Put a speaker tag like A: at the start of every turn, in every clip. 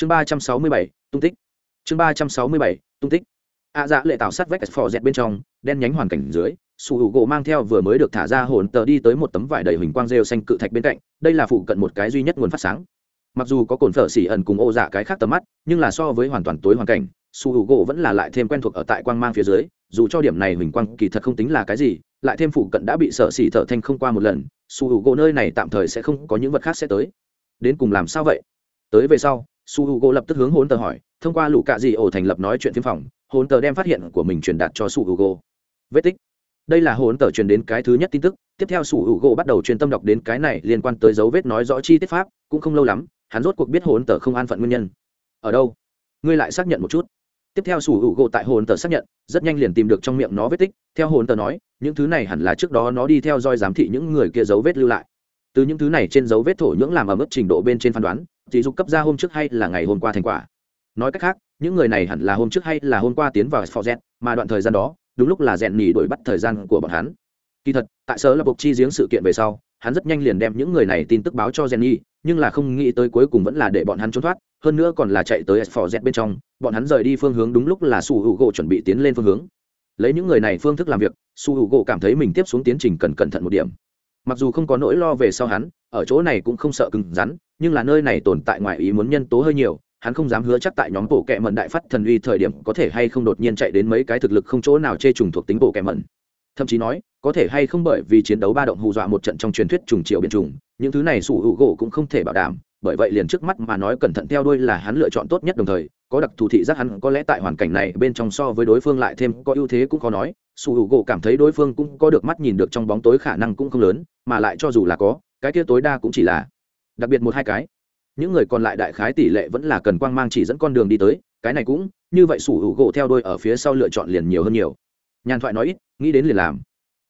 A: chương ba trăm sáu mươi bảy, tung tích. Chương ba trăm sáu mươi bảy, tung tích. Ạ dạ lệ tạo sát vách phò dẹt bên trong, đen nhánh hoàn cảnh dưới su hữu gỗ mang theo vừa mới được thả ra hồn tờ đi tới một tấm vải đầy hình quang rêu xanh cự thạch bên cạnh, đây là phụ cận một cái duy nhất nguồn phát sáng. Mặc dù có cồn phở xỉ ẩn cùng ô dạ cái khác tầm mắt, nhưng là so với hoàn toàn tối hoàn cảnh su hữu gỗ vẫn là lại thêm quen thuộc ở tại quang mang phía dưới, dù cho điểm này hình quang kỳ thật không tính là cái gì, lại thêm phụ cận đã bị sợ xỉ thở thanh không qua một lần su hữu gỗ nơi này tạm thời sẽ không có những vật khác sẽ tới. Đến cùng làm sao vậy? Tới về sau su hữu gỗ lập tức hướng hồn tờ hỏi, thông qua lũ cạ dị ổ thành lập nói chuyện phiếm phòng hồn tờ đem phát hiện của mình truyền đạt cho su hữu gỗ vết tích. Đây là hồn tờ truyền đến cái thứ nhất tin tức, tiếp theo su hữu gỗ bắt đầu truyền tâm đọc đến cái này liên quan tới dấu vết nói rõ chi tiết pháp, cũng không lâu lắm, hắn rốt cuộc biết hồn tờ không an phận nguyên nhân. Ở đâu? Ngươi lại xác nhận một chút. Tiếp theo sủ hữu gỗ tại hồn tờ xác nhận, rất nhanh liền tìm được trong miệng nó vết tích, theo hồn tờ nói, những thứ này hẳn là trước đó nó đi theo dõi giám thị những người kia dấu vết lưu lại. Từ những thứ này trên dấu vết thổ nhưỡng làm ở mức trình độ bên trên phán đoán thì dục cấp ra hôm trước hay là ngày hôm qua thành quả nói cách khác những người này hẳn là hôm trước hay là hôm qua tiến vào Forget, mà đoạn thời gian đó đúng lúc là rèn nỉ đổi bắt thời gian của bọn hắn kỳ thật tại sở lập bộc chi giếng sự kiện về sau hắn rất nhanh liền đem những người này tin tức báo cho Jenny, nhưng là không nghĩ tới cuối cùng vẫn là để bọn hắn trốn thoát, hơn nữa còn là chạy tới Forget bên trong, bọn hắn rời đi phương hướng đúng lúc là Su Hugo chuẩn bị tiến lên phương hướng. Lấy những người này phương thức làm việc, Su Hugo cảm thấy mình tiếp xuống tiến trình cần cẩn thận một điểm. Mặc dù không có nỗi lo về sau hắn, ở chỗ này cũng không sợ cứng rắn, nhưng là nơi này tồn tại ngoài ý muốn nhân tố hơi nhiều, hắn không dám hứa chắc tại nhóm bộ kệ mận đại phát thần uy thời điểm có thể hay không đột nhiên chạy đến mấy cái thực lực không chỗ nào chê trùng thuộc tính bộ kệ mận thậm chí nói có thể hay không bởi vì chiến đấu ba động hù dọa một trận trong truyền thuyết trùng triệu biển trùng những thứ này sủ hữu gỗ cũng không thể bảo đảm bởi vậy liền trước mắt mà nói cẩn thận theo đuôi là hắn lựa chọn tốt nhất đồng thời có đặc thù thị giác hắn có lẽ tại hoàn cảnh này bên trong so với đối phương lại thêm có ưu thế cũng có nói sủ hữu gỗ cảm thấy đối phương cũng có được mắt nhìn được trong bóng tối khả năng cũng không lớn mà lại cho dù là có cái kia tối đa cũng chỉ là đặc biệt một hai cái. Những người còn lại đại khái tỷ lệ vẫn là cần quang mang chỉ dẫn con đường đi tới, cái này cũng, như vậy sủ hữu gỗ theo đuôi ở phía sau lựa chọn liền nhiều hơn nhiều. Nhàn thoại nói ít, nghĩ đến liền làm.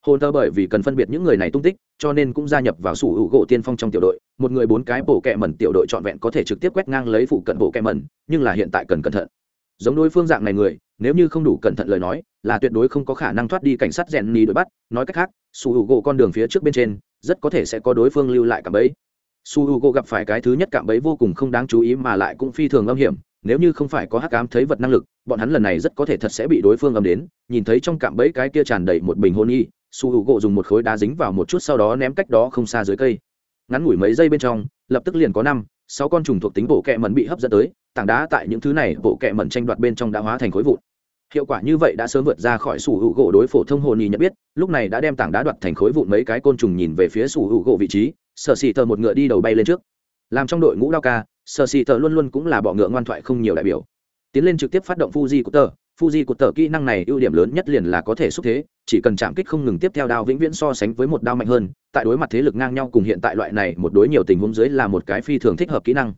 A: Hồn tơ bởi vì cần phân biệt những người này tung tích, cho nên cũng gia nhập vào sủ hữu gỗ tiên phong trong tiểu đội. Một người bốn cái bộ kẹ mẩn tiểu đội trọn vẹn có thể trực tiếp quét ngang lấy phụ cận bộ kẹ mẩn, nhưng là hiện tại cần cẩn thận. Giống đối phương dạng này người, nếu như không đủ cẩn thận lời nói, là tuyệt đối không có khả năng thoát đi cảnh sát rèn ni đuổi bắt. Nói cách khác, sủ hữu gỗ con đường phía trước bên trên, rất có thể sẽ có đối phương lưu lại cả bẫy su h u g gặp phải cái thứ nhất cạm bẫy vô cùng không đáng chú ý mà lại cũng phi thường âm hiểm, nếu như không phải có hắc ám thấy vật năng lực, bọn hắn lần này rất có thể thật sẽ bị đối phương âm đến. Nhìn thấy trong cạm bẫy cái kia tràn đầy một bình hôn y, su h u g dùng một khối đá dính vào một chút sau đó ném cách đó không xa dưới cây. Ngắn ngủi mấy giây bên trong, lập tức liền có năm, sáu con trùng thuộc tính bộ kẹ mẩn bị hấp dẫn tới, tảng đá tại những thứ này bộ kẹ mẩn tranh đoạt bên trong đã hóa thành khối vụn. Hiệu quả như vậy đã sớm vượt ra khỏi sủ hữu gỗ đối phổ thông hồn y nhận biết, lúc này đã đem tảng đá đoạt thành khối vụn mấy cái côn trùng nhìn về phía sủ hữu gỗ vị trí sở xì thờ một ngựa đi đầu bay lên trước. Làm trong đội ngũ đao ca, sở xì thờ luôn luôn cũng là bọ ngựa ngoan thoại không nhiều đại biểu. Tiến lên trực tiếp phát động fuji của tờ. Fuji của tờ kỹ năng này ưu điểm lớn nhất liền là có thể xúc thế, chỉ cần chạm kích không ngừng tiếp theo đao vĩnh viễn so sánh với một đao mạnh hơn, tại đối mặt thế lực ngang nhau cùng hiện tại loại này một đối nhiều tình huống dưới là một cái phi thường thích hợp kỹ năng.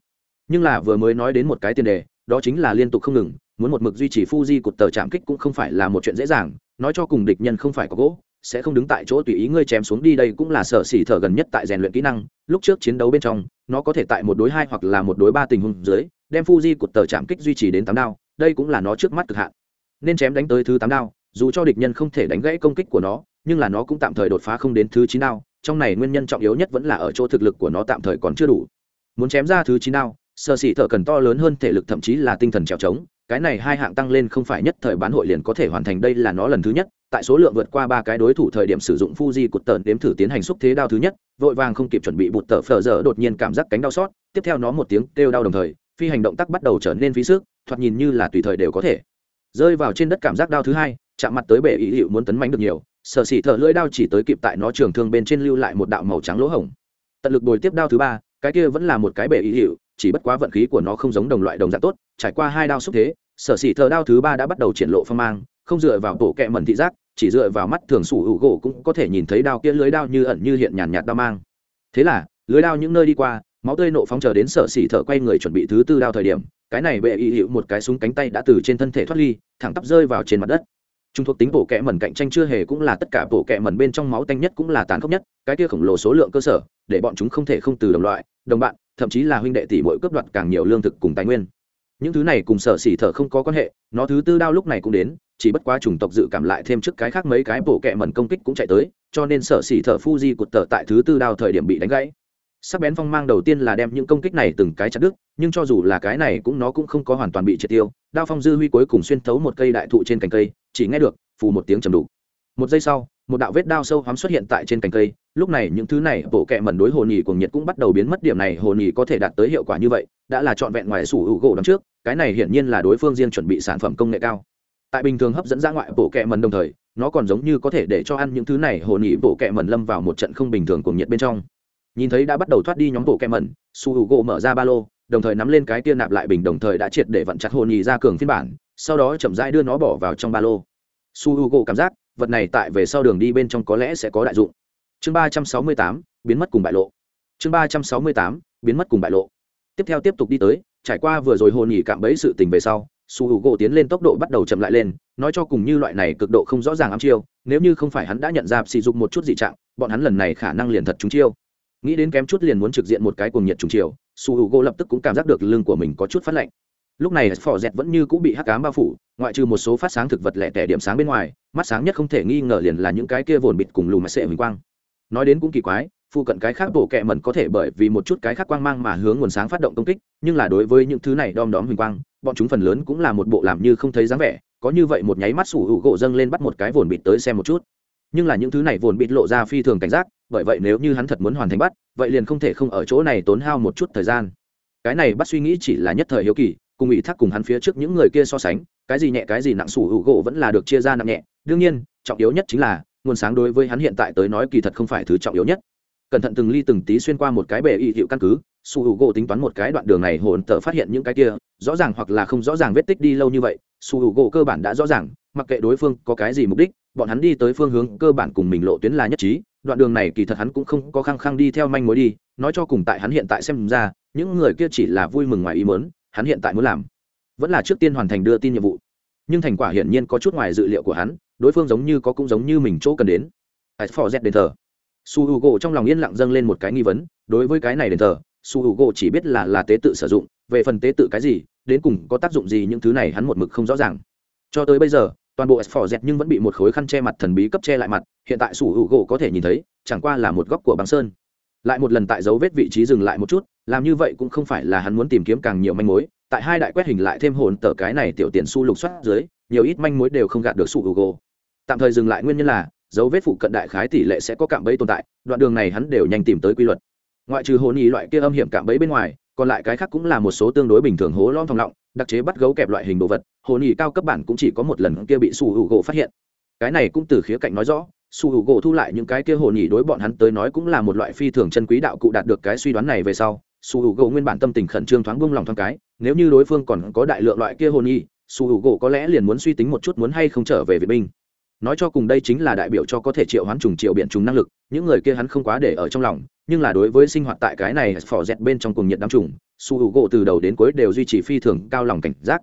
A: Nhưng là vừa mới nói đến một cái tiền đề, đó chính là liên tục không ngừng, muốn một mực duy trì fuji của tờ chạm kích cũng không phải là một chuyện dễ dàng, nói cho cùng địch nhân không phải có gỗ sẽ không đứng tại chỗ tùy ý ngươi chém xuống đi đây cũng là sở xỉ thở gần nhất tại rèn luyện kỹ năng, lúc trước chiến đấu bên trong, nó có thể tại một đối hai hoặc là một đối ba tình huống dưới, đem fuji của tờ chạm kích duy trì đến tám đao, đây cũng là nó trước mắt cực hạn. Nên chém đánh tới thứ tám đao, dù cho địch nhân không thể đánh gãy công kích của nó, nhưng là nó cũng tạm thời đột phá không đến thứ chín đao, trong này nguyên nhân trọng yếu nhất vẫn là ở chỗ thực lực của nó tạm thời còn chưa đủ. Muốn chém ra thứ chín đao, sở xỉ thở cần to lớn hơn thể lực thậm chí là tinh thần trèo trống cái này hai hạng tăng lên không phải nhất thời bán hội liền có thể hoàn thành đây là nó lần thứ nhất tại số lượng vượt qua ba cái đối thủ thời điểm sử dụng Fuji cụt tờn đếm thử tiến hành xúc thế đao thứ nhất, vội vàng không kịp chuẩn bị bụt tờ phở giờ đột nhiên cảm giác cánh đau xót, tiếp theo nó một tiếng kêu đau đồng thời, phi hành động tác bắt đầu trở nên phí sức, thoạt nhìn như là tùy thời đều có thể rơi vào trên đất cảm giác đau thứ hai, chạm mặt tới bệ ý hiệu muốn tấn mãnh được nhiều, sở sĩ thở lưỡi đao chỉ tới kịp tại nó trường thương bên trên lưu lại một đạo màu trắng lỗ hổng. Tận lực bồi tiếp đao thứ ba, cái kia vẫn là một cái bệ ý hiệu, chỉ bất quá vận khí của nó không giống đồng loại đồng dạng tốt, trải qua hai đao xúc thế, sở sĩ thở đao thứ ba đã bắt đầu triển lộ phong mang, không dựa vào bộ kẹ mẩn thị giác, chỉ dựa vào mắt thường sủ hữu gỗ cũng có thể nhìn thấy đao kia lưới đao như ẩn như hiện nhàn nhạt đao mang. Thế là lưới đao những nơi đi qua máu tươi nộ phóng chờ đến sở xỉ thở quay người chuẩn bị thứ tư đao thời điểm cái này bệ y hiệu một cái súng cánh tay đã từ trên thân thể thoát ly thẳng tắp rơi vào trên mặt đất. Trung thuộc tính bộ kẹ mẩn cạnh tranh chưa hề cũng là tất cả bộ kẹ mẩn bên trong máu tanh nhất cũng là tàn khốc nhất cái kia khổng lồ số lượng cơ sở để bọn chúng không thể không từ đồng loại đồng bạn thậm chí là huynh đệ tỷ muội cướp đoạt càng nhiều lương thực cùng tài nguyên. Những thứ này cùng sở xỉ thở không có quan hệ, nó thứ tư đao lúc này cũng đến, chỉ bất quá chủng tộc dự cảm lại thêm trước cái khác mấy cái bộ kẹ mẩn công kích cũng chạy tới, cho nên sở xỉ thở fuji cụt tờ tại thứ tư đao thời điểm bị đánh gãy. Sắc bén phong mang đầu tiên là đem những công kích này từng cái chặt đứt, nhưng cho dù là cái này cũng nó cũng không có hoàn toàn bị triệt tiêu. Đao phong dư huy cuối cùng xuyên thấu một cây đại thụ trên cành cây, chỉ nghe được phù một tiếng trầm đủ một giây sau một đạo vết đao sâu hoắm xuất hiện tại trên cành cây, lúc này những thứ này, bộ kẹ mẩn đối hồ nhì cuồng nhiệt cũng bắt đầu biến mất, điểm này hồ nhì có thể đạt tới hiệu quả như vậy, đã là trọn vẹn ngoài sủ hữu gỗ đằng trước, cái này hiển nhiên là đối phương riêng chuẩn bị sản phẩm công nghệ cao. Tại bình thường hấp dẫn ra ngoại bộ kẹ mẩn đồng thời, nó còn giống như có thể để cho ăn những thứ này, hồ nhì bộ kẹ mẩn lâm vào một trận không bình thường cuồng nhiệt bên trong. Nhìn thấy đã bắt đầu thoát đi nhóm bộ kẹ mẩn su hữu gỗ mở ra ba lô, đồng thời nắm lên cái tia nạp lại bình đồng thời đã triệt để vặn chặt hồ nhì ra cường phiên bản, sau đó chậm rãi đưa nó bỏ vào trong ba lô. Su u gỗ cảm giác vật này tại về sau đường đi bên trong có lẽ sẽ có đại dụng. Chương ba trăm sáu mươi tám, biến mất cùng bại lộ. Chương ba trăm sáu mươi tám, biến mất cùng bại lộ. Tiếp theo tiếp tục đi tới, trải qua vừa rồi hồn nhỉ cạm bẫy sự tình về sau, su h u gỗ tiến lên tốc độ bắt đầu chậm lại lên, nói cho cùng như loại này cực độ không rõ ràng ám chiêu, nếu như không phải hắn đã nhận ra sử dụng một chút dị trạng, bọn hắn lần này khả năng liền thật trúng chiêu. Nghĩ đến kém chút liền muốn trực diện một cái cuồng nhiệt trùng chiều, su h u gỗ lập tức cũng cảm giác được lưng của mình có chút phát lạnh. Lúc này phò dẹt vẫn như cũng bị hắc cám bao phủ ngoại trừ một số phát sáng thực vật lẻ tẻ điểm sáng bên ngoài, mắt sáng nhất không thể nghi ngờ liền là những cái kia vồn bịt cùng lùm mà sệ huỳnh quang. Nói đến cũng kỳ quái, phụ cận cái khác bộ kẹ mẩn có thể bởi vì một chút cái khác quang mang mà hướng nguồn sáng phát động công kích, nhưng là đối với những thứ này đom đóm huỳnh quang, bọn chúng phần lớn cũng là một bộ làm như không thấy dáng vẻ, có như vậy một nháy mắt sủ hữu gỗ dâng lên bắt một cái vồn bịt tới xem một chút. Nhưng là những thứ này vồn bịt lộ ra phi thường cảnh giác, bởi vậy nếu như hắn thật muốn hoàn thành bắt, vậy liền không thể không ở chỗ này tốn hao một chút thời gian. Cái này bắt suy nghĩ chỉ là nhất thời hiếu kỳ, cùng ủy thác cùng hắn phía trước những người kia so sánh cái gì nhẹ, cái gì nặng, sủ hữu gỗ vẫn là được chia ra nặng nhẹ. Đương nhiên, trọng yếu nhất chính là, nguồn sáng đối với hắn hiện tại tới nói kỳ thật không phải thứ trọng yếu nhất. Cẩn thận từng ly từng tí xuyên qua một cái bể y hiệu căn cứ su hữu gỗ tính toán một cái đoạn đường này hồn tờ phát hiện những cái kia, rõ ràng hoặc là không rõ ràng vết tích đi lâu như vậy su hữu gỗ cơ bản đã rõ ràng, mặc kệ đối phương có cái gì mục đích, bọn hắn đi tới phương hướng cơ bản cùng mình lộ tuyến là nhất trí, đoạn đường này kỳ thật hắn cũng không có khăng khăng đi theo manh mối đi, nói cho cùng tại hắn hiện tại xem ra, những người kia chỉ là vui mừng ngoài ý mớn hắn hiện tại muốn làm vẫn là trước tiên hoàn thành đưa tin nhiệm vụ. Nhưng thành quả hiển nhiên có chút ngoài dự liệu của hắn, đối phương giống như có cũng giống như mình chỗ cần đến. Hãy phò z đền thờ. Su h u gỗ trong lòng yên lặng dâng lên một cái nghi vấn, đối với cái này đền thờ, su h u gỗ chỉ biết là là tế tự sử dụng, về phần tế tự cái gì, đến cùng có tác dụng gì những thứ này hắn một mực không rõ ràng. Cho tới bây giờ, toàn bộ phò z nhưng vẫn bị một khối khăn che mặt thần bí cấp che lại mặt, hiện tại su h u gỗ có thể nhìn thấy, chẳng qua là một góc của băng sơn. Lại một lần tại dấu vết vị trí dừng lại một chút làm như vậy cũng không phải là hắn muốn tìm kiếm càng nhiều manh mối, tại hai đại quét hình lại thêm hồn tờ cái này tiểu tiền su lục soát dưới, nhiều ít manh mối đều không gạt được su google tạm thời dừng lại nguyên nhân là, dấu vết phụ cận đại khái tỷ lệ sẽ có cạm bẫy tồn tại, đoạn đường này hắn đều nhanh tìm tới quy luật. Ngoại trừ hồn ý loại kia âm hiểm cạm bẫy bên ngoài, còn lại cái khác cũng là một số tương đối bình thường hố lon thòng lọng, đặc chế bắt gấu kẹp loại hình đồ vật, hồn ý cao cấp bản cũng chỉ có một lần kia bị su google gỗ phát hiện. Cái này cũng từ khía cạnh nói rõ, su hữu gỗ thu lại những cái kia hồn ý đối bọn hắn tới nói cũng là một loại phi thường chân quý đạo cụ đạt được cái suy đoán này về sau su hữu gỗ nguyên bản tâm tình khẩn trương thoáng bông lòng thoáng cái, nếu như đối phương còn có đại lượng loại kia hồn y su hữu gỗ có lẽ liền muốn suy tính một chút muốn hay không trở về Việt binh. Nói cho cùng đây chính là đại biểu cho có thể triệu hoán trùng triệu biện trùng năng lực, những người kia hắn không quá để ở trong lòng, nhưng là đối với sinh hoạt tại cái này phỏ dẹt bên trong cùng nhiệt đám trùng, su hữu gỗ từ đầu đến cuối đều duy trì phi thường cao lòng cảnh giác.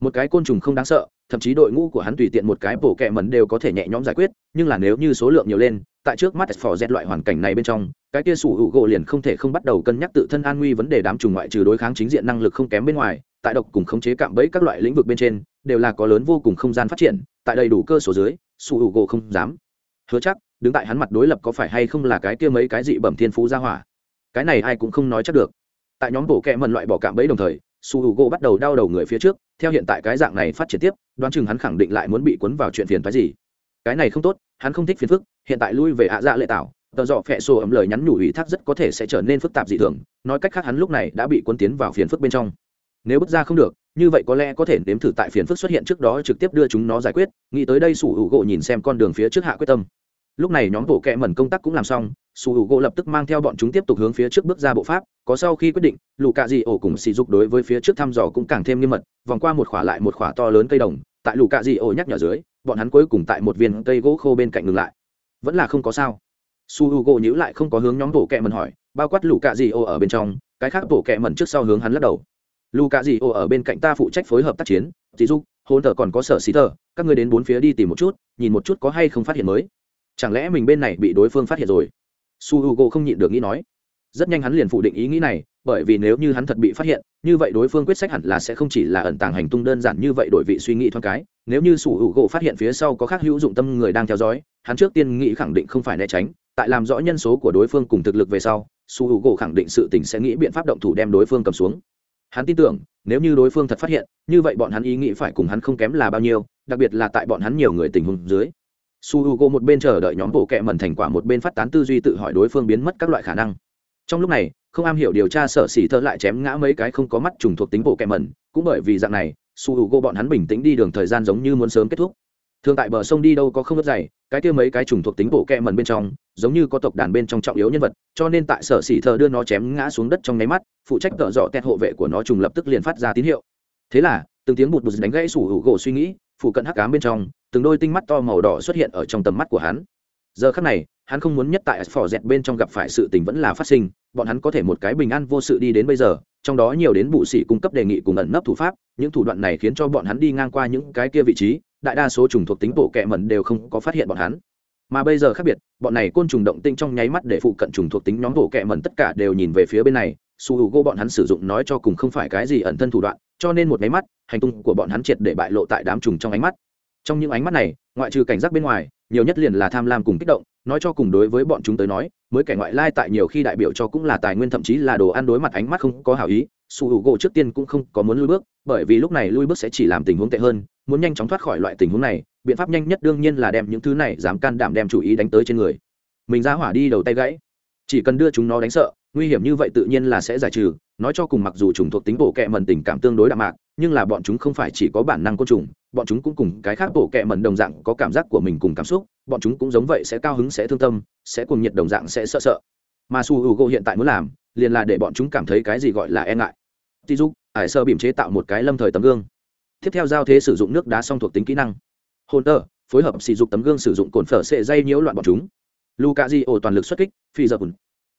A: Một cái côn trùng không đáng sợ, thậm chí đội ngũ của hắn tùy tiện một cái bổ kẹ mẩn đều có thể nhẹ nhõm giải quyết, nhưng là nếu như số lượng nhiều lên tại trước mắt phò dẹt loại hoàn cảnh này bên trong, cái kia sủ hữu gỗ liền không thể không bắt đầu cân nhắc tự thân an nguy vấn đề đám trùng ngoại trừ đối kháng chính diện năng lực không kém bên ngoài, tại độc cùng khống chế cạm bẫy các loại lĩnh vực bên trên, đều là có lớn vô cùng không gian phát triển, tại đầy đủ cơ số dưới, sủ hữu gỗ không dám. Hứa chắc, đứng tại hắn mặt đối lập có phải hay không là cái kia mấy cái dị bẩm thiên phú ra hỏa? Cái này ai cũng không nói chắc được. Tại nhóm bộ kẹ mần loại bỏ cạm bẫy đồng thời su h u gỗ bắt đầu đau đầu người phía trước, theo hiện tại cái dạng này phát triển tiếp, đoán chừng hắn khẳng định lại muốn bị cuốn vào chuyện phiền phái gì cái này không tốt, hắn không thích phiền phức, hiện tại lui về ạ dạ lệ tảo. Tờ dọ phẹ sổ ấm lời nhắn nhủ ủy thác rất có thể sẽ trở nên phức tạp dị thường, nói cách khác hắn lúc này đã bị cuốn tiến vào phiền phức bên trong. Nếu bước ra không được, như vậy có lẽ có thể nếm thử tại phiền phức xuất hiện trước đó trực tiếp đưa chúng nó giải quyết, nghĩ tới đây sủ hữu gỗ nhìn xem con đường phía trước hạ quyết tâm. Lúc này nhóm bộ kẹ mẩn công tác cũng làm xong, sủ hữu gỗ lập tức mang theo bọn chúng tiếp tục hướng phía trước bước ra bộ pháp, có sau khi quyết định lù cạ dị ổ cùng sỉ dục đối với phía trước thăm dò cũng càng thêm nghiêm mật, vòng qua một khỏa lại một khỏa to lớn cây đồng, tại lù cạ dị ổ nhắc nhở dưới bọn hắn cuối cùng tại một viên cây gỗ khô bên cạnh ngừng lại. Vẫn là không có sao. Su h u gỗ nhữ lại không có hướng nhóm bộ kẹ mần hỏi, bao quát lù cạ dị ô ở bên trong, cái khác bộ kẹ mần trước sau hướng hắn lắc đầu. Lù cạ dị ô ở bên cạnh ta phụ trách phối hợp tác chiến dì dục hôn tờ còn có sở xí tờ, các người đến bốn phía đi tìm một chút, nhìn một chút có hay không phát hiện mới. Chẳng lẽ mình bên này bị đối phương phát hiện rồi? Su h u g o không nhịn được nghĩ nói rất nhanh hắn liền phủ định ý nghĩ này, bởi vì nếu như hắn thật bị phát hiện, như vậy đối phương quyết sách hẳn là sẽ không chỉ là ẩn tàng hành tung đơn giản như vậy đổi vị suy nghĩ thoáng cái. Nếu như sủ hữu gỗ phát hiện phía sau có khác hữu dụng tâm người đang theo dõi, hắn trước tiên nghĩ khẳng định không phải né tránh, tại làm rõ nhân số của đối phương cùng thực lực về sau, sủ hữu gỗ khẳng định sự tình sẽ nghĩ biện pháp động thủ đem đối phương cầm xuống. Hắn tin tưởng, nếu như đối phương thật phát hiện, như vậy bọn hắn ý nghĩ phải cùng hắn không kém là bao nhiêu, đặc biệt là tại bọn hắn nhiều người tình huống dưới. Su h u g o một bên chờ đợi nhóm bộ kẹ mẩn thành quả, một bên phát tán tư duy tự hỏi đối phương biến mất các loại khả năng trong lúc này, không am hiểu điều tra sở xỉ thơ lại chém ngã mấy cái không có mắt trùng thuộc tính bộ kẹ mẩn, cũng bởi vì dạng này, su h u gô bọn hắn bình tĩnh đi đường thời gian giống như muốn sớm kết thúc. Thường tại bờ sông đi đâu có không đất dày, cái kia mấy cái trùng thuộc tính bộ kẹ mẩn bên trong, giống như có tộc đàn bên trong trọng yếu nhân vật, cho nên tại sở xỉ thơ đưa nó chém ngã xuống đất trong nháy mắt, phụ trách tợ dọ tẹt hộ vệ của nó trùng lập tức liền phát ra tín hiệu. Thế là, từng tiếng bụt bụt đánh gãy sủ hữu gỗ suy nghĩ, phụ cận hắc cám bên trong, từng đôi tinh mắt to màu đỏ xuất hiện ở trong tầm mắt của hắn. Giờ khắc này hắn không muốn nhất tại phò dẹt bên trong gặp phải sự tình vẫn là phát sinh, bọn hắn có thể một cái bình an vô sự đi đến bây giờ, trong đó nhiều đến bụ sĩ cung cấp đề nghị cùng ẩn nấp thủ pháp, những thủ đoạn này khiến cho bọn hắn đi ngang qua những cái kia vị trí, đại đa số trùng thuộc tính bộ kẹ mẩn đều không có phát hiện bọn hắn. Mà bây giờ khác biệt, bọn này côn trùng động tinh trong nháy mắt để phụ cận trùng thuộc tính nhóm bộ kẹ mẩn tất cả đều nhìn về phía bên này, su h u gỗ bọn hắn sử dụng nói cho cùng không phải cái gì ẩn thân thủ đoạn, cho nên một máy mắt, hành tung của bọn hắn triệt để bại lộ tại đám trùng trong ánh mắt. Trong những ánh mắt này, ngoại trừ cảnh giác bên ngoài, nhiều nhất liền là tham lam cùng kích động nói cho cùng đối với bọn chúng tới nói, mới kẻ ngoại lai tại nhiều khi đại biểu cho cũng là tài nguyên thậm chí là đồ ăn đối mặt ánh mắt không có hảo ý, su hữu gỗ trước tiên cũng không có muốn lui bước, bởi vì lúc này lui bước sẽ chỉ làm tình huống tệ hơn, muốn nhanh chóng thoát khỏi loại tình huống này, biện pháp nhanh nhất đương nhiên là đem những thứ này dám can đảm đem chủ ý đánh tới trên người. Mình ra hỏa đi đầu tay gãy. Chỉ cần đưa chúng nó đánh sợ, nguy hiểm như vậy tự nhiên là sẽ giải trừ, nói cho cùng mặc dù trùng thuộc tính bộ kệ mần tình cảm tương đối đạm mạc, nhưng là bọn chúng không phải chỉ có bản năng côn trùng bọn chúng cũng cùng cái khác bộ kệ mẩn đồng dạng có cảm giác của mình cùng cảm xúc bọn chúng cũng giống vậy sẽ cao hứng sẽ thương tâm sẽ cùng nhiệt đồng dạng sẽ sợ sợ. Mà su h hiện tại muốn làm liền là để bọn chúng cảm thấy cái gì gọi là e ngại. Tí dục ải sơ bìm chế tạo một cái lâm thời tấm gương. Tiếp theo giao thế sử dụng nước đá song thuộc tính kỹ năng. Hunter, tơ phối hợp sử dụng tấm gương sử dụng cồn phở sệ dây nhiễu loạn bọn chúng. Luka di ổ toàn lực xuất kích phi giờ bùn.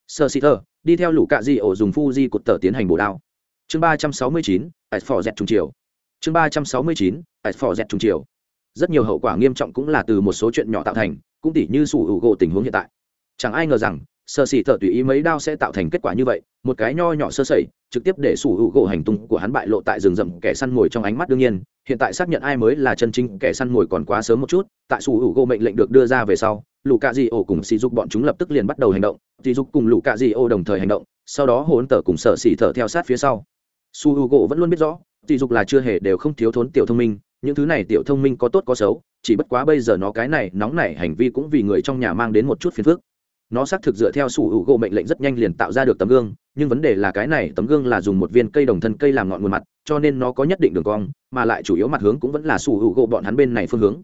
A: Sơ xì thơ đi theo lũ cạ di ổ dùng phu di cột tờ tiến hành bổ đao. Chương ba trăm sáu mươi chín ải phò dẹt trùng chiều. Chương ba trăm sáu mươi chín tại phò dẹt trùng chiều. Rất nhiều hậu quả nghiêm trọng cũng là từ một số chuyện nhỏ tạo thành, cũng tỉ như sủ hữu gỗ tình huống hiện tại. Chẳng ai ngờ rằng, sơ xỉ thợ tùy ý mấy đao sẽ tạo thành kết quả như vậy, một cái nho nhỏ sơ sẩy, trực tiếp để sủ hữu gỗ hành tung của hắn bại lộ tại rừng rậm kẻ săn mồi trong ánh mắt đương nhiên. Hiện tại xác nhận ai mới là chân chính kẻ săn mồi còn quá sớm một chút, tại sủ hữu gỗ mệnh lệnh được đưa ra về sau lũ cạ di ô cùng sỉ dục bọn chúng lập tức liền bắt đầu hành động. Sỉ dục cùng lũ cạ di ô đồng thời hành động, sau đó hỗn tở cùng sở xỉ Thợ theo sát phía sau. Su Hữu gỗ vẫn luôn biết rõ, sỉ dục là chưa hề đều không thiếu thốn tiểu thông minh những thứ này tiểu thông minh có tốt có xấu, chỉ bất quá bây giờ nó cái này nóng nảy hành vi cũng vì người trong nhà mang đến một chút phiền phức. Nó xác thực dựa theo sủ hữu gỗ mệnh lệnh rất nhanh liền tạo ra được tấm gương, nhưng vấn đề là cái này tấm gương là dùng một viên cây đồng thân cây làm ngọn nguồn mặt, cho nên nó có nhất định đường cong, mà lại chủ yếu mặt hướng cũng vẫn là sủ hữu gỗ bọn hắn bên này phương hướng.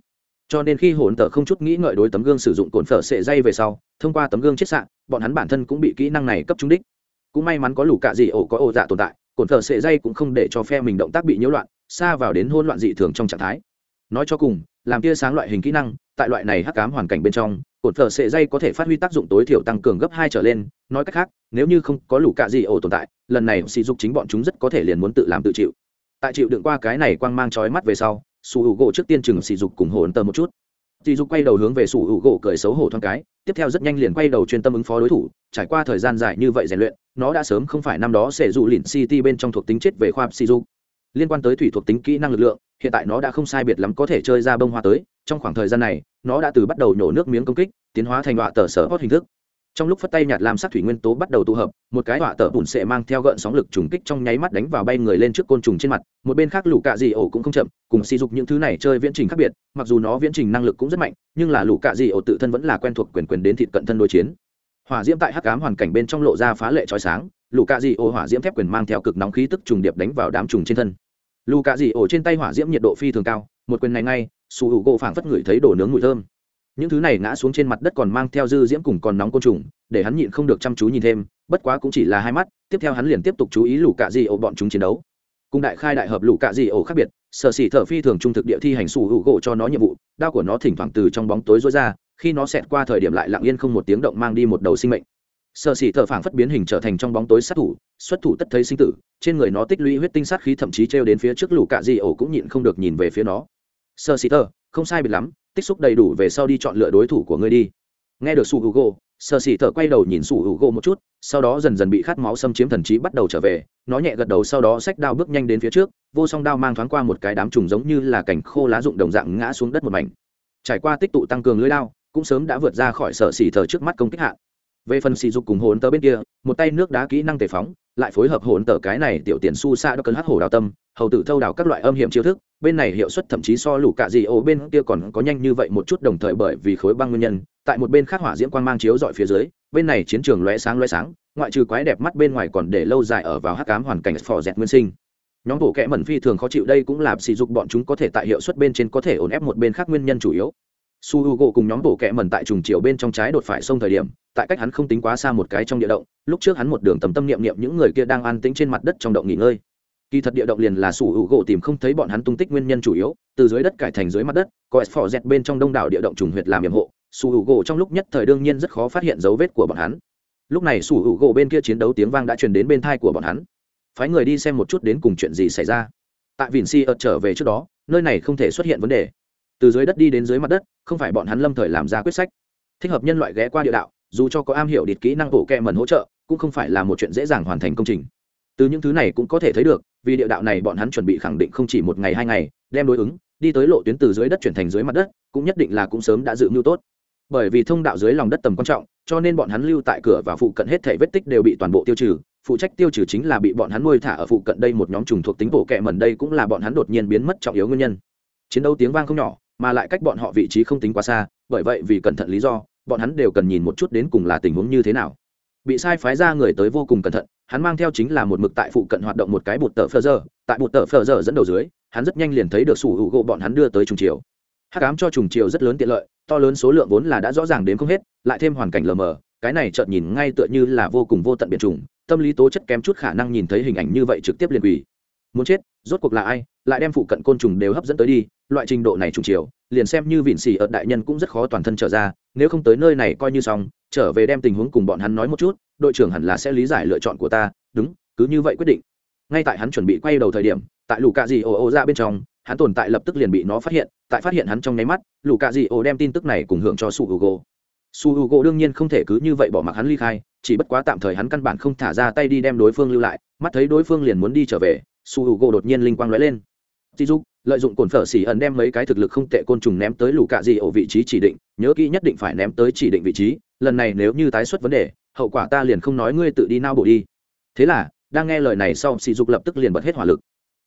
A: Cho nên khi hồn tờ không chút nghĩ ngợi đối tấm gương sử dụng cồn phở sệ dây về sau, thông qua tấm gương chiết sạn bọn hắn bản thân cũng bị kỹ năng này cấp trúng đích. Cũng may mắn có lũ cạ dị ổ có ổ dạ tồn tại cồn phở sệ dây cũng không để cho phe mình động tác bị nhiễu loạn xa vào đến hôn loạn dị thường trong trạng thái. Nói cho cùng, làm tia sáng loại hình kỹ năng, tại loại này hắc cám hoàn cảnh bên trong, cột thợ sệ dây có thể phát huy tác dụng tối thiểu tăng cường gấp hai trở lên. Nói cách khác, nếu như không có lũ cạ dị ổ tồn tại, lần này sỉ dục chính bọn chúng rất có thể liền muốn tự làm tự chịu. Tại chịu đựng qua cái này quang mang trói mắt về sau sủ hữu gỗ trước tiên chừng sỉ dục cùng hồn tờ một chút. Sỉ dục quay đầu hướng về sủ hữu gỗ cười xấu hổ thoáng cái, tiếp theo rất nhanh liền quay đầu chuyên tâm ứng phó đối thủ, trải qua thời gian dài như vậy rèn luyện, nó đã sớm không phải năm đó sẽ dụ lìn city bên trong thuộc tính chết về khoa sỉ dục liên quan tới thủy thuộc tính kỹ năng lực lượng, hiện tại nó đã không sai biệt lắm có thể chơi ra bông hoa tới. Trong khoảng thời gian này, nó đã từ bắt đầu nhổ nước miếng công kích, tiến hóa thành họa tờ sở hót hình thức. Trong lúc phất tay nhạt làm sắc thủy nguyên tố bắt đầu tụ hợp, một cái họa tờ bùn sệ mang theo gợn sóng lực trùng kích trong nháy mắt đánh vào bay người lên trước côn trùng trên mặt. Một bên khác lũ cạ dị ổ cũng không chậm, cùng sỉ dục những thứ này chơi viễn trình khác biệt, mặc dù nó viễn trình năng lực cũng rất mạnh, nhưng là lũ cạ dị ổ tự thân vẫn là quen thuộc quyền quyền đến thịt cận thân đối chiến. Hỏa diễm tại hắc ám hoàn cảnh bên trong lộ ra phá lệ trói sáng, lũ cạ dị ổ hỏa diễm thép quyền mang theo cực nóng khí tức trùng điệp đánh vào đám trùng trên thân lù cạ dị ổ trên tay hỏa diễm nhiệt độ phi thường cao, một quyền này ngay su hữu gỗ phảng phất ngửi thấy đổ nướng mùi thơm. Những thứ này ngã xuống trên mặt đất còn mang theo dư diễm cùng còn nóng côn trùng, để hắn nhịn không được chăm chú nhìn thêm, bất quá cũng chỉ là hai mắt, tiếp theo hắn liền tiếp tục chú ý lũ cạ Dị ổ bọn chúng chiến đấu. Cùng đại khai đại hợp lũ cạ Dị ổ khác biệt, sở xỉ thở phi thường trung thực địa thi hành sủ hữu gỗ cho nó nhiệm vụ, đao của nó thỉnh thoảng từ trong bóng tối rối ra, khi nó xẹt qua thời điểm lại lặng yên không một tiếng động mang đi một đầu sinh mệnh. Sợ xỉ thợ phảng phất biến hình trở thành trong bóng tối sát thủ, xuất thủ tất thấy sinh tử, trên người nó tích lũy huyết tinh sát khí thậm chí trêu đến phía trước lũ cạ di ổ cũng nhịn không được nhìn về phía nó. Sợ xỉ thợ không sai biệt lắm, tích xúc đầy đủ về sau đi chọn lựa đối thủ của ngươi đi. Nghe được su h sợ xỉ thở quay đầu nhìn su h một chút, sau đó dần dần bị khát máu xâm chiếm thần trí bắt đầu trở về, nó nhẹ gật đầu sau đó xách đao bước nhanh đến phía trước, vô song đao mang thoáng qua một cái đám trùng giống như là cảnh khô lá rụng đồng dạng ngã xuống đất một mảnh. Trải qua tích tụ tăng cường lưới đao, cũng sớm đã vượt ra khỏi sở xỉ thở trước mắt công kích hạn về phần sỉ dục cùng hồn tờ bên kia, một tay nước đá kỹ năng tề phóng, lại phối hợp hồn tờ cái này tiểu tiền su xa đ cần hắc hổ đào tâm, hầu tử thâu đào các loại âm hiểm chiêu thức, bên này hiệu suất thậm chí so lũ cạ dị ô bên kia còn có nhanh như vậy một chút đồng thời bởi vì khối băng nguyên nhân, tại một bên khác hỏa diễm quang mang chiếu dọi phía dưới, bên này chiến trường lóe sáng lóe sáng, ngoại trừ quái đẹp mắt bên ngoài còn để lâu dài ở vào hắc cám hoàn cảnh phò dẹt nguyên sinh. Nhóm bộ kẽ mẩn phi thường khó chịu đây cũng là sỉ dục bọn chúng có thể tại hiệu suất bên trên có thể ổn ép một bên khác nguyên nhân chủ yếu su h u gỗ cùng nhóm bộ kẹ mần tại trùng chiều bên trong trái đột phải sông thời điểm, tại cách hắn không tính quá xa một cái trong địa động, lúc trước hắn một đường tầm tâm niệm niệm những người kia đang an tĩnh trên mặt đất trong động nghỉ ngơi. Kỳ thật địa động liền là su h u gỗ tìm không thấy bọn hắn tung tích nguyên nhân chủ yếu, từ dưới đất cải thành dưới mặt đất, có s phỏ dẹt bên trong đông đảo địa động trùng huyệt làm nhiệm hộ, su h u gỗ trong lúc nhất thời đương nhiên rất khó phát hiện dấu vết của bọn hắn. Lúc này su h u gỗ bên kia chiến đấu tiếng vang đã truyền đến bên thai của bọn hắn. Phái người đi xem một chút đến cùng chuyện gì xảy ra. Tại vìn si ợt trở về trước đó, nơi này không thể xuất hiện vấn đề từ dưới đất đi đến dưới mặt đất, không phải bọn hắn lâm thời làm ra quyết sách. Thích hợp nhân loại ghé qua địa đạo, dù cho có am hiểu địt kỹ năng bổ kẹ mần hỗ trợ, cũng không phải là một chuyện dễ dàng hoàn thành công trình. Từ những thứ này cũng có thể thấy được, vì địa đạo này bọn hắn chuẩn bị khẳng định không chỉ một ngày hai ngày, đem đối ứng, đi tới lộ tuyến từ dưới đất chuyển thành dưới mặt đất, cũng nhất định là cũng sớm đã dự mưu tốt. Bởi vì thông đạo dưới lòng đất tầm quan trọng, cho nên bọn hắn lưu tại cửa và phụ cận hết thể vết tích đều bị toàn bộ tiêu trừ, phụ trách tiêu trừ chính là bị bọn hắn nuôi thả ở phụ cận đây một nhóm trùng thuộc tính bộ kẹ mần đây cũng là bọn hắn đột nhiên biến mất trọng yếu nguyên nhân. Chiến đấu tiếng vang không nhỏ mà lại cách bọn họ vị trí không tính quá xa, bởi vậy vì cẩn thận lý do, bọn hắn đều cần nhìn một chút đến cùng là tình huống như thế nào. Bị sai phái ra người tới vô cùng cẩn thận, hắn mang theo chính là một mực tại phụ cận hoạt động một cái bột tờ phơ giờ tại bột tờ phơ giờ dẫn đầu dưới, hắn rất nhanh liền thấy được sủ hữu gỗ bọn hắn đưa tới trùng chiều. Hát cám cho trùng chiều rất lớn tiện lợi, to lớn số lượng vốn là đã rõ ràng đến không hết, lại thêm hoàn cảnh lờ mờ, cái này chợt nhìn ngay tựa như là vô cùng vô tận biệt trùng, tâm lý tố chất kém chút khả năng nhìn thấy hình ảnh như vậy trực tiếp liền quỳ. Muốn chết, rốt cuộc là ai? Lại đem phụ cận côn trùng đều hấp dẫn tới đi, loại trình độ này trùng chiều, liền xem như vịn xì ở đại nhân cũng rất khó toàn thân trở ra, nếu không tới nơi này coi như xong, trở về đem tình huống cùng bọn hắn nói một chút, đội trưởng hẳn là sẽ lý giải lựa chọn của ta, đúng, cứ như vậy quyết định. Ngay tại hắn chuẩn bị quay đầu thời điểm, tại lù cạ dị ồ ồ ra bên trong, hắn tồn tại lập tức liền bị nó phát hiện, tại phát hiện hắn trong nháy mắt lù cạ dị ồ đem tin tức này cùng hưởng cho su hugo. Su hugo đương nhiên không thể cứ như vậy bỏ mặc hắn ly khai, chỉ bất quá tạm thời hắn căn bản không thả ra tay đi đem đối phương lưu lại, mắt thấy đối phương liền muốn đi trở về, su hugo đột nhiên linh quang lóe lên tí dục lợi dụng cồn phở xỉ ẩn đem mấy cái thực lực không tệ côn trùng ném tới lũ cạ gì ở vị trí chỉ định, nhớ kỹ nhất định phải ném tới chỉ định vị trí, lần này nếu như tái xuất vấn đề, hậu quả ta liền không nói ngươi tự đi nao bổ đi. Thế là, đang nghe lời này sau sỉ dục lập tức liền bật hết hỏa lực.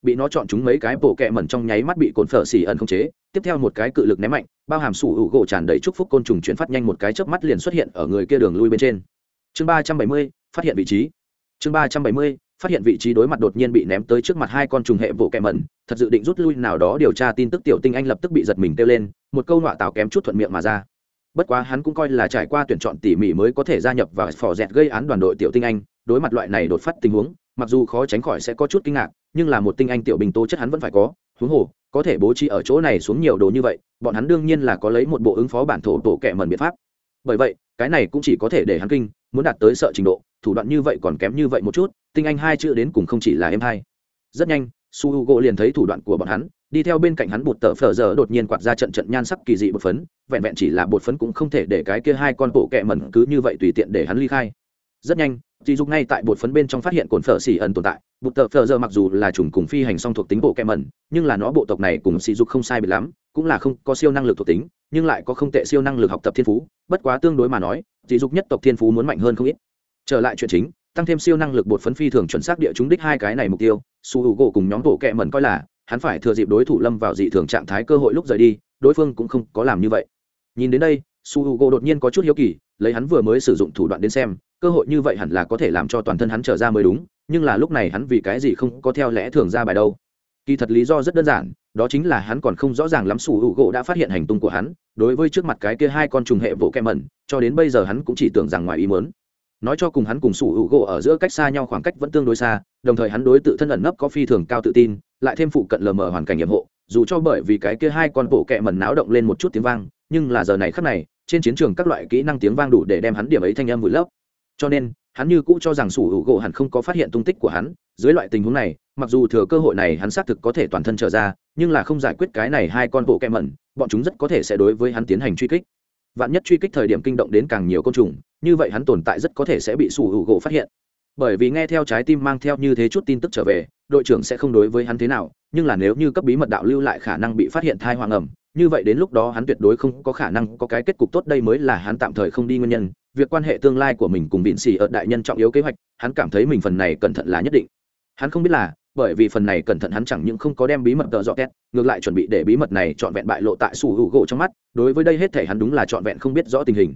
A: Bị nó chọn chúng mấy cái bộ kệ mẩn trong nháy mắt bị cồn phở xỉ ẩn không chế, tiếp theo một cái cự lực ném mạnh, bao hàm sủ hữu gỗ tràn đầy chúc phúc côn trùng chuyển phát nhanh một cái chớp mắt liền xuất hiện ở người kia đường lui bên trên. Chương ba trăm bảy mươi, phát hiện vị trí. Chương ba trăm bảy mươi phát hiện vị trí đối mặt đột nhiên bị ném tới trước mặt hai con trùng hệ bộ kẹ mẩn, thật dự định rút lui nào đó điều tra tin tức tiểu tinh anh lập tức bị giật mình kêu lên, một câu nọa tạo kém chút thuận miệng mà ra. Bất quá hắn cũng coi là trải qua tuyển chọn tỉ mỉ mới có thể gia nhập vào phò dẹt gây án đoàn đội tiểu tinh anh, đối mặt loại này đột phát tình huống, mặc dù khó tránh khỏi sẽ có chút kinh ngạc, nhưng là một tinh anh tiểu bình tố chất hắn vẫn phải có, huống hồ, có thể bố trí ở chỗ này xuống nhiều đồ như vậy, bọn hắn đương nhiên là có lấy một bộ ứng phó bản thổ tổ kẻ mần biện pháp. Bởi vậy, cái này cũng chỉ có thể để hắn kinh, muốn đạt tới sợ trình độ, thủ đoạn như vậy còn kém như vậy một chút tinh anh hai chữ đến cùng không chỉ là em hai. Rất nhanh, su h u g o liền thấy thủ đoạn của bọn hắn, đi theo bên cạnh hắn bột tờ phờ giờ đột nhiên quạt ra trận trận nhan sắc kỳ dị bột phấn, vẹn vẹn chỉ là bột phấn cũng không thể để cái kia hai con bộ kẹ mẩn cứ như vậy tùy tiện để hắn ly khai. Rất nhanh dì dục ngay tại bột phấn bên trong phát hiện cồn phở xỉ ẩn tồn tại. Bột tờ phờ giờ mặc dù là trùng cùng phi hành song thuộc tính bộ kẹ mẩn, nhưng là nó bộ tộc này cùng sỉ dục không sai bị lắm, cũng là không có siêu năng lực thuộc tính, nhưng lại có không tệ siêu năng lực học tập thiên phú. Bất quá tương đối mà nói dì dục nhất tộc thiên phú muốn mạnh hơn không ít. Trở lại chuyện chính tăng thêm siêu năng lực bột phấn phi thường chuẩn xác địa chúng đích hai cái này mục tiêu, su h u gỗ cùng nhóm bộ kẹ mẩn coi là, hắn phải thừa dịp đối thủ lâm vào dị thường trạng thái cơ hội lúc rời đi, đối phương cũng không có làm như vậy. Nhìn đến đây, su h u gỗ đột nhiên có chút hiếu kỳ, lấy hắn vừa mới sử dụng thủ đoạn đến xem, cơ hội như vậy hẳn là có thể làm cho toàn thân hắn trở ra mới đúng, nhưng là lúc này hắn vì cái gì không có theo lẽ thường ra bài đâu. Kỳ thật lý do rất đơn giản, đó chính là hắn còn không rõ ràng lắm su h u gỗ đã phát hiện hành tung của hắn, đối với trước mặt cái kia hai con trùng hệ bộ kẹ mẩn, cho đến bây giờ hắn cũng chỉ tưởng rằng ngoài ý mớn nói cho cùng hắn cùng sủ hữu gỗ ở giữa cách xa nhau khoảng cách vẫn tương đối xa, đồng thời hắn đối tự thân ẩn nấp có phi thường cao tự tin, lại thêm phụ cận lờ mờ hoàn cảnh nhiệm hộ, dù cho bởi vì cái kia hai con bộ kẹ mẩn náo động lên một chút tiếng vang, nhưng là giờ này khắc này, trên chiến trường các loại kỹ năng tiếng vang đủ để đem hắn điểm ấy thanh âm vùi lấp. Cho nên, hắn như cũ cho rằng sủ hữu gỗ hẳn không có phát hiện tung tích của hắn, dưới loại tình huống này, mặc dù thừa cơ hội này hắn xác thực có thể toàn thân trở ra, nhưng là không giải quyết cái này hai con bộ kẹ mẩn, bọn chúng rất có thể sẽ đối với hắn tiến hành truy kích vạn nhất truy kích thời điểm kinh động đến càng nhiều côn trùng, như vậy hắn tồn tại rất có thể sẽ bị sủ hữu gỗ phát hiện. Bởi vì nghe theo trái tim mang theo như thế chút tin tức trở về, đội trưởng sẽ không đối với hắn thế nào, nhưng là nếu như cấp bí mật đạo lưu lại khả năng bị phát hiện thai hoàng ẩm, như vậy đến lúc đó hắn tuyệt đối không có khả năng có cái kết cục tốt đây mới là hắn tạm thời không đi nguyên nhân. Việc quan hệ tương lai của mình cùng vịn xì ở đại nhân trọng yếu kế hoạch, hắn cảm thấy mình phần này cẩn thận là nhất định. Hắn không biết là bởi vì phần này cẩn thận hắn chẳng những không có đem bí mật tợ dọ két, ngược lại chuẩn bị để bí mật này trọn vẹn bại lộ tại sủ hữu gỗ trong mắt, đối với đây hết thể hắn đúng là trọn vẹn không biết rõ tình hình.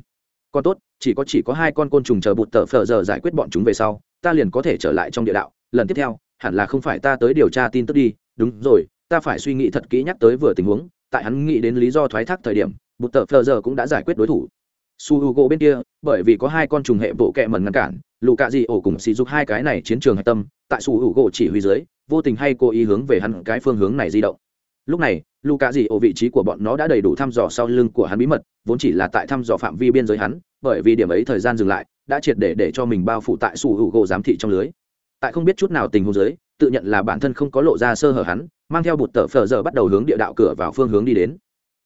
A: Còn tốt, chỉ có chỉ có hai con côn trùng chờ bụt tợ phờ giờ giải quyết bọn chúng về sau, ta liền có thể trở lại trong địa đạo, lần tiếp theo, hẳn là không phải ta tới điều tra tin tức đi, đúng rồi, ta phải suy nghĩ thật kỹ nhắc tới vừa tình huống, tại hắn nghĩ đến lý do thoái thác thời điểm, bụt tợ phờ giờ cũng đã giải quyết đối thủ. Su h u gỗ bên kia, bởi vì có hai con trùng hệ bộ kẹ mần ngăn cản lù cạ dị ổ cùng xì giúp hai cái này chiến trường hạch tâm tại sủ hữu gỗ chỉ huy dưới, vô tình hay cố ý hướng về hắn cái phương hướng này di động. Lúc này lù cạ dị ô vị trí của bọn nó đã đầy đủ thăm dò sau lưng của hắn bí mật, vốn chỉ là tại thăm dò phạm vi biên giới hắn, bởi vì điểm ấy thời gian dừng lại, đã triệt để để cho mình bao phủ tại sủ hữu gỗ giám thị trong lưới. Tại không biết chút nào tình huống dưới, tự nhận là bản thân không có lộ ra sơ hở hắn, mang theo bụt tờ phờ giờ bắt đầu hướng địa đạo cửa vào phương hướng đi đến.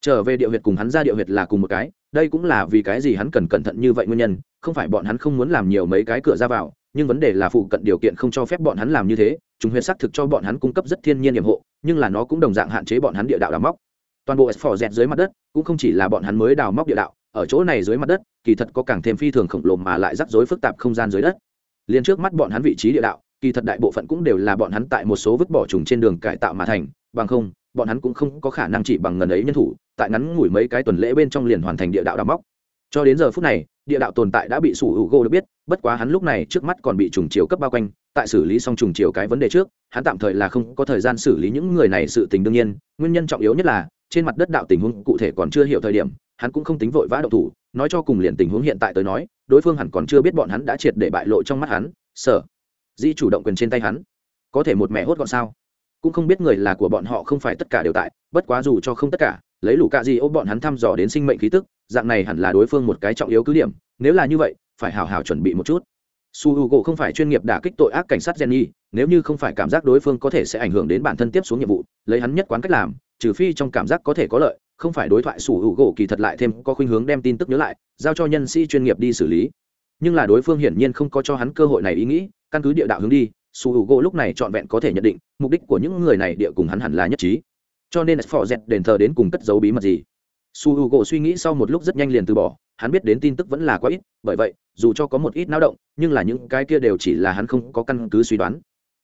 A: Trở về địa huyệt cùng hắn ra địa huyệt là cùng một cái, đây cũng là vì cái gì hắn cần cẩn thận như vậy nguyên nhân, không phải bọn hắn không muốn làm nhiều mấy cái cửa ra vào nhưng vấn đề là phụ cận điều kiện không cho phép bọn hắn làm như thế, chúng huyết xác thực cho bọn hắn cung cấp rất thiên nhiên nhiệm hộ, nhưng là nó cũng đồng dạng hạn chế bọn hắn địa đạo đào móc. Toàn bộ phò dẹt dưới mặt đất, cũng không chỉ là bọn hắn mới đào móc địa đạo, ở chỗ này dưới mặt đất, kỳ thật có càng thêm phi thường khổng lồ mà lại rắc rối phức tạp không gian dưới đất. Liền trước mắt bọn hắn vị trí địa đạo, kỳ thật đại bộ phận cũng đều là bọn hắn tại một số vứt bỏ trùng trên đường cải tạo mà thành, bằng không, bọn hắn cũng không có khả năng chỉ bằng ngần ấy nhân thủ, tại ngắn ngủi mấy cái tuần lễ bên trong liền hoàn thành địa đạo đào móc. Cho đến giờ phút này địa đạo tồn tại đã bị sủ hữu gỗ được biết, bất quá hắn lúc này trước mắt còn bị trùng chiều cấp bao quanh, tại xử lý xong trùng chiều cái vấn đề trước, hắn tạm thời là không có thời gian xử lý những người này sự tình đương nhiên, nguyên nhân trọng yếu nhất là, trên mặt đất đạo tình huống cụ thể còn chưa hiểu thời điểm, hắn cũng không tính vội vã động thủ, nói cho cùng liền tình huống hiện tại tới nói, đối phương hẳn còn chưa biết bọn hắn đã triệt để bại lộ trong mắt hắn, sở, di chủ động quyền trên tay hắn, có thể một mẹ hốt gọn sao? Cũng không biết người là của bọn họ không phải tất cả đều tại, bất quá dù cho không tất cả lấy lũ cạ gì ô bọn hắn thăm dò đến sinh mệnh khí tức, dạng này hẳn là đối phương một cái trọng yếu cứ điểm, nếu là như vậy, phải hào hào chuẩn bị một chút. Su h u gỗ không phải chuyên nghiệp đả kích tội ác cảnh sát jenny, nếu như không phải cảm giác đối phương có thể sẽ ảnh hưởng đến bản thân tiếp xuống nhiệm vụ, lấy hắn nhất quán cách làm, trừ phi trong cảm giác có thể có lợi, không phải đối thoại su h u gỗ kỳ thật lại thêm có khuynh hướng đem tin tức nhớ lại, giao cho nhân sĩ chuyên nghiệp đi xử lý. Nhưng là đối phương hiển nhiên không có cho hắn cơ hội này ý nghĩ, căn cứ địa đạo hướng đi, su h u gỗ lúc này trọn vẹn có thể nhận định, mục đích của những người này địa cùng hắn hẳn là nhất trí cho nên phò dẹt đền thờ đến cùng cất giấu bí mật gì. Su h u gỗ suy nghĩ sau một lúc rất nhanh liền từ bỏ, hắn biết đến tin tức vẫn là quá ít, bởi vậy, dù cho có một ít náo động, nhưng là những cái kia đều chỉ là hắn không có căn cứ suy đoán.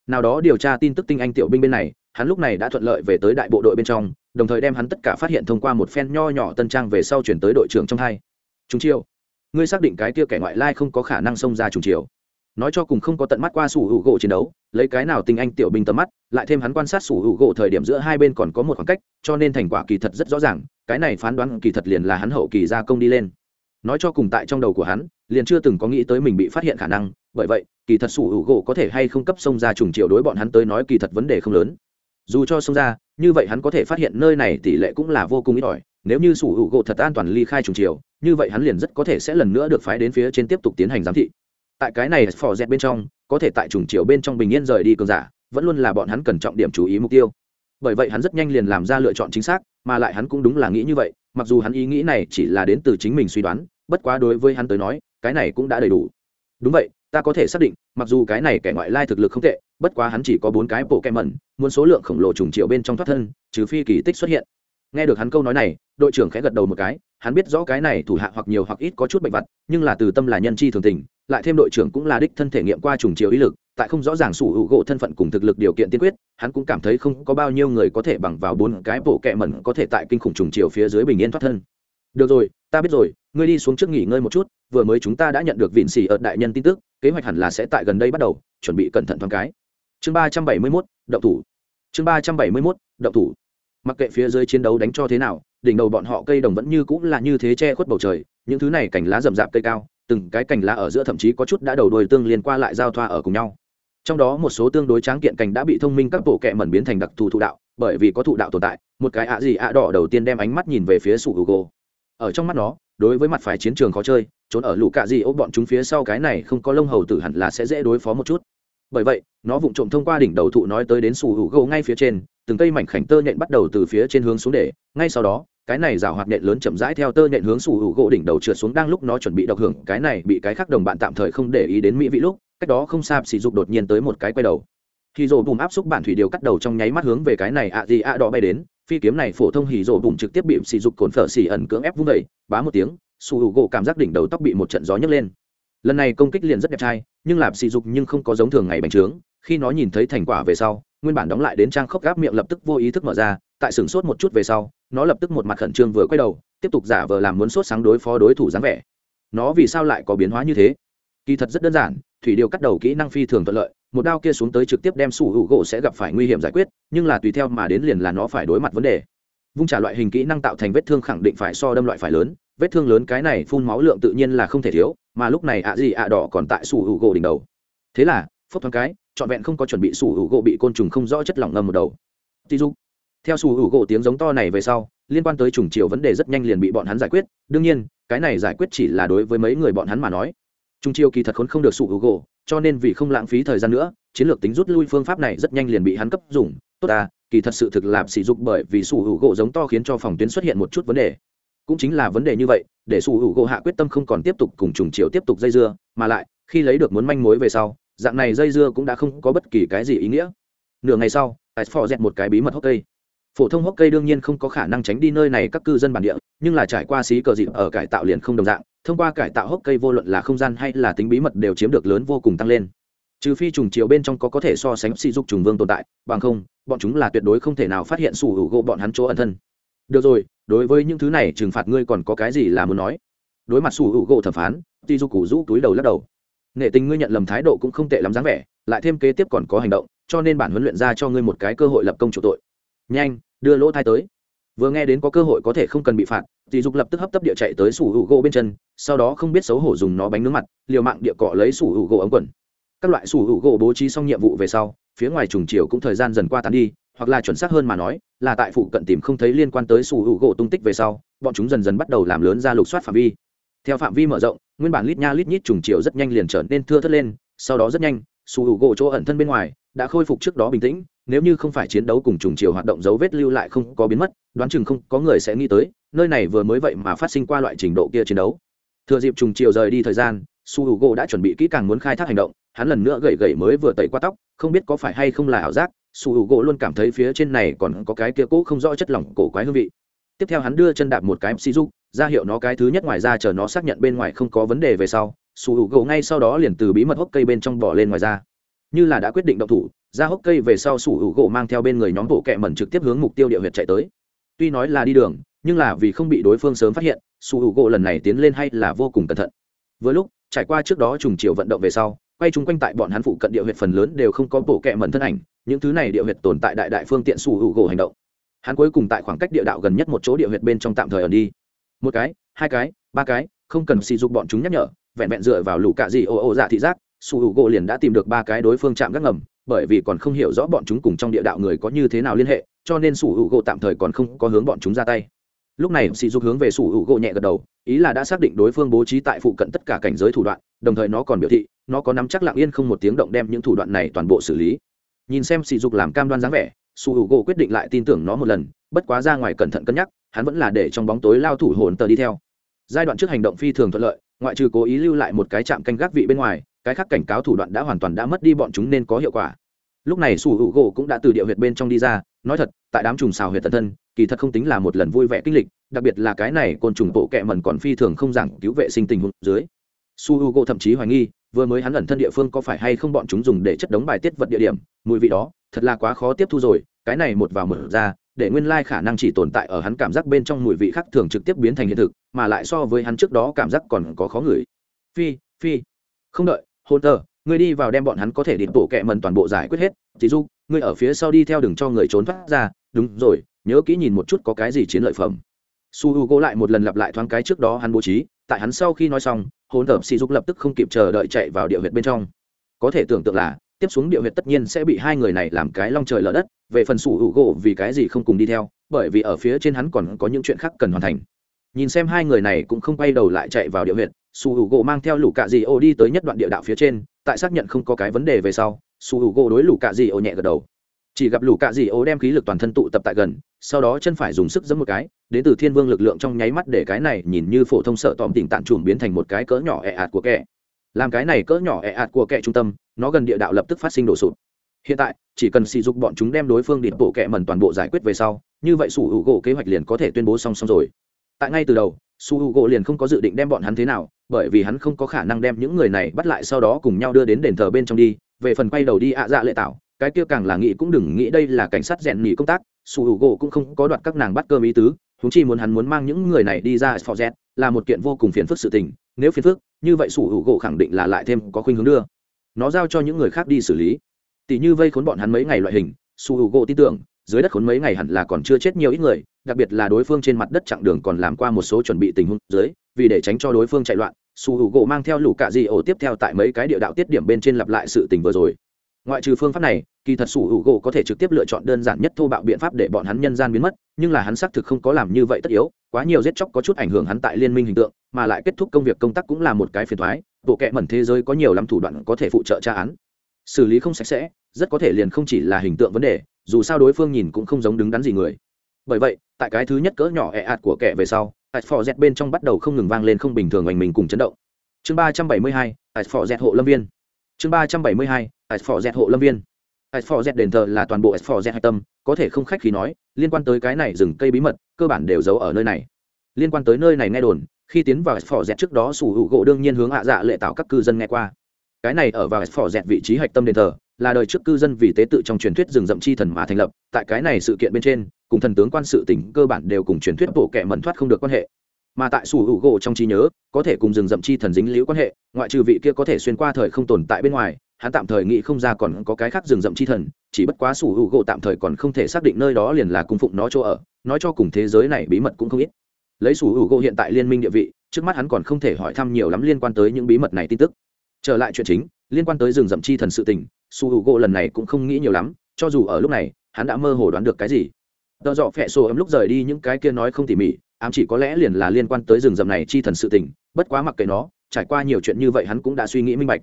A: Nào đó điều tra tin tức tinh anh tiểu binh bên này, hắn lúc này đã thuận lợi về tới đại bộ đội bên trong, đồng thời đem hắn tất cả phát hiện thông qua một phen nho nhỏ tân trang về sau chuyển tới đội trưởng trong hai. Chúng chiêu ngươi xác định cái kia kẻ ngoại lai không có khả năng xông ra trùng chiều nói cho cùng không có tận mắt qua sủ hữu gỗ chiến đấu, lấy cái nào tình anh tiểu binh tầm mắt, lại thêm hắn quan sát sủ hữu gỗ thời điểm giữa hai bên còn có một khoảng cách, cho nên thành quả kỳ thật rất rõ ràng, cái này phán đoán kỳ thật liền là hắn hậu kỳ gia công đi lên. Nói cho cùng tại trong đầu của hắn, liền chưa từng có nghĩ tới mình bị phát hiện khả năng, bởi vậy, kỳ thật sủ hữu gỗ có thể hay không cấp sông ra trùng triệu đối bọn hắn tới nói kỳ thật vấn đề không lớn. Dù cho sông ra, như vậy hắn có thể phát hiện nơi này tỷ lệ cũng là vô cùng ít ỏi, nếu như sủ hữu gỗ thật an toàn ly khai trùng triều như vậy hắn liền rất có thể sẽ lần nữa được phái đến phía trên tiếp tục tiến hành giám thị tại cái này phò dẹt bên trong, có thể tại trùng chiều bên trong bình yên rời đi cường giả, vẫn luôn là bọn hắn cần trọng điểm chú ý mục tiêu. Bởi vậy hắn rất nhanh liền làm ra lựa chọn chính xác, mà lại hắn cũng đúng là nghĩ như vậy, mặc dù hắn ý nghĩ này chỉ là đến từ chính mình suy đoán, bất quá đối với hắn tới nói, cái này cũng đã đầy đủ. Đúng vậy, ta có thể xác định, mặc dù cái này kẻ ngoại lai thực lực không tệ, bất quá hắn chỉ có bốn cái bộ kem mẩn muốn số lượng khổng lồ trùng triệu bên trong thoát thân, trừ phi kỳ tích xuất hiện. Nghe được hắn câu nói này, đội trưởng khẽ gật đầu một cái, hắn biết rõ cái này thủ hạ hoặc nhiều hoặc ít có chút bệnh vặt nhưng là từ tâm là nhân chi thường tình lại thêm đội trưởng cũng là đích thân thể nghiệm qua trùng chiều ý lực, tại không rõ ràng sủ hữu gỗ thân phận cùng thực lực điều kiện tiên quyết, hắn cũng cảm thấy không có bao nhiêu người có thể bằng vào bốn cái bộ kẹ mẩn có thể tại kinh khủng trùng chiều phía dưới bình yên thoát thân. Được rồi, ta biết rồi, ngươi đi xuống trước nghỉ ngơi một chút, vừa mới chúng ta đã nhận được vịn xỉ ở đại nhân tin tức, kế hoạch hẳn là sẽ tại gần đây bắt đầu, chuẩn bị cẩn thận thoáng cái. Chương ba trăm bảy mươi mốt, động thủ. Chương ba trăm bảy mươi mốt, động thủ. Mặc kệ phía dưới chiến đấu đánh cho thế nào, đỉnh đầu bọn họ cây đồng vẫn như cũng là như thế che khuất bầu trời, những thứ này cảnh lá rậm rạp cây cao từng cái cành lá ở giữa thậm chí có chút đã đầu đuôi tương liên qua lại giao thoa ở cùng nhau. Trong đó một số tương đối tráng kiện cành đã bị thông minh các bộ kệ mẩn biến thành đặc thù thụ đạo, bởi vì có thụ đạo tồn tại, một cái ạ gì ạ đỏ đầu tiên đem ánh mắt nhìn về phía sủ hugo. Ở trong mắt nó, đối với mặt phải chiến trường khó chơi, trốn ở lũ cạ gì ốc bọn chúng phía sau cái này không có lông hầu tử hẳn là sẽ dễ đối phó một chút bởi vậy, nó vụng trộm thông qua đỉnh đầu thụ nói tới đến sủ hữu gỗ ngay phía trên, từng cây mảnh khảnh tơ nhện bắt đầu từ phía trên hướng xuống để, ngay sau đó, cái này rào hoạt nhện lớn chậm rãi theo tơ nhện hướng sủ hữu gỗ đỉnh đầu trượt xuống đang lúc nó chuẩn bị độc hưởng, cái này bị cái khác đồng bạn tạm thời không để ý đến mỹ vị lúc, cách đó không xa sỉ dục đột nhiên tới một cái quay đầu. Hì rồ bùm áp xúc bản thủy điều cắt đầu trong nháy mắt hướng về cái này ạ gì ạ đỏ bay đến, phi kiếm này phổ thông hì rồ bùm trực tiếp bị sỉ dục cồn phở xỉ ẩn cưỡng ép vung vẩy bá một tiếng sủ hữu gỗ cảm giác đỉnh đầu tóc bị một trận gió nhấc lên lần này công kích liền rất đẹp trai, nhưng lạp sỉ dục nhưng không có giống thường ngày bành trướng. Khi nó nhìn thấy thành quả về sau, nguyên bản đóng lại đến trang khóc gáp miệng lập tức vô ý thức mở ra, tại sửng sốt một chút về sau, nó lập tức một mặt khẩn trương vừa quay đầu, tiếp tục giả vờ làm muốn sốt sáng đối phó đối thủ dáng vẻ. Nó vì sao lại có biến hóa như thế? Kỳ thật rất đơn giản, thủy điều cắt đầu kỹ năng phi thường thuận lợi, một đao kia xuống tới trực tiếp đem sủ hữu gỗ sẽ gặp phải nguy hiểm giải quyết, nhưng là tùy theo mà đến liền là nó phải đối mặt vấn đề. Vung trả loại hình kỹ năng tạo thành vết thương khẳng định phải so đâm loại phải lớn, vết thương lớn cái này phun máu lượng tự nhiên là không thể thiếu mà lúc này ạ gì ạ đỏ còn tại sủ hữu gỗ đỉnh đầu. Thế là, phốc thoáng cái, trọn vẹn không có chuẩn bị sủ hữu gỗ bị côn trùng không rõ chất lỏng ngâm một đầu. Tí dục. Theo sủ hữu gỗ tiếng giống to này về sau, liên quan tới trùng chiều vấn đề rất nhanh liền bị bọn hắn giải quyết. Đương nhiên, cái này giải quyết chỉ là đối với mấy người bọn hắn mà nói. Trùng chiều kỳ thật khốn không được sủ hữu gỗ, cho nên vì không lãng phí thời gian nữa, chiến lược tính rút lui phương pháp này rất nhanh liền bị hắn cấp dùng. Tốt ta kỳ thật sự thực lạp sỉ dục bởi vì sủ hữu gỗ giống to khiến cho phòng tuyến xuất hiện một chút vấn đề. Cũng chính là vấn đề như vậy để sủ hữu gỗ hạ quyết tâm không còn tiếp tục cùng trùng chiều tiếp tục dây dưa, mà lại, khi lấy được muốn manh mối về sau, dạng này dây dưa cũng đã không có bất kỳ cái gì ý nghĩa. Nửa ngày sau tại phò dẹt một cái bí mật hốc cây. Phổ thông hốc cây đương nhiên không có khả năng tránh đi nơi này các cư dân bản địa, nhưng là trải qua xí cờ dịp ở cải tạo liền không đồng dạng, thông qua cải tạo hốc cây vô luận là không gian hay là tính bí mật đều chiếm được lớn vô cùng tăng lên. Trừ phi trùng chiều bên trong có có thể so sánh sỉ dục trùng vương tồn tại, bằng không, bọn chúng là tuyệt đối không thể nào phát hiện sủ hữu gỗ bọn hắn chỗ ẩn thân. Được rồi đối với những thứ này trừng phạt ngươi còn có cái gì là muốn nói? Đối mặt sủ hữu gỗ thẩm phán, ti du cụ rũ túi đầu lắc đầu. Nệ tình ngươi nhận lầm thái độ cũng không tệ lắm dáng vẻ, lại thêm kế tiếp còn có hành động, cho nên bản huấn luyện ra cho ngươi một cái cơ hội lập công chủ tội. Nhanh, đưa lỗ thai tới. Vừa nghe đến có cơ hội có thể không cần bị phạt dì dục lập tức hấp tấp địa chạy tới sủ hữu gỗ bên chân, sau đó không biết xấu hổ dùng nó bánh nướng mặt, liều mạng địa cọ lấy sủ hữu gỗ ống quần. Các loại sủ hữu gỗ bố trí xong nhiệm vụ về sau, phía ngoài trùng chiều cũng thời gian dần qua tán đi hoặc là chuẩn xác hơn mà nói, là tại phụ cận tìm không thấy liên quan tới sủ hữu gỗ tung tích về sau, bọn chúng dần dần bắt đầu làm lớn ra lục soát phạm vi. Theo phạm vi mở rộng, nguyên bản lít nha lít nhít trùng chiều rất nhanh liền trở nên thưa thất lên, sau đó rất nhanh, sủ hữu gỗ chỗ ẩn thân bên ngoài đã khôi phục trước đó bình tĩnh, nếu như không phải chiến đấu cùng trùng chiều hoạt động dấu vết lưu lại không có biến mất, đoán chừng không có người sẽ nghĩ tới, nơi này vừa mới vậy mà phát sinh qua loại trình độ kia chiến đấu. Thừa dịp trùng chiều rời đi thời gian su h u g o đã chuẩn bị kỹ càng muốn khai thác hành động, hắn lần nữa gậy gậy mới vừa tẩy qua tóc, không biết có phải hay không là ảo giác sủ hữu gỗ luôn cảm thấy phía trên này còn có cái kia cũ không rõ chất lỏng cổ quái hương vị. Tiếp theo hắn đưa chân đạp một cái si dục ra hiệu nó cái thứ nhất ngoài ra chờ nó xác nhận bên ngoài không có vấn đề về sau, sủ hữu gỗ ngay sau đó liền từ bí mật hốc cây bên trong bỏ lên ngoài ra. Như là đã quyết định động thủ, ra hốc cây về sau sủ hữu gỗ mang theo bên người nhóm bộ kẹ mẩn trực tiếp hướng mục tiêu địa huyệt chạy tới. Tuy nói là đi đường, nhưng là vì không bị đối phương sớm phát hiện, sủ hữu gỗ lần này tiến lên hay là vô cùng cẩn thận. Với lúc, trải qua trước đó trùng chiều vận động về sau quay chung quanh tại bọn hắn phụ cận địa huyệt phần lớn đều không có bộ kẹ mẩn thân ảnh, những thứ này địa huyệt tồn tại đại đại phương tiện sủ hữu gỗ hành động. Hắn cuối cùng tại khoảng cách địa đạo gần nhất một chỗ địa huyệt bên trong tạm thời ở đi. Một cái, hai cái, ba cái, không cần sử dụng bọn chúng nhắc nhở, vẹn vẹn dựa vào lũ cạ gì ô ô dạ thị giác, sủ hữu gỗ liền đã tìm được ba cái đối phương chạm gác ngầm, bởi vì còn không hiểu rõ bọn chúng cùng trong địa đạo người có như thế nào liên hệ, cho nên sủ hữu gỗ tạm thời còn không có hướng bọn chúng ra tay. Lúc này sỉ dục hướng về sủ hữu gỗ nhẹ gật đầu, ý là đã xác định đối phương bố trí tại phụ cận tất cả cảnh giới thủ đoạn, đồng thời nó còn biểu thị nó có nắm chắc lặng yên không một tiếng động đem những thủ đoạn này toàn bộ xử lý. Nhìn xem sỉ dục làm cam đoan dáng vẻ, su hữu gỗ quyết định lại tin tưởng nó một lần, bất quá ra ngoài cẩn thận cân nhắc, hắn vẫn là để trong bóng tối lao thủ hồn tờ đi theo. Giai đoạn trước hành động phi thường thuận lợi, ngoại trừ cố ý lưu lại một cái chạm canh gác vị bên ngoài, cái khác cảnh cáo thủ đoạn đã hoàn toàn đã mất đi bọn chúng nên có hiệu quả. Lúc này su hữu gỗ cũng đã từ địa huyệt bên trong đi ra, nói thật, tại đám trùng xào huyệt tận thân, kỳ thật không tính là một lần vui vẻ kinh lịch, đặc biệt là cái này côn trùng bộ kẹ mần còn phi thường không giảng cứu vệ sinh tình huống dưới. Su hữu gỗ thậm chí hoài nghi vừa mới hắn ẩn thân địa phương có phải hay không bọn chúng dùng để chất đống bài tiết vật địa điểm, mùi vị đó, thật là quá khó tiếp thu rồi, cái này một vào mở ra, để nguyên lai khả năng chỉ tồn tại ở hắn cảm giác bên trong mùi vị khác thường trực tiếp biến thành hiện thực, mà lại so với hắn trước đó cảm giác còn có khó ngửi. Phi phi, không đợi, hôn tờ, ngươi đi vào đem bọn hắn có thể điện tổ kẹ mần toàn bộ giải quyết hết chỉ du ngươi ở phía sau đi theo đừng cho người trốn thoát ra, đúng rồi, nhớ kỹ nhìn một chút có cái gì chiến lợi phẩm. Su h u gỗ lại một lần lặp lại thoáng cái trước đó hắn bố trí, tại hắn sau khi nói xong hỗn hợp sỉ dục lập tức không kịp chờ đợi chạy vào địa huyệt bên trong. Có thể tưởng tượng là, tiếp xuống địa huyệt tất nhiên sẽ bị hai người này làm cái long trời lở đất, về phần sủ hữu gỗ vì cái gì không cùng đi theo, bởi vì ở phía trên hắn còn có những chuyện khác cần hoàn thành. Nhìn xem hai người này cũng không quay đầu lại chạy vào địa huyệt, sủ hữu gỗ mang theo lũ cạ dị ô đi tới nhất đoạn địa đạo phía trên, tại xác nhận không có cái vấn đề về sau, sủ hữu gỗ đối lũ cạ dị ô nhẹ gật đầu. Chỉ gặp lũ cạ dị ô đem khí lực toàn thân tụ tập tại gần, sau đó chân phải dùng sức giấm một cái đến từ thiên vương lực lượng trong nháy mắt để cái này nhìn như phổ thông sợ tòm tỉnh tạn trùm biến thành một cái cỡ nhỏ ẹ ạt của kẻ. Làm cái này cỡ nhỏ ẹ ạt của kẻ trung tâm, nó gần địa đạo lập tức phát sinh đổ sụp. Hiện tại, chỉ cần sỉ dục bọn chúng đem đối phương điện bộ kẻ mần toàn bộ giải quyết về sau, như vậy sủ hữu gỗ kế hoạch liền có thể tuyên bố song song rồi. Tại ngay từ đầu, su h u gỗ liền không có dự định đem bọn hắn thế nào, bởi vì hắn không có khả năng đem những người này bắt lại sau đó cùng nhau đưa đến đền thờ bên trong đi. Về phần quay đầu đi ạ dạ lệ tạo, cái kia càng là nghĩ cũng đừng nghĩ đây là cảnh sát rèn nghỉ công tác, su h u gỗ cũng không có đoạt các nàng bắt cơm ý tứ húng chi muốn hắn muốn mang những người này đi ra s z là một kiện vô cùng phiền phức sự tình, nếu phiền phức, như vậy Sủ Hữu gỗ khẳng định là lại thêm có khuynh hướng đưa. Nó giao cho những người khác đi xử lý. Tỷ như vây khốn bọn hắn mấy ngày loại hình, Sủ Hữu gỗ tin tưởng, dưới đất khốn mấy ngày hẳn là còn chưa chết nhiều ít người, đặc biệt là đối phương trên mặt đất chặng đường còn làm qua một số chuẩn bị tình huống dưới, vì để tránh cho đối phương chạy loạn, Sủ Hữu gỗ mang theo lũ cạ di ổ tiếp theo tại mấy cái địa đạo tiết điểm bên trên lặp lại sự tình vừa rồi ngoại trừ phương pháp này, kỳ thật sủ hữu gỗ có thể trực tiếp lựa chọn đơn giản nhất thô bạo biện pháp để bọn hắn nhân gian biến mất, nhưng là hắn xác thực không có làm như vậy tất yếu, quá nhiều giết chóc có chút ảnh hưởng hắn tại liên minh hình tượng, mà lại kết thúc công việc công tác cũng là một cái phiền thoái bộ kệ mẩn thế giới có nhiều lắm thủ đoạn có thể phụ trợ tra án. Xử lý không sạch sẽ, rất có thể liền không chỉ là hình tượng vấn đề, dù sao đối phương nhìn cũng không giống đứng đắn gì người. Bởi vậy, tại cái thứ nhất cỡ nhỏ ẹ ạt của kẻ về sau ạt phò dẹt bên trong bắt đầu không ngừng vang lên không bình thường oanh mình cùng chấn động. Chương ba trăm bảy mươi hai ạt phò dẹt hộ lâm viên. Chương ba trăm bảy mươi hai ạt dẹt hộ lâm viên. Ạt dẹt đền thờ là toàn bộ ạt dẹt hạch tâm, có thể không khách khi nói, liên quan tới cái này rừng cây bí mật, cơ bản đều giấu ở nơi này. Liên quan tới nơi này nghe đồn, khi tiến vào phò dẹt trước đó sủ hữu gỗ đương nhiên hướng hạ dạ lệ tạo các cư dân nghe qua. Cái này ở vào phò dẹt vị trí hạch tâm đền thờ, là đời trước cư dân vì tế tự trong truyền thuyết rừng rậm chi thần mà thành lập, tại cái này sự kiện bên trên, cùng thần tướng quan sự tỉnh cơ bản đều cùng truyền thuyết bộ kệ mẩn thoát không được quan hệ. Mà tại sủ hữu gỗ trong trí nhớ, có thể cùng rừng rậm chi thần dính liễu quan hệ, ngoại trừ vị kia có thể xuyên qua thời không tồn tại bên ngoài hắn tạm thời nghĩ không ra còn có cái khác rừng rậm chi thần, chỉ bất quá sủ hữu gỗ tạm thời còn không thể xác định nơi đó liền là cung phụng nó chỗ ở, nói cho cùng thế giới này bí mật cũng không ít. Lấy sủ hữu gỗ hiện tại liên minh địa vị, trước mắt hắn còn không thể hỏi thăm nhiều lắm liên quan tới những bí mật này tin tức. Trở lại chuyện chính, liên quan tới rừng rậm chi thần sự tình, sủ hữu gỗ lần này cũng không nghĩ nhiều lắm, cho dù ở lúc này, hắn đã mơ hồ đoán được cái gì. Do dọ phẹ sổ ấm lúc rời đi những cái kia nói không tỉ mỉ, ám chỉ có lẽ liền là liên quan tới rừng rậm này chi thần sự tình, bất quá mặc kệ nó, trải qua nhiều chuyện như vậy hắn cũng đã suy nghĩ minh bạch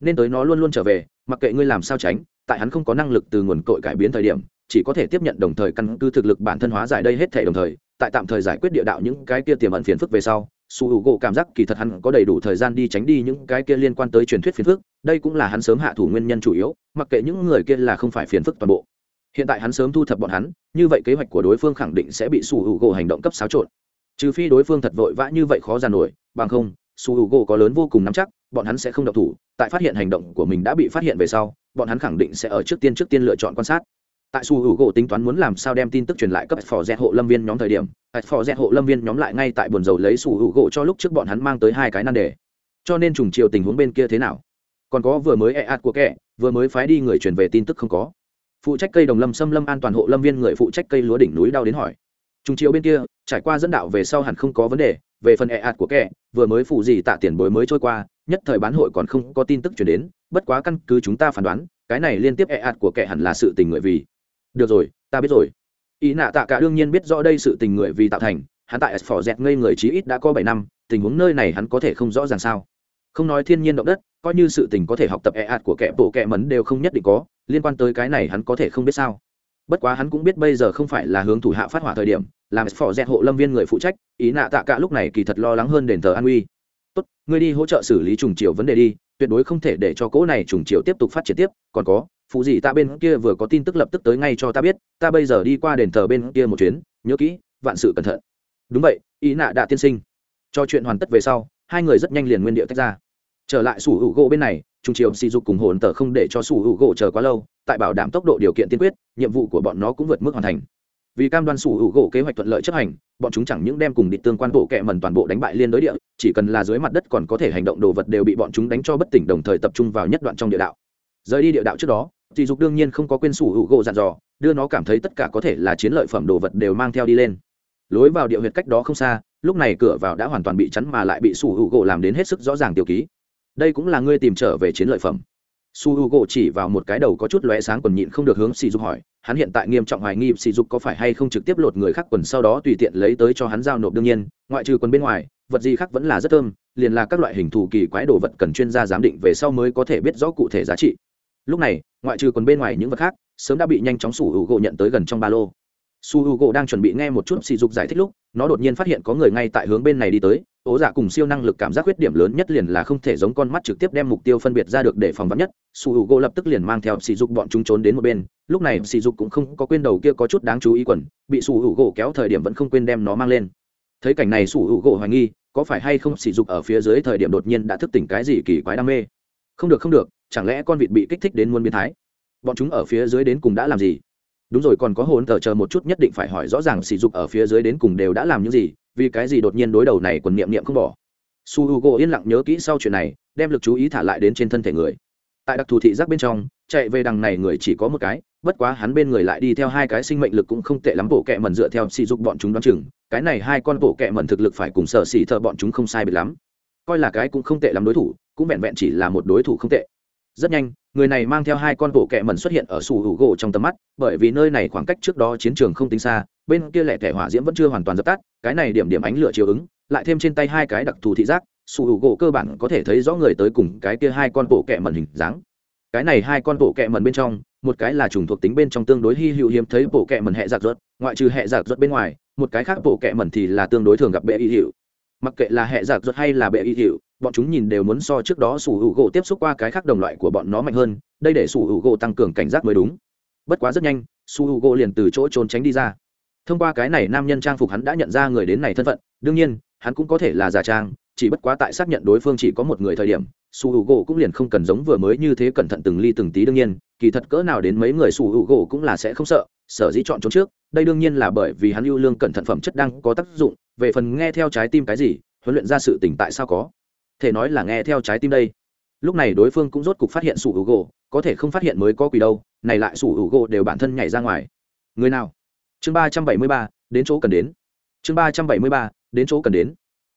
A: nên tới nó luôn luôn trở về, mặc kệ ngươi làm sao tránh, tại hắn không có năng lực từ nguồn cội cải biến thời điểm, chỉ có thể tiếp nhận đồng thời căn cứ thực lực bản thân hóa giải đây hết thể đồng thời, tại tạm thời giải quyết địa đạo những cái kia tiềm ẩn phiền phức về sau, su h u gỗ cảm giác kỳ thật hắn có đầy đủ thời gian đi tránh đi những cái kia liên quan tới truyền thuyết phiền phức, đây cũng là hắn sớm hạ thủ nguyên nhân chủ yếu, mặc kệ những người kia là không phải phiền phức toàn bộ. Hiện tại hắn sớm thu thập bọn hắn, như vậy kế hoạch của đối phương khẳng định sẽ bị su h u gỗ hành động cấp xáo trộn. Trừ phi đối phương thật vội vã như vậy khó giàn nổi, bằng không, su h u gỗ có lớn vô cùng nắm chắc bọn hắn sẽ không độc thủ, tại phát hiện hành động của mình đã bị phát hiện về sau, bọn hắn khẳng định sẽ ở trước tiên trước tiên lựa chọn quan sát. Tại su hữu gỗ tính toán muốn làm sao đem tin tức truyền lại cấp phò dẹt hộ lâm viên nhóm thời điểm phò dẹt hộ lâm viên nhóm lại ngay tại buồn dầu lấy su hữu gỗ cho lúc trước bọn hắn mang tới hai cái nan đề. Cho nên trùng chiều tình huống bên kia thế nào? Còn có vừa mới e ạt của kẻ, vừa mới phái đi người truyền về tin tức không có. Phụ trách cây đồng lâm xâm lâm an toàn hộ lâm viên người phụ trách cây lúa đỉnh núi đau đến hỏi. Trùng chiều bên kia, trải qua dẫn đạo về sau hẳn không có vấn đề, về phần e ạt của kẻ vừa mới phụ gì tạ tiền bối mới trôi qua, nhất thời bán hội còn không có tin tức chuyển đến, bất quá căn cứ chúng ta phán đoán, cái này liên tiếp e ạt của kẻ hẳn là sự tình người vì. Được rồi, ta biết rồi. Ý nạ tạ cả đương nhiên biết rõ đây sự tình người vì tạo thành, hắn tại phỏ dẹt ngây người chí ít đã có bảy năm, tình huống nơi này hắn có thể không rõ ràng sao. Không nói thiên nhiên động đất, coi như sự tình có thể học tập e ạt của kẻ bộ kẻ mấn đều không nhất định có, liên quan tới cái này hắn có thể không biết sao. Bất quá hắn cũng biết bây giờ không phải là hướng thủ hạ phát hỏa thời điểm làm phỏ dẹt hộ lâm viên người phụ trách, ý nạ tạ cả lúc này kỳ thật lo lắng hơn đền thờ an uy. Tốt, ngươi đi hỗ trợ xử lý trùng chiều vấn đề đi, tuyệt đối không thể để cho cỗ này trùng chiều tiếp tục phát triển tiếp, còn có, phụ gì ta bên kia vừa có tin tức lập tức tới ngay cho ta biết, ta bây giờ đi qua đền thờ bên kia một chuyến, nhớ kỹ, vạn sự cẩn thận. Đúng vậy, ý nạ đã tiên sinh. Cho chuyện hoàn tất về sau, hai người rất nhanh liền nguyên điệu tách ra. Trở lại sủ hữu gỗ bên này trung triều sỉ dục cùng hồn tờ không để cho sủ hữu gỗ chờ quá lâu, tại bảo đảm tốc độ điều kiện tiên quyết, nhiệm vụ của bọn nó cũng vượt mức hoàn thành vì cam đoan sủ hữu gỗ kế hoạch thuận lợi chấp hành bọn chúng chẳng những đem cùng địch tương quan bộ kệ mần toàn bộ đánh bại liên đối địa chỉ cần là dưới mặt đất còn có thể hành động đồ vật đều bị bọn chúng đánh cho bất tỉnh đồng thời tập trung vào nhất đoạn trong địa đạo rời đi địa đạo trước đó thì dục đương nhiên không có quên sủ hữu gỗ dặn dò, đưa nó cảm thấy tất cả có thể là chiến lợi phẩm đồ vật đều mang theo đi lên. Lối vào địa huyệt cách đó không xa, lúc này cửa vào đã hoàn toàn bị chắn mà lại bị sủ hữu gỗ làm đến hết sức rõ ràng tiêu ký. Đây cũng là ngươi tìm trở về chiến lợi phẩm. Su Hữu Gỗ chỉ vào một cái đầu có chút lóe sáng quần nhịn không được hướng Sỉ Dục hỏi, hắn hiện tại nghiêm trọng hoài nghi Sỉ Dục có phải hay không trực tiếp lột người khác quần sau đó tùy tiện lấy tới cho hắn giao nộp đương nhiên, ngoại trừ quần bên ngoài, vật gì khác vẫn là rất thơm, liền là các loại hình thù kỳ quái đồ vật cần chuyên gia giám định về sau mới có thể biết rõ cụ thể giá trị. Lúc này ngoại trừ quần bên ngoài những vật khác sớm đã bị nhanh chóng sủ hữu gỗ nhận tới gần trong ba lô su h u gỗ đang chuẩn bị nghe một chút sỉ dục giải thích lúc, nó đột nhiên phát hiện có người ngay tại hướng bên này đi tới. Ố giả cùng siêu năng lực cảm giác khuyết điểm lớn nhất liền là không thể giống con mắt trực tiếp đem mục tiêu phân biệt ra được để phòng vắn nhất. Su h u gỗ lập tức liền mang theo sỉ dục bọn chúng trốn đến một bên. Lúc này sỉ dục cũng không có quên đầu kia có chút đáng chú ý quần, bị su h u gỗ kéo thời điểm vẫn không quên đem nó mang lên. Thấy cảnh này su h u gỗ hoài nghi, có phải hay không sỉ dục ở phía dưới thời điểm đột nhiên đã thức tỉnh cái gì kỳ quái đam mê? Không được không được, chẳng lẽ con vịt bị kích thích đến muôn biến thái? Bọn chúng ở phía dưới đến cùng đã làm gì? Đúng rồi, còn có hồn tờ chờ một chút nhất định phải hỏi rõ ràng sỉ dục ở phía dưới đến cùng đều đã làm những gì, vì cái gì đột nhiên đối đầu này còn niệm niệm không bỏ. Su h u g o yên lặng nhớ kỹ sau chuyện này, đem lực chú ý thả lại đến trên thân thể người. Tại đặc thù thị giác bên trong, chạy về đằng này người chỉ có một cái, bất quá hắn bên người lại đi theo hai cái sinh mệnh lực cũng không tệ lắm, bộ kẹ mần dựa theo sỉ dục bọn chúng đoán chừng, cái này hai con bộ kẹ mần thực lực phải cùng sở xỉ thợ bọn chúng không sai biệt lắm. Coi là cái cũng không tệ lắm đối thủ, cũng vẹn vẹn chỉ là một đối thủ không tệ rất nhanh, người này mang theo hai con bộ kẹ mẩn xuất hiện ở sủ hữu gỗ trong tầm mắt, bởi vì nơi này khoảng cách trước đó chiến trường không tính xa, bên kia lẻ thẻ hỏa diễm vẫn chưa hoàn toàn dập tắt, cái này điểm điểm ánh lửa chiếu ứng, lại thêm trên tay hai cái đặc thù thị giác, sủ hữu gỗ cơ bản có thể thấy rõ người tới cùng cái kia hai con bộ kẹ mẩn hình dáng. Cái này hai con bộ kẹ mẩn bên trong, một cái là trùng thuộc tính bên trong tương đối hy hữu hiếm thấy bộ kẹ mẩn hệ giặc ruột, ngoại trừ hệ giặc ruột bên ngoài, một cái khác bộ kẹ mẩn thì là tương đối thường gặp bệ y hiệu mặc kệ là hệ giặc ruột hay là bệ y hiệu bọn chúng nhìn đều muốn so trước đó sủ hữu gỗ tiếp xúc qua cái khác đồng loại của bọn nó mạnh hơn, đây để sủ hữu gỗ tăng cường cảnh giác mới đúng. Bất quá rất nhanh, sủ hữu gỗ liền từ chỗ trốn tránh đi ra. Thông qua cái này nam nhân trang phục hắn đã nhận ra người đến này thân phận, đương nhiên, hắn cũng có thể là giả trang, chỉ bất quá tại xác nhận đối phương chỉ có một người thời điểm su hữu gỗ cũng liền không cần giống vừa mới như thế cẩn thận từng ly từng tí đương nhiên, kỳ thật cỡ nào đến mấy người su hữu gỗ cũng là sẽ không sợ, sở dĩ chọn trốn trước, đây đương nhiên là bởi vì hắn ưu lương cẩn thận phẩm chất đang có tác dụng, về phần nghe theo trái tim cái gì, huấn luyện ra sự tỉnh tại sao có thể nói là nghe theo trái tim đây. Lúc này đối phương cũng rốt cục phát hiện sủ hữu gỗ, có thể không phát hiện mới có quỷ đâu, này lại sủ hữu gỗ đều bản thân nhảy ra ngoài. Người nào? Chương ba trăm bảy mươi ba, đến chỗ cần đến. Chương ba trăm bảy mươi ba, đến chỗ cần đến.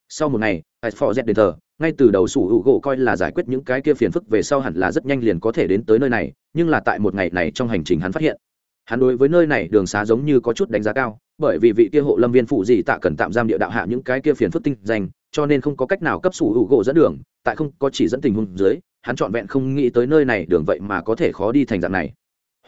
A: Sau một ngày tại phò z đền thờ, ngay từ đầu sủ hữu gỗ coi là giải quyết những cái kia phiền phức về sau hẳn là rất nhanh liền có thể đến tới nơi này, nhưng là tại một ngày này trong hành trình hắn phát hiện. Hắn đối với nơi này đường xá giống như có chút đánh giá cao, bởi vì vị kia hộ lâm viên phụ gì tạ cần tạm giam địa đạo hạ những cái kia phiền phức tinh danh cho nên không có cách nào cấp sủ hữu gỗ dẫn đường, tại không có chỉ dẫn tình huống dưới, hắn trọn vẹn không nghĩ tới nơi này đường vậy mà có thể khó đi thành dạng này.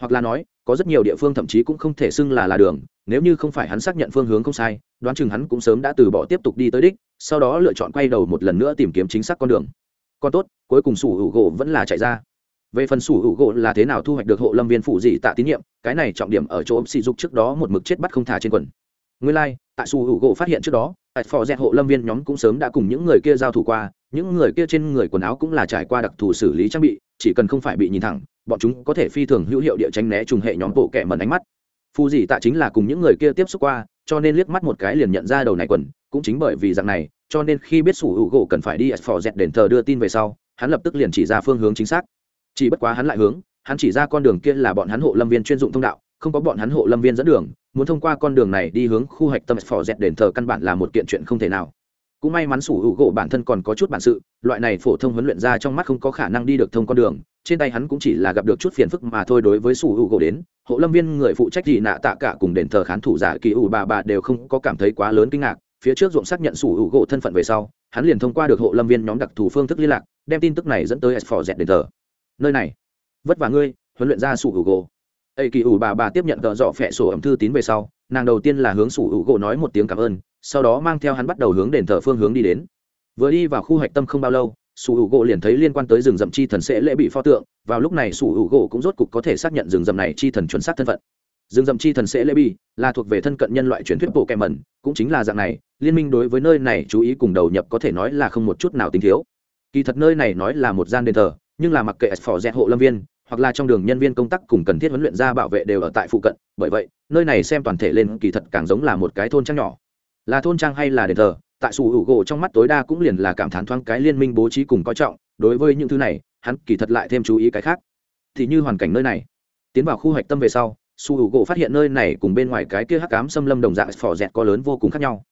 A: Hoặc là nói, có rất nhiều địa phương thậm chí cũng không thể xưng là là đường, nếu như không phải hắn xác nhận phương hướng không sai, đoán chừng hắn cũng sớm đã từ bỏ tiếp tục đi tới đích, sau đó lựa chọn quay đầu một lần nữa tìm kiếm chính xác con đường. Còn tốt, cuối cùng sủ hữu gỗ vẫn là chạy ra. Về phần sủ hữu gỗ là thế nào thu hoạch được hộ lâm viên phụ dị tạ tín nhiệm, cái này trọng điểm ở chỗ sỉ dục trước đó một mực chết bắt không thả trên quần nguyên lai、like, tại su hữu gỗ phát hiện trước đó tại phò dẹt hộ lâm viên nhóm cũng sớm đã cùng những người kia giao thủ qua những người kia trên người quần áo cũng là trải qua đặc thù xử lý trang bị chỉ cần không phải bị nhìn thẳng bọn chúng có thể phi thường hữu hiệu địa tránh né trùng hệ nhóm bộ kẻ mẩn ánh mắt. Phù gì tạ chính là cùng những người kia tiếp xúc qua cho nên liếc mắt một cái liền nhận ra đầu này quần cũng chính bởi vì dạng này cho nên khi biết sủ hữu gỗ cần phải đi phò dẹt đền thờ đưa tin về sau hắn lập tức liền chỉ ra phương hướng chính xác. Chỉ bất quá hắn lại hướng hắn chỉ ra con đường kia là bọn hắn hộ lâm viên chuyên dụng thông đạo không có bọn hắn hộ lâm viên dẫn đường muốn thông qua con đường này đi hướng khu hạch tâm phò dẹt đền thờ căn bản là một kiện chuyện không thể nào. Cũng may mắn sủ hữu gỗ bản thân còn có chút bản sự, loại này phổ thông huấn luyện ra trong mắt không có khả năng đi được thông con đường, trên tay hắn cũng chỉ là gặp được chút phiền phức mà thôi đối với sủ hữu gỗ đến, hộ lâm viên người phụ trách gì nạ tạ cả cùng đền thờ khán thủ giả kỳ ủ bà bà đều không có cảm thấy quá lớn kinh ngạc, phía trước ruộng xác nhận sủ hữu gỗ thân phận về sau, hắn liền thông qua được hộ lâm viên nhóm đặc thù phương thức liên lạc, đem tin tức này dẫn tới s phò dẹt đền thờ. Nơi này, vất vả ngươi, huấn luyện ra sủ hữu gỗ ây kỳ ủ bà bà tiếp nhận tờ dọ phẹ sổ ẩm thư tín về sau, nàng đầu tiên là hướng sủ hữu gỗ nói một tiếng cảm ơn, sau đó mang theo hắn bắt đầu hướng đền thờ phương hướng đi đến. Vừa đi vào khu hạch tâm không bao lâu, sủ hữu gỗ liền thấy liên quan tới rừng rậm chi thần sẽ lễ bị pho tượng, vào lúc này sủ hữu gỗ cũng rốt cục có thể xác nhận rừng rậm này chi thần chuẩn xác thân phận. Rừng rậm chi thần sẽ lễ bị là thuộc về thân cận nhân loại truyền thuyết bộ kèm mẩn, cũng chính là dạng này, liên minh đối với nơi này chú ý cùng đầu nhập có thể nói là không một chút nào tính thiếu. Kỳ thật nơi này nói là một gian đền thờ, nhưng là mặc kệ phò rẽ hộ lâm viên hoặc là trong đường nhân viên công tác cùng cần thiết huấn luyện ra bảo vệ đều ở tại phụ cận, bởi vậy, nơi này xem toàn thể lên kỳ thật càng giống là một cái thôn trang nhỏ. Là thôn trang hay là đền thờ, tại sủ hữu gỗ trong mắt tối đa cũng liền là cảm thán thoáng cái liên minh bố trí cùng coi trọng, đối với những thứ này, hắn kỳ thật lại thêm chú ý cái khác. Thì như hoàn cảnh nơi này, tiến vào khu hoạch tâm về sau su hữu gỗ phát hiện nơi này cùng bên ngoài cái kia hắc cám xâm lâm đồng dạng phò dẹt có lớn vô cùng khác nhau.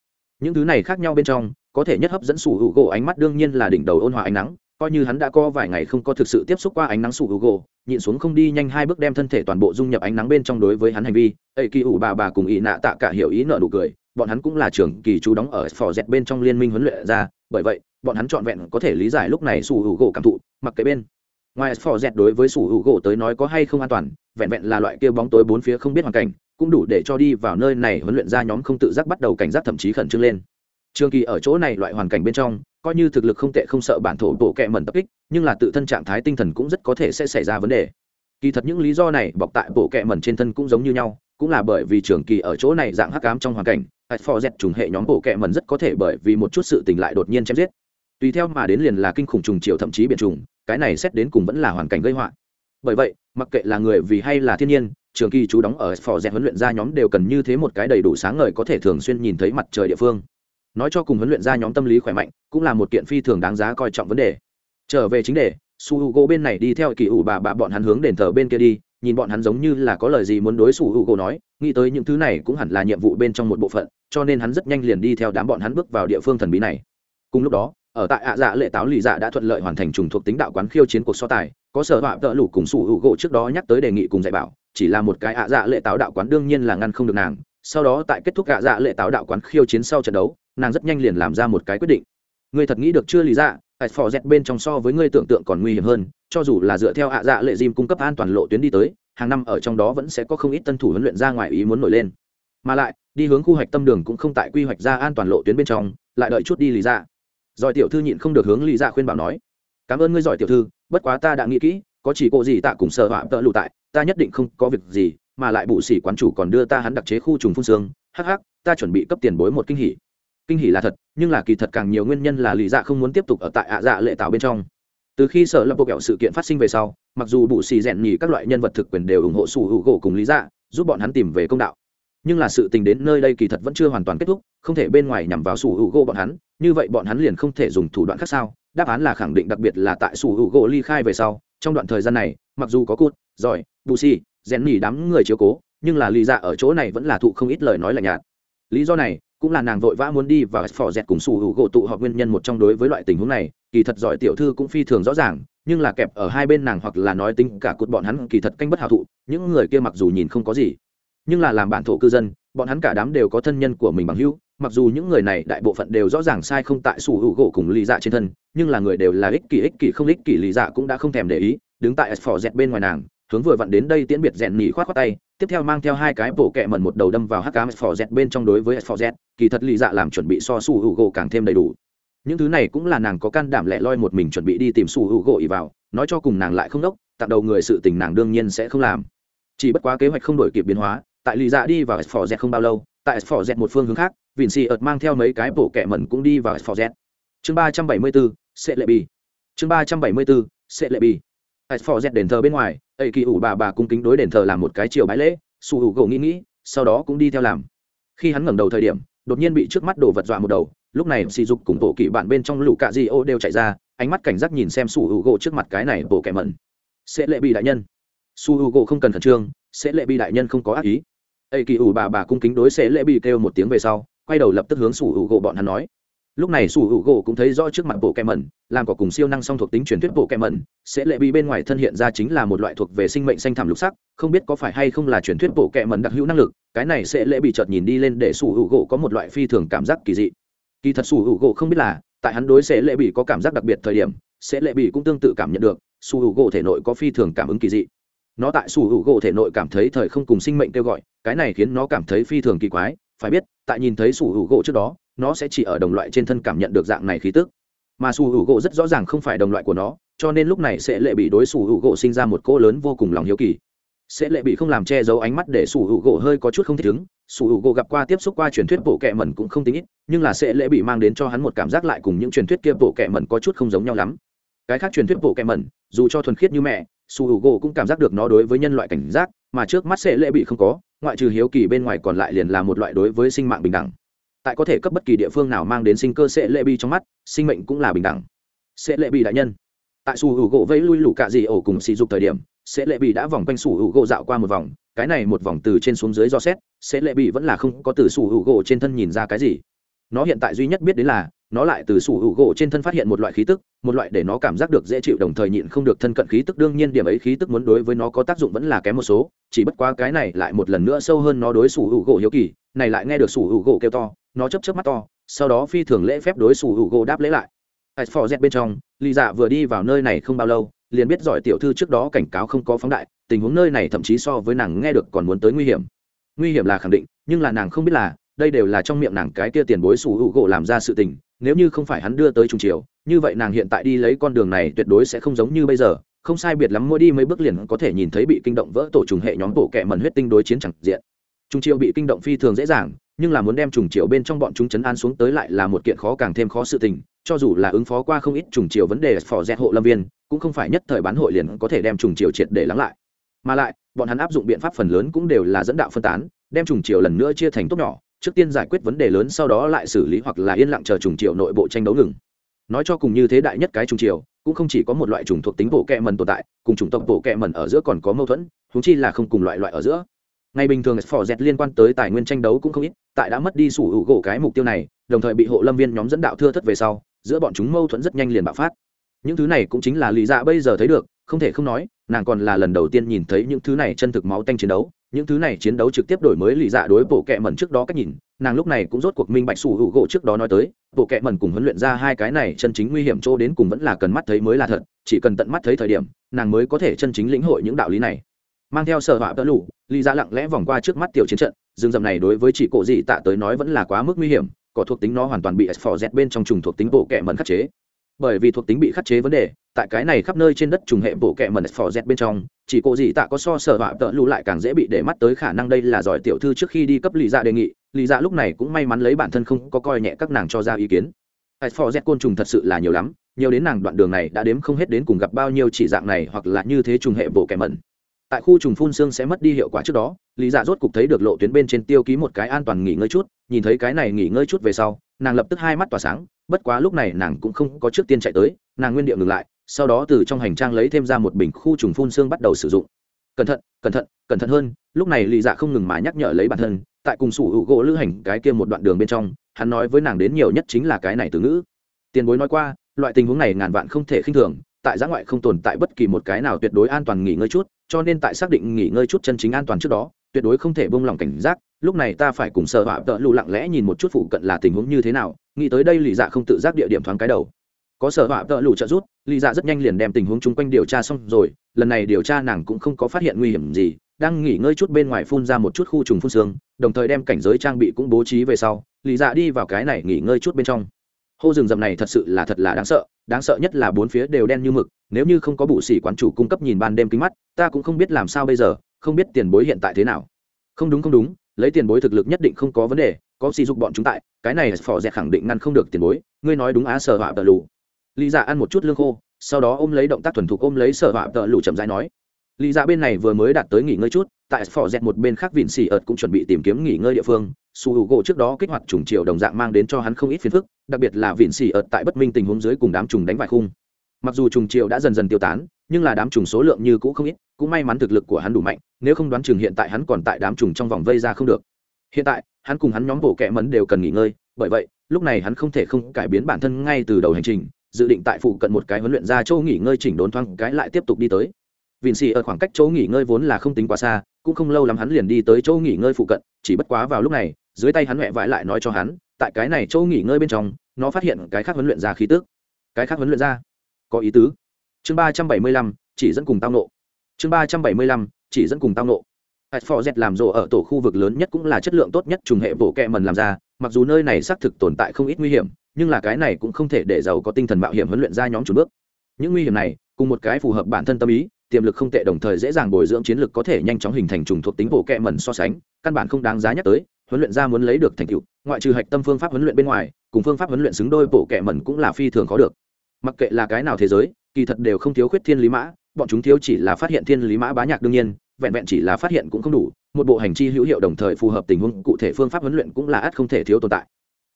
A: Những thứ này khác nhau bên trong, có thể nhất hấp dẫn su hữu gỗ ánh mắt đương nhiên là đỉnh đầu ôn hòa ánh nắng coi như hắn đã có vài ngày không có thực sự tiếp xúc qua ánh nắng sủ hữu gỗ nhịn xuống không đi nhanh hai bước đem thân thể toàn bộ dung nhập ánh nắng bên trong đối với hắn hành vi. Ây kỳ ủ bà bà cùng ý nạ tạ cả hiểu ý nợ nụ cười. Bọn hắn cũng là trưởng kỳ chú đóng ở phò dẹt bên trong liên minh huấn luyện ra. Bởi vậy, bọn hắn trọn vẹn có thể lý giải lúc này sủ hữu gỗ cảm thụ, mặc cái bên ngoài phò dẹt đối với sủ hữu gỗ tới nói có hay không an toàn, vẹn vẹn là loại kia bóng tối bốn phía không biết hoàn cảnh, cũng đủ để cho đi vào nơi này huấn luyện ra nhóm không tự giác bắt đầu cảnh giác thậm chí khẩn trương lên trường kỳ ở chỗ này loại hoàn cảnh bên trong, coi như thực lực không tệ không sợ bản thổ bộ kẹ mẩn tập kích, nhưng là tự thân trạng thái tinh thần cũng rất có thể sẽ xảy ra vấn đề. Kỳ thật những lý do này bọc tại bộ kẹ mẩn trên thân cũng giống như nhau, cũng là bởi vì trường kỳ ở chỗ này dạng hắc ám trong hoàn cảnh hạt phò dẹt trùng hệ nhóm bộ kẹ mẩn rất có thể bởi vì một chút sự tình lại đột nhiên chém giết. Tùy theo mà đến liền là kinh khủng trùng chiều thậm chí biển trùng, cái này xét đến cùng vẫn là hoàn cảnh gây họa. Bởi vậy, mặc kệ là người vì hay là thiên nhiên, trường kỳ chú đóng ở phò dẹt huấn luyện ra nhóm đều cần như thế một cái đầy đủ sáng ngời có thể thường xuyên nhìn thấy mặt trời địa phương nói cho cùng huấn luyện ra nhóm tâm lý khỏe mạnh, cũng là một kiện phi thường đáng giá coi trọng vấn đề. Trở về chính đề, su h u gỗ bên này đi theo kỳ ủ bà bà bọn hắn hướng đền thờ bên kia đi, nhìn bọn hắn giống như là có lời gì muốn đối su h u gỗ nói, nghĩ tới những thứ này cũng hẳn là nhiệm vụ bên trong một bộ phận, cho nên hắn rất nhanh liền đi theo đám bọn hắn bước vào địa phương thần bí này. Cùng lúc đó, ở tại ạ dạ lệ táo lì dạ đã thuận lợi hoàn thành trùng thuộc tính đạo quán khiêu chiến cuộc so tài, có sở họa tợ lủ cùng su h u gỗ trước đó nhắc tới đề nghị cùng dạy bảo, chỉ là một cái ạ dạ lệ táo đạo quán đương nhiên là ngăn không được nàng. Sau đó tại kết thúc ạ dạ lệ táo đạo quán khiêu chiến sau trận đấu nàng rất nhanh liền làm ra một cái quyết định. Ngươi thật nghĩ được chưa, lý dạ? Tại phò dẹt bên trong so với ngươi tưởng tượng còn nguy hiểm hơn, cho dù là dựa theo hạ dạ lệ dìm cung cấp an toàn lộ tuyến đi tới, hàng năm ở trong đó vẫn sẽ có không ít tân thủ huấn luyện ra ngoài ý muốn nổi lên. Mà lại, đi hướng khu hoạch tâm đường cũng không tại quy hoạch ra an toàn lộ tuyến bên trong, lại đợi chút đi, lý dạ. Giỏi tiểu thư nhịn không được hướng lý dạ khuyên bảo nói. Cảm ơn ngươi giỏi tiểu thư, bất quá ta đã nghĩ kỹ, có chỉ cô gì tạ cùng sợ họa tợ lụ tại, ta nhất định không có việc gì, mà lại bụ sĩ quán chủ còn đưa ta hắn đặc chế khu trùng phun xương. Hắc hắc, ta chuẩn bị cấp tiền bối một kinh hỉ kinh hỉ là thật, nhưng là kỳ thật càng nhiều nguyên nhân là lý dạ không muốn tiếp tục ở tại ạ dạ lệ tạo bên trong. Từ khi sở lập bộ kẹo sự kiện phát sinh về sau, mặc dù Bù xì rèn nhì các loại nhân vật thực quyền đều ủng hộ sủ hữu gỗ cùng lý dạ giúp bọn hắn tìm về công đạo. Nhưng là sự tình đến nơi đây kỳ thật vẫn chưa hoàn toàn kết thúc, không thể bên ngoài nhằm vào sủ hữu gỗ bọn hắn, như vậy bọn hắn liền không thể dùng thủ đoạn khác sao? Đáp án là khẳng định, đặc biệt là tại sủ hữu gỗ ly khai về sau, trong đoạn thời gian này, mặc dù có cút, giỏi, bù xì, rèn nhì đám người chiếu cố, nhưng là lý dạ ở chỗ này vẫn là thụ không ít lời nói lạnh nhạt. Lý do này cũng là nàng vội vã muốn đi và phò dẹt cùng sủ hữu gỗ tụ họp nguyên nhân một trong đối với loại tình huống này, kỳ thật giỏi tiểu thư cũng phi thường rõ ràng, nhưng là kẹp ở hai bên nàng hoặc là nói tính cả cột bọn hắn kỳ thật canh bất hào thụ, những người kia mặc dù nhìn không có gì, nhưng là làm bản thổ cư dân, bọn hắn cả đám đều có thân nhân của mình bằng hữu, mặc dù những người này đại bộ phận đều rõ ràng sai không tại sủ hữu gỗ cùng lý dạ trên thân, nhưng là người đều là ích kỷ ích kỷ không ích kỷ lý dạ cũng đã không thèm để ý, đứng tại phò dẹt bên ngoài nàng hướng vừa vặn đến đây tiễn biệt rèn nhỉ khoát khoát tay, tiếp theo mang theo hai cái bộ kẹ mẩn một đầu đâm vào hắc cám phò z bên trong đối với phò z, kỳ thật lì dạ làm chuẩn bị so su hữu gỗ càng thêm đầy đủ. Những thứ này cũng là nàng có can đảm lẻ loi một mình chuẩn bị đi tìm su hữu gỗ ỉ vào, nói cho cùng nàng lại không đốc, tặng đầu người sự tình nàng đương nhiên sẽ không làm. Chỉ bất quá kế hoạch không đổi kịp biến hóa, tại lì dạ đi vào phò z không bao lâu, tại phò z một phương hướng khác vịn xì ợt mang theo mấy cái bộ kẹ mẩn cũng đi vào phò z. Chương ba trăm bảy mươi bốn sẽ lệ bi chương ba trăm bảy mươi bốn sẽ lệ bi tại phò dẹt đền thờ bên ngoài ấy kỳ ủ bà bà cung kính đối đền thờ làm một cái chiều bái lễ su hữu gỗ nghĩ nghĩ, sau đó cũng đi theo làm. Khi hắn ngẩng đầu thời điểm, đột nhiên bị trước mắt đồ vật dọa một đầu, lúc này sỉ dục cùng bộ kỵ bạn bên trong lũ cạ di ô đều chạy ra, ánh mắt cảnh giác nhìn xem su hữu gỗ trước mặt cái này bộ kẻ mẩn. Sẽ lệ bị đại nhân. Su hữu gỗ không cần khẩn trương, sẽ lệ bị đại nhân không có ác ý. Ấy kỳ ủ bà bà cung kính đối sẽ lệ bị kêu một tiếng về sau, quay đầu lập tức hướng su hữu gỗ bọn hắn nói lúc này sủ hữu gỗ cũng thấy rõ trước mặt bộ kẹ mẩn làm có cùng siêu năng song thuộc tính truyền thuyết bộ kẹ mẩn sẽ lệ bị bên ngoài thân hiện ra chính là một loại thuộc về sinh mệnh xanh thảm lục sắc, không biết có phải hay không là truyền thuyết bộ kẹ mẩn đặc hữu năng lực, cái này sẽ lệ bị chợt nhìn đi lên để sủ hữu gỗ có một loại phi thường cảm giác kỳ dị. Kỳ thật sủ hữu gỗ không biết là, tại hắn đối sẽ lệ bị có cảm giác đặc biệt thời điểm, sẽ lệ bị cũng tương tự cảm nhận được, sủ hữu gỗ thể nội có phi thường cảm ứng kỳ dị. Nó tại sủ hữu gỗ thể nội cảm thấy thời không cùng sinh mệnh kêu gọi, cái này khiến nó cảm thấy phi thường kỳ quái phải biết, tại nhìn thấy sủ hữu gỗ trước đó, nó sẽ chỉ ở đồng loại trên thân cảm nhận được dạng này khí tức. Mà sủ hữu gỗ rất rõ ràng không phải đồng loại của nó, cho nên lúc này sẽ lệ bị đối sủ hữu gỗ sinh ra một cô lớn vô cùng lòng hiếu kỳ. Sẽ lệ bị không làm che giấu ánh mắt để sủ hữu gỗ hơi có chút không thích ứng. Sủ hữu gỗ gặp qua tiếp xúc qua truyền thuyết bộ kệ mẩn cũng không tính ít, nhưng là sẽ lệ bị mang đến cho hắn một cảm giác lại cùng những truyền thuyết kia bộ kệ mẩn có chút không giống nhau lắm. Cái khác truyền thuyết bộ kệ mẩn, dù cho thuần khiết như mẹ, sủ hữu gỗ cũng cảm giác được nó đối với nhân loại cảnh giác, mà trước mắt sẽ lệ bị không có ngoại trừ hiếu kỳ bên ngoài còn lại liền là một loại đối với sinh mạng bình đẳng. Tại có thể cấp bất kỳ địa phương nào mang đến sinh cơ sẽ lệ bi trong mắt, sinh mệnh cũng là bình đẳng. Sẽ lệ bi đại nhân. Tại su hữu gỗ vẫy lui lũ cạ dị ổ cùng sỉ dục thời điểm, sẽ lệ bị đã vòng quanh su hữu gỗ dạo qua một vòng, cái này một vòng từ trên xuống dưới do xét, sẽ lệ bị vẫn là không có từ su hữu gỗ trên thân nhìn ra cái gì nó hiện tại duy nhất biết đến là, nó lại từ sủ hữu gỗ trên thân phát hiện một loại khí tức, một loại để nó cảm giác được dễ chịu đồng thời nhịn không được thân cận khí tức. Đương nhiên điểm ấy khí tức muốn đối với nó có tác dụng vẫn là kém một số, chỉ bất quá cái này lại một lần nữa sâu hơn nó đối sủ hữu gỗ hiếu kỳ, này lại nghe được sủ hữu gỗ kêu to, nó chấp chấp mắt to, sau đó phi thường lễ phép đối sủ hữu gỗ đáp lễ lại. Tại phò z bên trong lì dạ vừa đi vào nơi này không bao lâu, liền biết giỏi tiểu thư trước đó cảnh cáo không có phóng đại, tình huống nơi này thậm chí so với nàng nghe được còn muốn tới nguy hiểm. Nguy hiểm là khẳng định, nhưng là nàng không biết là đây đều là trong miệng nàng cái kia tiền bối sủ hữu gỗ làm ra sự tình, nếu như không phải hắn đưa tới trung triều như vậy nàng hiện tại đi lấy con đường này tuyệt đối sẽ không giống như bây giờ, không sai biệt lắm mỗi đi mấy bước liền có thể nhìn thấy bị kinh động vỡ tổ trùng hệ nhóm tổ kẻ mần huyết tinh đối chiến chẳng diện. Trung Triều bị kinh động phi thường dễ dàng, nhưng là muốn đem trùng Triều bên trong bọn chúng chấn an xuống tới lại là một kiện khó càng thêm khó sự tình, cho dù là ứng phó qua không ít trùng Triều vấn đề phò dẹt hộ lâm viên, cũng không phải nhất thời bán hội liền có thể đem trùng Triều triệt để lắng lại. Mà lại, bọn hắn áp dụng biện pháp phần lớn cũng đều là dẫn đạo phân tán, đem trùng Triều lần nữa chia thành tốt nhỏ trước tiên giải quyết vấn đề lớn sau đó lại xử lý hoặc là yên lặng chờ trùng triệu nội bộ tranh đấu ngừng. Nói cho cùng như thế đại nhất cái trùng triệu cũng không chỉ có một loại trùng thuộc tính bộ kẹ mần tồn tại, cùng chủng tộc bộ kẹ mần ở giữa còn có mâu thuẫn húng chi là không cùng loại loại ở giữa. Ngày bình thường phò dẹt liên quan tới tài nguyên tranh đấu cũng không ít, tại đã mất đi sủ hữu gỗ cái mục tiêu này, đồng thời bị hộ lâm viên nhóm dẫn đạo thưa thất về sau, giữa bọn chúng mâu thuẫn rất nhanh liền bạo phát. Những thứ này cũng chính là lý dạ bây giờ thấy được, không thể không nói, nàng còn là lần đầu tiên nhìn thấy những thứ này chân thực máu tanh chiến đấu những thứ này chiến đấu trực tiếp đổi mới lì dạ đối bộ kệ mẩn trước đó cách nhìn, nàng lúc này cũng rốt cuộc minh bạch sủ hữu gỗ trước đó nói tới, bộ kệ mẩn cùng huấn luyện ra hai cái này chân chính nguy hiểm chỗ đến cùng vẫn là cần mắt thấy mới là thật, chỉ cần tận mắt thấy thời điểm, nàng mới có thể chân chính lĩnh hội những đạo lý này. Mang theo sở họa tơ lụ lì dạ lặng lẽ vòng qua trước mắt tiểu chiến trận, rừng rậm này đối với chị cổ dị tạ tới nói vẫn là quá mức nguy hiểm, có thuộc tính nó hoàn toàn bị s phò z bên trong trùng thuộc tính bộ kệ mẩn khắc chế bởi vì thuộc tính bị khắc chế vấn đề, tại cái này khắp nơi trên đất trùng hệ bộ kẹ mần phò z bên trong, chỉ cô gì tạ có so sở họa tợ lũ lại càng dễ bị để mắt tới khả năng đây là giỏi tiểu thư trước khi đi cấp lì dạ đề nghị, lì dạ lúc này cũng may mắn lấy bản thân không có coi nhẹ các nàng cho ra ý kiến. Tại phò z côn trùng thật sự là nhiều lắm, nhiều đến nàng đoạn đường này đã đếm không hết đến cùng gặp bao nhiêu chỉ dạng này hoặc là như thế trùng hệ bộ kẹ mần tại khu trùng phun xương sẽ mất đi hiệu quả trước đó, lý dạ rốt cục thấy được lộ tuyến bên trên tiêu ký một cái an toàn nghỉ ngơi chút, nhìn thấy cái này nghỉ ngơi chút về sau, nàng lập tức hai mắt tỏa sáng, bất quá lúc này nàng cũng không có trước tiên chạy tới, nàng nguyên điệu ngừng lại, sau đó từ trong hành trang lấy thêm ra một bình khu trùng phun xương bắt đầu sử dụng. Cẩn thận cẩn thận cẩn thận hơn, lúc này lì dạ không ngừng mà nhắc nhở lấy bản thân, tại cùng sủ hữu gỗ lữ hành cái kia một đoạn đường bên trong, hắn nói với nàng đến nhiều nhất chính là cái này từ ngữ. Tiền bối nói qua, loại tình huống này ngàn vạn không thể khinh thường tại giã ngoại không tồn tại bất kỳ một cái nào tuyệt đối an toàn nghỉ ngơi chút, cho nên tại xác định nghỉ ngơi chút chân chính an toàn trước đó, tuyệt đối không thể buông lỏng cảnh giác, lúc này ta phải cùng sợ họa tợ lù lặng lẽ nhìn một chút phụ cận là tình huống như thế nào, nghĩ tới đây lì dạ không tự giác địa điểm thoáng cái đầu. Có sở họa tợ lù trợ rút lì dạ rất nhanh liền đem tình huống chung quanh điều tra xong rồi, lần này điều tra nàng cũng không có phát hiện nguy hiểm gì, đang nghỉ ngơi chút bên ngoài phun ra một chút khu trùng phun xương, đồng thời đem cảnh giới trang bị cũng bố trí về sau, lì dạ đi vào cái này nghỉ ngơi chút bên trong hô rừng rậm này thật sự là thật là đáng sợ đáng sợ nhất là bốn phía đều đen như mực, nếu như không có bụ xỉ quán chủ cung cấp nhìn ban đêm kính mắt, ta cũng không biết làm sao bây giờ, không biết tiền bối hiện tại thế nào. Không đúng không đúng, lấy tiền bối thực lực nhất định không có vấn đề, có sỉ dục bọn chúng tại, cái này phò dẹt khẳng định ngăn không được tiền bối, ngươi nói đúng á, sở họa tờ lù. Lý dạ ăn một chút lương khô, sau đó ôm lấy động tác thuần thục ôm lấy sở họa tờ lù chậm rãi nói lý dạ bên này vừa mới đạt tới nghỉ ngơi chút, tại phò dẹt một bên khác vịn xỉ ợt cũng chuẩn bị tìm kiếm nghỉ ngơi địa phương. Su hữu gỗ trước đó kích hoạt trùng triệu đồng dạng mang đến cho hắn không ít phiền phức, đặc biệt là vịn xỉ ợt tại bất minh tình huống dưới cùng đám trùng đánh vài khung. Mặc dù trùng triệu đã dần dần tiêu tán, nhưng là đám trùng số lượng như cũ không ít, cũng may mắn thực lực của hắn đủ mạnh, nếu không đoán chừng hiện tại hắn còn tại đám trùng trong vòng vây ra không được. Hiện tại, hắn cùng hắn nhóm bộ kẹ mấn đều cần nghỉ ngơi, bởi vậy, lúc này hắn không thể không cải biến bản thân ngay từ đầu hành trình, dự định tại phụ cận một cái huấn luyện ra châu nghỉ ngơi chỉnh đốn thoáng cái lại tiếp tục đi tới vịn xì ở khoảng cách chỗ nghỉ ngơi vốn là không tính quá xa, cũng không lâu lắm hắn liền đi tới chỗ nghỉ ngơi phụ cận, chỉ bất quá vào lúc này, dưới tay hắn mẹ vãi lại nói cho hắn, tại cái này chỗ nghỉ ngơi bên trong, nó phát hiện cái khác huấn luyện ra khí tước cái khác huấn luyện ra? Có ý tứ. Chương ba trăm bảy mươi lăm, chỉ dẫn cùng tao nộ. Chương ba trăm bảy mươi lăm, chỉ dẫn cùng tao nộ. Hạt phò dẹt làm rộ ở tổ khu vực lớn nhất cũng là chất lượng tốt nhất trùng hệ bộ kẹ mần làm ra, mặc dù nơi này xác thực tồn tại không ít nguy hiểm, nhưng là cái này cũng không thể để giàu có tinh thần mạo hiểm huấn luyện ra nhóm chủ bước. Những nguy hiểm này, cùng một cái phù hợp bản thân tâm ý tiềm lực không tệ đồng thời dễ dàng bồi dưỡng chiến lực có thể nhanh chóng hình thành trùng thuộc tính bộ kệ mẩn so sánh, căn bản không đáng giá nhắc tới, huấn luyện ra muốn lấy được thành tựu, ngoại trừ hạch tâm phương pháp huấn luyện bên ngoài, cùng phương pháp huấn luyện xứng đôi bộ kệ mẩn cũng là phi thường khó được. Mặc kệ là cái nào thế giới, kỳ thật đều không thiếu khuyết thiên lý mã, bọn chúng thiếu chỉ là phát hiện thiên lý mã bá nhạc đương nhiên, vẹn vẹn chỉ là phát hiện cũng không đủ, một bộ hành chi hữu hiệu đồng thời phù hợp tình huống, cụ thể phương pháp huấn luyện cũng là ắt không thể thiếu tồn tại.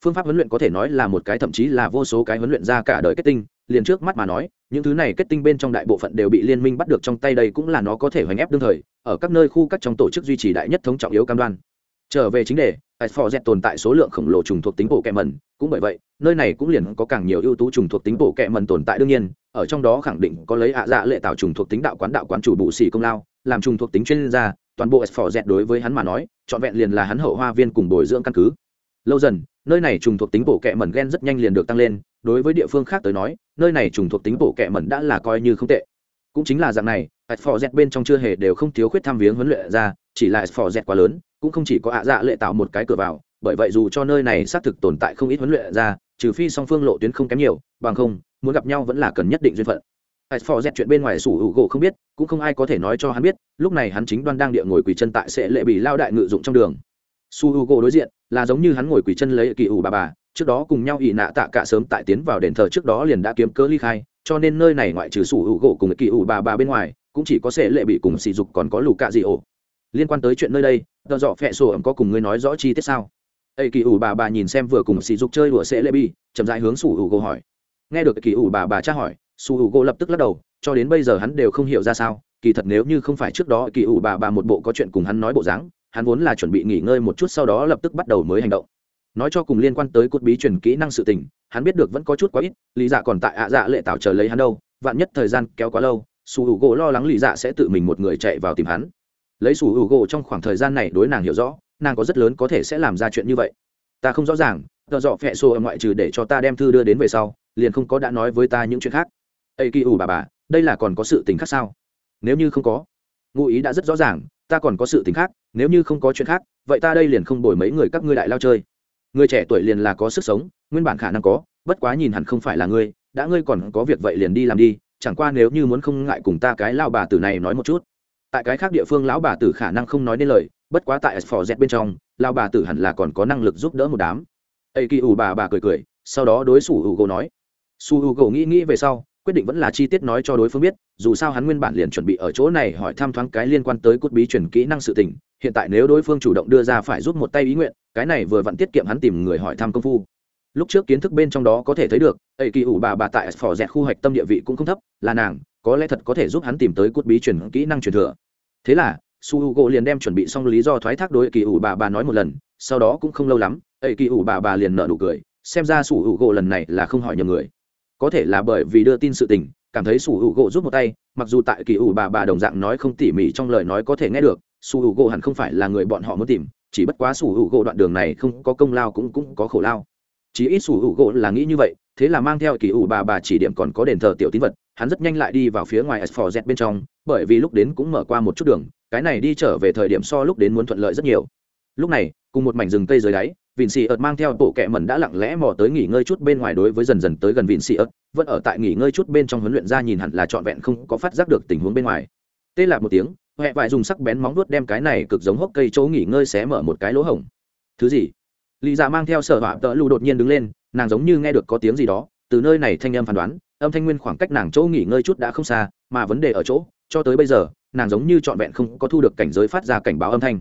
A: Phương pháp huấn luyện có thể nói là một cái thậm chí là vô số cái huấn luyện ra cả đời kết tinh liền trước mắt mà nói, những thứ này kết tinh bên trong đại bộ phận đều bị liên minh bắt được trong tay đây cũng là nó có thể hoành ép đương thời, ở các nơi khu các trong tổ chức duy trì đại nhất thống trọng yếu cam đoan. Trở về chính đề tại phò dẹt tồn tại số lượng khổng lồ trùng thuộc tính bộ kẹ mần cũng bởi vậy, nơi này cũng liền có càng nhiều ưu tú trùng thuộc tính bộ kẹ mần tồn tại đương nhiên, ở trong đó khẳng định có lấy ạ dạ lệ tạo trùng thuộc tính đạo quán đạo quán chủ bù xỉ công lao, làm trùng thuộc tính chuyên gia, toàn bộ phò dẹt đối với hắn mà nói, trọn vẹn liền là hắn hậu hoa viên cùng bồi dưỡng căn cứ. Lâu dần, nơi này trùng thuộc tính bộ kẹ mần gen rất nhanh liền được tăng lên đối với địa phương khác tới nói, nơi này trùng thuộc tính bộ kệ mẩn đã là coi như không tệ. Cũng chính là dạng này hạch phò dẹt bên trong chưa hề đều không thiếu khuyết tham viếng huấn luyện ra, chỉ là phò dẹt quá lớn, cũng không chỉ có ạ dạ lệ tạo một cái cửa vào, bởi vậy dù cho nơi này xác thực tồn tại không ít huấn luyện ra, trừ phi song phương lộ tuyến không kém nhiều, bằng không, muốn gặp nhau vẫn là cần nhất định duyên phận. Ai phò dẹt chuyện bên ngoài sủ hữu gỗ không biết, cũng không ai có thể nói cho hắn biết, lúc này hắn chính đoan đang địa ngồi quỳ chân tại sẽ lệ bị lao đại ngự dụng trong đường. Su hữu gỗ đối diện, là giống như hắn ngồi quỳ chân lấy kỳ ủ bà bà trước đó cùng nhau ỷ nạ tạ cả sớm tại tiến vào đền thờ trước đó liền đã kiếm cớ ly khai, cho nên nơi này ngoại trừ sủ hữu gỗ cùng kỳ ủ bà bà bên ngoài, cũng chỉ có sẽ lệ bị cùng sỉ dục còn có lù cạ dị ổ. Liên quan tới chuyện nơi đây, tờ dọ phẹ sổ ẩm có cùng ngươi nói rõ chi tiết sao? Ây kỳ ủ bà bà nhìn xem vừa cùng sỉ dục chơi đùa sẽ lệ bị chậm dại hướng sủ hữu gỗ hỏi. Nghe được kỳ ủ bà bà tra hỏi, sủ hữu gỗ lập tức lắc đầu, cho đến bây giờ hắn đều không hiểu ra sao, kỳ thật nếu như không phải trước đó kỳ ủ bà bà một bộ có chuyện cùng hắn nói bộ dáng, hắn vốn là chuẩn bị nghỉ ngơi một chút sau đó lập tức bắt đầu mới hành động nói cho cùng liên quan tới cốt bí truyền kỹ năng sự tình, hắn biết được vẫn có chút quá ít, lý dạ còn tại ạ dạ lệ tạo chờ lấy hắn đâu, vạn nhất thời gian kéo quá lâu su h u gỗ lo lắng lý dạ sẽ tự mình một người chạy vào tìm hắn. Lấy su h u gỗ trong khoảng thời gian này đối nàng hiểu rõ, nàng có rất lớn có thể sẽ làm ra chuyện như vậy. Ta không rõ ràng, tờ dọ phẹ xô ở ngoại trừ để cho ta đem thư đưa đến về sau, liền không có đã nói với ta những chuyện khác. Ây kỳ ủ bà bà, đây là còn có sự tình khác sao? Nếu như không có, ngụ ý đã rất rõ ràng, ta còn có sự tình khác, nếu như không có chuyện khác, vậy ta đây liền không đổi mấy người các ngươi đại lao chơi người trẻ tuổi liền là có sức sống, nguyên bản khả năng có, bất quá nhìn hẳn không phải là ngươi, đã ngươi còn có việc vậy liền đi làm đi, chẳng qua nếu như muốn không ngại cùng ta cái lao bà tử này nói một chút. Tại cái khác địa phương lão bà tử khả năng không nói nên lời, bất quá tại phò z bên trong lao bà tử hẳn là còn có năng lực giúp đỡ một đám. Ây kỳ ủ bà bà cười cười, sau đó đối xử hữu gỗ nói. Su hữu gỗ nghĩ nghĩ về sau, quyết định vẫn là chi tiết nói cho đối phương biết, dù sao hắn nguyên bản liền chuẩn bị ở chỗ này hỏi thăm thoáng cái liên quan tới cốt bí truyền kỹ năng sự tình hiện tại nếu đối phương chủ động đưa ra phải giúp một tay ý nguyện, cái này vừa vặn tiết kiệm hắn tìm người hỏi thăm công phu. Lúc trước kiến thức bên trong đó có thể thấy được ây kỳ ủ bà bà tại phò dẹt khu hoạch tâm địa vị cũng không thấp, là nàng, có lẽ thật có thể giúp hắn tìm tới cốt bí truyền kỹ năng truyền thừa. Thế là, su h u gỗ liền đem chuẩn bị xong lý do thoái thác đối kỳ ủ bà bà nói một lần, sau đó cũng không lâu lắm ây kỳ ủ bà bà liền nợ nụ cười, xem ra su h u gỗ lần này là không hỏi nhầm người. Có thể là bởi vì đưa tin sự tình, cảm thấy su h gỗ giúp một tay, mặc dù tại kỳ ủ bà bà đồng dạng nói không tỉ mỉ trong lời nói có thể nghe được su h u gỗ hẳn không phải là người bọn họ muốn tìm, chỉ bất quá su h u gỗ đoạn đường này không có công lao cũng cũng có khổ lao. Chỉ ít su h u gỗ là nghĩ như vậy, thế là mang theo kỳ ủ bà bà chỉ điểm còn có đền thờ tiểu tín vật, hắn rất nhanh lại đi vào phía ngoài s 4 z bên trong, bởi vì lúc đến cũng mở qua một chút đường, cái này đi trở về thời điểm so lúc đến muốn thuận lợi rất nhiều. Lúc này, cùng một mảnh rừng cây dưới đáy vịn xì ợt mang theo bộ kẹ mẩn đã lặng lẽ mò tới nghỉ ngơi chút bên ngoài đối với dần dần tới gần vịn xì ợt vẫn ở tại nghỉ ngơi chút bên trong huấn luyện ra nhìn hẳn là trọn vẹn không có phát giác được tình huống bên ngoài. Tê lạc một tiếng huệ vải dùng sắc bén móng vuốt đem cái này cực giống hốc cây chỗ nghỉ ngơi xé mở một cái lỗ hổng. Thứ gì? Lì dạ mang theo sở họa tợ lù đột nhiên đứng lên, nàng giống như nghe được có tiếng gì đó, từ nơi này thanh âm phán đoán, âm thanh nguyên khoảng cách nàng chỗ nghỉ ngơi chút đã không xa, mà vấn đề ở chỗ, cho tới bây giờ, nàng giống như trọn vẹn không có thu được cảnh giới phát ra cảnh báo âm thanh.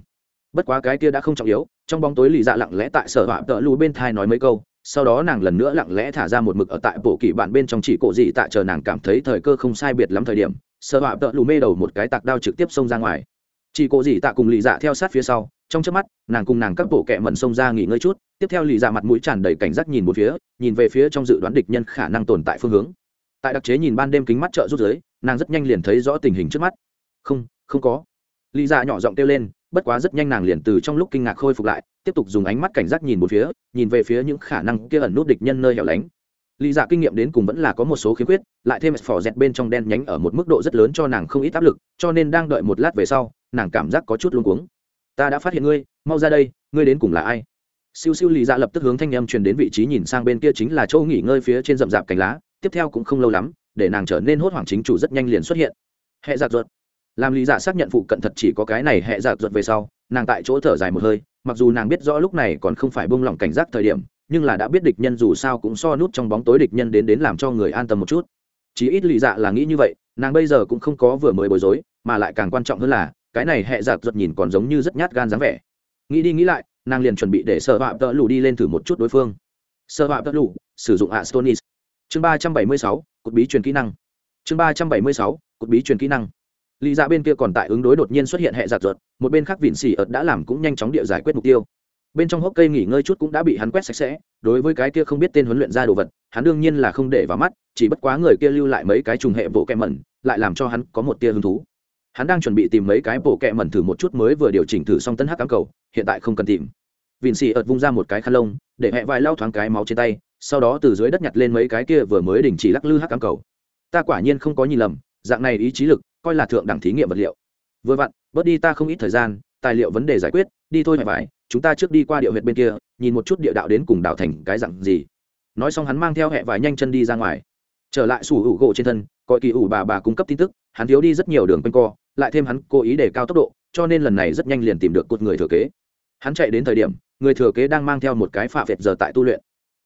A: Bất quá cái kia đã không trọng yếu, trong bóng tối lì dạ lặng lẽ tại sở họa tợ lù bên thai nói mấy câu, sau đó nàng lần nữa lặng lẽ thả ra một mực ở tại bộ kỷ bản bên trong chỉ cổ dị tại chờ nàng cảm thấy thời cơ không sai biệt lắm thời điểm sợ họa tợ lù mê đầu một cái tạc đao trực tiếp xông ra ngoài. Chỉ cổ dị tạ cùng lì dạ theo sát phía sau, trong trước mắt, nàng cùng nàng các bộ kẹ mẩn xông ra nghỉ ngơi chút, tiếp theo lì dạ mặt mũi tràn đầy cảnh giác nhìn một phía, nhìn về phía trong dự đoán địch nhân khả năng tồn tại phương hướng. Tại đặc chế nhìn ban đêm kính mắt trợ rút giới, nàng rất nhanh liền thấy rõ tình hình trước mắt. Không không có. Lì dạ nhỏ giọng kêu lên, bất quá rất nhanh nàng liền từ trong lúc kinh ngạc khôi phục lại, tiếp tục dùng ánh mắt cảnh giác nhìn một phía, nhìn về phía những khả năng kia ẩn nút địch nhân nơi hẻo lánh lý dạ kinh nghiệm đến cùng vẫn là có một số khiếm khuyết, lại thêm phỏ dẹt bên trong đen nhánh ở một mức độ rất lớn cho nàng không ít áp lực, cho nên đang đợi một lát về sau, nàng cảm giác có chút luống cuống. Ta đã phát hiện ngươi, mau ra đây, ngươi đến cùng là ai? Siêu siêu lý dạ lập tức hướng thanh â m truyền đến vị trí nhìn sang bên kia chính là chỗ nghỉ ngơi phía trên rậm rạp cành lá, tiếp theo cũng không lâu lắm, để nàng trở nên hốt hoảng chính chủ rất nhanh liền xuất hiện. Hẹ dạ giặc ruột làm lý giả xác nhận phụ cận thật chỉ có cái này hẹ dạ giặc ruột về sau, nàng tại chỗ thở dài một hơi, mặc dù nàng biết rõ lúc này còn không phải bông lỏng cảnh giác thời điểm nhưng là đã biết địch nhân dù sao cũng so nút trong bóng tối địch nhân đến đến làm cho người an tâm một chút. Chí ít lì dạ là nghĩ như vậy, nàng bây giờ cũng không có vừa mới bối rối, mà lại càng quan trọng hơn là, cái này hệ giặc ruột nhìn còn giống như rất nhát gan dáng vẻ. Nghĩ đi nghĩ lại, nàng liền chuẩn bị để sợ họa tợ lù đi lên thử một chút đối phương. Sợ họa tợ lù, sử dụng astonis. Chương ba trăm bảy mươi sáu, cột bí truyền kỹ năng. Chương ba trăm bảy mươi sáu, cột bí truyền kỹ năng. Lý dạ bên kia còn tại ứng đối đột nhiên xuất hiện hệ giặc ruột một bên khác vịn xỉ ợt đã làm cũng nhanh chóng địa giải quyết mục tiêu bên trong hốc cây nghỉ ngơi chút cũng đã bị hắn quét sạch sẽ, đối với cái kia không biết tên huấn luyện ra đồ vật, hắn đương nhiên là không để vào mắt, chỉ bất quá người kia lưu lại mấy cái trùng hệ bộ kẹ mẩn, lại làm cho hắn có một tia hứng thú. Hắn đang chuẩn bị tìm mấy cái bộ kẹ mẩn thử một chút mới vừa điều chỉnh thử xong tân hắc cám cầu, hiện tại không cần tìm. Vịn xì ợt vung ra một cái khăn lông, để hẹ vài lau thoáng cái máu trên tay, sau đó từ dưới đất nhặt lên mấy cái kia vừa mới đình chỉ lắc lư hắc cám cầu. Ta quả nhiên không có nhìn lầm, dạng này ý chí lực, coi là thượng đẳng thí nghiệm vật liệu. Vừa vặn, bớt đi ta không ít thời gian tài liệu vấn đề giải quyết, đi thôi hẹp vải, chúng ta trước đi qua địa huyệt bên kia, nhìn một chút địa đạo đến cùng đảo thành cái dặn gì. Nói xong hắn mang theo hẹ vải nhanh chân đi ra ngoài. Trở lại sủ hữu gỗ trên thân, coi kỳ ủ bà bà cung cấp tin tức, hắn thiếu đi rất nhiều đường quanh co, lại thêm hắn cố ý để cao tốc độ, cho nên lần này rất nhanh liền tìm được cột người thừa kế. Hắn chạy đến thời điểm, người thừa kế đang mang theo một cái phạ vẹt giờ tại tu luyện.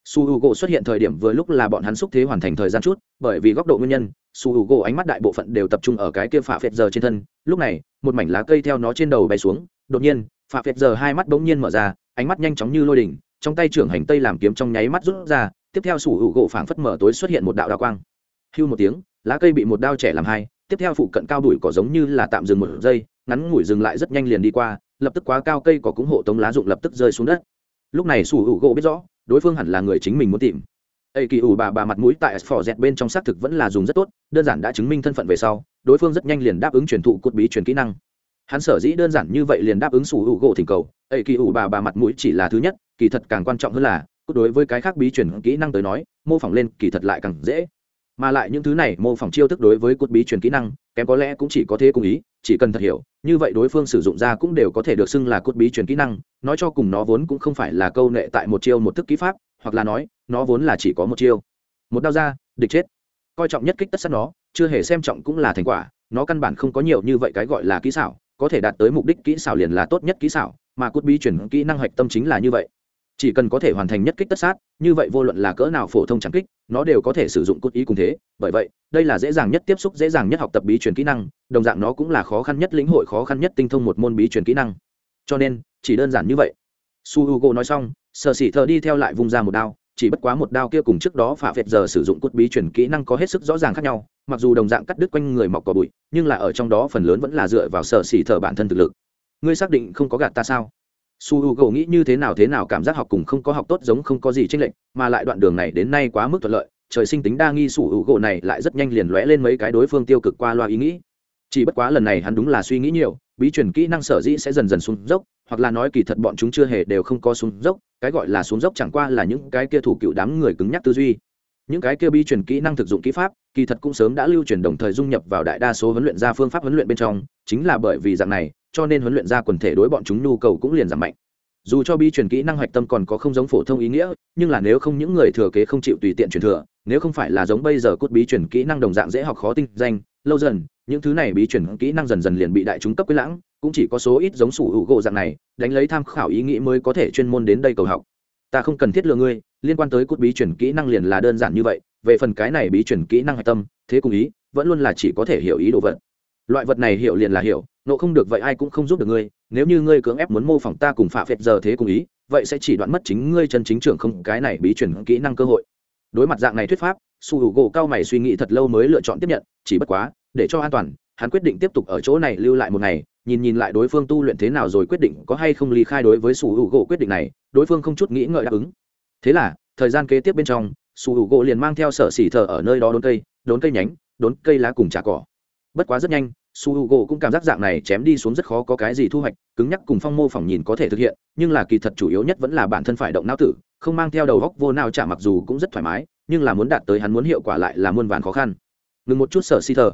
A: Su h u gỗ xuất hiện thời điểm vừa lúc là bọn hắn xúc thế hoàn thành thời gian chút, bởi vì góc độ nguyên nhân su hữu gỗ ánh mắt đại bộ phận đều tập trung ở cái kia phạ phệt giờ trên thân. Lúc này, một mảnh lá cây theo nó trên đầu bay xuống. Đột nhiên, phạ phệt giờ hai mắt bỗng nhiên mở ra, ánh mắt nhanh chóng như lôi đỉnh, trong tay trưởng hành tây làm kiếm trong nháy mắt rút ra. Tiếp theo su hữu gỗ phảng phất mở tối xuất hiện một đạo đa quang. Hưu một tiếng, lá cây bị một đao trẻ làm hai. Tiếp theo phụ cận cao đùi cỏ giống như là tạm dừng một giây, ngắn ngủi dừng lại rất nhanh liền đi qua. Lập tức quá cao cây cỏ cũng hộ tống lá rụng lập tức rơi xuống đất. Lúc này sủ hữu gỗ biết rõ, đối phương hẳn là người chính mình muốn tìm ấy kỳ ủ bà bà mặt mũi tại phỏ dẹt bên trong xác thực vẫn là dùng rất tốt, đơn giản đã chứng minh thân phận về sau, đối phương rất nhanh liền đáp ứng truyền thụ cốt bí truyền kỹ năng. Hắn sở dĩ đơn giản như vậy liền đáp ứng sủ hữu gỗ thỉnh cầu ấy kỳ ủ bà bà mặt mũi chỉ là thứ nhất, kỳ thật càng quan trọng hơn là, cốt đối với cái khác bí truyền kỹ năng tới nói, mô phỏng lên kỳ thật lại càng dễ. Mà lại những thứ này mô phỏng chiêu thức đối với cốt bí truyền kỹ năng, kém có lẽ cũng chỉ có thế cùng ý, chỉ cần thật hiểu, như vậy đối phương sử dụng ra cũng đều có thể được xưng là cốt bí truyền kỹ năng, nói cho cùng nó vốn cũng không phải là câu nệ tại một chiêu một thức kỹ pháp hoặc là nói, nó vốn là chỉ có một chiêu. Một đao ra, địch chết. Coi trọng nhất kích tất sát nó, chưa hề xem trọng cũng là thành quả, nó căn bản không có nhiều như vậy cái gọi là kỹ xảo, có thể đạt tới mục đích kỹ xảo liền là tốt nhất kỹ xảo, mà cốt bí truyền kỹ năng hạch tâm chính là như vậy. Chỉ cần có thể hoàn thành nhất kích tất sát, như vậy vô luận là cỡ nào phổ thông chẳng kích, nó đều có thể sử dụng cốt ý cùng thế. Bởi vậy, đây là dễ dàng nhất tiếp xúc, dễ dàng nhất học tập bí truyền kỹ năng, đồng dạng nó cũng là khó khăn nhất, lĩnh hội khó khăn nhất tinh thông một môn bí truyền kỹ năng. Cho nên, chỉ đơn giản như vậy. Su h u g o nói xong Sở xỉ Thờ đi theo lại vung ra một đao, chỉ bất quá một đao kia cùng trước đó phả phệt giờ sử dụng cốt bí truyền kỹ năng có hết sức rõ ràng khác nhau, mặc dù đồng dạng cắt đứt quanh người mọc cỏ bụi, nhưng là ở trong đó phần lớn vẫn là dựa vào Sở xỉ Thờ bản thân thực lực. Ngươi xác định không có gạt ta sao? Su h u g o nghĩ như thế nào thế nào cảm giác học cùng không có học tốt giống không có gì tranh lệch, mà lại đoạn đường này đến nay quá mức thuận lợi, trời sinh tính đa nghi sủ hữu gỗ này lại rất nhanh liền lóe lên mấy cái đối phương tiêu cực qua loa ý nghĩ. Chỉ bất quá lần này hắn đúng là suy nghĩ nhiều, bí truyền kỹ năng sở dĩ sẽ dần dần xuống dốc hoặc là nói kỳ thật bọn chúng chưa hề đều không có xuống dốc, cái gọi là xuống dốc chẳng qua là những cái kia thủ cựu đám người cứng nhắc tư duy. Những cái kia bí truyền kỹ năng thực dụng kỹ pháp, kỳ thật cũng sớm đã lưu truyền đồng thời dung nhập vào đại đa số huấn luyện gia phương pháp huấn luyện bên trong, chính là bởi vì dạng này, cho nên huấn luyện gia quần thể đối bọn chúng nhu cầu cũng liền giảm mạnh. Dù cho bi truyền kỹ năng hoạch tâm còn có không giống phổ thông ý nghĩa, nhưng là nếu không những người thừa kế không chịu tùy tiện truyền thừa, nếu không phải là giống bây giờ cốt bí truyền kỹ năng đồng dạng dễ học khó tinh danh lâu dần, những thứ này bí truyền kỹ năng dần dần liền bị đại chúng cấp quyết lãng, cũng chỉ có số ít giống sủ hữu gỗ dạng này, đánh lấy tham khảo ý nghĩ mới có thể chuyên môn đến đây cầu học. Ta không cần thiết lừa ngươi, liên quan tới cốt bí truyền kỹ năng liền là đơn giản như vậy, về phần cái này bí truyền kỹ năng hạch tâm, thế cùng ý, vẫn luôn là chỉ có thể hiểu ý đồ vật. Loại vật này hiểu liền là hiểu, nộ không được vậy ai cũng không giúp được ngươi, nếu như ngươi cưỡng ép muốn mô phỏng ta cùng phạ phệt giờ thế cùng ý, vậy sẽ chỉ đoạn mất chính ngươi chân chính trưởng không cái này bí truyền kỹ năng cơ hội. Đối mặt dạng này thuyết pháp su h u gỗ cao mày suy nghĩ thật lâu mới lựa chọn tiếp nhận, chỉ bất quá, để cho an toàn, hắn quyết định tiếp tục ở chỗ này lưu lại một ngày, nhìn nhìn lại đối phương tu luyện thế nào rồi quyết định có hay không ly khai đối với su h u gỗ quyết định này, đối phương không chút nghĩ ngợi đáp ứng. Thế là, thời gian kế tiếp bên trong, su h u gỗ liền mang theo sở xỉ thờ ở nơi đó đốn cây đốn cây nhánh, đốn cây lá cùng trà cỏ. Bất quá rất nhanh, su h u gỗ cũng cảm giác dạng này chém đi xuống rất khó có cái gì thu hoạch, cứng nhắc cùng phong mô phỏng nhìn có thể thực hiện, nhưng là kỳ thật chủ yếu nhất vẫn là bản thân phải động não tử, không mang theo đầu góc vô nào trả mặc dù cũng rất thoải mái nhưng là muốn đạt tới hắn muốn hiệu quả lại là muôn vàn khó khăn. Ngừng một chút, sở xì thờ.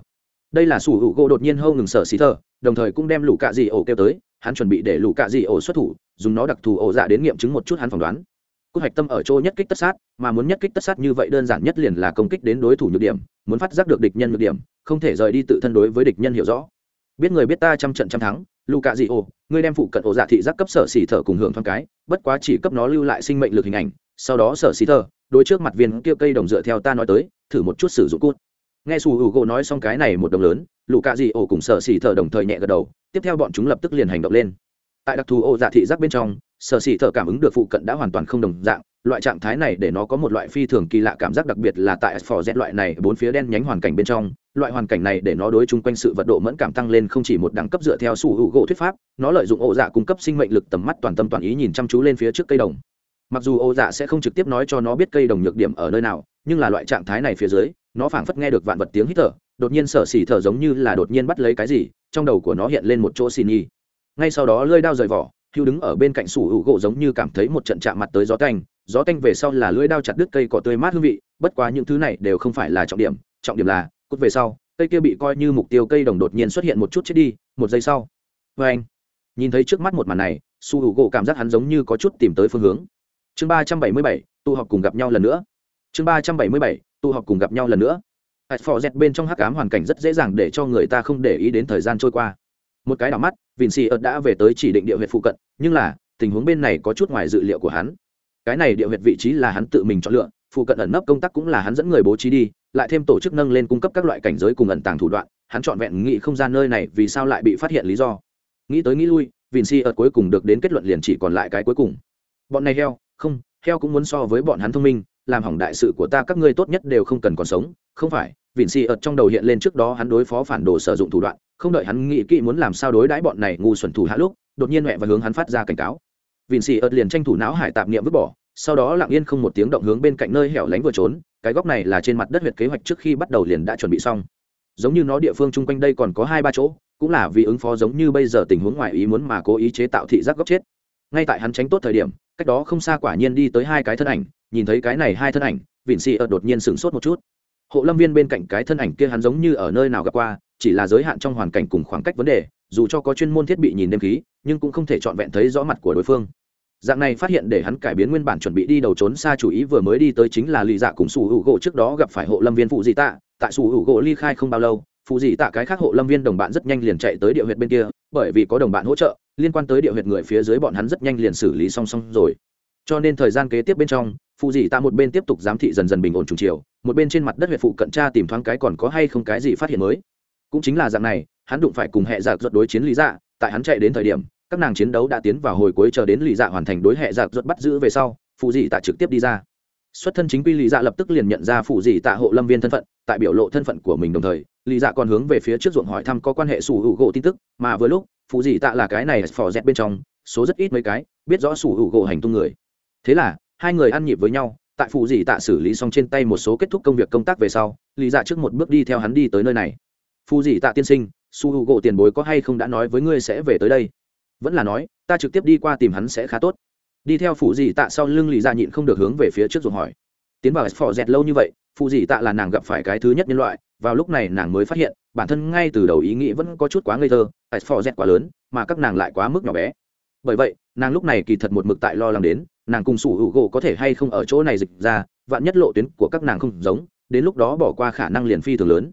A: Đây là sủ hữu gỗ đột nhiên hâu ngừng sở xì thờ, đồng thời cũng đem lũ cạ dị ổ kêu tới, hắn chuẩn bị để lũ cạ dị ổ xuất thủ, dùng nó đặc thù ổ dạ đến nghiệm chứng một chút hắn phỏng đoán. Cốt hạch tâm ở chỗ nhất kích tất sát, mà muốn nhất kích tất sát như vậy đơn giản nhất liền là công kích đến đối thủ nhược điểm, muốn phát giác được địch nhân nhược điểm, không thể rời đi tự thân đối với địch nhân hiểu rõ. Biết người biết ta trăm trận trăm thắng, lũ cạ dị ổ, ngươi đem phụ cận ổ dạ thị giác cấp sở xỉ thở cùng hưởng thoáng cái, bất quá chỉ cấp nó lưu lại sinh mệnh lực hình ảnh, sau đó sở xỉ thở đôi trước mặt viên kia cây đồng dựa theo ta nói tới, thử một chút sử dụng cút. Nghe su hữu gỗ nói xong cái này một đồng lớn, lũ cạ dị ổ cùng sở xỉ thở đồng thời nhẹ gật đầu, tiếp theo bọn chúng lập tức liền hành động lên. Tại đặc thù ô dạ thị giác bên trong, sở xỉ thở cảm ứng được phụ cận đã hoàn toàn không đồng dạng, loại trạng thái này để nó có một loại phi thường kỳ lạ cảm giác đặc biệt là tại phò rẽ loại này bốn phía đen nhánh hoàn cảnh bên trong, loại hoàn cảnh này để nó đối chung quanh sự vật độ mẫn cảm tăng lên không chỉ một đẳng cấp dựa theo su hữu gỗ thuyết pháp, nó lợi dụng ổ dạ cung cấp sinh mệnh lực tầm mắt toàn tâm toàn ý nhìn chăm chú lên phía trước cây đồng mặc dù ô dạ sẽ không trực tiếp nói cho nó biết cây đồng nhược điểm ở nơi nào, nhưng là loại trạng thái này phía dưới, nó phảng phất nghe được vạn vật tiếng hít thở, đột nhiên sở xỉ thở giống như là đột nhiên bắt lấy cái gì, trong đầu của nó hiện lên một chỗ xì nhi ngay sau đó lưỡi đao rời vỏ, hưu đứng ở bên cạnh sủ hữu gỗ giống như cảm thấy một trận chạm mặt tới gió canh gió canh về sau là lưỡi đao chặt đứt cây cỏ tươi mát hương vị, bất quá những thứ này đều không phải là trọng điểm trọng điểm là, cút về sau, cây kia bị coi như mục tiêu cây đồng đột nhiên xuất hiện một chút chết đi, một giây sau. Vê anh nhìn thấy trước mắt một màn này su hữu gỗ cảm giác hắn giống như có chút tìm tới phương hướng chương ba trăm bảy mươi bảy, tụ họp cùng gặp nhau lần nữa. Chương ba trăm bảy mươi bảy, tụ họp cùng gặp nhau lần nữa. Ạch phò dẹt bên trong hắc ám hoàn cảnh rất dễ dàng để cho người ta không để ý đến thời gian trôi qua. Một cái đảo mắt vin si ợt đã về tới chỉ định địa huyệt phụ cận, nhưng là, tình huống bên này có chút ngoài dự liệu của hắn. Cái này địa huyệt vị trí là hắn tự mình chọn lựa, phụ cận ẩn nấp công tác cũng là hắn dẫn người bố trí đi, lại thêm tổ chức nâng lên cung cấp các loại cảnh giới cùng ẩn tàng thủ đoạn, hắn chọn vẹn nghĩ không gian nơi này vì sao lại bị phát hiện lý do. Nghĩ tới nghĩ lui vin si ợt cuối cùng được đến kết luận liền chỉ còn lại cái cuối cùng. Bọn này heo không, heo cũng muốn so với bọn hắn thông minh, làm hỏng đại sự của ta, các ngươi tốt nhất đều không cần còn sống. Không phải, vịn xì ợt trong đầu hiện lên trước đó hắn đối phó phản đồ sử dụng thủ đoạn, không đợi hắn nghĩ kỹ muốn làm sao đối đãi bọn này ngu xuẩn thủ hạ lúc, đột nhiên mẹ và hướng hắn phát ra cảnh cáo. Vịn xì ợt liền tranh thủ não hải tạp niệm vứt bỏ, sau đó lặng yên không một tiếng động hướng bên cạnh nơi hẻo lánh vừa trốn, cái góc này là trên mặt đất huyệt kế hoạch trước khi bắt đầu liền đã chuẩn bị xong. Giống như nó địa phương chung quanh đây còn có hai ba chỗ, cũng là vì ứng phó giống như bây giờ tình huống ngoài ý muốn mà cố ý chế tạo thị giác góc chết. Ngay tại hắn tránh tốt thời điểm cách đó không xa quả nhiên đi tới hai cái thân ảnh, nhìn thấy cái này hai thân ảnh vịn xì ợt đột nhiên sửng sốt một chút. Hộ lâm viên bên cạnh cái thân ảnh kia hắn giống như ở nơi nào gặp qua, chỉ là giới hạn trong hoàn cảnh cùng khoảng cách vấn đề, dù cho có chuyên môn thiết bị nhìn đêm khí, nhưng cũng không thể trọn vẹn thấy rõ mặt của đối phương. Dạng này phát hiện để hắn cải biến nguyên bản chuẩn bị đi đầu trốn xa chủ ý vừa mới đi tới chính là lì dạ cùng sủ hữu gỗ trước đó gặp phải hộ lâm viên phụ dị tạ. Tại sủ hữu gỗ ly khai không bao lâu, phụ dị tạ cái khác hộ lâm viên đồng bạn rất nhanh liền chạy tới địa huyệt bên kia, bởi vì có đồng bạn hỗ trợ liên quan tới địa huyệt người phía dưới bọn hắn rất nhanh liền xử lý song song rồi. Cho nên thời gian kế tiếp bên trong, phụ dị tạ một bên tiếp tục giám thị dần dần bình ổn trùng chiều, một bên trên mặt đất huyệt phụ cận tra tìm thoáng cái còn có hay không cái gì phát hiện mới. Cũng chính là dạng này, hắn đụng phải cùng hệ dạ giặc giật đối chiến lý dạ tại hắn chạy đến thời điểm, các nàng chiến đấu đã tiến vào hồi cuối chờ đến lý dạ hoàn thành đối hệ dạ giặc giật bắt giữ về sau, phụ dị tạ trực tiếp đi ra. Xuất thân chính quy lý dạ lập tức liền nhận ra phụ dị tạ hộ lâm viên thân phận, tại biểu lộ thân phận của mình đồng thời, lý dạ còn hướng về phía trước ruộng hỏi thăm có quan hệ sủ hữu gỗ tin tức, mà vừa lúc phụ dị tạ là cái này phò dẹt bên trong, số rất ít mấy cái, biết rõ sủ hữu gỗ hành tung người. Thế là, hai người ăn nhịp với nhau, tại phụ dị tạ xử lý xong trên tay một số kết thúc công việc công tác về sau, lý dạ trước một bước đi theo hắn đi tới nơi này. Phụ dị tạ tiên sinh su hữu gỗ tiền bối có hay không đã nói với ngươi sẽ về tới đây? Vẫn là nói, ta trực tiếp đi qua tìm hắn sẽ khá tốt. Đi theo phụ dị tạ sau lưng lý dạ nhịn không được hướng về phía trước rồi hỏi. Tiến vào phò dẹt lâu như vậy phụ dị tạ là nàng gặp phải cái thứ nhất nhân loại vào lúc này nàng mới phát hiện, bản thân ngay từ đầu ý nghĩ vẫn có chút quá ngây thơ, tại phò z quá lớn, mà các nàng lại quá mức nhỏ bé. Bởi vậy, nàng lúc này kỳ thật một mực tại lo lắng đến, nàng cùng sủ hữu gỗ có thể hay không ở chỗ này dịch ra, vạn nhất lộ tuyến của các nàng không giống, đến lúc đó bỏ qua khả năng liền phi thường lớn.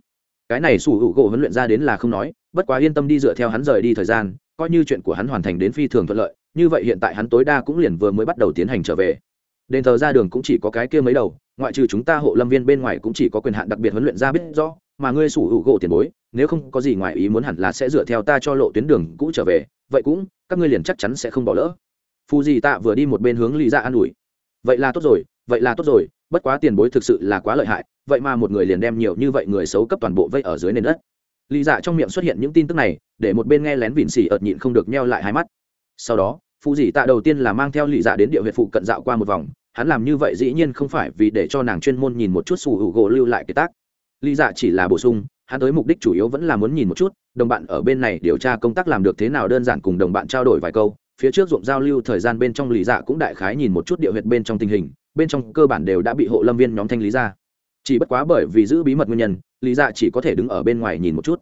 A: Cái này sủ hữu gỗ huấn luyện ra đến là không nói, bất quá yên tâm đi dựa theo hắn rời đi thời gian, coi như chuyện của hắn hoàn thành đến phi thường thuận lợi, như vậy hiện tại hắn tối đa cũng liền vừa mới bắt đầu tiến hành trở về. Đền thờ ra đường cũng chỉ có cái kia mấy đầu ngoại trừ chúng ta hộ lâm viên bên ngoài cũng chỉ có quyền hạn đặc biệt huấn luyện ra biết rõ, mà ngươi sủ hữu gỗ tiền bối, nếu không có gì ngoài ý muốn hẳn là sẽ dựa theo ta cho lộ tuyến đường cũ trở về, vậy cũng, các ngươi liền chắc chắn sẽ không bỏ lỡ. Phù dì tạ vừa đi một bên hướng lý dạ an ủi. Vậy là tốt rồi, vậy là tốt rồi, bất quá tiền bối thực sự là quá lợi hại, vậy mà một người liền đem nhiều như vậy người xấu cấp toàn bộ vây ở dưới nền đất. Lý dạ trong miệng xuất hiện những tin tức này, để một bên nghe lén vịn xỉ ợt nhịn không được neo lại hai mắt. Sau đó phù dì tạ đầu tiên là mang theo lý dạ đến địa huyện phụ cận dạo qua một vòng hắn làm như vậy dĩ nhiên không phải vì để cho nàng chuyên môn nhìn một chút sủ hữu gỗ lưu lại cái tác. Lý dạ chỉ là bổ sung, hắn tới mục đích chủ yếu vẫn là muốn nhìn một chút, đồng bạn ở bên này điều tra công tác làm được thế nào đơn giản cùng đồng bạn trao đổi vài câu, phía trước ruộng giao lưu thời gian bên trong lý dạ cũng đại khái nhìn một chút địa huyệt bên trong tình hình, bên trong cơ bản đều đã bị hộ lâm viên nhóm thanh lý ra. Chỉ bất quá bởi vì giữ bí mật nguyên nhân, lý dạ chỉ có thể đứng ở bên ngoài nhìn một chút.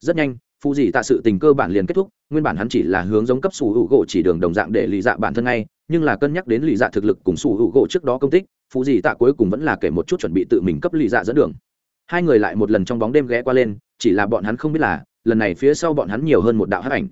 A: Rất nhanh phụ dị tạ sự tình cơ bản liền kết thúc, nguyên bản hắn chỉ là hướng giống cấp sủ hữu gỗ chỉ đường đồng dạng để lý dạ bản thân ngay nhưng là cân nhắc đến lì dạ thực lực cùng sủ hữu gỗ trước đó công tích phụ dị tạ cuối cùng vẫn là kể một chút chuẩn bị tự mình cấp lì dạ dẫn đường. Hai người lại một lần trong bóng đêm ghé qua lên, chỉ là bọn hắn không biết là, lần này phía sau bọn hắn nhiều hơn một đạo hát ảnh.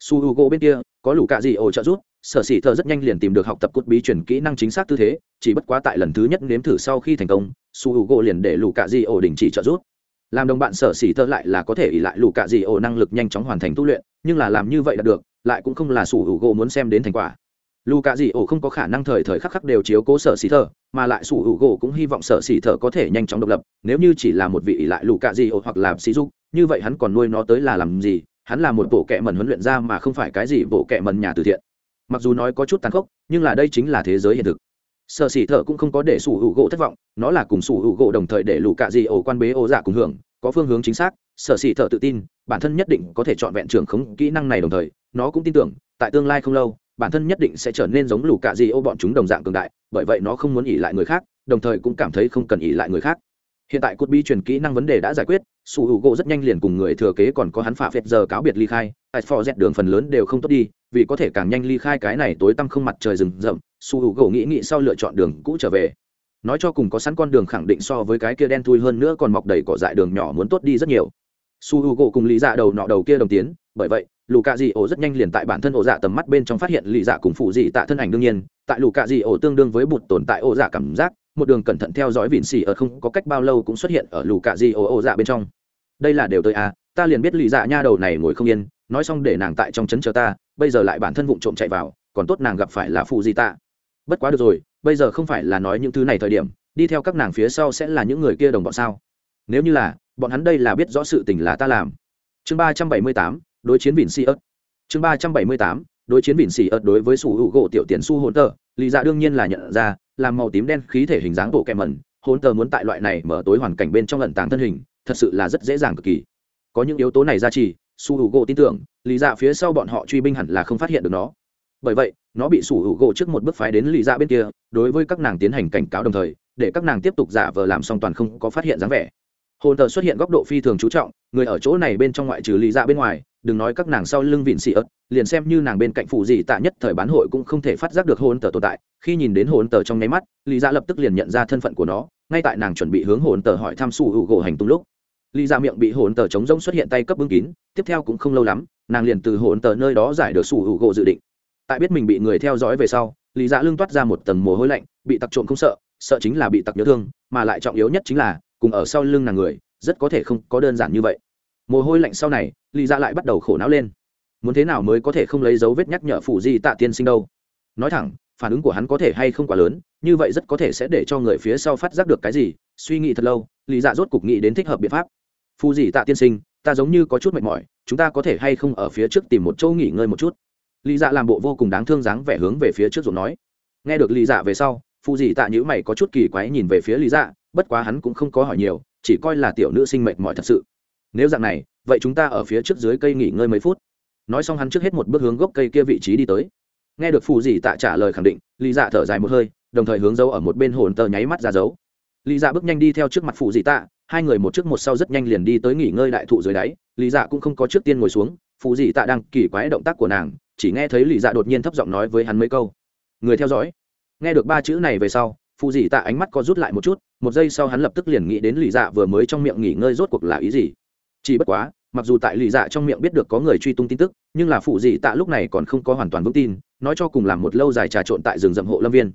A: Su h u gỗ bên kia, có lũ cạ gì ổ trợ giúp, sở xỉ thợ rất nhanh liền tìm được học tập cốt bí chuyển kỹ năng chính xác tư thế, chỉ bất quá tại lần thứ nhất nếm thử sau khi thành công su h u gỗ liền để lũ cạ gì ổ đình chỉ trợ giúp. Làm đồng bạn sở xỉ thợ lại là có thể ỉ lại lũ cạ gì ổ năng lực nhanh chóng hoàn thành tu luyện, nhưng là làm như vậy là được, lại cũng không là su h u gỗ muốn xem đến thành quả lù cạ dị ổ không có khả năng thời thời khắc khắc đều chiếu cố sở xỉ thờ, mà lại sủ hữu gỗ cũng hy vọng sở xỉ thờ có thể nhanh chóng độc lập. Nếu như chỉ là một vị lại lù cạ dị ổ hoặc là sĩ dục, như vậy hắn còn nuôi nó tới là làm gì? Hắn là một bộ kệ mần huấn luyện ra mà không phải cái gì bộ kệ mần nhà từ thiện. Mặc dù nói có chút tàn khốc, nhưng là đây chính là thế giới hiện thực. Sợ xỉ thờ cũng không có để sủ hữu gỗ thất vọng, nó là cùng sủ hữu gỗ đồng thời để lù cạ gì ổ quan bế ổ dạ cùng hưởng, có phương hướng chính xác sợ xỉ thờ tự tin, bản thân nhất định có thể chọn vẹn trưởng khống kỹ năng này đồng thời, nó cũng tin tưởng, tại tương lai không lâu bản thân nhất định sẽ trở nên giống lù cạ gì ô bọn chúng đồng dạng cường đại, bởi vậy nó không muốn ỉ lại người khác, đồng thời cũng cảm thấy không cần ỉ lại người khác. Hiện tại cốt bi truyền kỹ năng vấn đề đã giải quyết, su h u gỗ rất nhanh liền cùng người thừa kế còn có hắn phạ phệt giờ cáo biệt ly khai, tại phò dẹt đường phần lớn đều không tốt đi, vì có thể càng nhanh ly khai cái này tối tăm không mặt trời rừng rậm, su h u gỗ nghĩ nghĩ sau lựa chọn đường cũ trở về. Nói cho cùng có sẵn con đường khẳng định so với cái kia đen thui hơn nữa còn mọc đầy cỏ dại đường nhỏ muốn tốt đi rất nhiều. Su h u gỗ cùng lý dạ đầu nọ đầu kia đồng tiến, bởi vậy lù cạ dị ổ rất nhanh liền tại bản thân ổ dạ tầm mắt bên trong phát hiện lì dạ cùng phụ dị tạ thân ảnh đương nhiên. Tại lù cạ dị ổ tương đương với bụt tồn tại ổ dạ cảm giác, một đường cẩn thận theo dõi vịn xỉ ở không có cách bao lâu cũng xuất hiện ở lù cạ dị ổ ổ dạ bên trong. Đây là đều tới à ta liền biết lì dạ nha đầu này ngồi không yên, nói xong để nàng tại trong trấn chờ ta, bây giờ lại bản thân vụng trộm chạy vào, còn tốt nàng gặp phải là phụ dị tạ. Bất quá được rồi, bây giờ không phải là nói những thứ này thời điểm, đi theo các nàng phía sau sẽ là những người kia đồng bọn sao? Nếu như là, bọn hắn đây là biết rõ sự tình là ta làm. Chương ba trăm bảy mươi tám đối chiến vịn xì ớt. Chương ba trăm bảy mươi tám, đối chiến vịn xỉ ớt đối với sủ hữu gỗ tiểu tiền su hồn tờ. Lý dạ đương nhiên là nhận ra, làm màu tím đen khí thể hình dáng bộ kẹ mẩn hồn tờ muốn tại loại này mở tối hoàn cảnh bên trong lận tàng thân hình, thật sự là rất dễ dàng cực kỳ. Có những yếu tố này ra trì su hữu gỗ tin tưởng lý dạ phía sau bọn họ truy binh hẳn là không phát hiện được nó. Bởi vậy, nó bị sủ hữu gỗ trước một bước phái đến lý dạ bên kia, đối với các nàng tiến hành cảnh cáo đồng thời, để các nàng tiếp tục giả vờ làm song toàn không có phát hiện dáng vẻ hồn tờ xuất hiện góc độ phi thường chú trọng, người ở chỗ này bên trong ngoại trừ lý dạ bên ngoài, đừng nói các nàng sau lưng vịn xị ớt, liền xem như nàng bên cạnh phụ gì tạ nhất thời bán hội cũng không thể phát giác được hồn tờ tồn tại. Khi nhìn đến hồn tờ trong nháy mắt, lý dạ lập tức liền nhận ra thân phận của nó, ngay tại nàng chuẩn bị hướng hồn tờ hỏi thăm su hữu gỗ hành tung lúc. Lý dạ miệng bị hồn tờ chống rông xuất hiện tay cấp bưng kín, tiếp theo cũng không lâu lắm, nàng liền từ hồn tờ nơi đó giải được su hữu gỗ dự định. Tại biết mình bị người theo dõi về sau, lý dạ lưng toát ra một tầng mồ hôi lạnh, bị tặc trộm không sợ sợ chính là bị tặc nhớ thương, mà lại trọng yếu nhất chính là cùng ở sau lưng nàng người, rất có thể không có đơn giản như vậy. Mồ hôi lạnh sau này lì dạ lại bắt đầu khổ não lên. Muốn thế nào mới có thể không lấy dấu vết nhắc nhở phủ di tạ tiên sinh đâu? Nói thẳng, phản ứng của hắn có thể hay không quá lớn, như vậy rất có thể sẽ để cho người phía sau phát giác được cái gì, suy nghĩ thật lâu lì dạ rốt cục nghĩ đến thích hợp biện pháp. Phù dì tạ tiên sinh, ta giống như có chút mệt mỏi, chúng ta có thể hay không ở phía trước tìm một chỗ nghỉ ngơi một chút? Lì dạ làm bộ vô cùng đáng thương dáng vẻ hướng về phía trước rồi nói. Nghe được lì dạ về sau, phù dì tạ nhữ mày có chút kỳ quái nhìn về phía lì dạ bất quá hắn cũng không có hỏi nhiều, chỉ coi là tiểu nữ sinh mệt mỏi thật sự. Nếu dạng này, vậy chúng ta ở phía trước dưới cây nghỉ ngơi mấy phút. Nói xong hắn trước hết một bước hướng gốc cây kia vị trí đi tới. Nghe được phù dì tạ trả lời khẳng định, lý dạ thở dài một hơi, đồng thời hướng dấu ở một bên hồn tờ nháy mắt ra dấu. Lý dạ bước nhanh đi theo trước mặt phù dì tạ, hai người một trước một sau rất nhanh liền đi tới nghỉ ngơi đại thụ dưới đáy. Lý dạ cũng không có trước tiên ngồi xuống, phù dì tạ đang kỳ quái động tác của nàng, chỉ nghe thấy lý dạ đột nhiên thấp giọng nói với hắn mấy câu. Người theo dõi. Nghe được ba chữ này về sau phụ dị tạ ánh mắt có rút lại một chút, một giây sau hắn lập tức liền nghĩ đến lì dạ vừa mới trong miệng nghỉ ngơi rốt cuộc là ý gì. Chỉ bất quá, mặc dù tại lì dạ trong miệng biết được có người truy tung tin tức, nhưng là phụ dị tạ lúc này còn không có hoàn toàn vững tin, nói cho cùng làm một lâu dài trà trộn tại rừng rậm hộ lâm viên.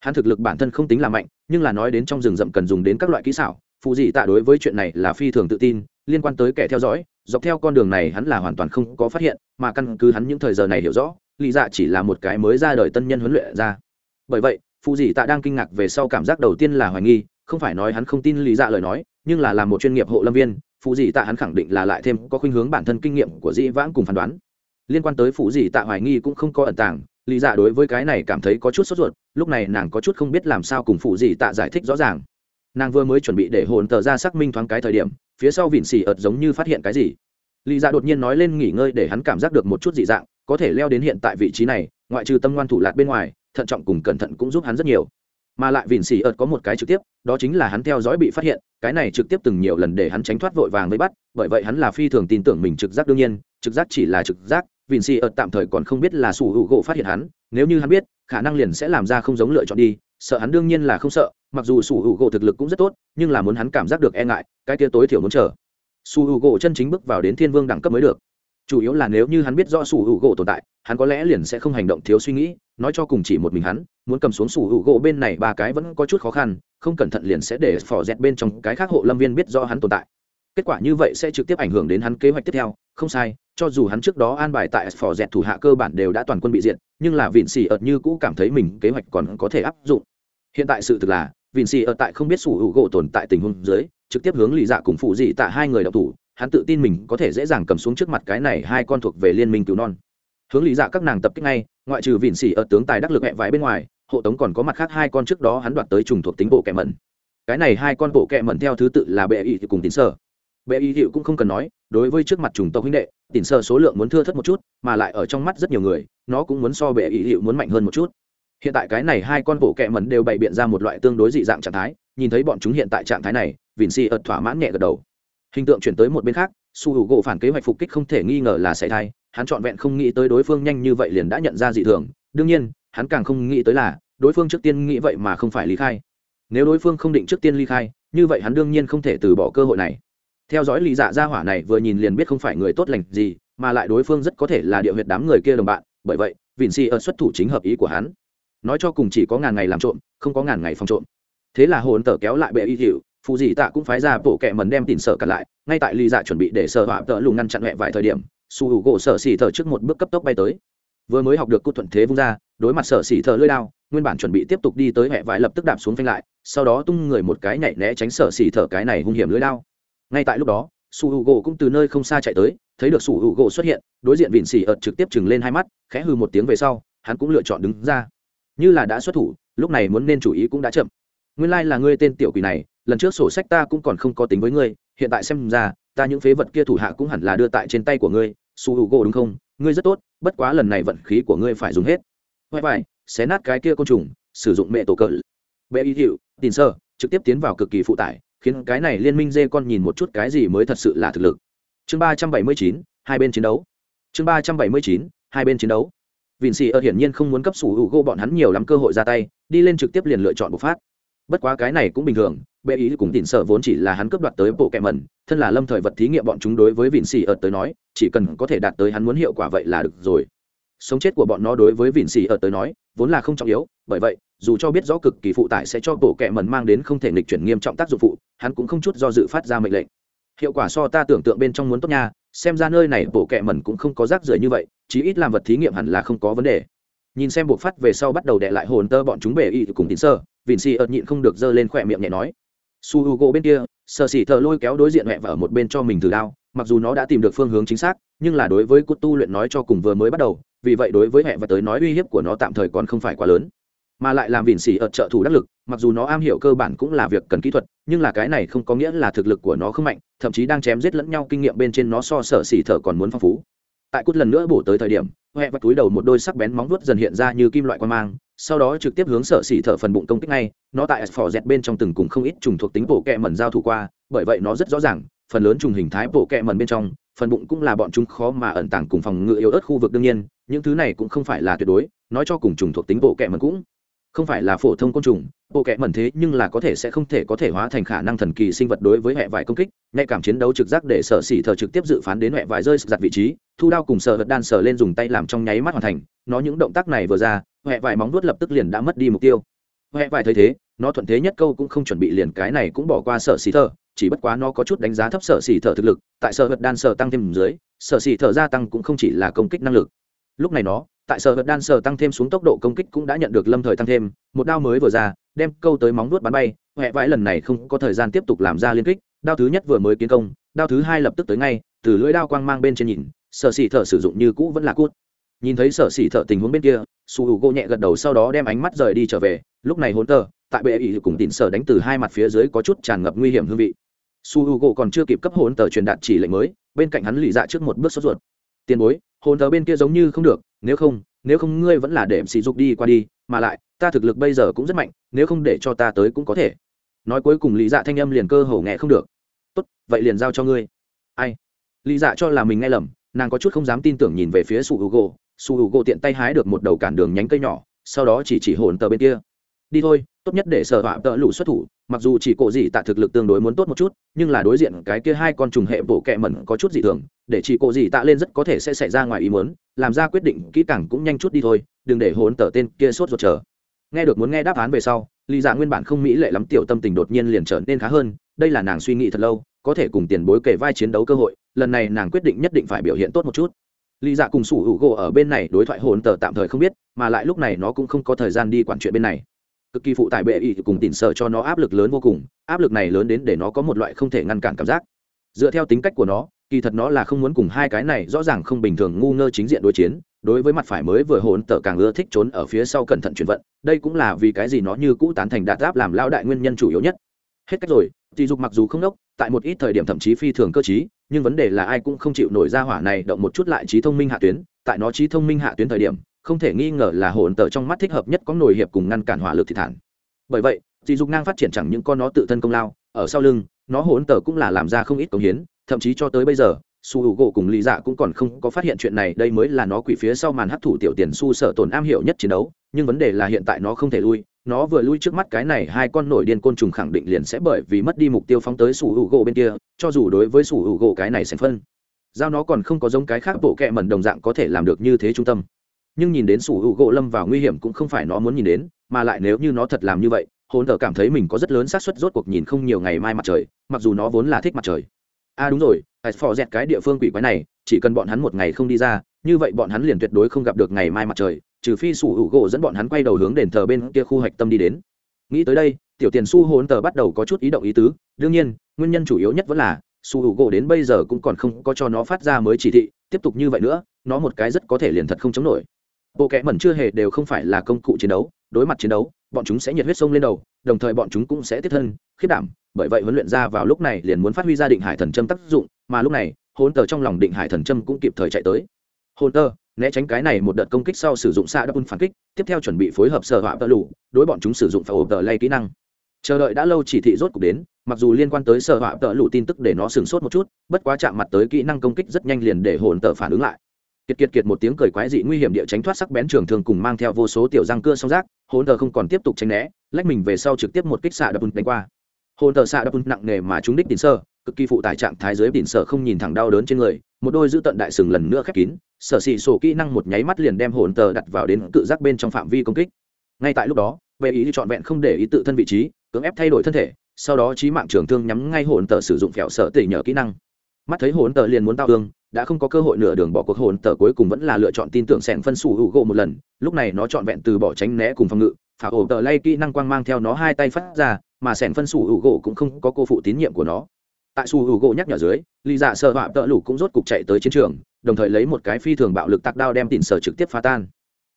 A: Hắn thực lực bản thân không tính là mạnh, nhưng là nói đến trong rừng rậm cần dùng đến các loại kỹ xảo phụ dị tạ đối với chuyện này là phi thường tự tin, liên quan tới kẻ theo dõi, dọc theo con đường này hắn là hoàn toàn không có phát hiện, mà căn cứ hắn những thời giờ này hiểu rõ, lì dạ chỉ là một cái mới ra đời tân nhân huấn luyện ra. Bởi vậy phụ dị tạ đang kinh ngạc về sau cảm giác đầu tiên là hoài nghi, không phải nói hắn không tin lý dạ lời nói, nhưng là làm một chuyên nghiệp hộ lâm viên phụ dị tạ hắn khẳng định là lại thêm có khuynh hướng bản thân kinh nghiệm của dĩ vãng cùng phán đoán. Liên quan tới phụ dị tạ hoài nghi cũng không có ẩn tàng, lý dạ đối với cái này cảm thấy có chút sốt ruột, lúc này nàng có chút không biết làm sao cùng phụ dị tạ giải thích rõ ràng. Nàng vừa mới chuẩn bị để hồn tờ ra xác minh thoáng cái thời điểm, phía sau vịn xỉ ợt giống như phát hiện cái gì. Lý dạ đột nhiên nói lên nghỉ ngơi để hắn cảm giác được một chút dị dạng, có thể leo đến hiện tại vị trí này, ngoại trừ tâm ngoan thủ lạt bên ngoài thận trọng cùng cẩn thận cũng giúp hắn rất nhiều. Mà lại vịn xì ợt có một cái trực tiếp, đó chính là hắn theo dõi bị phát hiện, cái này trực tiếp từng nhiều lần để hắn tránh thoát vội vàng mới bắt, bởi vậy hắn là phi thường tin tưởng mình trực giác đương nhiên, trực giác chỉ là trực giác, vịn xì ợt tạm thời còn không biết là sủ hữu gỗ phát hiện hắn, nếu như hắn biết, khả năng liền sẽ làm ra không giống lựa chọn đi, sợ hắn đương nhiên là không sợ, mặc dù sủ hữu gỗ thực lực cũng rất tốt, nhưng là muốn hắn cảm giác được e ngại, cái kia tối thiểu muốn chờ. Sủ hữu gỗ chân chính bước vào đến thiên vương đẳng cấp mới được chủ yếu là nếu như hắn biết rõ sủ hữu gỗ tồn tại hắn có lẽ liền sẽ không hành động thiếu suy nghĩ nói cho cùng chỉ một mình hắn muốn cầm xuống sủ hữu gỗ bên này ba cái vẫn có chút khó khăn không cẩn thận liền sẽ để phỏ dẹt bên trong cái khác hộ lâm viên biết rõ hắn tồn tại. Kết quả như vậy sẽ trực tiếp ảnh hưởng đến hắn kế hoạch tiếp theo không sai cho dù hắn trước đó an bài tại phỏ dẹt thủ hạ cơ bản đều đã toàn quân bị diện, nhưng là vịn xì ợt như cũ cảm thấy mình kế hoạch còn có thể áp dụng. Hiện tại sự thực là vịn xì ợt tại không biết sủ hữu gỗ tồn tại tình huống dưới trực tiếp hướng lì dạ cùng phụ dị tại hai người đọc thủ hắn tự tin mình có thể dễ dàng cầm xuống trước mặt cái này hai con thuộc về liên minh cứu non. Hướng lý dạ các nàng tập kích ngay, ngoại trừ vịn xỉ ở tướng tài đắc lực hẹ vải bên ngoài, hộ tống còn có mặt khác hai con trước đó hắn đoạt tới trùng thuộc tính bộ kẹ mẩn. Cái này hai con bộ kẹ mẩn theo thứ tự là bệ y cùng tín sơ. Bệ y hiệu cũng không cần nói, đối với trước mặt trùng tộc huynh đệ tín sơ số lượng muốn thưa thất một chút, mà lại ở trong mắt rất nhiều người, nó cũng muốn so bệ y hiệu muốn mạnh hơn một chút. Hiện tại cái này hai con bộ kẹ mẩn đều bày biện ra một loại tương đối dị dạng trạng thái, nhìn thấy bọn chúng hiện tại trạng thái này, vịn xỉ ợt thỏa mãn nhẹ gật đầu hình tượng chuyển tới một bên khác, su h u gỗ phản kế hoạch phục kích không thể nghi ngờ là xảy thai hắn trọn vẹn không nghĩ tới đối phương nhanh như vậy liền đã nhận ra dị thường. Đương nhiên, hắn càng không nghĩ tới là, đối phương trước tiên nghĩ vậy mà không phải lý khai. Nếu đối phương không định trước tiên ly khai, như vậy hắn đương nhiên không thể từ bỏ cơ hội này. Theo dõi lý dạ gia hỏa này vừa nhìn liền biết không phải người tốt lành gì, mà lại đối phương rất có thể là địa huyệt đám người kia đồng bạn, bởi vậy vịn si ở xuất thủ chính hợp ý của hắn. Nói cho cùng chỉ có ngàn ngày làm trộm, không có ngàn ngày phòng trộm. Thế là hồn tờ kéo lại bệ y hiệu phụ dị tạ cũng phái ra bộ kẹ mần đem tìm sợ cả lại, ngay tại ly dạ chuẩn bị để sợ hỏa tợ lù ngăn chặn mẹ vài thời điểm, su hữu gỗ sợ xỉ thở trước một bước cấp tốc bay tới. Vừa mới học được cốt thuận thế vung ra, đối mặt sợ xỉ thở lơi đao, nguyên bản chuẩn bị tiếp tục đi tới mẹ vải lập tức đạp xuống phanh lại, sau đó tung người một cái nhảy né tránh sợ xỉ thở cái này hung hiểm lưới đao. Ngay tại lúc đó, su hữu u gỗ cũng từ nơi không xa chạy tới, thấy được su hữu u gỗ xuất hiện, đối diện vịn xỉ ợt trực tiếp chừng lên hai mắt, khẽ hư một tiếng về sau, hắn cũng lựa chọn đứng ra. Như là đã xuất thủ, lúc này muốn nên chủ ý cũng đã chậm. Nguyên lai là ngươi tên tiểu quỷ này lần trước sổ sách ta cũng còn không có tính với ngươi, hiện tại xem ra, ta những phế vật kia thủ hạ cũng hẳn là đưa tại trên tay của ngươi, su h u gỗ đúng không? Ngươi rất tốt, bất quá lần này vận khí của ngươi phải dùng hết. Huệ vải xé nát cái kia côn trùng, sử dụng mẹ tổ cỡ. Bệ y hiệu, tin sơ, trực tiếp tiến vào cực kỳ phụ tải, khiến cái này liên minh dê con nhìn một chút cái gì mới thật sự là thực lực. Chương ba trăm bảy mươi chín, hai bên chiến đấu. Chương ba trăm bảy mươi chín, hai bên chiến đấu. Vịn xì ở hiển nhiên không muốn cấp sủ hữu gỗ bọn hắn nhiều lắm cơ hội ra tay, đi lên trực tiếp liền lựa chọn bộc phát. Bất quá cái này cũng bình thường bệ ý cùng tỉn sợ vốn chỉ là hắn cướp đoạt tới bộ kẹ mẩn, thân là lâm thời vật thí nghiệm bọn chúng đối với vịn xì ợt tới nói, chỉ cần có thể đạt tới hắn muốn hiệu quả vậy là được rồi. Sống chết của bọn nó đối với vịn xì ợt tới nói, vốn là không trọng yếu, bởi vậy, dù cho biết rõ cực kỳ phụ tải sẽ cho bộ kẹ mẩn mang đến không thể nghịch chuyển nghiêm trọng tác dụng phụ, hắn cũng không chút do dự phát ra mệnh lệnh. Hiệu quả so ta tưởng tượng bên trong muốn tốt nha, xem ra nơi này bộ kẹ mẩn cũng không có rác rưởi như vậy, chí ít làm vật thí nghiệm hẳn là không có vấn đề. Nhìn xem buộc phát về sau bắt đầu đệ lại hồn tơ bọn chúng bể y cùng tín sơ vịn xì ợt nhịn không được giơ lên khỏe miệng nhẹ nói su h u gỗ bên kia sợ xỉ thợ lôi kéo đối diện mẹ và ở một bên cho mình thử đao, mặc dù nó đã tìm được phương hướng chính xác, nhưng là đối với cốt tu luyện nói cho cùng vừa mới bắt đầu, vì vậy đối với mẹ và tới nói uy hiếp của nó tạm thời còn không phải quá lớn. Mà lại làm vịn xỉ ở trợ thủ đắc lực, mặc dù nó am hiểu cơ bản cũng là việc cần kỹ thuật, nhưng là cái này không có nghĩa là thực lực của nó không mạnh, thậm chí đang chém giết lẫn nhau kinh nghiệm bên trên nó so sở xỉ thợ còn muốn phong phú. Tại cút lần nữa bổ tới thời điểm huệ và túi đầu một đôi sắc bén móng vuốt dần hiện ra như kim loại quan mang sau đó trực tiếp hướng sở xỉ thở phần bụng công kích ngay, nó tại phò dẹt bên trong từng cùng không ít trùng thuộc tính bộ kẹ mẩn giao thủ qua, bởi vậy nó rất rõ ràng, phần lớn trùng hình thái bộ kẹ mẩn bên trong, phần bụng cũng là bọn chúng khó mà ẩn tàng cùng phòng ngự yếu ớt khu vực đương nhiên, những thứ này cũng không phải là tuyệt đối, nói cho cùng trùng thuộc tính bộ kẹ mẩn cũng không phải là phổ thông côn trùng, bộ kẽ mẩn thế nhưng là có thể sẽ không thể có thể hóa thành khả năng thần kỳ sinh vật đối với hệ vải công kích, nhạy cảm chiến đấu trực giác để sở xỉ thờ trực tiếp dự phán đến hệ vải rơi giặt vị trí, thu đao cùng sở vật đan sở lên dùng tay làm trong nháy mắt hoàn thành, nó những động tác này vừa ra, hệ vải móng vuốt lập tức liền đã mất đi mục tiêu. Hệ vải thấy thế, nó thuận thế nhất câu cũng không chuẩn bị liền cái này cũng bỏ qua sở xỉ thờ, chỉ bất quá nó có chút đánh giá thấp sở xỉ thờ thực lực, tại sở vật đan sở tăng thêm dưới, sở xỉ thờ gia tăng cũng không chỉ là công kích năng lực. Lúc này nó tại sở vật đan sở tăng thêm xuống tốc độ công kích cũng đã nhận được lâm thời tăng thêm, một đao mới vừa ra, đem câu tới móng nuốt bắn bay huệ vãi lần này không có thời gian tiếp tục làm ra liên kích, đao thứ nhất vừa mới kiến công, đao thứ hai lập tức tới ngay, từ lưỡi đao quang mang bên trên nhìn, sở xỉ thợ sử dụng như cũ vẫn là cút. Nhìn thấy sở xỉ thợ tình huống bên kia, su hữu gỗ nhẹ gật đầu sau đó đem ánh mắt rời đi trở về, lúc này hôn tờ, tại bệ ý cùng tịn sở đánh từ hai mặt phía dưới có chút tràn ngập nguy hiểm hương vị. Su hữu gỗ còn chưa kịp cấp hôn tờ truyền đạt chỉ lệnh mới, bên cạnh hắn lì dạ trước một bước sốt ruột. Tiền bối hôn tờ bên kia giống như không được nếu không nếu không ngươi vẫn là để sỉ dục đi qua đi, mà lại, ta thực lực bây giờ cũng rất mạnh, nếu không để cho ta tới cũng có thể. Nói cuối cùng lý dạ thanh âm liền cơ hồ nghe không được. Tốt, vậy liền giao cho ngươi. Ai? Lý dạ cho là mình nghe lầm, nàng có chút không dám tin tưởng nhìn về phía su h u su h u tiện tay hái được một đầu cản đường nhánh cây nhỏ, sau đó chỉ chỉ hồn tờ bên kia. Đi thôi, tốt nhất để sở họa tợ lũ xuất thủ mặc dù chỉ cổ dị tạ thực lực tương đối muốn tốt một chút, nhưng là đối diện cái kia hai con trùng hệ bộ kẹ mẩn có chút dị thường, để chỉ cổ dị tạ lên rất có thể sẽ xảy ra ngoài ý muốn, làm ra quyết định kỹ càng cũng nhanh chút đi thôi, đừng để hồn tờ tên kia sốt ruột chờ. Nghe được muốn nghe đáp án về sau, lý dạ nguyên bản không mỹ lệ lắm, tiểu tâm tình đột nhiên liền trở nên khá hơn, đây là nàng suy nghĩ thật lâu, có thể cùng tiền bối kể vai chiến đấu cơ hội, lần này nàng quyết định nhất định phải biểu hiện tốt một chút. Lý dạ cùng sủ hữu gỗ ở bên này đối thoại hồn tờ tạm thời không biết, mà lại lúc này nó cũng không có thời gian đi quản chuyện bên này cực kỳ phụ tải bệ ý cùng tìm sợ cho nó áp lực lớn vô cùng, áp lực này lớn đến để nó có một loại không thể ngăn cản cảm giác. Dựa theo tính cách của nó, kỳ thật nó là không muốn cùng hai cái này rõ ràng không bình thường ngu ngơ chính diện đối chiến, đối với mặt phải mới vừa hồn tở càng ưa thích trốn ở phía sau cẩn thận chuyển vận, đây cũng là vì cái gì nó như cũ tán thành đạt áp làm lao đại nguyên nhân chủ yếu nhất. Hết cách rồi thì dục mặc dù không đốc, tại một ít thời điểm thậm chí phi thường cơ chí nhưng vấn đề là ai cũng không chịu nổi ra hỏa này động một chút lại trí thông minh hạ tuyến, tại nó trí thông minh hạ tuyến thời điểm không thể nghi ngờ là hồn tờ trong mắt thích hợp nhất có nổi hiệp cùng ngăn cản hỏa lực thị thản. Bởi vậy, dị dục ngang phát triển chẳng những con nó tự thân công lao, ở sau lưng, nó hồn tờ cũng là làm ra không ít công hiến, thậm chí cho tới bây giờ, su h gỗ cùng lý dạ cũng còn không có phát hiện chuyện này, đây mới là nó quỷ phía sau màn hấp thủ tiểu tiền su sợ tổn am hiểu nhất chiến đấu, nhưng vấn đề là hiện tại nó không thể lui, nó vừa lui trước mắt cái này hai con nổi điên côn trùng khẳng định liền sẽ bởi vì mất đi mục tiêu phóng tới su h gỗ bên kia, cho dù đối với su h gỗ cái này sẽ phân. Giao nó còn không có giống cái khác bộ kẹ mẩn đồng dạng có thể làm được như thế trung tâm nhưng nhìn đến sủ hữu u gỗ lâm vào nguy hiểm cũng không phải nó muốn nhìn đến, mà lại nếu như nó thật làm như vậy, hồn thờ cảm thấy mình có rất lớn xác suất rốt cuộc nhìn không nhiều ngày mai mặt trời, mặc dù nó vốn là thích mặt trời. A à đúng rồi hãy phò dẹt cái địa phương quỷ quái này, chỉ cần bọn hắn một ngày không đi ra, như vậy bọn hắn liền tuyệt đối không gặp được ngày mai mặt trời, trừ phi sủ hữu gỗ dẫn bọn hắn quay đầu hướng đền thờ bên kia khu hạch tâm đi đến. Nghĩ tới đây, tiểu tiền su hồn tờ bắt đầu có chút ý động ý tứ, đương nhiên, nguyên nhân chủ yếu nhất vẫn là su hữu gỗ đến bây giờ cũng còn không có cho nó phát ra mới chỉ thị, tiếp tục như vậy nữa, nó một cái rất có thể liền thật không chống nổi bộ kẽ mẩn chưa hề đều không phải là công cụ chiến đấu, đối mặt chiến đấu, bọn chúng sẽ nhiệt huyết sông lên đầu, đồng thời bọn chúng cũng sẽ tiếp thân khiết đảm. Bởi vậy huấn luyện ra vào lúc này liền muốn phát huy ra định hải thần châm tác dụng, mà lúc này hôn tờ trong lòng định hải thần châm cũng kịp thời chạy tới. Hôn tờ, né tránh cái này một đợt công kích sau sử dụng xạ đắp phản kích, tiếp theo chuẩn bị phối hợp sở họa tờ lù, đối bọn chúng sử dụng phải ổ tờ lay kỹ năng. Chờ đợi đã lâu chỉ thị rốt cuộc đến, mặc dù liên quan tới sở họa tờ lù tin tức để nó sửng sốt một chút, bất quá chạm mặt tới kỹ năng công kích rất nhanh liền để hồn tờ phản ứng lại kiệt kiệt kiệt một tiếng cười quái dị nguy hiểm địa tránh thoát sắc bén trường thường cùng mang theo vô số tiểu răng cưa song rác, hồn tờ không còn tiếp tục tránh né, lách mình về sau trực tiếp một kích xạ đập đánh qua. Hồn tờ xạ đập nặng nề mà trúng đích tín sơ, cực kỳ phụ tải trạng thái dưới tín sơ không nhìn thẳng đau đớn trên người, một đôi giữ tận đại sừng lần nữa khép kín, sở xì sổ kỹ năng một nháy mắt liền đem hồn tờ đặt vào đến tự giác bên trong phạm vi công kích. Ngay tại lúc đó, về ý trọn vẹn không để ý tự thân vị trí, cưỡng ép thay đổi thân thể, sau đó trí mạng trường thương nhắm ngay hồn tờ sử dụng phèo sở tỉ nhờ kỹ năng. Mắt thấy hồn tờ liền muốn tao thương đã không có cơ hội nửa đường bỏ cuộc hồn tờ cuối cùng vẫn là lựa chọn tin tưởng sẻn phân sủ hữu gỗ một lần, lúc này nó trọn vẹn từ bỏ tránh né cùng phòng ngự phá ổ tờ lay kỹ năng quang mang theo nó hai tay phát ra, mà sẻn phân sủ hữu gỗ cũng không có cô phụ tín nhiệm của nó. Tại sủ hữu gỗ nhắc nhở dưới lì dạ sợ họa tợ lủ cũng rốt cục chạy tới chiến trường, đồng thời lấy một cái phi thường bạo lực tạc đao đem tỉn sở trực tiếp phá tan.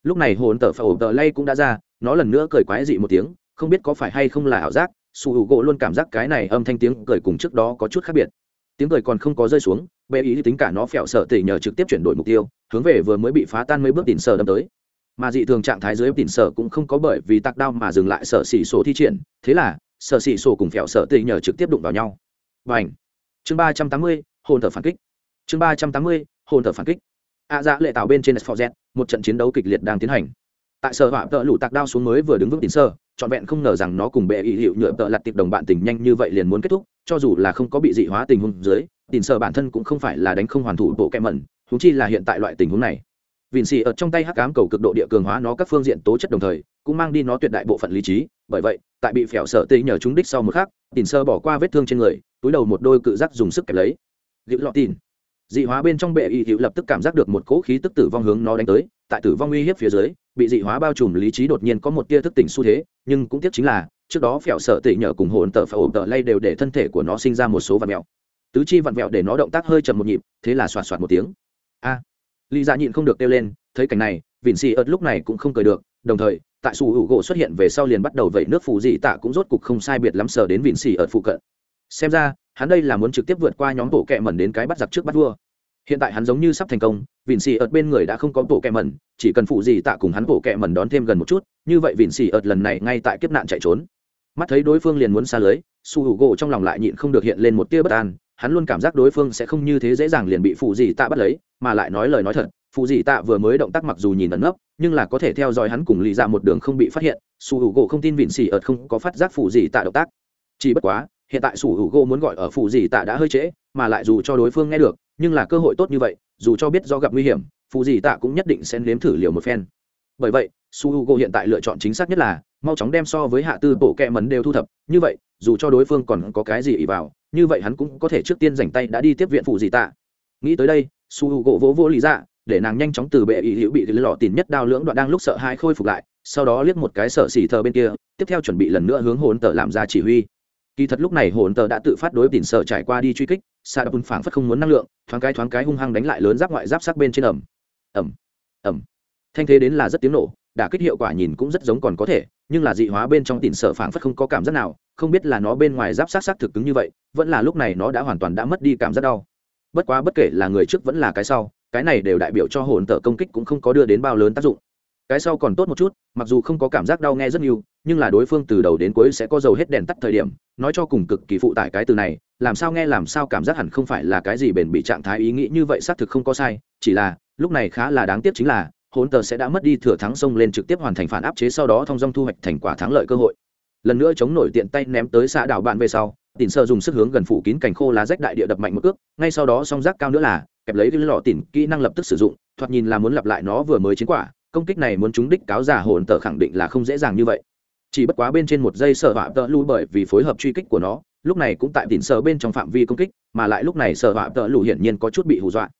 A: Lúc này hồn tờ phá ổ tờ lay cũng đã ra, nó lần nữa cười quái dị một tiếng, không biết có phải hay không là ảo giác sủ hữu gỗ luôn cảm giác cái này âm thanh tiếng cười cùng trước đó có chút khác biệt. Tiếng cười còn không có rơi xuống bệ ý tính cả nó phèo sợ tỉ nhờ trực tiếp chuyển đổi mục tiêu, hướng về vừa mới bị phá tan mấy bước tỉn sở đâm tới. Mà dị thường trạng thái dưới tỉn sở cũng không có bởi vì tạc đao mà dừng lại sở xỉ sổ thi triển, thế là sở xỉ sổ cùng phèo sợ tỉ nhờ trực tiếp đụng vào nhau. Và ảnh chương ba trăm tám mươi, hồn thở phản kích. Chương ba trăm tám mươi, hồn thở phản kích. A dạ lệ tạo bên trên s một trận chiến đấu kịch liệt đang tiến hành tại sở họa tợ lụ tạc đao xuống mới vừa đứng vững tín sơ, trọn vẹn không ngờ rằng nó cùng bệ ý hiệu nhựa tợ lặt tiệp đồng bạn tình nhanh như vậy liền muốn kết thúc, cho dù là không có bị dị hóa tình huống dưới, tín sơ bản thân cũng không phải là đánh không hoàn thủ bộ kẹ mẩn húng chi là hiện tại loại tình huống này. Vịn xì ở trong tay hắc cám cầu cực độ địa cường hóa nó các phương diện tố chất đồng thời, cũng mang đi nó tuyệt đại bộ phận lý trí, bởi vậy, tại bị phèo sở tê nhờ chúng đích sau một khắc, tín sơ bỏ qua vết thương trên người, túi đầu một đôi cự giác dùng sức kẹp lấy. Liệu lọ tin dị hóa bên trong bệ y hiệu lập tức cảm giác được một cỗ khí tức tử vong hướng nó đánh tới, tại tử vong uy hiếp phía dưới bị dị hóa bao trùm lý trí đột nhiên có một tia thức tỉnh xu thế nhưng cũng tiếc chính là trước đó phèo sợ tỉ nhờ cùng hồn tờ phải ổn tờ lay đều để thân thể của nó sinh ra một số vạn mẹo. Tứ chi vặn vẹo để nó động tác hơi chậm một nhịp thế là xoạt xoạt một tiếng. A! À, lý dạ nhịn không được kêu lên thấy cảnh này vịn xì ớt lúc này cũng không cười được đồng thời tại sủ hữu gỗ xuất hiện về sau liền bắt đầu vẩy nước phù dị tạ cũng rốt cục không sai biệt lắm sờ đến vịn xì ớt phụ cận. Xem ra hắn đây là muốn trực tiếp vượt qua nhóm bộ kẹ mẩn đến cái bắt giặc trước bắt vua. Hiện tại hắn giống như sắp thành công vịn xì ợt bên người đã không có bộ kẹ mẩn, chỉ cần phụ gì tạ cùng hắn bộ kẹ mẩn đón thêm gần một chút, như vậy vịn xì ợt lần này ngay tại kiếp nạn chạy trốn. Mắt thấy đối phương liền muốn xa lưới, su hữu gỗ trong lòng lại nhịn không được hiện lên một tia bất an, hắn luôn cảm giác đối phương sẽ không như thế dễ dàng liền bị phụ gì tạ bắt lấy, mà lại nói lời nói thật, phụ gì tạ vừa mới động tác mặc dù nhìn ẩn nấp, nhưng là có thể theo dõi hắn cùng lì ra một đường không bị phát hiện, su hữu gỗ không tin vịn xì ợt không có phát giác phụ gì tạ động tác. Chỉ bất quá, hiện tại sủ hữu gỗ muốn gọi ở phụ gì tạ đã hơi trễ, mà lại dù cho đối phương nghe được, nhưng là cơ hội tốt như vậy dù cho biết do gặp nguy hiểm phụ gì tạ cũng nhất định sẽ nếm thử liều một phen. Bởi vậy, su h u g o hiện tại lựa chọn chính xác nhất là, mau chóng đem so với hạ tư bộ kẹ mấn đều thu thập, như vậy, dù cho đối phương còn có cái gì ỉ vào, như vậy hắn cũng có thể trước tiên dành tay đã đi tiếp viện phụ gì tạ. Nghĩ tới đây, su h u g o vỗ vỗ lý dạ để nàng nhanh chóng từ bệ ý hữu bị lọ tìm nhất đao lưỡng đoạn đang lúc sợ hai khôi phục lại, sau đó liếc một cái sợ xỉ thờ bên kia, tiếp theo chuẩn bị lần nữa hướng hồn tờ làm ra chỉ huy. Kỳ thật lúc này hồn tờ đã tự phát đối tìm sợ trải qua đi truy kích sa đập phảng phất không muốn năng lượng, thoáng cái thoáng cái hung hăng đánh lại lớn giáp ngoại giáp sắc bên trên ẩm. Ẩm ẩm. Thanh thế đến là rất tiếng nổ, đả kích hiệu quả nhìn cũng rất giống còn có thể, nhưng là dị hóa bên trong tỉn sở phảng phất không có cảm giác nào, không biết là nó bên ngoài giáp sắc sắc thực cứng như vậy, vẫn là lúc này nó đã hoàn toàn đã mất đi cảm giác đau. Bất quá bất kể là người trước vẫn là cái sau, cái này đều đại biểu cho hồn tờ công kích cũng không có đưa đến bao lớn tác dụng cái sau còn tốt một chút, mặc dù không có cảm giác đau nghe rất nhiều, nhưng là đối phương từ đầu đến cuối sẽ có dầu hết đèn tắt thời điểm, nói cho cùng cực kỳ phụ tải cái từ này, làm sao nghe làm sao cảm giác hẳn không phải là cái gì bền bị trạng thái ý nghĩ như vậy xác thực không có sai, chỉ là, lúc này khá là đáng tiếc chính là, hỗn tờ sẽ đã mất đi thừa thắng sông lên trực tiếp hoàn thành phản áp chế sau đó thông dong thu hoạch thành quả thắng lợi cơ hội. Lần nữa chống nổi tiện tay ném tới xã đảo bạn về sau, tỉn sơ dùng sức hướng gần phủ kín cành khô lá rách đại địa đập mạnh một cước, ngay sau đó song rác cao nữa là, kẹp lấy cái lọ tỉn kỹ năng lập tức sử dụng, thoạt nhìn là muốn lặp lại nó vừa mới chiến quả công kích này muốn chúng đích cáo giả hồn tờ khẳng định là không dễ dàng như vậy. Chỉ bất quá bên trên một giây sợ họa tờ lù bởi vì phối hợp truy kích của nó, lúc này cũng tại tỉnh sơ bên trong phạm vi công kích, mà lại lúc này sợ họa tờ lù hiển nhiên có chút bị hù dọa.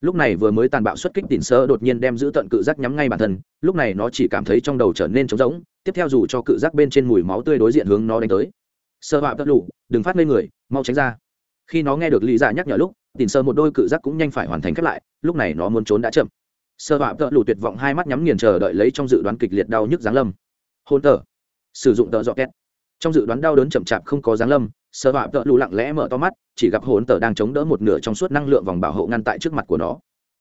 A: Lúc này vừa mới tàn bạo xuất kích tỉnh sơ đột nhiên đem giữ tận cự giác nhắm ngay bản thân, lúc này nó chỉ cảm thấy trong đầu trở nên trống rỗng, tiếp theo dù cho cự giác bên trên mùi máu tươi đối diện hướng nó đánh tới. Sợ họa tợ lù, đừng phát lên người, mau tránh ra. Khi nó nghe được lý giả nhắc nhở lúc tỉnh sơ một đôi cự giác cũng nhanh phải hoàn thành khép lại, lúc này nó muốn trốn đã chậm sơ họa tợ lụ tuyệt vọng hai mắt nhắm nghiền chờ đợi lấy trong dự đoán kịch liệt đau nhức giáng lâm. Hôn tờ sử dụng tợ dọ két trong dự đoán đau đớn chậm chạp không có giáng lâm, sơ họa tợ lù lặng lẽ mở to mắt, chỉ gặp hồn tờ đang chống đỡ một nửa trong suốt năng lượng vòng bảo hộ ngăn tại trước mặt của nó.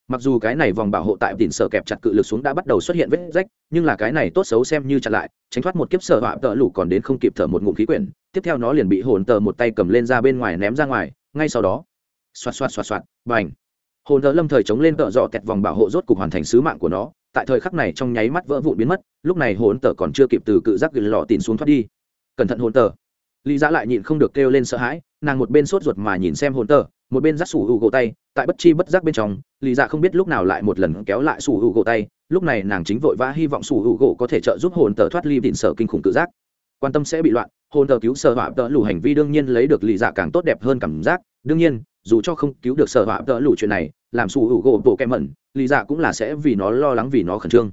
A: Mặc dù cái này vòng bảo hộ tại đỉnh sở kẹp chặt cự lực xuống đã bắt đầu xuất hiện vết rách, nhưng là cái này tốt xấu xem như chặn lại, tránh thoát một kiếp sở họa tợ lủ còn đến không kịp thở một ngụm khí quyển, tiếp theo nó liền bị hồn tờ một tay cầm lên ra bên ngoài ném ra ngoài, ngay sau đó, xoạt xoạt xoạt xoạt, bành hồn thờ lâm thời chống lên tợ dọ kẹt vòng bảo hộ rốt cục hoàn thành sứ mạng của nó. Tại thời khắc này trong nháy mắt vỡ vụn biến mất, lúc này hồn tờ còn chưa kịp từ cự giác gửi lọ tìm xuống thoát đi. Cẩn thận hồn tờ lý giã lại nhịn không được kêu lên sợ hãi, nàng một bên sốt ruột mà nhìn xem hồn tờ một bên dắt sủ hữu gỗ tay, tại bất chi bất giác bên trong, lý dạ không biết lúc nào lại một lần kéo lại sủ hữu gỗ tay, lúc này nàng chính vội vã hy vọng sủ hữu gỗ có thể trợ giúp hồn tờ thoát ly đỉnh sở kinh khủng tự giác. Quan tâm sẽ bị loạn hồn tờ cứu sở hỏa tờ lù hành vi đương nhiên lấy được lý dạ càng tốt đẹp hơn cảm giác. Đương nhiên dù cho không cứu được sở họa tờ lù chuyện này, làm sủ hữu gỗ bộ kem mẩn lý dạ cũng là sẽ vì nó lo lắng vì nó khẩn trương.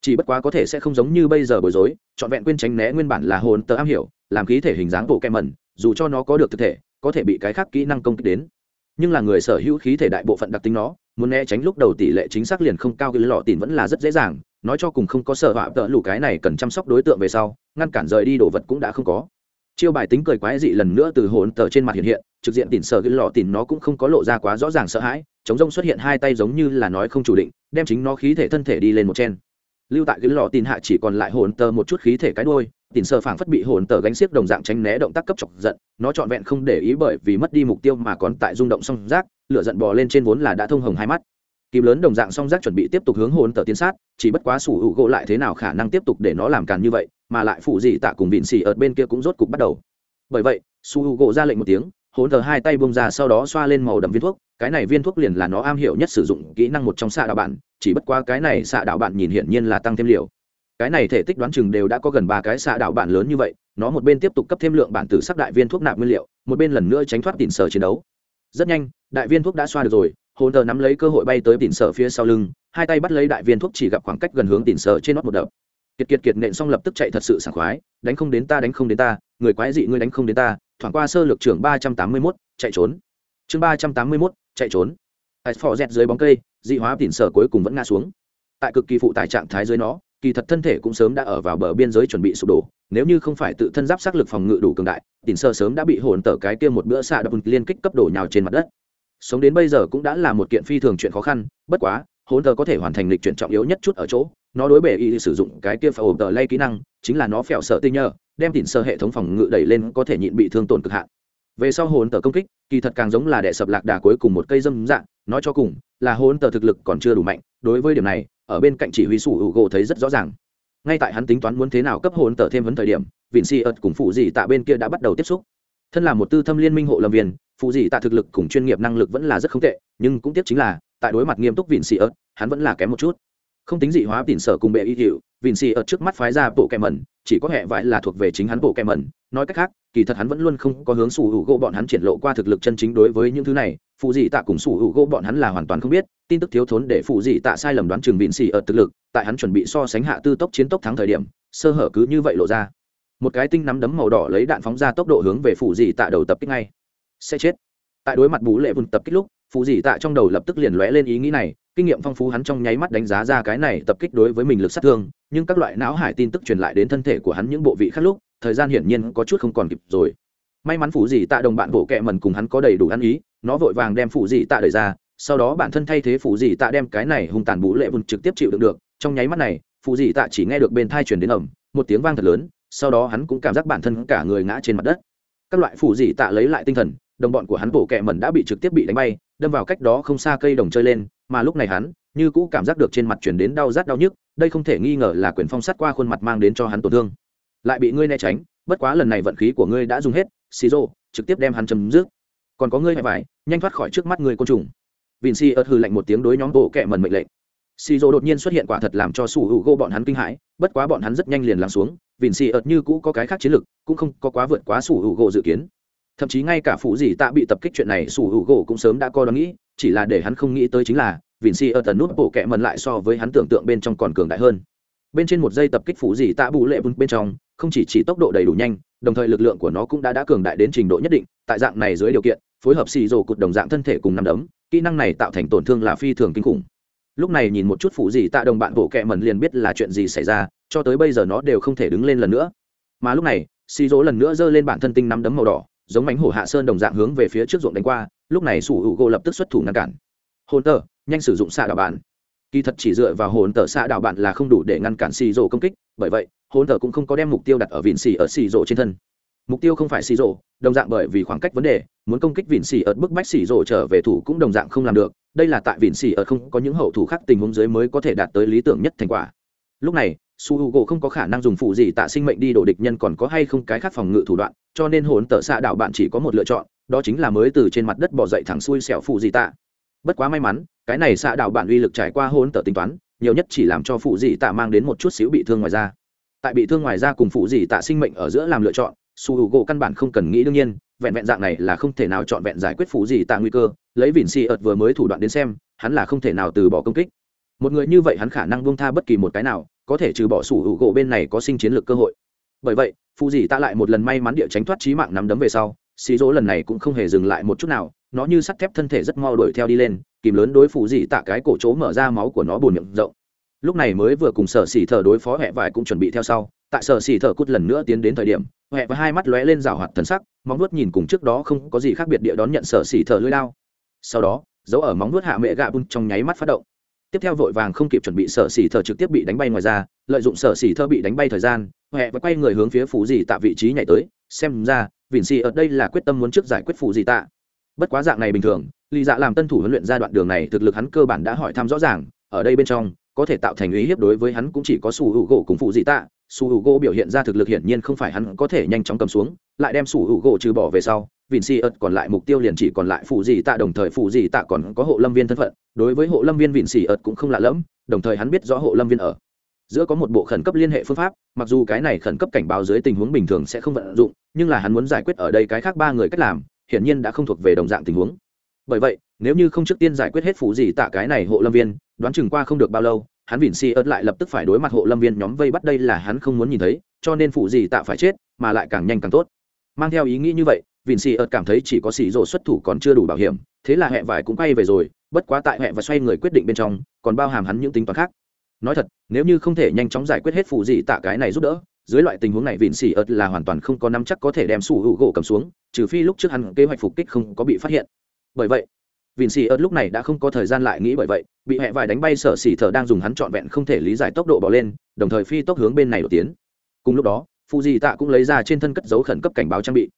A: Chỉ bất quá có thể sẽ không giống như bây giờ bối rối, trọn vẹn quên tránh né nguyên bản là hồn tờ am hiểu, làm khí thể hình dáng bộ kem mẩn, dù cho nó có được thực thể, có thể bị cái khác kỹ năng công kích đến. Nhưng là người sở hữu khí thể đại bộ phận đặc tính nó, muốn né tránh lúc đầu tỷ lệ chính xác liền không cao, cái lọ tìn vẫn là rất dễ dàng, nói cho cùng không có sở họa tợ lù cái này cần chăm sóc đối tượng về sau, ngăn cản rời đi đồ vật cũng đã không có. Chiêu bài tính cười quái dị lần nữa từ hồn tờ trên mặt hiện hiện trực diện tỉn sợ cái lọ tỉn nó cũng không có lộ ra quá rõ ràng sợ hãi, chống rông xuất hiện hai tay giống như là nói không chủ định, đem chính nó khí thể thân thể đi lên một chen. Lưu tại cái lọ tỉn hạ chỉ còn lại hồn tờ một chút khí thể cái đôi tỉn sợ phảng phất bị hồn tờ gánh xiếc đồng dạng tránh né động tác cấp chọc giận, nó trọn vẹn không để ý bởi vì mất đi mục tiêu mà còn tại rung động song giác, lửa giận bò lên trên vốn là đã thông hồng hai mắt. Kim lớn đồng dạng song giác chuẩn bị tiếp tục hướng hồn tờ tiến sát, chỉ bất quá sủ hữu gỗ lại thế nào khả năng tiếp tục để nó làm càn như vậy, mà lại phụ gì tạ cùng vịn xì ở bên kia cũng rốt cục bắt đầu. Bởi vậy su h u gỗ ra lệnh một tiếng Hỗn thờ hai tay bông ra sau đó xoa lên màu đậm viên thuốc, cái này viên thuốc liền là nó am hiểu nhất sử dụng kỹ năng một trong xạ đạo bạn chỉ bất qua cái này xạ đạo bạn nhìn hiển nhiên là tăng thêm liều. Cái này thể tích đoán chừng đều đã có gần ba cái xạ đạo bạn lớn như vậy, nó một bên tiếp tục cấp thêm lượng bản tử sắc đại viên thuốc nạp nguyên liệu, một bên lần nữa tránh thoát tỉn sở chiến đấu. Rất nhanh, đại viên thuốc đã xoa được rồi hồn thờ nắm lấy cơ hội bay tới tỉn sở phía sau lưng, hai tay bắt lấy đại viên thuốc chỉ gặp khoảng cách gần hướng tỉn sở trên nót một đập. Kiệt kiệt kiệt nện xong lập tức chạy thật sự sảng khoái, đánh không đến ta, đánh không đến ta, người quái dị ngươi đánh không đến ta thoảng qua sơ lược trưởng ba trăm tám mươi mốt, chạy trốn. Chương ba trăm tám mươi mốt, chạy trốn. Hải phò dẹt dưới bóng cây, dị hóa tỉnh sở cuối cùng vẫn ngã xuống. Tại cực kỳ phụ tải trạng thái dưới nó, kỳ thật thân thể cũng sớm đã ở vào bờ biên giới chuẩn bị sụp đổ, nếu như không phải tự thân giáp sát lực phòng ngự đủ cường đại tỉnh sơ sớm đã bị hồn tở cái kia một bữa xạ đập liên kích cấp đổ nhào trên mặt đất. Sống đến bây giờ cũng đã là một kiện phi thường chuyện khó khăn, bất quá, hồn tờ có thể hoàn thành lịch chuyển trọng yếu nhất chút ở chỗ, nó đối bể y sử dụng cái kia phải ổn tờ lay kỹ năng, chính là nó phèo sợ tinh nhờ đem tỉn sơ hệ thống phòng ngự đẩy lên có thể nhịn bị thương tổn cực hạn. Về sau hồn tờ công kích, kỳ thật càng giống là đệ sập lạc đà cuối cùng một cây dâm dạng, nói cho cùng, là hồn tờ thực lực còn chưa đủ mạnh, đối với điểm này, ở bên cạnh chỉ huy sủ hữu gỗ thấy rất rõ ràng. Ngay tại hắn tính toán muốn thế nào cấp hồn tờ thêm vấn thời điểm vịn si ợt cùng phụ dị tạ bên kia đã bắt đầu tiếp xúc. Thân là một tư thâm liên minh hộ lâm viên, phụ dị tạ thực lực cùng chuyên nghiệp năng lực vẫn là rất không tệ, nhưng cũng tiếc chính là, tại đối mặt nghiêm túc vịn si ợt hắn vẫn là kém một chút không tính dị hóa tỉn sở cùng bệ y hiệu vịn xì ở trước mắt phái ra bộ kẹ mẩn chỉ có hệ vải là thuộc về chính hắn bộ kẹ mẩn nói cách khác, kỳ thật hắn vẫn luôn không có hướng sủ hữu gỗ bọn hắn triển lộ qua thực lực chân chính đối với những thứ này. Phụ dị tạ cùng sủ hữu gỗ bọn hắn là hoàn toàn không biết, tin tức thiếu thốn để phụ dị tạ sai lầm đoán chừng vịn xì ở thực lực, tại hắn chuẩn bị so sánh hạ tư tốc chiến tốc thắng thời điểm, sơ hở cứ như vậy lộ ra. Một cái tinh nắm đấm màu đỏ lấy đạn phóng ra tốc độ hướng về phụ dị tạ đầu tập kích ngay. Sẽ chết. Tại đối mặt bú lệ vùng tập kích lúc, phụ dị tạ trong đầu lập tức liền lóe lên ý nghĩ này kinh nghiệm phong phú hắn trong nháy mắt đánh giá ra cái này tập kích đối với mình lực sát thương, nhưng các loại não hải tin tức truyền lại đến thân thể của hắn những bộ vị khác lúc, thời gian hiển nhiên có chút không còn kịp rồi. May mắn phủ dị tạ đồng bạn bộ kẹ mần cùng hắn có đầy đủ ăn ý, nó vội vàng đem phủ dị tạ đẩy ra, sau đó bản thân thay thế phủ dị tạ đem cái này hung tàn bú lệ vùn trực tiếp chịu đựng được, trong nháy mắt này phụ dị tạ chỉ nghe được bên thai truyền đến ẩm một tiếng vang thật lớn, sau đó hắn cũng cảm giác bản thân cả người ngã trên mặt đất. Các loại phụ dị tạ lấy lại tinh thần, đồng bọn của hắn bổ kẹ mẩn đã bị trực tiếp bị đánh bay, đâm vào cách đó không xa cây đồng chơi lên mà lúc này hắn như cũ cảm giác được trên mặt chuyển đến đau rát đau nhức, đây không thể nghi ngờ là quyền phong sắt qua khuôn mặt mang đến cho hắn tổn thương. Lại bị ngươi né tránh, bất quá lần này vận khí của ngươi đã dùng hết xì rô trực tiếp đem hắn chấm dứt. Còn có ngươi hay vải nhanh thoát khỏi trước mắt ngươi côn trùng. Vin si ớt hư lạnh một tiếng đối nhóm bộ kẹ mần mệnh lệnh. Xì rô đột nhiên xuất hiện quả thật làm cho sủ hữu gô bọn hắn kinh hãi, bất quá bọn hắn rất nhanh liền lắng xuống vin si ớt như cũ có cái khác chiến lực, cũng không có quá vượt quá sủ hữu gô dự kiến. Thậm chí ngay cả phụ gì tạ bị tập kích chuyện này sủ hữu gỗ cũng sớm đã coi đoán nghĩ chỉ là để hắn không nghĩ tới chính là vịn si ở tần nút bộ kẹ mần lại so với hắn tưởng tượng bên trong còn cường đại hơn. Bên trên một dây tập kích phụ gì tạ bù lệ bên trong, không chỉ chỉ tốc độ đầy đủ nhanh, đồng thời lực lượng của nó cũng đã đã cường đại đến trình độ nhất định, tại dạng này dưới điều kiện, phối hợp xì rồ cụt đồng dạng thân thể cùng nằm đấm, kỹ năng này tạo thành tổn thương là phi thường kinh khủng. Lúc này nhìn một chút phụ gì tạ đồng bạn bộ kẹ mần liền biết là chuyện gì xảy ra, cho tới bây giờ nó đều không thể đứng lên lần nữa. Mà lúc này, xì rỗ lần nữa giơ lên bản thân tinh nắm đấm màu đỏ, giống bánh hổ hạ sơn đồng dạng hướng về phía trước ruộng đánh qua lúc này sủ hữu gỗ lập tức xuất thủ ngăn cản. Hồn tờ nhanh sử dụng xạ đạo bạn. Kỳ thật chỉ dựa vào hồn tờ xạ đạo bạn là không đủ để ngăn cản xì rổ công kích bởi vậy hồn tờ cũng không có đem mục tiêu đặt ở vịn xì ở xì rổ trên thân. Mục tiêu không phải xì rổ, đồng dạng bởi vì khoảng cách vấn đề muốn công kích vịn xì ở bức bách xì rổ trở về thủ cũng đồng dạng không làm được đây là tại vịn xì ở không có những hậu thủ khác tình huống dưới mới có thể đạt tới lý tưởng nhất thành quả. Lúc này su h u gỗ không có khả năng dùng phụ gì tạ sinh mệnh đi đổ địch nhân còn có hay không cái khác phòng ngự thủ đoạn cho nên hồn tờ xạ đạo bạn chỉ có một lựa chọn đó chính là mới từ trên mặt đất bỏ dậy thẳng xuôi xẻo phụ dị tạ. Bất quá may mắn, cái này xạ đạo bạn uy lực trải qua hôn tờ tính toán, nhiều nhất chỉ làm cho phụ dị tạ mang đến một chút xíu bị thương ngoài ra tại bị thương ngoài ra cùng phụ dị tạ sinh mệnh ở giữa làm lựa chọn, su h u gỗ căn bản không cần nghĩ đương nhiên, vẹn vẹn dạng này là không thể nào chọn vẹn giải quyết phụ dị tạ nguy cơ, lấy vỉn xì ợt vừa mới thủ đoạn đến xem, hắn là không thể nào từ bỏ công kích. Một người như vậy hắn khả năng buông tha bất kỳ một cái nào, có thể trừ bỏ sủ hữu gỗ bên này có sinh chiến lược cơ hội. Bởi vậy, phụ dì ta lại một lần may mắn địa tránh thoát trí mạng nắm đấm về sau xì dỗ lần này cũng không hề dừng lại một chút nào, nó như sắt thép thân thể rất mau đuổi theo đi lên, kìm lớn đối phụ dì tạ cái cổ chỗ mở ra máu của nó bùn miệng rộng. Lúc này mới vừa cùng sở xỉ thờ đối phó hẹ vải cũng chuẩn bị theo sau, tại sở xỉ thờ cút lần nữa tiến đến thời điểm, hẹ và hai mắt lóe lên rào hoạt thần sắc, móng nuốt nhìn cùng trước đó không có gì khác biệt địa đón nhận sở xỉ thờ lưỡi lao sau đó, dấu ở móng nuốt hạ mẹ gạ bun trong nháy mắt phát động. Tiếp theo vội vàng không kịp chuẩn bị sở xỉ thờ trực tiếp bị đánh bay ngoài ra, lợi dụng sở xỉ thở bị đánh bay thời gian huệ và quay người hướng phía phủ dì tạ vị trí nhảy tới, xem ra Vịn xì ở đây là quyết tâm muốn trước giải quyết phụ gì tạ. Bất quá dạng này bình thường lì dạ làm tân thủ huấn luyện giai đoạn đường này thực lực hắn cơ bản đã hỏi thăm rõ ràng, ở đây bên trong, có thể tạo thành uy hiếp đối với hắn cũng chỉ có sủ hữu gỗ cùng phụ dị tạ. Sủ hữu gỗ biểu hiện ra thực lực hiển nhiên không phải hắn có thể nhanh chóng cầm xuống, lại đem sủ hữu gỗ trừ bỏ về sau, Vịn xì ớt còn lại mục tiêu liền chỉ còn lại phụ dị tạ, đồng thời phụ dị tạ còn có hộ lâm viên thân phận. Đối với hộ lâm viên, Vịn xì ớt cũng không lạ lẫm, đồng thời hắn biết rõ hộ lâm viên ở giữa có một bộ khẩn cấp liên hệ phương pháp, mặc dù cái này khẩn cấp cảnh báo dưới tình huống bình thường sẽ không vận dụng, nhưng là hắn muốn giải quyết ở đây cái khác ba người cách làm, hiển nhiên đã không thuộc về đồng dạng tình huống. Bởi vậy, nếu như không trước tiên giải quyết hết phụ gì tạ cái này hộ lâm viên, đoán chừng qua không được bao lâu, hắn vỉn si ớt lại lập tức phải đối mặt hộ lâm viên nhóm vây bắt đây là hắn không muốn nhìn thấy, cho nên phụ gì tạ phải chết, mà lại càng nhanh càng tốt. Mang theo ý nghĩ như vậy vỉn si ớt cảm thấy chỉ có xì rổ xuất thủ còn chưa đủ bảo hiểm, thế là hẹ vải cũng quay về rồi, bất quá tại hẹ và xoay người quyết định bên trong, còn bao hàm hắn những tính toán khác nói thật, nếu như không thể nhanh chóng giải quyết hết phụ gì tạ cái này giúp đỡ, dưới loại tình huống này vịn xỉ ớt là hoàn toàn không có nắm chắc có thể đem sủ hữu gỗ cầm xuống, trừ phi lúc trước hắn kế hoạch phục kích không có bị phát hiện. Bởi vậy, vịn xỉ ớt lúc này đã không có thời gian lại nghĩ bởi vậy, bị hẹ vải đánh bay sở xỉ thở đang dùng hắn trọn vẹn không thể lý giải tốc độ bỏ lên, đồng thời phi tốc hướng bên này đột tiến. Cùng lúc đó phụ gì tạ cũng lấy ra trên thân cất dấu khẩn cấp cảnh báo trang bị.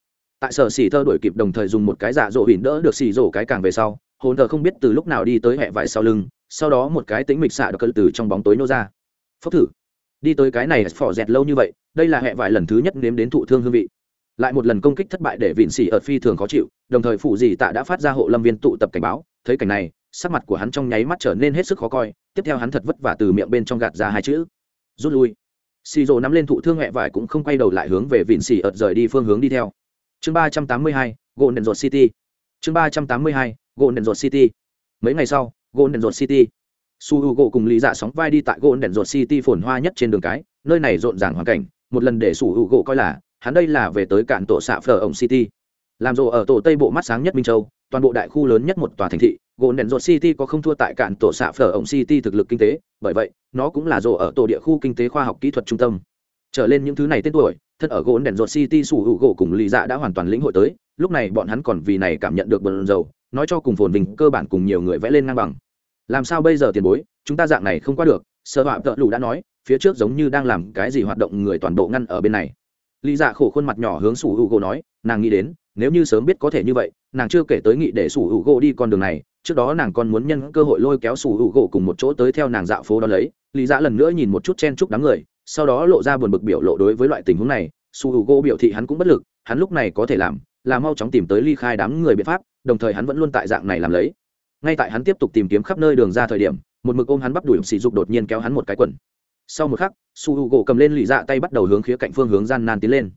A: Tại sở xỉ thơ đuổi kịp đồng thời dùng một cái giả rộ hỉn đỡ được xỉ rổ cái càng về sau, hồn thờ không biết từ lúc nào đi tới hẹ vải sau lưng sau đó một cái tính mịch xạ được cỡ từ trong bóng tối nô ra. Phốc thử. Đi tới cái này phỏ dẹt lâu như vậy, đây là hệ vải lần thứ nhất nếm đến thụ thương hương vị. Lại một lần công kích thất bại để vịn xỉ ở phi thường khó chịu, đồng thời phụ dì tạ đã phát ra hộ lâm viên tụ tập cảnh báo, thấy cảnh này, sắc mặt của hắn trong nháy mắt trở nên hết sức khó coi, tiếp theo hắn thật vất vả từ miệng bên trong gạt ra hai chữ. Rút lui. Xì rồ nắm lên thụ thương hẹ vải cũng không quay đầu lại hướng về vịn xỉ ợt rời đi phương hướng đi theo. Chương ba trăm tám mươi hai gộn nền ruột city. Chương ba trăm tám mươi hai gộn nền ruột city. Mấy ngày sau golden road city. Su h u gỗ cùng lý dạ sóng vai đi tại golden road city phồn hoa nhất trên đường cái, nơi này rộn ràng hoàn cảnh, một lần để su h u gỗ coi là, hắn đây là về tới cạn tổ xạ phở ổng city. Làm rộ ở tổ tây bộ mắt sáng nhất minh châu, toàn bộ đại khu lớn nhất một tòa thành thị, golden road city có không thua tại cạn tổ xạ phở ổng city thực lực kinh tế, bởi vậy, nó cũng là rộ ở tổ địa khu kinh tế khoa học kỹ thuật trung tâm. Trở lên những thứ này tên tuổi, thân ở gỗ đèn ruột city sủ hữu gỗ cùng lý dạ đã hoàn toàn lĩnh hội tới, lúc này bọn hắn còn vì này cảm nhận được bần dầu nói cho cùng phồn vinh, cơ bản cùng nhiều người vẽ lên ngang bằng làm sao bây giờ tiền bối, chúng ta dạng này không qua được sợ họa tợ lù đã nói, phía trước giống như đang làm cái gì hoạt động người toàn bộ ngăn ở bên này. Lý dạ khổ khuôn mặt nhỏ hướng sủ hữu gỗ nói, nàng nghĩ đến, nếu như sớm biết có thể như vậy, nàng chưa kể tới nghị để sủ hữu gỗ đi con đường này, trước đó nàng còn muốn nhân cơ hội lôi kéo sủ hữu gỗ cùng một chỗ tới theo nàng dạo phố đó lấy. Lý dạ lần nữa nhìn một chút chen chúc đám người, sau đó lộ ra buồn bực biểu lộ đối với loại tình huống này. Sủ hữu gỗ biểu thị hắn cũng bất lực, hắn lúc này có thể làm, là mau chóng tìm tới ly khai đám người biện pháp, đồng thời hắn vẫn luôn tại dạng này làm lấy ngay tại hắn tiếp tục tìm kiếm khắp nơi đường ra thời điểm, một mực ôm hắn bắp đuổi sỉ dục đột nhiên kéo hắn một cái quần. Sau một khắc, su h u gỗ cầm lên lì dạ tay bắt đầu hướng khía cạnh phương hướng gian nan tiến lên.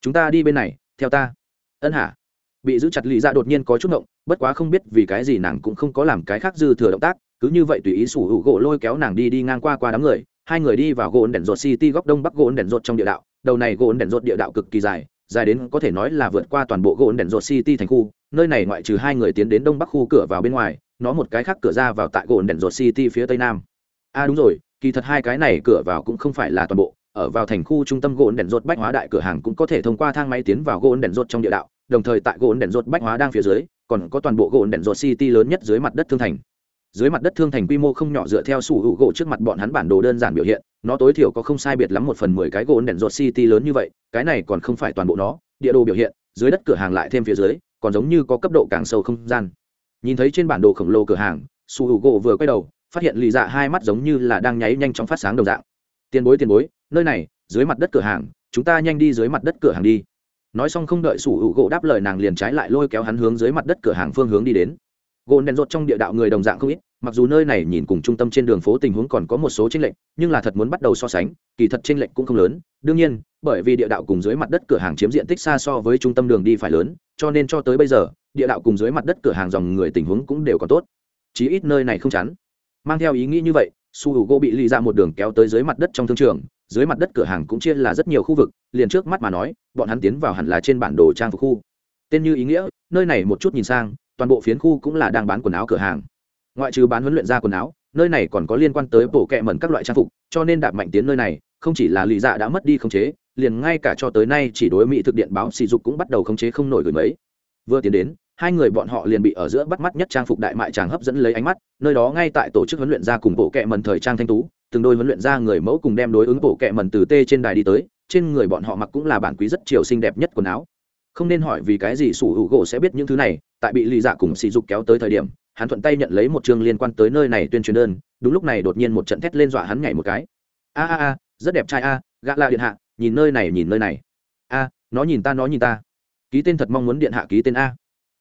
A: Chúng ta đi bên này, theo ta. Ân hả? Bị giữ chặt lì dạ đột nhiên có chút động bất quá không biết vì cái gì nàng cũng không có làm cái khác dư thừa động tác, cứ như vậy tùy ý su h u gỗ lôi kéo nàng đi đi ngang qua qua đám người, hai người đi vào gỗ đèn rột city góc đông bắc gỗ đèn rột trong địa đạo. Đầu này gỗ đèn rột địa đạo cực kỳ dài dài đến có thể nói là vượt qua toàn bộ gỗ đèn rột city thành khu, nơi này ngoại trừ hai người tiến đến đông bắc khu cửa vào bên ngoài nó một cái khác cửa ra vào tại gồn đèn rột city phía tây nam. A à đúng rồi, kỳ thật hai cái này cửa vào cũng không phải là toàn bộ, ở vào thành khu trung tâm gồn đèn rột bách hóa đại cửa hàng cũng có thể thông qua thang máy tiến vào gồn đèn rột trong địa đạo, đồng thời tại gồn đèn rột bách hóa đang phía dưới, còn có toàn bộ gồn đèn rột city lớn nhất dưới mặt đất thương thành. Dưới mặt đất thương thành quy mô không nhỏ dựa theo sủ hữu gỗ trước mặt bọn hắn bản đồ đơn giản biểu hiện, nó tối thiểu có không sai biệt lắm một phần mười cái gỗ đèn rột city lớn như vậy, cái này còn không phải toàn bộ nó, địa đồ biểu hiện, dưới đất cửa hàng lại thêm phía dưới, còn giống như có cấp độ càng sâu không gian nhìn thấy trên bản đồ khổng lồ cửa hàng sủ hữu gỗ vừa quay đầu, phát hiện lì dạ hai mắt giống như là đang nháy nhanh chóng phát sáng đồng dạng. Tiền bối tiền bối, nơi này, dưới mặt đất cửa hàng, chúng ta nhanh đi dưới mặt đất cửa hàng đi. Nói xong không đợi sủ hữu gỗ đáp lời, nàng liền trái lại lôi kéo hắn hướng dưới mặt đất cửa hàng phương hướng đi đến gỗ đèn rột trong địa đạo người đồng dạng không ít, mặc dù nơi này nhìn cùng trung tâm trên đường phố tình huống còn có một số tranh lệch, nhưng là thật muốn bắt đầu so sánh, kỳ thật tranh lệch cũng không lớn. Đương nhiên, bởi vì địa đạo cùng dưới mặt đất cửa hàng chiếm diện tích xa so với trung tâm đường đi phải lớn, cho nên cho tới bây giờ, địa đạo cùng dưới mặt đất cửa hàng dòng người tình huống cũng đều còn tốt. Chí ít nơi này không chắn mang theo ý nghĩ như vậy, su h u gỗ bị ly ra dạ một đường kéo tới dưới mặt đất trong thương trường, dưới mặt đất cửa hàng cũng chia là rất nhiều khu vực, liền trước mắt mà nói, bọn hắn tiến vào hẳn là trên bản đồ trang phục khu. Tên như ý nghĩa, nơi này một chút nhìn sang toàn bộ phiến khu cũng là đang bán quần áo cửa hàng. Ngoại trừ bán huấn luyện ra quần áo, nơi này còn có liên quan tới bộ kẹ mẩn các loại trang phục, cho nên đạp mạnh tiến nơi này, không chỉ là lì dạ đã mất đi khống chế, liền ngay cả cho tới nay chỉ đối mỹ thực điện báo sỉ dục cũng bắt đầu khống chế không nổi gửi mấy. Vừa tiến đến, hai người bọn họ liền bị ở giữa bắt mắt nhất trang phục đại mại tràng hấp dẫn lấy ánh mắt, nơi đó ngay tại tổ chức huấn luyện ra cùng bộ kệ mần thời trang thanh tú, từng đôi huấn luyện ra người mẫu cùng đem đối ứng bộ kệ mần từ tê trên đài đi tới, trên người bọn họ mặc cũng là bản quý rất chiều xinh đẹp nhất quần áo. Không nên hỏi vì cái gì sủ hữu gỗ sẽ biết những thứ này tại bị lì dạ cùng sỉ dục kéo tới thời điểm, hắn thuận tay nhận lấy một chương liên quan tới nơi này tuyên truyền đơn, đúng lúc này đột nhiên một trận thét lên dọa hắn nhảy một cái. A a a, rất đẹp trai a, gã la điện hạ, nhìn nơi này, nhìn nơi này. A, nó nhìn ta, nó nhìn ta. Ký tên thật mong muốn điện hạ ký tên a.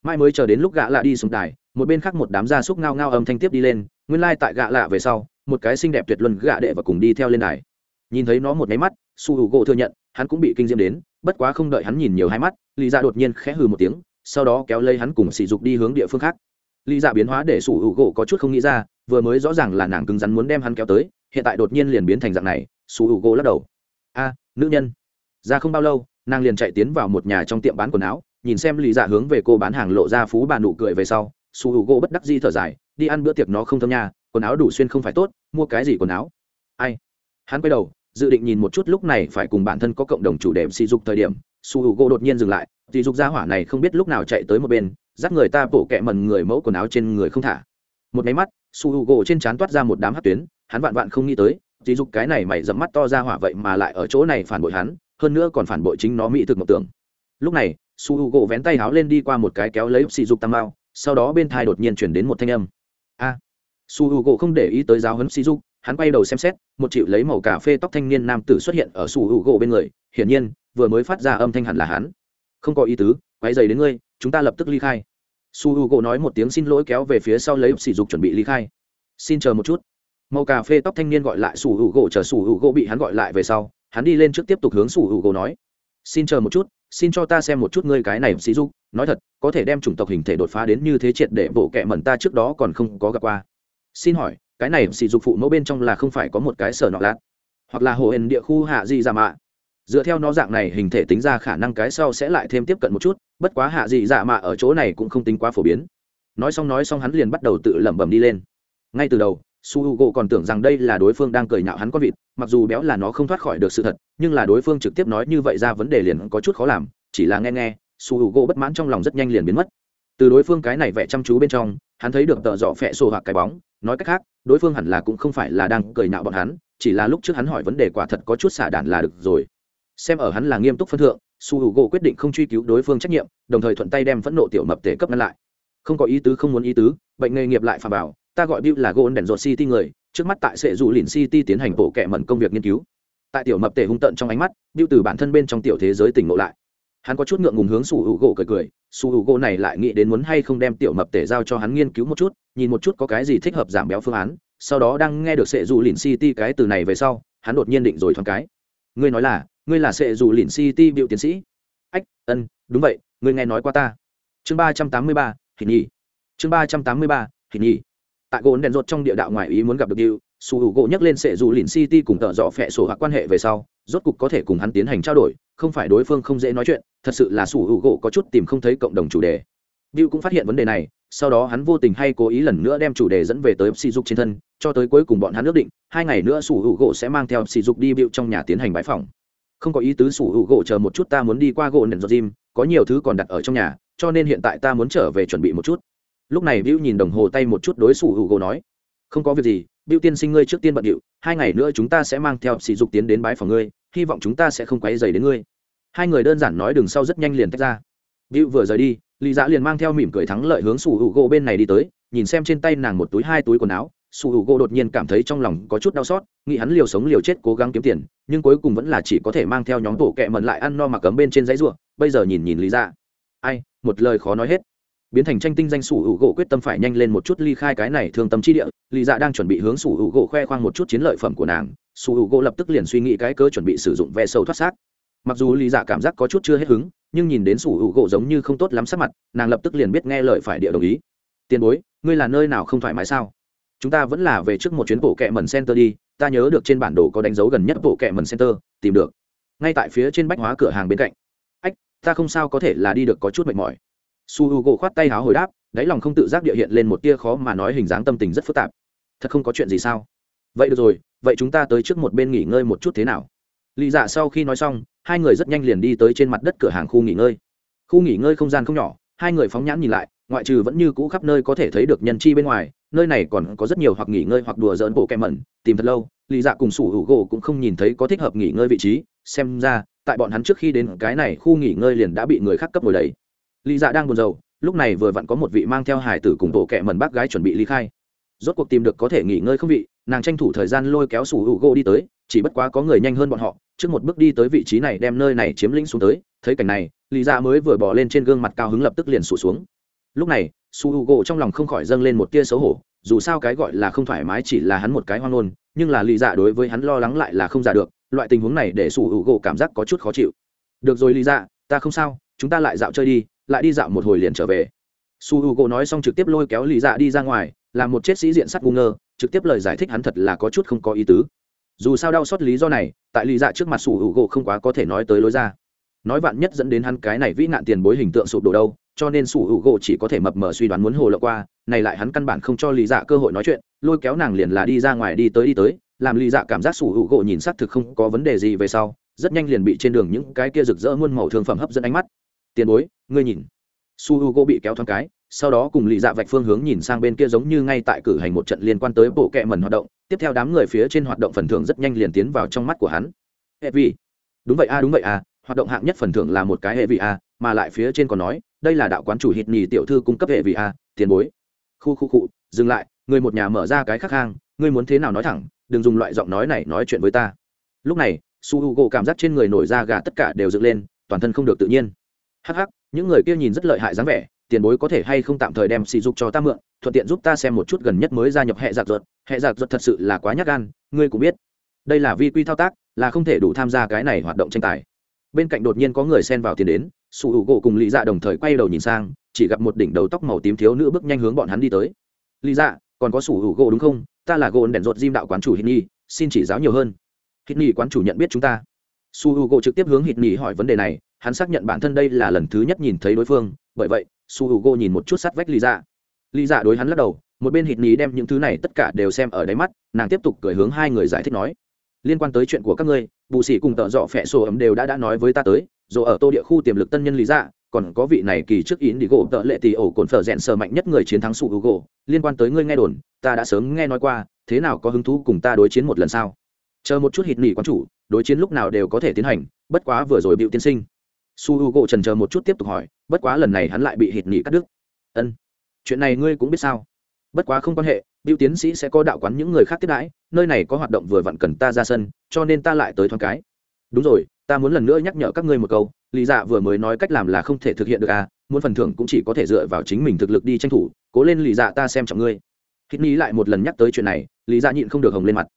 A: Mai mới chờ đến lúc gã lạ đi xuống đài, một bên khác một đám gia súc ngao ngao âm thanh tiếp đi lên, nguyên lai、like、tại gã lạ về sau, một cái xinh đẹp tuyệt luân gã đệ và cùng đi theo lên đài. Nhìn thấy nó một máy mắt, su hữu gỗ thừa nhận, hắn cũng bị kinh diễm đến, bất quá không đợi hắn nhìn nhiều hai mắt, lì ra đột nhiên khẽ hừ một tiếng sau đó kéo lấy hắn cùng sỉ dục đi hướng địa phương khác. Lý dạ biến hóa để sủ hữu gỗ có chút không nghĩ ra, vừa mới rõ ràng là nàng cứng rắn muốn đem hắn kéo tới, hiện tại đột nhiên liền biến thành dạng này, sủ hữu gỗ lắc đầu. A, nữ nhân. Ra không bao lâu, nàng liền chạy tiến vào một nhà trong tiệm bán quần áo, nhìn xem lý dạ hướng về cô bán hàng lộ ra phú bà nụ cười về sau, sủ hữu gỗ bất đắc di thở dài, đi ăn bữa tiệc nó không thơm nha, quần áo đủ xuyên không phải tốt, mua cái gì quần áo? Ai? Hắn quay đầu dự định nhìn một chút lúc này phải cùng bản thân có cộng đồng chủ đề sỉ dục thời điểm su h u gỗ đột nhiên dừng lại sỉ dục gia hỏa này không biết lúc nào chạy tới một bên dắt người ta bổ kẹ mần người mẫu quần áo trên người không thả. Một máy mắt su h u gỗ trên trán toát ra một đám hát tuyến hắn vạn vạn không nghĩ tới sỉ dục cái này mày dẫm mắt to ra hỏa vậy mà lại ở chỗ này phản bội hắn hơn nữa còn phản bội chính nó mỹ thực mộng tưởng. Lúc này su h u gỗ vén tay háo lên đi qua một cái kéo lấy sỉ dục tam mao sau đó bên thai đột nhiên chuyển đến một thanh âm. A! À, su h u gỗ không để ý tới giáo huấn sỉ dục hắn quay đầu xem xét, một chịu lấy màu cà phê tóc thanh niên nam tử xuất hiện ở sủ hữu u gỗ bên người, hiển nhiên, vừa mới phát ra âm thanh hẳn là hắn. Không có ý tứ quay dày đến ngươi, chúng ta lập tức ly khai. Su hữu u gỗ nói một tiếng xin lỗi kéo về phía sau lấy sỉ dục chuẩn bị ly khai. Xin chờ một chút. Màu cà phê tóc thanh niên gọi lại sủ hữu u gỗ, chờ sủ hữu u gỗ bị hắn gọi lại về sau, hắn đi lên trước tiếp tục hướng sủ hữu u gỗ nói. Xin chờ một chút, xin cho ta xem một chút ngươi cái này sỉ dục, nói thật, có thể đem chủng tộc hình thể đột phá đến như thế triệt để bộ kệ mẩn ta trước đó còn không có gặp qua. Xin hỏi cái này sỉ dục phụ mẫu bên trong là không phải có một cái sở nọ lát hoặc là hồ hển địa khu hạ dị dạ mạ. Dựa theo nó dạng này, hình thể tính ra khả năng cái sau sẽ lại thêm tiếp cận một chút, bất quá hạ dị dạ mạ ở chỗ này cũng không tính quá phổ biến. Nói xong nói xong hắn liền bắt đầu tự lẩm bẩm đi lên. Ngay từ đầu, su h u g o còn tưởng rằng đây là đối phương đang cười nhạo hắn con vịt, mặc dù béo là nó không thoát khỏi được sự thật, nhưng là đối phương trực tiếp nói như vậy ra vấn đề liền có chút khó làm, chỉ là nghe nghe, su h u g o bất mãn trong lòng rất nhanh liền biến mất từ đối phương cái này vẽ chăm chú bên trong, hắn thấy được tợ dọ phẹ sổ hoặc cái bóng. Nói cách khác, đối phương hẳn là cũng không phải là đang cười nhạo bọn hắn, chỉ là lúc trước hắn hỏi vấn đề quả thật có chút xả đản là được rồi. Xem ở hắn là nghiêm túc phân thượng, su h u gỗ quyết định không truy cứu đối phương trách nhiệm, đồng thời thuận tay đem phẫn nộ tiểu mập tể cấp ngăn lại. Không có ý tứ, không muốn ý tứ, bệnh nghề nghiệp lại phà bảo, ta gọi bill là gỗ đèn rột city người, trước mắt tại sệ dù lìn city tiến hành bộ kệ mẩn công việc nghiên cứu. Tại tiểu mập tể hung tận trong ánh mắt, bill từ bản thân bên trong tiểu thế giới tỉnh ngộ lại hắn có chút ngượng ngùng hướng su h u gỗ cười cười, su h u gỗ này lại nghĩ đến muốn hay không đem tiểu mập tể giao cho hắn nghiên cứu một chút, nhìn một chút có cái gì thích hợp giảm béo phương án, sau đó đang nghe được sệ dù lìn city cái từ này về sau, hắn đột nhiên định rồi thoáng cái. Ngươi nói là, ngươi là sệ dù lìn city biểu tiến sĩ. Ách, ân, đúng vậy, ngươi nghe nói qua ta. Chương ba trăm tám mươi ba hình nhi chương ba trăm tám mươi ba hình nhi tại gỗ đèn rột trong địa đạo ngoài ý muốn gặp được điệu su U gỗ nhắc lên sệ dù lìn city cùng tợ dọ phẹ sổ hạ quan hệ về sau, rốt cục có thể cùng hắn tiến hành trao đổi không phải đối phương không dễ nói chuyện thật sự là Sủ hữu gỗ có chút tìm không thấy cộng đồng chủ đề. Bill cũng phát hiện vấn đề này, sau đó hắn vô tình hay cố ý lần nữa đem chủ đề dẫn về tới sỉ dục trên thân, cho tới cuối cùng bọn hắn ước định, hai ngày nữa Sủ Hữu Gỗ sẽ mang theo sỉ dục đi Bill trong nhà tiến hành bãi phòng. Không có ý tứ sủ hữu gỗ chờ một chút ta muốn đi qua gỗ nền do gym có nhiều thứ còn đặt ở trong nhà cho nên hiện tại ta muốn trở về chuẩn bị một chút. Lúc này Bill nhìn đồng hồ tay một chút đối sủ hữu gỗ nói không có việc gì Bill tiên sinh ngươi trước tiên bận điệu hai ngày nữa chúng ta sẽ mang theo sỉ dục tiến đến bãi phòng ngươi hy vọng chúng ta sẽ không quấy dày đến ngươi. Hai người đơn giản nói đường sau rất nhanh liền tách ra. Bill vừa rời đi lý dạ liền mang theo mỉm cười thắng lợi hướng sủ hữu gỗ bên này đi tới nhìn xem trên tay nàng một túi hai túi quần áo. Sủ Hữu u gỗ đột nhiên cảm thấy trong lòng có chút đau xót nghĩ hắn liều sống liều chết cố gắng kiếm tiền nhưng cuối cùng vẫn là chỉ có thể mang theo nhóm tổ kệ mận lại ăn no mặc cấm bên trên giấy rùa, bây giờ nhìn nhìn lý Dạ. ai một lời khó nói hết. Biến thành tranh tinh danh sủ hữu gỗ quyết tâm phải nhanh lên một chút ly khai cái này thương tâm chi địa lý dạ đang chuẩn bị hướng sủ hữu gỗ khoe khoang một chút chiến lợi phẩm của nàng sủ hữu gỗ lập tức liền suy nghĩ cái cơ chuẩn bị sử dụng ve sâu thoát xác. Mặc dù lý dạ cảm giác có chút chưa hết hứng, nhưng nhìn đến sủ hữu gỗ giống như không tốt lắm sắc mặt, nàng lập tức liền biết nghe lời phải địa đồng ý. Tiền bối, ngươi là nơi nào không thoải mái sao? Chúng ta vẫn là về trước một chuyến bộ kẹ mần center đi, ta nhớ được trên bản đồ có đánh dấu gần nhất bộ kẹ mần center, tìm được. Ngay tại phía trên bách hóa cửa hàng bên cạnh. Ách, ta không sao có thể là đi được có chút mệt mỏi. Su h u gỗ khoát tay háo hồi đáp, đáy lòng không tự giác địa hiện lên một tia khó mà nói hình dáng tâm tình rất phức tạp. Thật không có chuyện gì sao? Vậy được rồi, vậy chúng ta tới trước một bên nghỉ ngơi một chút thế nào? Lì dạ sau khi nói xong, hai người rất nhanh liền đi tới trên mặt đất cửa hàng khu nghỉ ngơi. Khu nghỉ ngơi không gian không nhỏ, hai người phóng nhãn nhìn lại, ngoại trừ vẫn như cũ khắp nơi có thể thấy được nhân chi bên ngoài, nơi này còn có rất nhiều hoặc nghỉ ngơi hoặc đùa dỡn bộ kẹ mẩn, tìm thật lâu, lì dạ cùng sủ hữu gỗ cũng không nhìn thấy có thích hợp nghỉ ngơi vị trí, xem ra, tại bọn hắn trước khi đến, cái này khu nghỉ ngơi liền đã bị người khác cấp ngồi đấy lì dạ đang buồn rầu, lúc này vừa vặn có một vị mang theo hải tử cùng bộ kẹ mẩn bác gái chuẩn bị ly khai rốt cuộc tìm được có thể nghỉ ngơi không vị, nàng tranh thủ thời gian lôi kéo sủ hữu gỗ đi tới, chỉ bất quá có người nhanh hơn bọn họ, trước một bước đi tới vị trí này đem nơi này chiếm lĩnh xuống tới, thấy cảnh này lì dạ mới vừa bỏ lên trên gương mặt cao hứng lập tức liền sụt xuống. Lúc này su h u gỗ trong lòng không khỏi dâng lên một tia xấu hổ, dù sao cái gọi là không thoải mái chỉ là hắn một cái hoang ngôn, nhưng là lý dạ đối với hắn lo lắng lại là không giả được, loại tình huống này để su h u gỗ cảm giác có chút khó chịu. Được rồi lý dạ ta không sao, chúng ta lại dạo chơi đi, lại đi dạo một hồi liền trở về. Su h u gỗ nói xong trực tiếp lôi kéo lý dạ đi ra ngoài làm một chết sĩ diện sắt ngu ngơ, trực tiếp lời giải thích hắn thật là có chút không có ý tứ. Dù sao đau xót lý do này, tại lý dạ trước mặt sủ hữu gỗ không quá có thể nói tới lối ra. Nói vạn nhất dẫn đến hắn cái này vĩ nạn tiền bối hình tượng sụp đổ đâu, cho nên sủ hữu gỗ chỉ có thể mập mờ suy đoán muốn hồ lộ qua, này lại hắn căn bản không cho lý dạ cơ hội nói chuyện, lôi kéo nàng liền là đi ra ngoài đi tới đi tới, làm lý dạ cảm giác sủ hữu gỗ nhìn xác thực không có vấn đề gì về sau, rất nhanh liền bị trên đường những cái kia rực rỡ muôn màu thương phẩm hấp dẫn ánh mắt. Tiền bối, ngươi nhìn. Su h u gỗ bị kéo thoáng cái sau đó cùng lì dạ vạch phương hướng nhìn sang bên kia giống như ngay tại cử hành một trận liên quan tới bộ kệ mần hoạt động. Tiếp theo đám người phía trên hoạt động phần thưởng rất nhanh liền tiến vào trong mắt của hắn. Hệ vị. Đúng vậy a, đúng vậy a, hoạt động hạng nhất phần thưởng là một cái hệ vị a, mà lại phía trên còn nói, đây là đạo quán chủ hít nhì tiểu thư cung cấp hệ vị a, tiền bối. Khu khu cụ dừng lại, người một nhà mở ra cái khắc hang, ngươi muốn thế nào nói thẳng, đừng dùng loại giọng nói này nói chuyện với ta. Lúc này, su h u gỗ cảm giác trên người nổi da gà tất cả đều dựng lên, toàn thân không được tự nhiên. Hắc hắc, những người kia nhìn rất lợi hại dáng vẻ tiền bối có thể hay không tạm thời đem sỉ dục cho ta mượn, thuận tiện giúp ta xem một chút gần nhất mới gia nhập hệ giặc ruột. Hệ giặc ruột thật sự là quá nhát gan, ngươi cũng biết. Đây là vi quy thao tác, là không thể đủ tham gia cái này hoạt động tranh tài. Bên cạnh đột nhiên có người xen vào tiền đến su hữu gỗ cùng lý dạ đồng thời quay đầu nhìn sang, chỉ gặp một đỉnh đầu tóc màu tím thiếu nữ bước nhanh hướng bọn hắn đi tới. Lý dạ còn có su hữu gỗ đúng không? Ta là gỗ đèn ruột diêm đạo quán chủ hít nhi, xin chỉ giáo nhiều hơn. Hít nhi quán chủ nhận biết chúng ta. Su U gỗ trực tiếp hướng hít nhi hỏi vấn đề này, hắn xác nhận bản thân đây là lần thứ nhất nhìn thấy đối phương, bởi vậy su hữu gỗ nhìn một chút sát vách lý dạ lý dạ đối hắn lắc đầu, một bên hít ní đem những thứ này tất cả đều xem ở đáy mắt, nàng tiếp tục cười hướng hai người giải thích nói, liên quan tới chuyện của các ngươi, bù sĩ cùng tợ dọ phẹ sổ ấm đều đã đã nói với ta tới, dù ở tô địa khu tiềm lực tân nhân lý dạ còn có vị này kỳ trước yến đi gỗ tợ lệ tỷ ổ cồn phở rẽn sờ mạnh nhất người chiến thắng sụ gỗ liên quan tới ngươi nghe đồn, ta đã sớm nghe nói qua, thế nào có hứng thú cùng ta đối chiến một lần sao? Chờ một chút hít nỉ quán chủ, đối chiến lúc nào đều có thể tiến hành, bất quá vừa rồi bịu tiên sinh su h u gỗ trần chờ một chút tiếp tục hỏi, bất quá lần này hắn lại bị hít nghỉ cắt đứt. Ân, chuyện này ngươi cũng biết sao? Bất quá không quan hệ biểu tiến sĩ sẽ có đạo quán những người khác tiếp đãi, nơi này có hoạt động vừa vặn cần ta ra sân, cho nên ta lại tới thoáng cái. Đúng rồi, ta muốn lần nữa nhắc nhở các ngươi một câu, lý dạ vừa mới nói cách làm là không thể thực hiện được à muốn phần thưởng cũng chỉ có thể dựa vào chính mình thực lực đi tranh thủ, cố lên lý dạ ta xem trọng ngươi. Hít ni lại một lần nhắc tới chuyện này, lý dạ nhịn không được hồng lên mặt.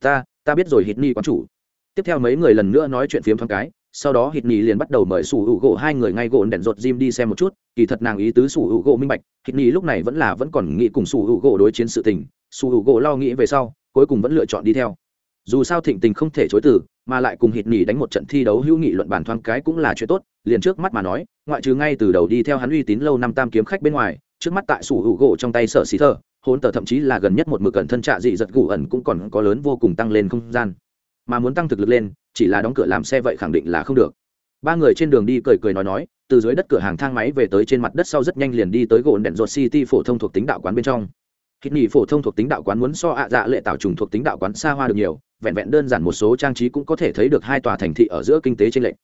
A: Ta ta biết rồi hít ni quán chủ. Tiếp theo mấy người lần nữa nói chuyện phiếm thoáng cái sau đó hít Nỉ liền bắt đầu mời sủ hữu gỗ hai người ngay gỗ đèn rột jim đi xem một chút, kỳ thật nàng ý tứ sủ hữu gỗ minh bạch, hít Nỉ lúc này vẫn là vẫn còn nghĩ cùng sủ hữu gỗ đối chiến sự tình, sủ hữu gỗ lo nghĩ về sau, cuối cùng vẫn lựa chọn đi theo. Dù sao thịnh tình không thể chối từ, mà lại cùng hít nỉ đánh một trận thi đấu hữu nghị luận bàn thoáng cái cũng là chuyện tốt, liền trước mắt mà nói, ngoại trừ ngay từ đầu đi theo hắn uy tín lâu năm tam kiếm khách bên ngoài, trước mắt tại sủ hữu gỗ trong tay sợ xí thơ hôn tờ thậm chí là gần nhất một mực cẩn thân trạ dị giật gù ẩn cũng còn có lớn vô cùng tăng lên không gian mà muốn tăng thực lực lên, chỉ là đóng cửa làm xe vậy khẳng định là không được. Ba người trên đường đi cười cười nói nói, từ dưới đất cửa hàng thang máy về tới trên mặt đất sau rất nhanh liền đi tới gỗ đèn ruột city phổ thông thuộc tính đạo quán bên trong. Hít nghỉ phổ thông thuộc tính đạo quán muốn so ạ dạ lệ tạo trùng thuộc tính đạo quán xa hoa được nhiều, vẹn vẹn đơn giản một số trang trí cũng có thể thấy được hai tòa thành thị ở giữa kinh tế trên lệ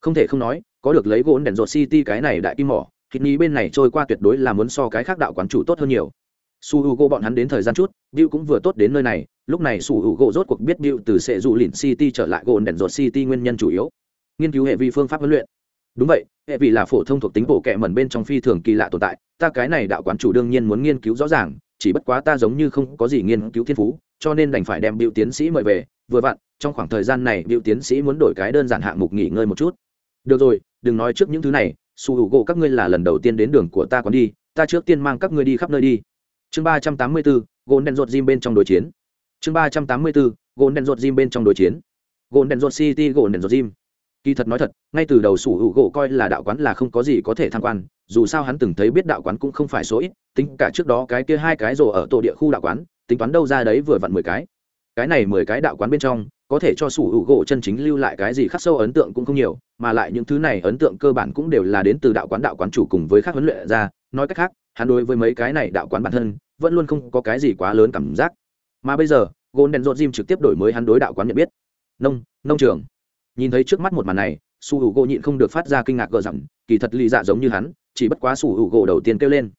A: không thể không nói, có được lấy gỗ đèn ruột city cái này đại kim mỏ hít nghỉ bên này trôi qua tuyệt đối là muốn so cái khác đạo quán chủ tốt hơn nhiều su h u g bọn hắn đến thời gian chút, bill cũng vừa tốt đến nơi này, lúc này su h u g rốt cuộc biết bill từ sệ dù lìn city trở lại gồn đèn ruột city nguyên nhân chủ yếu. Nghiên cứu hệ vi phương pháp huấn luyện. Đúng vậy, hệ vi là phổ thông thuộc tính bộ kệ mẩn bên trong phi thường kỳ lạ tồn tại, ta cái này đạo quán chủ đương nhiên muốn nghiên cứu rõ ràng, chỉ bất quá ta giống như không có gì nghiên cứu thiên phú, cho nên đành phải đem bill tiến sĩ mời về. Vừa vặn, trong khoảng thời gian này, bill tiến sĩ muốn đổi cái đơn giản hạng mục nghỉ ngơi một chút. Được rồi, đừng nói trước những thứ này, su hữu gỗ các ngươi là lần đầu tiên đến đường của ta còn đi, ta trước tiên mang các ngươi đi khắp nơi đi chương ba trăm tám mươi bốn gôn đèn rột jim bên trong đối chiến. Chương ba trăm tám mươi bốn gôn đèn rột jim bên trong đối chiến. Gôn đèn rột city gôn đèn rột jim. kỳ thật nói thật, ngay từ đầu sủ hữu gỗ coi là đạo quán là không có gì có thể tham quan, dù sao hắn từng thấy biết đạo quán cũng không phải số ít, tính cả trước đó cái kia hai cái rồ ở tổ địa khu đạo quán, tính toán đâu ra đấy vừa vặn mười cái. Cái này mười cái đạo quán bên trong, có thể cho sủ hữu gỗ chân chính lưu lại cái gì khắc sâu ấn tượng cũng không nhiều, mà lại những thứ này ấn tượng cơ bản cũng đều là đến từ đạo quán đạo quán chủ cùng với các huấn luyện ra, nói cách khác hắn đối với mấy cái này đạo quán bản thân, vẫn luôn không có cái gì quá lớn cảm giác. Mà bây giờ gôn đèn rột jim trực tiếp đổi mới hắn đối đạo quán nhận biết. Nông nông trường. Nhìn thấy trước mắt một màn này, su hữu gỗ nhịn không được phát ra kinh ngạc gờ rằng kỳ thật lì dạ giống như hắn, chỉ bất quá su hữu gỗ đầu tiên kêu lên.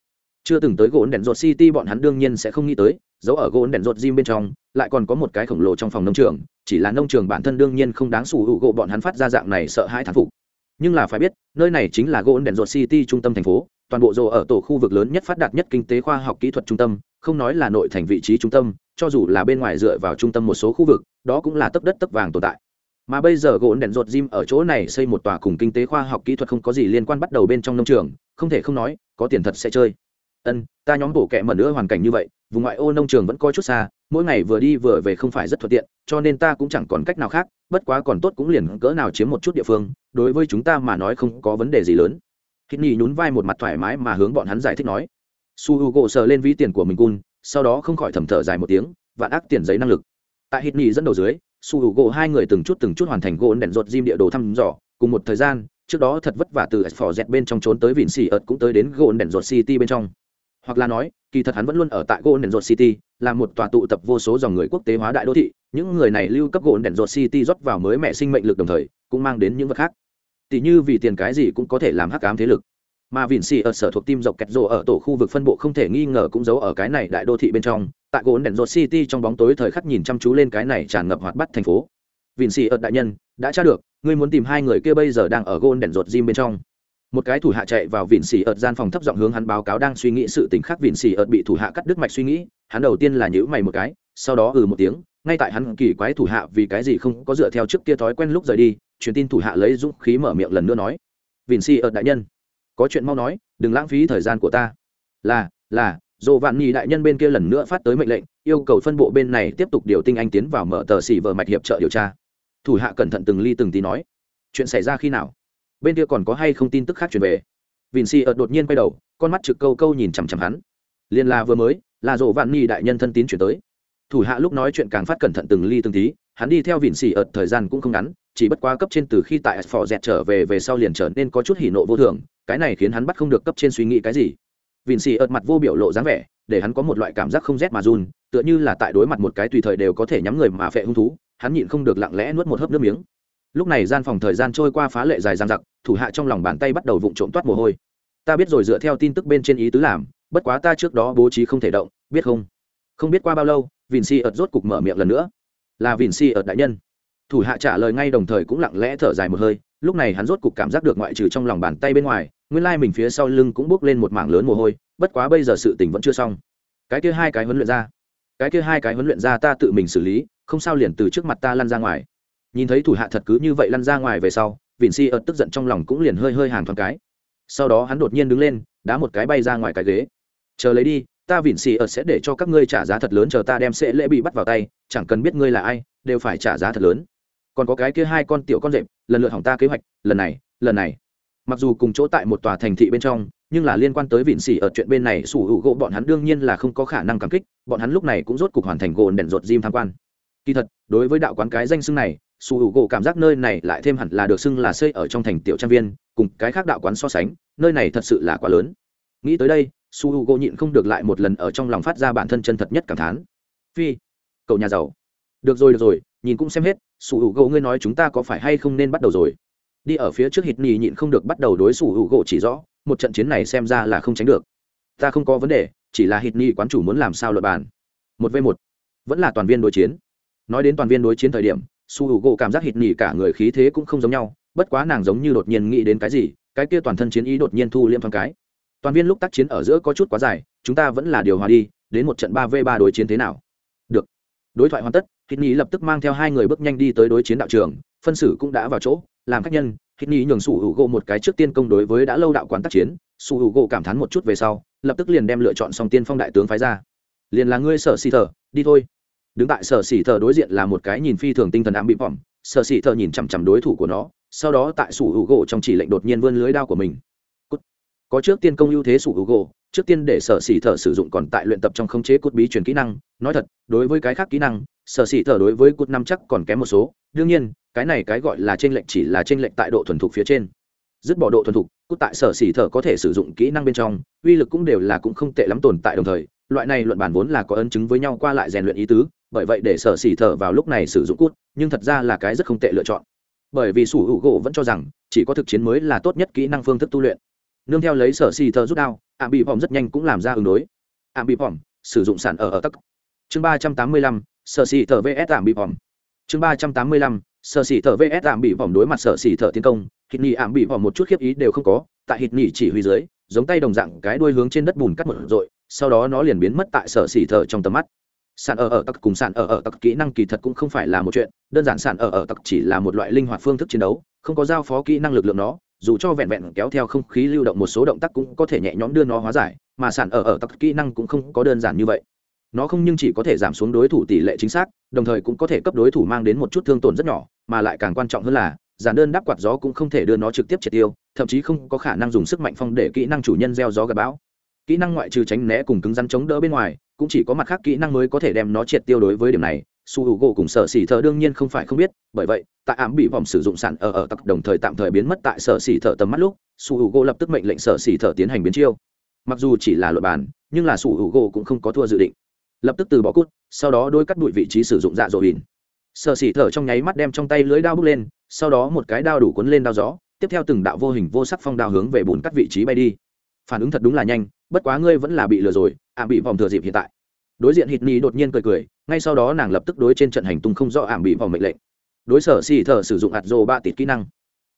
A: Chưa từng tới gôn đèn rột city bọn hắn đương nhiên sẽ không nghĩ tới giấu ở gôn đèn rột jim bên trong, lại còn có một cái khổng lồ trong phòng nông trường, chỉ là nông trường bản thân đương nhiên không đáng su hữu gỗ bọn hắn phát ra dạng này sợ hãi thán phục. Nhưng là phải biết, nơi này chính là gôn đèn rột city trung tâm thành phố toàn bộ rồ ở tổ khu vực lớn nhất phát đạt nhất kinh tế khoa học kỹ thuật trung tâm, không nói là nội thành vị trí trung tâm, cho dù là bên ngoài dựa vào trung tâm một số khu vực, đó cũng là tấp đất tấp vàng tồn tại. Mà bây giờ gỗ đèn rột gym ở chỗ này xây một tòa cùng kinh tế khoa học kỹ thuật không có gì liên quan bắt đầu bên trong nông trường, không thể không nói, có tiền thật sẽ chơi. Ân, ta nhóm bổ kẹ mẩn nữa hoàn cảnh như vậy, vùng ngoại ô nông trường vẫn coi chút xa, mỗi ngày vừa đi vừa về không phải rất thuận tiện, cho nên ta cũng chẳng còn cách nào khác, bất quá còn tốt cũng liền cỡ nào chiếm một chút địa phương, đối với chúng ta mà nói không có vấn đề gì lớn hít nhì nhún vai một mặt thoải mái mà hướng bọn hắn giải thích nói. Su h u gỗ sờ lên ví tiền của mình cun, sau đó không khỏi thầm thở dài một tiếng, vạn ác tiền giấy năng lực. Tại hít nhì dẫn đầu dưới, su hữu gỗ hai người từng chút từng chút hoàn thành gỗ đèn rột diêm địa đồ thăm dò. Cùng một thời gian, trước đó thật vất vả từ phò dẹt bên trong trốn tới vịn xì ợt cũng tới đến gỗ đèn rột city bên trong. Hoặc là nói, kỳ thật hắn vẫn luôn ở tại gỗ đèn rột city, là một tòa tụ tập vô số dòng người quốc tế hóa đại đô thị. Những người này lưu cấp gỗ đèn rột city rót vào mới mẹ sinh mệnh lực đồng thời, cũng mang đến những vật khác tỷ như vì tiền cái gì cũng có thể làm hắc ám thế lực. Mà vịn xì ở sở thuộc tim dọc kẹt rộ ở tổ khu vực phân bộ không thể nghi ngờ cũng giấu ở cái này đại đô thị bên trong, tại gỗ đèn rột city trong bóng tối thời khắc nhìn chăm chú lên cái này tràn ngập hoạt bắt thành phố. Vịn xì ở đại nhân, đã tra được, ngươi muốn tìm hai người kia bây giờ đang ở gỗ đèn rột gym bên trong. Một cái thủ hạ chạy vào vịn xì ợt gian phòng thấp giọng hướng hắn báo cáo đang suy nghĩ sự tình khác. Vịn xì ợt bị thủ hạ cắt đứt mạch suy nghĩ, hắn đầu tiên là nhữ mày một cái, sau đó ừ một tiếng, ngay tại hắn kỳ quái thủ hạ vì cái gì không có dựa theo trước kia thói quen lúc rời đi truyền tin thủ hạ lấy dũng khí mở miệng lần nữa nói, vịn si ở đại nhân, có chuyện mau nói, đừng lãng phí thời gian của ta. Là là dồ vạn nhì đại nhân bên kia lần nữa phát tới mệnh lệnh, yêu cầu phân bộ bên này tiếp tục điều tinh anh tiến vào mở tờ xỉ vờ mạch hiệp trợ điều tra. Thủ hạ cẩn thận từng ly từng tí nói, chuyện xảy ra khi nào? Bên kia còn có hay không tin tức khác chuyển về? Vìn xì ợt đột nhiên quay đầu, con mắt trực câu câu nhìn chằm chằm hắn. Liên la vừa mới, là dồ vạn nhì đại nhân thân tín chuyển tới. Thủ hạ lúc nói chuyện càng phát cẩn thận từng ly từng tí, hắn đi theo vìn xì ợt thời gian cũng không ngắn chỉ bất quá cấp trên từ khi tại phò dẹt trở về về sau liền trở nên có chút hỉ nộ vô thường, cái này khiến hắn bắt không được cấp trên suy nghĩ cái gì. Vịn xì ợt mặt vô biểu lộ dáng vẻ, để hắn có một loại cảm giác không rét mà run, tựa như là tại đối mặt một cái tùy thời đều có thể nhắm người mà phệ hung thú, hắn nhịn không được lặng lẽ nuốt một hớp nước miếng. Lúc này gian phòng thời gian trôi qua phá lệ dài dang dặc, thủ hạ trong lòng bàn tay bắt đầu vụng trộm toát mồ hôi. Ta biết rồi dựa theo tin tức bên trên ý tứ làm, bất quá ta trước đó bố trí không thể động, biết không? Không biết qua bao lâu Vịn si ợt rốt cục mở miệng lần nữa. Là Vịn si ợt đại nhân thủ hạ trả lời ngay đồng thời cũng lặng lẽ thở dài một hơi, lúc này hắn rốt cục cảm giác được ngoại trừ trong lòng bàn tay bên ngoài, nguyên lai mình phía sau lưng cũng bốc lên một mảng lớn mồ hôi, bất quá bây giờ sự tình vẫn chưa xong. Cái kia hai cái huấn luyện ra, cái kia hai cái huấn luyện ra ta tự mình xử lý, không sao liền từ trước mặt ta lăn ra ngoài. Nhìn thấy thủ hạ thật cứ như vậy lăn ra ngoài về sau, vịn si ợt tức giận trong lòng cũng liền hơi hơi hàng thoáng cái. Sau đó hắn đột nhiên đứng lên, đá một cái bay ra ngoài cái ghế. Chờ lấy đi, ta vịn si ợt sẽ để cho các ngươi trả giá thật lớn, chờ ta đem sẽ lễ bị bắt vào tay, chẳng cần biết ngươi là ai, đều phải trả giá thật lớn còn có cái kia hai con tiểu con rệp, lần lượt hỏng ta kế hoạch, lần này lần này. Mặc dù cùng chỗ tại một tòa thành thị bên trong, nhưng là liên quan tới vịn xỉ ở chuyện bên này, sủ hữu gỗ bọn hắn đương nhiên là không có khả năng cảm kích, bọn hắn lúc này cũng rốt cục hoàn thành gỗ đèn rột diêm tham quan. Kỳ thật, đối với đạo quán cái danh xưng này, sủ hữu gỗ cảm giác nơi này lại thêm hẳn là được xưng là xây ở trong thành tiểu trang viên, cùng cái khác đạo quán so sánh, nơi này thật sự là quá lớn. Nghĩ tới đây su hữu gỗ nhịn không được lại một lần ở trong lòng phát ra bản thân chân thật nhất cảm thán. Phi, cậu nhà giàu. Được rồi được rồi nhìn cũng xem hết, sủ hữu gỗ, ngươi nói chúng ta có phải hay không nên bắt đầu rồi? Đi ở phía trước hít nhì nhịn không được bắt đầu đối sủ hữu gỗ chỉ rõ, một trận chiến này xem ra là không tránh được. Ta không có vấn đề, chỉ là hít nhì quán chủ muốn làm sao luật bàn. Một v một, vẫn là toàn viên đối chiến. Nói đến toàn viên đối chiến thời điểm su h u gỗ cảm giác hít nhì cả người khí thế cũng không giống nhau, bất quá nàng giống như đột nhiên nghĩ đến cái gì, cái kia toàn thân chiến ý đột nhiên thu liêm thoáng cái. Toàn viên lúc tác chiến ở giữa có chút quá dài, chúng ta vẫn là điều hòa đi, đến một trận ba v ba đối chiến thế nào? Được. Đối thoại hoàn tất hít nhì lập tức mang theo hai người bước nhanh đi tới đối chiến đạo trường, phân xử cũng đã vào chỗ, làm khách nhân, hít nhì nhường sủ hữu gỗ một cái trước tiên công đối với đã lâu đạo quán tác chiến, sủ hữu gỗ cảm thán một chút về sau, lập tức liền đem lựa chọn xong tiên phong đại tướng phái ra. Liền là ngươi sở xì thờ, đi thôi. Đứng tại sở xì thờ đối diện là một cái nhìn phi thường tinh thần ám bị phỏng sở xì thờ nhìn chằm chằm đối thủ của nó, sau đó tại sủ hữu gỗ trong chỉ lệnh đột nhiên vươn lưới đao của mình có trước tiên công ưu thế sủ hữu gỗ trước tiên để sở xỉ thở sử dụng còn tại luyện tập trong khống chế cốt bí truyền kỹ năng. Nói thật, đối với cái khác kỹ năng, sở xỉ thở đối với cốt năm chắc còn kém một số. Đương nhiên, cái này cái gọi là trên lệnh chỉ là trên lệnh tại độ thuần thục phía trên. Dứt bỏ độ thuần thục, cốt tại sở xỉ thở có thể sử dụng kỹ năng bên trong, uy lực cũng đều là cũng không tệ lắm tồn tại đồng thời. Loại này luận bản vốn là có ấn chứng với nhau qua lại rèn luyện ý tứ, bởi vậy để sở xỉ thở vào lúc này sử dụng cút nhưng thật ra là cái rất không tệ lựa chọn. Bởi vì sủ hữu gỗ vẫn cho rằng, chỉ có thực chiến mới là tốt nhất kỹ năng phương thức tu luyện nương theo lấy sở xì thơ rút đao ảm bị vòm rất nhanh cũng làm ra ứng đối. ảm bị vòm sử dụng sản ở ở tắc chương ba trăm tám mươi lăm, sở xì thờ vs ảm bị vòm chương ba trăm tám mươi lăm, sở xì thờ vs ảm bị vòm đối mặt sở xì thờ tiến công, hít nhị ảm bị vòm một chút khiếp ý đều không có, tại hít nhị chỉ huy dưới, giống tay đồng dạng cái đuôi hướng trên đất bùn cắt một rồi sau đó nó liền biến mất tại sở xì thờ trong tầm mắt. Sản ở ở tặc cùng sản ở ở tặc kỹ năng kỳ thật cũng không phải là một chuyện, đơn giản sản ở ở tặc chỉ là một loại linh hoạt phương thức chiến đấu, không có giao phó kỹ năng lực lượng nó dù cho vẹn vẹn kéo theo không khí lưu động một số động tác cũng có thể nhẹ nhõm đưa nó hóa giải, mà sàn ở ở tặc kỹ năng cũng không có đơn giản như vậy. Nó không nhưng chỉ có thể giảm xuống đối thủ tỷ lệ chính xác, đồng thời cũng có thể cấp đối thủ mang đến một chút thương tổn rất nhỏ, mà lại càng quan trọng hơn là, giản đơn đắp quạt gió cũng không thể đưa nó trực tiếp triệt tiêu, thậm chí không có khả năng dùng sức mạnh phong để kỹ năng chủ nhân gieo gió gặp bão. Kỹ năng ngoại trừ tránh né cùng cứng rắn chống đỡ bên ngoài, cũng chỉ có mặt khác kỹ năng mới có thể đem nó triệt tiêu đối với điểm này su h u gỗ cùng sở xỉ thợ đương nhiên không phải không biết, bởi vậy, tại ám bị vòm sử dụng sản ở ở tặc đồng thời tạm thời biến mất tại sở xỉ thợ tầm mắt lúc, su h u gỗ lập tức mệnh lệnh sở xỉ thợ tiến hành biến chiêu. Mặc dù chỉ là luật bàn, nhưng là su h u gỗ cũng không có thua dự định. Lập tức từ bỏ cút, sau đó đôi cắt đụi vị trí sử dụng dạ dỗ ỉn. Sở xỉ thợ trong nháy mắt đem trong tay lưới đao bước lên, sau đó một cái đao đủ cuốn lên đao gió, tiếp theo từng đạo vô hình vô sắc phong đao hướng về bùn cắt vị trí bay đi. Phản ứng thật đúng là nhanh, bất quá ngươi vẫn là bị lừa rồi ảm bị vòm thừa dịp hiện tại đối diện hít ni đột nhiên cười cười, ngay sau đó nàng lập tức đối trên trận hành tung không rõ ảm bị vào mệnh lệnh. Đối sở xì thờ sử dụng hạt rồ ba tịt kỹ năng.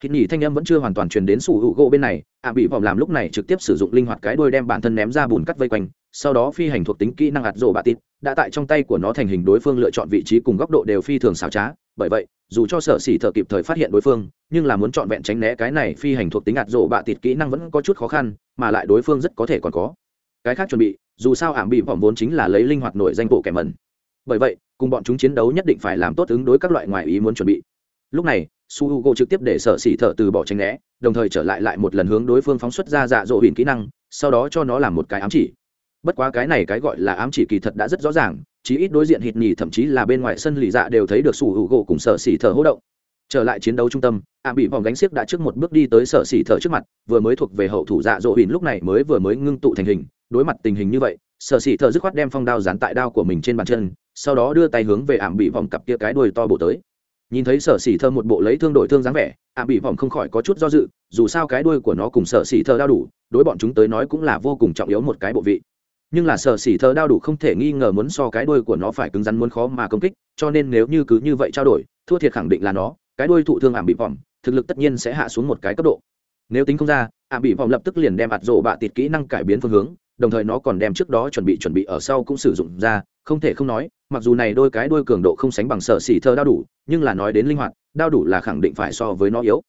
A: Hít ni thanh âm vẫn chưa hoàn toàn truyền đến sủ hữu gỗ bên này, ảm bị vào làm lúc này trực tiếp sử dụng linh hoạt cái đuôi đem bản thân ném ra bùn cắt vây quanh, sau đó phi hành thuộc tính kỹ năng hạt rồ ba tịt, đã tại trong tay của nó thành hình đối phương lựa chọn vị trí cùng góc độ đều phi thường xảo trá, bởi vậy, dù cho sở xỉ thợ kịp thời phát hiện đối phương, nhưng là muốn chọn vẹn tránh né cái này phi hành thuộc tính hạt rộ bạ tịt kỹ năng vẫn có chút khó khăn, mà lại đối phương rất có thể còn có cái khác chuẩn bị, dù sao ảm bị vọng vốn chính là lấy linh hoạt nổi danh bộ kẻ mẩn. Bởi vậy, cùng bọn chúng chiến đấu nhất định phải làm tốt ứng đối các loại ngoại ý muốn chuẩn bị. Lúc này, su h u g o trực tiếp để sở xỉ thợ từ bỏ tranh né, đồng thời trở lại lại một lần hướng đối phương phóng xuất ra dạ dỗ huyền kỹ năng, sau đó cho nó làm một cái ám chỉ. Bất quá cái này cái gọi là ám chỉ kỳ thật đã rất rõ ràng, chí ít đối diện hít nhì thậm chí là bên ngoài sân lì dạ đều thấy được su h u g o cùng sở xỉ thợ hỗ động. Trở lại chiến đấu trung tâm ạ bị vòng gánh xiếc đã trước một bước đi tới sở xỉ thợ trước mặt, vừa mới thuộc về hậu thủ dạ dỗ huyền lúc này mới vừa mới ngưng tụ thành hình đối mặt tình hình như vậy, sở xỉ thợ dứt khoát đem phong đao dán tại đao của mình trên bàn chân, sau đó đưa tay hướng về ảm bị vòng cặp kia cái đuôi to bổ tới. Nhìn thấy sở xỉ thơ một bộ lấy thương đổi thương dáng vẻ, ảm bị vòng không khỏi có chút do dự, dù sao cái đuôi của nó cùng sở xỉ thơ đao đủ, đối bọn chúng tới nói cũng là vô cùng trọng yếu một cái bộ vị. Nhưng là sở xỉ thơ đao đủ không thể nghi ngờ muốn so cái đuôi của nó phải cứng rắn muốn khó mà công kích, cho nên nếu như cứ như vậy trao đổi, thua thiệt khẳng định là nó, cái đuôi thụ thương ảm bị vòng thực lực tất nhiên sẽ hạ xuống một cái cấp độ. Nếu tính không ra, ảm bị vòng lập tức liền đem ạt rổ bạ tịt kỹ năng cải biến phương hướng đồng thời nó còn đem trước đó chuẩn bị chuẩn bị ở sau cũng sử dụng ra, không thể không nói, mặc dù này đôi cái đôi cường độ không sánh bằng sở xỉ thơ đao đủ, nhưng là nói đến linh hoạt, đao đủ là khẳng định phải so với nó yếu.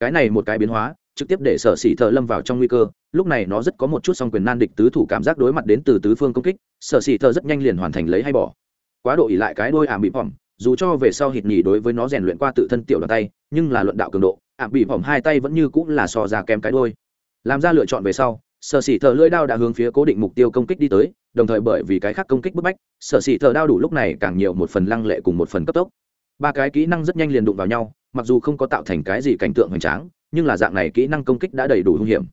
A: Cái này một cái biến hóa, trực tiếp để sở xỉ thợ lâm vào trong nguy cơ, lúc này nó rất có một chút song quyền nan địch tứ thủ cảm giác đối mặt đến từ tứ phương công kích, sở xỉ thợ rất nhanh liền hoàn thành lấy hay bỏ. Quá độ ỉ lại cái đôi ảm bị phỏng, dù cho về sau hít nhỉ đối với nó rèn luyện qua tự thân tiểu đoàn tay, nhưng là luận đạo cường độ, ảm bị phỏng hai tay vẫn như cũng là so ra kém cái đôi làm ra lựa chọn về sau sở xỉ thợ lưỡi đao đã hướng phía cố định mục tiêu công kích đi tới, đồng thời bởi vì cái khác công kích bức bách, sở xỉ thợ đao đủ lúc này càng nhiều một phần lăng lệ cùng một phần cấp tốc. Ba cái kỹ năng rất nhanh liền đụng vào nhau, mặc dù không có tạo thành cái gì cảnh tượng hoành tráng, nhưng là dạng này kỹ năng công kích đã đầy đủ hung hiểm.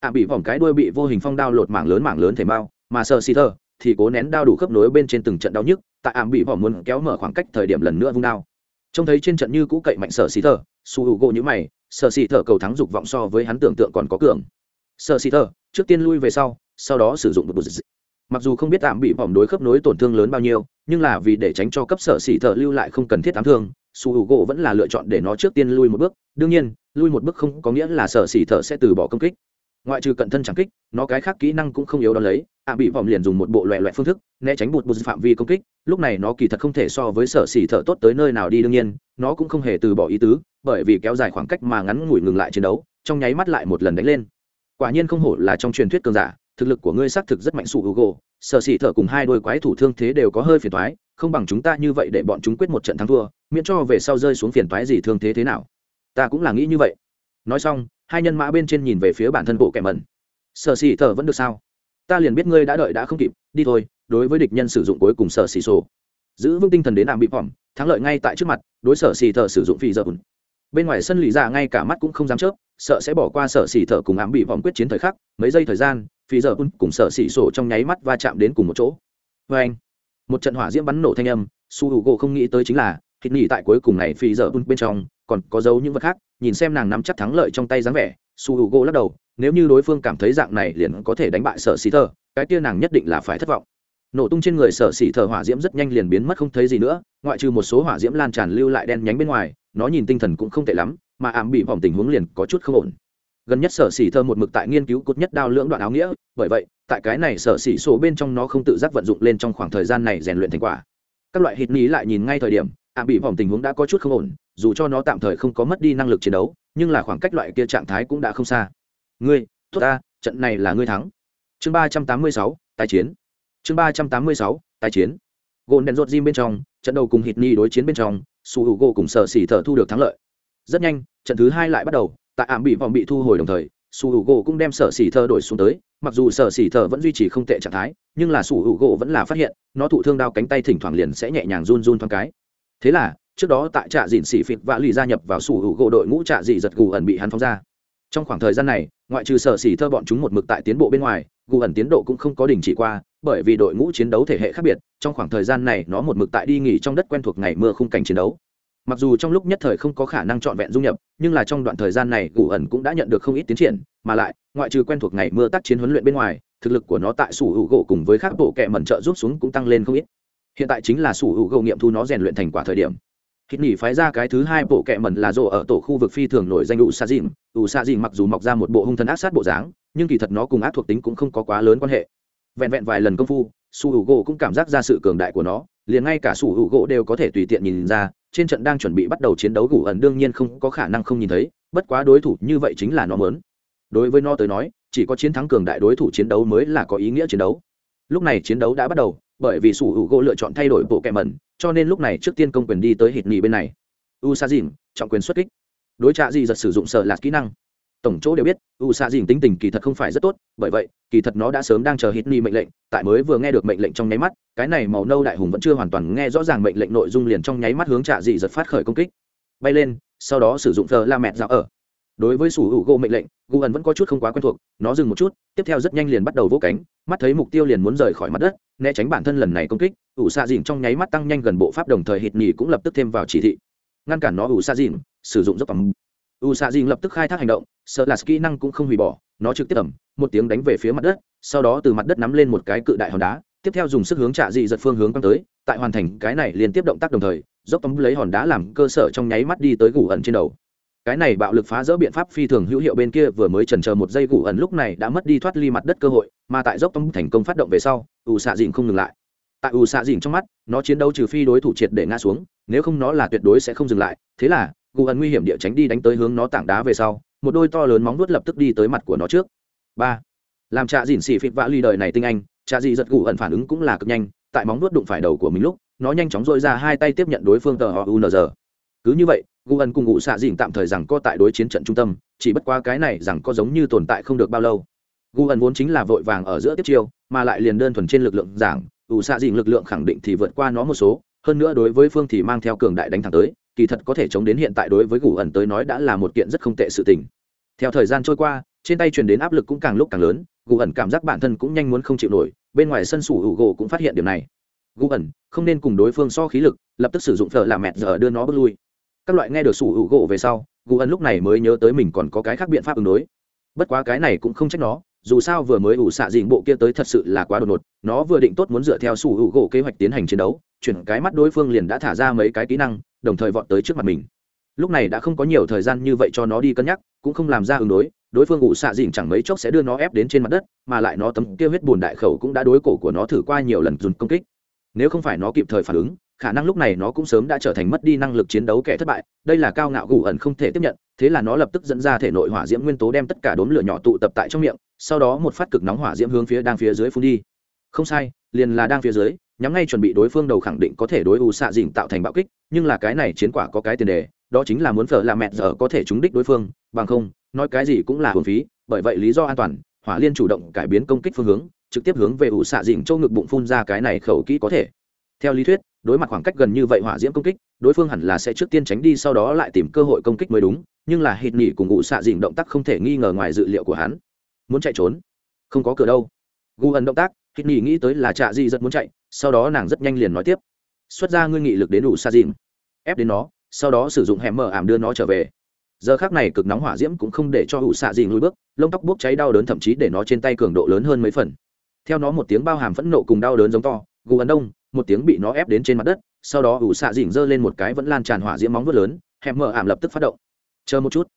A: Ạ bị vòng cái đuôi bị vô hình phong đao lột mảng lớn mảng lớn thể mao mà sở xỉ thợ thì cố nén đao đủ khớp nối bên trên từng trận đau nhức, tại ảm bị vòng muốn kéo mở khoảng cách thời điểm lần nữa vung đao. Trông thấy trên trận như cũ cậy mạnh sở xỉ thợ su hữu gỗ như mày, sở xỉ thợ cầu thắng dục vọng so với hắn tưởng tượng còn có cường. Sở xỉ thợ trước tiên lui về sau sau đó sử dụng một bụt mặc dù không biết tạm bị vòng đối khớp nối tổn thương lớn bao nhiêu, nhưng là vì để tránh cho cấp sở xỉ thợ lưu lại không cần thiết ám thương, su hữu gỗ vẫn là lựa chọn để nó trước tiên lui một bước. Đương nhiên, lui một bước không có nghĩa là sở xỉ thợ sẽ từ bỏ công kích. Ngoại trừ cận thân chẳng kích, nó cái khác kỹ năng cũng không yếu đ ó lấy. Ạ bị vòm liền dùng một bộ loại loại phương thức, né tránh bụt bụt phạm vi công kích. Lúc này nó kỳ thật không thể so với sở xỉ thợ tốt tới nơi nào đi, đương nhiên, nó cũng không hề từ bỏ ý tứ, bởi vì kéo dài khoảng cách mà ngắn ngủi ngừng lại chiến đấu, trong nháy mắt lại một lần đánh lên quả nhiên không hổ là trong truyền thuyết cường giả, thực lực của ngươi xác thực rất mạnh sụ hữu gỗ sở xỉ thợ cùng hai đôi quái thủ thương thế đều có hơi phiền toái, không bằng chúng ta như vậy để bọn chúng quyết một trận thắng thua, miễn cho về sau rơi xuống phiền toái gì thương thế thế nào. Ta cũng là nghĩ như vậy. Nói xong, hai nhân mã bên trên nhìn về phía bản thân bộ kẻ mẩn. Sở xỉ thợ vẫn được sao? Ta liền biết ngươi đã đợi đã không kịp, đi thôi, đối với địch nhân sử dụng cuối cùng sở xỉ sổ. Giữ vững tinh thần đến làm bị phỏng, thắng lợi ngay tại trước mặt, đối sở xỉ thợ sử dụng phi dợ bên ngoài sân lì ra ngay cả mắt cũng không dám chớp sợ sẽ bỏ qua sở xỉ thở cùng ám bị vòng quyết chiến thời khắc mấy giây thời gian phi giờ un cùng sở xỉ sổ trong nháy mắt va chạm đến cùng một chỗ. Vê anh một trận hỏa diễm bắn nổ thanh âm su h u gỗ không nghĩ tới chính là thịt nghỉ tại cuối cùng này phi giờ un bên trong còn có dấu những vật khác nhìn xem nàng nắm chắc thắng lợi trong tay dáng vẻ su h u gỗ lắc đầu nếu như đối phương cảm thấy dạng này liền có thể đánh bại sở xỉ thở, cái kia nàng nhất định là phải thất vọng. Nổ tung trên người sở xỉ thở hỏa diễm rất nhanh liền biến mất không thấy gì nữa ngoại trừ một số hỏa diễm lan tràn lưu lại đen nhánh bên ngoài nó nhìn tinh thần cũng không tệ lắm, mà ảm bị vòng tình huống liền có chút không ổn. Gần nhất sở xỉ thơ một mực tại nghiên cứu cốt nhất đao lưỡng đoạn áo nghĩa, bởi vậy, tại cái này sở xỉ số bên trong nó không tự giác vận dụng lên trong khoảng thời gian này rèn luyện thành quả. Các loại hít ní lại nhìn ngay thời điểm, ảm bị vòng tình huống đã có chút không ổn, dù cho nó tạm thời không có mất đi năng lực chiến đấu, nhưng là khoảng cách loại kia trạng thái cũng đã không xa. Ngươi, tốt ta, trận này là ngươi thắng. Chương ba trăm tám mươi sáu Tài chiến. Chương ba trăm tám mươi sáu Tài chiến. Gồn đèn rột gym bên trong, trận đầu cùng hít ni đối chiến bên trong su hữu gỗ cùng sở xỉ thợ thu được thắng lợi. Rất nhanh, trận thứ hai lại bắt đầu, tại ảm bị vòng bị thu hồi đồng thời, su hữu gỗ cũng đem sở xỉ thợ đổi xuống tới, mặc dù sở xỉ thợ vẫn duy trì không tệ trạng thái, nhưng là su hữu gỗ vẫn là phát hiện, nó thụ thương đau cánh tay thỉnh thoảng liền sẽ nhẹ nhàng run run thoáng cái. Thế là, trước đó tại trạ dịn xỉ phịt và lì gia nhập vào su hữu gỗ đội ngũ trạ dị giật gù ẩn bị hắn phóng ra. Trong khoảng thời gian này, ngoại trừ sở xỉ thơ bọn chúng một mực tại tiến bộ bên ngoài gù ẩn tiến độ cũng không có đình chỉ qua, bởi vì đội ngũ chiến đấu thể hệ khác biệt, trong khoảng thời gian này nó một mực tại đi nghỉ trong đất quen thuộc ngày mưa khung cảnh chiến đấu. Mặc dù trong lúc nhất thời không có khả năng trọn vẹn du nhập, nhưng là trong đoạn thời gian này gù ẩn cũng đã nhận được không ít tiến triển, mà lại, ngoại trừ quen thuộc ngày mưa tác chiến huấn luyện bên ngoài, thực lực của nó tại sủ hữu gỗ cùng với các bộ kệ mẩn trợ giúp xuống cũng tăng lên không ít. Hiện tại chính là sủ hữu gỗ nghiệm thu nó rèn luyện thành quả thời điểm. Hít nghỉ phái ra cái thứ hai bộ kệ mẩn là rộ ở tổ khu vực phi thường nổi danh ủ sa dìm ủ sa dìm mặc dù mọc ra một bộ hung thần ác sát bộ dáng nhưng kỳ thật nó cùng ác thuộc tính cũng không có quá lớn quan hệ. Vẹn vẹn vài lần công phu, su hữu gỗ cũng cảm giác ra sự cường đại của nó, liền ngay cả su hữu gỗ đều có thể tùy tiện nhìn ra, trên trận đang chuẩn bị bắt đầu chiến đấu gù ẩn đương nhiên không có khả năng không nhìn thấy, bất quá đối thủ như vậy chính là nó mớn. Đối với nó tới nói, chỉ có chiến thắng cường đại đối thủ chiến đấu mới là có ý nghĩa chiến đấu. Lúc này chiến đấu đã bắt đầu, bởi vì su hữu gỗ lựa chọn thay đổi bộ kẹ mẩn, cho nên lúc này trước tiên công quyền đi tới hịt nhì bên này. U sa dìm trọng quyền xuất kích. Đối trạ gì giật sử dụng sợ lạt kỹ năng tổng chỗ đều biết, u xạ dìn tính tình kỳ thật không phải rất tốt, bởi vậy, kỳ thật nó đã sớm đang chờ hít ni mệnh lệnh, tại mới vừa nghe được mệnh lệnh trong nháy mắt, cái này màu nâu đại hùng vẫn chưa hoàn toàn nghe rõ ràng mệnh lệnh nội dung liền trong nháy mắt hướng trạ dị giật phát khởi công kích. Bay lên, sau đó sử dụng thờ la mẹt dạo ở. Đối với sủ hữu gỗ mệnh lệnh, gu ẩn vẫn có chút không quá quen thuộc, nó dừng một chút, tiếp theo rất nhanh liền bắt đầu vỗ cánh, mắt thấy mục tiêu liền muốn rời khỏi mặt đất, né tránh bản thân lần này công kích ủ xạ dìn trong nháy mắt tăng nhanh gần bộ pháp đồng thời hít nhì cũng lập tức thêm vào chỉ thị. Ngăn cản nó ủ xạ dìn sử dụng dốc tầm u xạ dìn lập tức khai thác hành động, sợ là kỹ năng cũng không hủy bỏ, nó trực tiếp ẩm, một tiếng đánh về phía mặt đất, sau đó từ mặt đất nắm lên một cái cự đại hòn đá, tiếp theo dùng sức hướng trạ dị giật phương hướng quăng tới, tại hoàn thành cái này liên tiếp động tác đồng thời, dốc tấm lấy hòn đá làm cơ sở trong nháy mắt đi tới gù ẩn trên đầu. Cái này bạo lực phá rỡ biện pháp phi thường hữu hiệu bên kia vừa mới trần chờ một giây gù ẩn lúc này đã mất đi thoát ly mặt đất cơ hội, mà tại dốc tấm thành công phát động về sau ù xạ dìn không ngừng lại. Tại ù xạ dìn trong mắt, nó chiến đấu trừ phi đối thủ triệt để ngã xuống, nếu không nó là tuyệt đối sẽ không dừng lại, thế là gù ẩn nguy hiểm địa tránh đi đánh tới hướng nó tảng đá về sau, một đôi to lớn móng vuốt lập tức đi tới mặt của nó trước. Ba. Làm trạ dìn xỉ phịt vã ly đời này tinh anh, trạ dị giật gù ẩn phản ứng cũng là cực nhanh, tại móng vuốt đụng phải đầu của mình lúc, nó nhanh chóng dội ra hai tay tiếp nhận đối phương tờ họ unr cứ như vậy, gù ẩn cùng ngụ xạ dìn tạm thời rằng co tại đối chiến trận trung tâm, chỉ bất qua cái này rằng có giống như tồn tại không được bao lâu. Gu ẩn vốn chính là vội vàng ở giữa tiếp chiêu, mà lại liền đơn thuần trên lực lượng giảng ủ xạ dìn lực lượng khẳng định thì vượt qua nó một số, hơn nữa đối với phương thì mang theo cường đại đánh thẳng tới kỳ thật có thể chống đến hiện tại đối với gù ẩn tới nói đã là một kiện rất không tệ sự tình. Theo thời gian trôi qua, trên tay truyền đến áp lực cũng càng lúc càng lớn, gù ẩn cảm giác bản thân cũng nhanh muốn không chịu nổi, bên ngoài sân sủ hữu gỗ cũng phát hiện điều này. Gù ẩn, không nên cùng đối phương so khí lực, lập tức sử dụng thợ làm mẹt giờ đưa nó bước lui. Các loại nghe được sủ hữu gỗ về sau, gù ẩn lúc này mới nhớ tới mình còn có cái khác biện pháp ứng đối. Bất quá cái này cũng không trách nó, dù sao vừa mới ủ xạ dịnh bộ kia tới thật sự là quá đột ngột, nó vừa định tốt muốn dựa theo sủ hữu gỗ kế hoạch tiến hành chiến đấu, chuyển cái mắt đối phương liền đã thả ra mấy cái kỹ năng đồng thời vọt tới trước mặt mình. Lúc này đã không có nhiều thời gian như vậy cho nó đi cân nhắc, cũng không làm ra ứng đối đối phương ủ xạ dìn chẳng mấy chốc sẽ đưa nó ép đến trên mặt đất, mà lại nó tấm kia huyết bùn đại khẩu cũng đã đối cổ của nó thử qua nhiều lần dùng công kích. Nếu không phải nó kịp thời phản ứng, khả năng lúc này nó cũng sớm đã trở thành mất đi năng lực chiến đấu kẻ thất bại, đây là cao ngạo gù ẩn không thể tiếp nhận, thế là nó lập tức dẫn ra thể nội hỏa diễm nguyên tố đem tất cả đốm lửa nhỏ tụ tập tại trong miệng, sau đó một phát cực nóng hỏa diễm hướng phía đang phía dưới phun đi. Không sai, liền là đang phía dưới nhắm ngay chuẩn bị đối phương đầu khẳng định có thể đối u xạ dìn tạo thành bạo kích, nhưng là cái này chiến quả có cái tiền đề, đó chính là muốn phở là mẹ giờ có thể trúng đích đối phương, bằng không, nói cái gì cũng là hồn phí, bởi vậy lý do an toàn, hỏa liên chủ động cải biến công kích phương hướng, trực tiếp hướng về ủ xạ dìn châu ngực bụng phun ra cái này khẩu kỹ có thể. Theo lý thuyết, đối mặt khoảng cách gần như vậy hỏa diễm công kích, đối phương hẳn là sẽ trước tiên tránh đi sau đó lại tìm cơ hội công kích mới đúng, nhưng là hít nghỉ cùng ủ xạ dìn động tác không thể nghi ngờ ngoài dự liệu của hắn. Muốn chạy trốn? Không có cửa đâu. Gu ẩn động tác, hít nghỉ nghĩ tới là trạ di rất muốn chạy sau đó nàng rất nhanh liền nói tiếp. Xuất ra ngươi nghị lực đến đủ xạ dìn ép đến nó, sau đó sử dụng hẻm mở ảm đưa nó trở về. Giờ khác này cực nóng hỏa diễm cũng không để cho ủ xạ dìn lùi bước, lông tóc bốc cháy đau đớn thậm chí để nó trên tay cường độ lớn hơn mấy phần. Theo nó một tiếng bao hàm phẫn nộ cùng đau đớn giống to, gù ấn đông, một tiếng bị nó ép đến trên mặt đất, sau đó ủ xạ dìn giơ lên một cái vẫn lan tràn hỏa diễm móng vuốt lớn hẹm mở ảm lập tức phát động. Chờ một chút.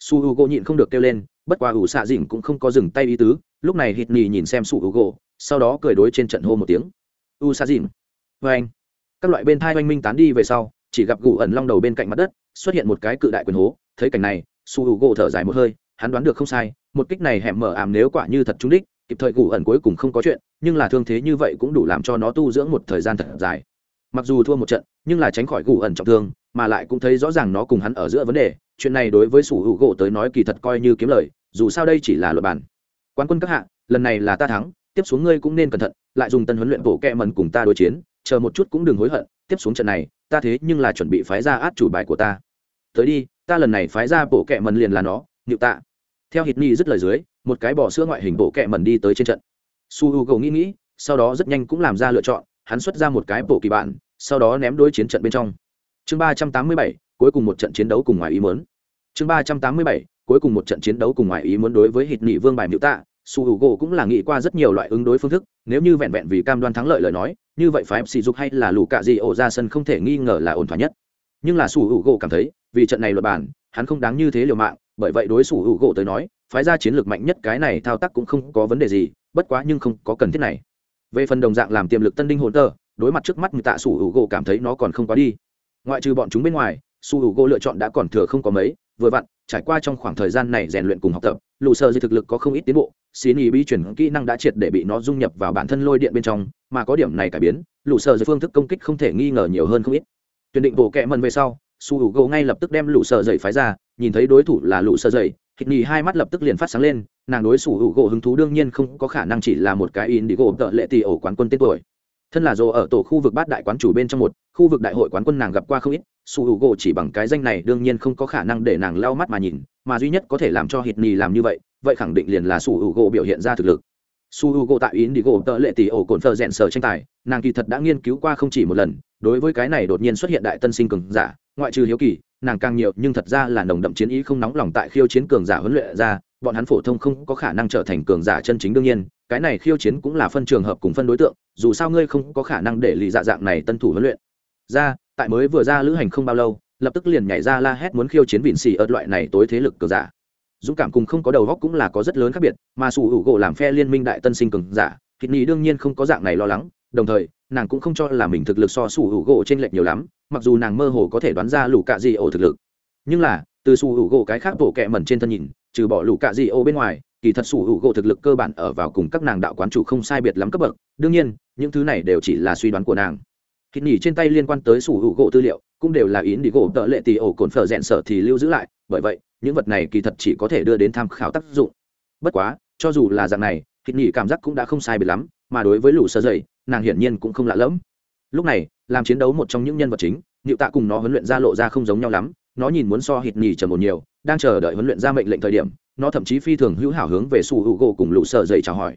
A: Su h u gỗ nhịn không được kêu lên, bất quá ủ xạ dìn cũng không có dừng tay ý tứ, lúc này hít nhì nhìn xem su h u gỗ sau đó cười đối trên trận hô một tiếng u sa dìn vê anh, các loại bên thai oanh minh tán đi về sau, chỉ gặp gù ẩn long đầu bên cạnh mặt đất, xuất hiện một cái cự đại quyền hố. Thấy cảnh này, su h u gỗ thở dài một hơi, hắn đoán được không sai, một kích này hẻm mở ảm nếu quả như thật trúng đích, kịp thời gù ẩn cuối cùng không có chuyện, nhưng là thương thế như vậy cũng đủ làm cho nó tu dưỡng một thời gian thật dài. Mặc dù thua một trận, nhưng là tránh khỏi gù ẩn trọng thương, mà lại cũng thấy rõ ràng nó cùng hắn ở giữa vấn đề. Chuyện này đối với sủ hữu gỗ tới nói kỳ thật coi như kiếm lời, dù sao đây chỉ là luật bản. Quan quân các hạ, lần này là ta thắng tiếp xuống ngươi cũng nên cẩn thận, lại dùng tân huấn luyện bộ kẹ mần cùng ta đối chiến, chờ một chút cũng đừng hối hận, tiếp xuống trận này, ta thế nhưng là chuẩn bị phái ra át chủ bài của ta. Tới đi, ta lần này phái ra bộ kẹ mần liền là nó nhựu tạ. Theo hít ni dứt lời dưới, một cái bỏ sữa ngoại hình bộ kẹ mần đi tới trên trận. Su h u gỗ nghĩ nghĩ, sau đó rất nhanh cũng làm ra lựa chọn, hắn xuất ra một cái bộ kỳ bản sau đó ném đối chiến trận bên trong. Chương ba trăm tám mươi bảy, cuối cùng một trận chiến đấu cùng ngoài ý muốn. Chương ba trăm tám mươi bảy, cuối cùng một trận chiến đấu cùng ngoài ý muốn đối với hít nghị vương bài miễu tạ su hữu gỗ cũng là nghĩ qua rất nhiều loại ứng đối phương thức, nếu như vẹn vẹn vì cam đoan thắng lợi lời nói, như vậy phải sỉ dục hay là lù cạ gì ổ ra sân không thể nghi ngờ là ổn thỏa nhất. Nhưng là su hữu gỗ cảm thấy, vì trận này luật bản, hắn không đáng như thế liều mạng, bởi vậy đối su hữu gỗ tới nói, phái ra chiến lược mạnh nhất cái này thao tác cũng không có vấn đề gì, bất quá nhưng không có cần thiết này. Về phần đồng dạng làm tiềm lực tân đinh hồn tơ đối mặt trước mắt người tạ su hữu gỗ cảm thấy nó còn không quá đi. Ngoại trừ bọn chúng bên ngoài, su hữu gỗ lựa chọn đã còn thừa không có mấy, vừa vặn, trải qua trong khoảng thời gian này rèn luyện cùng học tập lù sơ di thực lực có không ít tiến bộ xin ý bí chuyển kỹ năng đã triệt để bị nó dung nhập vào bản thân lôi điện bên trong, mà có điểm này cải biến, lũ sở di phương thức công kích không thể nghi ngờ nhiều hơn không ít. Tuyển định bộ kẹ mần về sau, su hữu gỗ ngay lập tức đem lũ sở dậy phái ra, nhìn thấy đối thủ là lũ sở dậy, hít nhì hai mắt lập tức liền phát sáng lên, nàng đối su hữu gỗ hứng thú đương nhiên không có khả năng chỉ là một cái in đi gỗ tợ lệ tì ổ quán quân tên tuổi. Thân là dồ ở tổ khu vực bát đại quán chủ bên trong một, khu vực đại hội quán quân nàng gặp qua không ít, su hữu gỗ chỉ bằng cái danh này đương nhiên không có khả năng để nàng lau mắt mà nhìn, mà duy nhất có thể làm cho hít nhì làm như vậy vậy khẳng định liền là su hữu gỗ biểu hiện ra thực lực. Su h u gỗ tại ý đi gỗ tợ lệ tỷ ổ cồn phờ rẽn sở tranh tài, nàng kỳ thật đã nghiên cứu qua không chỉ một lần, đối với cái này đột nhiên xuất hiện đại tân sinh cường giả, ngoại trừ hiếu kỳ, nàng càng nhiều, nhưng thật ra là nồng đậm chiến ý không nóng lòng tại khiêu chiến cường giả huấn luyện ra, bọn hắn phổ thông không có khả năng trở thành cường giả chân chính đương nhiên, cái này khiêu chiến cũng là phân trường hợp cùng phân đối tượng, dù sao ngươi không có khả năng để lì dạ dạng này tân thủ huấn luyện. Ra, tại mới vừa ra lữ hành không bao lâu, lập tức liền nhảy ra la hét muốn khiêu chiến vịn xì ớt loại này tối thế lực cường giả dũng cảm cùng không có đầu góc cũng là có rất lớn khác biệt, mà sủ hữu gỗ làm phe liên minh đại tân sinh cường giả, thịt nhì đương nhiên không có dạng này lo lắng, đồng thời, nàng cũng không cho là mình thực lực so sủ hữu gỗ trên lệch nhiều lắm, mặc dù nàng mơ hồ có thể đoán ra lũ cạ di ổ thực lực. Nhưng là, từ sủ hữu gỗ cái khác bổ kẹ mẩn trên thân nhìn, trừ bỏ lũ cạ di ổ bên ngoài, kỳ thật sủ hữu gỗ thực lực cơ bản ở vào cùng các nàng đạo quán chủ không sai biệt lắm cấp bậc, đương nhiên, những thứ này đều chỉ là suy đoán của nàng. Thịt nhì trên tay liên quan tới sủ hữu gỗ tư liệu, cũng đều là ý đi gỗ tợ lệ tỷ ổ cồn phở rẽn sở thì lưu giữ lại, bởi vậy những vật này kỳ thật chỉ có thể đưa đến tham khảo tác dụng. Bất quá, cho dù là dạng này thịt nhị cảm giác cũng đã không sai biệt lắm, mà đối với lũ sơ dày nàng hiển nhiên cũng không lạ lẫm. Lúc này, làm chiến đấu một trong những nhân vật chính nịu tạ cùng nó huấn luyện ra lộ ra không giống nhau lắm, nó nhìn muốn so hít nhì trầm một nhiều, đang chờ đợi huấn luyện ra mệnh lệnh thời điểm, nó thậm chí phi thường hữu hảo hướng về su hữu gỗ cùng lũ sơ Dậy chào hỏi.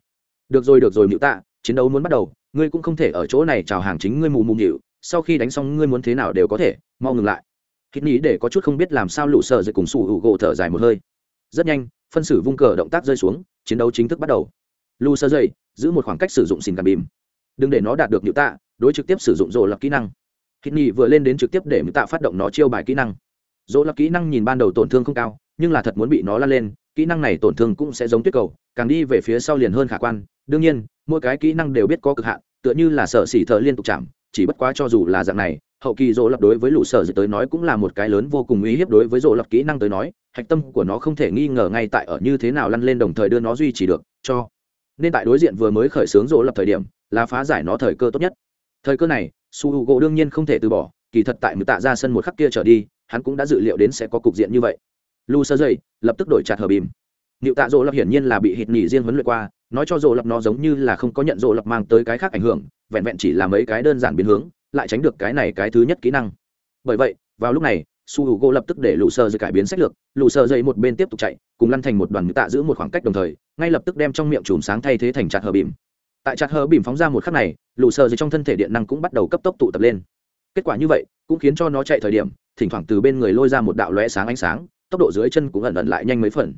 A: Được rồi được rồi nịu tạ, chiến đấu muốn bắt đầu, ngươi cũng không thể ở chỗ này chào hàng chính ngươi mù mù nhịu, sau khi đánh xong ngươi muốn thế nào đều có thể, mau ngừng lại hít nhì để có chút không biết làm sao lũ sợ dậy cùng sủ hữu gỗ thở dài một hơi. Rất nhanh phân xử vung cờ động tác rơi xuống chiến đấu chính thức bắt đầu. Lu sơ dậy, giữ một khoảng cách sử dụng xin cảm bìm. Đừng để nó đạt được nhự tạ đối trực tiếp sử dụng rồ lập kỹ năng. Hít nhị vừa lên đến trực tiếp để nhự tạ phát động nó chiêu bài kỹ năng. Rồ lập kỹ năng nhìn ban đầu tổn thương không cao nhưng là thật muốn bị nó lan lên kỹ năng này tổn thương cũng sẽ giống tuyết cầu càng đi về phía sau liền hơn khả quan. Đương nhiên mỗi cái kỹ năng đều biết có cực hạn tựa như là sợ xỉ thợ liên tục chạm chỉ bất quá cho dù là dạng này hậu kỳ rộ lập đối với lũ sở tới nói cũng là một cái lớn vô cùng uy hiếp đối với rộ lập kỹ năng tới nói hạch tâm của nó không thể nghi ngờ ngay tại ở như thế nào lăn lên đồng thời đưa nó duy trì được cho nên tại đối diện vừa mới khởi xướng rộ lập thời điểm là phá giải nó thời cơ tốt nhất. Thời cơ này su h u gỗ đương nhiên không thể từ bỏ kỳ thật tại mực tạ ra sân một khắc kia trở đi hắn cũng đã dự liệu đến sẽ có cục diện như vậy. Lu sơ dây lập tức đổi chặt hờ bìm. Niệu tạ Dỗ Lập hiển nhiên là bị hịt nhỉ riêng huấn luyện qua, nói cho Dỗ Lập nó giống như là không có nhận Dỗ Lập mang tới cái khác ảnh hưởng, vẹn vẹn chỉ là mấy cái đơn giản biến hướng, lại tránh được cái này cái thứ nhất kỹ năng. Bởi vậy, vào lúc này, Su Hugo lập tức để Lũ Sơ Dây cải biến sách lược, Lũ Sơ Dây một bên tiếp tục chạy, cùng lăn thành một đoàn Niệu tạ giữ một khoảng cách đồng thời, ngay lập tức đem trong miệng chùm sáng thay thế thành chặt hờ bìm. Tại chặt hờ bìm phóng ra một khắc này, Lũ Sơ Dây trong thân thể điện năng cũng bắt đầu cấp tốc tụ tập lên. Kết quả như vậy, cũng khiến cho nó chạy thời điểm, thỉnh thoảng từ bên người lôi ra một đạo lóe sáng ánh sáng, tốc độ dưới chân cũng ẩn ẩn lại nhanh mấy phần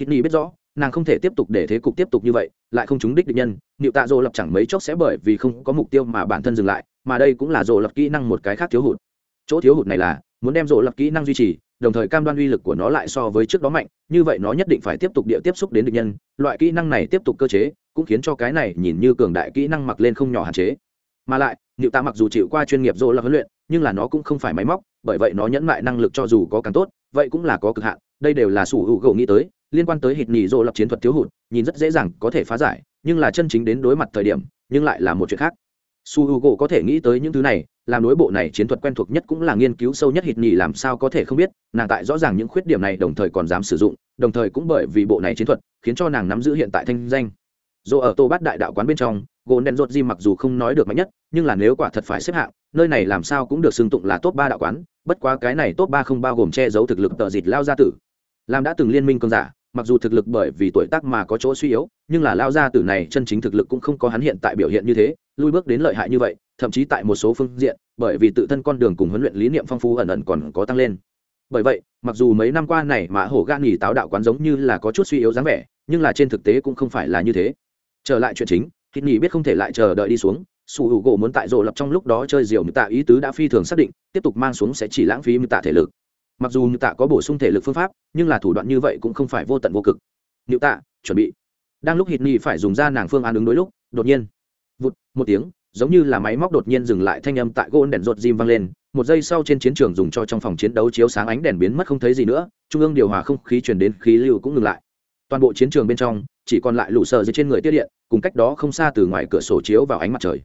A: hít ni biết rõ nàng không thể tiếp tục để thế cục tiếp tục như vậy lại không trúng đích địch nhân nịu tạ dô lập chẳng mấy chốc sẽ bởi vì không có mục tiêu mà bản thân dừng lại mà đây cũng là rộ lập kỹ năng một cái khác thiếu hụt. Chỗ thiếu hụt này là, muốn đem rộ lập kỹ năng duy trì, đồng thời cam đoan uy lực của nó lại so với trước đó mạnh, như vậy nó nhất định phải tiếp tục địa tiếp xúc đến địch nhân. Loại kỹ năng này tiếp tục cơ chế, cũng khiến cho cái này nhìn như cường đại kỹ năng mặc lên không nhỏ hạn chế. Mà lại nịu tạ mặc dù chịu qua chuyên nghiệp rộ lập huấn luyện, nhưng là nó cũng không phải máy móc, bởi vậy nó nhẫn mại năng lực cho dù có càng tốt, vậy cũng là có cực hạn. Đây đều là sủ hữu gỗ nghĩ tới, liên quan tới hịt nhì rộ lập chiến thuật thiếu hụt, nhìn rất dễ dàng có thể phá giải, nhưng là chân chính đến đối mặt thời điểm, nhưng lại là một chuyện khác su h u g o có thể nghĩ tới những thứ này, làm đối bộ này chiến thuật quen thuộc nhất cũng là nghiên cứu sâu nhất hít nhì làm sao có thể không biết, nàng tại rõ ràng những khuyết điểm này đồng thời còn dám sử dụng, đồng thời cũng bởi vì bộ này chiến thuật, khiến cho nàng nắm giữ hiện tại thanh danh. Dù ở tô bát đại đạo quán bên trong gỗ đen rột di mặc dù không nói được mạnh nhất, nhưng là nếu quả thật phải xếp hạng, nơi này làm sao cũng được xưng tụng là top ba đạo quán, bất quá cái này top ba không bao gồm che giấu thực lực tờ dịt lao gia tử. Làm đã từng liên minh cơn giả mặc dù thực lực bởi vì tuổi tác mà có chỗ suy yếu, nhưng là lao gia tử này chân chính thực lực cũng không có hắn hiện tại biểu hiện như thế, lui bước đến lợi hại như vậy, thậm chí tại một số phương diện, bởi vì tự thân con đường cùng huấn luyện lý niệm phong phú ẩn ẩn còn có tăng lên. Bởi vậy, mặc dù mấy năm qua này mã hổ gan nghỉ táo đạo quán giống như là có chút suy yếu dáng vẻ, nhưng là trên thực tế cũng không phải là như thế. Trở lại chuyện chính, hít nghỉ biết không thể lại chờ đợi đi xuống, sủ hữu gỗ muốn tại rộ lập trong lúc đó chơi diều như tạ ý tứ đã phi thường xác định, tiếp tục mang xuống sẽ chỉ lãng phí như tạ thể lực mặc dù như tạ có bổ sung thể lực phương pháp, nhưng là thủ đoạn như vậy cũng không phải vô tận vô cực. Như tạ, chuẩn bị. Đang lúc hít ni phải dùng ra nàng phương án ứng đối lúc, đột nhiên, vụt, một tiếng, giống như là máy móc đột nhiên dừng lại thanh âm tại gôn đèn rột dim vang lên. Một giây sau trên chiến trường dùng cho trong phòng chiến đấu chiếu sáng ánh đèn biến mất không thấy gì nữa, trung ương điều hòa không khí truyền đến khí lưu cũng ngừng lại. Toàn bộ chiến trường bên trong, chỉ còn lại lũ sợ dưới trên người tiết điện, cùng cách đó không xa từ ngoài cửa sổ chiếu vào ánh mặt trời.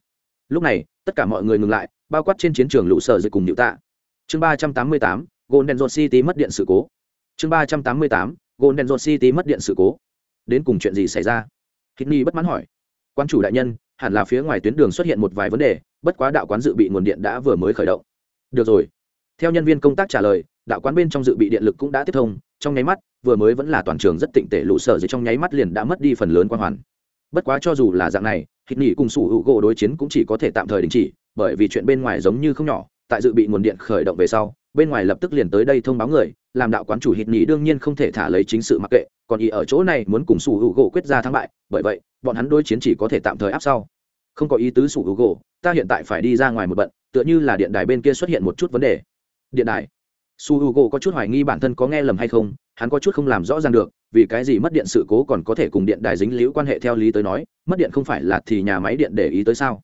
A: Lúc này, tất cả mọi người ngừng lại, bao quát trên chiến trường lũ sợ dưới cùng nhịu tạ. Chương ba trăm tám mươi tám golden road city mất điện sự cố. Chương ba trăm tám mươi tám, golden road city mất điện sự cố. Đến cùng chuyện gì xảy ra? Hít bất mãn hỏi. Quan chủ đại nhân, hẳn là phía ngoài tuyến đường xuất hiện một vài vấn đề, bất quá đạo quán dự bị nguồn điện đã vừa mới khởi động. Được rồi. Theo nhân viên công tác trả lời, đạo quán bên trong dự bị điện lực cũng đã tiếp thông, trong nháy mắt, vừa mới vẫn là toàn trường rất tịnh tệ lũ sở dưới trong nháy mắt liền đã mất đi phần lớn quan hoàn. Bất quá cho dù là dạng này hít nghỉ cùng sủ hữu gỗ đối chiến cũng chỉ có thể tạm thời đình chỉ, bởi vì chuyện bên ngoài giống như không nhỏ, tại dự bị nguồn điện khởi động về sau bên ngoài lập tức liền tới đây thông báo người, làm đạo quán chủ hít nghỉ đương nhiên không thể thả lấy chính sự mặc kệ, còn ý ở chỗ này muốn cùng sủ hữu gỗ quyết ra thắng bại, bởi vậy, bọn hắn đối chiến chỉ có thể tạm thời áp sau. Không có ý tứ sủ hữu gỗ, ta hiện tại phải đi ra ngoài một bận, tựa như là điện đài bên kia xuất hiện một chút vấn đề. Điện đài? Su h u g o có chút hoài nghi bản thân có nghe lầm hay không, hắn có chút không làm rõ ràng được, vì cái gì mất điện sự cố còn có thể cùng điện đài dính liễu quan hệ theo lý tới nói, mất điện không phải là thì nhà máy điện để ý tới sao?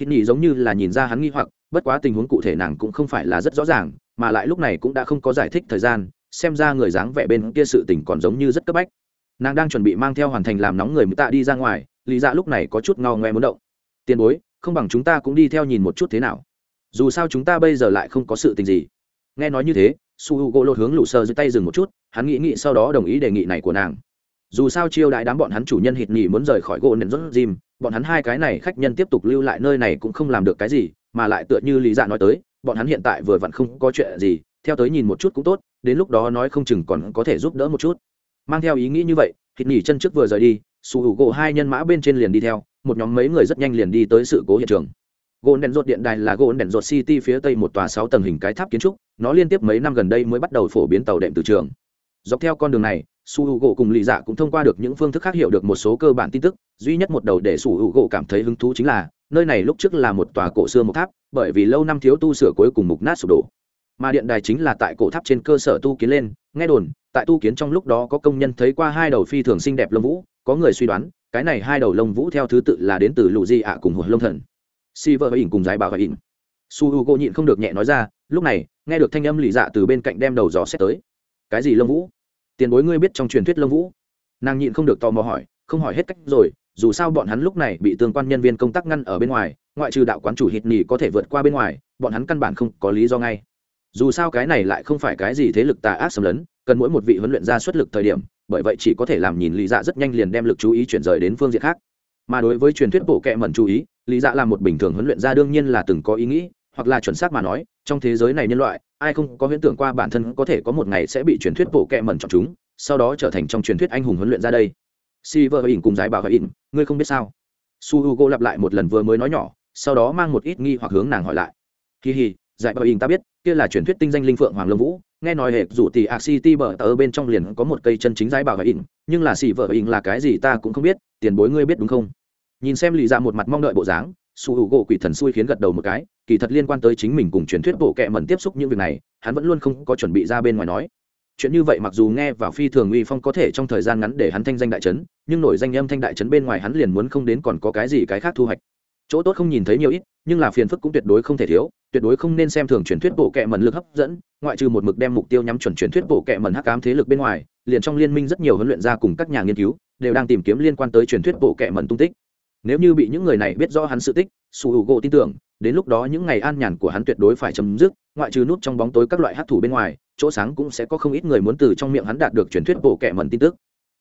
A: Hít nhỉ giống như là nhìn ra hắn nghi hoặc, bất quá tình huống cụ thể nàng cũng không phải là rất rõ ràng mà lại lúc này cũng đã không có giải thích thời gian, xem ra người dáng vẻ bên kia sự tình còn giống như rất cấp bách. Nàng đang chuẩn bị mang theo hoàn thành làm nóng người tạ đi ra ngoài, lý dạ lúc này có chút ngao ngoe muốn động. Tiền bối, không bằng chúng ta cũng đi theo nhìn một chút thế nào. Dù sao chúng ta bây giờ lại không có sự tình gì. Nghe nói như thế, su h u gỗ lột hướng lụ sơ dưới tay dừng một chút, hắn nghĩ nghĩ sau đó đồng ý đề nghị này của nàng. Dù sao chiêu đại đám bọn hắn chủ nhân hịt nhỉ muốn rời khỏi gỗ nền rốt dìm bọn hắn hai cái này khách nhân tiếp tục lưu lại nơi này cũng không làm được cái gì, mà lại tựa như lý dạ nói tới bọn hắn hiện tại vừa vặn không có chuyện gì, theo tới nhìn một chút cũng tốt, đến lúc đó nói không chừng còn có thể giúp đỡ một chút. Mang theo ý nghĩ như vậy, thịt nhỉ chân trước vừa rời đi, su hữu gỗ hai nhân mã bên trên liền đi theo, một nhóm mấy người rất nhanh liền đi tới sự cố hiện trường. Gôn đèn rột điện đài là gôn đèn rột city phía tây một tòa sáu tầng hình cái tháp kiến trúc, nó liên tiếp mấy năm gần đây mới bắt đầu phổ biến tàu đệm từ trường. Dọc theo con đường này, su h u gỗ cùng lì dạ cũng thông qua được những phương thức khác hiểu được một số cơ bản tin tức, duy nhất một đầu để su h u gỗ cảm thấy hứng thú chính là, nơi này lúc trước là một tòa cổ xưa một tháp bởi vì lâu năm thiếu tu sửa cuối cùng mục nát sụp đổ. Mà điện đài chính là tại cổ tháp trên cơ sở tu kiến lên, nghe đồn, tại tu kiến trong lúc đó có công nhân thấy qua hai đầu phi thường xinh đẹp lông vũ, có người suy đoán, cái này hai đầu lông vũ theo thứ tự là đến từ lù di ạ cùng hồ lông thần. Si vợ ỉn cùng giải bảo và ỉn su h u gỗ nhịn không được nhẹ nói ra, lúc này, nghe được thanh âm lì dạ từ bên cạnh đem đầu gió xét tới. Cái gì lông vũ? Tiền bối ngươi biết trong truyền thuyết lông vũ. Nàng nhịn không được tò mò hỏi, không hỏi hết cách rồi dù sao bọn hắn lúc này bị tương quan nhân viên công tác ngăn ở bên ngoài, ngoại trừ đạo quán chủ hít nỉ có thể vượt qua bên ngoài, bọn hắn căn bản không có lý do ngay. Dù sao cái này lại không phải cái gì thế lực tà ác xâm lấn, cần mỗi một vị huấn luyện gia xuất lực thời điểm, bởi vậy chỉ có thể làm nhìn lý dạ rất nhanh liền đem lực chú ý chuyển rời đến phương diện khác. Mà đối với truyền thuyết bổ kẹ mẩn chú ý, lý dạ là một bình thường huấn luyện gia đương nhiên là từng có ý nghĩ, hoặc là chuẩn xác mà nói, trong thế giới này nhân loại, ai không có huyễn tưởng qua bản thân có thể có một ngày sẽ bị truyền thuyết bổ kẹ mẩn chọn chúng, sau đó trở thành trong truyền thuyết anh hùng huấn luyện ra đây si vợ ỉn cùng giải bảo và ỉn, ngươi không biết sao? Su h u g o lặp lại một lần vừa mới nói nhỏ, sau đó mang một ít nghi hoặc hướng nàng hỏi lại. Kỳ hì, giải bảo ỉn ta biết, kia là truyền thuyết tinh danh linh phượng hoàng lâm vũ. Nghe nói hệ rủ tỷ a city bờ tờ bên trong liền có một cây chân chính giải bảo và ỉn, nhưng là si vợ ỉn là cái gì ta cũng không biết, tiền bối ngươi biết đúng không? Nhìn xem lì ra một mặt mong đợi bộ dáng, su h u quỷ thần xui khiến gật đầu một cái, kỳ thật liên quan tới chính mình cùng truyền thuyết bộ kệ mẩn tiếp xúc những việc này, hắn vẫn luôn không có chuẩn bị ra bên ngoài nói chuyện như vậy mặc dù nghe vào phi thường uy phong có thể trong thời gian ngắn để hắn thanh danh đại trấn nhưng nổi danh âm thanh đại trấn bên ngoài hắn liền muốn không đến còn có cái gì cái khác thu hoạch. Chỗ tốt không nhìn thấy nhiều ít, nhưng là phiền phức cũng tuyệt đối không thể thiếu, tuyệt đối không nên xem thường truyền thuyết bộ kệ mẩn lực hấp dẫn, ngoại trừ một mực đem mục tiêu nhắm chuẩn truyền thuyết bộ kệ mẩn hắc ám thế lực bên ngoài, liền trong liên minh rất nhiều huấn luyện gia cùng các nhà nghiên cứu, đều đang tìm kiếm liên quan tới truyền thuyết bộ kệ mẩn tung tích. Nếu như bị những người này biết rõ hắn sự tích, su h gỗ tin tưởng đến lúc đó những ngày an nhàn của hắn tuyệt đối phải chấm dứt, ngoại trừ nút trong bóng tối các loại hát thủ bên ngoài, chỗ sáng cũng sẽ có không ít người muốn từ trong miệng hắn đạt được truyền thuyết bộ kệ mẩn tin tức.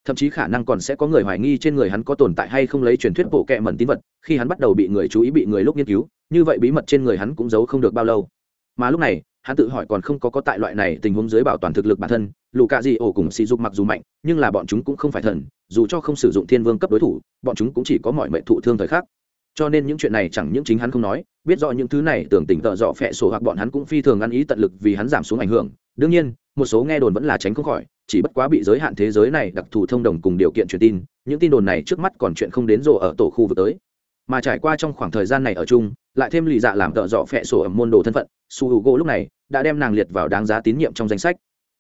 A: Thậm chí khả năng còn sẽ có người hoài nghi trên người hắn có tồn tại hay không lấy truyền thuyết bộ kệ mẩn tín vật, khi hắn bắt đầu bị người chú ý bị người lúc nghiên cứu, như vậy bí mật trên người hắn cũng giấu không được bao lâu. Mà lúc này, hắn tự hỏi còn không có có tại loại này tình huống dưới bảo toàn thực lực bản thân lù cạ dị ổ cùng sỉ dục mặc dù mạnh, nhưng là bọn chúng cũng không phải thần, dù cho không sử dụng thiên vương cấp đối thủ, bọn chúng cũng chỉ có mọi mệnh thụ thương thời khắc. Cho nên những chuyện này chẳng những chính hắn không nói biết rõ những thứ này tưởng tỉnh tợ dọ phẹ sổ hoặc bọn hắn cũng phi thường ăn ý tận lực vì hắn giảm xuống ảnh hưởng. Đương nhiên, một số nghe đồn vẫn là tránh không khỏi, chỉ bất quá bị giới hạn thế giới này đặc thù thông đồng cùng điều kiện truyền tin, những tin đồn này trước mắt còn chuyện không đến rộ ở tổ khu vực tới. Mà trải qua trong khoảng thời gian này ở chung, lại thêm lì dạ làm tợ dọ phẹ sổ ẩm môn đồ thân phận, su hữu gỗ lúc này đã đem nàng liệt vào đáng giá tín nhiệm trong danh sách.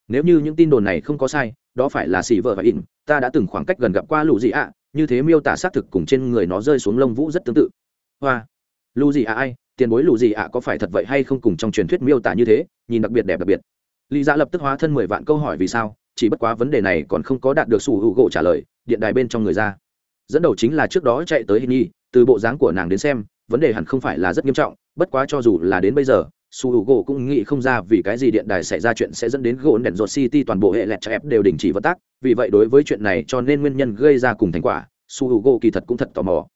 A: Nếu như những tin đồn này không có sai, đó phải là xì vợ và in ta đã từng khoảng cách gần gặp qua lũ gì ạ, như thế miêu tả xác thực cùng trên người nó rơi xuống lông vũ rất tương tự. Hoa lù gì ạ ai, tiền bối lù gì ạ có phải thật vậy hay không cùng trong truyền thuyết miêu tả như thế, nhìn đặc biệt đẹp đặc biệt. Lý dạ lập tức hóa thân mười vạn câu hỏi vì sao, chỉ bất quá vấn đề này còn không có đạt được sủ hữu gỗ trả lời, điện đài bên trong người ra. Dẫn đầu chính là trước đó chạy tới hình nhi, từ bộ dáng của nàng đến xem, vấn đề hẳn không phải là rất nghiêm trọng, bất quá cho dù là đến bây giờ su hữu gỗ cũng nghĩ không ra vì cái gì điện đài xảy ra chuyện sẽ dẫn đến gỗ đèn ruột city toàn bộ hệ lẹt cho ép đều đình chỉ vận tác. Vì vậy đối với chuyện này cho nên nguyên nhân gây ra cùng thành quả su hữu gỗ kỳ thật cũng thật tò mò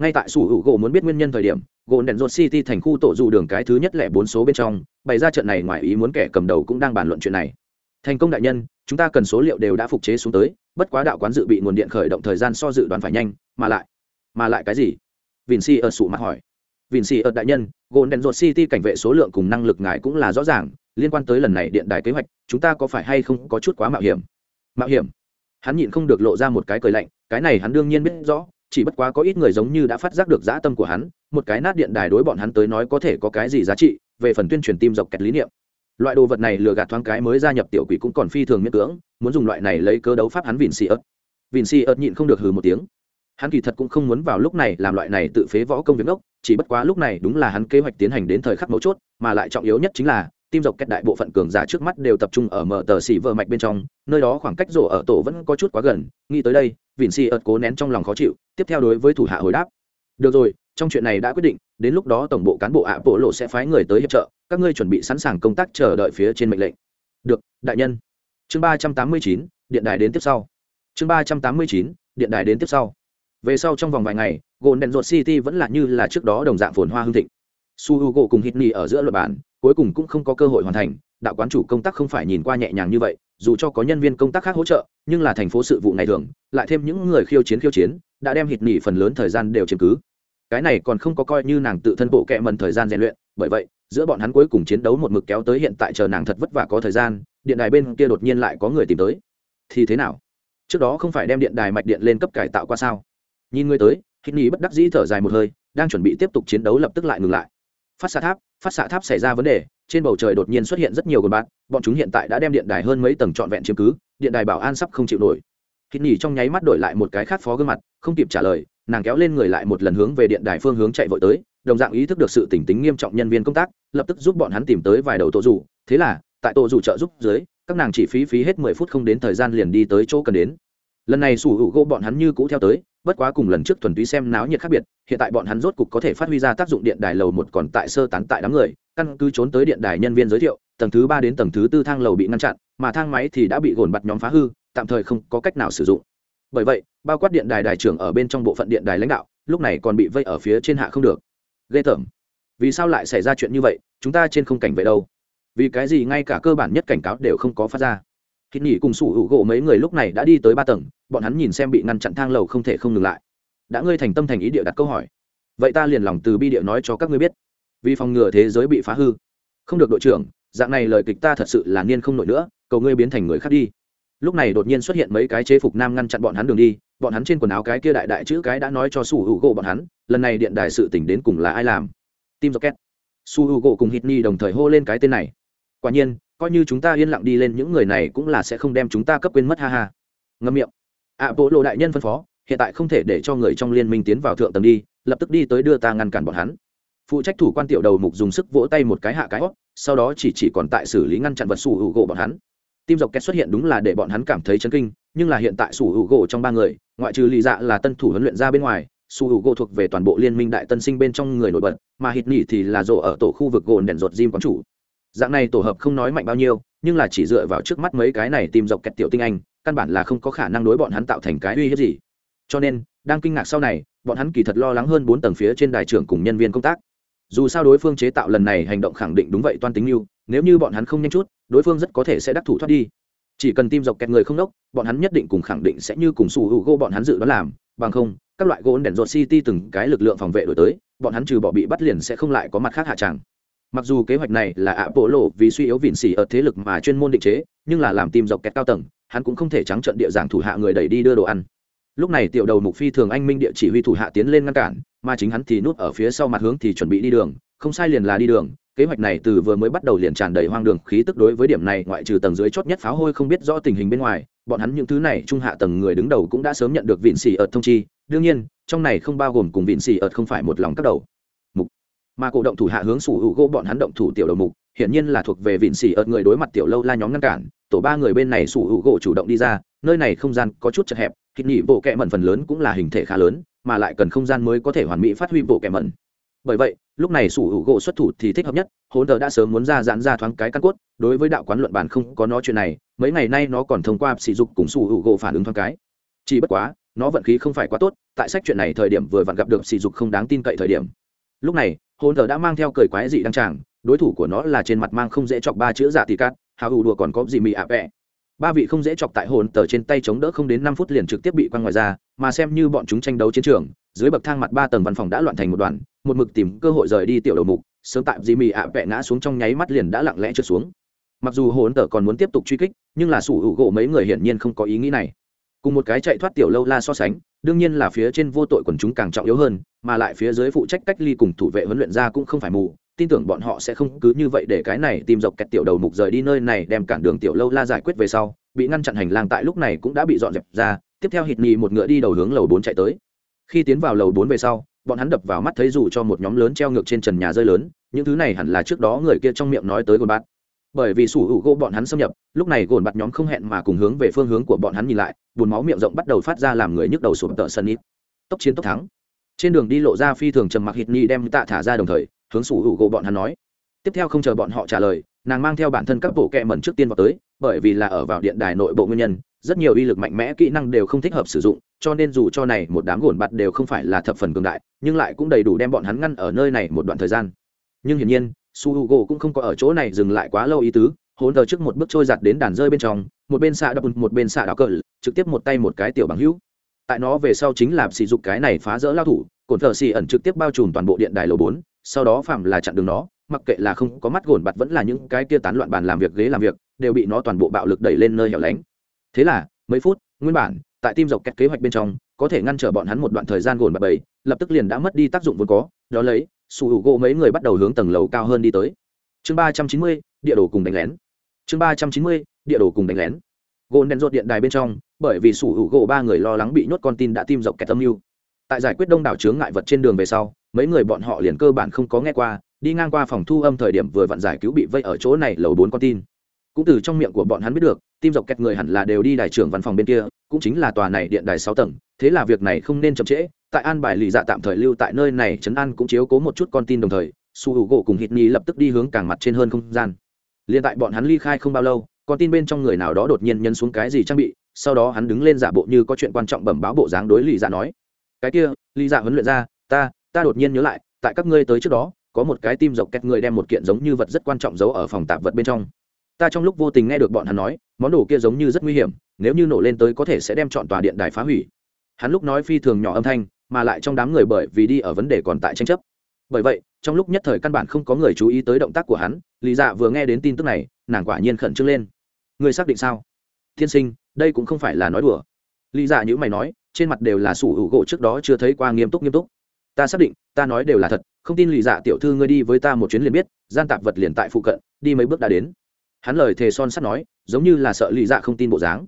A: ngay tại sủ hữu gỗ muốn biết nguyên nhân thời điểm, gỗ đèn rột city thành khu tổ dù đường cái thứ nhất lẻ bốn số bên trong, bày ra trận này ngoài ý muốn kẻ cầm đầu cũng đang bàn luận chuyện này. Thành công đại nhân, chúng ta cần số liệu đều đã phục chế xuống tới, bất quá đạo quán dự bị nguồn điện khởi động thời gian so dự đoán phải nhanh, mà lại mà lại cái gì? Vin si ở sụ mặt hỏi. Vin si ở đại nhân, gỗ đèn rột city cảnh vệ số lượng cùng năng lực ngài cũng là rõ ràng, liên quan tới lần này điện đài kế hoạch, chúng ta có phải hay không có chút quá mạo hiểm? Mạo hiểm? Hắn nhịn không được lộ ra một cái cười lạnh, cái này hắn đương nhiên biết rõ chỉ bất quá có ít người giống như đã phát giác được dã tâm của hắn, một cái nát điện đài đối bọn hắn tới nói có thể có cái gì giá trị, về phần tuyên truyền tim dọc kẹt lý niệm. Loại đồ vật này lừa gạt thoáng cái mới gia nhập tiểu quỷ cũng còn phi thường miễn cưỡng, muốn dùng loại này lấy cơ đấu pháp hắn vìn xì ớt. Vìn xì ớt nhịn không được hừ một tiếng. Hắn kỳ thật cũng không muốn vào lúc này làm loại này tự phế võ công việc ngốc, chỉ bất quá lúc này đúng là hắn kế hoạch tiến hành đến thời khắc mấu chốt, mà lại trọng yếu nhất chính là tim dọc kết đại bộ phận cường giả trước mắt đều tập trung ở mở tờ xỉ vợ mạch bên trong, nơi đó khoảng cách rổ ở tổ vẫn có chút quá gần, nghĩ tới đây, vịn xì ợt cố nén trong lòng khó chịu, tiếp theo đối với thủ hạ hồi đáp. Được rồi, trong chuyện này đã quyết định, đến lúc đó tổng bộ cán bộ ạ bộ lộ sẽ phái người tới hiệp trợ, các ngươi chuẩn bị sẵn sàng công tác chờ đợi phía trên mệnh lệnh. Được, đại nhân. Chương ba trăm tám mươi chín, điện đài đến tiếp sau. Chương ba trăm tám mươi chín, điện đài đến tiếp sau. Về sau trong vòng vài ngày gồn đèn ruột city vẫn là như là trước đó đồng dạng phồn hoa hương thịnh su h u gỗ cùng hít ni ở giữa luật bản, cuối cùng cũng không có cơ hội hoàn thành, đạo quán chủ công tác không phải nhìn qua nhẹ nhàng như vậy, dù cho có nhân viên công tác khác hỗ trợ, nhưng là thành phố sự vụ ngày thường, lại thêm những người khiêu chiến khiêu chiến, đã đem hít ni phần lớn thời gian đều chiếm cứ. Cái này còn không có coi như nàng tự thân bộ kệ mần thời gian rèn luyện, bởi vậy, giữa bọn hắn cuối cùng chiến đấu một mực kéo tới hiện tại chờ nàng thật vất vả có thời gian, điện đài bên kia đột nhiên lại có người tìm tới. Thì thế nào? Trước đó không phải đem điện đài mạch điện lên cấp cải tạo qua sao? Nhìn người tới hít ni bất đắc dĩ thở dài một hơi, đang chuẩn bị tiếp tục chiến đấu lập tức lại ngừng lại phát xạ tháp, phát xạ tháp xảy ra vấn đề, trên bầu trời đột nhiên xuất hiện rất nhiều gồn bạn bọn chúng hiện tại đã đem điện đài hơn mấy tầng trọn vẹn chiếm cứ, điện đài bảo an sắp không chịu nổi. Hít nhỉ trong nháy mắt đổi lại một cái khát phó gương mặt, không kịp trả lời, nàng kéo lên người lại một lần hướng về điện đài phương hướng chạy vội tới, đồng dạng ý thức được sự tỉnh tính nghiêm trọng nhân viên công tác, lập tức giúp bọn hắn tìm tới vài đầu tổ dù thế là, tại tổ dù trợ giúp dưới, các nàng chỉ phí phí hết mười phút không đến thời gian liền đi tới chỗ cần đến lần này sủ hữu gỗ bọn hắn như cũ theo tới, bất quá cùng lần trước thuần túy xem náo nhiệt khác biệt, hiện tại bọn hắn rốt cục có thể phát huy ra tác dụng điện đài lầu một còn tại sơ tán tại đám người, căn cứ trốn tới điện đài nhân viên giới thiệu, tầng thứ ba đến tầng thứ tư thang lầu bị ngăn chặn, mà thang máy thì đã bị gồn bặt nhóm phá hư, tạm thời không có cách nào sử dụng. Bởi vậy, bao quát điện đài đài trưởng ở bên trong bộ phận điện đài lãnh đạo, lúc này còn bị vây ở phía trên hạ không được. Ghê tởm. Vì sao lại xảy ra chuyện như vậy, chúng ta trên không cảnh vệ đâu? Vì cái gì ngay cả cơ bản nhất cảnh cáo đều không có phát ra? Hít nghỉ cùng sủ hữu gỗ mấy người lúc này đã đi tới ba tầng, bọn hắn nhìn xem bị ngăn chặn thang lầu không thể không ngừng lại. Đã ngươi thành tâm thành ý địa đặt câu hỏi. Vậy ta liền lòng từ bi địa nói cho các ngươi biết. Vì phòng ngừa thế giới bị phá hư. Không được đội trưởng, dạng này lời kịch ta thật sự là niên không nổi nữa, cầu ngươi biến thành người khác đi. Lúc này đột nhiên xuất hiện mấy cái chế phục nam ngăn chặn bọn hắn đường đi, bọn hắn trên quần áo cái kia đại đại chữ cái đã nói cho su h u gỗ bọn hắn, lần này điện đài sự tỉnh đến cùng là ai làm? Tim rocket. Su h u gỗ cùng hít ni đồng thời hô lên cái tên này. Quả nhiên coi như chúng ta yên lặng đi lên, những người này cũng là sẽ không đem chúng ta cấp quên mất, ha ha. Ngâm miệng. Ạ bộ lộ đại nhân phân phó, hiện tại không thể để cho người trong liên minh tiến vào thượng tầng đi, lập tức đi tới đưa ta ngăn cản bọn hắn. Phụ trách thủ quan tiểu đầu mục dùng sức vỗ tay một cái hạ cái hót sau đó chỉ chỉ còn tại xử lý ngăn chặn vật sủ hữu gỗ bọn hắn. Tim dọc két xuất hiện đúng là để bọn hắn cảm thấy chấn kinh, nhưng là hiện tại sủ hữu gỗ trong ba người, ngoại trừ lì dạ là tân thủ huấn luyện ra bên ngoài, sủ hữu gỗ thuộc về toàn bộ liên minh đại tân sinh bên trong người nổi bật, mà hít nỉ thì là rộ ở tổ khu vực gồn đèn ruột diêm quán chủ dạng này tổ hợp không nói mạnh bao nhiêu, nhưng là chỉ dựa vào trước mắt mấy cái này tìm dọc kẹt tiểu tinh anh, căn bản là không có khả năng đối bọn hắn tạo thành cái uy hiếp gì. Cho nên, đang kinh ngạc sau này, bọn hắn kỳ thật lo lắng hơn bốn tầng phía trên đài trưởng cùng nhân viên công tác. Dù sao đối phương chế tạo lần này hành động khẳng định đúng vậy toan tính mưu, nếu như bọn hắn không nhanh chút, đối phương rất có thể sẽ đắc thủ thoát đi. Chỉ cần tim dọc kẹt người không đốc, bọn hắn nhất định cùng khẳng định sẽ như cùng sủ hữu gỗ bọn hắn dự đoán làm, bằng không, các loại gỗ đèn rột city từng cái lực lượng phòng vệ đổi tới, bọn hắn trừ bỏ bị bắt liền sẽ không lại có mặt khác hạ tràng mặc dù kế hoạch này là ạ bộ lộ vì suy yếu vịn xỉ ở thế lực mà chuyên môn định chế, nhưng là làm tìm dọc kẹt cao tầng, hắn cũng không thể trắng trận địa giảng thủ hạ người đẩy đi đưa đồ ăn. Lúc này tiểu đầu mục phi thường anh minh địa chỉ huy thủ hạ tiến lên ngăn cản, mà chính hắn thì núp ở phía sau mặt hướng thì chuẩn bị đi đường, không sai liền là đi đường. Kế hoạch này từ vừa mới bắt đầu liền tràn đầy hoang đường, khí tức đối với điểm này ngoại trừ tầng dưới chót nhất pháo hôi không biết rõ tình hình bên ngoài, bọn hắn những thứ này trung hạ tầng người đứng đầu cũng đã sớm nhận được vịn xỉ ợt thông chi. Đương nhiên, trong này không bao gồm cùng vịn xỉ ợt không phải một lòng các đầu mà cổ động thủ hạ hướng sủ hữu gỗ bọn hắn động thủ tiểu đầu mục, hiển nhiên là thuộc về vịn xỉ ợt người đối mặt tiểu lâu la nhóm ngăn cản, tổ ba người bên này sủ hữu gỗ chủ động đi ra, nơi này không gian có chút chật hẹp, thịt nhị bộ kẹ mẩn phần lớn cũng là hình thể khá lớn, mà lại cần không gian mới có thể hoàn mỹ phát huy bộ kẹ mẩn. Bởi vậy, lúc này sủ hữu gỗ xuất thủ thì thích hợp nhất, hỗn tờ đã sớm muốn ra giãn ra thoáng cái căn cốt, đối với đạo quán luận bản không có nó chuyện này, mấy ngày nay nó còn thông qua sỉ dục cùng sủ hữu gỗ phản ứng thoáng cái. Chỉ bất quá, nó vận khí không phải quá tốt, tại sách chuyện này thời điểm vừa vặn gặp được sỉ dục không đáng tin cậy thời điểm. Lúc này hồn thờ đã mang theo cười quái dị đăng tràng, đối thủ của nó là trên mặt mang không dễ chọc ba chữ dạ giả tỷ cát, hào hù đùa còn có gì mị ạ vẹ. Ba vị không dễ chọc tại hồn tờ trên tay chống đỡ không đến năm phút liền trực tiếp bị quăng ngoài ra, mà xem như bọn chúng tranh đấu chiến trường, dưới bậc thang mặt ba tầng văn phòng đã loạn thành một đoàn, một mực tìm cơ hội rời đi tiểu đầu mục, sớm tại dì mì ạ vẹ ngã xuống trong nháy mắt liền đã lặng lẽ trượt xuống. Mặc dù hồn tờ còn muốn tiếp tục truy kích, nhưng là sủ hữu gỗ mấy người hiển nhiên không có ý nghĩ này. Cùng một cái chạy thoát tiểu lâu la so sánh đương nhiên là phía trên vô tội quần chúng càng trọng yếu hơn, mà lại phía dưới phụ trách cách ly cùng thủ vệ huấn luyện ra cũng không phải mù. Tin tưởng bọn họ sẽ không cứ như vậy để cái này tìm dọc kẹt tiểu đầu mục rời đi nơi này đem cản đường tiểu lâu la giải quyết về sau, bị ngăn chặn hành lang tại lúc này cũng đã bị dọn dẹp ra, tiếp theo hít nhì một ngựa đi đầu hướng lầu bốn chạy tới. Khi tiến vào lầu bốn về sau, bọn hắn đập vào mắt thấy dù cho một nhóm lớn treo ngược trên trần nhà rơi lớn, những thứ này hẳn là trước đó người kia trong miệng nói tới gồn bát bởi vì sủ hữu gỗ bọn hắn xâm nhập, lúc này gồn bạt nhóm không hẹn mà cùng hướng về phương hướng của bọn hắn nhìn lại bùn máu miệng rộng bắt đầu phát ra làm người nhức đầu sụp tợ sân ít tốc chiến tốc thắng. Trên đường đi lộ ra phi thường trầm mặc hít ni đem tạ thả ra đồng thời, hướng sủ hữu gỗ bọn hắn nói. Tiếp theo không chờ bọn họ trả lời, nàng mang theo bản thân các bộ kẹ mẩn trước tiên vào tới, bởi vì là ở vào điện đài nội bộ nguyên nhân, rất nhiều uy lực mạnh mẽ kỹ năng đều không thích hợp sử dụng, cho nên dù cho này một đám gồn bạt đều không phải là thập phần cường đại, nhưng lại cũng đầy đủ đem bọn hắn ngăn ở nơi này một đoạn thời gian. Nhưng hiển nhiên su h u g o cũng không có ở chỗ này dừng lại quá lâu ý tứ, hỗn tờ trước một bước trôi giặt đến đàn rơi bên trong, một bên xạ đập, một bên xạ đảo cờ, trực tiếp một tay một cái tiểu bằng hữu. Tại nó về sau chính là sỉ dục cái này phá rỡ lao thủ cồn thờ xì ẩn trực tiếp bao trùm toàn bộ điện đài lầu bốn, sau đó phạm là chặn đường nó, mặc kệ là không có mắt gồn bặt vẫn là những cái kia tán loạn bàn làm việc ghế làm việc, đều bị nó toàn bộ bạo lực đẩy lên nơi hẻo lánh. Thế là, mấy phút, nguyên bản, tại tim dọc kẹt kế hoạch bên trong, có thể ngăn trở bọn hắn một đoạn thời gian gồn bặt bầy, lập tức liền đã mất đi tác dụng vốn có, đó lấy sủ hữu gỗ mấy người bắt đầu hướng tầng lầu cao hơn đi tới. Chương ba trăm chín mươi, địa đồ cùng đánh lén. Chương ba trăm chín mươi, địa đồ cùng đánh lén. Gôn đen rột điện đài bên trong, bởi vì sủ hữu gỗ ba người lo lắng bị nhốt con tin đã tim dọc kẹt tâm mưu. Tại giải quyết đông đảo chướng ngại vật trên đường về sau, mấy người bọn họ liền cơ bản không có nghe qua, đi ngang qua phòng thu âm thời điểm vừa vặn giải cứu bị vây ở chỗ này lầu bốn con tin. Cũng từ trong miệng của bọn hắn biết được tim dọc kẹt người hẳn là đều đi đại trưởng văn phòng bên kia, cũng chính là tòa này điện đài sáu tầng thế là việc này không nên chậm trễ, tại an bài lì dạ tạm thời lưu tại nơi này, trấn an cũng chiếu cố một chút con tin đồng thời, su hữu gỗ cùng hít nhi lập tức đi hướng càng mặt trên hơn không gian. Liền tại bọn hắn ly khai không bao lâu, con tin bên trong người nào đó đột nhiên nhân xuống cái gì trang bị, sau đó hắn đứng lên giả bộ như có chuyện quan trọng bẩm báo bộ dáng đối lì dạ nói. Cái kia, lì dạ huấn luyện ra, ta ta đột nhiên nhớ lại, tại các ngươi tới trước đó, có một cái tim dọc kẹt người đem một kiện giống như vật rất quan trọng giấu ở phòng tạp vật bên trong. Ta trong lúc vô tình nghe được bọn hắn nói, món đồ kia giống như rất nguy hiểm, nếu như nổ lên tới có thể sẽ đem chọn tòa điện đài phá hủy hắn lúc nói phi thường nhỏ âm thanh, mà lại trong đám người bởi vì đi ở vấn đề còn tại tranh chấp. Bởi vậy, trong lúc nhất thời căn bản không có người chú ý tới động tác của hắn, lý dạ vừa nghe đến tin tức này, nàng quả nhiên khẩn trương lên. Người xác định sao? Tiên sinh, đây cũng không phải là nói đùa. Lý dạ như mày nói, trên mặt đều là sủ hữu gỗ trước đó chưa thấy qua nghiêm túc nghiêm túc. Ta xác định, ta nói đều là thật, không tin lý dạ tiểu thư ngươi đi với ta một chuyến liền biết, gian tạp vật liền tại phụ cận, đi mấy bước đã đến. Hắn lời thề son sắt nói, giống như là sợ lý dạ không tin bộ dáng.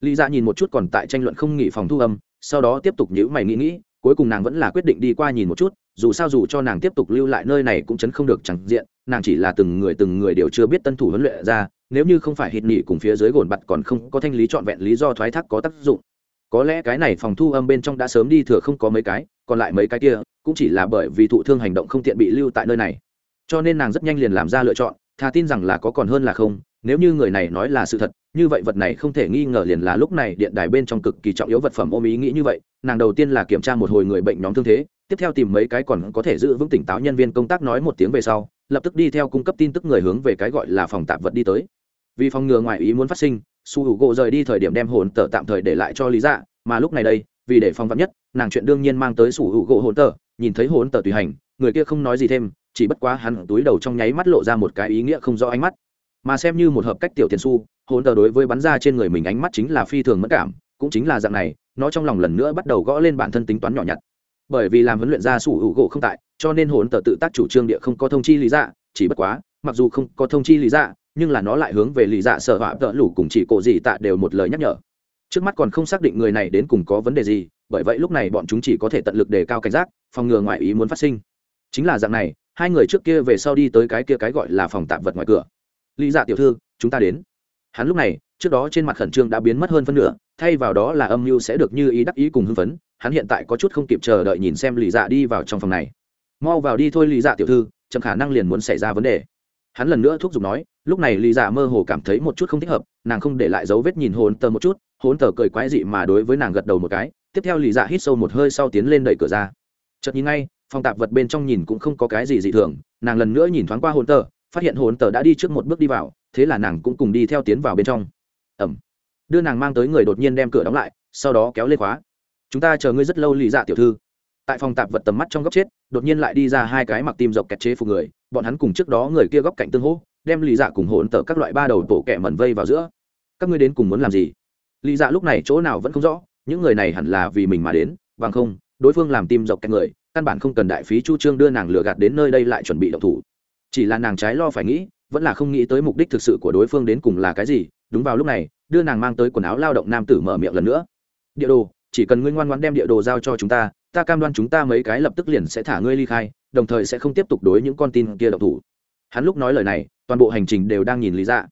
A: Lý dạ nhìn một chút còn tại tranh luận không nghỉ phòng thu âm sau đó tiếp tục nhữ mày nghĩ nghĩ, cuối cùng nàng vẫn là quyết định đi qua nhìn một chút, dù sao dù cho nàng tiếp tục lưu lại nơi này cũng chấn không được chẳng diện, nàng chỉ là từng người từng người đều chưa biết tân thủ huấn luyện ra, nếu như không phải hít nỉ cùng phía dưới gồn bặt còn không có thanh lý trọn vẹn lý do thoái thác có tác dụng. Có lẽ cái này phòng thu âm bên trong đã sớm đi thừa không có mấy cái, còn lại mấy cái kia, cũng chỉ là bởi vì thụ thương hành động không tiện bị lưu tại nơi này. Cho nên nàng rất nhanh liền làm ra lựa chọn, thà tin rằng là có còn hơn là không nếu như người này nói là sự thật, như vậy vật này không thể nghi ngờ liền là lúc này điện đài bên trong cực kỳ trọng yếu vật phẩm ôm ý nghĩ như vậy, nàng đầu tiên là kiểm tra một hồi người bệnh nhóm thương thế, tiếp theo tìm mấy cái còn có thể giữ vững tỉnh táo nhân viên công tác nói một tiếng về sau, lập tức đi theo cung cấp tin tức người hướng về cái gọi là phòng tạp vật đi tới. Vì phòng ngừa ngoài ý muốn phát sinh, su hữu gỗ rời đi thời điểm đem hồn tờ tạm thời để lại cho lý dạ mà lúc này đây, vì để phòng vắn nhất, nàng chuyện đương nhiên mang tới su hữu gỗ hồn tờ, nhìn thấy hồn tờ tùy hành, người kia không nói gì thêm, chỉ bất quá hắn túi đầu trong nháy mắt lộ ra một cái ý nghĩa không rõ ánh mắt mà xem như một hợp cách tiểu tiền su, hồn tờ đối với bắn ra trên người mình ánh mắt chính là phi thường mất cảm, cũng chính là dạng này, nó trong lòng lần nữa bắt đầu gõ lên bản thân tính toán nhỏ nhặt. Bởi vì làm huấn luyện ra sủ hữu gỗ không tại, cho nên hồn tờ tự tác chủ trương địa không có thông chi lý dạ chỉ bất quá, mặc dù không có thông chi lý dạ nhưng là nó lại hướng về lý dạ sở họa tợ lủ cùng chỉ cổ gì tạ đều một lời nhắc nhở. Trước mắt còn không xác định người này đến cùng có vấn đề gì, bởi vậy lúc này bọn chúng chỉ có thể tận lực đề cao cảnh giác, phòng ngừa ngoại ý muốn phát sinh. Chính là dạng này, hai người trước kia về sau đi tới cái kia cái gọi là phòng tạm vật ngoài cửa lý dạ tiểu thư, chúng ta đến. Hắn lúc này, trước đó trên mặt khẩn trương đã biến mất hơn phân nửa, thay vào đó là âm mưu sẽ được như ý đắc ý cùng hưng phấn, hắn hiện tại có chút không kịp chờ đợi nhìn xem Lý dạ đi vào trong phòng này. Mau vào đi thôi Lý dạ tiểu thư chậm khả năng liền muốn xảy ra vấn đề. Hắn lần nữa thúc giục nói, lúc này Lý dạ mơ hồ cảm thấy một chút không thích hợp, nàng không để lại dấu vết nhìn hồn tờ một chút, hồn tờ cười quái dị mà đối với nàng gật đầu một cái, tiếp theo Lý dạ hít sâu một hơi sau tiến lên đẩy cửa ra. Chợt nhìn ngay, phòng tạp vật bên trong nhìn cũng không có cái gì dị thường, nàng lần nữa nhìn thoáng qua hồn tờ phát hiện hồn tờ đã đi trước một bước đi vào, thế là nàng cũng cùng đi theo tiến vào bên trong. Ẩm. Đưa nàng mang tới người đột nhiên đem cửa đóng lại, sau đó kéo lên khóa. Chúng ta chờ ngươi rất lâu lì dạ tiểu thư. Tại phòng tạp vật tầm mắt trong góc chết, đột nhiên lại đi ra hai cái mặc tim dọc kẹt chế phục người, bọn hắn cùng trước đó người kia góc cạnh tương hỗ, đem lì dạ cùng hồn tờ các loại ba đầu tổ kẹ mẩn vây vào giữa. Các ngươi đến cùng muốn làm gì? Lì dạ lúc này chỗ nào vẫn không rõ, những người này hẳn là vì mình mà đến, bằng không, đối phương làm tim dọc kẹt người, căn bản không cần đại phí chu trương đưa nàng lừa gạt đến nơi đây lại chuẩn bị động thủ chỉ là nàng trái lo phải nghĩ, vẫn là không nghĩ tới mục đích thực sự của đối phương đến cùng là cái gì. Đúng vào lúc này, đưa nàng mang tới quần áo lao động nam tử mở miệng lần nữa. Địa đồ, chỉ cần ngươi ngoan ngoãn đem địa đồ giao cho chúng ta ta cam đoan chúng ta mấy cái lập tức liền sẽ thả ngươi ly khai, đồng thời sẽ không tiếp tục đối những con tin kia độc thủ. Hắn lúc nói lời này, toàn bộ hành trình đều đang nhìn lý dạ.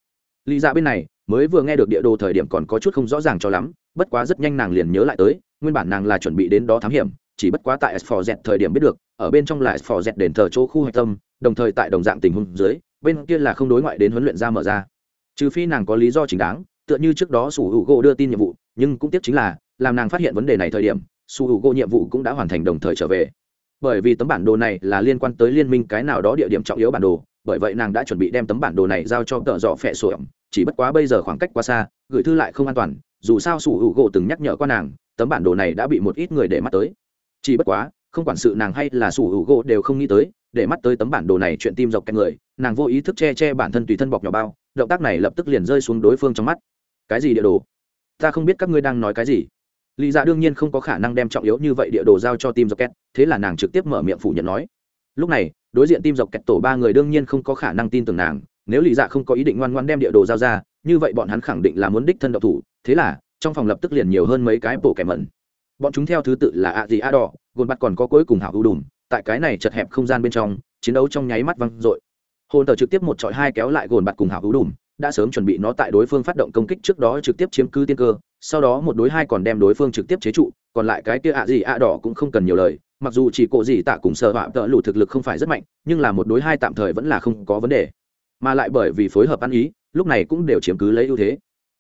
A: Lý dạ bên này, mới vừa nghe được địa đồ thời điểm còn có chút không rõ ràng cho lắm, bất quá rất nhanh nàng liền nhớ lại tới, nguyên bản nàng là chuẩn bị đến đó thám hiểm, chỉ bất quá tại s thời điểm biết được ở bên trong lại phò dẹt đền thờ chỗ khu hạch tâm, đồng thời tại đồng dạng tình huống dưới, bên kia là không đối ngoại đến huấn luyện ra mở ra. Trừ phi nàng có lý do chính đáng, tựa như trước đó sủ hữu gỗ đưa tin nhiệm vụ, nhưng cũng tiếc chính là, làm nàng phát hiện vấn đề này thời điểm, Sủ hữu gỗ nhiệm vụ cũng đã hoàn thành đồng thời trở về. Bởi vì tấm bản đồ này là liên quan tới liên minh cái nào đó địa điểm trọng yếu bản đồ, bởi vậy nàng đã chuẩn bị đem tấm bản đồ này giao cho tợ dọ phẹ sổ ẩm chỉ bất quá bây giờ khoảng cách quá xa, gửi thư lại không an toàn, dù sao Sủ hữu gỗ từng nhắc nhở qua nàng, tấm bản đồ này đã bị một ít người để mắt tới. Chỉ bất quá không quản sự nàng hay là sủ hữu gỗ đều không nghĩ tới, để mắt tới tấm bản đồ này chuyện tim dọc cạnh người, nàng vô ý thức che che bản thân tùy thân bọc nhỏ bao, động tác này lập tức liền rơi xuống đối phương trong mắt. Cái gì địa đồ? Ta không biết các ngươi đang nói cái gì. Lý dạ đương nhiên không có khả năng đem trọng yếu như vậy địa đồ giao cho tim dọc kẹt, thế là nàng trực tiếp mở miệng phủ nhận nói. Lúc này, đối diện tim dọc kẹt tổ ba người đương nhiên không có khả năng tin tưởng nàng, nếu lý dạ không có ý định ngoan ngoan đem địa đồ giao ra, như vậy bọn hắn khẳng định là muốn đích thân độc thủ, thế là, trong phòng lập tức liền nhiều hơn mấy cái bộ kẻ mẩn. Bọn chúng theo thứ tự là ạ gì a đỏ gồn bắt còn có cuối cùng hảo ưu đùm, tại cái này chật hẹp không gian bên trong, chiến đấu trong nháy mắt văng dội. Hồn tờ trực tiếp một trọi hai kéo lại gồn bắt cùng hảo ưu đùm, đã sớm chuẩn bị nó tại đối phương phát động công kích trước đó trực tiếp chiếm cứ tiên cơ, sau đó một đối hai còn đem đối phương trực tiếp chế trụ, còn lại cái kia ạ gì ạ đỏ cũng không cần nhiều lời, mặc dù chỉ cộ gì tạ cùng sợ họa tợ lụ thực lực không phải rất mạnh, nhưng là một đối hai tạm thời vẫn là không có vấn đề. Mà lại bởi vì phối hợp ăn ý, lúc này cũng đều chiếm cứ lấy ưu thế.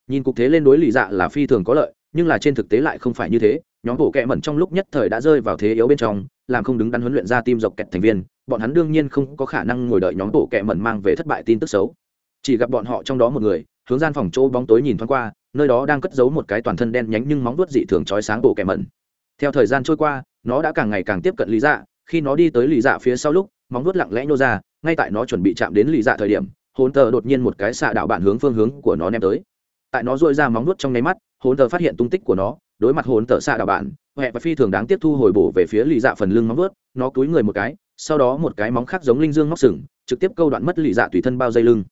A: Nhìn cục thế lên đối lì dạ là phi thường có lợi, nhưng là trên thực tế lại không phải như thế nhóm bộ kệ mẩn trong lúc nhất thời đã rơi vào thế yếu bên trong, làm không đứng đắn huấn luyện ra tim dọc kẹt thành viên, bọn hắn đương nhiên không có khả năng ngồi đợi nhóm bộ kệ mẩn mang về thất bại tin tức xấu. Chỉ gặp bọn họ trong đó một người, hướng gian phòng chỗ bóng tối nhìn thoáng qua, nơi đó đang cất giấu một cái toàn thân đen nhánh nhưng móng vuốt dị thường chói sáng bộ kẹ mẩn. Theo thời gian trôi qua, nó đã càng ngày càng tiếp cận lý dạ khi nó đi tới lý dạ phía sau lúc, móng vuốt lặng lẽ nhô ra, ngay tại nó chuẩn bị chạm đến lý dạ thời điểm, hồn tờ đột nhiên một cái xạ đạo bạn hướng phương hướng của nó ném tới. Tại nó dội ra móng vuốt trong nháy mắt, hồn tờ phát hiện tung tích của nó đối mặt hồn tờ xạ đạo bạn huệ và phi thường đáng tiếp thu hồi bổ về phía lì dạ phần lưng móng vuốt, nó cúi người một cái, sau đó một cái móng khác giống linh dương móc sừng, trực tiếp câu đoạn mất lì dạ tùy thân bao dây lưng.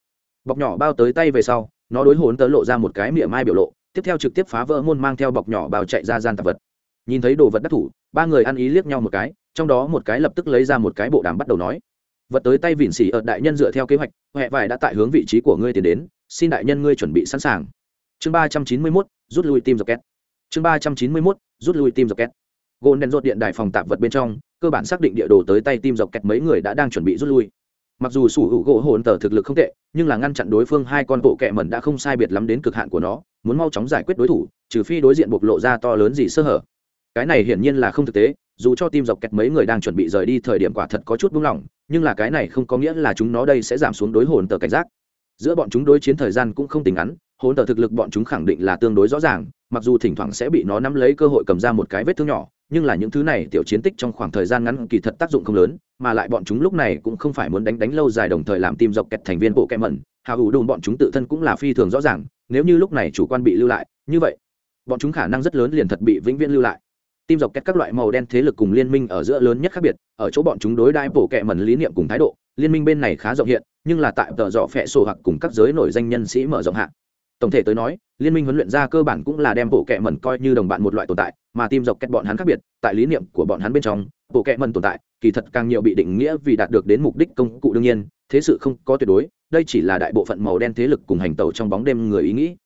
A: Bọc nhỏ bao tới tay về sau, nó đối hồn tớ lộ ra một cái miệng mai biểu lộ, tiếp theo trực tiếp phá vỡ môn mang theo bọc nhỏ bao chạy ra gian tạp vật. Nhìn thấy đồ vật đắc thủ, ba người ăn ý liếc nhau một cái, trong đó một cái lập tức lấy ra một cái bộ đàm bắt đầu nói. Vật tới tay vỉn xỉ ở đại nhân dựa theo kế hoạch huệ vải đã tại hướng vị trí của ngươi tiến đến, xin đại nhân ngươi chuẩn bị sẵn sàng. Chương ba trăm chín mươi mốt, rút lui tim dọc két chương ba trăm chín mươi mốt, rút lui tim dọc két gôn đen rột điện đài phòng tạp vật bên trong, cơ bản xác định địa đồ tới tay tim dọc kẹt mấy người đã đang chuẩn bị rút lui. Mặc dù sủ hữu gỗ hồn tờ thực lực không tệ, nhưng là ngăn chặn đối phương hai con bộ kẹ mẩn đã không sai biệt lắm đến cực hạn của nó, muốn mau chóng giải quyết đối thủ, trừ phi đối diện bộc lộ ra to lớn gì sơ hở. Cái này hiển nhiên là không thực tế, dù cho tim dọc kẹt mấy người đang chuẩn bị rời đi thời điểm quả thật có chút buông lỏng, nhưng là cái này không có nghĩa là chúng nó đây sẽ giảm xuống đối hồn tờ cảnh giác. Giữa bọn chúng đối chiến thời gian cũng không tính ngắn Hỗn tờ thực lực bọn chúng khẳng định là tương đối rõ ràng, mặc dù thỉnh thoảng sẽ bị nó nắm lấy cơ hội cầm ra một cái vết thương nhỏ, nhưng là những thứ này tiểu chiến tích trong khoảng thời gian ngắn kỳ thật tác dụng không lớn, mà lại bọn chúng lúc này cũng không phải muốn đánh đánh lâu dài đồng thời làm tim dọc kẹt thành viên bộ kẹm mẩn hào hủ đùm bọn chúng tự thân cũng là phi thường rõ ràng, nếu như lúc này chủ quan bị lưu lại, như vậy, bọn chúng khả năng rất lớn liền thật bị vĩnh viễn lưu lại. Tim dọc kẹt các loại màu đen thế lực cùng liên minh ở giữa lớn nhất khác biệt, ở chỗ bọn chúng đối đãi bộ kẹm mẩn lý niệm cùng thái độ, liên minh bên này khá rộng hiện, nhưng là tại tờ dọ phẹ sổ hoặc cùng các giới nổi danh nhân sĩ mở rộng hạn tổng thể tới nói, liên minh huấn luyện ra cơ bản cũng là đem bộ kệ mẩn coi như đồng bạn một loại tồn tại, mà tim dọc kết bọn hắn khác biệt, tại lý niệm của bọn hắn bên trong, bộ kệ mẩn tồn tại, kỳ thật càng nhiều bị định nghĩa vì đạt được đến mục đích công cụ đương nhiên, thế sự không có tuyệt đối, đây chỉ là đại bộ phận màu đen thế lực cùng hành tẩu trong bóng đêm người ý nghĩ.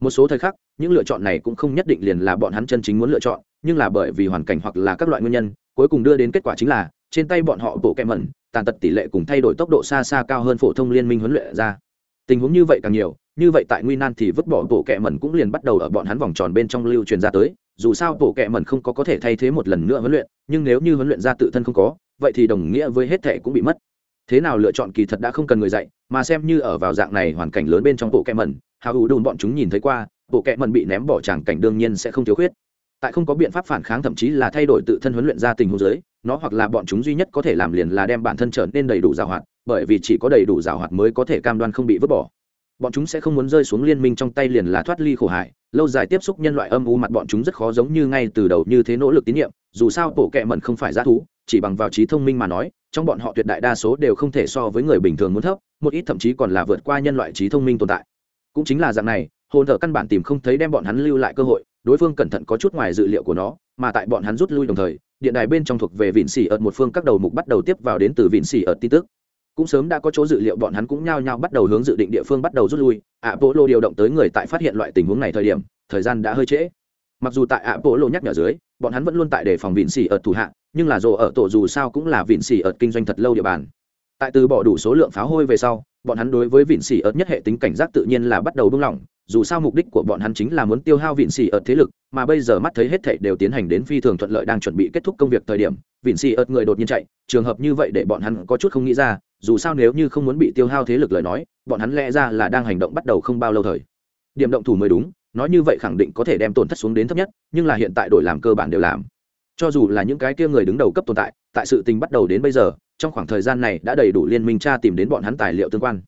A: Một số thời khắc, những lựa chọn này cũng không nhất định liền là bọn hắn chân chính muốn lựa chọn, nhưng là bởi vì hoàn cảnh hoặc là các loại nguyên nhân, cuối cùng đưa đến kết quả chính là, trên tay bọn họ bộ kệ mẩn, tàn tật tỷ lệ cùng thay đổi tốc độ xa xa cao hơn phổ thông liên minh huấn luyện ra tình huống như vậy càng nhiều, như vậy tại nguy nan thì vứt bỏ bộ kẹ mẩn cũng liền bắt đầu ở bọn hắn vòng tròn bên trong lưu truyền ra tới. Dù sao bộ kẹ mẩn không có có thể thay thế một lần nữa huấn luyện, nhưng nếu như huấn luyện ra tự thân không có, vậy thì đồng nghĩa với hết thệ cũng bị mất. Thế nào lựa chọn kỳ thật đã không cần người dạy, mà xem như ở vào dạng này hoàn cảnh lớn bên trong bộ kẹ mẩn, hào hữu đùn bọn chúng nhìn thấy qua, bộ kẹ mẩn bị ném bỏ tràng cảnh đương nhiên sẽ không thiếu khuyết. Tại không có biện pháp phản kháng thậm chí là thay đổi tự thân huấn luyện ra tình huống giới nó hoặc là bọn chúng duy nhất có thể làm liền là đem bản thân trở nên đầy đủ giàu hoạt bởi vì chỉ có đầy đủ rào hoạt mới có thể cam đoan không bị vứt bỏ bọn chúng sẽ không muốn rơi xuống liên minh trong tay liền là thoát ly khổ hại. lâu dài tiếp xúc nhân loại âm u mặt bọn chúng rất khó giống như ngay từ đầu như thế nỗ lực tín nhiệm, dù sao bộ kệ mẩn không phải g thú, chỉ bằng vào trí thông minh mà nói, trong bọn họ tuyệt đại đa số đều không thể so với người bình thường muốn thấp, một ít thậm chí còn là vượt qua nhân loại trí thông minh tồn tại cũng chính là dạng này, hồn thở căn bản tìm không thấy đem bọn hắn lưu lại cơ hội, đối phương cẩn thận có chút ngoài dự liệu của nó, mà tại bọn hắn rút lui đồng thời, điện đài bên trong thuộc về vịn xỉ ợt một phương các đầu mục bắt đầu tiếp vào đến từ vịn xỉ ợt tin tức cũng sớm đã có chỗ dự liệu bọn hắn cũng nhao nhao bắt đầu hướng dự định địa phương bắt đầu rút lui. Ạ bộ lô điều động tới người tại phát hiện loại tình huống này thời điểm, thời gian đã hơi trễ. Mặc dù tại ạ bộ lô nhắc nhở dưới, bọn hắn vẫn luôn tại đề phòng vịn xỉ ợt thủ hạ, nhưng là rồ ở tổ dù sao cũng là vịn xỉ ợt kinh doanh thật lâu địa bàn. Tại từ bỏ đủ số lượng pháo hôi về sau, bọn hắn đối với vịn xỉ ợt nhất hệ tính cảnh giác tự nhiên là bắt đầu buông lỏng. Dù sao mục đích của bọn hắn chính là muốn tiêu hao vịn xỉ ợt thế lực mà bây giờ mắt thấy hết thảy đều tiến hành đến phi thường thuận lợi đang chuẩn bị kết thúc công việc thời điểm, vịn Sĩ ợt người đột nhiên chạy, trường hợp như vậy để bọn hắn có chút không nghĩ ra, dù sao nếu như không muốn bị tiêu hao thế lực lời nói, bọn hắn lẽ ra là đang hành động bắt đầu không bao lâu thời. Điểm động thủ mới đúng, nói như vậy khẳng định có thể đem tổn thất xuống đến thấp nhất, nhưng là hiện tại đổi làm cơ bản đều làm. Cho dù là những cái kia người đứng đầu cấp tồn tại tại sự tình bắt đầu đến bây giờ, trong khoảng thời gian này đã đầy đủ liên minh tra tìm đến bọn hắn tài liệu tương quan.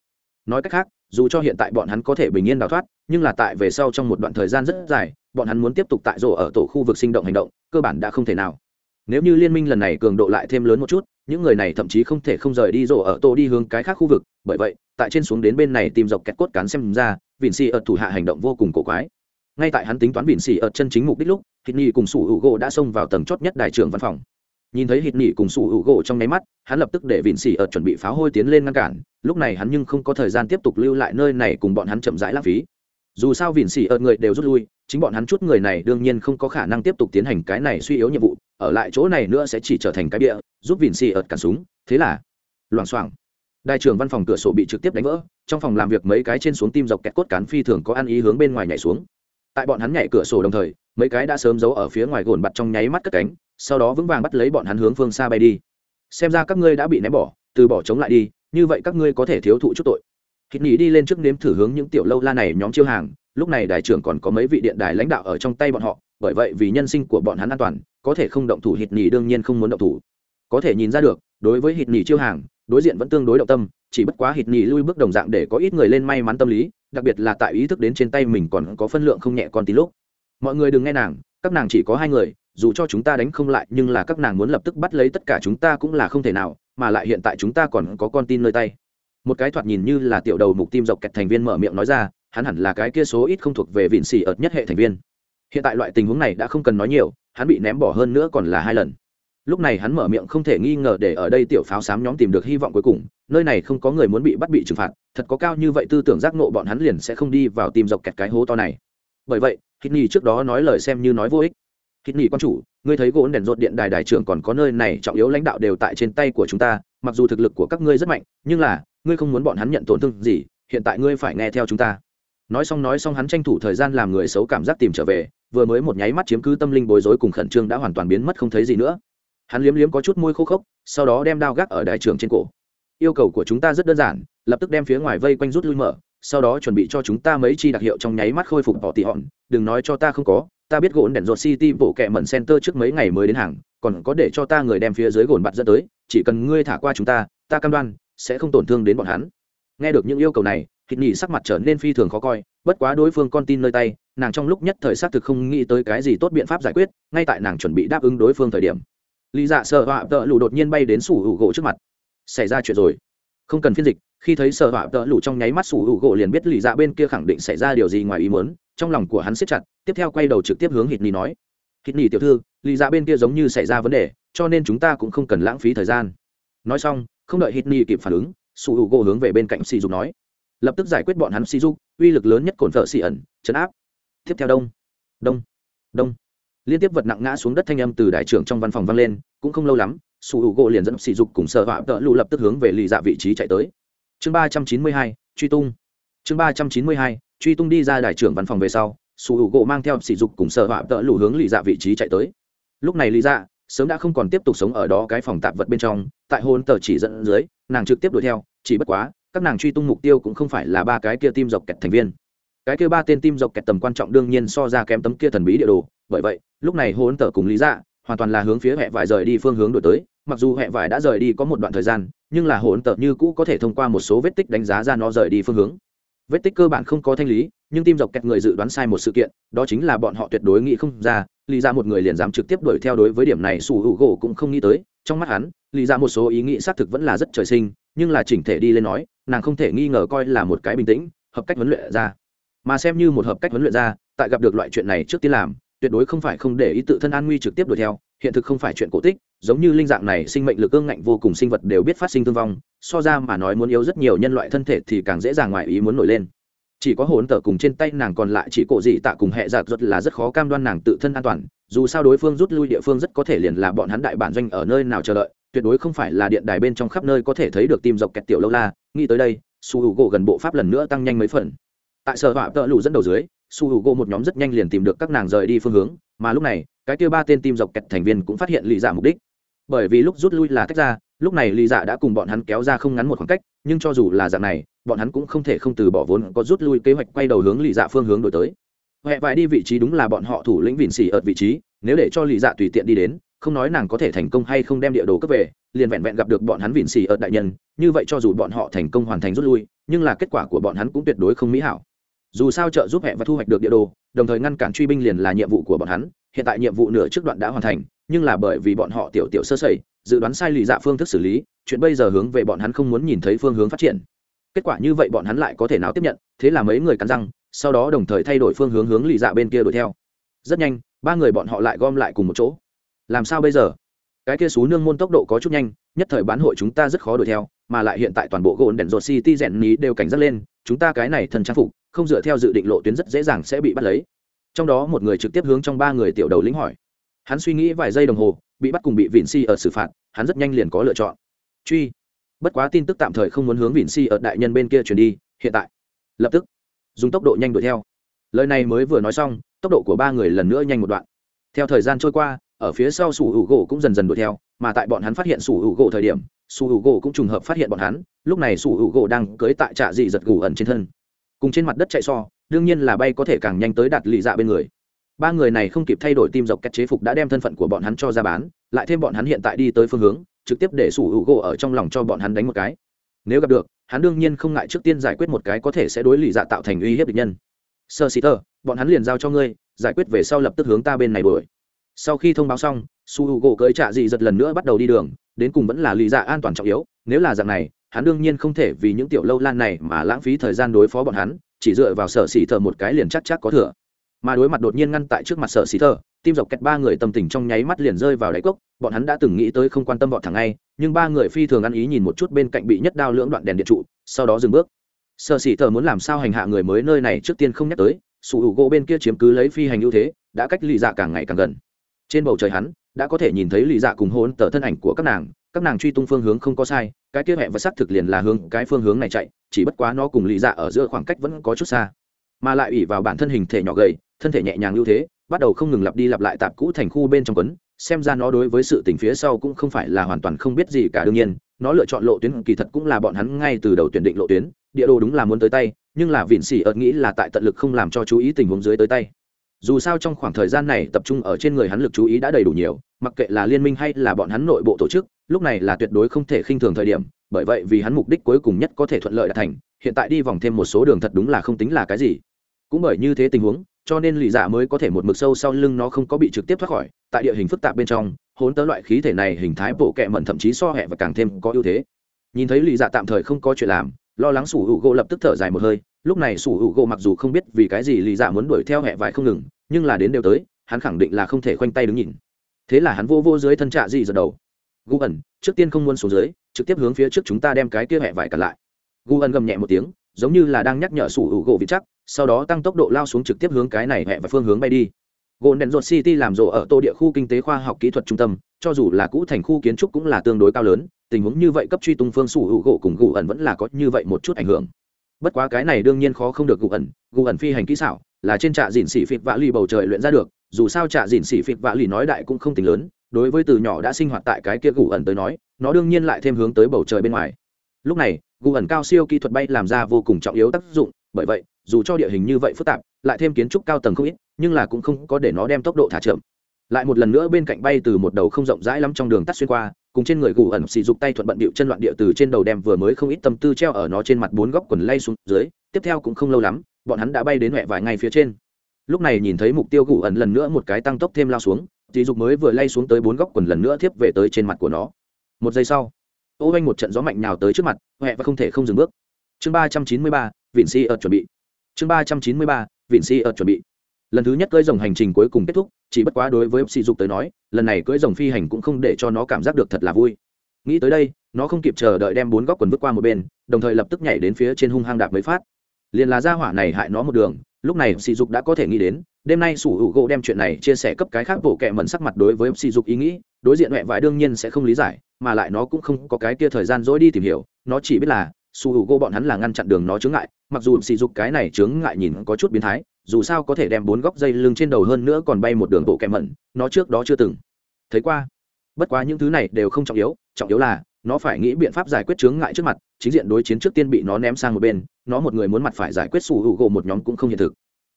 A: Nói cách khác dù cho hiện tại bọn hắn có thể bình yên đào thoát, nhưng là tại về sau trong một đoạn thời gian rất dài, bọn hắn muốn tiếp tục tại rổ ở tổ khu vực sinh động hành động, cơ bản đã không thể nào. Nếu như liên minh lần này cường độ lại thêm lớn một chút, những người này thậm chí không thể không rời đi rổ ở tổ đi hướng cái khác khu vực, bởi vậy, tại trên xuống đến bên này tìm dọc kẹt cốt cán xem ra vịn xì ợt thủ hạ hành động vô cùng cổ quái. Ngay tại hắn tính toán vịn xì ợt chân chính mục đích lúc thịt nhi cùng sủ hữu gỗ đã xông vào tầng chót nhất đại trưởng văn phòng nhìn thấy hít nỉ cùng sủ hữu gỗ trong nháy mắt, hắn lập tức để vịn xỉ ở chuẩn bị pháo hôi tiến lên ngăn cản, lúc này hắn nhưng không có thời gian tiếp tục lưu lại nơi này cùng bọn hắn chậm rãi lãng phí. Dù sao vịn xỉ ở người đều rút lui, chính bọn hắn chút người này đương nhiên không có khả năng tiếp tục tiến hành cái này suy yếu nhiệm vụ, ở lại chỗ này nữa sẽ chỉ trở thành cái bịa, giúp vịn xỉ ở cản súng. Thế là, loảng xoảng đại trưởng văn phòng cửa sổ bị trực tiếp đánh vỡ, trong phòng làm việc mấy cái trên xuống tim dọc kẹt cốt cán phi thường có ăn ý hướng bên ngoài nhảy xuống. Tại bọn hắn nhảy cửa sổ đồng thời mấy cái đã sớm giấu ở phía ngoài gồn bặt trong nháy mắt cất cánh, sau đó vững vàng bắt lấy bọn hắn hướng phương xa bay đi. Xem ra các ngươi đã bị ném bỏ, từ bỏ chống lại đi, như vậy các ngươi có thể thiếu thụ chút tội. Hít nghỉ đi lên trước nếm thử hướng những tiểu lâu la này nhóm chiêu hàng, lúc này đại trưởng còn có mấy vị điện đài lãnh đạo ở trong tay bọn họ, bởi vậy vì nhân sinh của bọn hắn an toàn, có thể không động thủ hít nhì đương nhiên không muốn động thủ. Có thể nhìn ra được, đối với hít nhì chiêu hàng, đối diện vẫn tương đối động tâm, chỉ bất quá hít nhì lui bước đồng dạng để có ít người lên may mắn tâm lý, đặc biệt là tại ý thức đến trên tay mình còn có phân lượng không nhẹ con tí lúc mọi người đừng nghe nàng, các nàng chỉ có hai người, dù cho chúng ta đánh không lại, nhưng là các nàng muốn lập tức bắt lấy tất cả chúng ta cũng là không thể nào, mà lại hiện tại chúng ta còn có con tin nơi tay. Một cái thoạt nhìn như là tiểu đầu mục tim dọc kẹt thành viên mở miệng nói ra, hắn hẳn là cái kia số ít không thuộc về vịn xỉ ợt nhất hệ thành viên. Hiện tại loại tình huống này đã không cần nói nhiều, hắn bị ném bỏ hơn nữa còn là hai lần. Lúc này hắn mở miệng không thể nghi ngờ để ở đây tiểu pháo xám nhóm tìm được hy vọng cuối cùng, nơi này không có người muốn bị bắt bị trừng phạt, thật có cao như vậy tư tưởng giác nộ bọn hắn liền sẽ không đi vào tìm dọc kẹt cái hố to này. Bởi vậy hít Nhi trước đó nói lời xem như nói vô ích. Hít Nhi quan chủ, ngươi thấy gỗ đèn rột điện đài đại trưởng còn có nơi này trọng yếu lãnh đạo đều tại trên tay của chúng ta, mặc dù thực lực của các ngươi rất mạnh, nhưng là, ngươi không muốn bọn hắn nhận tổn thương gì, hiện tại ngươi phải nghe theo chúng ta. Nói xong nói xong hắn tranh thủ thời gian làm người xấu cảm giác tìm trở về, vừa mới một nháy mắt chiếm cứ tâm linh bối rối cùng khẩn trương đã hoàn toàn biến mất không thấy gì nữa. Hắn liếm liếm có chút môi khô khốc, sau đó đem đao gác ở đại trường trên cổ. Yêu cầu của chúng ta rất đơn giản, lập tức đem phía ngoài vây quanh rút lui mở sau đó chuẩn bị cho chúng ta mấy chi đặc hiệu trong nháy mắt khôi phục bỏ tị hòn đừng nói cho ta không có, ta biết gỗ đèn ruột city bộ kẹ mẩn center trước mấy ngày mới đến hàng, còn có để cho ta người đem phía dưới gồn bạn dẫn tới, chỉ cần ngươi thả qua chúng ta ta cam đoan sẽ không tổn thương đến bọn hắn. Nghe được những yêu cầu này thịt nhị sắc mặt trở nên phi thường khó coi, bất quá đối phương con tin nơi tay, nàng trong lúc nhất thời xác thực không nghĩ tới cái gì tốt biện pháp giải quyết, ngay tại nàng chuẩn bị đáp ứng đối phương thời điểm. Lý dạ sợ họa tợ lụ đột nhiên bay đến sủ hữu gỗ trước mặt. Xảy ra chuyện rồi. Không cần phiên dịch khi thấy sợ họa tợ lụ trong nháy mắt sủ hữu gỗ liền biết Lì dạ bên kia khẳng định xảy ra điều gì ngoài ý muốn, trong lòng của hắn siết chặt, tiếp theo quay đầu trực tiếp hướng hít ni nói. Hít ni tiểu thư, Lì dạ bên kia giống như xảy ra vấn đề, cho nên chúng ta cũng không cần lãng phí thời gian. Nói xong, không đợi hít ni kịp phản ứng, sủ hữu gỗ hướng về bên cạnh sỉ dục nói. Lập tức giải quyết bọn hắn sỉ dục uy lực lớn nhất cồn thợ xì ẩn, chấn áp. Tiếp theo đông đông đông. Liên tiếp vật nặng ngã xuống đất thanh âm từ đại trưởng trong văn phòng vang lên, cũng không lâu lắm, sủ hữu gỗ liền dẫn sỉ dục cùng sợ họa tợ lụ lập tức hướng về lì dạ vị trí chạy tới chương ba trăm chín mươi hai, truy tung. Chương ba trăm chín mươi hai, truy tung đi ra đại trưởng văn phòng về sau sủ hữu gỗ mang theo sỉ dục cùng sợ họa tợ lụ hướng lì dạ vị trí chạy tới. Lúc này lì dạ sớm đã không còn tiếp tục sống ở đó cái phòng tạp vật bên trong, tại hôn tờ chỉ dẫn dưới, nàng trực tiếp đuổi theo, chỉ bất quá, các nàng truy tung mục tiêu cũng không phải là ba cái kia tim dọc kẹt thành viên. Cái kia ba tên tim dọc kẹt tầm quan trọng đương nhiên so ra kém tấm kia thần bí địa đồ, bởi vậy, lúc này hôn tờ cùng lý dạ hoàn toàn là hướng phía hẹ vải rời đi phương hướng đổi tới, mặc dù hẹ vải đã rời đi có một đoạn thời gian, nhưng là hỗn tờ như cũ có thể thông qua một số vết tích đánh giá ra nó rời đi phương hướng. Vết tích cơ bản không có thanh lý, nhưng tim dọc kẹt người dự đoán sai một sự kiện, đó chính là bọn họ tuyệt đối nghĩ không ra, lý ra một người liền dám trực tiếp đuổi theo đối với điểm này sủ hữu gỗ cũng không nghĩ tới, trong mắt hắn, lý ra một số ý nghĩ xác thực vẫn là rất trời sinh, nhưng là chỉnh thể đi lên nói, nàng không thể nghi ngờ coi là một cái bình tĩnh, hợp cách huấn luyện ra. Mà xem như một hợp cách huấn luyện ra, tại gặp được loại chuyện này trước tiên làm tuyệt đối không phải không để ý tự thân an nguy trực tiếp đuổi theo, hiện thực không phải chuyện cổ tích, giống như linh dạng này sinh mệnh lực ương ngạnh vô cùng sinh vật đều biết phát sinh thương vong, so ra mà nói muốn yếu rất nhiều nhân loại thân thể thì càng dễ dàng ngoài ý muốn nổi lên. Chỉ có hồn tờ cùng trên tay nàng còn lại chỉ cổ dị tạ cùng hệ giặc rất là rất khó cam đoan nàng tự thân an toàn, dù sao đối phương rút lui địa phương rất có thể liền là bọn hắn đại bản doanh ở nơi nào chờ đợi, tuyệt đối không phải là điện đài bên trong khắp nơi có thể thấy được tim dọc kẹt tiểu lâu la, nghĩ tới đây, su hữu gỗ gần bộ pháp lần nữa tăng nhanh mấy phần. Tại sở họa tợ lụ dẫn đầu dưới su hữu gỗ một nhóm rất nhanh liền tìm được các nàng rời đi phương hướng, mà lúc này, cái kia ba tên tim dọc kẹt thành viên cũng phát hiện lì dạ mục đích. Bởi vì lúc rút lui là tách ra, lúc này lì dạ đã cùng bọn hắn kéo ra không ngắn một khoảng cách, nhưng cho dù là dạng này, bọn hắn cũng không thể không từ bỏ vốn có rút lui kế hoạch quay đầu hướng lì dạ phương hướng đổi tới. Huệ vải đi vị trí đúng là bọn họ thủ lĩnh vịn xỉ ở vị trí, nếu để cho lì dạ tùy tiện đi đến, không nói nàng có thể thành công hay không đem địa đồ cấp về, liền vẹn vẹn gặp được bọn hắn vịn xỉ ở đại nhân, như vậy cho dù bọn họ thành công hoàn thành rút lui, nhưng là kết quả của bọn hắn cũng tuyệt đối không mỹ hảo dù sao trợ giúp hẹ và thu hoạch được địa đồ, đồng thời ngăn cản truy binh liền là nhiệm vụ của bọn hắn. Hiện tại nhiệm vụ nửa trước đoạn đã hoàn thành, nhưng là bởi vì bọn họ tiểu tiểu sơ sẩy, dự đoán sai lì dạ phương thức xử lý, chuyện bây giờ hướng về bọn hắn không muốn nhìn thấy phương hướng phát triển. Kết quả như vậy bọn hắn lại có thể nào tiếp nhận, thế là mấy người cắn răng, sau đó đồng thời thay đổi phương hướng hướng lì dạ bên kia đuổi theo. Rất nhanh, ba người bọn họ lại gom lại cùng một chỗ. Làm sao bây giờ? Cái kia xú nương môn tốc độ có chút nhanh, nhất thời bán hội chúng ta rất khó đuổi theo, mà lại hiện tại toàn bộ gồn đèn rột city rèn ní đều cảnh giác lên, chúng ta cái này thần trang phục không dựa theo dự định lộ tuyến rất dễ dàng sẽ bị bắt lấy. Trong đó một người trực tiếp hướng trong ba người tiểu đầu lĩnh hỏi. Hắn suy nghĩ vài giây đồng hồ, bị bắt cùng bị vịn si ở xử phạt, hắn rất nhanh liền có lựa chọn. Truy. Bất quá tin tức tạm thời không muốn hướng vịn si ở đại nhân bên kia chuyển đi, hiện tại. Lập tức. Dùng tốc độ nhanh đuổi theo. Lời này mới vừa nói xong, tốc độ của ba người lần nữa nhanh một đoạn. Theo thời gian trôi qua, ở phía sau sủ hữu gỗ cũng dần dần đuổi theo, mà tại bọn hắn phát hiện sủ hữu gỗ thời điểm, sủ hữu gỗ cũng trùng hợp phát hiện bọn hắn, lúc này sủ hữu gỗ đang cưới tại trạ dị giật gù ẩn trên thân cùng trên mặt đất chạy so, đương nhiên là bay có thể càng nhanh tới đạt lì dạ bên người. Ba người này không kịp thay đổi tim dọc cách chế phục đã đem thân phận của bọn hắn cho ra bán, lại thêm bọn hắn hiện tại đi tới phương hướng, trực tiếp để sủ hữu gỗ ở trong lòng cho bọn hắn đánh một cái. Nếu gặp được, hắn đương nhiên không ngại trước tiên giải quyết một cái có thể sẽ đối lì dạ tạo thành uy hiếp địch nhân. Sơ xì tơ bọn hắn liền giao cho ngươi, giải quyết về sau lập tức hướng ta bên này đuổi. Sau khi thông báo xong su h u gỗ cưỡi trạ dị giật lần nữa bắt đầu đi đường, đến cùng vẫn là lì dạ an toàn trọng yếu, nếu là dạng này hắn đương nhiên không thể vì những tiểu lâu lan này mà lãng phí thời gian đối phó bọn hắn, chỉ dựa vào sở xỉ thờ một cái liền chắc chắc có thừa. Mà đối mặt đột nhiên ngăn tại trước mặt sở xỉ thờ, tim dọc kẹt ba người tâm tình trong nháy mắt liền rơi vào đáy cốc, bọn hắn đã từng nghĩ tới không quan tâm bọn thằng ngay, nhưng ba người phi thường ăn ý nhìn một chút bên cạnh bị nhất đao lưỡng đoạn đèn điện trụ, sau đó dừng bước. Sở xỉ thờ muốn làm sao hành hạ người mới nơi này trước tiên không nhắc tới, sủ hữu gỗ bên kia chiếm cứ lấy phi hành ưu thế, đã cách lì dạ càng ngày càng gần. Trên bầu trời hắn, đã có thể nhìn thấy lì dạ cùng hôn tờ thân ảnh của các nàng các nàng truy tung phương hướng không có sai, cái kia hẹn và xác thực liền là hướng cái phương hướng này chạy, chỉ bất quá nó cùng lì dạ ở giữa khoảng cách vẫn có chút xa. Mà lại ủy vào bản thân hình thể nhỏ gầy, thân thể nhẹ nhàng ưu thế, bắt đầu không ngừng lặp đi lặp lại tạp cũ thành khu bên trong quấn, xem ra nó đối với sự tình phía sau cũng không phải là hoàn toàn không biết gì cả. Đương nhiên, nó lựa chọn lộ tuyến kỳ thật cũng là bọn hắn ngay từ đầu tuyển định lộ tuyến, địa đồ đúng là muốn tới tay, nhưng là vịn xỉ ợt nghĩ là tại tận lực không làm cho chú ý tình huống dưới tới tay dù sao trong khoảng thời gian này tập trung ở trên người hắn lực chú ý đã đầy đủ nhiều, mặc kệ là liên minh hay là bọn hắn nội bộ tổ chức, lúc này là tuyệt đối không thể khinh thường thời điểm, bởi vậy vì hắn mục đích cuối cùng nhất có thể thuận lợi đạt thành, hiện tại đi vòng thêm một số đường thật đúng là không tính là cái gì. Cũng bởi như thế tình huống, cho nên lì dạ mới có thể một mực sâu sau lưng nó không có bị trực tiếp thoát khỏi, tại địa hình phức tạp bên trong hốn tớ loại khí thể này hình thái bộ kẹ mẩn thậm chí so hẹ và càng thêm có ưu thế. Nhìn thấy lì dạ tạm thời không có chuyện làm, lo lắng sủ hữu gỗ lập tức thở dài một hơi lúc này sủ hữu gỗ mặc dù không biết vì cái gì lì dạ muốn đuổi theo hẹ vải không ngừng, nhưng là đến đều tới, hắn khẳng định là không thể khoanh tay đứng nhìn. Thế là hắn vô vô dưới thân trạ gì giật đầu. Gu ẩn, trước tiên không muốn xuống dưới, trực tiếp hướng phía trước chúng ta đem cái kia hẹ vải cặn lại. Gu ẩn gầm nhẹ một tiếng, giống như là đang nhắc nhở sủ hữu gỗ vị chắc, sau đó tăng tốc độ lao xuống trực tiếp hướng cái này hẹ và phương hướng bay đi. Gồn đèn rột city làm rộ ở tô địa khu kinh tế khoa học kỹ thuật trung tâm, cho dù là cũ thành khu kiến trúc cũng là tương đối cao lớn, tình huống như vậy cấp truy tung phương sủ hữu gỗ cùng gù ẩn vẫn là có như vậy một chút ảnh hưởng bất quá cái này đương nhiên khó không được gù ẩn gù ẩn phi hành kỹ xảo, là trên trạ dìn xỉ phịt vạ lì bầu trời luyện ra được, dù sao trạ dìn xỉ phịt vạ lì nói đại cũng không tính lớn, đối với từ nhỏ đã sinh hoạt tại cái kia gù ẩn tới nói, nó đương nhiên lại thêm hướng tới bầu trời bên ngoài. Lúc này, gù ẩn cao siêu kỹ thuật bay làm ra vô cùng trọng yếu tác dụng, bởi vậy, dù cho địa hình như vậy phức tạp, lại thêm kiến trúc cao tầng không ít, nhưng là cũng không có để nó đem tốc độ thả chậm. Lại một lần nữa bên cạnh bay từ một đầu không rộng rãi lắm trong đường tắt xuyên qua cùng trên người gù ẩn xì dục tay thuận bận điệu chân loạn địa từ trên đầu đem vừa mới không ít tâm tư treo ở nó trên mặt bốn góc quần lay xuống dưới, tiếp theo cũng không lâu lắm, bọn hắn đã bay đến huệ vài ngay phía trên. Lúc này nhìn thấy mục tiêu gù ẩn lần nữa một cái tăng tốc thêm lao xuống dì dục mới vừa lay xuống tới bốn góc quần lần nữa tiếp về tới trên mặt của nó. Một giây sau, ô anh một trận gió mạnh nào tới trước mặt huệ và không thể không dừng bước. Chương ba trăm chín mươi ba, vịn si ở chuẩn bị. Chương ba trăm chín mươi ba, vịn si ở chuẩn bị lần thứ nhất cưỡi rồng hành trình cuối cùng kết thúc, chỉ bất quá đối với sỉ dục tới nói, lần này cưỡi rồng phi hành cũng không để cho nó cảm giác được thật là vui. Nghĩ tới đây, nó không kịp chờ đợi đem bốn góc quần vứt qua một bên, đồng thời lập tức nhảy đến phía trên hung hang đạp mới phát. Liền là ra hỏa này hại nó một đường, lúc này sỉ dục đã có thể nghĩ đến, đêm nay sủ hữu gỗ đem chuyện này chia sẻ cấp cái khác bộ kệ mẩn sắc mặt đối với sỉ dục ý nghĩ, đối diện mẹ vải đương nhiên sẽ không lý giải, mà lại nó cũng không có cái kia thời gian dỗi đi tìm hiểu, nó chỉ biết là Sủ hữu gỗ bọn hắn là ngăn chặn đường nó chướng ngại, mặc dù sỉ dục cái này chướng ngại nhìn có chút biến thái dù sao có thể đem bốn góc dây lưng trên đầu hơn nữa còn bay một đường bộ kẹm mẩn, nó trước đó chưa từng thấy qua. Bất quá những thứ này đều không trọng yếu trọng yếu là nó phải nghĩ biện pháp giải quyết chướng ngại trước mặt, chính diện đối chiến trước tiên bị nó ném sang một bên, nó một người muốn mặt phải giải quyết sủ hữu gỗ một nhóm cũng không hiện thực.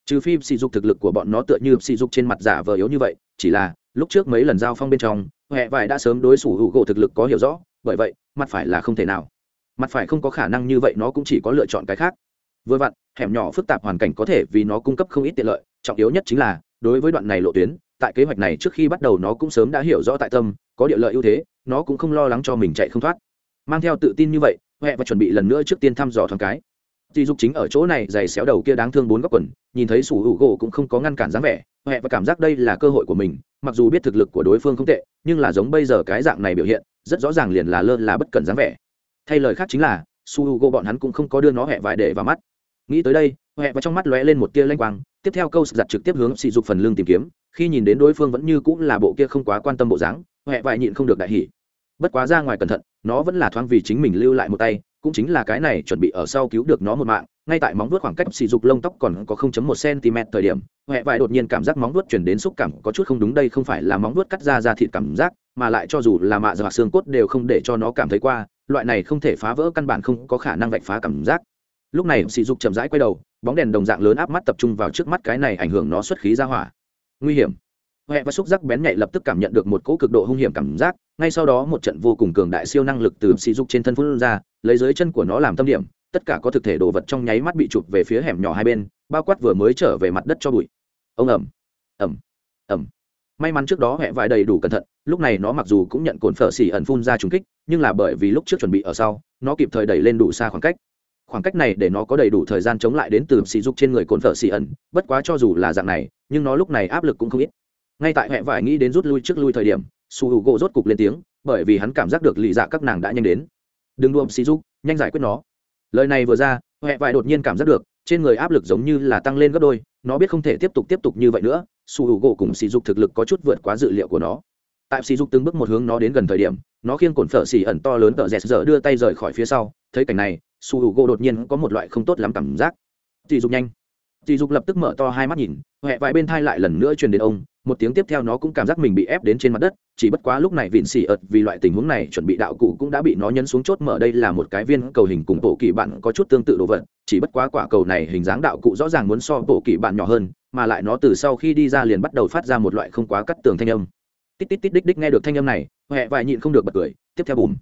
A: Trừ phi sỉ dục thực lực của bọn nó tựa như sỉ dục trên mặt giả vờ yếu như vậy, chỉ là lúc trước mấy lần giao phong bên trong huệ vải đã sớm đối sủ hữu gỗ thực lực có hiểu rõ, bởi vậy, mặt phải là không thể nào. Mặt phải không có khả năng như vậy nó cũng chỉ có lựa chọn cái khác vừa vặn, hẻm nhỏ phức tạp hoàn cảnh có thể vì nó cung cấp không ít tiện lợi, trọng yếu nhất chính là, đối với đoạn này lộ tuyến, tại kế hoạch này trước khi bắt đầu nó cũng sớm đã hiểu rõ tại tâm, có địa lợi ưu thế, nó cũng không lo lắng cho mình chạy không thoát. Mang theo tự tin như vậy, huệ và chuẩn bị lần nữa trước tiên thăm dò thoáng cái. Dì dục chính ở chỗ này giày xéo đầu kia đáng thương bốn góc quần, nhìn thấy sủ hữu gỗ cũng không có ngăn cản dáng vẻ, huệ và cảm giác đây là cơ hội của mình, mặc dù biết thực lực của đối phương không tệ, nhưng là giống bây giờ cái dạng này biểu hiện, rất rõ ràng liền là lơ là bất cần dáng vẻ. Thay lời khác chính là, sủ hữu u bọn hắn cũng không có đưa nó hệ vải để vào mắt nghĩ tới đây huệ và trong mắt lóe lên một tia lanh quang, tiếp theo câu giặt trực tiếp hướng sỉ dục phần lương tìm kiếm, khi nhìn đến đối phương vẫn như cũng là bộ kia không quá quan tâm bộ dáng huệ vải nhịn không được đại hỉ. Bất quá ra ngoài cẩn thận, nó vẫn là thoáng vì chính mình lưu lại một tay, cũng chính là cái này chuẩn bị ở sau cứu được nó một mạng, ngay tại móng vuốt khoảng cách sỉ dục lông tóc còn có 0.1 cm thời điểm huệ vải đột nhiên cảm giác móng vuốt chuyển đến xúc cảm có chút không đúng đây không phải là móng vuốt cắt ra ra thịt cảm giác, mà lại cho dù là mạ dạc xương cốt đều không để cho nó cảm thấy qua, loại này không thể phá vỡ căn bản không có khả năng vạch phá cảm giác lúc này, sỉ dục chậm rãi quay đầu, bóng đèn đồng dạng lớn áp mắt tập trung vào trước mắt cái này ảnh hưởng nó xuất khí ra hỏa. Nguy hiểm. Huệ và xúc giác bén nhạy lập tức cảm nhận được một cỗ cực độ hung hiểm cảm giác, ngay sau đó một trận vô cùng cường đại siêu năng lực từ sỉ dục trên thân phun ra, lấy dưới chân của nó làm tâm điểm, tất cả có thực thể đồ vật trong nháy mắt bị chụp về phía hẻm nhỏ hai bên, bao quát vừa mới trở về mặt đất cho bụi. Ông ẩm ẩm ẩm may mắn trước đó hẹ vải đầy đủ cẩn thận, lúc này nó mặc dù cũng nhận cồn phở xỉ ẩn phun ra trúng kích, nhưng là bởi vì lúc trước chuẩn bị ở sau, nó kịp thời đẩy lên đủ xa khoảng cách khoảng cách này để nó có đầy đủ thời gian chống lại đến từ sỉ dục trên người cồn phở xì ẩn, bất quá cho dù là dạng này, nhưng nó lúc này áp lực cũng không ít. Ngay tại hẹ vải nghĩ đến rút lui trước lui thời điểm, su h u gỗ rốt cục lên tiếng, bởi vì hắn cảm giác được lì dạ các nàng đã nhanh đến. Đừng đùm sỉ dục, nhanh giải quyết nó. Lời này vừa ra hẹ vải đột nhiên cảm giác được, trên người áp lực giống như là tăng lên gấp đôi, nó biết không thể tiếp tục tiếp tục như vậy nữa, su h u gỗ cùng sỉ dục thực lực có chút vượt quá dự liệu của nó. Tại sỉ dục từng bước một hướng nó đến gần thời điểm, nó khiêng cồn phở xì ẩn to lớn tờ dẹt dở đưa tay rời khỏi phía sau, thấy cảnh này su h u gỗ đột nhiên có một loại không tốt lắm cảm giác. Sỉ dục nhanh. Sỉ dục lập tức mở to hai mắt nhìn huệ vài bên thai lại lần nữa truyền đến ông, một tiếng tiếp theo nó cũng cảm giác mình bị ép đến trên mặt đất, chỉ bất quá lúc này vịn xỉ ợt vì loại tình huống này chuẩn bị đạo cụ cũng đã bị nó nhấn xuống chốt mở đây là một cái viên cầu hình cùng bộ kỳ bạn có chút tương tự đồ vật, chỉ bất quá quả cầu này hình dáng đạo cụ rõ ràng muốn so bộ kỳ bạn nhỏ hơn, mà lại nó từ sau khi đi ra liền bắt đầu phát ra một loại không quá cắt tường thanh âm. Tít tít tít đích đích nghe được thanh âm này huệ vài nhịn không được bật cười, tiếp theo bùm.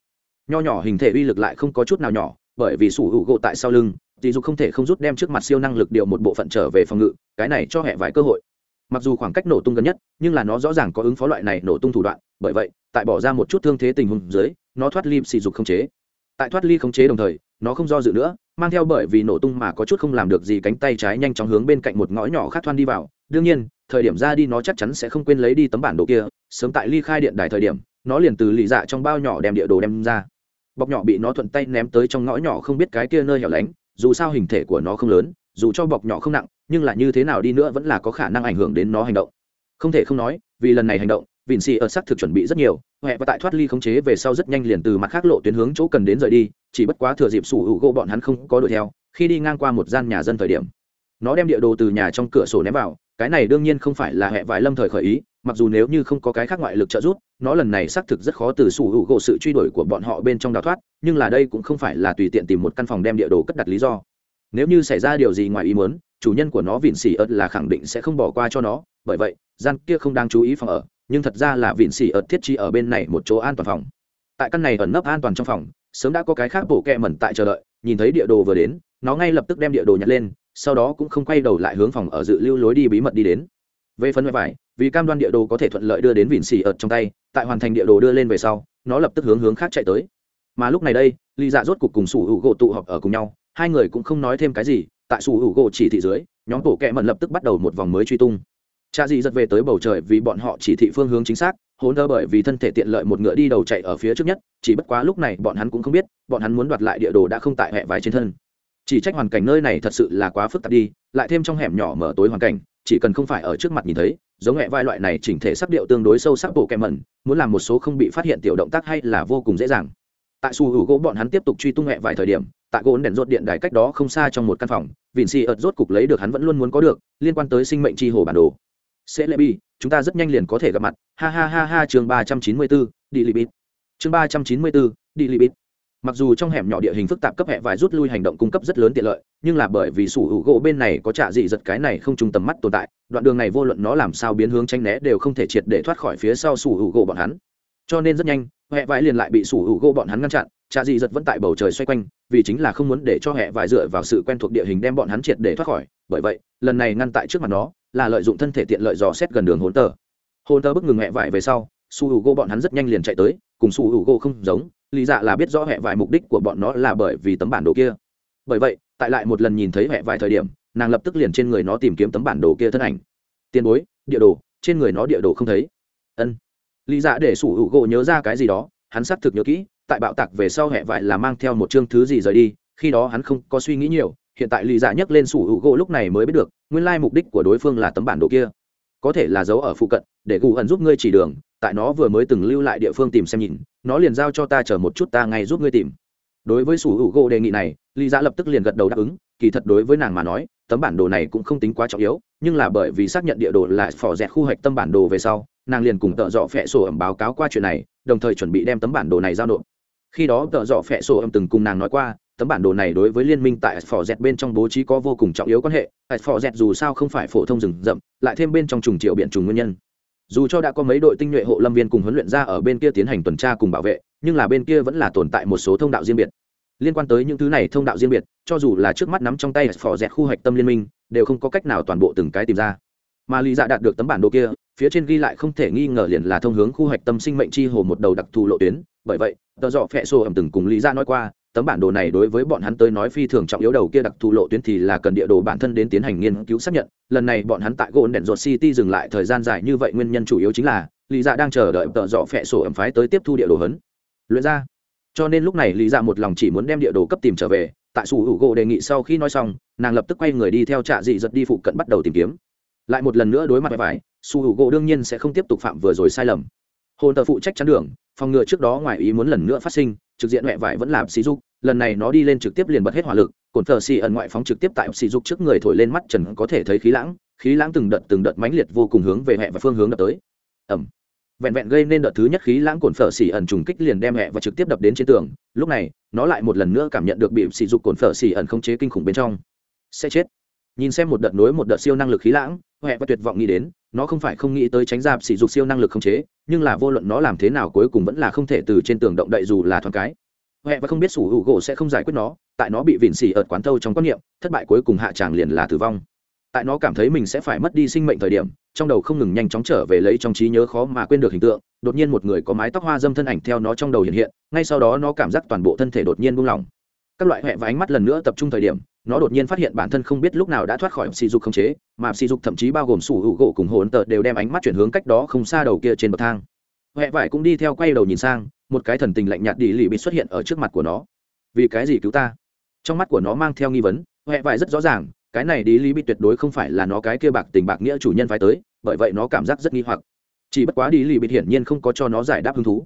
A: Nho nhỏ hình thể uy lực lại không có chút nào nhỏ bởi vì sủ hữu gỗ tại sau lưng, thì dù không thể không rút đem trước mặt siêu năng lực điều một bộ phận trở về phòng ngự, cái này cho hệ vài cơ hội. Mặc dù khoảng cách nổ tung gần nhất, nhưng là nó rõ ràng có ứng phó loại này nổ tung thủ đoạn, bởi vậy, tại bỏ ra một chút thương thế tình huống dưới, nó thoát ly sỉ dục không chế. Tại thoát ly không chế đồng thời, nó không do dự nữa, mang theo bởi vì nổ tung mà có chút không làm được gì cánh tay trái nhanh chóng hướng bên cạnh một ngõ nhỏ khác thoan đi vào. Đương nhiên, thời điểm ra đi nó chắc chắn sẽ không quên lấy đi tấm bản đồ kia, sớm tại ly khai điện đài thời điểm, nó liền từ lì dạ trong bao nhỏ đem địa đồ đem ra bọc nhỏ bị nó thuận tay ném tới trong ngõ nhỏ không biết cái kia nơi hẻo lánh, dù sao hình thể của nó không lớn, dù cho bọc nhỏ không nặng, nhưng là như thế nào đi nữa vẫn là có khả năng ảnh hưởng đến nó hành động. Không thể không nói, vì lần này hành động, vịn xì ở sắc thực chuẩn bị rất nhiều, huệ và tại thoát ly khống chế về sau rất nhanh liền từ mặt khác lộ tuyến hướng chỗ cần đến rời đi, chỉ bất quá thừa dịp sủ hữu gỗ bọn hắn không có đuổi theo, khi đi ngang qua một gian nhà dân thời điểm. Nó đem địa đồ từ nhà trong cửa sổ ném vào, cái này đương nhiên không phải là huệ vải lâm thời khởi ý, mặc dù nếu như không có cái khác ngoại lực trợ giúp nó lần này xác thực rất khó từ sủ hữu gỗ sự truy đuổi của bọn họ bên trong đào thoát, nhưng là đây cũng không phải là tùy tiện tìm một căn phòng đem địa đồ cất đặt lý do. Nếu như xảy ra điều gì ngoài ý muốn, chủ nhân của nó vịn xỉ ớt là khẳng định sẽ không bỏ qua cho nó. Bởi vậy, gian kia không đang chú ý phòng ở, nhưng thật ra là vịn xỉ ớt thiết trí ở bên này một chỗ an toàn phòng. Tại căn này ẩn nấp an toàn trong phòng, sớm đã có cái khác bộ kẹ mẩn tại chờ đợi, nhìn thấy địa đồ vừa đến, nó ngay lập tức đem địa đồ nhặt lên, sau đó cũng không quay đầu lại hướng phòng ở dự lưu lối đi bí mật đi đến về phần ngoại vải, vì cam đoan địa đồ có thể thuận lợi đưa đến vịn xì ợt trong tay, tại hoàn thành địa đồ đưa lên về sau, nó lập tức hướng hướng khác chạy tới. Mà lúc này đây lì dạ rốt cục cùng sủ hữu gỗ tụ họp ở cùng nhau, hai người cũng không nói thêm cái gì, tại sủ hữu gỗ chỉ thị dưới, nhóm tổ kẹ mận lập tức bắt đầu một vòng mới truy tung. Cha dị giật về tới bầu trời vì bọn họ chỉ thị phương hướng chính xác, hỗn đơ bởi vì thân thể tiện lợi một ngựa đi đầu chạy ở phía trước nhất, chỉ bất quá lúc này bọn hắn cũng không biết, bọn hắn muốn đoạt lại địa đồ đã không tại hệ vải trên thân. Chỉ trách hoàn cảnh nơi này thật sự là quá phức tạp đi, lại thêm trong hẻm nhỏ mở tối hoàn cảnh chỉ cần không phải ở trước mặt nhìn thấy, giống hệ vai loại này chỉnh thể sắc điệu tương đối sâu sắc bộ kẹm mẩn, muốn làm một số không bị phát hiện tiểu động tác hay là vô cùng dễ dàng. Tại su hữu gỗ bọn hắn tiếp tục truy tung hệ vài thời điểm, tại gỗ đèn rốt điện đài cách đó không xa trong một căn phòng, vịn xì ợt rốt cục lấy được hắn vẫn luôn muốn có được, liên quan tới sinh mệnh tri hồ bản đồ. Sẽ lệ bi, chúng ta rất nhanh liền có thể gặp mặt. Ha ha ha ha, chương ba trăm chín mươi bốn đi libit bít chương ba trăm chín mươi bốn đi libit bít mặc dù trong hẻm nhỏ địa hình phức tạp cấp hẹ vài rút lui hành động cung cấp rất lớn tiện lợi, nhưng là bởi vì sủ hữu gỗ bên này có trả dị giật cái này không trung tầm mắt tồn tại, đoạn đường này vô luận nó làm sao biến hướng tranh né đều không thể triệt để thoát khỏi phía sau sủ hữu gỗ bọn hắn. Cho nên rất nhanh, hẹ vải liền lại bị sủ hữu gỗ bọn hắn ngăn chặn trả dị giật vẫn tại bầu trời xoay quanh, vì chính là không muốn để cho hẹ vải dựa vào sự quen thuộc địa hình đem bọn hắn triệt để thoát khỏi, bởi vậy, lần này ngăn tại trước mặt nó, là lợi dụng thân thể tiện lợi dò xét gần đường hồn tờ. Hồn tờ bức ngừng hẹ vải về sau, sủ hữu gỗ bọn hắn rất nhanh liền chạy tới cùng su hữu gỗ không giống, lý dạ là biết rõ hệ vải mục đích của bọn nó là bởi vì tấm bản đồ kia. Bởi vậy, tại lại một lần nhìn thấy hệ vải thời điểm, nàng lập tức liền trên người nó tìm kiếm tấm bản đồ kia thân ảnh. Tiền bối, địa đồ, trên người nó địa đồ không thấy. Ân. Lý dạ để sủ hữu gỗ nhớ ra cái gì đó, hắn xác thực nhớ kỹ, tại bạo tạc về sau hệ vải là mang theo một chương thứ gì rời đi, khi đó hắn không có suy nghĩ nhiều, hiện tại lý dạ nhắc lên sủ hữu gỗ lúc này mới biết được, nguyên lai mục đích của đối phương là tấm bản đồ kia. Có thể là giấu ở phụ cận, để gù ẩn giúp ngươi chỉ đường tại nó vừa mới từng lưu lại địa phương tìm xem nhìn, nó liền giao cho ta chờ một chút ta ngay giúp ngươi tìm. Đối với sủ hữu gỗ đề nghị này, lý giã lập tức liền gật đầu đáp ứng, kỳ thật đối với nàng mà nói, tấm bản đồ này cũng không tính quá trọng yếu, nhưng là bởi vì xác nhận địa đồ là phỏ dẹt khu hoạch tâm bản đồ về sau, nàng liền cùng tợ dọ phẹ sổ ẩm báo cáo qua chuyện này, đồng thời chuẩn bị đem tấm bản đồ này giao nộp. Khi đó tợ dọ phẹ sổ ẩm từng cùng nàng nói qua, tấm bản đồ này đối với liên minh tại phỏ dẹt bên trong bố trí có vô cùng trọng yếu quan hệ tại dẹt dù sao không phải phổ thông rừng rậm, lại thêm bên trong trùng triệu biện trùng nguyên nhân dù cho đã có mấy đội tinh nhuệ hộ lâm viên cùng huấn luyện ra ở bên kia tiến hành tuần tra cùng bảo vệ, nhưng là bên kia vẫn là tồn tại một số thông đạo riêng biệt. Liên quan tới những thứ này thông đạo riêng biệt, cho dù là trước mắt nắm trong tay phò dẹt khu hạch tâm liên minh, đều không có cách nào toàn bộ từng cái tìm ra. Mà lý dạ đạt được tấm bản đồ kia, phía trên ghi lại không thể nghi ngờ liền là thông hướng khu hạch tâm sinh mệnh chi hồ một đầu đặc thù lộ tuyến. Bởi vậy, tờ dọ phẹ sổ ẩm từng cùng lý dạ nói qua tấm bản đồ này đối với bọn hắn tới nói phi thường trọng yếu, đầu kia đặc thù lộ tuyến thì là cần địa đồ bản thân đến tiến hành nghiên cứu xác nhận. Lần này bọn hắn tại gôn đèn ruột city dừng lại thời gian dài như vậy, nguyên nhân chủ yếu chính là lý dạ đang chờ đợi tợ dọ phẹ sổ ẩm phái tới tiếp thu địa đồ hấn luyện ra. Cho nên lúc này lý dạ một lòng chỉ muốn đem địa đồ cấp tìm trở về. Tại sủ hữu gỗ đề nghị sau khi nói xong, nàng lập tức quay người đi theo trạ dị giật đi phụ cận bắt đầu tìm kiếm. Lại một lần nữa đối mặt với vải, sủ hữu gỗ đương nhiên sẽ không tiếp tục phạm vừa rồi sai lầm. Hồn tờ phụ trách chắn đường, phòng ngừa trước đó ngoài ý muốn lần nữa phát sinh trực diện mẹ vải vẫn làm xì dục, lần này nó đi lên trực tiếp liền bật hết hỏa lực, cồn thờ xì ẩn ngoại phóng trực tiếp tại xì dục trước người thổi lên mắt trần có thể thấy khí lãng khí lãng từng đợt từng đợt mãnh liệt vô cùng hướng về mẹ và phương hướng đập tới. Ẩm vẹn vẹn gây nên đợt thứ nhất khí lãng cồn phở xỉ ẩn trùng kích liền đem mẹ và trực tiếp đập đến trên tường, lúc này, nó lại một lần nữa cảm nhận được bị sỉ dục cồn phở xỉ ẩn không chế kinh khủng bên trong. Sẽ chết nhìn xem một đợt nối một đợt siêu năng lực khí lãng, huệ và tuyệt vọng nghĩ đến, nó không phải không nghĩ tới tránh ra sỉ dục siêu năng lực không chế, nhưng là vô luận nó làm thế nào cuối cùng vẫn là không thể từ trên tường động đậy dù là thoáng cái. Huệ và không biết sủ hữu gỗ sẽ không giải quyết nó, tại nó bị vịn xỉ ợt quán thâu trong quan niệm, thất bại cuối cùng hạ tràng liền là tử vong. Tại nó cảm thấy mình sẽ phải mất đi sinh mệnh thời điểm, trong đầu không ngừng nhanh chóng trở về lấy trong trí nhớ khó mà quên được hình tượng, đột nhiên một người có mái tóc hoa dâm thân ảnh theo nó trong đầu hiện hiện, ngay sau đó nó cảm giác toàn bộ thân thể đột nhiên buông lỏng các loại huệ và ánh mắt lần nữa tập trung thời điểm, nó đột nhiên phát hiện bản thân không biết lúc nào đã thoát khỏi sỉ dục không chế, mà sỉ dục thậm chí bao gồm sủ hữu gỗ cùng hồn tờ đều đem ánh mắt chuyển hướng cách đó không xa đầu kia trên bậc thang. Huệ vải cũng đi theo quay đầu nhìn sang, một cái thần tình lạnh nhạt đi lì bị xuất hiện ở trước mặt của nó. Vì cái gì cứu ta? Trong mắt của nó mang theo nghi vấn huệ vải rất rõ ràng, cái này đi lý bị tuyệt đối không phải là nó cái kia bạc tình bạc nghĩa chủ nhân phải tới, bởi vậy nó cảm giác rất nghi hoặc. Chỉ bất quá đi lý bị hiển nhiên không có cho nó giải đáp hứng thú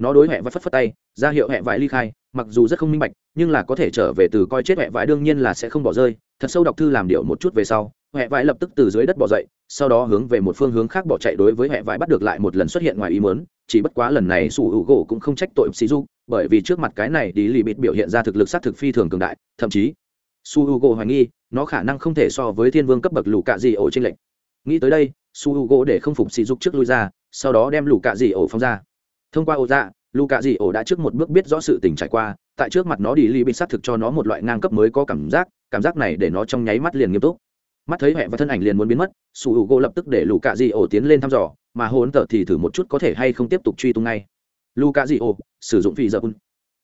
A: nó đối hẹ vải phất phất tay, ra hiệu hẹ vải ly khai, mặc dù rất không minh bạch, nhưng là có thể trở về từ coi chết hẹ vải đương nhiên là sẽ không bỏ rơi, thật sâu đọc thư làm điệu một chút về sau, hẹ vải lập tức từ dưới đất bỏ dậy, sau đó hướng về một phương hướng khác bỏ chạy đối với hẹ vải bắt được lại một lần xuất hiện ngoài ý mớn chỉ bất quá lần này sủ hữu gỗ cũng không trách tội sĩ du bởi vì trước mặt cái này đi lì bịt biểu hiện ra thực lực sát thực phi thường cường đại, thậm chí su h u gỗ hoài nghi, nó khả năng không thể so với thiên vương cấp bậc lù cạ dị ổ trên lệnh nghĩ tới đây su h u gỗ để không phục sĩ dục trước lui ra, sau đó đem lù cạ dị ổ phóng ra thông qua ô dạ lù cạ dị ổ đã trước một bước biết rõ sự tình trải qua, tại trước mặt nó đi lì bịt sát thực cho nó một loại ngang cấp mới có cảm giác cảm giác này để nó trong nháy mắt liền nghiêm túc. Mắt thấy huệ và thân ảnh liền muốn biến mất sủ hữu gỗ lập tức để lù cạ dị ổ tiến lên thăm dò, mà hồn tờ thì thử một chút có thể hay không tiếp tục truy tung ngay. Lù cạ dị ổ sử dụng phi dơ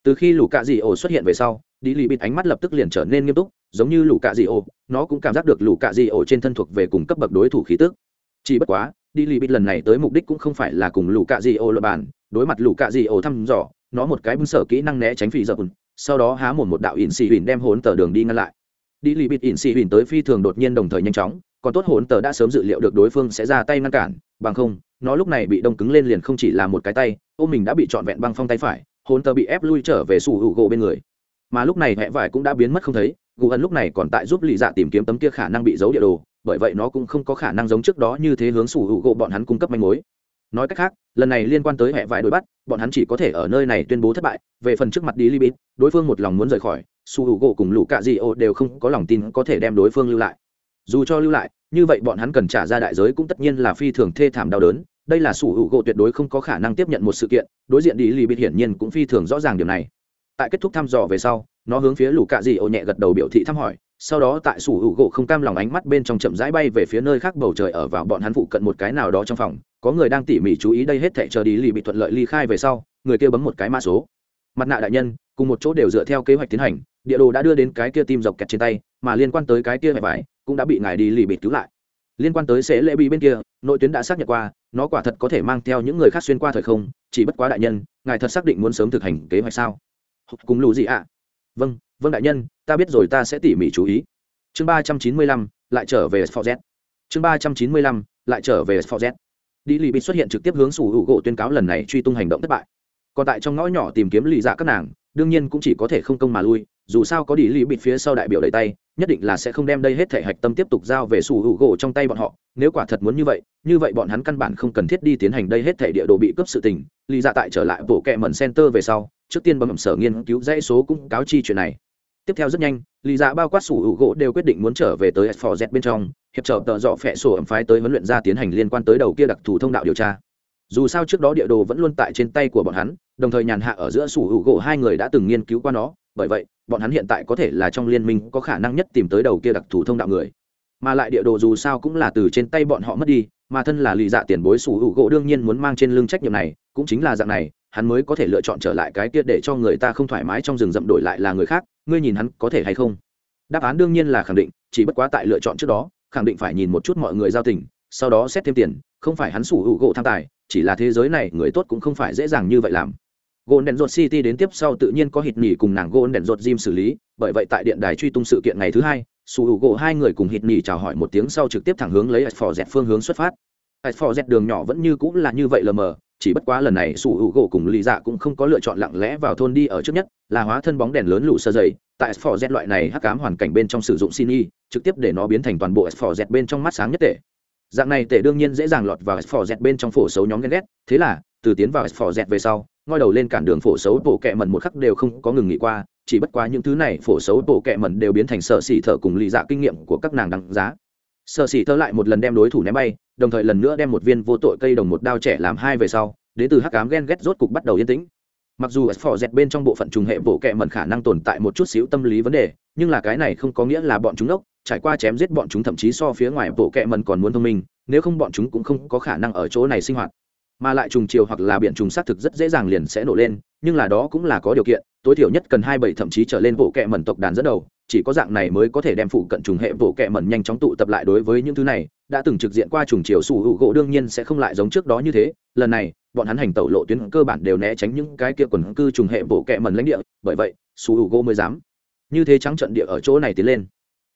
A: từ khi lù cạ dị ổ xuất hiện về sau, đi li bịt ánh mắt lập tức liền trở nên nghiêm túc, giống như lù cạ dị ổ nó cũng cảm giác được lù cạ dị ổ trên thân thuộc về cùng cấp bậc đối thủ khí tức. Chỉ bất quá, đi li bịt lần này tới mục đích cũng không phải là cùng lù cạ dị ổ luật bản đối mặt lũ cạ dị ổ thăm dò, nó một cái bưng sở kỹ năng né tránh phi dập sau đó há một một đạo ỉn xì ỉn đem hốn tờ đường đi ngăn lại. Đi lì bịt ỉn xì ỉn tới phi thường đột nhiên đồng thời nhanh chóng, còn tốt hốn tờ đã sớm dự liệu được đối phương sẽ ra tay ngăn cản, bằng không, nó lúc này bị đông cứng lên liền không chỉ là một cái tay ô mình đã bị trọn vẹn băng phong tay phải hốn tờ bị ép lui trở về sủ hữu gỗ bên người. Mà lúc này hẹ vải cũng đã biến mất không thấy, gù ẩn lúc này còn tại giúp lì dạ tìm kiếm tấm kia khả năng bị giấu địa đồ, bởi vậy nó cũng không có khả năng giống trước đó như thế hướng sủ hữu gỗ bọn hắn cung cấp manh mối nói cách khác, lần này liên quan tới hệ vải đuổi bắt, bọn hắn chỉ có thể ở nơi này tuyên bố thất bại. Về phần trước mặt đi libit, đối phương một lòng muốn rời khỏi, su hữu gỗ cùng lũ cạ dị ô đều không có lòng tin có thể đem đối phương lưu lại. Dù cho lưu lại, như vậy bọn hắn cần trả ra đại giới cũng tất nhiên là phi thường thê thảm đau đớn. Đây là su hữu gỗ tuyệt đối không có khả năng tiếp nhận một sự kiện, đối diện đi libit hiển nhiên cũng phi thường rõ ràng điều này. Tại kết thúc thăm dò về sau, nó hướng phía lũ cạ dị ô nhẹ gật đầu biểu thị thăm hỏi sau đó tại sủ hữu gỗ không cam lòng ánh mắt bên trong chậm rãi bay về phía nơi khác bầu trời ở vào bọn hắn phụ cận một cái nào đó trong phòng. Có người đang tỉ mỉ chú ý đây hết thảy chờ đi lì bị thuận lợi ly khai về sau, người kia bấm một cái mã số. Mặt nạ đại nhân, cùng một chỗ đều dựa theo kế hoạch tiến hành, địa đồ đã đưa đến cái kia tim dọc kẹt trên tay, mà liên quan tới cái kia mẹ vải cũng đã bị ngài đi lì bịt cứu lại. Liên quan tới sẽ lễ bị bên kia, nội tuyến đã xác nhận qua, nó quả thật có thể mang theo những người khác xuyên qua thời không, chỉ bất quá đại nhân, ngài thật xác định muốn sớm thực hành kế hoạch sao? Cùng lù gì ạ? Vâng vâng đại nhân, ta biết rồi, ta sẽ tỉ mỉ chú ý. Chương ba trăm chín mươi lăm, lại trở về Forget. chương ba trăm chín mươi lăm, lại trở về Forget. đi lì bị xuất hiện trực tiếp hướng sủ hữu gỗ tuyên cáo lần này truy tung hành động thất bại. Còn tại trong ngõ nhỏ tìm kiếm lì dạ các nàng, đương nhiên cũng chỉ có thể không công mà lui, dù sao có đi lì bịt phía sau đại biểu đầy tay, nhất định là sẽ không đem đây hết thể hạch tâm tiếp tục giao về sủ hữu gỗ trong tay bọn họ. Nếu quả thật muốn như vậy như vậy bọn hắn căn bản không cần thiết đi tiến hành đây hết thể địa đồ bị cướp sự tình. Lì dạ tại trở lại bộ kệ mẩn center về sau, trước tiên bấm sở nghiên cứu dãy số cũng cáo chi chuyện này tiếp theo rất nhanh, lý dạ bao quát sủ hữu gỗ đều quyết định muốn trở về tới s z bên trong, hiệp trợ tợ dọ phẹ sổ ẩm phái tới huấn luyện ra tiến hành liên quan tới đầu kia đặc thù thông đạo điều tra. Dù sao trước đó địa đồ vẫn luôn tại trên tay của bọn hắn, đồng thời nhàn hạ ở giữa sủ hữu gỗ hai người đã từng nghiên cứu qua nó, bởi vậy, bọn hắn hiện tại có thể là trong liên minh có khả năng nhất tìm tới đầu kia đặc thù thông đạo người. Mà lại địa đồ dù sao cũng là từ trên tay bọn họ mất đi, mà thân là lì dạ tiền bối sủ hữu gỗ đương nhiên muốn mang trên lưng trách nhiệm này, cũng chính là dạng này, hắn mới có thể lựa chọn trở lại cái kia để cho người ta không thoải mái trong rừng rậm đổi lại là người khác ngươi nhìn hắn có thể hay không? Đáp án đương nhiên là khẳng định, chỉ bất quá tại lựa chọn trước đó, khẳng định phải nhìn một chút mọi người giao tình, sau đó xét thêm tiền, không phải hắn sủ hữu gỗ tham tài, chỉ là thế giới này người tốt cũng không phải dễ dàng như vậy làm. Gôn đèn rột city đến tiếp sau tự nhiên có hít nhỉ cùng nàng gôn đèn rột jim xử lý, bởi vậy tại điện đài truy tung sự kiện ngày thứ hai, sủ hữu gỗ hai người cùng hít nhỉ chào hỏi một tiếng sau trực tiếp thẳng hướng lấy phò dẹt phương hướng xuất phát phò dẹt đường nhỏ vẫn như cũng là như vậy lờ mờ, chỉ bất quá lần này sủ hữu gỗ cùng lì dạ cũng không có lựa chọn lặng lẽ vào thôn đi ở trước nhất, là hóa thân bóng đèn lớn lũ sơ dày. Tại s z loại này hắc cám hoàn cảnh bên trong sử dụng xin y trực tiếp để nó biến thành toàn bộ s z bên trong mắt sáng nhất tệ dạng này tệ đương nhiên dễ dàng lọt vào s z bên trong phổ xấu nhóm ghen ghét, thế là, từ tiến vào s z về sau, ngoi đầu lên cản đường phổ xấu bộ kẹ mần một khắc đều không có ngừng nghỉ qua, chỉ bất quá những thứ này phổ xấu bộ kẹ mần đều biến thành sợ xỉ thở cùng lì dạ kinh nghiệm của các nàng đăng giá sợ xỉ thơ lại một lần đem đối thủ ném bay, đồng thời lần nữa đem một viên vô tội cây đồng một đao trẻ làm hai về sau đến từ hắc cám ghen ghét rốt cục bắt đầu yên tĩnh. Mặc dù phò dẹt bên trong bộ phận trùng hệ bộ kệ mẩn khả năng tồn tại một chút xíu tâm lý vấn đề, nhưng là cái này không có nghĩa là bọn chúng ốc trải qua chém giết bọn chúng thậm chí so phía ngoài bộ kệ mẩn còn muốn thông minh, nếu không bọn chúng cũng không có khả năng ở chỗ này sinh hoạt. Mà lại trùng chiều hoặc là biển trùng xác thực rất dễ dàng liền sẽ nổ lên, nhưng là đó cũng là có điều kiện, tối thiểu nhất cần hai bảy thậm chí trở lên bộ kệ mẩn tộc đàn dẫn đầu chỉ có dạng này mới có thể đem phụ cận trùng hệ bộ kệ mẩn nhanh chóng tụ tập lại đối với những thứ này, đã từng trực diện qua trùng chiều sủ hữu gỗ đương nhiên sẽ không lại giống trước đó như thế. Lần này, bọn hắn hành tẩu lộ tuyến cơ bản đều né tránh những cái kia quần cư trùng hệ bộ kệ mẩn lãnh địa, bởi vậy, sủ hữu gỗ mới dám. Như thế trắng trận địa ở chỗ này tiến lên.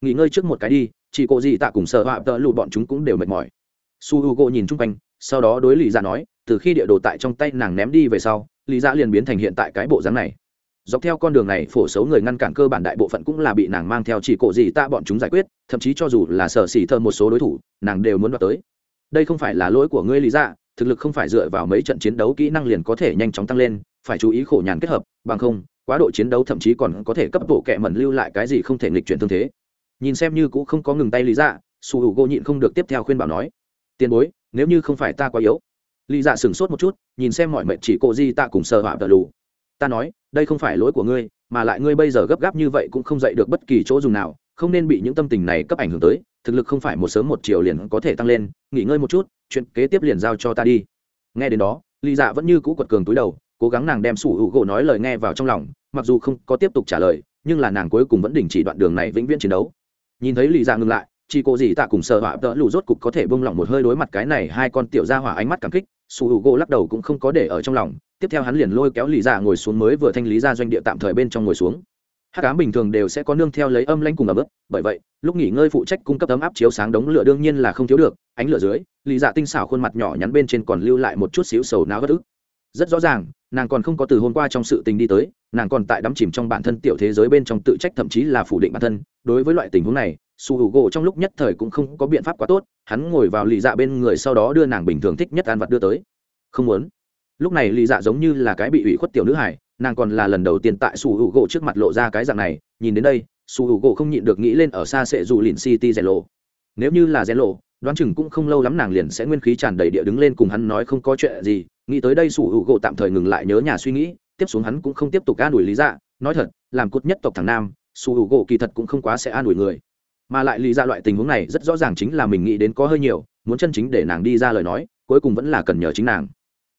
A: Nghỉ ngơi trước một cái đi, chỉ cô gì tạ cùng sợ họa tợ lụt bọn chúng cũng đều mệt mỏi. Su h u gỗ nhìn chung quanh, sau đó đối lý ra dạ nói, từ khi địa đồ tại trong tay nàng ném đi về sau lý ra dạ liền biến thành hiện tại cái bộ dáng này dọc theo con đường này, phổ xấu người ngăn cản cơ bản đại bộ phận cũng là bị nàng mang theo chỉ cổ gì ta bọn chúng giải quyết, thậm chí cho dù là sở xỉ thơ một số đối thủ, nàng đều muốn đoạt tới. Đây không phải là lỗi của ngươi, lý dạ thực lực không phải dựa vào mấy trận chiến đấu kỹ năng liền có thể nhanh chóng tăng lên, phải chú ý khổ nhàn kết hợp, bằng không, quá độ chiến đấu thậm chí còn có thể cấp bộ kệ mẩn lưu lại cái gì không thể nghịch chuyển thương thế. Nhìn xem như cũng không có ngừng tay, lý dạ su hữu gỗ nhịn không được tiếp theo khuyên bảo nói, tiền bối, nếu như không phải ta quá yếu. Lý dạ sửng sốt một chút, nhìn xem mọi mệnh chỉ cô di ta cùng sờ họa tờ lù ta nói, đây không phải lỗi của ngươi, mà lại ngươi bây giờ gấp gáp như vậy cũng không dạy được bất kỳ chỗ dùng nào, không nên bị những tâm tình này cấp ảnh hưởng tới, thực lực không phải một sớm một chiều liền có thể tăng lên, nghỉ ngơi một chút, chuyện kế tiếp liền giao cho ta đi. Nghe đến đó, lý dạ vẫn như cũ quật cường túi đầu, cố gắng nàng đem sủ hữu gỗ nói lời nghe vào trong lòng, mặc dù không có tiếp tục trả lời, nhưng là nàng cuối cùng vẫn đình chỉ đoạn đường này vĩnh viễn chiến đấu. Nhìn thấy lý dạ ngừng lại chỉ cô gì tạ cùng sợ họa đỡ lù rốt cục có thể bông lỏng một hơi đối mặt cái này hai con tiểu ra hỏa ánh mắt cảm kích, su h u gỗ lắc đầu cũng không có để ở trong lòng. Tiếp theo hắn liền lôi kéo lì dạ ngồi xuống mới vừa thanh lý ra doanh địa tạm thời bên trong ngồi xuống. Hát cám bình thường đều sẽ có nương theo lấy âm lanh cùng ấm ức bởi vậy, lúc nghỉ ngơi phụ trách cung cấp ấm áp chiếu sáng đống lửa đương nhiên là không thiếu được, ánh lửa dưới, lì dạ tinh xảo khuôn mặt nhỏ nhắn bên trên còn lưu lại một chút xíu sầu não bất ức. Rất rõ ràng, nàng còn không có từ hôm qua trong sự tình đi tới, nàng còn tại đắm chìm trong bản thân tiểu thế giới bên trong tự trách thậm chí là phủ định bản thân. Đối với loại tình huống này su h u gỗ trong lúc nhất thời cũng không có biện pháp quá tốt, hắn ngồi vào lì dạ bên người sau đó đưa nàng bình thường thích nhất ăn vặt đưa tới. Không muốn. Lúc này lì dạ giống như là cái bị ủy khuất tiểu nữ hải nàng còn là lần đầu tiên tại su h u gỗ trước mặt lộ ra cái dạng này, nhìn đến đây, su h u gỗ không nhịn được nghĩ lên ở xa sẽ dù lìn city rèn lộ nếu như là rèn lộ đoán chừng cũng không lâu lắm nàng liền sẽ nguyên khí tràn đầy địa đứng lên cùng hắn nói không có chuyện gì, nghĩ tới đây su h u gỗ tạm thời ngừng lại nhớ nhà suy nghĩ, tiếp xuống hắn cũng không tiếp tục an ủi lý dạ nói thật, làm cút nhất tộc thằng nam, su h u gỗ kỳ thật cũng không quá sẽ an ủi người mà lại lý ra loại tình huống này rất rõ ràng chính là mình nghĩ đến có hơi nhiều, muốn chân chính để nàng đi ra lời nói, cuối cùng vẫn là cần nhờ chính nàng.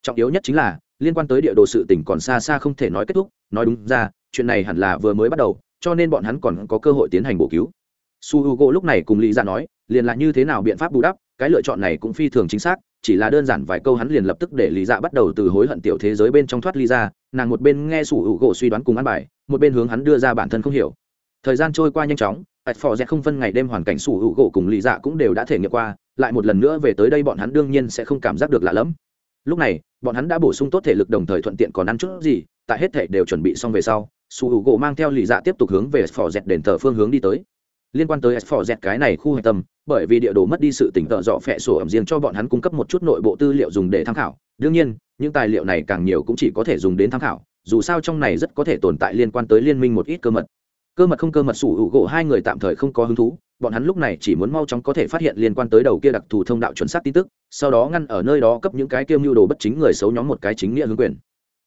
A: Trọng yếu nhất chính là, liên quan tới địa đồ sự tỉnh còn xa xa không thể nói kết thúc, nói đúng ra, chuyện này hẳn là vừa mới bắt đầu, cho nên bọn hắn còn có cơ hội tiến hành bổ cứu. Su h u g o lúc này cùng lý ra nói, liền là như thế nào biện pháp bù đắp, cái lựa chọn này cũng phi thường chính xác, chỉ là đơn giản vài câu hắn liền lập tức để lý dạ bắt đầu từ hối hận tiểu thế giới bên trong thoát ly ra dạ, nàng một bên nghe su h u g o suy đoán cùng ăn bài, một bên hướng hắn đưa ra bản thân không hiểu. Thời gian trôi qua nhanh chóng ạch phò rẽ không phân ngày đêm hoàn cảnh sủ hữu gỗ cùng lì dạ cũng đều đã thể nghiệm qua, lại một lần nữa về tới đây bọn hắn đương nhiên sẽ không cảm giác được lạ lẫm. Lúc này, bọn hắn đã bổ sung tốt thể lực đồng thời thuận tiện còn ăn chút gì, tại hết thể đều chuẩn bị xong về sau, sủ hữu gỗ mang theo lì dạ tiếp tục hướng về phò rẽ đền thờ phương hướng đi tới. Liên quan tới phò rẽ cái này khu hạch tâm, bởi vì địa đồ mất đi sự tỉnh tợ dọ phẹ sổ ẩm riêng cho bọn hắn cung cấp một chút nội bộ tư liệu dùng để tham khảo. Đương nhiên, những tài liệu này càng nhiều cũng chỉ có thể dùng đến tham khảo, dù sao trong này rất có thể tồn tại liên quan tới liên minh một ít cơ mật cơ mật không cơ mật sủ hữu gỗ hai người tạm thời không có hứng thú, bọn hắn lúc này chỉ muốn mau chóng có thể phát hiện liên quan tới đầu kia đặc thù thông đạo chuẩn xác tin tức, sau đó ngăn ở nơi đó cấp những cái kêu mưu đồ bất chính người xấu nhóm một cái chính nghĩa hướng quyền.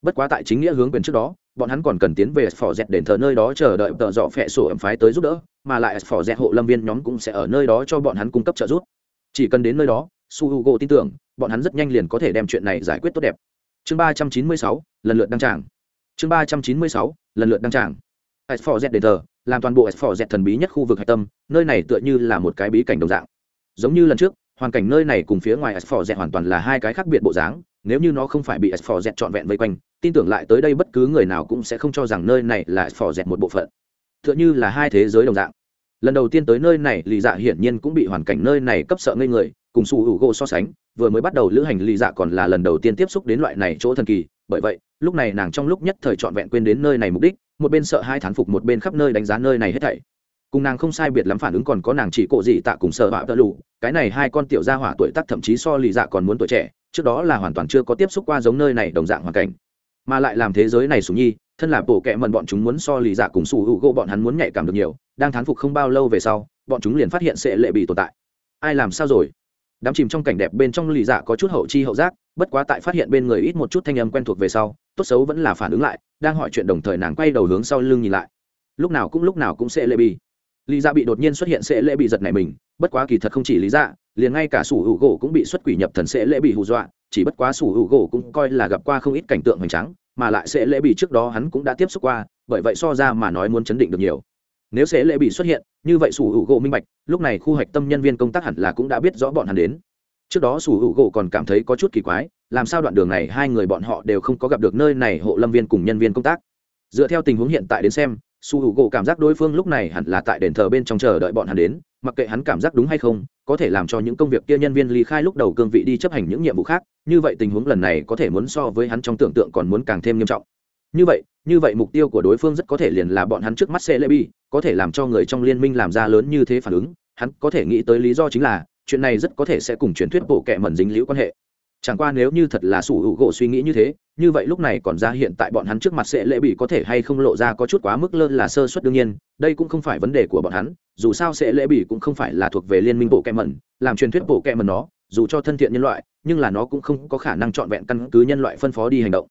A: Bất quá tại chính nghĩa hướng quyền trước đó, bọn hắn còn cần tiến về phò dẹt đền thờ nơi đó chờ đợi tợ dọ phẹ sổ ẩm phái tới giúp đỡ, mà lại phò dẹt hộ lâm viên nhóm cũng sẽ ở nơi đó cho bọn hắn cung cấp trợ giúp. Chỉ cần đến nơi đó su h u g o tin tưởng, bọn hắn rất nhanh liền có thể đem chuyện này giải quyết tốt đẹp. Chương ba trăm chín mươi sáu, lần lượt đăng tràng. Chương ba trăm chín mươi sáu, lần lượt đăng tràng. Esforget đền thờ, làm toàn bộ Esforget thần bí nhất khu vực hải tâm, nơi này tựa như là một cái bí cảnh đồng dạng. Giống như lần trước, hoàn cảnh nơi này cùng phía ngoài Esforget hoàn toàn là hai cái khác biệt bộ dáng, nếu như nó không phải bị Esforget trọn vẹn vây quanh, tin tưởng lại tới đây bất cứ người nào cũng sẽ không cho rằng nơi này là Esforget một bộ phận. Tựa như là hai thế giới đồng dạng. Lần đầu tiên tới nơi này, lì Dạ hiển nhiên cũng bị hoàn cảnh nơi này cấp sợ ngây người, cùng Su Hugo so sánh, vừa mới bắt đầu lữ hành lì Dạ còn là lần đầu tiên tiếp xúc đến loại này chỗ thần kỳ, bởi vậy, lúc này nàng trong lúc nhất thời trọn vẹn quên đến nơi này mục đích, một bên sợ hai thán phục một bên khắp nơi đánh giá nơi này hết thảy. Cùng nàng không sai biệt lắm phản ứng còn có nàng chỉ cộ gì tạ cùng sợ họa tơ lụ, cái này hai con tiểu gia hỏa tuổi tác thậm chí so lì dạ còn muốn tuổi trẻ trước đó là hoàn toàn chưa có tiếp xúc qua giống nơi này đồng dạng hoàn cảnh. Mà lại làm thế giới này sùng nhi thân là bộ kệ mần bọn chúng muốn so lì dạ cùng sủ hữu gỗ bọn hắn muốn nhạy cảm được nhiều đang thán phục không bao lâu về sau bọn chúng liền phát hiện sẽ lệ bị tồn tại. Ai làm sao rồi? Đám chìm trong cảnh đẹp bên trong lì dạ có chút hậu chi hậu giác bất quá tại phát hiện bên người ít một chút thanh âm quen thuộc về sau, tốt xấu vẫn là phản ứng lại, đang hỏi chuyện đồng thời nàng quay đầu hướng sau lưng nhìn lại. Lúc nào cũng lúc nào cũng sẽ lệ bị lý dạ bị đột nhiên xuất hiện sẽ lệ bị giật này mình, bất quá kỳ thật không chỉ lý dạ liền ngay cả sủ hữu gỗ cũng bị xuất quỷ nhập thần sẽ lệ bị hù dọa, chỉ bất quá sủ hữu gỗ cũng coi là gặp qua không ít cảnh tượng hoành tráng, mà lại sẽ lệ bị trước đó hắn cũng đã tiếp xúc qua, bởi vậy so ra mà nói muốn chấn định được nhiều. Nếu sẽ lệ bị xuất hiện, như vậy sủ hữu gỗ minh bạch, lúc này khu hạch tâm nhân viên công tác hẳn là cũng đã biết rõ bọn hắn đến trước đó sủ hữu gỗ còn cảm thấy có chút kỳ quái, làm sao đoạn đường này hai người bọn họ đều không có gặp được nơi này hộ lâm viên cùng nhân viên công tác. Dựa theo tình huống hiện tại đến xem su hữu gỗ cảm giác đối phương lúc này hẳn là tại đền thờ bên trong chờ đợi bọn hắn đến, mặc kệ hắn cảm giác đúng hay không, có thể làm cho những công việc kia nhân viên ly khai lúc đầu cương vị đi chấp hành những nhiệm vụ khác, như vậy tình huống lần này có thể muốn so với hắn trong tưởng tượng còn muốn càng thêm nghiêm trọng. Như vậy như vậy mục tiêu của đối phương rất có thể liền là bọn hắn trước mắt sẽ lê bi có thể làm cho người trong liên minh làm ra lớn như thế phản ứng, hắn có thể nghĩ tới lý do chính là chuyện này rất có thể sẽ cùng truyền thuyết bộ kệ mẩn dính liễu quan hệ. Chẳng qua nếu như thật là sủ hữu gỗ suy nghĩ như thế, như vậy lúc này còn ra hiện tại bọn hắn trước mặt sẽ lễ bị có thể hay không lộ ra có chút quá mức lơ là sơ suất đương nhiên, đây cũng không phải vấn đề của bọn hắn, dù sao sẽ lễ bị cũng không phải là thuộc về liên minh bộ kẹ mẩn, làm truyền thuyết bộ kẹ mẩn nó, dù cho thân thiện nhân loại, nhưng là nó cũng không có khả năng trọn vẹn căn cứ nhân loại phân phó đi hành động.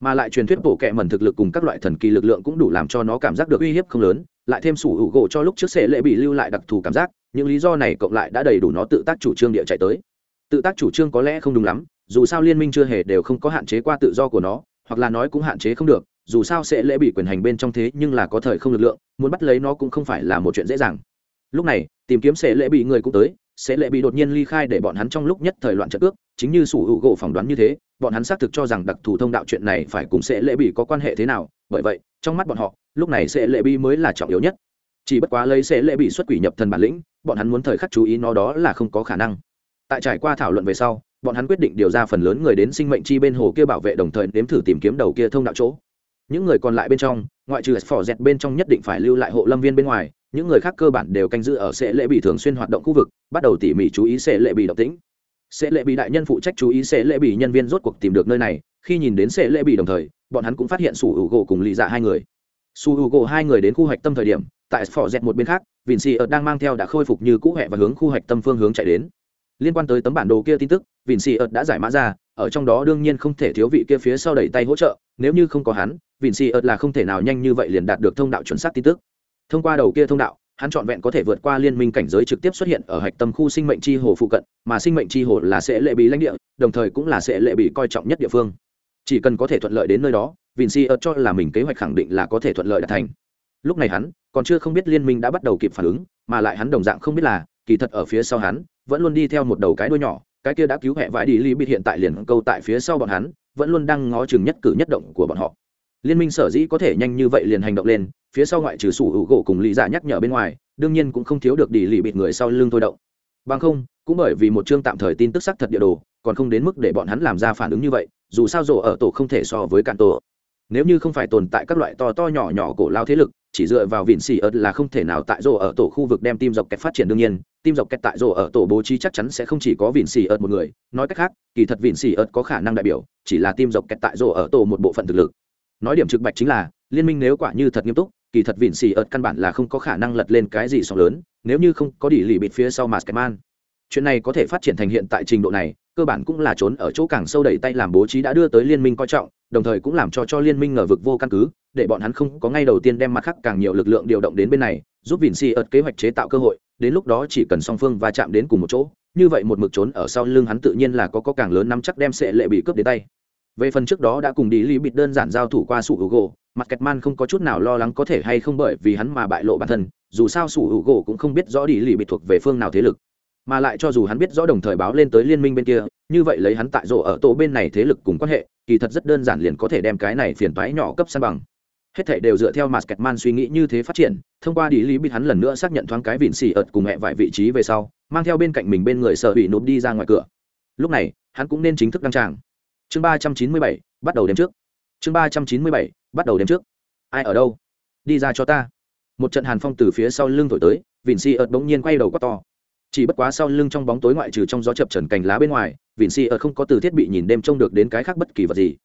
A: Mà lại truyền thuyết bộ kẹ mẩn thực lực cùng các loại thần kỳ lực lượng cũng đủ làm cho nó cảm giác được uy hiếp không lớn lại thêm sủ hữu gỗ cho lúc trước sẽ lễ bị lưu lại đặc thù cảm giác, những lý do này cộng lại đã đầy đủ nó tự tác chủ trương địa chạy tới. Tự tác chủ trương có lẽ không đúng lắm, dù sao liên minh chưa hề đều không có hạn chế qua tự do của nó, hoặc là nói cũng hạn chế không được, dù sao sẽ lễ bị quyền hành bên trong thế nhưng là có thời không lực lượng, muốn bắt lấy nó cũng không phải là một chuyện dễ dàng. Lúc này, tìm kiếm sẽ lễ bị người cũng tới, sẽ lễ bị đột nhiên ly khai để bọn hắn trong lúc nhất thời loạn trận ước, chính như sủ hữu gỗ phỏng đoán như thế, bọn hắn xác thực cho rằng đặc thù thông đạo chuyện này phải cùng sẽ lễ bị có quan hệ thế nào bởi vậy, trong mắt bọn họ, lúc này sẽ lễ bi mới là trọng yếu nhất. Chỉ bất quá lấy sẽ lễ bị xuất quỷ nhập thần bản lĩnh, bọn hắn muốn thời khắc chú ý nó đó là không có khả năng. Tại trải qua thảo luận về sau, bọn hắn quyết định điều ra phần lớn người đến sinh mệnh chi bên hồ kia bảo vệ đồng thời nếm thử tìm kiếm đầu kia thông đạo chỗ. Những người còn lại bên trong, ngoại trừ phỏ dẹt bên trong nhất định phải lưu lại hộ lâm viên bên ngoài, những người khác cơ bản đều canh giữ ở sẽ lễ bị thường xuyên hoạt động khu vực, bắt đầu tỉ mỉ chú ý sẽ lễ bị động tĩnh. Sẽ lễ bị đại nhân phụ trách chú ý sẽ lễ bị nhân viên rốt cuộc tìm được nơi này, khi nhìn đến sẽ lễ bị đồng thời bọn hắn cũng phát hiện sủ hữu gỗ cùng lì dạ hai người. Su hữu gỗ hai người đến khu hoạch tâm thời điểm, tại phỏ dẹt một bên khác Vịn xì ợt đang mang theo đã khôi phục như cũ hẹ và hướng khu hoạch tâm phương hướng chạy đến. Liên quan tới tấm bản đồ kia tin tức Vịn xì ợt đã giải mã ra, ở trong đó đương nhiên không thể thiếu vị kia phía sau đẩy tay hỗ trợ, nếu như không có hắn Vịn xì ợt là không thể nào nhanh như vậy liền đạt được thông đạo chuẩn xác tin tức. Thông qua đầu kia thông đạo, hắn trọn vẹn có thể vượt qua liên minh cảnh giới trực tiếp xuất hiện ở hạch tâm khu sinh mệnh chi hồ phụ cận, mà sinh mệnh chi hồ là sẽ lệ bị lãnh địa, đồng thời cũng là sẽ lệ bị coi trọng nhất địa phương chỉ cần có thể thuận lợi đến nơi đó, vinci xì ợt cho là mình kế hoạch khẳng định là có thể thuận lợi đạt thành. Lúc này hắn còn chưa không biết liên minh đã bắt đầu kịp phản ứng, mà lại hắn đồng dạng không biết là, kỳ thật ở phía sau hắn, vẫn luôn đi theo một đầu cái đuôi nhỏ, cái kia đã cứu hẹ vải đi li bịt hiện tại liền câu tại phía sau bọn hắn, vẫn luôn đang ngó chừng nhất cử nhất động của bọn họ. Liên minh sở dĩ có thể nhanh như vậy liền hành động lên, phía sau ngoại trừ sủ hữu gỗ cùng lý giả nhắc nhở bên ngoài, đương nhiên cũng không thiếu được đi lì bịt người sau lưng thôi động. Bằng không, cũng bởi vì một chương tạm thời tin tức xác thật địa đồ còn không đến mức để bọn hắn làm ra phản ứng như vậy, dù sao rổ ở tổ không thể so với cạn tổ. Nếu như không phải tồn tại các loại to to nhỏ nhỏ cổ lao thế lực, chỉ dựa vào vịn xì ớt là không thể nào tại rổ ở tổ khu vực đem tim dọc kẹt phát triển đương nhiên tim dọc kẹt tại rổ ở tổ bố trí chắc chắn sẽ không chỉ có vịn xì ớt một người. Nói cách khác, kỳ thật vịn xì ớt có khả năng đại biểu chỉ là tim dọc kẹt tại rổ ở tổ một bộ phận thực lực. Nói điểm trực bạch chính là, liên minh nếu quả như thật nghiêm túc, kỳ thật vịn xì ớt căn bản là không có khả năng lật lên cái gì sóng lớn, nếu như không có đỉ lì bịt phía sau mà man chuyện này có thể phát triển thành hiện tại trình độ này cơ bản cũng là trốn ở chỗ càng sâu đẩy tay làm bố trí đã đưa tới liên minh coi trọng, đồng thời cũng làm cho cho liên minh ngờ vực vô căn cứ, để bọn hắn không có ngay đầu tiên đem mặt khác càng nhiều lực lượng điều động đến bên này, giúp vịn xì ợt kế hoạch chế tạo cơ hội, đến lúc đó chỉ cần song phương va chạm đến cùng một chỗ, như vậy một mực trốn ở sau lưng hắn tự nhiên là có có càng lớn nắm chắc đem sẽ lệ bị cướp đến tay. Về phần trước đó đã cùng đi lý bịt đơn giản giao thủ qua sủ hữu gỗ mặt kẹt man không có chút nào lo lắng có thể hay không bởi vì hắn mà bại lộ bản thân, dù sao sủ hữu gỗ cũng không biết rõ đi lý bịt thuộc về phương nào thế lực mà lại cho dù hắn biết rõ đồng thời báo lên tới liên minh bên kia, như vậy lấy hắn tại rổ ở tổ bên này thế lực cùng quan hệ, kỳ thật rất đơn giản liền có thể đem cái này phiền toái nhỏ cấp san bằng. Hết thảy đều dựa theo mặt kẹt man suy nghĩ như thế phát triển, thông qua đi lý bị hắn lần nữa xác nhận thoáng cái vịn xì ợt cùng mẹ vài vị trí về sau, mang theo bên cạnh mình bên người sợ bị nộp đi ra ngoài cửa. Lúc này, hắn cũng nên chính thức đăng tràng. Chương ba trăm chín mươi bảy, bắt đầu đêm trước. Chương ba trăm chín mươi bảy, bắt đầu đêm trước. Ai ở đâu? Đi ra cho ta. Một trận hàn phong từ phía sau lưng thổi tới, vịn xì ợt bỗng nhiên quay đầu quát to chỉ bất quá sau lưng trong bóng tối ngoại trừ trong gió chập trần cành lá bên ngoài vịn xì ở không có từ thiết bị nhìn đêm trông được đến cái khác bất kỳ vật gì.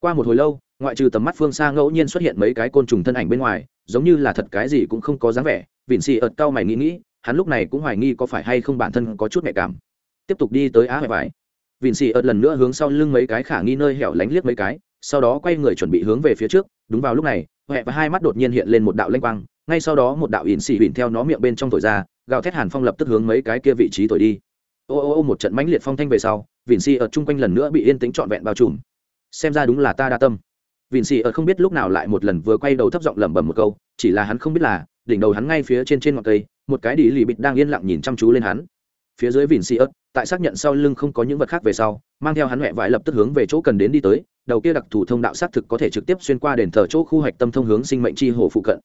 A: Qua một hồi lâu, ngoại trừ tầm mắt phương xa ngẫu nhiên xuất hiện mấy cái côn trùng thân ảnh bên ngoài, giống như là thật cái gì cũng không có dáng vẻ vịn xì ợt cao mày nghĩ nghĩ, hắn lúc này cũng hoài nghi có phải hay không bản thân có chút nhạy cảm. Tiếp tục đi tới á hoài vải. Vịn xì ợt lần nữa hướng sau lưng mấy cái khả nghi nơi hẻo lánh liếc mấy cái, sau đó quay người chuẩn bị hướng về phía trước, đúng vào lúc này huệ và hai mắt đột nhiên hiện lên một đạo lanh quang, ngay sau đó một đạo ỉn xì huỳnh theo nó miệng bên trong thổi ra gào thét hàn phong lập tức hướng mấy cái kia vị trí thổi đi. Ô ô ô, một trận mãnh liệt phong thanh về sau, vịn xì ở chung quanh lần nữa bị yên tĩnh trọn vẹn bao trùm. Xem ra đúng là ta đa tâm. Vịn xì ở không biết lúc nào lại một lần vừa quay đầu thấp giọng lẩm bẩm một câu, chỉ là hắn không biết là, đỉnh đầu hắn ngay phía trên trên ngọn cây, một cái đi lì bịt đang yên lặng nhìn chăm chú lên hắn. Phía dưới vịn xì ớt tại xác nhận sau lưng không có những vật khác về sau, mang theo hắn huệ vải lập tức hướng về chỗ cần đến đi tới, đầu kia đặc thù thông đạo xác thực có thể trực tiếp xuyên qua đền thờ chỗ khu hạch tâm thông hướng sinh mệnh chi hồ phụ cận.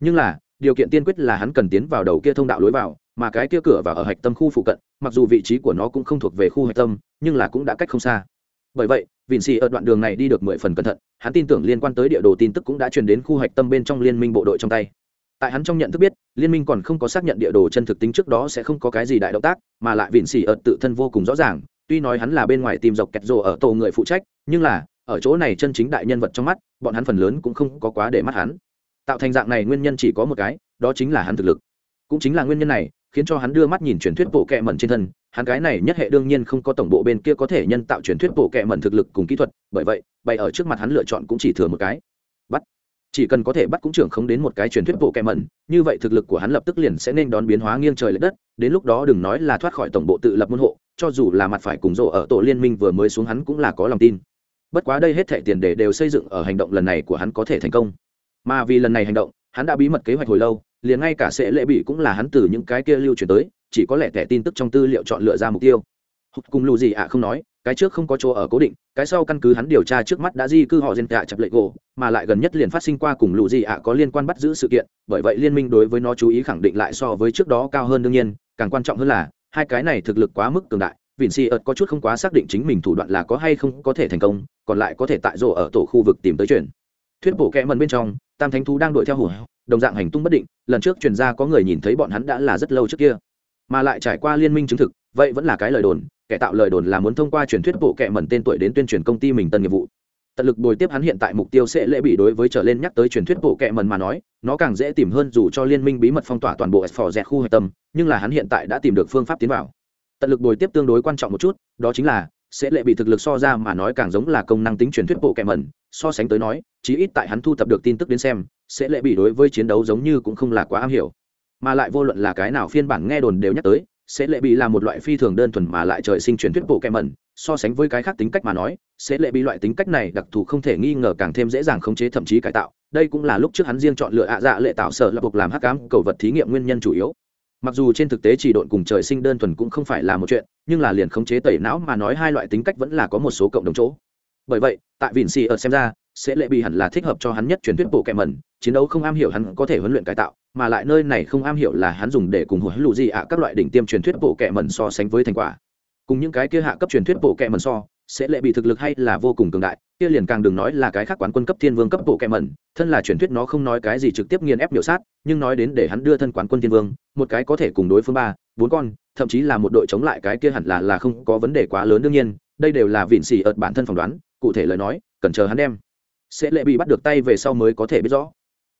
A: Nhưng là điều kiện tiên quyết là hắn cần tiến vào đầu kia thông đạo lối vào, mà cái kia cửa vào ở hạch tâm khu phụ cận, mặc dù vị trí của nó cũng không thuộc về khu hạch tâm, nhưng là cũng đã cách không xa. Bởi vậy vịn xì ở đoạn đường này đi được mười phần cẩn thận, hắn tin tưởng liên quan tới địa đồ tin tức cũng đã truyền đến khu hạch tâm bên trong liên minh bộ đội trong tay. Tại hắn trong nhận thức biết, liên minh còn không có xác nhận địa đồ chân thực tính trước đó sẽ không có cái gì đại động tác, mà lại vịn xì ợt tự thân vô cùng rõ ràng, tuy nói hắn là bên ngoài tìm dọc kẹt rồ ở tổ người phụ trách, nhưng là, ở chỗ này chân chính đại nhân vật trong mắt, bọn hắn phần lớn cũng không có quá để mắt hắn tạo thành dạng này nguyên nhân chỉ có một cái, đó chính là hắn thực lực. Cũng chính là nguyên nhân này, khiến cho hắn đưa mắt nhìn truyền thuyết bộ kệ mẩn trên thân. Hắn cái này nhất hệ đương nhiên không có tổng bộ bên kia có thể nhân tạo truyền thuyết bộ kệ mẩn thực lực cùng kỹ thuật, bởi vậy, bày ở trước mặt hắn lựa chọn cũng chỉ thừa một cái. Bắt. Chỉ cần có thể bắt cũng trưởng không đến một cái truyền thuyết bộ kệ mẩn, như vậy thực lực của hắn lập tức liền sẽ nên đón biến hóa nghiêng trời l ệ đất, đến lúc đó đừng nói là thoát khỏi tổng bộ tự lập môn hộ, cho dù là mặt phải cùng rộ ở tổ liên minh vừa mới xuống hắn cũng là có lòng tin. Bất quá đây hết thệ tiền đề đều xây dựng ở hành động lần này của hắn có thể thành công mà vì lần này hành động, hắn đã bí mật kế hoạch hồi lâu, liền ngay cả sẽ lễ bị cũng là hắn từ những cái kia lưu truyền tới, chỉ có lẽ thẻ tin tức trong tư liệu chọn lựa ra mục tiêu. Cùng lù gì ạ không nói, cái trước không có chỗ ở cố định, cái sau căn cứ hắn điều tra trước mắt đã di cư họ dân tạ dạ chập lệ gỗ mà lại gần nhất liền phát sinh qua cùng lù gì ạ có liên quan bắt giữ sự kiện, bởi vậy liên minh đối với nó chú ý khẳng định lại so với trước đó cao hơn đương nhiên, càng quan trọng hơn là, hai cái này thực lực quá mức cường đại, vịn si ợt có chút không quá xác định chính mình thủ đoạn là có hay không có thể thành công, còn lại có thể tại rộ ở tổ khu vực tìm tới chuyện. Thuyết bổ kẽ mần bên trong tam thánh thú đang đuổi theo hủ đồng dạng hành tung bất định, lần trước truyền ra có người nhìn thấy bọn hắn đã là rất lâu trước kia. Mà lại trải qua liên minh chứng thực, vậy vẫn là cái lời đồn, kẻ tạo lời đồn là muốn thông qua truyền thuyết bộ kệ mẩn tên tuổi đến tuyên truyền công ty mình tân nghiệp vụ. Tận lực bồi tiếp hắn hiện tại mục tiêu sẽ lễ bị đối với trở lên nhắc tới truyền thuyết bộ kệ mẩn mà nói, nó càng dễ tìm hơn dù cho liên minh bí mật phong tỏa toàn bộ s phò dẹt khu hạch tâm, nhưng là hắn hiện tại đã tìm được phương pháp tiến vào. Tận lực bồi tiếp tương đối quan trọng một chút, đó chính là sẽ lệ bị thực lực so ra mà nói càng giống là công năng tính truyền thuyết bộ kệ mẩn. So sánh tới nói, chí ít tại hắn thu thập được tin tức đến xem, sẽ lệ bị đối với chiến đấu giống như cũng không là quá am hiểu. Mà lại vô luận là cái nào phiên bản nghe đồn đều nhắc tới, sẽ lệ bị là một loại phi thường đơn thuần mà lại trời sinh truyền thuyết bộ kẹm mẩn. So sánh với cái khác tính cách mà nói, sẽ lệ bị loại tính cách này đặc thù không thể nghi ngờ càng thêm dễ dàng khống chế thậm chí cải tạo. Đây cũng là lúc trước hắn riêng chọn lựa ạ dạ lệ tạo sở là buộc làm hắc ám cầu vật thí nghiệm nguyên nhân chủ yếu mặc dù trên thực tế chỉ độn cùng trời sinh đơn thuần cũng không phải là một chuyện, nhưng là liền khống chế tẩy não mà nói hai loại tính cách vẫn là có một số cộng đồng chỗ. Bởi vậy, tại vịn xì ở xem ra, sẽ lệ bị hẳn là thích hợp cho hắn nhất truyền thuyết bộ kẹ mẩn, chiến đấu không am hiểu hắn có thể huấn luyện cải tạo, mà lại nơi này không am hiểu là hắn dùng để cùng hồi lụ gì ạ, các loại đỉnh tiêm truyền thuyết bộ kẹ mẩn so sánh với thành quả. Cùng những cái kia hạ cấp truyền thuyết bộ kẹ mẩn so sẽ lệ bị thực lực hay là vô cùng cường đại, kia liền càng đừng nói là cái khác quán quân cấp thiên vương cấp bộ kẹ mẩn, thân là truyền thuyết nó không nói cái gì trực tiếp nghiền ép biểu sát, nhưng nói đến để hắn đưa thân quán quân thiên vương, một cái có thể cùng đối phương ba, bốn con, thậm chí là một đội chống lại cái kia hẳn là là không có vấn đề quá lớn đương nhiên, đây đều là vịn xỉ ợt bản thân phỏng đoán, cụ thể lời nói, cần chờ hắn đem. Sẽ lệ bị bắt được tay về sau mới có thể biết rõ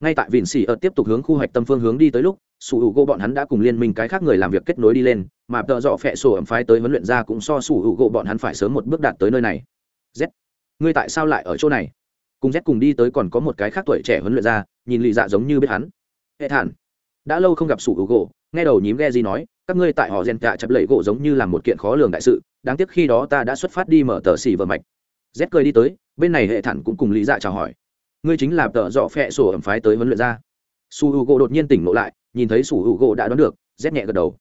A: ngay tại vịn xỉ ợt tiếp tục hướng khu hoạch tâm phương hướng đi tới lúc, sủ hữu gỗ bọn hắn đã cùng liên minh cái khác người làm việc kết nối đi lên, mà tợ dọ phẹ sổ ẩm phái tới huấn luyện ra cũng so sủ hữu gỗ bọn hắn phải sớm một bước đạt tới nơi này. Z, ngươi tại sao lại ở chỗ này? Cùng z cùng đi tới còn có một cái khác tuổi trẻ huấn luyện ra nhìn lì dạ giống như biết hắn. Hệ thản, đã lâu không gặp sủ hữu gỗ, nghe đầu nhím ghe gì nói, các ngươi tại họ rèn cạ chập lẫy gỗ giống như là một kiện khó lường đại sự, đáng tiếc khi đó ta đã xuất phát đi mở tờ xì vợ mạch. Z cười đi tới, bên này hệ thản cũng cùng lý dạ chào hỏi ngươi chính là tợ dọ phẹ sổ ẩm phái tới huấn luyện ra su h u gỗ đột nhiên tỉnh ngộ lại, nhìn thấy su h u gỗ đã đoán được, rét nhẹ gật đầu.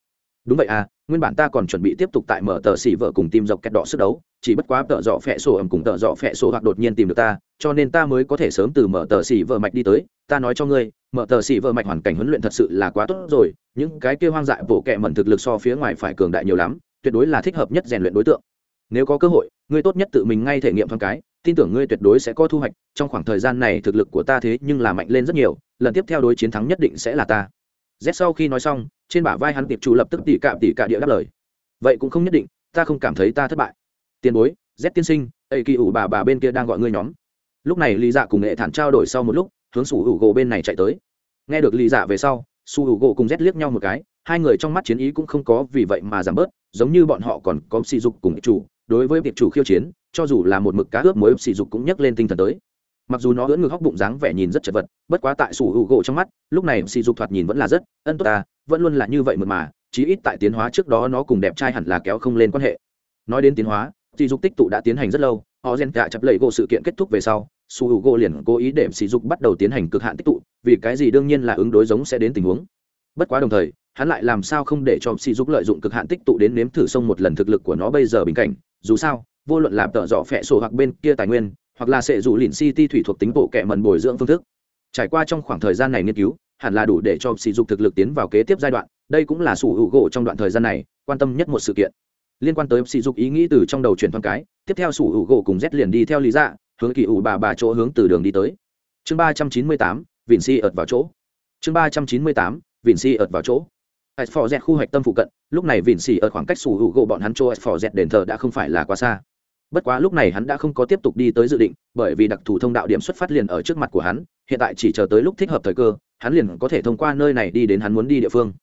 A: Đúng vậy à nguyên bản ta còn chuẩn bị tiếp tục tại mở tờ xỉ vợ cùng tìm dọc kẹt đỏ sức đấu, chỉ bất quá tợ dọ phẹ sổ ẩm cùng tợ dọ phẹ sổ hoặc đột nhiên tìm được ta, cho nên ta mới có thể sớm từ mở tờ xỉ vợ mạch đi tới. Ta nói cho ngươi, mở tờ xỉ vợ mạch hoàn cảnh huấn luyện thật sự là quá tốt rồi, những cái kia hoang dại bổ kẹ mẩn thực lực so phía ngoài phải cường đại nhiều lắm, tuyệt đối là thích hợp nhất rèn luyện đối tượng. Nếu có cơ hội, ngươi tốt nhất tự mình ngay thể nghiệm thoáng cái tin tưởng ngươi tuyệt đối sẽ có thu hoạch, trong khoảng thời gian này thực lực của ta thế nhưng là mạnh lên rất nhiều, lần tiếp theo đối chiến thắng nhất định sẽ là ta. Z sau khi nói xong, trên bả vai hắn tiệp chủ lập tức tỉ cạm tỉ cạ địa đáp lời. Vậy cũng không nhất định, ta không cảm thấy ta thất bại. Tiền bối, z tiên sinh, ây kỳ ủ bà bà bên kia đang gọi ngươi nhóm. Lúc này lý dạ cùng nghệ thản trao đổi sau một lúc, hướng sủ hữu gỗ bên này chạy tới. Nghe được lý dạ về sau su hữu gỗ cùng z liếc nhau một cái, hai người trong mắt chiến ý cũng không có vì vậy mà giảm bớt, giống như bọn họ còn có sỉ dục cùng chủ đối với việc chủ khiêu chiến, cho dù là một mực cá ướp mới sỉ dục cũng nhấc lên tinh thần tới. Mặc dù nó ưỡn ngực hóc bụng dáng vẻ nhìn rất chật vật, bất quá tại sủ hữu gỗ trong mắt, lúc này sỉ dục thoạt nhìn vẫn là rất ân tốt ta, vẫn luôn là như vậy mượt mà, chí ít tại tiến hóa trước đó nó cùng đẹp trai hẳn là kéo không lên quan hệ. Nói đến tiến hóa, sỉ dục tích tụ đã tiến hành rất lâu, họ rèn cả chập lầy gỗ sự kiện kết thúc về sau, sủ hữu gỗ liền cố ý để sỉ dục bắt đầu tiến hành cực hạn tích tụ, vì cái gì đương nhiên là ứng đối giống sẽ đến tình huống. Bất quá đồng thời, hắn lại làm sao không để cho sỉ dục lợi dụng cực hạn tích tụ đến nếm thử sông một lần thực lực của nó bây giờ bình cảnh dù sao, vô luận làm tợ dọ phẹ sổ hoặc bên kia tài nguyên, hoặc là sẽ rủ lìn city thủy thuộc tính bộ kệ mần bồi dưỡng phương thức. Trải qua trong khoảng thời gian này nghiên cứu, hẳn là đủ để cho sỉ dục thực lực tiến vào kế tiếp giai đoạn, đây cũng là sủ hữu gỗ trong đoạn thời gian này, quan tâm nhất một sự kiện. Liên quan tới sỉ dục ý nghĩ từ trong đầu chuyển thoáng cái, tiếp theo sủ hữu gỗ cùng z liền đi theo lý dạ hướng kỳ ủ bà bà chỗ hướng từ đường đi tới. Chương ba trăm chín mươi tám vịn si ợt vào chỗ. Chương ba trăm chín mươi tám vịn si ợt vào chỗ tại phò z khu hoạch tâm phụ cận, lúc này vịn xì ở khoảng cách sủ hữu gỗ bọn hắn chỗ phò z đền thờ đã không phải là quá xa. Bất quá lúc này hắn đã không có tiếp tục đi tới dự định, bởi vì đặc thù thông đạo điểm xuất phát liền ở trước mặt của hắn, hiện tại chỉ chờ tới lúc thích hợp thời cơ, hắn liền có thể thông qua nơi này đi đến hắn muốn đi địa phương.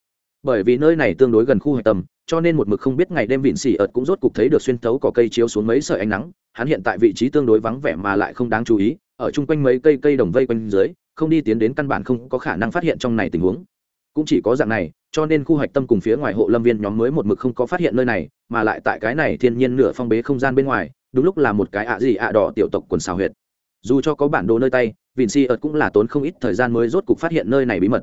A: Bởi vì nơi này tương đối gần khu hạch tâm, cho nên một mực không biết ngày đêm vịn xỉ ợt cũng rốt cục thấy được xuyên tấu cỏ cây chiếu xuống mấy sợi ánh nắng, hắn hiện tại vị trí tương đối vắng vẻ mà lại không đáng chú ý, ở chung quanh mấy cây cây đồng vây quanh dưới, không đi tiến đến căn bản không có khả năng phát hiện trong này tình huống. Cũng chỉ có dạng này cho nên khu hạch tâm cùng phía ngoài hộ lâm viên nhóm mới một mực không có phát hiện nơi này, mà lại tại cái này thiên nhiên nửa phong bế không gian bên ngoài, đúng lúc là một cái ạ gì ạ đỏ tiểu tộc quần xào huyệt. Dù cho có bản đồ nơi tay, vịn si ợt cũng là tốn không ít thời gian mới rốt cục phát hiện nơi này bí mật.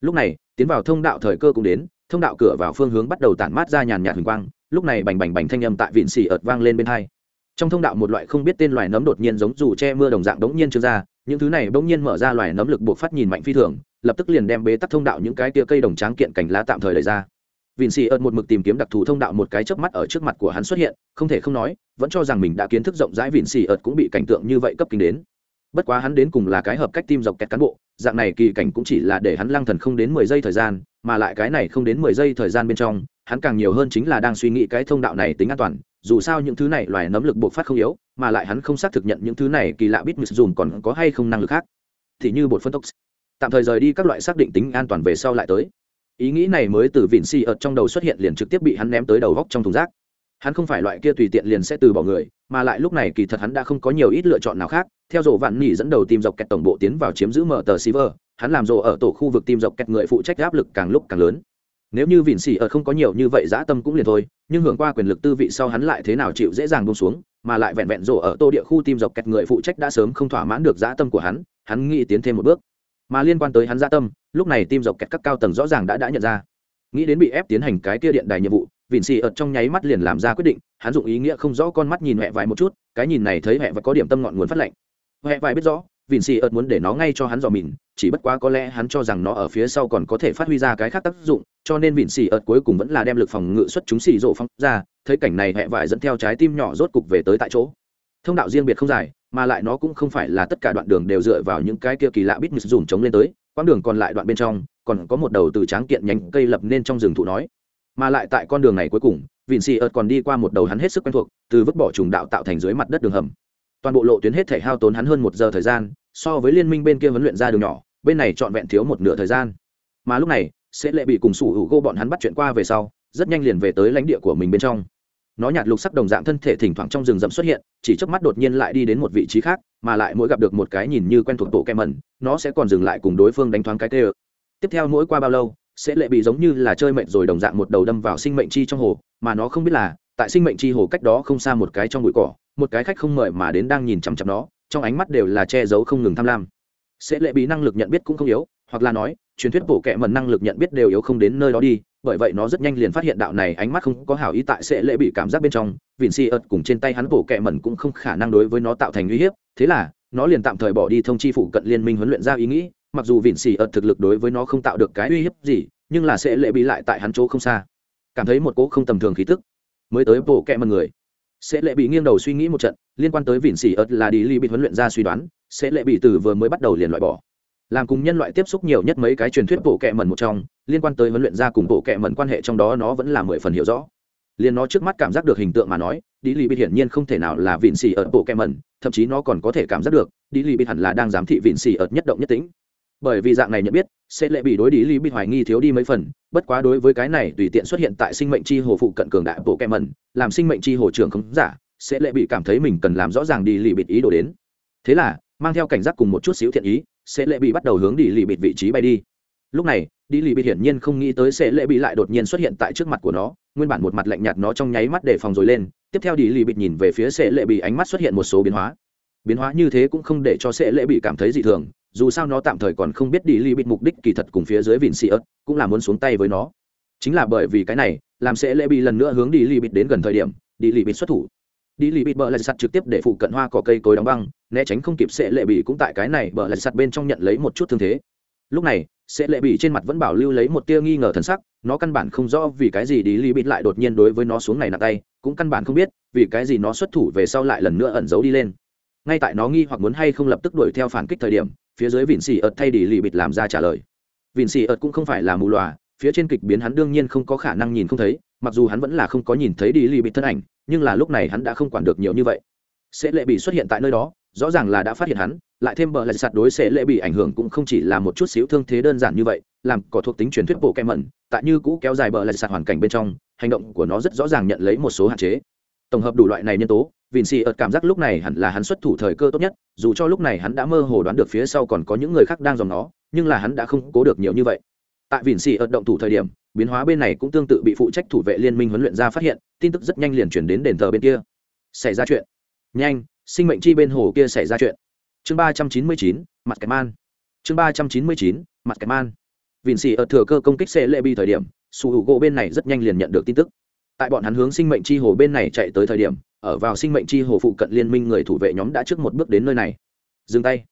A: Lúc này, tiến vào thông đạo thời cơ cũng đến, thông đạo cửa vào phương hướng bắt đầu tản mát ra nhàn nhạt huỳnh quang, lúc này bành bành bành thanh âm tại vịn xì ợt vang lên bên hai. Trong thông đạo một loại không biết tên loài nấm đột nhiên giống dù che mưa đồng dạng đống nhiên trương ra, những thứ này bỗng nhiên mở ra loài nấm lực buộc phát nhìn mạnh phi thường lập tức liền đem bế tắc thông đạo những cái tia cây đồng tráng kiện cảnh lá tạm thời đẩy ra. Vịn xì ợt một mực tìm kiếm đặc thù thông đạo một cái chớp mắt ở trước mặt của hắn xuất hiện, không thể không nói, vẫn cho rằng mình đã kiến thức rộng rãi vịn xì ợt cũng bị cảnh tượng như vậy cấp kinh đến. Bất quá hắn đến cùng là cái hợp cách tim dọc kẹt cán bộ, dạng này kỳ cảnh cũng chỉ là để hắn lăng thần không đến mười giây thời gian, mà lại cái này không đến mười giây thời gian bên trong, hắn càng nhiều hơn chính là đang suy nghĩ cái thông đạo này tính an toàn, dù sao những thứ này loài nấm lực bộc phát không yếu, mà lại hắn không xác thực nhận những thứ này kỳ lạ biết mực dùm còn có hay không năng lực khác. Thì như bột phân tốc tạm thời rời đi các loại xác định tính an toàn về sau lại tới. Ý nghĩ này mới từ vịn xì ợt trong đầu xuất hiện liền trực tiếp bị hắn ném tới đầu góc trong thùng rác. Hắn không phải loại kia tùy tiện liền sẽ từ bỏ người mà lại lúc này kỳ thật hắn đã không có nhiều ít lựa chọn nào khác. Theo dồ vạn nỉ dẫn đầu tìm dọc kẹt tổng bộ tiến vào chiếm giữ mở tờ Silver, hắn làm dồ ở tổ khu vực tìm dọc kẹt người phụ trách áp lực càng lúc càng lớn. Nếu như vịn xì ở không có nhiều như vậy dã tâm cũng liền thôi nhưng hưởng qua quyền lực tư vị sau hắn lại thế nào chịu dễ dàng buông xuống mà lại vẹn vẹn rổ ở tô địa khu tìm dọc kẹt người phụ trách đã sớm không thỏa mãn được dã tâm của hắn hắn nghĩ tiến thêm một bước mà liên quan tới hắn gia tâm, lúc này tim dọc kẹt các cao tầng rõ ràng đã đã nhận ra. Nghĩ đến bị ép tiến hành cái kia điện đài nhiệm vụ, vịn xì ợt trong nháy mắt liền làm ra quyết định, hắn dụng ý nghĩa không rõ con mắt nhìn mẹ vải một chút, cái nhìn này thấy mẹ và có điểm tâm ngọn nguồn phát lệnh mẹ vải biết rõ, vịn xì ợt muốn để nó ngay cho hắn dò mìn, chỉ bất quá có lẽ hắn cho rằng nó ở phía sau còn có thể phát huy ra cái khác tác dụng, cho nên vịn xì ợt cuối cùng vẫn là đem lực phòng ngự xuất chúng xì rộ phong ra, thấy cảnh này mẹ vải dẫn theo trái tim nhỏ rốt cục về tới tại chỗ thông đạo riêng biệt không dài, mà lại nó cũng không phải là tất cả đoạn đường đều dựa vào những cái kia kỳ lạ bít mít dùm chống lên tới, quãng đường còn lại đoạn bên trong, còn có một đầu từ tráng kiện nhánh cây lập nên trong rừng thụ nói. Mà lại tại con đường này cuối cùng, vịn xì ợt còn đi qua một đầu hắn hết sức quen thuộc, từ vứt bỏ trùng đạo tạo thành dưới mặt đất đường hầm. Toàn bộ lộ tuyến hết thể hao tốn hắn hơn một giờ thời gian, so với liên minh bên kia huấn luyện ra đường nhỏ, bên này trọn vẹn thiếu một nửa thời gian. Mà lúc này sẽ lệ bị cùng sủ hữu gô bọn hắn bắt chuyện qua về sau, rất nhanh liền về tới lãnh địa của mình bên trong nó nhạt lục sắc đồng dạng thân thể thỉnh thoảng trong rừng rậm xuất hiện, chỉ chớp mắt đột nhiên lại đi đến một vị trí khác, mà lại mỗi gặp được một cái nhìn như quen thuộc tổ kem mẩn, nó sẽ còn dừng lại cùng đối phương đánh thoáng cái tê ơ. Tiếp theo mỗi qua bao lâu, sẽ lệ bị giống như là chơi mệnh rồi đồng dạng một đầu đâm vào sinh mệnh chi trong hồ, mà nó không biết là, tại sinh mệnh chi hồ cách đó không xa một cái trong bụi cỏ, một cái khách không mời mà đến đang nhìn chằm chằm nó, trong ánh mắt đều là che giấu không ngừng tham lam. Sẽ lệ bị năng lực nhận biết cũng không yếu, hoặc là nói, truyền thuyết bộ kệ mẩn năng lực nhận biết đều yếu không đến nơi đó đi bởi vậy nó rất nhanh liền phát hiện đạo này ánh mắt không có hảo ý tại sẽ lễ bị cảm giác bên trong, vịn si ợt cùng trên tay hắn bổ kẹ mẩn cũng không khả năng đối với nó tạo thành uy hiếp, thế là, nó liền tạm thời bỏ đi thông chi phụ cận liên minh huấn luyện ra ý nghĩ, mặc dù vịn xì ợt thực lực đối với nó không tạo được cái uy hiếp gì, nhưng là sẽ lễ bị lại tại hắn chỗ không xa. Cảm thấy một cỗ không tầm thường khí tức mới tới bổ kẹ mẩn người. Sẽ lệ bị nghiêng đầu suy nghĩ một trận, liên quan tới vịn xì ợt là đi ly bị huấn luyện ra suy đoán, sẽ lệ bị từ vừa mới bắt đầu liền loại bỏ làm cùng nhân loại tiếp xúc nhiều nhất mấy cái truyền thuyết bộ kệ mẩn một trong, liên quan tới huấn luyện ra cùng bộ kệ mẩn quan hệ trong đó nó vẫn là mười phần hiểu rõ. Liền nó trước mắt cảm giác được hình tượng mà nói đi lì bịt hiển nhiên không thể nào là vịn xì ợt bộ kệ mẩn, thậm chí nó còn có thể cảm giác được đi lì bịt hẳn là đang giám thị vịn xì ợt nhất động nhất tĩnh. Bởi vì dạng này nhận biết, sẽ lệ bị đối đi li bị hoài nghi thiếu đi mấy phần, bất quá đối với cái này tùy tiện xuất hiện tại sinh mệnh chi hồ phụ cận cường đại bộ kem mẩn, làm sinh mệnh chi hồ trưởng không giả, sẽ lệ bị cảm thấy mình cần làm rõ ràng đi li bịt ý đồ đến. Thế là, mang theo cảnh giác cùng một chút xíu thiện ý sẽ lệ bị bắt đầu hướng đi lì bịt vị trí bay đi. Lúc này, đi lì bịt hiển nhiên không nghĩ tới sẽ lệ bị lại đột nhiên xuất hiện tại trước mặt của nó, nguyên bản một mặt lạnh nhạt nó trong nháy mắt để phòng rồi lên, tiếp theo đi lì bịt nhìn về phía sẽ lệ bị ánh mắt xuất hiện một số biến hóa. Biến hóa như thế cũng không để cho sẽ lệ bị cảm thấy dị thường, dù sao nó tạm thời còn không biết đi lì bịt mục đích kỳ thật cùng phía dưới vịn xì ớt, cũng là muốn xuống tay với nó. Chính là bởi vì cái này, làm sẽ lệ bị lần nữa hướng đi lì bịt đến gần thời điểm, đi lì bịt xuất thủ đi lì bịt bờ lại sắt trực tiếp để phụ cận hoa cỏ cây cối đóng băng, né tránh không kịp sẽ lệ bị cũng tại cái này bờ lại sắt bên trong nhận lấy một chút thương thế. Lúc này sẽ lệ bị trên mặt vẫn bảo lưu lấy một tia nghi ngờ thần sắc, nó căn bản không rõ vì cái gì đi lì bịt lại đột nhiên đối với nó xuống này nặng tay, cũng căn bản không biết vì cái gì nó xuất thủ về sau lại lần nữa ẩn giấu đi lên. Ngay tại nó nghi hoặc muốn hay không lập tức đuổi theo phản kích thời điểm, phía dưới vịn xì ợt thay đi lì bịt làm ra trả lời. Vịn xì ợt cũng không phải là mù lòa, phía trên kịch biến hắn đương nhiên không có khả năng nhìn không thấy, mặc dù hắn vẫn là không có nhìn thấy đi lì bịt thân ảnh nhưng là lúc này hắn đã không quản được nhiều như vậy. Sẽ lệ bị xuất hiện tại nơi đó, rõ ràng là đã phát hiện hắn, lại thêm bờ lại sạt đối sẽ lệ bị ảnh hưởng cũng không chỉ là một chút xíu thương thế đơn giản như vậy, làm có thuộc tính truyền thuyết bộ kem mẩn, tại như cũ kéo dài bờ lại sạt hoàn cảnh bên trong, hành động của nó rất rõ ràng nhận lấy một số hạn chế. Tổng hợp đủ loại này nhân tố vịn xì ợt cảm giác lúc này hẳn là hắn xuất thủ thời cơ tốt nhất, dù cho lúc này hắn đã mơ hồ đoán được phía sau còn có những người khác đang dòng nó, nhưng là hắn đã không cố được nhiều như vậy tại vịn xì ợt động thủ thời điểm, biến hóa bên này cũng tương tự bị phụ trách thủ vệ liên minh huấn luyện ra phát hiện, tin tức rất nhanh liền chuyển đến đền thờ bên kia. Xảy ra chuyện. Nhanh, sinh mệnh chi bên hồ kia xảy ra chuyện. Chương ba trăm chín mươi chín, mặt kẹt man. Chương ba trăm chín mươi chín, mặt kẹt man. Vịn xì ợt thừa cơ công kích xe lệ bi thời điểm, su hữu gỗ bên này rất nhanh liền nhận được tin tức. Tại bọn hắn hướng sinh mệnh chi hồ bên này chạy tới thời điểm, ở vào sinh mệnh chi hồ phụ cận liên minh người thủ vệ nhóm đã trước một bước đến nơi này. Dừng tay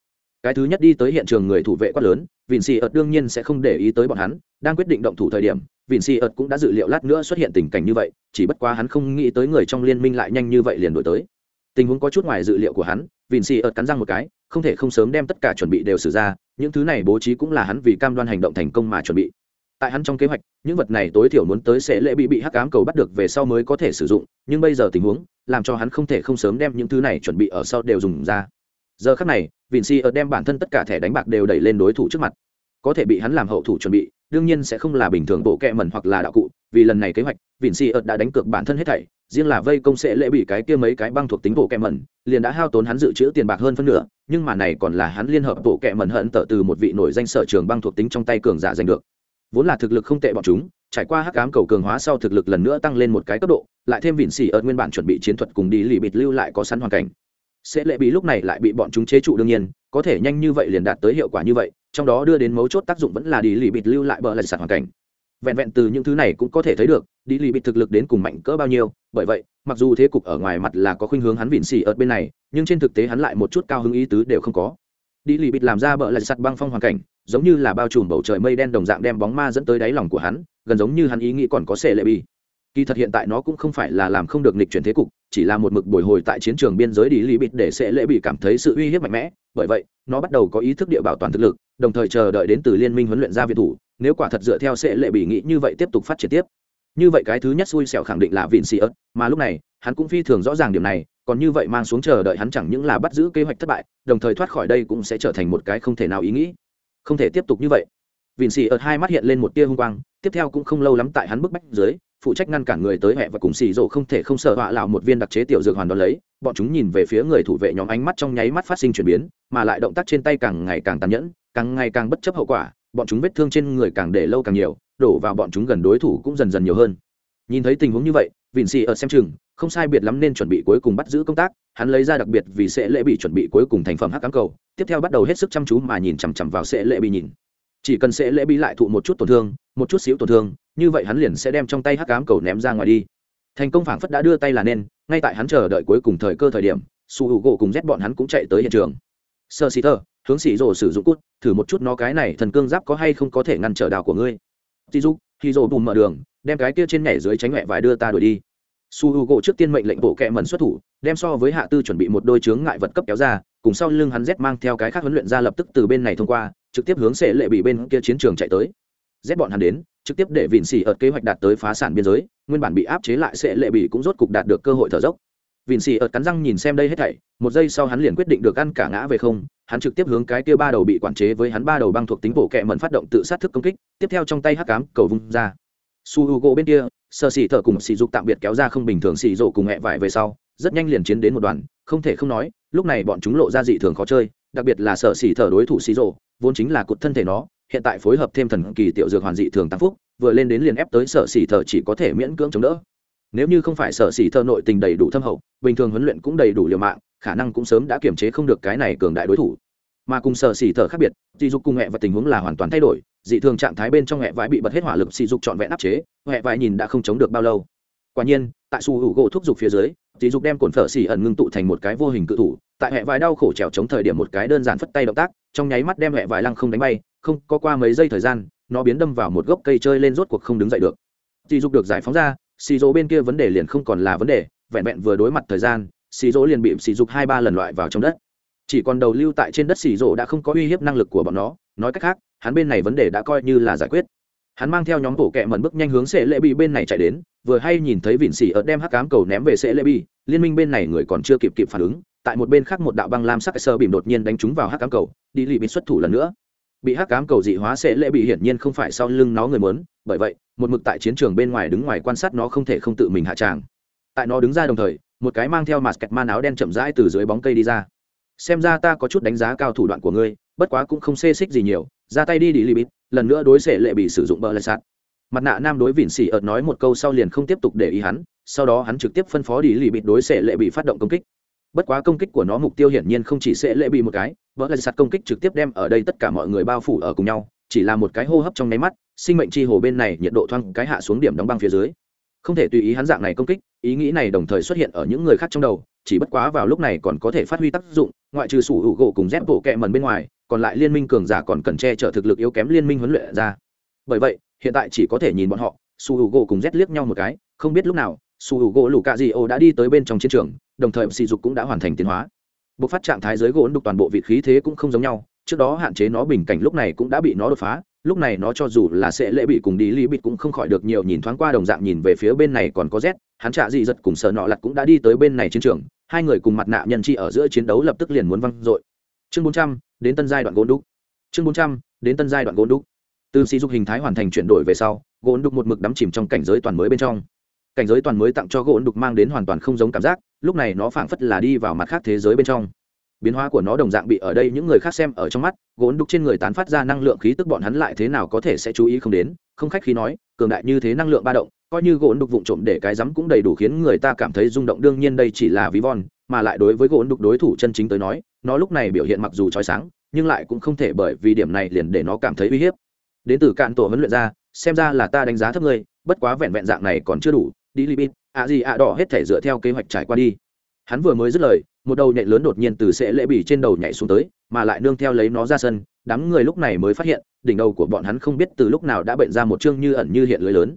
A: cái thứ nhất đi tới hiện trường người thủ vệ quát lớn, vịn xì ợt đương nhiên sẽ không để ý tới bọn hắn, đang quyết định động thủ thời điểm, vịn xì ợt cũng đã dự liệu lát nữa xuất hiện tình cảnh như vậy, chỉ bất quá hắn không nghĩ tới người trong liên minh lại nhanh như vậy liền đổi tới. Tình huống có chút ngoài dự liệu của hắn, vịn xì ợt cắn răng một cái, không thể không sớm đem tất cả chuẩn bị đều xử ra, những thứ này bố trí cũng là hắn vì cam đoan hành động thành công mà chuẩn bị. Tại hắn trong kế hoạch, những vật này tối thiểu muốn tới sẽ lễ bị bị hắc ám cầu bắt được về sau mới có thể sử dụng, nhưng bây giờ tình huống, làm cho hắn không thể không sớm đem những thứ này chuẩn bị ở sau đều dùng ra. Giờ khắc này Vinci si ở đem bản thân tất cả thẻ đánh bạc đều đẩy lên đối thủ trước mặt. Có thể bị hắn làm hậu thủ chuẩn bị, đương nhiên sẽ không là bình thường bộ kệ mẩn hoặc là đạo cụ, vì lần này kế hoạch, Vinci si ở đã đánh cược bản thân hết thảy, riêng là vây công sẽ lễ bị cái kia mấy cái băng thuộc tính bộ kệ mẩn, liền đã hao tốn hắn dự trữ tiền bạc hơn phân nửa, nhưng mà này còn là hắn liên hợp bộ kệ mẩn hận tở từ một vị nổi danh sở trường băng thuộc tính trong tay cường giả giành được. Vốn là thực lực không tệ bọn chúng, trải qua hắc ám cầu cường hóa sau thực lực lần nữa tăng lên một cái cấp độ, lại thêm vịn xỉ ở nguyên bản chuẩn bị chiến thuật cùng đi lì bịt lưu lại có sẵn hoàn cảnh sẽ lệ bị lúc này lại bị bọn chúng chế trụ đương nhiên, có thể nhanh như vậy liền đạt tới hiệu quả như vậy, trong đó đưa đến mấu chốt tác dụng vẫn là đi lì bịt lưu lại bờ lại sạt hoàn cảnh. Vẹn vẹn từ những thứ này cũng có thể thấy được, đi lì bịt thực lực đến cùng mạnh cỡ bao nhiêu, bởi vậy, mặc dù thế cục ở ngoài mặt là có khuynh hướng hắn vịn xỉ ở bên này, nhưng trên thực tế hắn lại một chút cao hứng ý tứ đều không có. Đi lì bịt làm ra bờ lại sạt băng phong hoàn cảnh, giống như là bao trùm bầu trời mây đen đồng dạng đem bóng ma dẫn tới đáy lòng của hắn, gần giống như hắn ý nghĩ còn có sẽ lệ bi kỳ thật hiện tại nó cũng không phải là làm không được nghịch chuyển thế cục chỉ là một mực bồi hồi tại chiến trường biên giới đi lý bịt để sẽ lễ bị cảm thấy sự uy hiếp mạnh mẽ. Bởi vậy, nó bắt đầu có ý thức địa bảo toàn thực lực, đồng thời chờ đợi đến từ liên minh huấn luyện ra viện thủ, nếu quả thật dựa theo sẽ lệ bị nghĩ như vậy tiếp tục phát triển tiếp. Như vậy cái thứ nhất xui xẻo khẳng định là vịn xì ớt, mà lúc này, hắn cũng phi thường rõ ràng điểm này, còn như vậy mang xuống chờ đợi hắn chẳng những là bắt giữ kế hoạch thất bại, đồng thời thoát khỏi đây cũng sẽ trở thành một cái không thể nào ý nghĩ. Không thể tiếp tục như vậy. Vịn xì ớt hai mắt hiện lên một tia hung quang, tiếp theo cũng không lâu lắm tại hắn bức bách dưới phụ trách ngăn cản người tới hẹ và cùng xì rộ không thể không sợ họa lào một viên đặc chế tiểu dược hoàn đón lấy, bọn chúng nhìn về phía người thủ vệ nhóm ánh mắt trong nháy mắt phát sinh chuyển biến, mà lại động tác trên tay càng ngày càng tàn nhẫn, càng ngày càng bất chấp hậu quả, bọn chúng vết thương trên người càng để lâu càng nhiều, đổ vào bọn chúng gần đối thủ cũng dần dần nhiều hơn. Nhìn thấy tình huống như vậy, vịn xì ở xem chừng, không sai biệt lắm nên chuẩn bị cuối cùng bắt giữ công tác, hắn lấy ra đặc biệt vì sẽ lễ bị chuẩn bị cuối cùng thành phẩm hắc cám cầu, tiếp theo bắt đầu hết sức chăm chú mà nhìn chằm chằm vào sẽ lễ bị nhìn chỉ cần sẽ lễ bí lại thụ một chút tổn thương, một chút xíu tổn thương, như vậy hắn liền sẽ đem trong tay hắc cám cầu ném ra ngoài đi. Thành công phảng phất đã đưa tay là nên, ngay tại hắn chờ đợi cuối cùng thời cơ thời điểm, su hữu gỗ cùng rét bọn hắn cũng chạy tới hiện trường. Sơ xì thơ hướng xì rồ sử dụng cút, thử một chút nó cái này thần cương giáp có hay không có thể ngăn trở đào của ngươi. Tí dụ khi rồ bùm mở đường, đem cái kia trên nhảy dưới tránh mẹ vải đưa ta đuổi đi. Su h u gỗ trước tiên mệnh lệnh bộ kẹ mẩn xuất thủ, đem so với hạ tư chuẩn bị một đôi chướng ngại vật cấp kéo ra, cùng sau lưng hắn rét mang theo cái khác huấn luyện ra lập tức từ bên này thông qua trực tiếp hướng sẽ lệ bị bên kia chiến trường chạy tới. Rét bọn hắn đến, trực tiếp để vịn xỉ ợt kế hoạch đạt tới phá sản biên giới, nguyên bản bị áp chế lại sẽ lệ bị cũng rốt cục đạt được cơ hội thở dốc. Vịn xỉ ợt cắn răng nhìn xem đây hết thảy, một giây sau hắn liền quyết định được ăn cả ngã về không, hắn trực tiếp hướng cái kia ba đầu bị quản chế với hắn ba đầu băng thuộc tính bổ kẹ mẩn phát động tự sát thức công kích, tiếp theo trong tay hắc cám cầu vung ra. Su h u gỗ bên kia, sơ xì thở cùng sỉ dục tạm biệt kéo ra không bình thường xì rộ cùng hẹ vải về sau, rất nhanh liền chiến đến một đoàn, không thể không nói, lúc này bọn chúng lộ ra dị thường khó chơi đặc biệt là sở xỉ thở đối thủ xì rộ, vốn chính là cụt thân thể nó, hiện tại phối hợp thêm thần kỳ tiểu dược hoàn dị thường tăng phúc, vừa lên đến liền ép tới sở xỉ thở chỉ có thể miễn cưỡng chống đỡ. Nếu như không phải sở xỉ thở nội tình đầy đủ thâm hậu, bình thường huấn luyện cũng đầy đủ liều mạng, khả năng cũng sớm đã kiểm chế không được cái này cường đại đối thủ. Mà cùng sở xỉ thở khác biệt, dị dục cùng hẹ và tình huống là hoàn toàn thay đổi, dị thường trạng thái bên trong hẹ vải bị bật hết hỏa lực xỉ dục trọn vẹn áp chế hẹ vải nhìn đã không chống được bao lâu. Quả nhiên, tại su hữu gỗ thúc dục phía dưới, dị dục đem cồn phở xỉ ẩn ngưng tụ thành một cái vô hình cự thủ tại hệ vải đau khổ trèo chống thời điểm một cái đơn giản phất tay động tác, trong nháy mắt đem hệ vải lăng không đánh bay, không, có qua mấy giây thời gian, nó biến đâm vào một gốc cây chơi lên rốt cuộc không đứng dậy được. Dì dục được giải phóng ra, xì dỗ bên kia vấn đề liền không còn là vấn đề, vẹn vẹn vừa đối mặt thời gian, xì dỗ liền bị xì dục hai ba lần loại vào trong đất. Chỉ còn đầu lưu tại trên đất xì dỗ đã không có uy hiếp năng lực của bọn nó, nói cách khác, hắn bên này vấn đề đã coi như là giải quyết. Hắn mang theo nhóm cổ kẹ mẩn bước nhanh hướng sệ lệ bị bên này chạy đến, vừa hay nhìn thấy vịn xì ở đem hắc cám cầu ném về sệ lệ bị, liên minh bên này người còn chưa kịp kịp phản ứng tại một bên khác một đạo băng lam sắc sơ bìm đột nhiên đánh trúng vào hắc cám cầu, đi lì bị xuất thủ lần nữa. Bị hắc cám cầu dị hóa sẽ lệ bị hiển nhiên không phải sau lưng nó người mớn bởi vậy, một mực tại chiến trường bên ngoài đứng ngoài quan sát nó không thể không tự mình hạ tràng. Tại nó đứng ra đồng thời, một cái mang theo mặt kẹt man áo đen chậm rãi từ dưới bóng cây đi ra. Xem ra ta có chút đánh giá cao thủ đoạn của ngươi, bất quá cũng không xê xích gì nhiều, ra tay đi đi li bít lần nữa đối xệ lệ bị sử dụng bờ lệ sạt. Mặt nạ nam đối vịn xỉ ợt nói một câu sau liền không tiếp tục để ý hắn, sau đó hắn trực tiếp phân phó đi li bít đối xệ lệ bị phát động công kích bất quá công kích của nó mục tiêu hiển nhiên không chỉ sẽ lệ bị một cái bờ lạch sạt công kích trực tiếp đem ở đây tất cả mọi người bao phủ ở cùng nhau, chỉ là một cái hô hấp trong nháy mắt, sinh mệnh chi hồ bên này nhiệt độ thoang cái hạ xuống điểm đóng băng phía dưới. Không thể tùy ý hắn dạng này công kích, ý nghĩ này đồng thời xuất hiện ở những người khác trong đầu, chỉ bất quá vào lúc này còn có thể phát huy tác dụng, ngoại trừ sủ hữu gỗ cùng dép bộ kẹ mần bên ngoài, còn lại liên minh cường giả còn cần che chở thực lực yếu kém liên minh huấn luyện ra. Bởi vậy, hiện tại chỉ có thể nhìn bọn họ, sủ hữu gỗ cùng dép liếc nhau một cái, không biết lúc nào, sủ hữu gỗ lù cạ di ô đã đi tới bên trong chiến trường đồng thời sỉ dục cũng đã hoàn thành tiến hóa. Bộc phát trạng thái giới gỗ đục toàn bộ vị khí thế cũng không giống nhau, trước đó hạn chế nó bình cảnh lúc này cũng đã bị nó đột phá, lúc này nó cho dù là sẽ lễ bị cùng đi lý bịt cũng không khỏi được nhiều nhìn thoáng qua đồng dạng nhìn về phía bên này còn có z, hắn trả gì giật cùng sợ nọ lặt cũng đã đi tới bên này chiến trường, hai người cùng mặt nạ nhân chi ở giữa chiến đấu lập tức liền muốn văng dội. Chương bốn trăm, đến tân giai đoạn gôn đúc chương bốn trăm, đến tân giai đoạn gôn đúc từ sĩ dục hình thái hoàn thành chuyển đổi về sau gôn đúc một mực đắm chìm trong cảnh giới toàn mới bên trong cảnh giới toàn mới tặng cho gỗ đục mang đến hoàn toàn không giống cảm giác, lúc này nó phảng phất là đi vào mặt khác thế giới bên trong. Biến hóa của nó đồng dạng bị ở đây những người khác xem ở trong mắt, gỗ đục trên người tán phát ra năng lượng khí tức bọn hắn lại thế nào có thể sẽ chú ý không đến, không khách khí nói, cường đại như thế năng lượng ba động, coi như gỗ đục vụn trộm để cái rắm cũng đầy đủ khiến người ta cảm thấy rung động, đương nhiên đây chỉ là ví von, mà lại đối với gỗ đục đối thủ chân chính tới nói, nó lúc này biểu hiện mặc dù trói sáng, nhưng lại cũng không thể bởi vì điểm này liền để nó cảm thấy uy hiếp. Đến từ cạn tổ huấn luyện ra, xem ra là ta đánh giá thấp ngươi, bất quá vẹn vẹn dạng này còn chưa đủ đi libit ạ gì ạ đỏ hết thể dựa theo kế hoạch trải qua đi. Hắn vừa mới dứt lời, một đầu nhện lớn đột nhiên từ sẽ lễ bỉ trên đầu nhảy xuống tới, mà lại nương theo lấy nó ra sân, đám người lúc này mới phát hiện, đỉnh đầu của bọn hắn không biết từ lúc nào đã bệnh ra một chương như ẩn như hiện lưới lớn.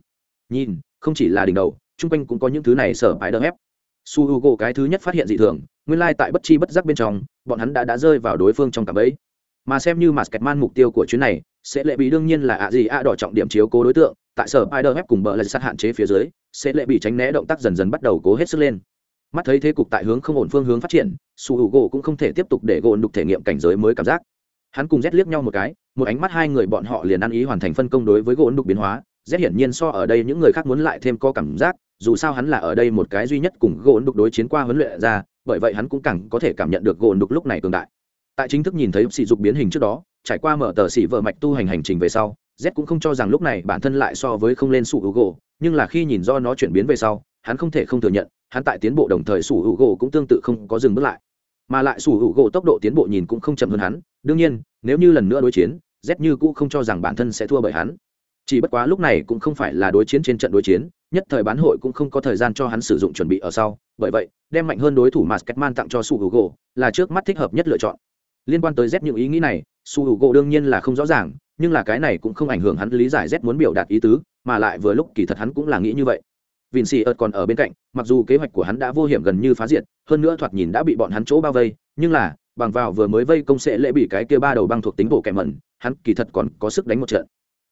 A: Nhìn, không chỉ là đỉnh đầu, chung quanh cũng có những thứ này sở bài đỡ ép su h u g o cái thứ nhất phát hiện dị thường, nguyên lai tại bất chi bất giác bên trong, bọn hắn đã đã rơi vào đối phương trong cả ấy mà xem như mặt kẹt man mục tiêu của chuyến này, sẽ lệ bị đương nhiên là ạ gì ạ đỏ trọng điểm chiếu cố đối tượng, tại sở spider web cùng bờ lại sát hạn chế phía dưới, sẽ lệ bị tránh né động tác dần dần bắt đầu cố hết sức lên. Mắt thấy thế cục tại hướng không ổn phương hướng phát triển, su hữu gỗ cũng không thể tiếp tục để gỗ đục thể nghiệm cảnh giới mới cảm giác. Hắn cùng rét liếc nhau một cái, một ánh mắt hai người bọn họ liền ăn ý hoàn thành phân công đối với gỗ đục biến hóa. Rét hiển nhiên so ở đây những người khác muốn lại thêm có cảm giác, dù sao hắn là ở đây một cái duy nhất cùng gỗ đục đối chiến qua huấn luyện ra, bởi vậy hắn cũng càng có thể cảm nhận được gỗ đục lúc này cường đại tại chính thức nhìn thấy sỉ dục biến hình trước đó, trải qua mở tờ xỉ vợ mạch tu hành hành trình về sau, z cũng không cho rằng lúc này bản thân lại so với không lên sủ hữu gỗ nhưng là khi nhìn do nó chuyển biến về sau, hắn không thể không thừa nhận, hắn tại tiến bộ đồng thời sủ hữu gỗ cũng tương tự không có dừng bước lại. Mà lại sủ hữu gỗ tốc độ tiến bộ nhìn cũng không chậm hơn hắn, đương nhiên, nếu như lần nữa đối chiến, z như cũ không cho rằng bản thân sẽ thua bởi hắn. Chỉ bất quá lúc này cũng không phải là đối chiến trên trận đối chiến, nhất thời bán hội cũng không có thời gian cho hắn sử dụng chuẩn bị ở sau, bởi vậy, đem mạnh hơn đối thủ mà sketman tặng cho sủ hữu u gỗ là trước mắt thích hợp nhất lựa chọn liên quan tới z những ý nghĩ này, su h u gỗ đương nhiên là không rõ ràng, nhưng là cái này cũng không ảnh hưởng hắn lý giải z muốn biểu đạt ý tứ, mà lại vừa lúc kỳ thật hắn cũng là nghĩ như vậy. Vin xì ợt còn ở bên cạnh, mặc dù kế hoạch của hắn đã vô hiểm gần như phá diệt, hơn nữa thoạt nhìn đã bị bọn hắn chỗ bao vây, nhưng là, bằng vào vừa mới vây công sẽ lễ bị cái kia ba đầu băng thuộc tính bộ kẻ mẩn, hắn kỳ thật còn có sức đánh một trận.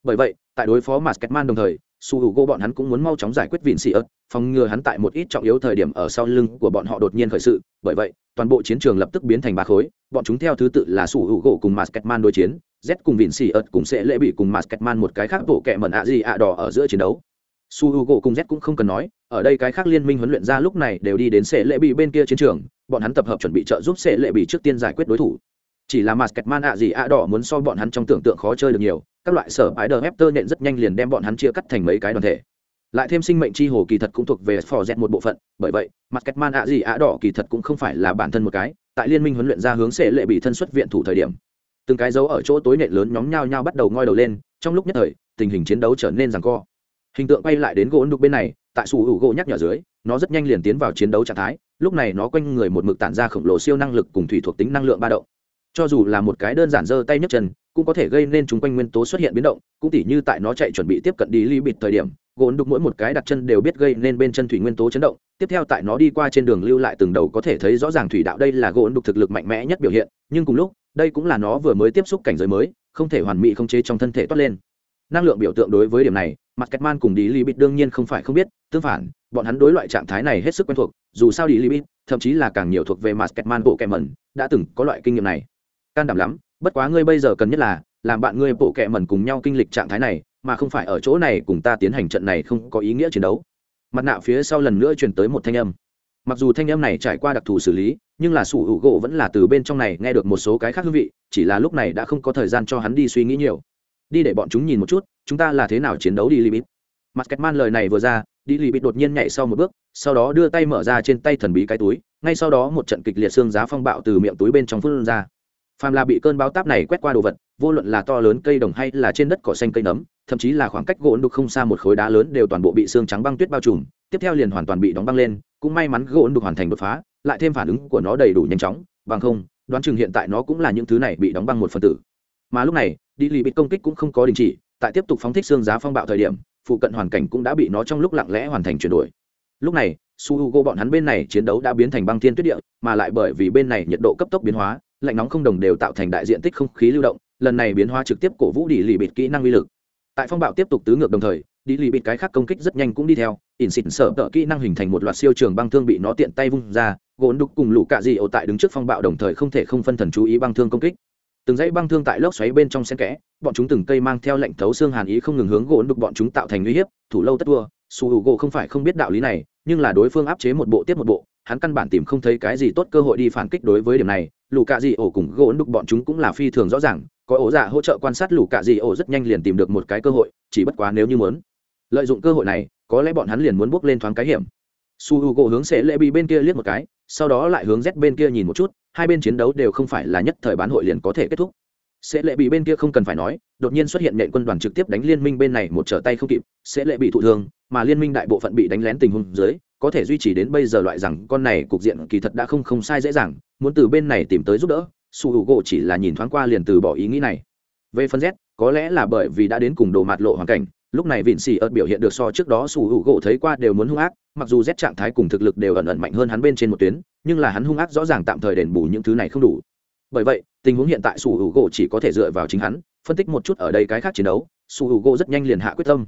A: Bởi vậy, tại đối phó Masketman đồng thời, su hữu gỗ bọn hắn cũng muốn mau chóng giải quyết vịn xì ớt phòng ngừa hắn tại một ít trọng yếu thời điểm ở sau lưng của bọn họ đột nhiên khởi sự. Bởi vậy toàn bộ chiến trường lập tức biến thành ba khối, bọn chúng theo thứ tự là sủ hữu gỗ cùng Masketman đối chiến, z cùng vịn xì ợt cùng sẽ lễ bị cùng Masketman một cái khác bộ kẹ mẩn ạ gì ạ đỏ ở giữa chiến đấu. Su h u gỗ cùng z cũng không cần nói, ở đây cái khác liên minh huấn luyện ra lúc này đều đi đến sệ lệ bị bên kia chiến trường, bọn hắn tập hợp chuẩn bị trợ giúp sệ lệ bị trước tiên giải quyết đối thủ. Chỉ là Masketman ạ gì ạ đỏ muốn so bọn hắn trong tưởng tượng khó chơi được nhiều, các loại sở ái đờ hepter nện rất nhanh liền đem bọn hắn chia cắt thành mấy cái đoàn thể lại thêm sinh mệnh chi hồ kỳ thật cũng thuộc về phò dẹt một bộ phận, bởi vậy, mặt cắt man ạ gì ạ đỏ kỳ thật cũng không phải là bản thân một cái, tại liên minh huấn luyện ra hướng sệ lệ bị thân xuất viện thủ thời điểm. Từng cái dấu ở chỗ tối nệ lớn nhóm nhau nhau bắt đầu ngoi đầu lên, trong lúc nhất thời, tình hình chiến đấu trở nên rằng co. Hình tượng quay lại đến gỗ đục bên này, tại sủ hữu gỗ nhắc nhở dưới, nó rất nhanh liền tiến vào chiến đấu trạng thái, lúc này nó quanh người một mực tản ra khổng lồ siêu năng lực cùng thủy thuộc tính năng lượng ba động. Cho dù là một cái đơn giản giơ tay nhấc chân, cũng có thể gây nên chúng quanh nguyên tố xuất hiện biến động, cũng tỉ như tại nó chạy chuẩn bị tiếp cận đi ly bịt thời điểm gồn đục mỗi một cái đặt chân đều biết gây nên bên chân thủy nguyên tố chấn động, tiếp theo tại nó đi qua trên đường lưu lại từng đầu có thể thấy rõ ràng thủy đạo đây là gồn đục thực lực mạnh mẽ nhất biểu hiện, nhưng cùng lúc, đây cũng là nó vừa mới tiếp xúc cảnh giới mới, không thể hoàn mỹ không chế trong thân thể toát lên. Năng lượng biểu tượng đối với điểm này, mặt cách man cùng đi li bịt đương nhiên không phải không biết, tương phản, bọn hắn đối loại trạng thái này hết sức quen thuộc, dù sao đi li bịt, thậm chí là càng nhiều thuộc về mặt cách man bộ kẹ mẩn, đã từng có loại kinh nghiệm này. Can đảm lắm, bất quá ngươi bây giờ cần nhất là, làm bạn ngươi bộ kẹ mẩn cùng nhau kinh lịch trạng thái này mà không phải ở chỗ này cùng ta tiến hành trận này không có ý nghĩa chiến đấu. Mặt nạ phía sau lần nữa truyền tới một thanh âm. Mặc dù thanh âm này trải qua đặc thù xử lý, nhưng là sủ hữu gỗ vẫn là từ bên trong này nghe được một số cái khác hương vị, chỉ là lúc này đã không có thời gian cho hắn đi suy nghĩ nhiều. Đi để bọn chúng nhìn một chút, chúng ta là thế nào chiến đấu đi libit mặt cách man lời này vừa ra đi libit đột nhiên nhảy sau một bước, sau đó đưa tay mở ra trên tay thần bí cái túi, ngay sau đó một trận kịch liệt xương giá phong bạo từ miệng túi bên trong phun ra phàm là bị cơn báo táp này quét qua đồ vật, vô luận là to lớn cây đồng hay là trên đất cỏ xanh cây nấm, thậm chí là khoảng cách gỗ đục không xa một khối đá lớn đều toàn bộ bị xương trắng băng tuyết bao trùm, tiếp theo liền hoàn toàn bị đóng băng lên, cũng may mắn gỗ đục hoàn thành đột phá, lại thêm phản ứng của nó đầy đủ nhanh chóng, bằng không, đoán chừng hiện tại nó cũng là những thứ này bị đóng băng một phần tử. Mà lúc này, đi lì bị công kích cũng không có đình chỉ, tại tiếp tục phóng thích xương giá phong bạo thời điểm, phụ cận hoàn cảnh cũng đã bị nó trong lúc lặng lẽ hoàn thành chuyển đổi. Lúc này, su h u g o bọn hắn bên này chiến đấu đã biến thành băng thiên tuyết địa, mà lại bởi vì bên này nhiệt độ cấp tốc biến hóa lạnh nóng không đồng đều tạo thành đại diện tích không khí lưu động, lần này biến hóa trực tiếp cổ vũ đi lì bịt kỹ năng uy lực. Tại phong bạo tiếp tục tứ ngược đồng thời, đi lì bịt cái khác công kích rất nhanh cũng đi theo, ỉn xịn sợ tợ kỹ năng hình thành một loạt siêu trường băng thương bị nó tiện tay vung ra gốn đục cùng lũ cạ dị ổ tại đứng trước phong bạo đồng thời không thể không phân thần chú ý băng thương công kích. Từng dãy băng thương tại lốc xoáy bên trong sen kẽ, bọn chúng từng cây mang theo lệnh thấu xương hàn ý không ngừng hướng gỗ đục bọn chúng tạo thành uy hiếp, thủ lâu tất vua su hữu gỗ không phải không biết đạo lý này, nhưng là đối phương áp chế một bộ tiếp một bộ hắn căn bản tìm không thấy cái gì tốt cơ hội đi phản kích đối với điểm này. Lũ cạ dị ổ cùng gỗ đục bọn chúng cũng là phi thường rõ ràng, có ổ dạ hỗ trợ quan sát lũ cạ dị ổ rất nhanh liền tìm được một cái cơ hội, chỉ bất quá nếu như muốn lợi dụng cơ hội này, có lẽ bọn hắn liền muốn bước lên thoáng cái hiểm. Su h u gỗ hướng sẽ lệ bị bên kia liếc một cái, sau đó lại hướng z bên kia nhìn một chút, hai bên chiến đấu đều không phải là nhất thời bán hội liền có thể kết thúc. Sẽ lệ bị bên kia không cần phải nói, đột nhiên xuất hiện nện quân đoàn trực tiếp đánh liên minh bên này một trở tay không kịp sẽ lệ bị thụ thương, mà liên minh đại bộ phận bị đánh lén tình huống dưới có thể duy trì đến bây giờ loại rằng con này cục diện kỳ thật đã không không sai dễ dàng, muốn từ bên này tìm tới giúp đỡ, su h u gỗ chỉ là nhìn thoáng qua liền từ bỏ ý nghĩ này. Về phần z, có lẽ là bởi vì đã đến cùng đồ mạt lộ hoàn cảnh, lúc này vịn xì ợt biểu hiện được so trước đó su h u gỗ thấy qua đều muốn hung ác, mặc dù z trạng thái cùng thực lực đều ẩn ẩn mạnh hơn hắn bên trên một tuyến, nhưng là hắn hung ác rõ ràng tạm thời đền bù những thứ này không đủ. Bởi vậy, tình huống hiện tại su h u gỗ chỉ có thể dựa vào chính hắn, phân tích một chút ở đây cái khác chiến đấu, su h u gỗ rất nhanh liền hạ quyết tâm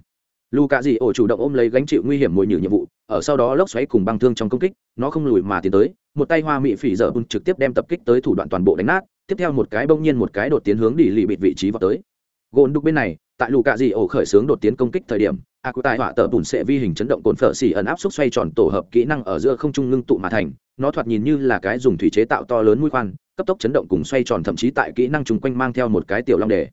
A: lù cạ dị ổ chủ động ôm lấy gánh chịu nguy hiểm mồi nhử nhiệm vụ, ở sau đó lốc xoáy cùng băng thương trong công kích, nó không lùi mà tiến tới, một tay hoa mị phỉ dở bùn trực tiếp đem tập kích tới thủ đoạn toàn bộ đánh nát, tiếp theo một cái bông nhiên một cái đột tiến hướng đi lì bịt vị trí vào tới. Gồn đục bên này, tại lù cạ dị ổ khởi xướng đột tiến công kích thời điểm, a cụ tài họa tờ bùn sẽ vi hình chấn động cồn phở xỉ ẩn áp xúc xoay tròn tổ hợp kỹ năng ở giữa không trung ngưng tụ mà thành, nó thoạt nhìn như là cái dùng thủy chế tạo to lớn mũi khoan, cấp tốc chấn động cùng xoay tròn thậm chí tại kỹ năng chung quanh mang theo một cái tiểu long đề.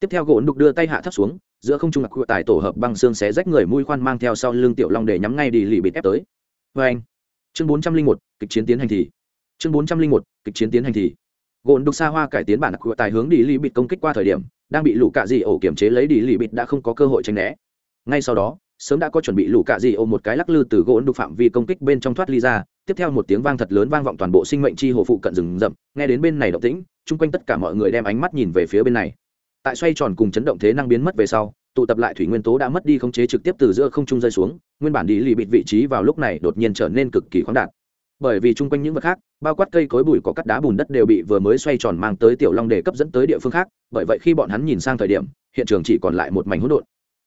A: Tiếp theo gỗ đục đưa tay hạ thấp xuống giữa không trung ngạc tài tổ hợp băng xương xé rách người mũi khoan mang theo sau lưng tiểu long để nhắm ngay đi lì bịt ép tới. Vê anh, chương bốn trăm linh một, kịch chiến tiến hành thì. Chương bốn trăm linh một, kịch chiến tiến hành thì. Gồn đục xa hoa cải tiến bản của tài hướng đi lì bịt công kích qua thời điểm, đang bị lũ cạ dị ổ kiểm chế lấy đi lì bịt đã không có cơ hội tránh né. Ngay sau đó, sớm đã có chuẩn bị lũ cạ dị ổ một cái lắc lư từ gỗ đục phạm vi công kích bên trong thoát ly ra, tiếp theo một tiếng vang thật lớn vang vọng toàn bộ sinh mệnh chi hồ phụ cận rừng rậm. Nghe đến bên này động tĩnh, chung quanh tất cả mọi người đem ánh mắt nhìn về phía bên này tại xoay tròn cùng chấn động thế năng biến mất về sau, tụ tập lại thủy nguyên tố đã mất đi khống chế trực tiếp từ giữa không trung rơi xuống, nguyên bản đi lì bịt vị trí vào lúc này đột nhiên trở nên cực kỳ khoáng đạt. Bởi vì chung quanh những vật khác, bao quát cây cối bụi có cắt đá bùn đất đều bị vừa mới xoay tròn mang tới tiểu long để cấp dẫn tới địa phương khác, bởi vậy khi bọn hắn nhìn sang thời điểm, hiện trường chỉ còn lại một mảnh hỗn độn.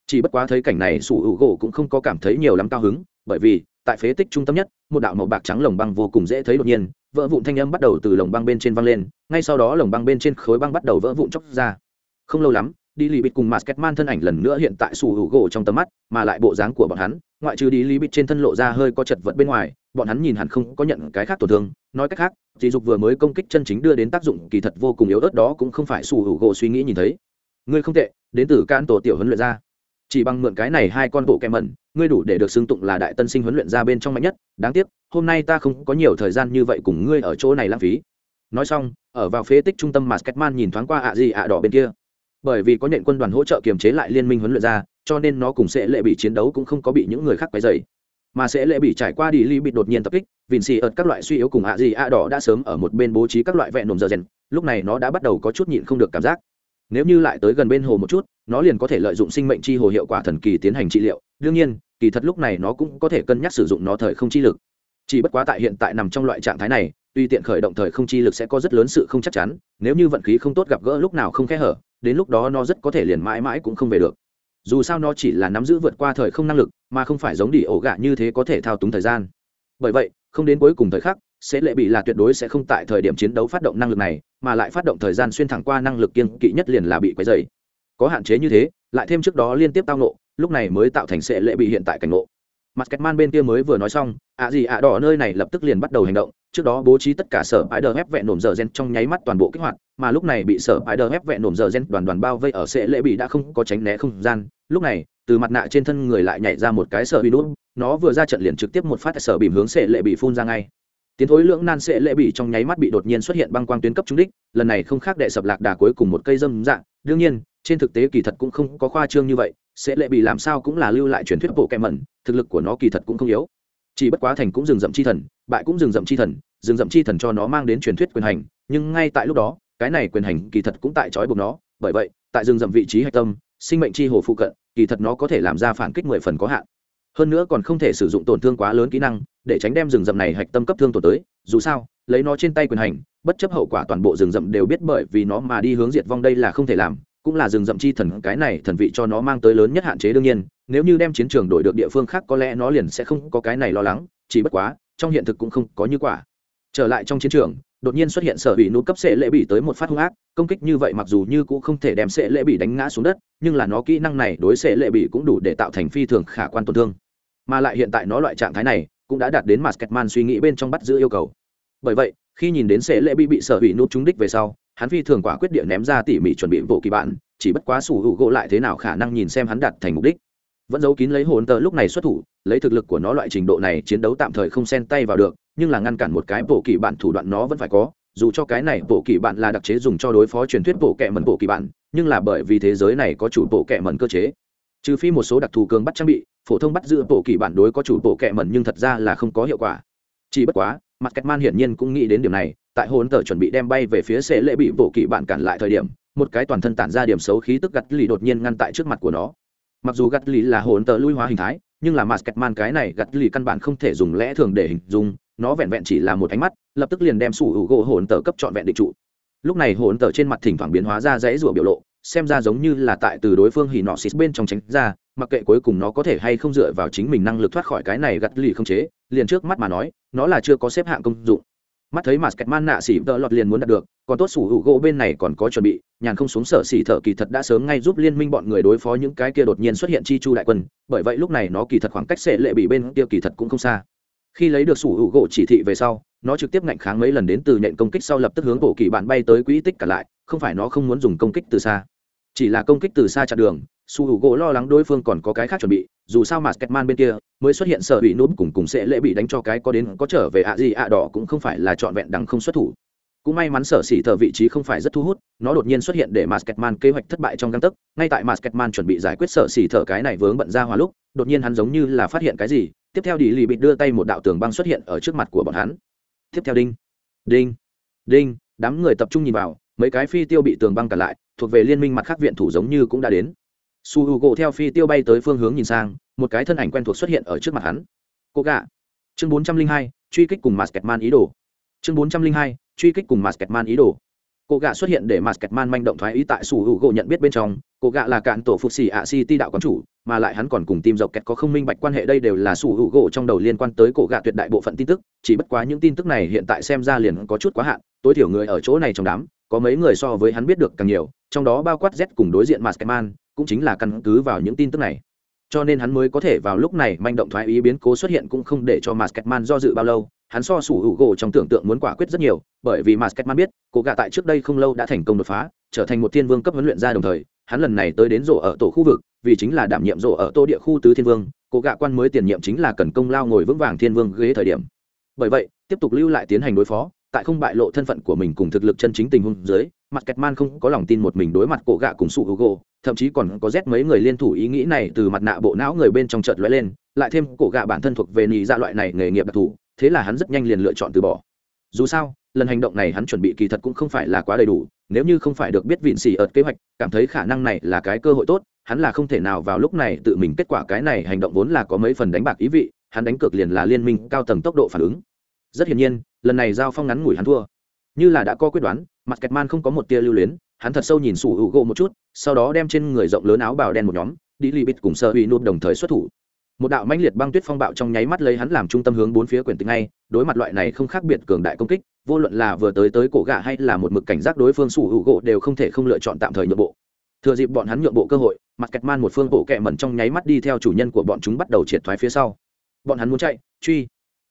A: Chỉ bất quá thấy cảnh này, sủ hữu gỗ cũng không có cảm thấy nhiều lắm cao hứng, bởi vì, tại phế tích trung tâm nhất, một đạo màu bạc trắng lồng băng vô cùng dễ thấy đột nhiên, vỡ vụn thanh âm bắt đầu từ lồng băng bên trên văng lên, ngay sau đó lồng băng bên trên khối băng bắt đầu vỡ vụn chóc ra không lâu lắm, đi lì bịt cùng Masketman thân ảnh lần nữa hiện tại sủ hữu gỗ trong tầm mắt, mà lại bộ dáng của bọn hắn, ngoại trừ đi lì bịt trên thân lộ ra hơi có chật vật bên ngoài, bọn hắn nhìn hẳn không có nhận cái khác tổn thương. Nói cách khác chỉ dục vừa mới công kích chân chính đưa đến tác dụng kỳ thật vô cùng yếu ớt đó cũng không phải sủ hữu gỗ suy nghĩ nhìn thấy. Ngươi không tệ, đến từ can tổ tiểu huấn luyện ra chỉ bằng mượn cái này hai con bộ kẹm mẩn, ngươi đủ để được xưng tụng là đại tân sinh huấn luyện ra bên trong mạnh nhất. Đáng tiếc, hôm nay ta không có nhiều thời gian như vậy cùng ngươi ở chỗ này lãng phí. Nói xong, ở vào phế tích trung tâm mà sketman nhìn thoáng qua ạ gì ạ đỏ bên kia bởi vì có nhện quân đoàn hỗ trợ kiềm chế lại liên minh huấn luyện ra, cho nên nó cùng sẽ lệ bị chiến đấu cũng không có bị những người khác quấy dày mà sẽ lệ bị trải qua đi ly bị đột nhiên tập kích, vịn xì ợt các loại suy yếu cùng ạ gì ạ đỏ đã sớm ở một bên bố trí các loại vẹn nồm giờ rèn, lúc này nó đã bắt đầu có chút nhịn không được cảm giác. Nếu như lại tới gần bên hồ một chút, nó liền có thể lợi dụng sinh mệnh chi hồ hiệu quả thần kỳ tiến hành trị liệu, đương nhiên, kỳ thật lúc này nó cũng có thể cân nhắc sử dụng nó thời không chi lực. Chỉ bất quá tại hiện tại nằm trong loại trạng thái này tuy tiện khởi động thời không chi lực sẽ có rất lớn sự không chắc chắn, nếu như vận khí không tốt gặp gỡ lúc nào không khe hở, đến lúc đó nó rất có thể liền mãi mãi cũng không về được. Dù sao nó chỉ là nắm giữ vượt qua thời không năng lực, mà không phải giống đi ổ gạ như thế có thể thao túng thời gian. Bởi vậy, không đến cuối cùng thời khắc, sẽ lệ bị là tuyệt đối sẽ không tại thời điểm chiến đấu phát động năng lực này, mà lại phát động thời gian xuyên thẳng qua năng lực kiên kỵ nhất liền là bị quấy dày có hạn chế như thế, lại thêm trước đó liên tiếp tao nộ lúc này mới tạo thành sẽ lệ bị hiện tại cảnh ngộ. Mặt kẹt man bên kia mới vừa nói xong, ạ gì ạ đỏ nơi này lập tức liền bắt đầu hành động trước đó bố trí tất cả sở bãi đờ ép vẹn nổm giờ gen trong nháy mắt toàn bộ kích hoạt, mà lúc này bị sở bãi đờ ép vẹn nổm giờ gen đoàn đoàn bao vây ở sẽ lệ bị đã không có tránh né không gian. Lúc này, từ mặt nạ trên thân người lại nhảy ra một cái sở bị nút, nó vừa ra trận liền trực tiếp một phát sở bìm hướng sẽ lệ bị phun ra ngay. Tiến thối lưỡng nan sẽ lệ bị trong nháy mắt bị đột nhiên xuất hiện băng quang tuyến cấp trung đích, lần này không khác đệ sập lạc đà cuối cùng một cây dâm dạng. Đương nhiên, trên thực tế kỳ thật cũng không có khoa trương như vậy, sẽ lệ bị làm sao cũng là lưu lại truyền thuyết bộ kẹm mẩn, thực lực của nó kỳ thật cũng không yếu chỉ bất quá thành cũng rừng rậm chi thần, bại cũng rừng rậm chi thần, rừng rậm chi thần cho nó mang đến truyền thuyết quyền hành, nhưng ngay tại lúc đó, cái này quyền hành kỳ thật cũng tại trói buộc nó, bởi vậy, tại rừng rậm vị trí hạch tâm, sinh mệnh chi hồ phụ cận, kỳ thật nó có thể làm ra phản kích mười phần có hạn. Hơn nữa còn không thể sử dụng tổn thương quá lớn kỹ năng, để tránh đem rừng rậm này hạch tâm cấp thương tổn tới, dù sao, lấy nó trên tay quyền hành, bất chấp hậu quả toàn bộ rừng rậm đều biết bởi vì nó mà đi hướng diệt vong đây là không thể làm, cũng là rừng rậm chi thần, cái này thần vị cho nó mang tới lớn nhất hạn chế đương nhiên nếu như đem chiến trường đổi được địa phương khác có lẽ nó liền sẽ không có cái này lo lắng, chỉ bất quá, trong hiện thực cũng không có như quả. Trở lại trong chiến trường, đột nhiên xuất hiện sở bị nút cấp sệ lễ bị tới một phát hung ác, công kích như vậy mặc dù như cũng không thể đem sệ lễ bị đánh ngã xuống đất, nhưng là nó kỹ năng này đối sệ lễ bị cũng đủ để tạo thành phi thường khả quan tổn thương. Mà lại hiện tại nó loại trạng thái này, cũng đã đạt đến mặt kẹt suy nghĩ bên trong bắt giữ yêu cầu. Bởi vậy, khi nhìn đến sệ lễ bị bị sở bị nút trúng đích về sau, hắn phi thường quả quyết địa ném ra tỉ mỉ chuẩn bị bộ kỳ bạn, chỉ bất quá sủ hữu gỗ lại thế nào khả năng nhìn xem hắn đạt thành mục đích vẫn giấu kín lấy hồn tờ lúc này xuất thủ lấy thực lực của nó loại trình độ này chiến đấu tạm thời không xen tay vào được nhưng là ngăn cản một cái bộ kỳ bản thủ đoạn nó vẫn phải có dù cho cái này bộ kỳ bản là đặc chế dùng cho đối phó truyền thuyết bộ kệ mẩn bộ kỳ bản, nhưng là bởi vì thế giới này có chủ bộ kệ mẩn cơ chế. Trừ phi một số đặc thù cường bắt trang bị phổ thông bắt giữ bộ kỳ bản đối có chủ bộ kệ mẩn nhưng thật ra là không có hiệu quả. Chỉ bất quá mặt cách man hiển nhiên cũng nghĩ đến điểm này tại hồn tờ chuẩn bị đem bay về phía sẽ lễ bị bộ kỳ bản cản lại thời điểm một cái toàn thân tản ra điểm xấu khí tức gặt lì đột nhiên ngăn tại trước mặt của nó mặc dù gắt lì là hồn tờ lui hóa hình thái, nhưng là mặt man cái này gắt lì căn bản không thể dùng lẽ thường để hình dung, nó vẹn vẹn chỉ là một ánh mắt, lập tức liền đem sủ hữu gỗ hồn tờ cấp trọn vẹn định trụ. Lúc này hồn tờ trên mặt thỉnh thoảng biến hóa ra dãy rủa biểu lộ, xem ra giống như là tại từ đối phương hỉ nọ xịt bên trong tránh ra, mặc kệ cuối cùng nó có thể hay không dựa vào chính mình năng lực thoát khỏi cái này gắt lì không chế, liền trước mắt mà nói, nó là chưa có xếp hạng công dụng mắt thấy mặt kẹt man nạ xỉ tợ lọt liền muốn đạt được, còn tốt sủ hữu gỗ bên này còn có chuẩn bị, nhàn không xuống sở xỉ thợ kỳ thật đã sớm ngay giúp liên minh bọn người đối phó những cái kia đột nhiên xuất hiện chi chu đại quân, bởi vậy lúc này nó kỳ thật khoảng cách sẽ lệ bị bên kia kỳ thật cũng không xa. Khi lấy được sủ hữu gỗ chỉ thị về sau, nó trực tiếp ngạnh kháng mấy lần đến từ nhện công kích sau lập tức hướng bộ kỳ bạn bay tới quỹ tích cả lại, không phải nó không muốn dùng công kích từ xa. Chỉ là công kích từ xa chặn đường su hữu gỗ lo lắng đối phương còn có cái khác chuẩn bị, dù sao mà sketman bên kia mới xuất hiện sợ bị núp cùng cùng sẽ lễ bị đánh cho cái có đến có trở về ạ gì ạ đỏ cũng không phải là trọn vẹn đằng không xuất thủ. Cũng may mắn sở xỉ thờ vị trí không phải rất thu hút, nó đột nhiên xuất hiện để masketman kế hoạch thất bại trong găng tấc, ngay tại masketman chuẩn bị giải quyết sở xỉ thờ cái này vướng bận ra hòa lúc, đột nhiên hắn giống như là phát hiện cái gì, tiếp theo đi lì bị đưa tay một đạo tường băng xuất hiện ở trước mặt của bọn hắn. Tiếp theo đinh đinh đinh, đám người tập trung nhìn vào, mấy cái phi tiêu bị tường băng cả lại, thuộc về liên minh mặt khác viện thủ giống như cũng đã đến su h u gỗ theo phi tiêu bay tới phương hướng nhìn sang, một cái thân ảnh quen thuộc xuất hiện ở trước mặt hắn. Cô gà. Chương bốn trăm linh hai, truy kích cùng masketman ý đồ. Chương bốn trăm linh hai, truy kích cùng masketman ý đồ. Cô gạ xuất hiện để masketman manh động thoái ý tại su h u gỗ nhận biết bên trong. Cô gạ là cạn tổ phục xỉ ạ city đạo quán chủ, mà lại hắn còn cùng tim dọc kẹt có không minh bạch quan hệ đây đều là su h u gỗ trong đầu liên quan tới cổ gạ tuyệt đại bộ phận tin tức. Chỉ bất quá những tin tức này hiện tại xem ra liền có chút quá hạn, tối thiểu người ở chỗ này trong đám, có mấy người so với hắn biết được càng nhiều, trong đó bao quát z cùng đối diện masketman cũng chính là căn cứ vào những tin tức này cho nên hắn mới có thể vào lúc này manh động thoái ý biến cố xuất hiện cũng không để cho Masketman do dự bao lâu, hắn so sủ hữu gỗ trong tưởng tượng muốn quả quyết rất nhiều, bởi vì Masketman biết, cô gạ tại trước đây không lâu đã thành công đột phá, trở thành một thiên vương cấp huấn luyện ra đồng thời, hắn lần này tới đến rổ ở tổ khu vực, vì chính là đảm nhiệm rổ ở tô địa khu tứ thiên vương, cô gạ quan mới tiền nhiệm chính là cần công lao ngồi vững vàng thiên vương ghế thời điểm. Bởi vậy, tiếp tục lưu lại tiến hành đối phó, tại không bại lộ thân phận của mình cùng thực lực chân chính tình huống dưới, mặt cật man không có lòng tin một mình đối mặt cổ gạ cùng sụ hữu gỗ, thậm chí còn có rét mấy người liên thủ ý nghĩ này từ mặt nạ bộ não người bên trong chợt lóe lên lại thêm cổ gạ bản thân thuộc về nhị dạ loại này nghề nghiệp đặc thù thế là hắn rất nhanh liền lựa chọn từ bỏ. Dù sao lần hành động này hắn chuẩn bị kỳ thật cũng không phải là quá đầy đủ nếu như không phải được biết vịn xì ợt kế hoạch cảm thấy khả năng này là cái cơ hội tốt hắn là không thể nào vào lúc này tự mình kết quả cái này hành động vốn là có mấy phần đánh bạc ý vị hắn đánh cược liền là liên minh cao tầng tốc độ phản ứng. Rất hiển nhiên lần này giao phong ngắn ngủi hắn thua. Như là đã có quyết đoán mặt kẹt man không có một tia lưu luyến, hắn thật sâu nhìn sủ hữu gỗ một chút, sau đó đem trên người rộng lớn áo bào đen một nhóm, đi li bít cùng sơ uy nút đồng thời xuất thủ. Một đạo mãnh liệt băng tuyết phong bạo trong nháy mắt lấy hắn làm trung tâm hướng bốn phía quyển tịch ngay, đối mặt loại này không khác biệt cường đại công kích, vô luận là vừa tới tới cổ gạ hay là một mực cảnh giác đối phương sủ hữu gỗ đều không thể không lựa chọn tạm thời nhượng bộ. Thừa dịp bọn hắn nhượng bộ cơ hội, mặt kẹt man một phương bộ kẹ mẩn trong nháy mắt đi theo chủ nhân của bọn chúng bắt đầu triệt thoái phía sau. Bọn hắn muốn chạy, truy.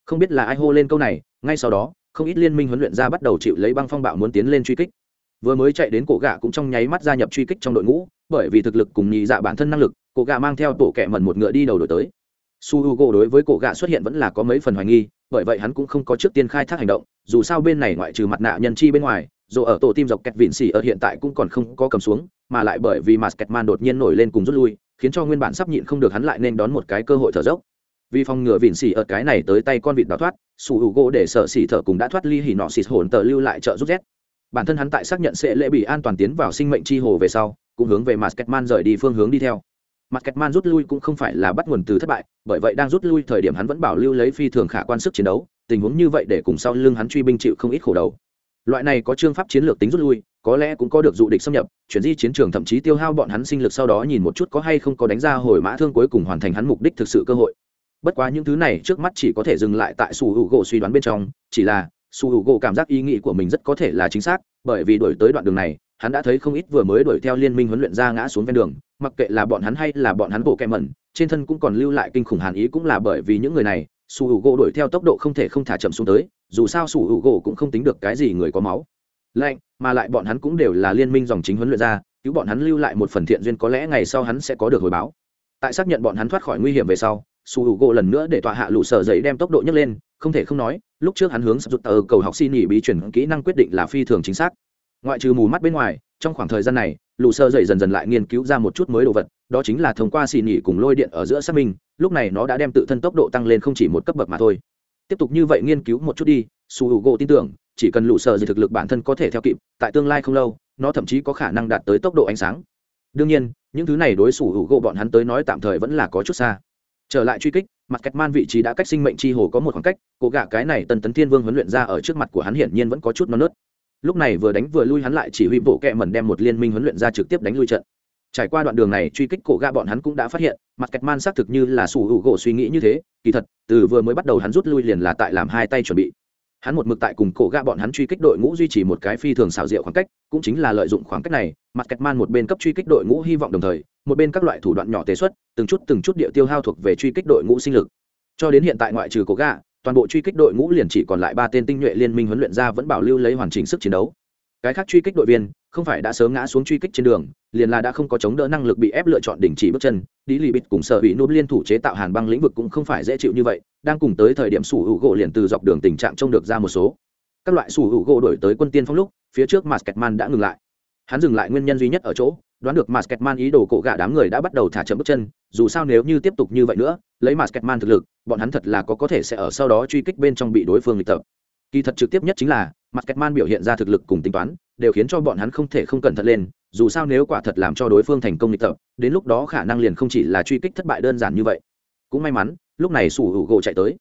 A: Không biết là ai hô lên câu này, ngay sau đó không ít liên minh huấn luyện ra bắt đầu chịu lấy băng phong bạo muốn tiến lên truy kích. Vừa mới chạy đến cổ gạ cũng trong nháy mắt gia nhập truy kích trong đội ngũ, bởi vì thực lực cùng nhị dạ bản thân năng lực, cổ gạ mang theo tổ kẹ mẩn một ngựa đi đầu đổi tới. Su h u g o đối với cổ gạ xuất hiện vẫn là có mấy phần hoài nghi, bởi vậy hắn cũng không có trước tiên khai thác hành động, dù sao bên này ngoại trừ mặt nạ nhân chi bên ngoài, dù ở tổ tim dọc kẹt vịn xỉ ở hiện tại cũng còn không có cầm xuống, mà lại bởi vì mặt kẹt man đột nhiên nổi lên cùng rút lui, khiến cho nguyên bản sắp nhịn không được hắn lại nên đón một cái cơ hội thở dốc vì phòng ngừa vịn xỉ ở cái này tới tay con vịt đào thoát, sủ hữu gỗ để sợ xỉ thở cùng đã thoát ly hỉ nọ xịt hồn tờ lưu lại trợ giúp z. Bản thân hắn tại xác nhận sẽ lễ bị an toàn tiến vào sinh mệnh chi hồ về sau, cũng hướng về mặt man rời đi phương hướng đi theo. Mặt kẹt man rút lui cũng không phải là bắt nguồn từ thất bại, bởi vậy đang rút lui thời điểm hắn vẫn bảo lưu lấy phi thường khả quan sức chiến đấu, tình huống như vậy để cùng sau lưng hắn truy binh chịu không ít khổ đầu. Loại này có chương pháp chiến lược tính rút lui, có lẽ cũng có được dụ địch xâm nhập, chuyển di chiến trường thậm chí tiêu hao bọn hắn sinh lực sau đó nhìn một chút có hay không có đánh ra hồi mã thương cuối cùng hoàn thành hắn mục đích thực sự cơ hội bất quá những thứ này trước mắt chỉ có thể dừng lại tại su hữu gỗ suy đoán bên trong, chỉ là su hữu gỗ cảm giác ý nghĩ của mình rất có thể là chính xác, bởi vì đổi tới đoạn đường này, hắn đã thấy không ít vừa mới đuổi theo liên minh huấn luyện ra ngã xuống ven đường, mặc kệ là bọn hắn hay là bọn hắn bộ kẹ mẩn, trên thân cũng còn lưu lại kinh khủng hàn ý cũng là bởi vì những người này, su h u gỗ đuổi theo tốc độ không thể không thả chậm xuống tới, dù sao su h u gỗ cũng không tính được cái gì người có máu. Lạnh, mà lại bọn hắn cũng đều là liên minh dòng chính huấn luyện ra, cứu bọn hắn lưu lại một phần thiện duyên có lẽ ngày sau hắn sẽ có được hồi báo. Tại xác nhận bọn hắn thoát khỏi nguy hiểm về sau su hữu gỗ lần nữa để tọa hạ lũ sở giấy đem tốc độ nhấc lên, không thể không nói, lúc trước hắn hướng sắp rụt tờ cầu học xin nghỉ bí chuyển kỹ năng quyết định là phi thường chính xác. Ngoại trừ mù mắt bên ngoài, trong khoảng thời gian này, lũ sơ dậy dần dần lại nghiên cứu ra một chút mới đồ vật, đó chính là thông qua xì nhị cùng lôi điện ở giữa xác minh, lúc này nó đã đem tự thân tốc độ tăng lên không chỉ một cấp bậc mà thôi. Tiếp tục như vậy nghiên cứu một chút đi, su h u gỗ tin tưởng, chỉ cần lũ sơ dậy thực lực bản thân có thể theo kịp, tại tương lai không lâu, nó thậm chí có khả năng đạt tới tốc độ ánh sáng. Đương nhiên, những thứ này đối xử hữu gỗ bọn hắn tới nói tạm thời vẫn là có chút xa trở lại truy kích, mặt cách man vị trí đã cách sinh mệnh chi hồ có một khoảng cách cố gạ cái này tần tấn thiên vương huấn luyện ra ở trước mặt của hắn hiển nhiên vẫn có chút non nớt. Lúc này vừa đánh vừa lui hắn lại chỉ huy bộ kẹ mẩn đem một liên minh huấn luyện ra trực tiếp đánh lui trận. Trải qua đoạn đường này, truy kích cổ ga bọn hắn cũng đã phát hiện, mặt cách man xác thực như là sủ hữu gỗ suy nghĩ như thế, kỳ thật, từ vừa mới bắt đầu hắn rút lui liền là tại làm hai tay chuẩn bị. Hắn một mực tại cùng cổ ga bọn hắn truy kích đội ngũ duy trì một cái phi thường xảo diệu khoảng cách, cũng chính là lợi dụng khoảng cách này, mặt cách man một bên cấp truy kích đội ngũ hy vọng đồng thời một bên các loại thủ đoạn nhỏ tế xuất, từng chút từng chút địa tiêu hao thuộc về truy kích đội ngũ sinh lực. Cho đến hiện tại ngoại trừ cổ ga toàn bộ truy kích đội ngũ liền chỉ còn lại ba tên tinh nhuệ liên minh huấn luyện ra vẫn bảo lưu lấy hoàn chỉnh sức chiến đấu. Cái khác truy kích đội viên, không phải đã sớm ngã xuống truy kích trên đường, liền là đã không có chống đỡ năng lực bị ép lựa chọn đình chỉ bước chân. Đi lì bịt cùng sợ bị nôm liên thủ chế tạo hàn băng lĩnh vực cũng không phải dễ chịu như vậy, đang cùng tới thời điểm sủ hữu gỗ liền từ dọc đường tình trạng trông được ra một số. Các loại sủ hữu gỗ đổi tới quân tiên phong lúc, phía trước mà kẹt man đã ngừng lại. Hắn dừng lại nguyên nhân duy nhất ở chỗ đoán được masketman ý đồ cổ gã đám người đã bắt đầu thả chậm bước chân, dù sao nếu như tiếp tục như vậy nữa, lấy masketman thực lực, bọn hắn thật là có có thể sẽ ở sau đó truy kích bên trong bị đối phương lịch tập. Kỳ thật trực tiếp nhất chính là mặt biểu hiện ra thực lực cùng tính toán, đều khiến cho bọn hắn không thể không cẩn thận lên, dù sao nếu quả thật làm cho đối phương thành công lịch tập, đến lúc đó khả năng liền không chỉ là truy kích thất bại đơn giản như vậy. Cũng may mắn, lúc này sủ hữu gỗ chạy tới.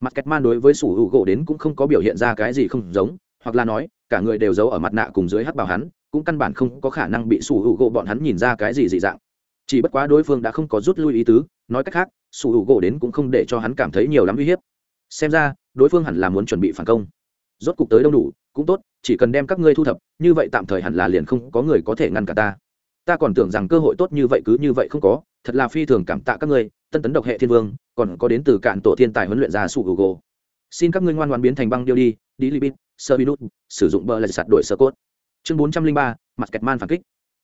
A: Mặt đối với sủ hữu gỗ đến cũng không có biểu hiện ra cái gì không giống, hoặc là nói, cả người đều giấu ở mặt nạ cùng dưới hắc bảo hắn cũng căn bản không có khả năng bị sủ hữu gỗ bọn hắn nhìn ra cái gì dị dạng. Chỉ bất quá đối phương đã không có rút lui ý tứ, nói cách khác, sủ hữu gỗ đến cũng không để cho hắn cảm thấy nhiều lắm uy hiếp. Xem ra, đối phương hẳn là muốn chuẩn bị phản công. Rốt cục tới đông đủ, cũng tốt, chỉ cần đem các ngươi thu thập, như vậy tạm thời hẳn là liền không có người có thể ngăn cả ta. Ta còn tưởng rằng cơ hội tốt như vậy cứ như vậy không có, thật là phi thường cảm tạ các ngươi, tân tấn độc hệ thiên vương, còn có đến từ cạn tổ thiên tài huấn luyện ra sủ gỗ. Xin các ngươi ngoan ngoan biến thành băng điêu đi đi libit sơ binut sử dụng bờ lại sạt đổi sơ cốt chương bốn trăm linh ba, mặt kẹt man phản kích.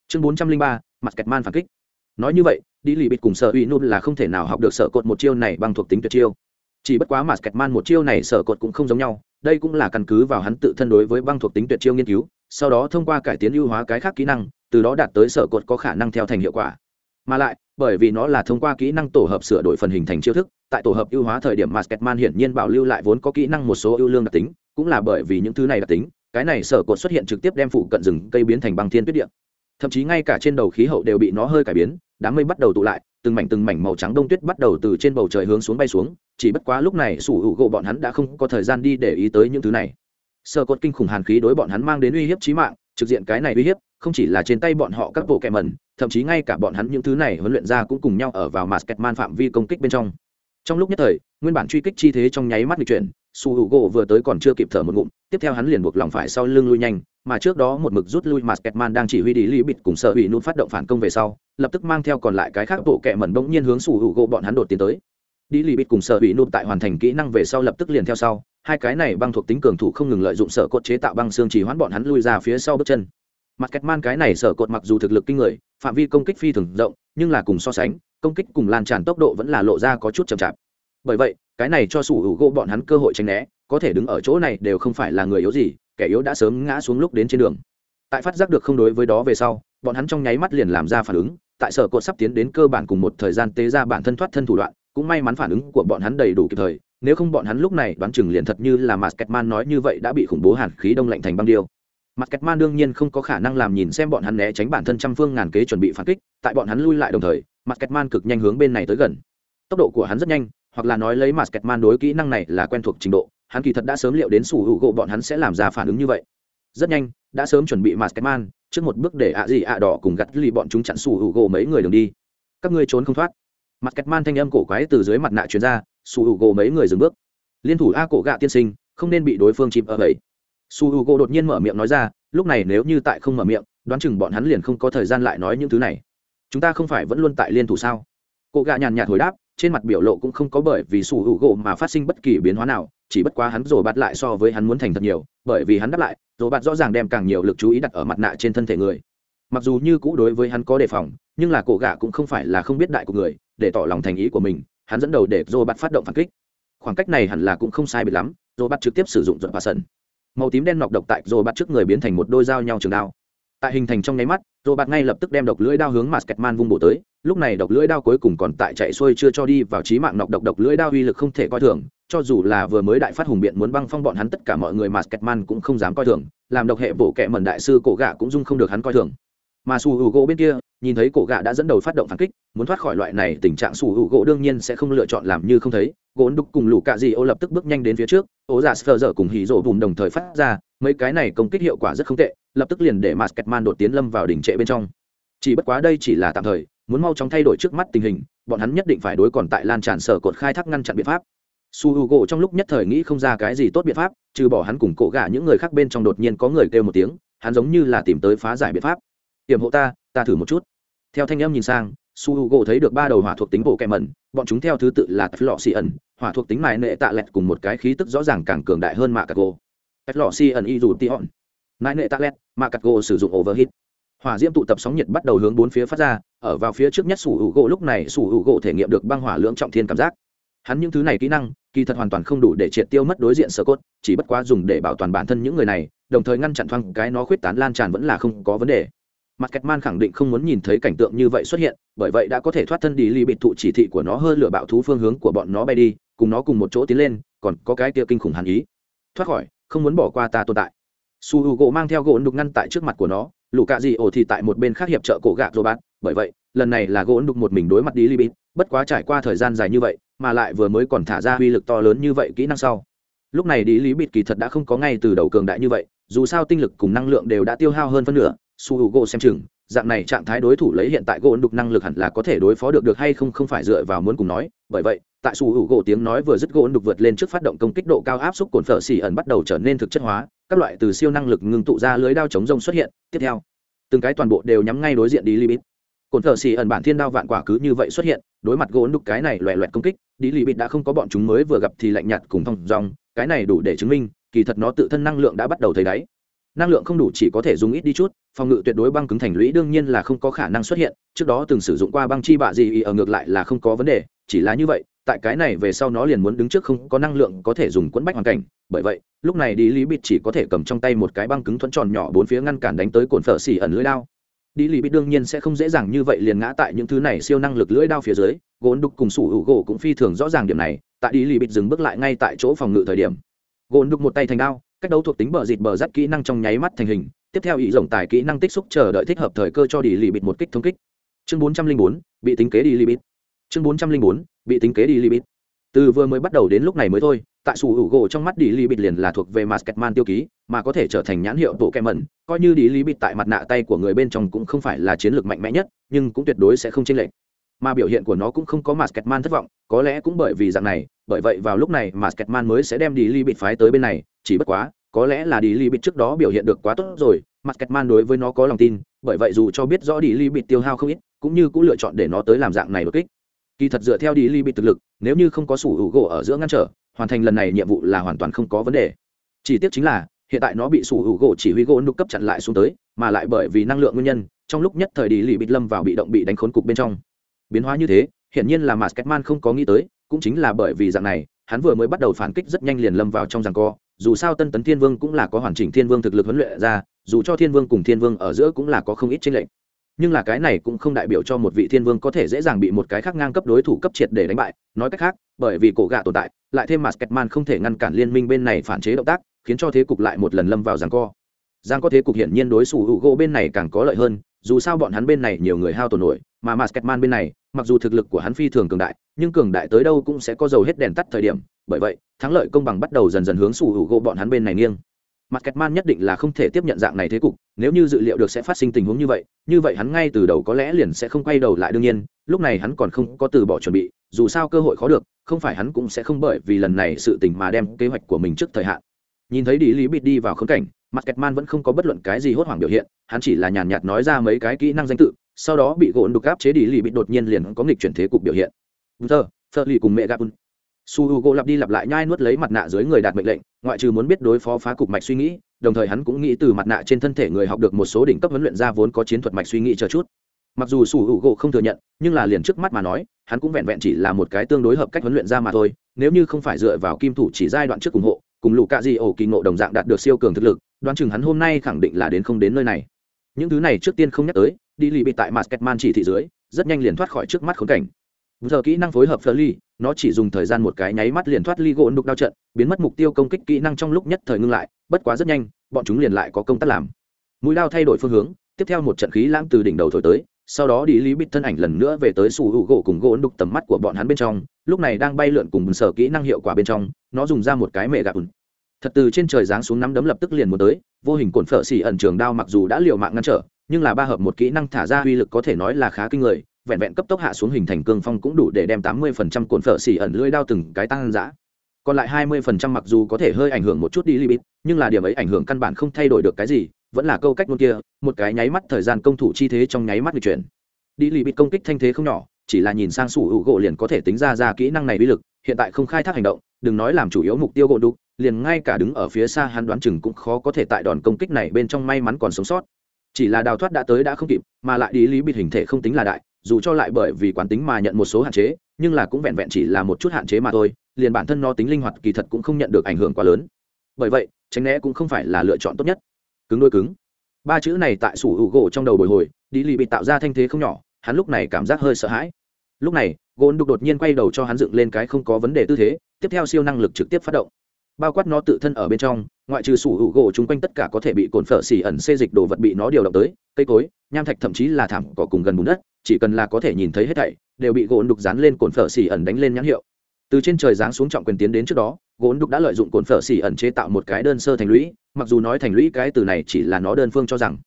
A: Chương bốn trăm linh ba, mặt kẹt man phản kích. Nói như vậy, đi bịt cùng sở uy nôn là không thể nào học được sở cột một chiêu này bằng thuộc tính tuyệt chiêu. Chỉ bất quá mặt kẹt man một chiêu này sở cột cũng không giống nhau, đây cũng là căn cứ vào hắn tự thân đối với băng thuộc tính tuyệt chiêu nghiên cứu, sau đó thông qua cải tiến ưu hóa cái khác kỹ năng, từ đó đạt tới sở cột có khả năng theo thành hiệu quả. Mà lại, bởi vì nó là thông qua kỹ năng tổ hợp sửa đổi phần hình thành chiêu thức, tại tổ hợp ưu hóa thời điểm masketman hiển nhiên bảo lưu lại vốn có kỹ năng một số ưu lương đặc tính, cũng là bởi vì những thứ này đặc tính cái này sở cột xuất hiện trực tiếp đem phụ cận rừng cây biến thành băng thiên tuyết địa. Thậm chí ngay cả trên đầu khí hậu đều bị nó hơi cải biến, đám mây bắt đầu tụ lại, từng mảnh từng mảnh màu trắng đông tuyết bắt đầu từ trên bầu trời hướng xuống bay xuống, chỉ bất quá lúc này sủ hữu gỗ bọn hắn đã không có thời gian đi để ý tới những thứ này. Sơ cốt kinh khủng hàn khí đối bọn hắn mang đến uy hiếp chí mạng, trực diện cái này uy hiếp, không chỉ là trên tay bọn họ các bộ kẹ mẩn, thậm chí ngay cả bọn hắn những thứ này huấn luyện ra cũng cùng nhau ở vào mặt kẹt man phạm vi công kích bên trong. Trong lúc nhất thời, nguyên bản truy kích chi thế trong nháy mắt bị chuyển su hữu gỗ vừa tới còn chưa kịp thở một ngụm, tiếp theo hắn liền buộc lòng phải sau lưng lui nhanh, mà trước đó một mực rút lui mà kẹt đang chỉ huy đi li bịt cùng sợ hủy nút phát động phản công về sau, lập tức mang theo còn lại cái khác bộ kẹ mẩn bỗng nhiên hướng su hữu gỗ bọn hắn đột tiến tới. Đi li bịt cùng sợ hủy nút tại hoàn thành kỹ năng về sau lập tức liền theo sau, hai cái này băng thuộc tính cường thủ không ngừng lợi dụng sở cốt chế tạo băng xương chỉ hoãn bọn hắn lui ra phía sau bước chân. Mặt kẹt cái này sở cột mặc dù thực lực kinh người, phạm vi công kích phi thường rộng, nhưng là cùng so sánh, công kích cùng lan tràn tốc độ vẫn là lộ ra có chút chậm chạp bởi vậy cái này cho sủ hữu gỗ bọn hắn cơ hội tránh né có thể đứng ở chỗ này đều không phải là người yếu gì kẻ yếu đã sớm ngã xuống lúc đến trên đường tại phát giác được không đối với đó về sau bọn hắn trong nháy mắt liền làm ra phản ứng tại sở cột sắp tiến đến cơ bản cùng một thời gian tế ra bản thân thoát thân thủ đoạn cũng may mắn phản ứng của bọn hắn đầy đủ kịp thời nếu không bọn hắn lúc này đoán chừng liền thật như là Masketman nói như vậy đã bị khủng bố hàn khí đông lạnh thành băng điêu. Masketman đương nhiên không có khả năng làm nhìn xem bọn hắn né tránh bản thân trăm phương ngàn kế chuẩn bị phản kích, tại bọn hắn lui lại đồng thời, Masketman cực nhanh hướng bên này tới gần. Tốc độ của hắn rất nhanh, hoặc là nói lấy Masketman đối kỹ năng này là quen thuộc trình độ, hắn kỳ thật đã sớm liệu đến sủ hữu gỗ bọn hắn sẽ làm ra phản ứng như vậy. Rất nhanh, đã sớm chuẩn bị Masketman, trước một bước để ạ gì ạ đỏ cùng gặt lì bọn chúng chặn sủ hữu gỗ mấy người đường đi. Các ngươi trốn không thoát. Masketman thanh âm cổ quái từ dưới mặt nạ truyền ra, sủ hữu gỗ mấy người dừng bước liên thủ a cổ gạ tiên sinh không nên bị đối phương chìm ở vậy su h gỗ đột nhiên mở miệng nói ra lúc này nếu như tại không mở miệng đoán chừng bọn hắn liền không có thời gian lại nói những thứ này chúng ta không phải vẫn luôn tại liên thủ sao cổ gạ nhàn nhạt hồi đáp trên mặt biểu lộ cũng không có bởi vì sủ hữu gỗ mà phát sinh bất kỳ biến hóa nào, chỉ bất quá hắn rồi bắt lại so với hắn muốn thành thật nhiều, bởi vì hắn đáp lại rồi bắt rõ ràng đem càng nhiều lực chú ý đặt ở mặt nạ trên thân thể người. Mặc dù như cũ đối với hắn có đề phòng, nhưng là cổ gạ cũng không phải là không biết đại của người, để tỏ lòng thành ý của mình, hắn dẫn đầu để rồ bắt phát động phản kích. Khoảng cách này hẳn là cũng không sai biệt lắm, rồ bắt trực tiếp sử dụng dọn và sần. Màu tím đen nọc độc tại rồ bắt trước người biến thành một đôi dao nhau trường đao tại hình thành trong nháy mắt rồi bắt ngay lập tức đem độc lưỡi đao hướng mặt Kẹtman vung bổ tới lúc này độc lưỡi đao cuối cùng còn tại chạy xuôi chưa cho đi vào trí mạng nọc độc độc lưỡi đao uy lực không thể coi thường cho dù là vừa mới đại phát hùng biện muốn băng phong bọn hắn tất cả mọi người mà Sketman cũng không dám coi thường, làm độc hệ bổ kẹ mẩn đại sư cổ gạ cũng dung không được hắn coi thường. Mà su hữu gỗ bên kia nhìn thấy cổ gạ đã dẫn đầu phát động phản kích muốn thoát khỏi loại này tình trạng su hữu gỗ đương nhiên sẽ không lựa chọn làm như không thấy gỗ đục cùng lũ cạ dị ô lập tức bước nhanh đến phía trước ô giả dạ sờ dở cùng hì rộ vùng đồng thời phát ra mấy cái này công kích hiệu quả rất không tệ, lập tức liền để Masketman đột tiến lâm vào đỉnh trệ bên trong. Chỉ bất quá đây chỉ là tạm thời, muốn mau chóng thay đổi trước mắt tình hình, bọn hắn nhất định phải đối còn tại lan tràn sở cột khai thác ngăn chặn biện pháp. Su h u gỗ trong lúc nhất thời nghĩ không ra cái gì tốt biện pháp, trừ bỏ hắn cùng cổ gà những người khác bên trong đột nhiên có người kêu một tiếng, hắn giống như là tìm tới phá giải biện pháp. Hiểm hộ ta ta thử một chút. Theo thanh em nhìn sang, su h u gỗ thấy được ba đầu hỏa thuộc tính bộ kẹ mẩn, bọn chúng theo thứ tự là tạch lọ ẩn, hỏa thuộc tính mài nệ tạ lẹt cùng một cái khí tức rõ ràng càng cường đại hơn mạ cà gô tạch lọ si ẩn y dù tí hòn nại nệ tạ lẹt, mà cà gỗ sử dụng overheat. Hỏa diễm tụ tập sóng nhiệt bắt đầu hướng bốn phía phát ra, ở vào phía trước nhất sủ hữu gỗ lúc này sủ hữu gỗ thể nghiệm được băng hỏa lưỡng trọng thiên cảm giác. Hắn những thứ này kỹ năng, kỳ thật hoàn toàn không đủ để triệt tiêu mất đối diện sơ cốt, chỉ bất quá dùng để bảo toàn bản thân những người này, đồng thời ngăn chặn thoang cái nó khuyết tán lan tràn vẫn là không có vấn đề. Mặt kẹt man khẳng định không muốn nhìn thấy cảnh tượng như vậy xuất hiện, bởi vậy đã có thể thoát thân đi ly bịt thụ chỉ thị của nó hơn lửa bạo thú phương hướng của bọn nó bay đi, cùng nó cùng một chỗ tiến lên, còn có cái kia kinh khủng hàn ý. Thoát khỏi không muốn bỏ qua ta tồn tại. Su h u gỗ mang theo gỗ đục ngăn tại trước mặt của nó, lũ cạ dị ổ thì tại một bên khác hiệp trợ cổ gạ rô bát bởi vậy, lần này là gỗ đục một mình đối mặt đi ly bịt bất quá trải qua thời gian dài như vậy, mà lại vừa mới còn thả ra uy lực to lớn như vậy kỹ năng sau. Lúc này đi lý bịt kỳ thật đã không có ngay từ đầu cường đại như vậy, dù sao tinh lực cùng năng lượng đều đã tiêu hao hơn phân nửa, su h u gỗ xem chừng dạng này trạng thái đối thủ lấy hiện tại gỗ đục năng lực hẳn là có thể đối phó được được hay không không phải dựa vào muốn cùng nói. Bởi vậy, tại su hữu gỗ tiếng nói vừa dứt gỗ đục vượt lên trước phát động công kích độ cao áp xúc cồn phở xỉ ẩn bắt đầu trở nên thực chất hóa, các loại từ siêu năng lực ngưng tụ ra lưới đao chống rông xuất hiện. Tiếp theo, từng cái toàn bộ đều nhắm ngay đối diện đi libit cồn phở xỉ ẩn bản thiên đao vạn quả cứ như vậy xuất hiện, đối mặt gỗ đục cái này loẹ loẹt công kích đi libit đã không có bọn chúng mới vừa gặp thì lạnh nhạt cùng thong dòng cái này đủ để chứng minh, kỳ thật nó tự thân năng lượng đã bắt đầu thấy đáy năng lượng không đủ chỉ có thể dùng ít đi chút, phòng ngự tuyệt đối băng cứng thành lũy đương nhiên là không có khả năng xuất hiện, trước đó từng sử dụng qua băng chi bạ gì ở ngược lại là không có vấn đề, chỉ là như vậy, tại cái này về sau nó liền muốn đứng trước không có năng lượng có thể dùng quẫn bách hoàn cảnh, bởi vậy, lúc này đi lý bịt chỉ có thể cầm trong tay một cái băng cứng thuẫn tròn nhỏ bốn phía ngăn cản đánh tới cồn phở xỉ ẩn lưỡi đao. Đi lý bịt đương nhiên sẽ không dễ dàng như vậy liền ngã tại những thứ này siêu năng lực lưỡi đao phía dưới Gôn đục cùng sủ hữu gỗ cũng phi thường rõ ràng điểm này, tại đi lý bịt dừng bước lại ngay tại chỗ phòng ngự thời điểm. Gôn đục một tay thành đao cách đấu thuộc tính bờ dịt bờ rắt kỹ năng trong nháy mắt thành hình, tiếp theo ý rộng tài kỹ năng tích xúc chờ đợi thích hợp thời cơ cho đi lì bịt một kích thống kích. Chương bốn trăm linh bốn, bị tính kế đi lì bịt. Chương bốn trăm linh bốn, bị tính kế đi lì bịt. Từ vừa mới bắt đầu đến lúc này mới thôi, tại sủ hữu gỗ trong mắt đi lì bịt liền là thuộc về masketman tiêu ký, mà có thể trở thành nhãn hiệu bộ kem mẩn coi như đi lì bịt tại mặt nạ tay của người bên trong cũng không phải là chiến lược mạnh mẽ nhất, nhưng cũng tuyệt đối sẽ không chênh lệch. Mà biểu hiện của nó cũng không có masketman thất vọng, có lẽ cũng bởi vì dạng này, bởi vậy vào lúc này masketman mới sẽ đem đi lì bịt phái tới bên này chỉ bất quá, có lẽ là đi li bịt trước đó biểu hiện được quá tốt rồi mặt Cạch Man đối với nó có lòng tin, bởi vậy dù cho biết rõ đi li bịt tiêu hao không ít, cũng như cũng lựa chọn để nó tới làm dạng này đột kích. Kỳ thật dựa theo đi li bịt thực lực, nếu như không có sủ hữu gỗ ở giữa ngăn trở, hoàn thành lần này nhiệm vụ là hoàn toàn không có vấn đề. Chỉ tiếc chính là, hiện tại nó bị sủ hữu gỗ chỉ huy gỗ nục cấp chặn lại xuống tới, mà lại bởi vì năng lượng nguyên nhân, trong lúc nhất thời đi li bịt lâm vào bị động bị đánh khốn cục bên trong. Biến hóa như thế, hiển nhiên là masketman không có nghĩ tới, cũng chính là bởi vì dạng này, hắn vừa mới bắt đầu phản kích rất nhanh liền lâm vào trong giằng co dù sao tân tấn thiên vương cũng là có hoàn chỉnh thiên vương thực lực huấn luyện ra, dù cho thiên vương cùng thiên vương ở giữa cũng là có không ít tranh lệch. Nhưng là cái này cũng không đại biểu cho một vị thiên vương có thể dễ dàng bị một cái khác ngang cấp đối thủ cấp triệt để đánh bại. Nói cách khác, bởi vì cổ gạ tồn tại, lại thêm mặt sketman không thể ngăn cản liên minh bên này phản chế động tác, khiến cho thế cục lại một lần lâm vào giằng co. Giang có thế cục hiển nhiên đối xử hữu gỗ bên này càng có lợi hơn, dù sao bọn hắn bên này nhiều người hao tổn nổi, mà masketman bên này, mặc dù thực lực của hắn phi thường cường đại, nhưng cường đại tới đâu cũng sẽ có dầu hết đèn tắt thời điểm. Bởi vậy thắng lợi công bằng bắt đầu dần dần hướng sủ hữu gỗ bọn hắn bên này nghiêng. Mặt kẹt man nhất định là không thể tiếp nhận dạng này thế cục nếu như dự liệu được sẽ phát sinh tình huống như vậy như vậy hắn ngay từ đầu có lẽ liền sẽ không quay đầu lại đương nhiên lúc này hắn còn không có từ bỏ chuẩn bị dù sao cơ hội khó được không phải hắn cũng sẽ không bởi vì lần này sự tình mà đem kế hoạch của mình trước thời hạn. Nhìn thấy đi lý bịt đi vào khống cảnh mặt kẹt man vẫn không có bất luận cái gì hốt hoảng biểu hiện hắn chỉ là nhàn nhạt nói ra mấy cái kỹ năng danh tự sau đó bị gỗ đục áp chế đi lì bịt đột nhiên liền có nghịch chuyển thế cục biểu hiện. Thơ, Phật lì cùng mẹ gạp su h u gỗ lặp đi lặp lại nhai nuốt lấy mặt nạ dưới người đạt mệnh lệnh, ngoại trừ muốn biết đối phó phá cục mạch suy nghĩ, đồng thời hắn cũng nghĩ từ mặt nạ trên thân thể người học được một số đỉnh cấp huấn luyện ra vốn có chiến thuật mạch suy nghĩ chờ chút. Mặc dù su h u gỗ không thừa nhận, nhưng là liền trước mắt mà nói, hắn cũng vẹn vẹn chỉ là một cái tương đối hợp cách huấn luyện ra mà thôi, nếu như không phải dựa vào kim thủ chỉ giai đoạn trước ủng hộ, cùng lũ cạ di ổ kỳ ngộ đồng dạng đạt được siêu cường thực lực, đoán chừng hắn hôm nay khẳng định là đến không đến nơi này. Những thứ này trước tiên không nhắc tới đi lì bị tại mặt kẹt man chỉ thị dưới, rất nhanh liền thoát khỏi trước mắt khốn cảnh. Giờ kỹ năng phối hợp phơ ly nó chỉ dùng thời gian một cái nháy mắt liền thoát ly gỗ đục đao trận, biến mất mục tiêu công kích kỹ năng trong lúc nhất thời ngưng lại, bất quá rất nhanh, bọn chúng liền lại có công tác làm. Mũi lao thay đổi phương hướng, tiếp theo một trận khí lãng từ đỉnh đầu thổi tới, sau đó đi lý bịt thân ảnh lần nữa về tới sủ hữu gỗ cùng gỗ đục tầm mắt của bọn hắn bên trong, lúc này đang bay lượn cùng sở kỹ năng hiệu quả bên trong, nó dùng ra một cái mẹ gạp thật từ trên trời giáng xuống nắm đấm lập tức liền muốn tới, vô hình cồn phở xỉ ẩn trường đao mặc dù đã liều mạng ngăn trở, nhưng là ba hợp một kỹ năng thả ra uy lực có thể nói là khá kinh người vẹn vẹn cấp tốc hạ xuống hình thành cương phong cũng đủ để đem tám mươi phần trăm cuộn phở xỉ ẩn lưỡi đao từng cái tăng giã còn lại hai mươi phần trăm mặc dù có thể hơi ảnh hưởng một chút đi limit nhưng là điểm ấy ảnh hưởng căn bản không thay đổi được cái gì, vẫn là câu cách luôn kia, một cái nháy mắt thời gian công thủ chi thế trong nháy mắt được chuyển. Đi limit công kích thanh thế không nhỏ, chỉ là nhìn sang sủ hữu gỗ liền có thể tính ra ra kỹ năng này uy lực, hiện tại không khai thác hành động, đừng nói làm chủ yếu mục tiêu gỗ đục, liền ngay cả đứng ở phía xa hắn đoán chừng cũng khó có thể tại đòn công kích này bên trong may mắn còn sống sót. Chỉ là đào thoát đã tới đã không kịp, mà lại đi lý bịt hình thể không tính là đại dù cho lại bởi vì quán tính mà nhận một số hạn chế, nhưng là cũng vẹn vẹn chỉ là một chút hạn chế mà thôi, liền bản thân nó tính linh hoạt kỳ thật cũng không nhận được ảnh hưởng quá lớn. Bởi vậy, tránh né cũng không phải là lựa chọn tốt nhất. Cứng đôi cứng. Ba chữ này tại sủ hữu gỗ trong đầu bồi hồi đi lì bị tạo ra thanh thế không nhỏ, hắn lúc này cảm giác hơi sợ hãi. Lúc này, gôn đục đột nhiên quay đầu cho hắn dựng lên cái không có vấn đề tư thế, tiếp theo siêu năng lực trực tiếp phát động. Bao quát nó tự thân ở bên trong ngoại trừ sủ hữu gỗ chung quanh tất cả có thể bị cồn phở xỉ ẩn xê dịch đồ vật bị nó điều động tới, cây cối, nham thạch thậm chí là thảm cỏ cùng gần bùn đất, chỉ cần là có thể nhìn thấy hết thảy, đều bị gỗ đục dán lên cồn phở xỉ ẩn đánh lên nhãn hiệu. Từ trên trời giáng xuống trọng quyền tiến đến trước đó, gỗ đục đã lợi dụng cồn phở xỉ ẩn chế tạo một cái đơn sơ thành lũy, mặc dù nói thành lũy cái từ này chỉ là nó đơn phương cho rằng.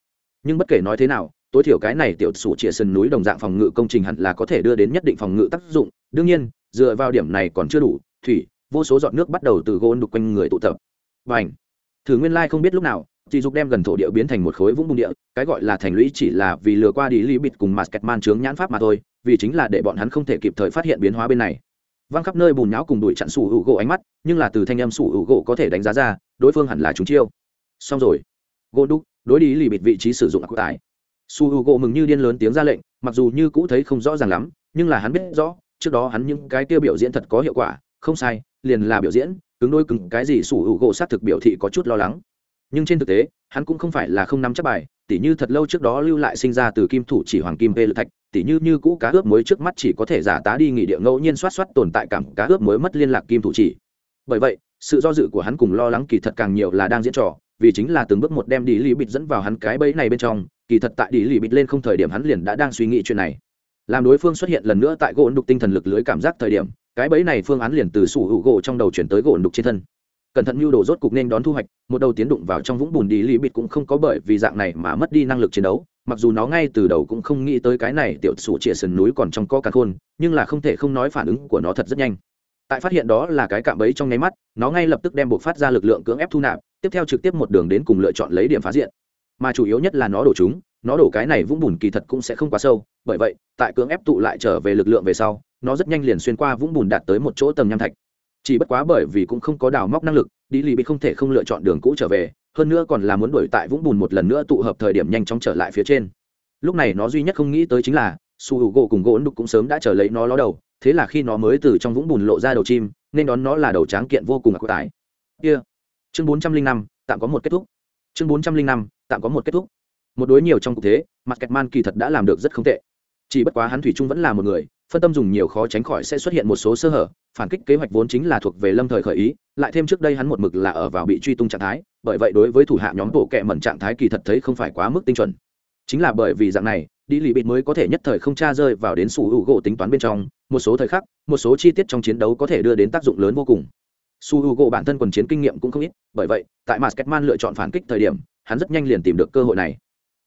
A: Nhưng bất kể nói thế nào, tối thiểu cái này tiểu sủ chĩa sân núi đồng dạng phòng ngự công trình hẳn là có thể đưa đến nhất định phòng ngự tác dụng, đương nhiên, dựa vào điểm này còn chưa đủ, thủy, vô số giọt nước bắt đầu từ gỗ đục quanh người tụ tập. Và ảnh thử nguyên lai không biết lúc nào, chỉ dục đem gần thổ địa biến thành một khối vũng bùng địa, cái gọi là thành lũy chỉ là vì lừa qua đi li bịt cùng mặt kẹt man trướng nhãn pháp mà thôi, vì chính là để bọn hắn không thể kịp thời phát hiện biến hóa bên này. Văng khắp nơi bùn nháo cùng đuổi chặn sủ hữu gỗ ánh mắt, nhưng là từ thanh âm sủ hữu gỗ có thể đánh giá ra, đối phương hẳn là chúng chiêu. Xong rồi. Gỗ đúc, đối đi lì bịt vị trí sử dụng ác tải su h u gỗ mừng như điên lớn tiếng ra lệnh, mặc dù như cũ thấy không rõ ràng lắm, nhưng là hắn biết rõ, trước đó hắn những cái tiêu biểu diễn thật có hiệu quả, không sai, liền là biểu diễn cứng đôi cứng cái gì su h u gỗ xác thực biểu thị có chút lo lắng. Nhưng trên thực tế, hắn cũng không phải là không nắm chắc bài, tỉ như thật lâu trước đó lưu lại sinh ra từ kim thủ chỉ hoàng kim vê lực thạch, tỉ như như cũ cá ướp mới trước mắt chỉ có thể giả tá đi nghỉ địa ngẫu nhiên soát soát tồn tại cảm cá ướp mới mất liên lạc kim thủ chỉ. Bởi vậy, sự do dự của hắn cùng lo lắng kỳ thật càng nhiều là đang diễn trò, vì chính là từng bước một đem đi lì bịt dẫn vào hắn cái bẫy này bên trong, kỳ thật tại đi lì bịt lên không thời điểm hắn liền đã đang suy nghĩ chuyện này. Làm đối phương xuất hiện lần nữa tại gỗ đục tinh thần lực lưới cảm giác thời điểm cái bẫy này phương án liền từ sủ hữu gỗ trong đầu chuyển tới gỗ đục trên thân. Cẩn thận mưu đồ rốt cục nên đón thu hoạch, một đầu tiến đụng vào trong vũng bùn đi lì bịt cũng không có bởi vì dạng này mà mất đi năng lực chiến đấu. Mặc dù nó ngay từ đầu cũng không nghĩ tới cái này tiểu sủ chĩa sườn núi còn trong co cả khôn, nhưng là không thể không nói phản ứng của nó thật rất nhanh. Tại phát hiện đó là cái cạm bẫy trong nháy mắt, nó ngay lập tức đem buộc phát ra lực lượng cưỡng ép thu nạp, tiếp theo trực tiếp một đường đến cùng lựa chọn lấy điểm phá diện. Mà chủ yếu nhất là nó đổ chúng, nó đổ cái này vũng bùn kỳ thật cũng sẽ không quá sâu, bởi vậy, tại cưỡng ép tụ lại trở về lực lượng về sau nó rất nhanh liền xuyên qua vũng bùn đạt tới một chỗ tầng nham thạch. Chỉ bất quá bởi vì cũng không có đào móc năng lực đi lì bị không thể không lựa chọn đường cũ trở về, hơn nữa còn là muốn đuổi tại vũng bùn một lần nữa tụ hợp thời điểm nhanh chóng trở lại phía trên. Lúc này nó duy nhất không nghĩ tới chính là, su hữu gỗ cùng gỗ đục cũng sớm đã trở lấy nó ló đầu, thế là khi nó mới từ trong vũng bùn lộ ra đầu chim, nên đón nó là đầu tráng kiện vô cùng ạc tải kia! Chương bốn trăm linh năm, tạm có một kết thúc. Chương bốn trăm linh năm, tạm có một kết thúc. Một đối nhiều trong cuộc thế mặt kẹt man kỳ thật đã làm được rất không tệ. Chỉ bất quá hắn thủy trung vẫn là một người phân tâm dùng nhiều khó tránh khỏi sẽ xuất hiện một số sơ hở, phản kích kế hoạch vốn chính là thuộc về lâm thời khởi ý, lại thêm trước đây hắn một mực là ở vào bị truy tung trạng thái, bởi vậy đối với thủ hạ nhóm bộ kệ mẩn trạng thái kỳ thật thấy không phải quá mức tinh chuẩn. Chính là bởi vì dạng này đi lì bịt mới có thể nhất thời không tra rơi vào đến sủ hữu gỗ tính toán bên trong, một số thời khắc, một số chi tiết trong chiến đấu có thể đưa đến tác dụng lớn vô cùng. Su h u gỗ bản thân quần chiến kinh nghiệm cũng không ít, bởi vậy, tại mặt ketman lựa chọn phản kích thời điểm, hắn rất nhanh liền tìm được cơ hội này.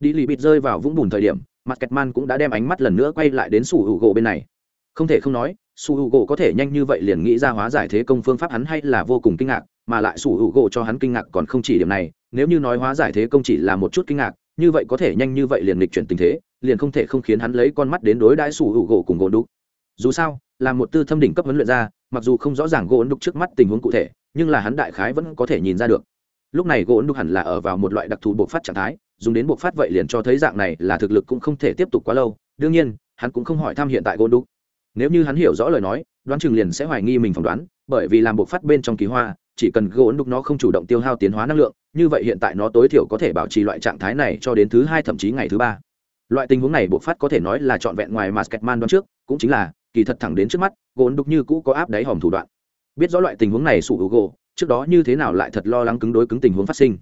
A: Đi lì bịt rơi vào vũng bùn thời điểm mặt ketman cũng đã đem ánh mắt lần nữa quay lại đến su h u gỗ bên này không thể không nói, su h u gỗ có thể nhanh như vậy liền nghĩ ra hóa giải thế công phương pháp hắn hay là vô cùng kinh ngạc, mà lại su h u gỗ cho hắn kinh ngạc còn không chỉ điểm này, nếu như nói hóa giải thế công chỉ là một chút kinh ngạc, như vậy có thể nhanh như vậy liền lịch chuyển tình thế, liền không thể không khiến hắn lấy con mắt đến đối đãi su h u gỗ cùng gỗ đúc. Dù sao, là một tư thâm đỉnh cấp huấn luyện ra mặc dù không rõ ràng gỗ đục trước mắt tình huống cụ thể, nhưng là hắn đại khái vẫn có thể nhìn ra được. Lúc này gỗ đúc hẳn là ở vào một loại đặc thù bộc phát trạng thái, dùng đến bộc phát vậy liền cho thấy dạng này là thực lực cũng không thể tiếp tục quá lâu. Đương nhiên, hắn cũng không hỏi thăm hiện tại gỗ đúc nếu như hắn hiểu rõ lời nói, đoán chừng liền sẽ hoài nghi mình phỏng đoán, bởi vì làm buộc phát bên trong kỳ hoa, chỉ cần gỗ đục nó không chủ động tiêu hao tiến hóa năng lượng, như vậy hiện tại nó tối thiểu có thể bảo trì loại trạng thái này cho đến thứ hai thậm chí ngày thứ ba. Loại tình huống này buộc phát có thể nói là trọn vẹn ngoài mà sketman đoán trước, cũng chính là, kỳ thật thẳng đến trước mắt, gỗ đục như cũ có áp đáy hòm thủ đoạn. Biết rõ loại tình huống này sủ hữu gỗ trước đó như thế nào lại thật lo lắng cứng đối cứng tình huống phát sinh.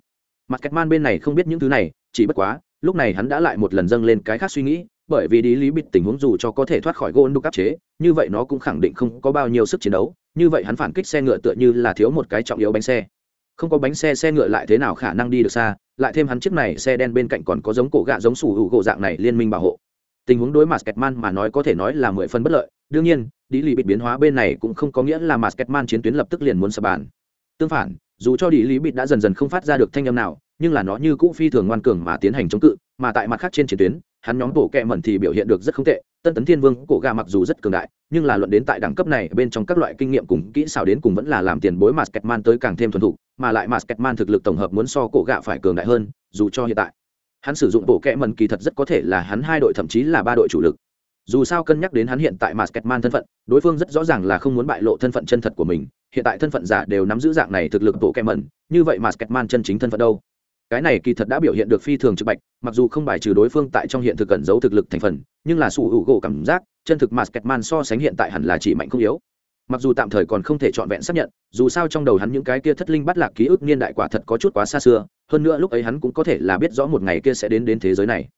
A: Mặt kẹt man bên này không biết những thứ này, chỉ bất quá, lúc này hắn đã lại một lần dâng lên cái khác suy nghĩ bởi vì đi lý bịt tình huống dù cho có thể thoát khỏi gôn đục áp chế, như vậy nó cũng khẳng định không có bao nhiêu sức chiến đấu, như vậy hắn phản kích xe ngựa tựa như là thiếu một cái trọng yếu bánh xe. Không có bánh xe xe ngựa lại thế nào khả năng đi được xa, lại thêm hắn chiếc này xe đen bên cạnh còn có giống cổ gạ giống sủ hữu gỗ dạng này liên minh bảo hộ. Tình huống đối mặt kẹt man mà nói có thể nói là mười phân bất lợi, đương nhiên đi lý bịt biến hóa bên này cũng không có nghĩa là mà sketman chiến tuyến lập tức liền muốn sập bàn. Tương phản, dù cho đi lý bịt đã dần dần không phát ra được thanh âm nào, nhưng là nó như cũ phi thường ngoan cường mà tiến hành chống cự, mà tại mặt khác trên chiến tuyến hắn nhóm bộ kệ mẩn thì biểu hiện được rất không tệ tân tấn thiên vương cổ gà mặc dù rất cường đại nhưng là luận đến tại đẳng cấp này bên trong các loại kinh nghiệm cùng kỹ xảo đến cùng vẫn là làm tiền bối mà sketman tới càng thêm thuần thục mà lại mà sketman thực lực tổng hợp muốn so cổ gà phải cường đại hơn dù cho hiện tại hắn sử dụng bộ kệ mẩn kỳ thật rất có thể là hắn hai đội thậm chí là ba đội chủ lực dù sao cân nhắc đến hắn hiện tại Masketman thân phận, đối phương rất rõ ràng là không muốn bại lộ thân phận chân thật của mình, hiện tại thân phận giả đều nắm giữ dạng này thực lực bộ kệ mẩn, như vậy Masketman chân chính thân phận đâu? Cái này kỳ thật đã biểu hiện được phi thường trực bạch, mặc dù không bài trừ đối phương tại trong hiện thực cẩn giấu thực lực thành phần, nhưng là sủ hữu gỗ cảm giác, chân thực Masketman so sánh hiện tại hẳn là chỉ mạnh không yếu. Mặc dù tạm thời còn không thể trọn vẹn xác nhận, dù sao trong đầu hắn những cái kia thất linh bắt lạc ký ức niên đại quả thật có chút quá xa xưa, hơn nữa lúc ấy hắn cũng có thể là biết rõ một ngày kia sẽ đến đến thế giới này.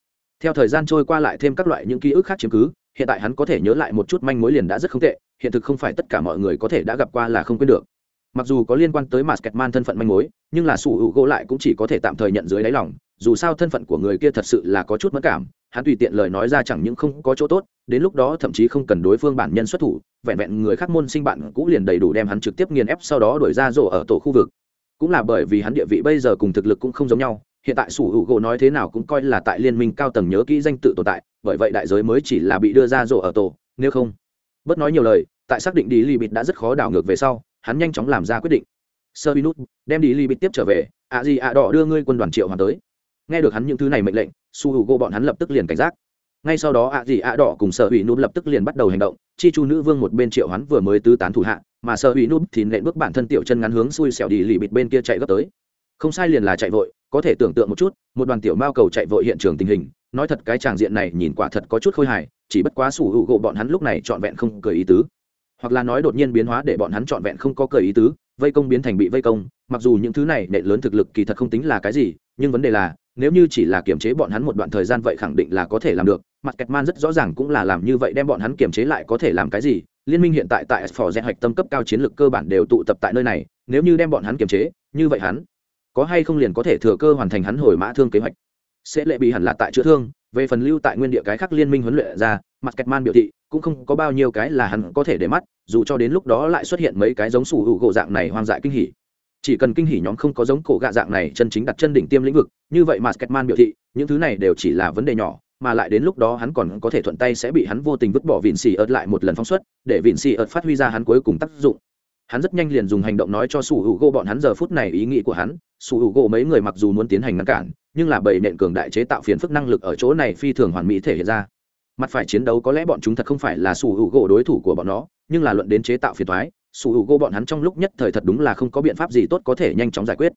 A: Theo thời gian trôi qua lại thêm các loại những ký ức khác chiếm cứ, hiện tại hắn có thể nhớ lại một chút manh mối liền đã rất không tệ hiện thực không phải tất cả mọi người có thể đã gặp qua là không quên được mặc dù có liên quan tới mặt man thân phận manh mối, nhưng là sủ hữu gỗ lại cũng chỉ có thể tạm thời nhận dưới đáy lòng, dù sao thân phận của người kia thật sự là có chút mất cảm, hắn tùy tiện lời nói ra chẳng những không có chỗ tốt, đến lúc đó thậm chí không cần đối phương bản nhân xuất thủ, vẹn vẹn người khác môn sinh bạn cũ liền đầy đủ đem hắn trực tiếp nghiền ép sau đó đuổi ra rổ ở tổ khu vực. Cũng là bởi vì hắn địa vị bây giờ cùng thực lực cũng không giống nhau, hiện tại sủ hữu gỗ nói thế nào cũng coi là tại liên minh cao tầng nhớ kỹ danh tự tồn tại, bởi vậy đại giới mới chỉ là bị đưa ra rổ ở tổ, nếu không. Bớt nói nhiều lời, tại xác định đi li bịt đã rất khó đảo ngược về sau hắn nhanh chóng làm ra quyết định. Sơ binut đem đi li bịt tiếp trở về ạ gì ạ đỏ đưa ngươi quân đoàn triệu hoàng tới. Nghe được hắn những thứ này mệnh lệnh, su hữu gỗ bọn hắn lập tức liền cảnh giác. Ngay sau đó ạ gì ạ đỏ cùng sở hủy nút lập tức liền bắt đầu hành động, chi chu nữ vương một bên triệu hắn vừa mới tứ tán thủ hạ, mà sở hủy nút thì nện bước bản thân tiểu chân ngắn hướng xui xẻo đi lì bịt bên kia chạy gấp tới. Không sai liền là chạy vội, có thể tưởng tượng một chút, một đoàn tiểu mao cầu chạy vội hiện trường tình hình, nói thật cái tràng diện này nhìn quả thật có chút khôi hài, chỉ bất quá sủ hữu gỗ bọn hắn lúc này trọn vẹn không cười ý tứ hoặc là nói đột nhiên biến hóa để bọn hắn trọn vẹn không có cờ ý tứ, vây công biến thành bị vây công, mặc dù những thứ này nệ lớn thực lực kỳ thật không tính là cái gì, nhưng vấn đề là, nếu như chỉ là kiềm chế bọn hắn một đoạn thời gian vậy khẳng định là có thể làm được, mặt kẹt man rất rõ ràng cũng là làm như vậy đem bọn hắn kiềm chế lại có thể làm cái gì, liên minh hiện tại tại phò rẽ hoạch tâm cấp cao chiến lược cơ bản đều tụ tập tại nơi này, nếu như đem bọn hắn kiềm chế, như vậy hắn có hay không liền có thể thừa cơ hoàn thành hắn hồi mã thương kế hoạch. Sẽ lệ bị hẳn là tại chữa thương về phần lưu tại nguyên địa cái khác liên minh huấn luyện ra, mặt kẹt man biểu thị, cũng không có bao nhiêu cái là hắn có thể để mắt, dù cho đến lúc đó lại xuất hiện mấy cái giống sủ hữu gỗ dạng này hoang dại kinh hỉ. Chỉ cần kinh hỉ nhóm không có giống cổ gạ dạng này chân chính đặt chân đỉnh tiêm lĩnh vực, như vậy mà sketman biểu thị, những thứ này đều chỉ là vấn đề nhỏ, mà lại đến lúc đó hắn còn có thể thuận tay sẽ bị hắn vô tình vứt bỏ vịn xì ớt lại một lần phóng xuất, để vịn xì ớt phát huy ra hắn cuối cùng tác dụng. Hắn rất nhanh liền dùng hành động nói cho sủ hữu gỗ bọn hắn giờ phút này ý nghĩ của hắn, sủ hữu gỗ mấy người mặc dù muốn tiến hành ngăn cản nhưng là bầy nện cường đại chế tạo phiền phức năng lực ở chỗ này phi thường hoàn mỹ thể hiện ra. Mặt phải chiến đấu có lẽ bọn chúng thật không phải là sủ hữu gỗ đối thủ của bọn nó, nhưng là luận đến chế tạo phiền thoái sủ hữu gỗ bọn hắn trong lúc nhất thời thật đúng là không có biện pháp gì tốt có thể nhanh chóng giải quyết.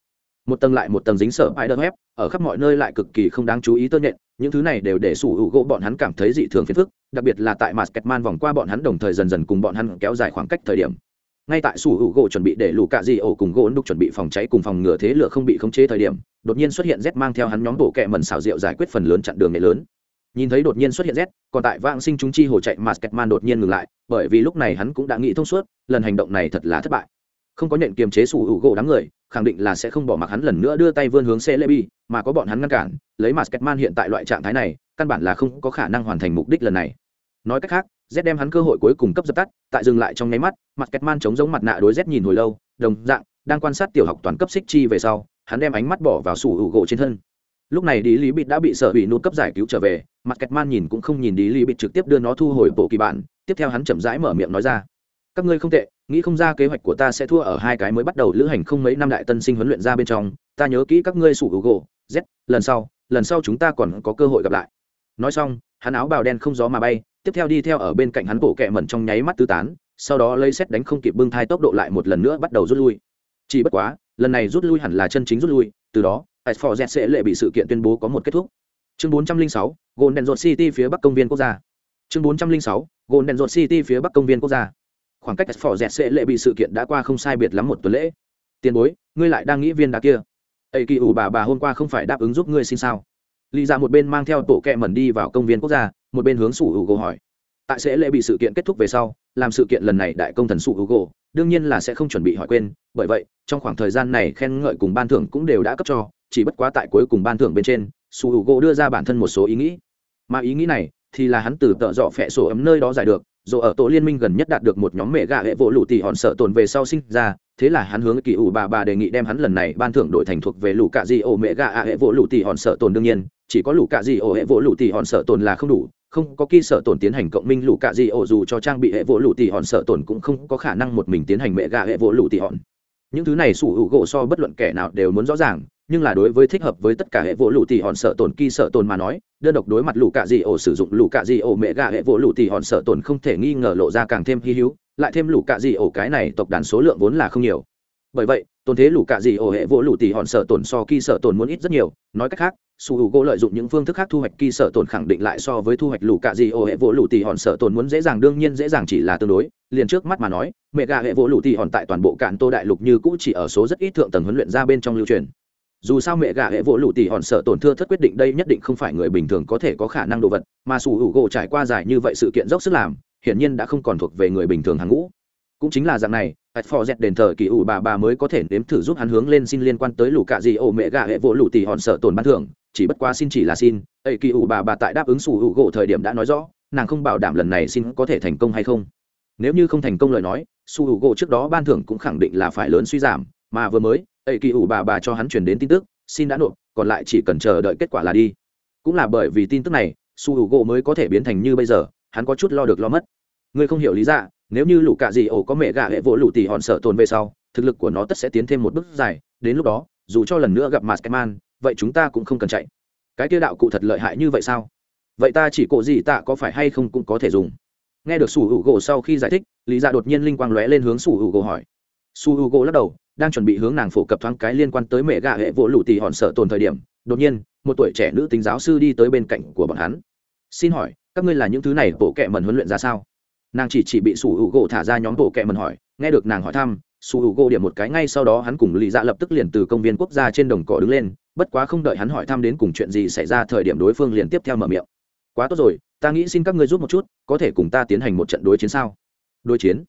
A: Một tầng lại một tầng dính sở spider web ở khắp mọi nơi lại cực kỳ không đáng chú ý tơ nhện, những thứ này đều để sủ hữu gỗ bọn hắn cảm thấy dị thường phiền phức, đặc biệt là tại mặt kẹt man vòng qua bọn hắn đồng thời dần dần cùng bọn hắn kéo dài khoảng cách thời điểm ngay tại sủ hữu gỗ chuẩn bị để lù cạ dị ổ cùng gỗ đục chuẩn bị phòng cháy cùng phòng ngừa thế lửa không bị khống chế thời điểm, đột nhiên xuất hiện z mang theo hắn nhóm bộ kẹ mần xào rượu giải quyết phần lớn chặn đường nghệ lớn. Nhìn thấy đột nhiên xuất hiện z, còn tại vang sinh chúng chi hồ chạy mà sketman đột nhiên ngừng lại, bởi vì lúc này hắn cũng đã nghĩ thông suốt, lần hành động này thật là thất bại. Không có nhận kiềm chế sủ hữu gỗ đám người, khẳng định là sẽ không bỏ mặc hắn lần nữa đưa tay vươn hướng xe lê bi mà có bọn hắn ngăn cản, lấy mà sketman hiện tại loại trạng thái này, căn bản là không có khả năng hoàn thành mục đích lần này. Nói cách khác z đem hắn cơ hội cuối cùng cấp dập tắt, tại dừng lại trong nháy mắt, mặt kẹt chống giống mặt nạ đối z nhìn hồi lâu, đồng dạng, đang quan sát tiểu học toàn cấp xích chi về sau, hắn đem ánh mắt bỏ vào sủ hữu gỗ trên thân. Lúc này đi lý bịt đã bị sợ bị nút cấp giải cứu trở về, mặt kẹt man nhìn cũng không nhìn đi lý bịt trực tiếp đưa nó thu hồi bộ kỳ bản, tiếp theo hắn chậm rãi mở miệng nói ra. Các ngươi không tệ, nghĩ không ra kế hoạch của ta sẽ thua ở hai cái mới bắt đầu lữ hành không mấy năm đại tân sinh huấn luyện ra bên trong, ta nhớ kỹ các ngươi sủ hữu gỗ, z, lần sau lần sau chúng ta còn có cơ hội gặp lại. Nói xong, hắn áo bào đen không gió mà bay tiếp theo đi theo ở bên cạnh hắn bộ kẹ mẩn trong nháy mắt tứ tán sau đó lấy xét đánh không kịp bưng thai tốc độ lại một lần nữa bắt đầu rút lui chỉ bất quá lần này rút lui hẳn là chân chính rút lui từ đó Icefor Z sẽ lệ bị sự kiện tuyên bố có một kết thúc. Chương 406, Golden Road City phía bắc công viên quốc gia. Chương 406, Golden Road City phía bắc công viên quốc gia. Khoảng cách Icefor Z sẽ lệ bị sự kiện đã qua không sai biệt lắm một tuần lễ. Tiền bối, ngươi lại đang nghĩ viên đá kia. Ây kỳ ủ bà bà hôm qua không phải đáp ứng giúp ngươi xin sao? Lý ra một bên mang theo tổ kẹ mẩn đi vào công viên quốc gia, một bên hướng sủ hữu gỗ hỏi. Tại sẽ lệ bị sự kiện kết thúc về sau, làm sự kiện lần này đại công thần sủ hữu gỗ, đương nhiên là sẽ không chuẩn bị hỏi quên, bởi vậy, trong khoảng thời gian này khen ngợi cùng ban thưởng cũng đều đã cấp cho, chỉ bất quá tại cuối cùng ban thưởng bên trên sủ hữu gỗ đưa ra bản thân một số ý nghĩ mà ý nghĩ này thì là hắn từ tợ dọ phẹ sổ ấm nơi đó giải được dù ở tổ liên minh gần nhất đạt được một nhóm mẹ gạ hệ vỗ lụ tỉ hòn sợ tồn về sau sinh ra thế là hắn hướng kỳ ủ bà bà đề nghị đem hắn lần này ban thưởng đổi thành thuộc về lũ cạ di ổ mẹ gạ hệ vỗ lụ tỉ hòn sợ tồn đương nhiên chỉ có lũ cạ di ổ hệ vỗ lụ tỉ hòn sợ tồn là không đủ không có kỳ sợ tổn tiến hành cộng minh lũ cạ di ổ dù cho trang bị hệ vỗ lũ tỉ hòn sợ tổn cũng không có khả năng một mình tiến hành mẹ gà hệ vỗ lũ tỉ hòn. Những thứ này sủ hữu gỗ so bất luận kẻ nào đều muốn rõ ràng, nhưng là đối với thích hợp với tất cả hệ vỗ lũ tỉ hòn sợ tổn kỳ sợ tổn mà nói, đơn độc đối mặt lũ cạ dị ổ sử dụng lũ cạ dị ổ mẹ gà hệ vỗ lũ tỉ hòn sợ tổn không thể nghi ngờ lộ ra càng thêm hy hữu, lại thêm lũ cạ dị ổ cái này tộc đàn số lượng vốn là không nhiều bởi vậy, tồn thế lũ cạ dị ổ hệ vỗ lũ tỉ hòn sợ tồn so kỳ sợ tồn muốn ít rất nhiều. Nói cách khác, su h u gỗ lợi dụng những phương thức khác thu hoạch kỳ sợ tồn khẳng định lại so với thu hoạch lũ cạ dị ổ hệ vỗ lũ tỉ hòn sợ tồn muốn dễ dàng, đương nhiên dễ dàng chỉ là tương đối. Liền trước mắt mà nói, mẹ gà hệ vỗ lũ tỉ hòn tại toàn bộ cạn tô đại lục như cũ chỉ ở số rất ít thượng tầng huấn luyện ra bên trong lưu truyền. Dù sao mẹ gà hệ vỗ lũ tỉ hòn sợ tổn thưa thất quyết định đây nhất định không phải người bình thường có thể có khả năng đồ vật, mà su h u gỗ trải qua dài như vậy sự kiện dốc sức làm, hiển nhiên đã không còn thuộc về người bình thường hàng ngũ. Cũng chính là dạng này ạch phò dẹt đền thờ kỳ ủ bà bà mới có thể nếm thử giúp hắn hướng lên xin liên quan tới lũ cạ gì ổ mẹ gà hệ vỗ lũ tỷ hòn sợ tổn ban thưởng. Chỉ bất quá xin chỉ là xin, ấy kỳ ủ bà bà tại đáp ứng sủ hữu gỗ thời điểm đã nói rõ, nàng không bảo đảm lần này xin có thể thành công hay không. Nếu như không thành công lời nói su hữu gỗ trước đó ban thưởng cũng khẳng định là phải lớn suy giảm, mà vừa mới, ấy kỳ ủ bà bà cho hắn truyền đến tin tức, xin đã nộp, còn lại chỉ cần chờ đợi kết quả là đi. Cũng là bởi vì tin tức này su hữu gỗ mới có thể biến thành như bây giờ, hắn có chút lo được lo mất. Ngươi không hiểu lý dạ nếu như lũ cạ dị ổ có mẹ gạ hệ vỗ lũ tỉ hòn sợ tồn về sau, thực lực của nó tất sẽ tiến thêm một bước dài, đến lúc đó, dù cho lần nữa gặp mặt man, vậy chúng ta cũng không cần chạy. Cái kia đạo cụ thật lợi hại như vậy sao? Vậy ta chỉ cộ gì tạ có phải hay không cũng có thể dùng. Nghe được sủ hữu u gỗ sau khi giải thích, lý dạ đột nhiên linh quang lóe lên hướng sủ hữu u gỗ hỏi. Sủ hữu u gỗ lắc đầu, đang chuẩn bị hướng nàng phổ cập thoáng cái liên quan tới mẹ gạ hệ vỗ lũ tỉ hòn sợ tồn thời điểm, đột nhiên, một tuổi trẻ nữ tính giáo sư đi tới bên cạnh của bọn hắn. Xin hỏi, các ngươi là những thứ này bộ kệ mần huấn luyện ra sao? Nàng chỉ chỉ bị sủ hữu gỗ thả ra nhóm bộ kệ mần hỏi, nghe được nàng hỏi thăm, sủ hữu gỗ điểm một cái ngay sau đó hắn cùng lì dạ lập tức liền từ công viên quốc gia trên đồng cỏ đứng lên, bất quá không đợi hắn hỏi thăm đến cùng chuyện gì xảy ra thời điểm đối phương liền tiếp theo mở miệng. Quá tốt rồi, ta nghĩ xin các ngươi giúp một chút, có thể cùng ta tiến hành một trận đối chiến sao? Đối chiến?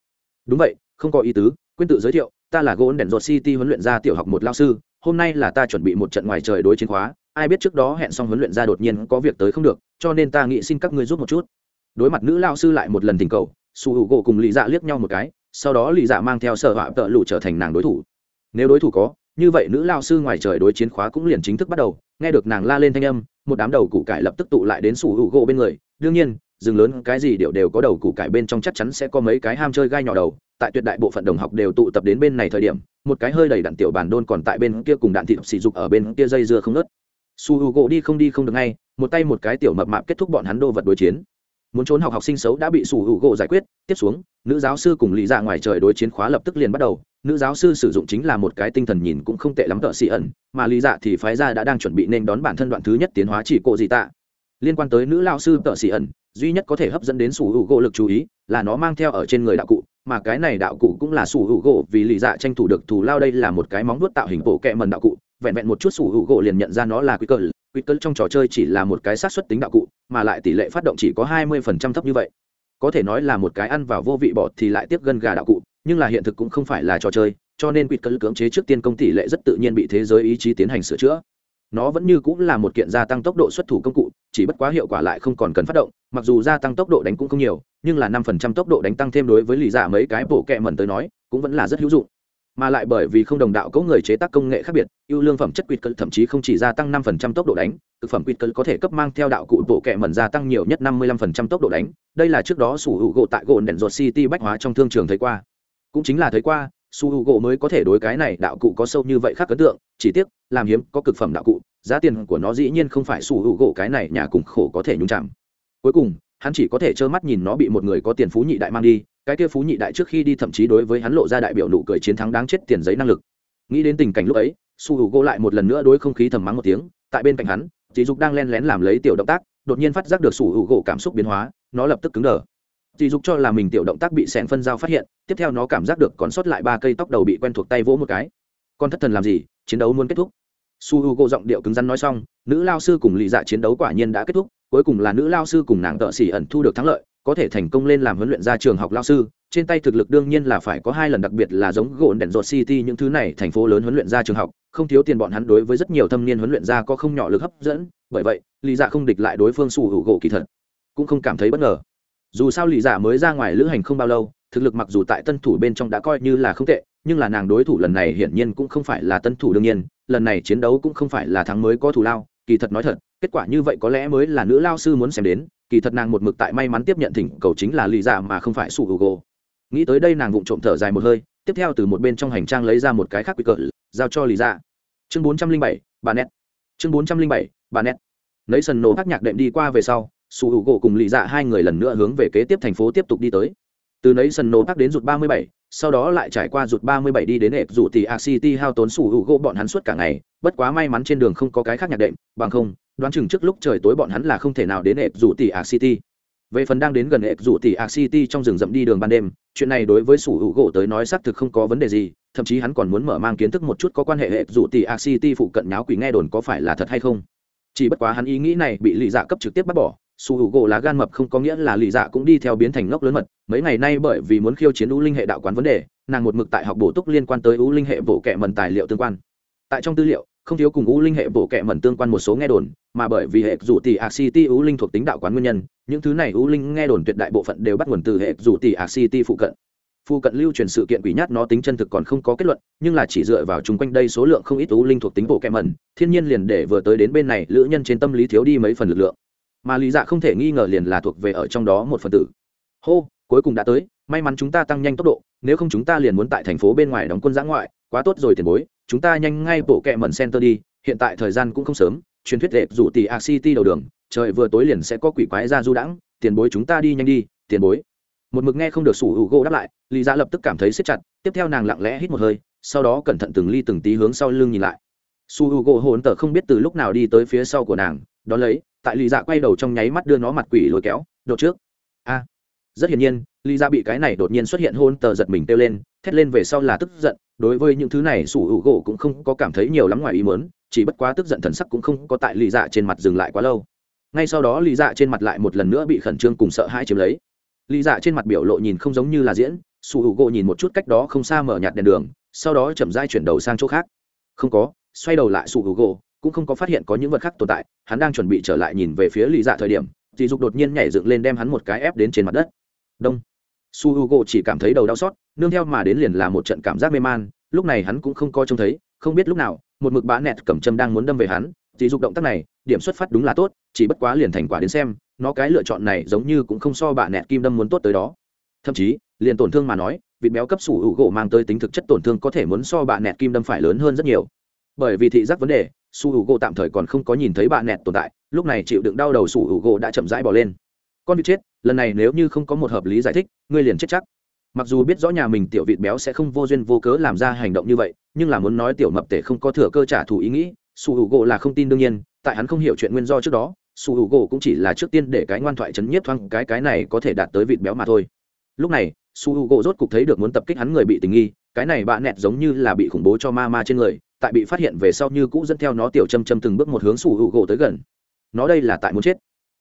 A: Đúng vậy, không có ý tứ, quên tự giới thiệu, ta là gỗ đèn ruột city huấn luyện gia tiểu học một lao sư, hôm nay là ta chuẩn bị một trận ngoài trời đối chiến khóa, ai biết trước đó hẹn xong huấn luyện gia đột nhiên có việc tới không được, cho nên ta nghĩ xin các ngươi giúp một chút đối mặt nữ lao sư lại một lần tình cầu, su hữu gỗ cùng lì dạ liếc nhau một cái, sau đó lì dạ mang theo sở họa tợ lụ trở thành nàng đối thủ. Nếu đối thủ có, như vậy nữ lao sư ngoài trời đối chiến khóa cũng liền chính thức bắt đầu, nghe được nàng la lên thanh âm, một đám đầu củ cải lập tức tụ lại đến sủ hữu gỗ bên người. Đương nhiên, rừng lớn cái gì đều đều có đầu củ cải bên trong chắc chắn sẽ có mấy cái ham chơi gai nhỏ đầu, tại tuyệt đại bộ phận đồng học đều tụ tập đến bên này thời điểm, một cái hơi đầy đạn tiểu bàn đôn còn tại bên kia cùng đạn thịt sỉ dục ở bên kia dây dưa không nớt su hữu gỗ đi không đi không được ngay, một tay một cái tiểu mập mạp kết thúc bọn hắn đô vật đối chiến muốn trốn học học sinh xấu đã bị sủ hữu gỗ giải quyết. Tiếp xuống, nữ giáo sư cùng lý ra dạ ngoài trời đối chiến khóa lập tức liền bắt đầu. Nữ giáo sư sử dụng chính là một cái tinh thần nhìn cũng không tệ lắm tợ xị ẩn, mà lý dạ thì phái ra đã đang chuẩn bị nên đón bản thân đoạn thứ nhất tiến hóa chỉ cộ gì tạ. Liên quan tới nữ lao sư tợ xị ẩn, duy nhất có thể hấp dẫn đến sủ hữu gỗ lực chú ý là nó mang theo ở trên người đạo cụ, mà cái này đạo cụ cũng là sủ hữu gỗ vì lý dạ tranh thủ được thù lao đây là một cái móng vuốt tạo hình bộ kẹ mần đạo cụ. Vẹn vẹn một chút sủ hữu gỗ liền nhận ra nó là quý cờ quy cơ trong trò chơi chỉ là một cái sát xuất tính đạo cụ, mà lại tỷ lệ phát động chỉ có hai mươi phần trăm thấp như vậy. Có thể nói là một cái ăn vào vô vị bọt thì lại tiếp gân gà đạo cụ, nhưng là hiện thực cũng không phải là trò chơi, cho nên quy cơ cưỡng chế trước tiên công tỷ lệ rất tự nhiên bị thế giới ý chí tiến hành sửa chữa. Nó vẫn như cũng là một kiện gia tăng tốc độ xuất thủ công cụ, chỉ bất quá hiệu quả lại không còn cần phát động, mặc dù gia tăng tốc độ đánh cũng không nhiều, nhưng là năm phần trăm tốc độ đánh tăng thêm đối với lì giả mấy cái bộ kẹ mẩn tới nói, cũng vẫn là rất hữu dụng mà lại bởi vì không đồng đạo có người chế tác công nghệ khác biệt, ưu lương phẩm chất quýt cân thậm chí không chỉ gia tăng năm phần trăm tốc độ đánh, thực phẩm quýt cân có thể cấp mang theo đạo cụ bộ kệ mẩn gia tăng nhiều nhất năm mươi lăm phần trăm tốc độ đánh. Đây là trước đó sủ hữu gỗ tại gỗ đèn ruột city bách hóa trong thương trường thấy qua. Cũng chính là thấy qua su hữu gỗ mới có thể đối cái này đạo cụ có sâu như vậy khác ấn tượng, chỉ tiếc, làm hiếm, có cực phẩm đạo cụ, giá tiền của nó dĩ nhiên không phải su hữu gỗ cái này nhà cùng khổ có thể nhúng chạm. Cuối cùng, hắn chỉ có thể trơ mắt nhìn nó bị một người có tiền phú nhị đại mang đi cái kia phú nhị đại trước khi đi thậm chí đối với hắn lộ ra đại biểu nụ cười chiến thắng đáng chết tiền giấy năng lực. Nghĩ đến tình cảnh lúc ấy, su u gỗ lại một lần nữa đối không khí thầm mắng một tiếng, tại bên cạnh hắn, dì dục đang len lén làm lấy tiểu động tác, đột nhiên phát giác được su u gỗ cảm xúc biến hóa, nó lập tức cứng đờ. Dì dục cho là mình tiểu động tác bị sẹn phân dao phát hiện, tiếp theo nó cảm giác được còn sót lại ba cây tóc đầu bị quen thuộc tay vỗ một cái. Con thất thần làm gì, chiến đấu muốn kết thúc su h u gỗ giọng điệu cứng rắn nói xong, nữ lao sư cùng lì dạ chiến đấu quả nhiên đã kết thúc, cuối cùng là nữ lao sư cùng nàng tợ xỉ ẩn thu được thắng lợi, có thể thành công lên làm huấn luyện ra trường học lao sư. Trên tay thực lực đương nhiên là phải có hai lần đặc biệt là giống gỗ đèn rột city những thứ này, thành phố lớn huấn luyện ra trường học, không thiếu tiền bọn hắn đối với rất nhiều thâm niên huấn luyện ra có không nhỏ lực hấp dẫn, bởi vậy, lì dạ không địch lại đối phương su U gỗ kỳ thật, cũng không cảm thấy bất ngờ. Dù sao lì dạ mới ra ngoài lữ hành không bao lâu, thực lực mặc dù tại tân thủ bên trong đã coi như là không tệ nhưng là nàng đối thủ lần này hiển nhiên cũng không phải là tân thủ đương nhiên, lần này chiến đấu cũng không phải là thắng mới có thủ lao, kỳ thật nói thật, kết quả như vậy có lẽ mới là nữ lao sư muốn xem đến, kỳ thật nàng một mực tại may mắn tiếp nhận thỉnh cầu chính là lì dạ mà không phải su hugo. Nghĩ tới đây nàng vụng trộm thở dài một hơi, tiếp theo từ một bên trong hành trang lấy ra một cái khác quy cỡ giao cho lì dạ. Chương bốn trăm linh bảy, bà nét. Chương bốn trăm linh bảy, bà nét. Lấy sần nổ các nhạc đệm đi qua về sau, sủ hữu gỗ cùng lì dạ hai người lần nữa hướng về kế tiếp thành phố tiếp tục đi tới. Từ nấy sần nổ tắc đến rụt ba mươi bảy sau đó lại trải qua rụt ba mươi bảy đi đến ệp rủ thì a city hao tốn sủ hữu gỗ bọn hắn suốt cả ngày. Bất quá may mắn trên đường không có cái khác nhạc đệm, bằng không, đoán chừng trước lúc trời tối bọn hắn là không thể nào đến ệp rủ thì a city. Về phần đang đến gần ệp rủ thì a city trong rừng rậm đi đường ban đêm, chuyện này đối với sủ hữu gỗ tới nói xác thực không có vấn đề gì, thậm chí hắn còn muốn mở mang kiến thức một chút có quan hệ ệp rủ thì a city phụ cận nháo quỷ nghe đồn có phải là thật hay không. Chỉ bất quá hắn ý nghĩ này bị lì dạ cấp trực tiếp bắt bỏ su h u gỗ lá gan mập không có nghĩa là lì dạ cũng đi theo biến thành ngốc lớn mật. Mấy ngày nay bởi vì muốn khiêu chiến u linh hệ đạo quán vấn đề, nàng một mực tại học bổ túc liên quan tới u linh hệ bộ kệ mần tài liệu tương quan. Tại trong tư liệu, không thiếu cùng u linh hệ bộ kệ mần tương quan một số nghe đồn, mà bởi vì hệ dù tỷ ạc city u linh thuộc tính đạo quán nguyên nhân, những thứ này u linh nghe đồn tuyệt đại bộ phận đều bắt nguồn từ hệ dù tỷ ạc city phụ cận. Phụ cận lưu truyền sự kiện quỷ nhát nó tính chân thực còn không có kết luận, nhưng là chỉ dựa vào chung quanh đây số lượng không ít u linh thuộc tính bộ kẹ mẩn, thiên nhiên liền để vừa tới đến bên này, lữ nhân trên tâm lý thiếu đi mấy phần lực lượng mà lý dạ không thể nghi ngờ liền là thuộc về ở trong đó một phần tử. Hô, cuối cùng đã tới, may mắn chúng ta tăng nhanh tốc độ, nếu không chúng ta liền muốn tại thành phố bên ngoài đóng quân giã ngoại, quá tốt rồi tiền bối, chúng ta nhanh ngay bộ kẹ mẩn center đi, hiện tại thời gian cũng không sớm, truyền thuyết đẹp rủ tỷ a city đầu đường, trời vừa tối liền sẽ có quỷ quái ra du đãng, tiền bối chúng ta đi nhanh đi, tiền bối. Một mực nghe không được sủ hữu gỗ đáp lại, lý dạ lập tức cảm thấy siết chặt, tiếp theo nàng lặng lẽ hít một hơi, sau đó cẩn thận từng ly từng tí hướng sau lưng nhìn lại. Su h u gỗ hồn tờ không biết từ lúc nào đi tới phía sau của nàng đ ó lấy tại Lì dạ quay đầu trong nháy mắt đưa nó mặt quỷ lôi kéo, đột trước. A, rất hiển nhiên, Lì Dạ bị cái này đột nhiên xuất hiện hôn tờ giật mình kêu lên, thét lên về sau là tức giận, đối với những thứ này sủ hữu gỗ cũng không có cảm thấy nhiều lắm ngoài ý mớn chỉ bất quá tức giận thần sắc cũng không có tại Lì dạ trên mặt dừng lại quá lâu. Ngay sau đó Lì dạ trên mặt lại một lần nữa bị khẩn trương cùng sợ hãi chiếm lấy. Lì dạ trên mặt biểu lộ nhìn không giống như là diễn, sủ hữu gỗ nhìn một chút cách đó không xa mở nhạt đèn đường, sau đó chậm dai chuyển đầu sang chỗ khác. Không có, xoay đầu lại sủ hữu gỗ cũng không có phát hiện có những vật khác tồn tại, hắn đang chuẩn bị trở lại nhìn về phía lì dạ thời điểm dì dục đột nhiên nhảy dựng lên đem hắn một cái ép đến trên mặt đất. Đông. Su h u g o chỉ cảm thấy đầu đau xót, nương theo mà đến liền là một trận cảm giác mê man, lúc này hắn cũng không coi trông thấy, không biết lúc nào, một mực bã nẹt cầm châm đang muốn đâm về hắn dì dục động tác này, điểm xuất phát đúng là tốt, chỉ bất quá liền thành quả đến xem, nó cái lựa chọn này giống như cũng không so bạ nẹt kim đâm muốn tốt tới đó. Thậm chí, liền tổn thương mà nói, vịt béo cấp sủ hữu gỗ mang tới tính thực chất tổn thương có thể muốn so bạ nẹt kim đâm phải lớn hơn rất nhiều. Bởi vì thị giác vấn đề su hữu gỗ tạm thời còn không có nhìn thấy bà nẹt tồn tại, lúc này chịu đựng đau đầu su hữu gỗ đã chậm rãi bỏ lên. Con vịt chết, lần này nếu như không có một hợp lý giải thích, ngươi liền chết chắc. Mặc dù biết rõ nhà mình tiểu vịt béo sẽ không vô duyên vô cớ làm ra hành động như vậy, nhưng là muốn nói tiểu mập tể không có thừa cơ trả thù ý nghĩ, su hữu gỗ là không tin đương nhiên, tại hắn không hiểu chuyện nguyên do trước đó, su hữu gỗ cũng chỉ là trước tiên để cái ngoan thoại chấn nhiếp thoáng cái cái này có thể đạt tới vịt béo mà thôi. Lúc này, su hữu gỗ rốt cục thấy được muốn tập kích hắn người bị tình nghi, cái này bạn nẹt giống như là bị khủng bố cho ma ma trên người tại bị phát hiện về sau như cũ dẫn theo nó tiểu châm châm từng bước một hướng sủ hữu gỗ tới gần. Nó đây là tại muốn chết.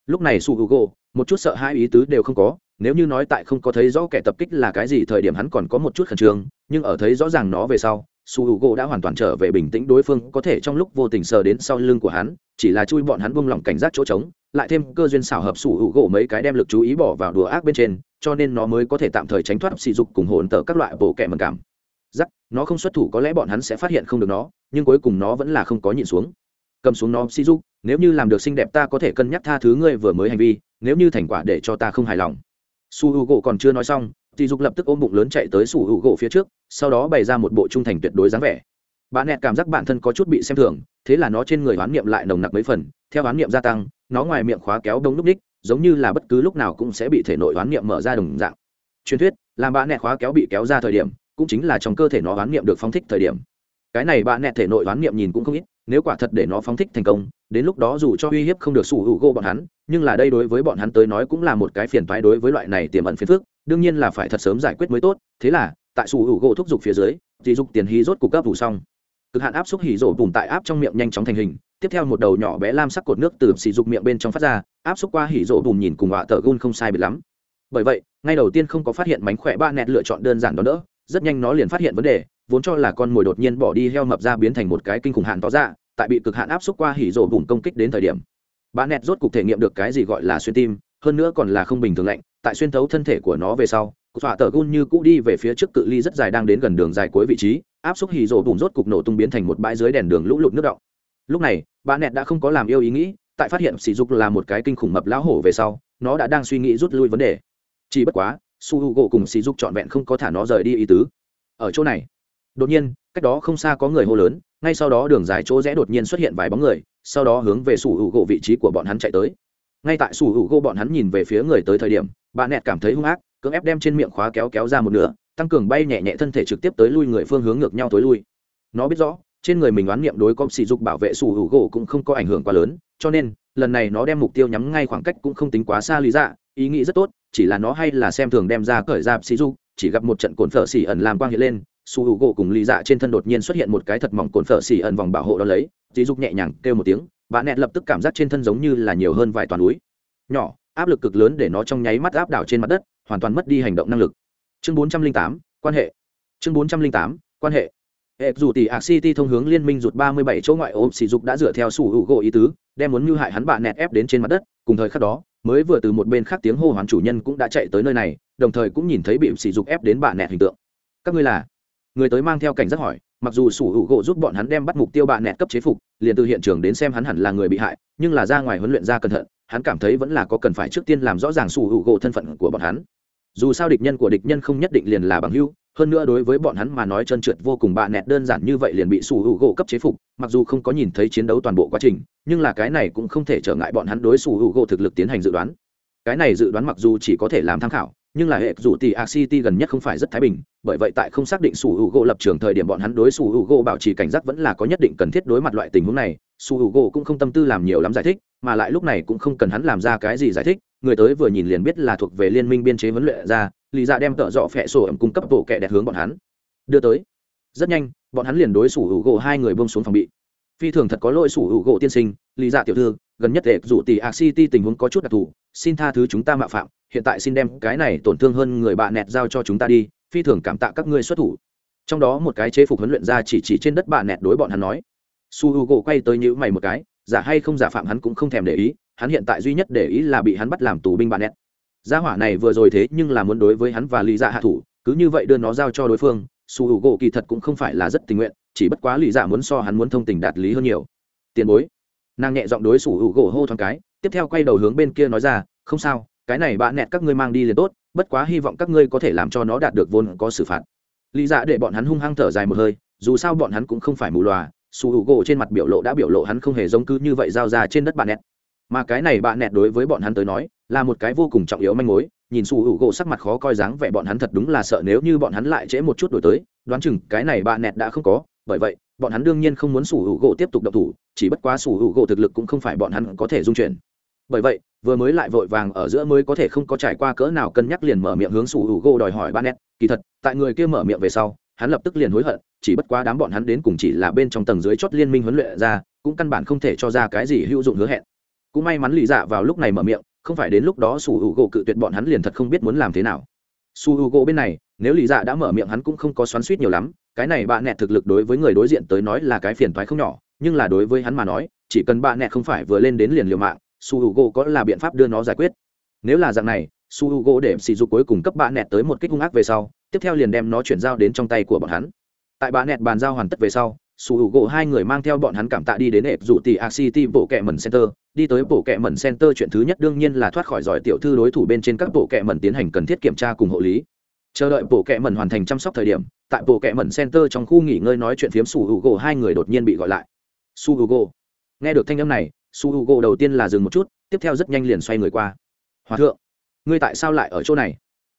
A: Lúc này sủ hữu gỗ, một chút sợ hai ý tứ đều không có, nếu như nói tại không có thấy rõ kẻ tập kích là cái gì thời điểm hắn còn có một chút khẩn trương, nhưng ở thấy rõ ràng nó về sau su h u gỗ đã hoàn toàn trở về bình tĩnh, đối phương có thể trong lúc vô tình sờ đến sau lưng của hắn, chỉ là chui bọn hắn buông lỏng cảnh giác chỗ trống, lại thêm cơ duyên xảo hợp su h u gỗ mấy cái đem lực chú ý bỏ vào đùa ác bên trên, cho nên nó mới có thể tạm thời tránh thoát sỉ dục cùng hồn tờ các loại bộ kẻ mầm cảm giắc nó không xuất thủ có lẽ bọn hắn sẽ phát hiện không được nó nhưng cuối cùng nó vẫn là không có nhịn xuống cầm xuống nó si dục nếu như làm được xinh đẹp ta có thể cân nhắc tha thứ ngươi vừa mới hành vi nếu như thành quả để cho ta không hài lòng su h u gỗ còn chưa nói xong Tỷ Dục lập tức ôm bụng lớn chạy tới sủ U gỗ phía trước, sau đó bày ra một bộ trung thành tuyệt đối dáng vẻ. Bạn nẹt cảm giác bản thân có chút bị xem thường, thế là nó trên người oán niệm lại nồng nặc mấy phần, theo oán niệm gia tăng, nó ngoài miệng khóa kéo đông lúc đích, giống như là bất cứ lúc nào cũng sẽ bị thể nội oán niệm mở ra đồng dạng. Truyền thuyết, làm bạn nẹt khóa kéo bị kéo ra thời điểm, cũng chính là trong cơ thể nó hoán niệm được phóng thích thời điểm. Cái này bạn nẹt thể nội hoán niệm nhìn cũng không ít, nếu quả thật để nó phóng thích thành công, đến lúc đó dù cho uy hiếp không được sủ hữu gỗ bọn hắn, nhưng là đây đối với bọn hắn tới nói cũng là một cái phiền toái đối với loại này tiềm ẩn phiền phức, đương nhiên là phải thật sớm giải quyết mới tốt. Thế là tại sủ hữu gỗ thúc giục phía dưới thì dục tiền hí rốt cục cấp vụ xong. Cực hạn áp xúc hỉ rổ bùn tại áp trong miệng nhanh chóng thành hình tiếp theo một đầu nhỏ bé lam sắc cột nước từ xì dục miệng bên trong phát ra áp xúc qua hỉ rổ bùn nhìn cùng họa tờ gun không sai biệt lắm. Bởi vậy ngay đầu tiên không có phát hiện mánh khỏe ba nẹt lựa chọn đơn giản đó đỡ rất nhanh nó liền phát hiện vấn đề, vốn cho là con mồi đột nhiên bỏ đi heo mập ra biến thành một cái kinh khủng hạn to ra tại bị cực hạn áp xúc qua hỉ rổ vùng công kích đến thời điểm. Ba nẹt rốt cục thể nghiệm được cái gì gọi là xuyên tim, hơn nữa còn là không bình thường lạnh, tại xuyên thấu thân thể của nó về sau, cụ tọa tờ gun như cũ đi về phía trước cự ly rất dài đang đến gần đường dài cuối vị trí, áp xúc hì rổ bùn rốt cục nổ tung biến thành một bãi dưới đèn đường lũ lụt nước động. Lúc này, bà nẹt đã không có làm yêu ý nghĩ, tại phát hiện sỉ dục là một cái kinh khủng mập lão hổ về sau, nó đã đang suy nghĩ rút lui vấn đề. Chỉ bất quá su h u gỗ cùng sỉ dục trọn vẹn không có thả nó rời đi ý tứ. ở chỗ này, đột nhiên, cách đó không xa có người hô lớn, ngay sau đó đường dài chỗ rẽ đột nhiên xuất hiện vài bóng người, sau đó hướng về su h u gỗ vị trí của bọn hắn chạy tới. ngay tại su h u gỗ bọn hắn nhìn về phía người tới thời điểm, bà nẹt cảm thấy hung ác, cưỡng ép đem trên miệng khóa kéo kéo ra một nửa, tăng cường bay nhẹ nhẹ thân thể trực tiếp tới lui người phương hướng ngược nhau tối lui. nó biết rõ, trên người mình đoán niệm đối com sỉ dục bảo vệ sủ hữu gỗ cũng không có ảnh hưởng quá lớn, cho nên, lần này nó đem mục tiêu nhắm ngay khoảng cách cũng không tính quá xa lý dạ ý nghĩ rất tốt chỉ là nó hay là xem thường đem ra cởi ra xì du chỉ gặp một trận cồn phở xỉ ẩn làm quang hiện lên su hữu gỗ cùng lý dạ trên thân đột nhiên xuất hiện một cái thật mỏng cồn phở xỉ ẩn vòng bảo hộ đó lấy xì du nhẹ nhàng kêu một tiếng bạn nẹt lập tức cảm giác trên thân giống như là nhiều hơn vài toàn núi. Nhỏ áp lực cực lớn để nó trong nháy mắt áp đảo trên mặt đất hoàn toàn mất đi hành động năng lực. Chương 408, quan hệ. Chương 408, quan hệ. Hệ dù tỷ ạc city thông hướng liên minh rụt 37 chỗ ngoại ôm sỉ dục đã dựa theo sủ hữu gỗ ý tứ đem muốn mưu hại hắn bạn nẹt ép đến trên mặt đất cùng thời khắc đó mới vừa từ một bên khác tiếng hô hoán chủ nhân cũng đã chạy tới nơi này, đồng thời cũng nhìn thấy bị sỉ dục ép đến bà nẹt hình tượng. Các ngươi là? Người tới mang theo cảnh giác hỏi, mặc dù sủ hữu gỗ giúp bọn hắn đem bắt mục tiêu bà nẹt cấp chế phục, liền từ hiện trường đến xem hắn hẳn là người bị hại, nhưng là ra ngoài huấn luyện ra cẩn thận, hắn cảm thấy vẫn là có cần phải trước tiên làm rõ ràng sủ hữu gỗ thân phận của bọn hắn. Dù sao địch nhân của địch nhân không nhất định liền là bằng hữu hơn nữa đối với bọn hắn mà nói trơn trượt vô cùng bạ nẹt đơn giản như vậy liền bị sủ hữu gỗ cấp chế phục, mặc dù không có nhìn thấy chiến đấu toàn bộ quá trình, nhưng là cái này cũng không thể trở ngại bọn hắn đối sủ hữu gỗ thực lực tiến hành dự đoán. Cái này dự đoán mặc dù chỉ có thể làm tham khảo, nhưng là hệ dù tỷ a city gần nhất không phải rất thái bình, bởi vậy tại không xác định sủ hữu gỗ lập trường thời điểm bọn hắn đối sủ hữu gỗ bảo trì cảnh giác vẫn là có nhất định cần thiết đối mặt loại tình huống này, sủ hữu gỗ cũng không tâm tư làm nhiều lắm giải thích, mà lại lúc này cũng không cần hắn làm ra cái gì giải thích, người tới vừa nhìn liền biết là thuộc về liên minh biên chế huấn luyện ra lý Dạ đem tợ dọ phẹ sổ ẩm cung cấp bộ kệ đẹp hướng bọn hắn. Đưa tới. Rất nhanh, bọn hắn liền đối sủ hữu gỗ hai người bông xuống phòng bị. Phi thường thật có lỗi sủ hữu gỗ tiên sinh lý dạ tiểu thư, gần nhất để rủ tỷ a city tình huống có chút đặc thù, xin tha thứ chúng ta mạo phạm, hiện tại xin đem cái này tổn thương hơn người bạn nẹt giao cho chúng ta đi, phi thường cảm tạ các ngươi xuất thủ. Trong đó một cái chế phục huấn luyện ra chỉ chỉ trên đất bạn nẹt đối bọn hắn nói. Su h u gỗ quay tới nhữ mày một cái, giả hay không giả phạm hắn cũng không thèm để ý, hắn hiện tại duy nhất để ý là bị hắn bắt làm tù binh bạn nẹt gia hỏa này vừa rồi thế nhưng là muốn đối với hắn và lý dạ hạ thủ, cứ như vậy đưa nó giao cho đối phương, su h u gỗ kỳ thật cũng không phải là rất tình nguyện, chỉ bất quá lý dạ muốn so hắn muốn thông tình đạt lý hơn nhiều. Tiền bối. Nàng nhẹ giọng đối su h u gỗ hô thoáng cái, tiếp theo quay đầu hướng bên kia nói ra, không sao, cái này bạn nẹt các ngươi mang đi liền tốt, bất quá hy vọng các ngươi có thể làm cho nó đạt được vốn có xử phạt. Lý dạ để bọn hắn hung hăng thở dài một hơi, dù sao bọn hắn cũng không phải mù loà, su hữu gỗ trên mặt biểu lộ đã biểu lộ hắn không hề giống cứ như vậy giao ra trên đất bạn nẹt mà cái này bạn nẹt đối với bọn hắn tới nói, là một cái vô cùng trọng yếu manh mối, nhìn su hữu gỗ sắc mặt khó coi dáng vẻ bọn hắn thật đúng là sợ nếu như bọn hắn lại trễ một chút đổi tới, đoán chừng cái này bạn nẹt đã không có, bởi vậy, bọn hắn đương nhiên không muốn su hữu gỗ tiếp tục độc thủ, chỉ bất quá su hữu gỗ thực lực cũng không phải bọn hắn có thể dung chuyển. Bởi vậy, vừa mới lại vội vàng ở giữa mới có thể không có trải qua cỡ nào cân nhắc liền mở miệng hướng su hữu gỗ đòi hỏi bạn nẹt, kỳ thật, tại người kia mở miệng về sau, hắn lập tức liền hối hận, chỉ bất quá đám bọn hắn đến cùng chỉ là bên trong tầng dưới chót liên minh huấn luyện ra, cũng căn bản không thể cho ra cái gì hữu dụng hứa hẹn cũng may mắn lì dạ vào lúc này mở miệng, không phải đến lúc đó sủ hữu gỗ cự tuyệt bọn hắn liền thật không biết muốn làm thế nào. Su hữu gỗ bên này, nếu lì dạ đã mở miệng hắn cũng không có xoắn suýt nhiều lắm, cái này bạn nẹt thực lực đối với người đối diện tới nói là cái phiền toái không nhỏ, nhưng là đối với hắn mà nói, chỉ cần bạn nẹt không phải vừa lên đến liền liều mạng, su h u có là biện pháp đưa nó giải quyết. Nếu là dạng này, su h u g để sỉ dục cuối cùng cấp bạn nẹt tới một kích hung ác về sau, tiếp theo liền đem nó chuyển giao đến trong tay của bọn hắn. Tại bạn nẹt bàn giao hoàn tất về sau sủ hữu gỗ hai người mang theo bọn hắn cảm tạ đi đến ệp dụ tỷ a city bộ kẹ mần center. Đi tới bộ kẹ mần center chuyện thứ nhất đương nhiên là thoát khỏi giỏi tiểu thư đối thủ bên trên các bộ kẹ mần tiến hành cần thiết kiểm tra cùng hộ lý. Chờ đợi bộ kẹ mần hoàn thành chăm sóc thời điểm, tại bộ kẹ mần center trong khu nghỉ ngơi nói chuyện phiếm sủ hữu gỗ hai người đột nhiên bị gọi lại. Su hữu gỗ. Nghe được thanh âm này su hữu gỗ đầu tiên là dừng một chút, tiếp theo rất nhanh liền xoay người qua. Hòa thượng, ngươi tại sao lại ở chỗ này?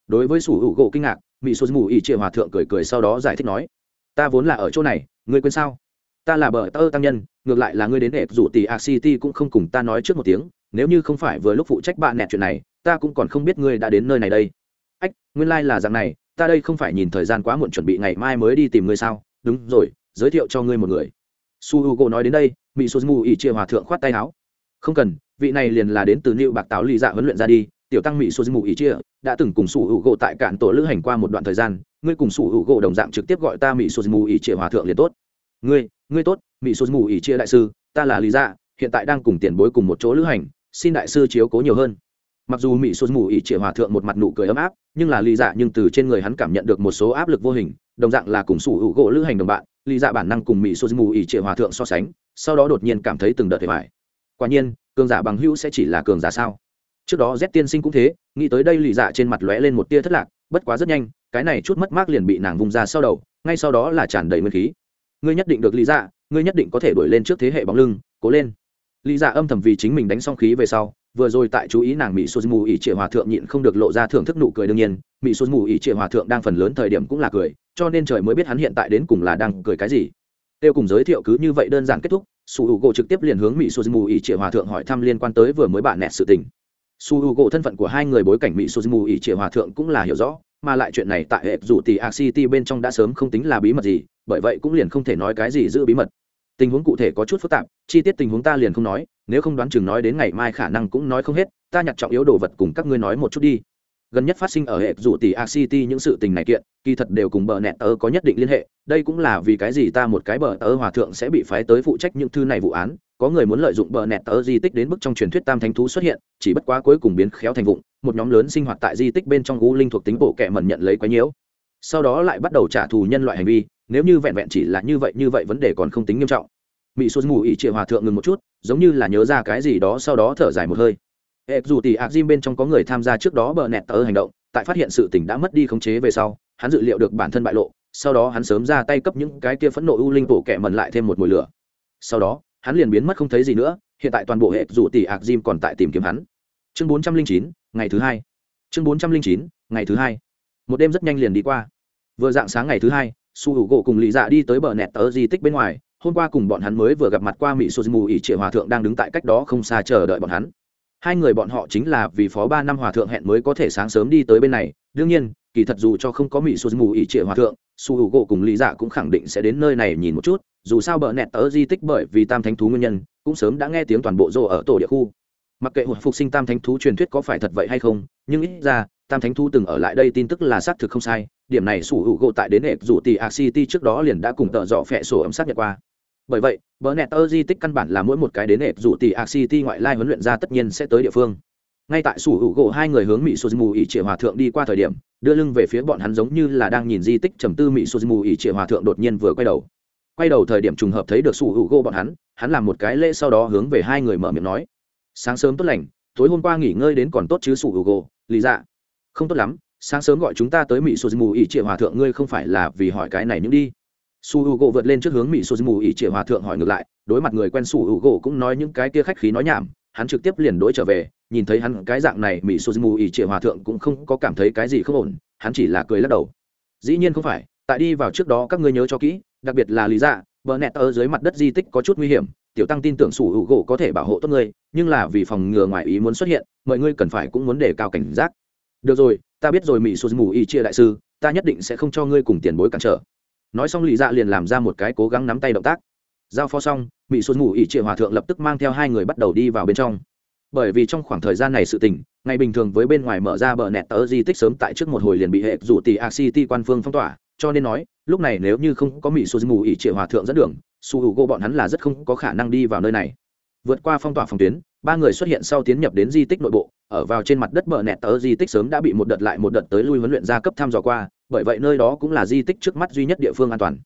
A: Đối với su hữu gỗ kinh ngạc mỹ sô mù ỉ trịa hòa thượng cười cười sau đó giải thích nói, ta vốn là ở chỗ này ngươi quên sao? Ta là bờ tơ tăng nhân, ngược lại là ngươi đến đẹp rủ tỷ a city cũng không cùng ta nói trước một tiếng, nếu như không phải vừa lúc phụ trách bạn nẹt chuyện này, ta cũng còn không biết ngươi đã đến nơi này đây. Ách, nguyên lai、like、là dạng này, ta đây không phải nhìn thời gian quá muộn chuẩn bị ngày mai mới đi tìm ngươi sao? Đúng rồi, giới thiệu cho ngươi một người. Su h u g o nói đến đây mỹ số mù ỉ chia hòa thượng khoát tay áo. Không cần, vị này liền là đến từ liệu bạc táo lì dạ huấn luyện ra đi. Tiểu tăng mỹ số mù ỉ chia đã từng cùng su h u g o tại cạn tổ lữ hành qua một đoạn thời gian, ngươi cùng su h u g o đồng dạng trực tiếp gọi ta mỹ số mù ỉ chia hòa thượng liền tốt ngươi ngươi tốt mỹ số mù ỉ chia đại sư, ta là lý dạ hiện tại đang cùng tiền bối cùng một chỗ lữ hành, xin đại sư chiếu cố nhiều hơn. Mặc dù mỹ số mù ỉ chia hòa thượng một mặt nụ cười ấm áp, nhưng là lý dạ nhưng từ trên người hắn cảm nhận được một số áp lực vô hình, đồng dạng là cùng sủ hữu gỗ lữ hành đồng bạn, lý dạ bản năng cùng mỹ số mù ỉ chia hòa thượng so sánh, sau đó đột nhiên cảm thấy từng đợt thiệt hại quả nhiên, cường giả bằng hữu sẽ chỉ là cường giả sao? Trước đó z tiên sinh cũng thế, nghĩ tới đây lì dạ trên mặt lóe lên một tia thất lạc, bất quá rất nhanh, cái này chút mất mát liền bị nàng vung ra sau đầu, ngay sau đó là tràn đầy nguyên khí ngươi nhất định được lý dạ ngươi nhất định có thể đuổi lên trước thế hệ bóng lưng, cố lên. Lý dạ âm thầm vì chính mình đánh xong khí về sau, vừa rồi tại chú ý nàng mỹ sô mù ỉ trịa hòa thượng nhịn không được lộ ra thưởng thức nụ cười đương nhiên. Mỹ sô mù ỉ trịa hòa thượng đang phần lớn thời điểm cũng là cười, cho nên trời mới biết hắn hiện tại đến cùng là đang cười cái gì. Tiêu cùng giới thiệu cứ như vậy đơn giản kết thúc, su h u gỗ trực tiếp liền hướng mỹ su mù ỉ trịa hòa thượng hỏi thăm liên quan tới vừa mới bạn nẹt sự tình. Su h u gỗ thân phận của hai người bối cảnh mỹ su mù ỉ trịa hòa thượng cũng là hiểu rõ mà lại chuyện này tại hệ dù tỷ a city bên trong đã sớm không tính là bí mật gì, bởi vậy cũng liền không thể nói cái gì giữ bí mật. Tình huống cụ thể có chút phức tạp, chi tiết tình huống ta liền không nói, nếu không đoán chừng nói đến ngày mai khả năng cũng nói không hết, ta nhặt trọng yếu đồ vật cùng các ngươi nói một chút đi. Gần nhất phát sinh ở hệ dù tỷ a city những sự tình này kiện, kỳ thật đều cùng bờ nẹt tớ có nhất định liên hệ, đây cũng là vì cái gì ta một cái bờ tớ hòa thượng sẽ bị phái tới phụ trách những thư này vụ án có người muốn lợi dụng bờ nẹt tớ di tích đến mức trong truyền thuyết tam thánh thú xuất hiện, chỉ bất quá cuối cùng biến khéo thành vụng, một nhóm lớn sinh hoạt tại di tích bên trong u linh thuộc tính bộ kệ mẩn nhận lấy quái nhiễu. Sau đó lại bắt đầu trả thù nhân loại hành vi, nếu như vẹn vẹn chỉ là như vậy như vậy vấn đề còn không tính nghiêm trọng. Mỹ xuân mù ỉ triệu hòa thượng ngừng một chút, giống như là nhớ ra cái gì đó sau đó thở dài một hơi. Hệ dù tỷ ạc diêm bên trong có người tham gia trước đó bờ nẹt tờ hành động, tại phát hiện sự tỉnh đã mất đi khống chế về sau, hắn dự liệu được bản thân bại lộ, sau đó hắn sớm ra tay cấp những cái kia phẫn nộ u linh bổ kẻ mần lại thêm một mùi lửa. Sau đó hắn liền biến mất không thấy gì nữa, hiện tại toàn bộ hệ dù tỷ ạc diêm còn tại tìm kiếm hắn. Chương bốn trăm linh chín, ngày thứ hai. Chương bốn trăm linh chín, ngày thứ hai. Một đêm rất nhanh liền đi qua. Vừa dạng sáng ngày thứ hai, su hữu gỗ cùng lì dạ đi tới bờ nẹt tớ di tích bên ngoài, hôm qua cùng bọn hắn mới vừa gặp mặt qua mỹ sô mù ỉ trịa hòa thượng đang đứng tại cách đó không xa chờ đợi bọn hắn. Hai người bọn họ chính là vì phó ba năm hòa thượng hẹn mới có thể sáng sớm đi tới bên này. Đương nhiên, kỳ thật dù cho không có mỹ sô mù ỉ trịa hòa thượng, su hữu gỗ cùng lý dạ cũng khẳng định sẽ đến nơi này nhìn một chút dù sao bờ nẹt tớ di tích bởi vì tam thánh thú nguyên nhân, cũng sớm đã nghe tiếng toàn bộ rô ở tổ địa khu. Mặc kệ hồi phục sinh tam thánh thú truyền thuyết có phải thật vậy hay không, nhưng ít ra, tam thánh thú từng ở lại đây tin tức là xác thực không sai, điểm này sủ hữu gỗ tại đến hệ dù tỷ a city trước đó liền đã cùng tợ dọ phẹ sổ ấm sát nhật qua. Bởi vậy, bờ nẹt ơ di tích căn bản là mỗi một cái đến hệ dù tỷ a city ngoại lai huấn luyện ra tất nhiên sẽ tới địa phương. Ngay tại sủ hữu gỗ hai người hướng mỹ suzumu ỉ trịa hòa thượng đi qua thời điểm, đưa lưng về phía bọn hắn giống như là đang nhìn di tích trầm tư mỹ suzumu ỉ trịa hòa thượng đột nhiên vừa quay đầu quay đầu thời điểm trùng hợp thấy được sủ hữu gỗ bọn hắn hắn làm một cái lễ sau đó hướng về hai người mở miệng nói, sáng sớm tốt lành, tối hôm qua nghỉ ngơi đến còn tốt chứ sủ hữu gỗ, lý dạ. Không tốt lắm, sáng sớm gọi chúng ta tới mỹ suzumu ỉ triệu hòa thượng, ngươi không phải là vì hỏi cái này những đi. Su h u gỗ vượt lên trước hướng mỹ suzumu ỉ triệu hòa thượng hỏi ngược lại, đối mặt người quen su h u gỗ cũng nói những cái kia khách khí nói nhảm, hắn trực tiếp liền đối trở về, nhìn thấy hắn cái dạng này mỹ suzumu ỉ triệu hòa thượng cũng không có cảm thấy cái gì không ổn, hắn chỉ là cười lắc đầu. Dĩ nhiên không phải, tại đi vào trước đó các ngươi nhớ cho kỹ đặc biệt là lý dạ bờ nẹt ở dưới mặt đất di tích có chút nguy hiểm, tiểu tăng tin tưởng sủ hữu gỗ có thể bảo hộ tốt ngươi, nhưng là vì phòng ngừa ngoài ý muốn xuất hiện, mọi ngươi cần phải cũng muốn đề cao cảnh giác. Được rồi, ta biết rồi mỹ sụt mù y chia đại sư, ta nhất định sẽ không cho ngươi cùng tiền bối cản trở. Nói xong lì dạ liền làm ra một cái cố gắng nắm tay động tác. Giao phó xong mỹ sụt mù y chia hòa thượng lập tức mang theo hai người bắt đầu đi vào bên trong. Bởi vì trong khoảng thời gian này sự tình, ngày bình thường với bên ngoài mở ra bờ nẹt tờ di tích sớm tại trước một hồi liền bị hệ rủ tỷ a city quan phương phong tỏa, cho nên nói lúc này nếu như không có mỹ sô mù ỉ triệu hòa thượng dẫn đường, su hữu gỗ bọn hắn là rất không có khả năng đi vào nơi này. Vượt qua phong tỏa phòng tuyến, ba người xuất hiện sau tiến nhập đến di tích nội bộ, ở vào trên mặt đất bờ nẹt tờ di tích sớm đã bị một đợt lại một đợt tới lui huấn luyện gia cấp thăm dò qua, bởi vậy nơi đó cũng là di tích trước mắt duy nhất địa phương an toàn.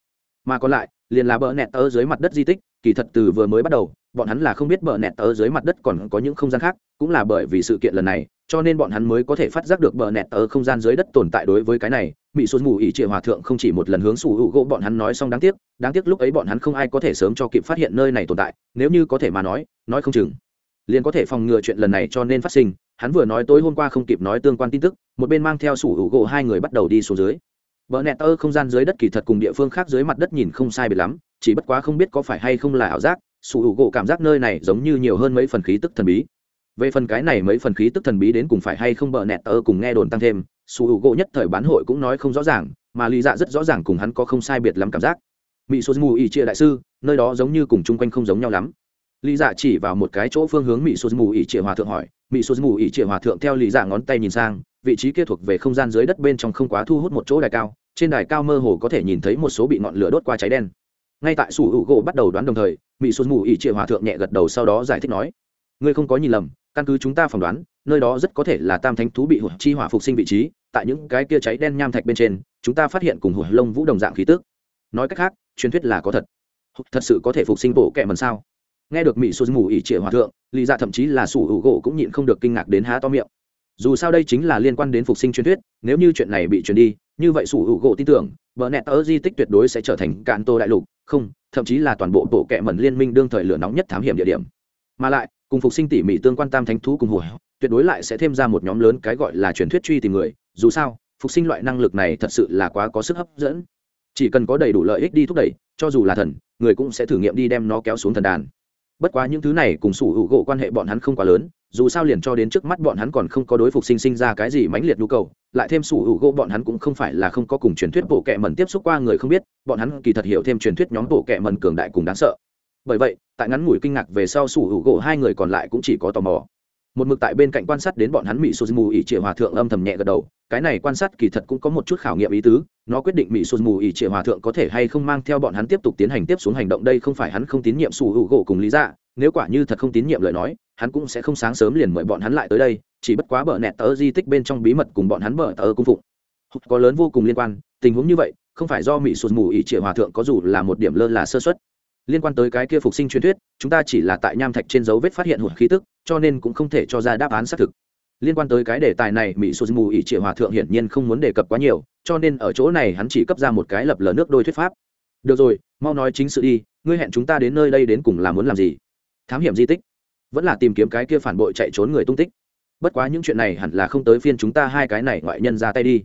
A: Mà còn lại, liền là bờ nẹt tờ dưới mặt đất di tích, kỳ thật từ vừa mới bắt đầu bọn hắn là không biết bờ nẹt ở dưới mặt đất còn có những không gian khác, cũng là bởi vì sự kiện lần này, cho nên bọn hắn mới có thể phát giác được bờ nẹt ở không gian dưới đất tồn tại đối với cái này. Mỹ xuân mù ỉ trịa hòa thượng không chỉ một lần hướng sủ hữu gỗ bọn hắn nói xong đáng tiếc đáng tiếc lúc ấy bọn hắn không ai có thể sớm cho kịp phát hiện nơi này tồn tại, nếu như có thể mà nói nói không chừng, liền có thể phòng ngừa chuyện lần này cho nên phát sinh. Hắn vừa nói tối hôm qua không kịp nói tương quan tin tức, một bên mang theo sủ hữu gỗ hai người bắt đầu đi xuống dưới. Bờ nẹt ơ không gian dưới đất kỳ thật cùng địa phương khác dưới mặt đất nhìn không sai biệt lắm, chỉ bất quá không biết có phải hay không là ảo giác sủ hữu gỗ cảm giác nơi này giống như nhiều hơn mấy phần khí tức thần bí. Về phần cái này mấy phần khí tức thần bí đến cùng phải hay không bợ nẹt ơ cùng nghe đồn tăng thêm, sủ hữu gỗ nhất thời bán hội cũng nói không rõ ràng, mà lý dạ rất rõ ràng cùng hắn có không sai biệt lắm cảm giác. Mỹ số mù ỉ chia đại sư, nơi đó giống như cùng chung quanh không giống nhau lắm. Lý dạ chỉ vào một cái chỗ phương hướng mỹ số mù ỉ chia hòa thượng hỏi mỹ số mù ỉ chia hòa thượng theo lý dạ ngón tay nhìn sang, vị trí kia thuộc về không gian dưới đất bên trong không quá thu hút một chỗ đài cao, trên đài cao mơ hồ có thể nhìn thấy một số bị ngọn lửa đốt qua cháy đen ngay tại sủ hữu gỗ bắt đầu đoán đồng thời mỹ xuân mù ỉ chia hòa thượng nhẹ gật đầu sau đó giải thích nói, ngươi không có nhìn lầm, căn cứ chúng ta phỏng đoán, nơi đó rất có thể là tam thánh thú bị hụt chi hỏa phục sinh vị trí, tại những cái kia cháy đen nham thạch bên trên, chúng ta phát hiện cùng hụt lông vũ đồng dạng khí tức. Nói cách khác, truyền thuyết là có thật. Thật sự có thể phục sinh bộ kẹ mần sao? Nghe được mỹ xuân mù ỉ trịa hòa thượng, lý ra thậm chí là sủ hữu gỗ cũng nhịn không được kinh ngạc đến há to miệng. Dù sao đây chính là liên quan đến phục sinh truyền thuyết, nếu như chuyện này bị truyền đi như vậy sủ hữu gỗ tin tưởng vợ nẹt ở di tích tuyệt đối sẽ trở thành cạn tô đại lục, không, thậm chí là toàn bộ bộ kẹ mẩn liên minh đương thời lửa nóng nhất thám hiểm địa điểm. Mà lại, cùng phục sinh tỉ mỉ tương quan tam thánh thú cùng hồi tuyệt đối lại sẽ thêm ra một nhóm lớn cái gọi là truyền thuyết truy tìm người, dù sao, phục sinh loại năng lực này thật sự là quá có sức hấp dẫn. Chỉ cần có đầy đủ lợi ích đi thúc đẩy, cho dù là thần, người cũng sẽ thử nghiệm đi đem nó kéo xuống thần đàn bất quá những thứ này cùng sủ hữu gỗ quan hệ bọn hắn không quá lớn, dù sao liền cho đến trước mắt bọn hắn còn không có đối phục sinh sinh ra cái gì mãnh liệt nhu cầu, lại thêm sủ hữu gỗ bọn hắn cũng không phải là không có cùng truyền thuyết bộ kệ mần tiếp xúc qua người không biết, bọn hắn kỳ thật hiểu thêm truyền thuyết nhóm bộ kệ mần cường đại cùng đáng sợ. Bởi vậy, tại ngắn ngủi kinh ngạc về sau sủ hữu gỗ hai người còn lại cũng chỉ có tò mò một mực tại bên cạnh quan sát đến bọn hắn mỹ sô mù ỉ trịa hòa thượng âm thầm nhẹ gật đầu, cái này quan sát kỳ thật cũng có một chút khảo nghiệm ý tứ, nó quyết định mỹ sô mù ỉ trịa hòa thượng có thể hay không mang theo bọn hắn tiếp tục tiến hành tiếp xuống hành động đây không phải hắn không tín nhiệm sủ hữu gỗ cùng lý dạ nếu quả như thật không tín nhiệm lời nói, hắn cũng sẽ không sáng sớm liền mời bọn hắn lại tới đây, chỉ bất quá bờ nẹt tớ di tích bên trong bí mật cùng bọn hắn bờ tờ cung phụng. Có lớn vô cùng liên quan, tình huống như vậy, không phải do mỹ sụt mù ỉ trịa hòa thượng có dù là một điểm lơ là sơ xuất liên quan tới cái kia phục sinh truyền thuyết, chúng ta chỉ là tại nham thạch trên dấu vết phát hiện hụt khí tức, cho nên cũng không thể cho ra đáp án xác thực. Liên quan tới cái đề tài này, mỹ sô mù ỉ triệu hòa thượng hiển nhiên không muốn đề cập quá nhiều, cho nên ở chỗ này hắn chỉ cấp ra một cái lập lờ nước đôi thuyết pháp. Được rồi, mau nói chính sự đi, ngươi hẹn chúng ta đến nơi đây đến cùng là muốn làm gì? Thám hiểm di tích. Vẫn là tìm kiếm cái kia phản bội chạy trốn người tung tích. Bất quá những chuyện này hẳn là không tới phiên chúng ta hai cái này ngoại nhân ra tay đi.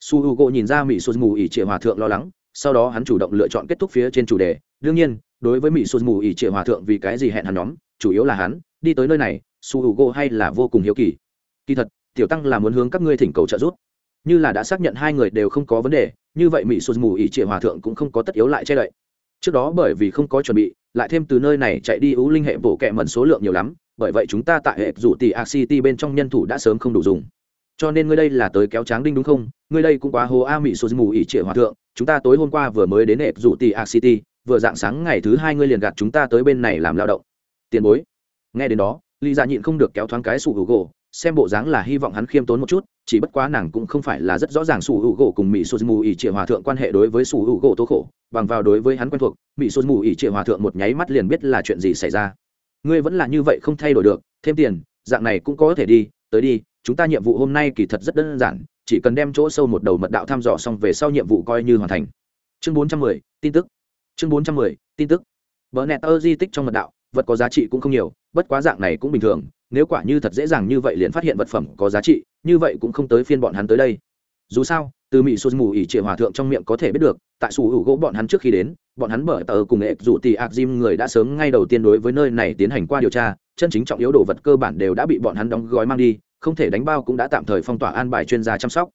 A: Su h u gỗ nhìn ra mỹ sô mù ỉ triệu hòa thượng lo lắng sau đó hắn chủ động lựa chọn kết thúc phía trên chủ đề. Đương nhiên, đối với mỹ sụt mù ỉ Triệu hòa thượng vì cái gì hẹn hắn nhóm, chủ yếu là hắn, đi tới nơi này, su h u gỗ hay là vô cùng hiếu kỳ. Kỳ thật, tiểu tăng là muốn hướng các ngươi thỉnh cầu trợ giúp. Như là đã xác nhận hai người đều không có vấn đề, như vậy mỹ sụt mù ỉ Triệu hòa thượng cũng không có tất yếu lại che đậy. Trước đó bởi vì không có chuẩn bị, lại thêm từ nơi này chạy đi ú linh hệ bổ kẹ mẩn số lượng nhiều lắm, bởi vậy chúng ta tại hệ rủ tỷ a city bên trong nhân thủ đã sớm không đủ dùng. Cho nên ngươi đây là tới kéo tráng đinh đúng không? Ngươi đây cũng quá hồ a mỹ sụt mù ỉ Triệu hòa thượng chúng ta tối hôm qua vừa mới đến hệ rủ tỷ a city vừa dạng sáng ngày thứ hai ngươi liền gạt chúng ta tới bên này làm lao động. Tiền bối. Nghe đến đó, Lý dạ nhịn không được kéo thoáng cái sủ hữu gỗ, xem bộ dáng là hy vọng hắn khiêm tốn một chút, chỉ bất quá nàng cũng không phải là rất rõ ràng sủ hữu gỗ cùng mỹ sụt mù ỉ trịa hòa thượng quan hệ đối với sủ hữu gỗ tố khổ, bằng vào đối với hắn quen thuộc, mỹ sụt mù ỉ trịa hòa thượng một nháy mắt liền biết là chuyện gì xảy ra. Ngươi vẫn là như vậy không thay đổi được, thêm tiền, dạng này cũng có thể đi, tới đi, chúng ta nhiệm vụ hôm nay kỳ thật rất đơn giản chỉ cần đem chỗ sâu một đầu mật đạo thăm dò xong về sau nhiệm vụ coi như hoàn thành. Chương 410, tin tức. Chương 410, tin tức. Vợ nẹt ơ di tích trong mật đạo vật có giá trị cũng không nhiều bất quá dạng này cũng bình thường nếu quả như thật dễ dàng như vậy liền phát hiện vật phẩm có giá trị như vậy cũng không tới phiên bọn hắn tới đây. Dù sao từ mỹ sụt mù ỉ trịa hòa thượng trong miệng có thể biết được tại sủ hữu gỗ bọn hắn trước khi đến bọn hắn bởi tờ cùng nghệ dù tì ạc diêm người đã sớm ngay đầu tiên đối với nơi này tiến hành qua điều tra chân chính trọng yếu đồ vật cơ bản đều đã bị bọn hắn đóng gói mang đi không thể đánh bao cũng đã tạm thời phong tỏa an bài chuyên gia chăm sóc.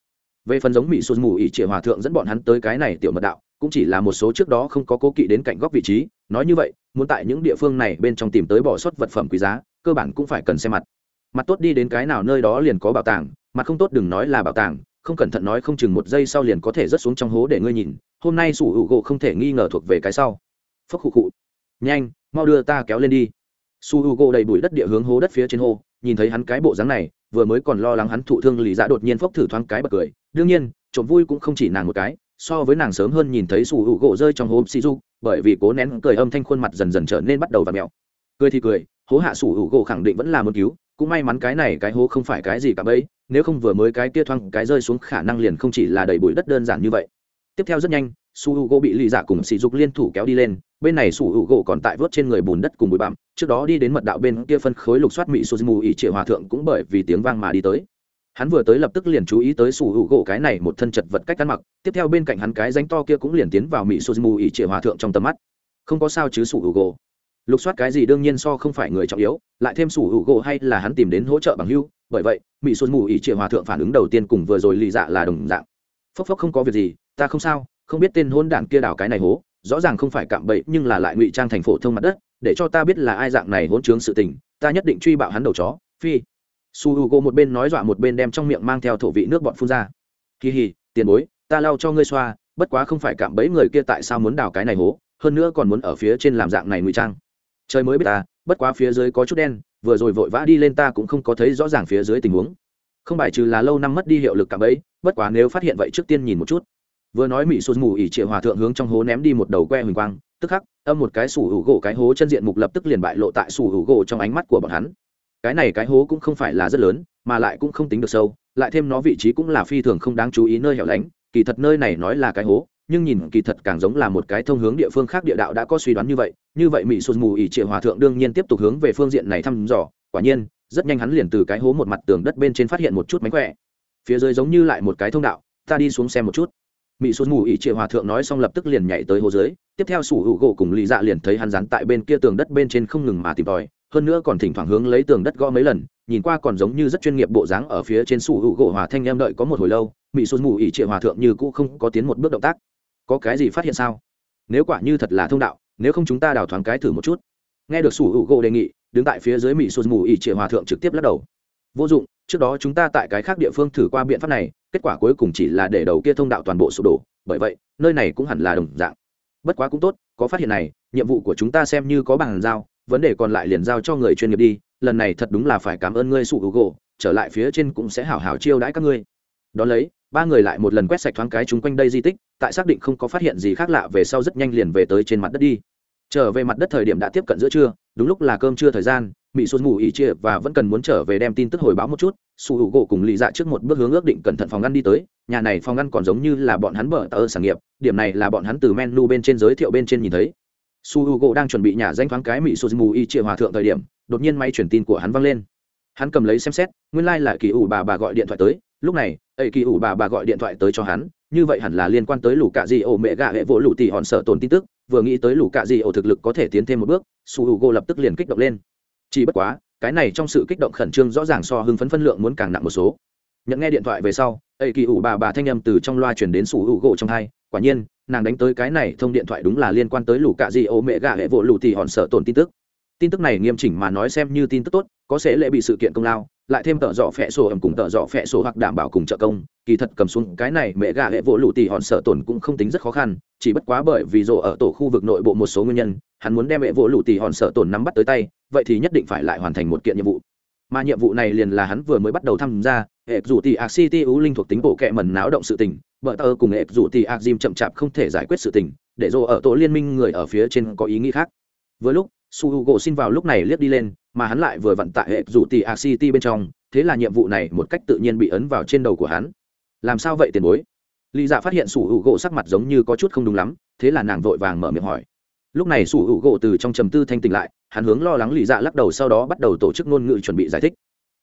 A: Về phần giống mỹ sụt mù ỉ trịa hòa thượng dẫn bọn hắn tới cái này tiểu mật đạo, cũng chỉ là một số trước đó không có cố kỵ đến cạnh góc vị trí, nói như vậy, muốn tại những địa phương này bên trong tìm tới bỏ sót vật phẩm quý giá, cơ bản cũng phải cần xem mặt. Mặt tốt đi đến cái nào nơi đó liền có bảo tàng, mặt không tốt đừng nói là bảo tàng, không cẩn thận nói không chừng một giây sau liền có thể rớt xuống trong hố để ngươi nhìn, hôm nay sủ hữu gỗ không thể nghi ngờ thuộc về cái sau. Phốc khụ khụ. Nhanh, mau đưa ta kéo lên đi. Su hữu gỗ đầy bụi đất địa hướng hố đất phía trên hô nhìn thấy hắn cái bộ dáng này, vừa mới còn lo lắng hắn thụ thương lì dạ đột nhiên phốc thử thoáng cái bật cười. Đương nhiên, trộm vui cũng không chỉ nàng một cái, so với nàng sớm hơn nhìn thấy sủ hữu u gỗ rơi trong hố xì du bởi vì cố nén cười âm thanh khuôn mặt dần dần trở nên bắt đầu và mẹo. Cười thì cười, hố hạ sủ hữu u gỗ khẳng định vẫn là muốn cứu, cũng may mắn cái này cái hố không phải cái gì cả bấy, nếu không vừa mới cái kia thoáng cái rơi xuống khả năng liền không chỉ là đầy bụi đất đơn giản như vậy. Tiếp theo rất nhanh su h u gỗ bị lì dạ cùng sỉ dục liên thủ kéo đi lên, bên này su h u gỗ còn tại vớt trên người bùn đất cùng bụi bặm, trước đó đi đến mật đạo bên kia phân khối lục soát mỹ su mù ỉ trịa hòa thượng cũng bởi vì tiếng vang mà đi tới. Hắn vừa tới lập tức liền chú ý tới su h u gỗ cái này một thân chật vật cách ăn mặc, tiếp theo bên cạnh hắn cái danh to kia cũng liền tiến vào mỹ su mù ỉ trịa hòa thượng trong tầm mắt. Không có sao chứ su h u gỗ lục soát cái gì đương nhiên so không phải người trọng yếu, lại thêm su h u gỗ hay là hắn tìm đến hỗ trợ bằng hưu bởi vậy, mỹ su mù ỉ trịa hòa thượng phản ứng đầu tiên cùng vừa rồi lì dạ là đồng dạng. Phốc phốc không có việc gì, ta không sao không biết tên hôn đản kia đào cái này hố, rõ ràng không phải cạm bẫy, nhưng là lại ngụy trang thành phổ thông mặt đất, để cho ta biết là ai dạng này hỗn trướng sự tình, ta nhất định truy bạo hắn đầu chó, phi. Su h u g o một bên nói dọa một bên đem trong miệng mang theo thổ vị nước bọn phun ra. Kỳ hì, tiền bối, ta lau cho ngươi xoa, bất quá không phải cạm bẫy người kia tại sao muốn đào cái này hố, hơn nữa còn muốn ở phía trên làm dạng này ngụy trang. Trời mới biết ta, bất quá phía dưới có chút đen, vừa rồi vội vã đi lên ta cũng không có thấy rõ ràng phía dưới tình huống. Không bài trừ là lâu năm mất đi hiệu lực cạm bẫy, bất quá nếu phát hiện vậy trước tiên nhìn một chút vừa nói mỹ sụt mù ỉ triệu hòa thượng hướng trong hố ném đi một đầu que huỳnh quang, tức khắc, âm một cái sủ hữu gỗ cái hố chân diện mục lập tức liền bại lộ tại sủ hữu gỗ trong ánh mắt của bọn hắn. Cái này cái hố cũng không phải là rất lớn, mà lại cũng không tính được sâu, lại thêm nó vị trí cũng là phi thường không đáng chú ý nơi hẻo lánh, kỳ thật nơi này nói là cái hố, nhưng nhìn kỳ thật càng giống là một cái thông hướng địa phương khác địa đạo đã có suy đoán như vậy như vậy mỹ sụt mù ỉ triệu hòa thượng đương nhiên tiếp tục hướng về phương diện này thăm dò, quả nhiên, rất nhanh hắn liền từ cái hố một mặt tường đất bên trên phát hiện một chút mánh khỏe. Phía dưới giống như lại một cái thông đạo, ta đi xuống xem một chút mỹ xuân mù ỉ trịa hòa thượng nói xong lập tức liền nhảy tới hồ dưới, tiếp theo sủ hữu gỗ cùng lì dạ liền thấy hắn rắn tại bên kia tường đất bên trên không ngừng mà tìm tòi, hơn nữa còn thỉnh thoảng hướng lấy tường đất gõ mấy lần, nhìn qua còn giống như rất chuyên nghiệp bộ dáng ở phía trên sủ hữu gỗ hòa thanh em đợi có một hồi lâu mỹ xuân mù ỉ trịa hòa thượng như cũ không có tiến một bước động tác. Có cái gì phát hiện sao? Nếu quả như thật là thông đạo, nếu không chúng ta đào thoáng cái thử một chút. Nghe được sủ hữu gỗ đề nghị, đứng tại phía dưới mỹ xuân mù ỉ trịa hòa thượng trực tiếp lắc đầu. Vô dụng trước đó chúng ta tại cái khác địa phương thử qua biện pháp này, kết quả cuối cùng chỉ là để đầu kia thông đạo toàn bộ sụp đổ, bởi vậy, nơi này cũng hẳn là đồng dạng. Bất quá cũng tốt, có phát hiện này, nhiệm vụ của chúng ta xem như có bằng giao, vấn đề còn lại liền giao cho người chuyên nghiệp đi, lần này thật đúng là phải cảm ơn ngươi sụ hữu gỗ trở lại phía trên cũng sẽ hảo hảo chiêu đãi các ngươi. Đón lấy, ba người lại một lần quét sạch thoáng cái chúng quanh đây di tích, tại xác định không có phát hiện gì khác lạ về sau rất nhanh liền về tới trên mặt đất đi. Trở về mặt đất thời điểm đã tiếp cận giữa trưa, đúng lúc là cơm trưa thời gian mỹ sụt ngủ ỉ chia và vẫn cần muốn trở về đem tin tức hồi báo một chút, su hữu gỗ cùng lì dạ trước một bước hướng ước định cẩn thận phòng ngăn đi tới. Nhà này phòng ngăn còn giống như là bọn hắn bở tờ sản nghiệp, điểm này là bọn hắn từ menu bên trên giới thiệu bên trên nhìn thấy. Su hữu gỗ đang chuẩn bị nhà danh thoáng cái mỹ sụt ngủ ỉ chia hòa thượng thời điểm, đột nhiên máy truyền tin của hắn văng lên. Hắn cầm lấy xem xét, nguyên lai、like、là kỳ ủ bà bà gọi điện thoại tới. Lúc này, ấy kỳ ủ bà bà gọi điện thoại tới cho hắn, như vậy hẳn là liên quan tới lũ cạ di ổ mẹ gạ hệ vỗ lũ tỉ hòn sợ tồn tin tức. Vừa nghĩ tới lũ cạ di ổ thực lực có thể tiến thêm một bước, su h u g o lập tức liền kích động lên chỉ bất quá, cái này trong sự kích động khẩn trương rõ ràng so hưng phấn phân lượng muốn càng nặng một số. Nhận nghe điện thoại về sau, ấy kỳ ủ bà bà thanh âm từ trong loa chuyển đến sủ hữu gỗ trong hai, quả nhiên, nàng đánh tới cái này thông điện thoại đúng là liên quan tới lũ cạ di ô mẹ gạ hệ vỗ lũ tì hòn sợ tồn tin tức. Tin tức này nghiêm chỉnh mà nói xem như tin tức tốt, có sẽ lệ bị sự kiện công lao, lại thêm tợ dọ phẹ sổ ẩm cùng tợ dọ phẹ sổ hoặc đảm bảo cùng trợ công, kỳ thật cầm xuống cái này mẹ gà hệ vỗ lụ tì hòn sợ tổn cũng không tính rất khó khăn, chỉ bất quá bởi vì rộ ở tổ khu vực nội bộ một số nguyên nhân hắn muốn đem mẹ vỗ lụ tỉ hòn sợ tổn nắm bắt tới tay, vậy thì nhất định phải lại hoàn thành một kiện nhiệm vụ. Mà nhiệm vụ này liền là hắn vừa mới bắt đầu tham gia hệ dù tỉ ạc city ưu linh thuộc tính bộ kệ mần náo động sự tình, vợ tơ cùng hệ dù tỉ ạc dìm chậm chạp không thể giải quyết sự tình, để rộ ở tổ liên minh người ở phía trên có ý nghĩ khác. Với lúc, su h u xin vào lúc này liếc đi lên, mà hắn lại vừa vận tại hệ dù tỉ ạc city bên trong, thế là nhiệm vụ này một cách tự nhiên bị ấn vào trên đầu của hắn. Làm sao vậy tiền bối? Lý dạ phát hiện sủ hữu gỗ sắc mặt giống như có chút không đúng lắm, thế là nàng vội vàng mở miệng hỏi lúc này sủ hữu gỗ từ trong trầm tư thanh tỉnh lại, hắn hướng lo lắng lì dạ lắc đầu sau đó bắt đầu tổ chức ngôn ngữ chuẩn bị giải thích.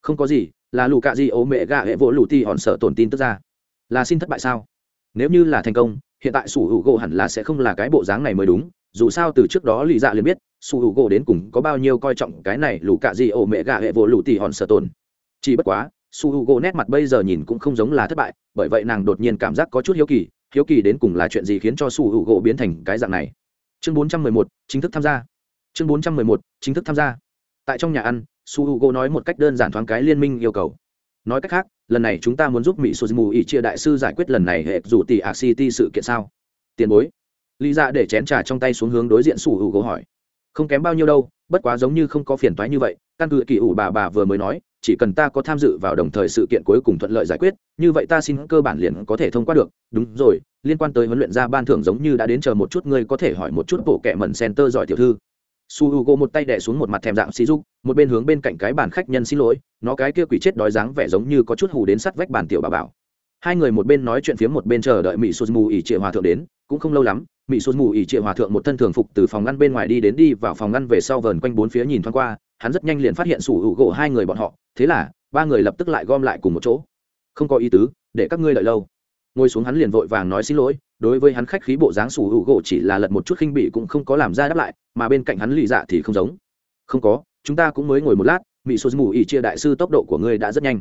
A: Không có gì, là lù cạ di ố mẹ gạ hệ vỗ lù ti hòn sợ tổn tin tức ra. Là xin thất bại sao? Nếu như là thành công, hiện tại sủ hữu gỗ hẳn là sẽ không là cái bộ dáng này mới đúng, dù sao từ trước đó lì dạ liền biết, sủ hữu gỗ đến cùng có bao nhiêu coi trọng cái này lù cạ di ố mẹ gạ hệ vỗ lù ti hòn sợ tổn. Chỉ bất quá su h u nét mặt bây giờ nhìn cũng không giống là thất bại, bởi vậy nàng đột nhiên cảm giác có chút hiếu kỳ hiếu kỳ đến cùng là chuyện gì khiến cho su h u biến thành cái dạng này? Chương bốn trăm mười một, chính thức tham gia. Chương bốn trăm mười một, chính thức tham gia. Tại trong nhà ăn, su h u g o nói một cách đơn giản thoáng cái liên minh yêu cầu. Nói cách khác, lần này chúng ta muốn giúp mỹ suzumu ý chia đại sư giải quyết lần này hệ rủ tỷ a city sự kiện sao? Tiền bối. Lý ra để chén trà trong tay xuống hướng đối diện su h u g o hỏi. Không kém bao nhiêu đâu, bất quá giống như không có phiền toái như vậy, căn cứ kỳ ủ bà bà vừa mới nói chỉ cần ta có tham dự vào đồng thời sự kiện cuối cùng thuận lợi giải quyết, như vậy ta xin cơ bản liền có thể thông qua được. Đúng rồi, liên quan tới huấn luyện gia ban thưởng giống như đã đến chờ một chút, ngươi có thể hỏi một chút bộ kệ mẩn center giỏi tiểu thư. Su h u g o một tay đẻ xuống một mặt thèm dạng xí dục một bên hướng bên cạnh cái bàn khách nhân xin lỗi, nó cái kia quỷ chết đói dáng vẻ giống như có chút hù đến sắt vách bàn tiểu bà bảo. Hai người một bên nói chuyện phía một bên chờ đợi mỹ sô mù ỉ trịa hòa thượng đến, cũng không lâu lắm mỹ sô mù ỉ trịa hòa thượng một thân thường phục từ phòng ngăn bên ngoài đi đến đi vào phòng ngăn về sau vờn quanh bốn phía nhìn thoáng qua hắn rất nhanh liền phát hiện sủ hữu gỗ hai người bọn họ, thế là, ba người lập tức lại gom lại cùng một chỗ. Không có ý tứ, để các ngươi đợi lâu. Ngồi xuống hắn liền vội vàng nói xin lỗi, đối với hắn khách khí bộ dáng sủ hữu gỗ chỉ là lật một chút khinh bị cũng không có làm ra đáp lại, mà bên cạnh hắn lì dạ thì không giống. Không có, chúng ta cũng mới ngồi một lát mỹ số mù ỉ chia đại sư tốc độ của ngươi đã rất nhanh.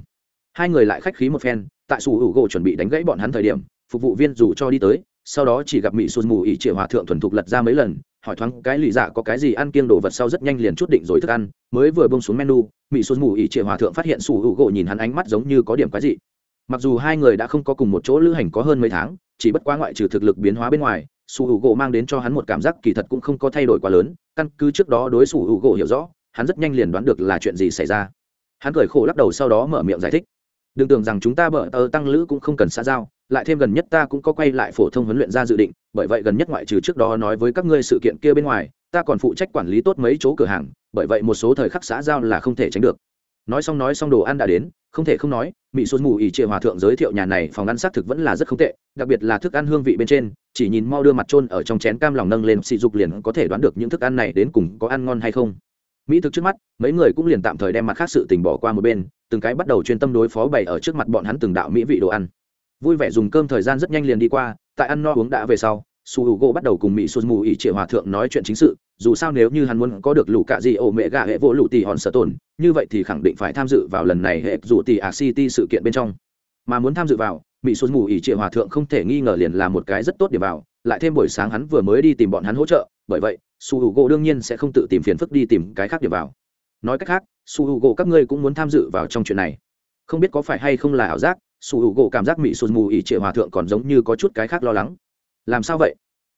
A: Hai người lại khách khí một phen, tại sủ hữu gỗ chuẩn bị đánh gãy bọn hắn thời điểm, phục vụ viên dù cho đi tới, sau đó chỉ gặp mỹ xuân mù ỉ trịa hòa thượng thuần thục lật ra mấy lần hỏi thoáng cái lì dạ có cái gì ăn kiêng đồ vật sau rất nhanh liền chút định rồi thức ăn, mới vừa bông xuống menu mỹ xuân mù ỉ trịa hòa thượng phát hiện sủ hữu gỗ nhìn hắn ánh mắt giống như có điểm cái gì mặc dù hai người đã không có cùng một chỗ lữ hành có hơn mấy tháng, chỉ bất quá ngoại trừ thực lực biến hóa bên ngoài, sủ hữu gỗ mang đến cho hắn một cảm giác kỳ thật cũng không có thay đổi quá lớn, căn cứ trước đó đối sủ hữu gỗ hiểu rõ, hắn rất nhanh liền đoán được là chuyện gì xảy ra. Hắn cười khổ lắc đầu sau đó mở miệng giải thích đừng tưởng rằng chúng ta bở tờ tăng lữ cũng không cần xa giao, lại thêm gần nhất ta cũng có quay lại phổ thông huấn luyện ra dự định, bởi vậy gần nhất ngoại trừ trước đó nói với các ngươi sự kiện kia bên ngoài, ta còn phụ trách quản lý tốt mấy chỗ cửa hàng, bởi vậy một số thời khắc xã giao là không thể tránh được. Nói xong nói xong đồ ăn đã đến, không thể không nói mỹ xuân mù ỉ trịa hòa thượng giới thiệu nhà này phòng ăn xác thực vẫn là rất không tệ, đặc biệt là thức ăn hương vị bên trên, chỉ nhìn mau đưa mặt trôn ở trong chén cam lòng nâng lên sỉ dục liền có thể đoán được những thức ăn này đến cùng có ăn ngon hay không mỹ thực trước mắt, mấy người cũng liền tạm thời đem mặt khác sự tình bỏ qua một bên, từng cái bắt đầu chuyên tâm đối phó bày ở trước mặt bọn hắn từng đạo mỹ vị đồ ăn. Vui vẻ dùng cơm thời gian rất nhanh liền đi qua, tại ăn no uống đã về sau, su h u gỗ bắt đầu cùng mỹ xuân mù ỉ triệu hòa thượng nói chuyện chính sự, dù sao nếu như hắn muốn có được lũ cạ gì ổ mẹ gà hệ vỗ lũ tì hòn sở tồn, như vậy thì khẳng định phải tham dự vào lần này hệ dù tì ạc city sự kiện bên trong. Mà muốn tham dự vào, mỹ xuân mù ỉ triệu hòa thượng không thể nghi ngờ liền là một cái rất tốt để vào, lại thêm buổi sáng hắn vừa mới đi tìm bọn hắn hỗ trợ, bởi vậy su h u gỗ đương nhiên sẽ không tự tìm phiền phức đi tìm cái khác để vào. Nói cách khác, su h u gỗ các ngươi cũng muốn tham dự vào trong chuyện này. Không biết có phải hay không là ảo giác, su h u gỗ cảm giác mỹ sụt mù ỉ trịa hòa thượng còn giống như có chút cái khác lo lắng. Làm sao vậy?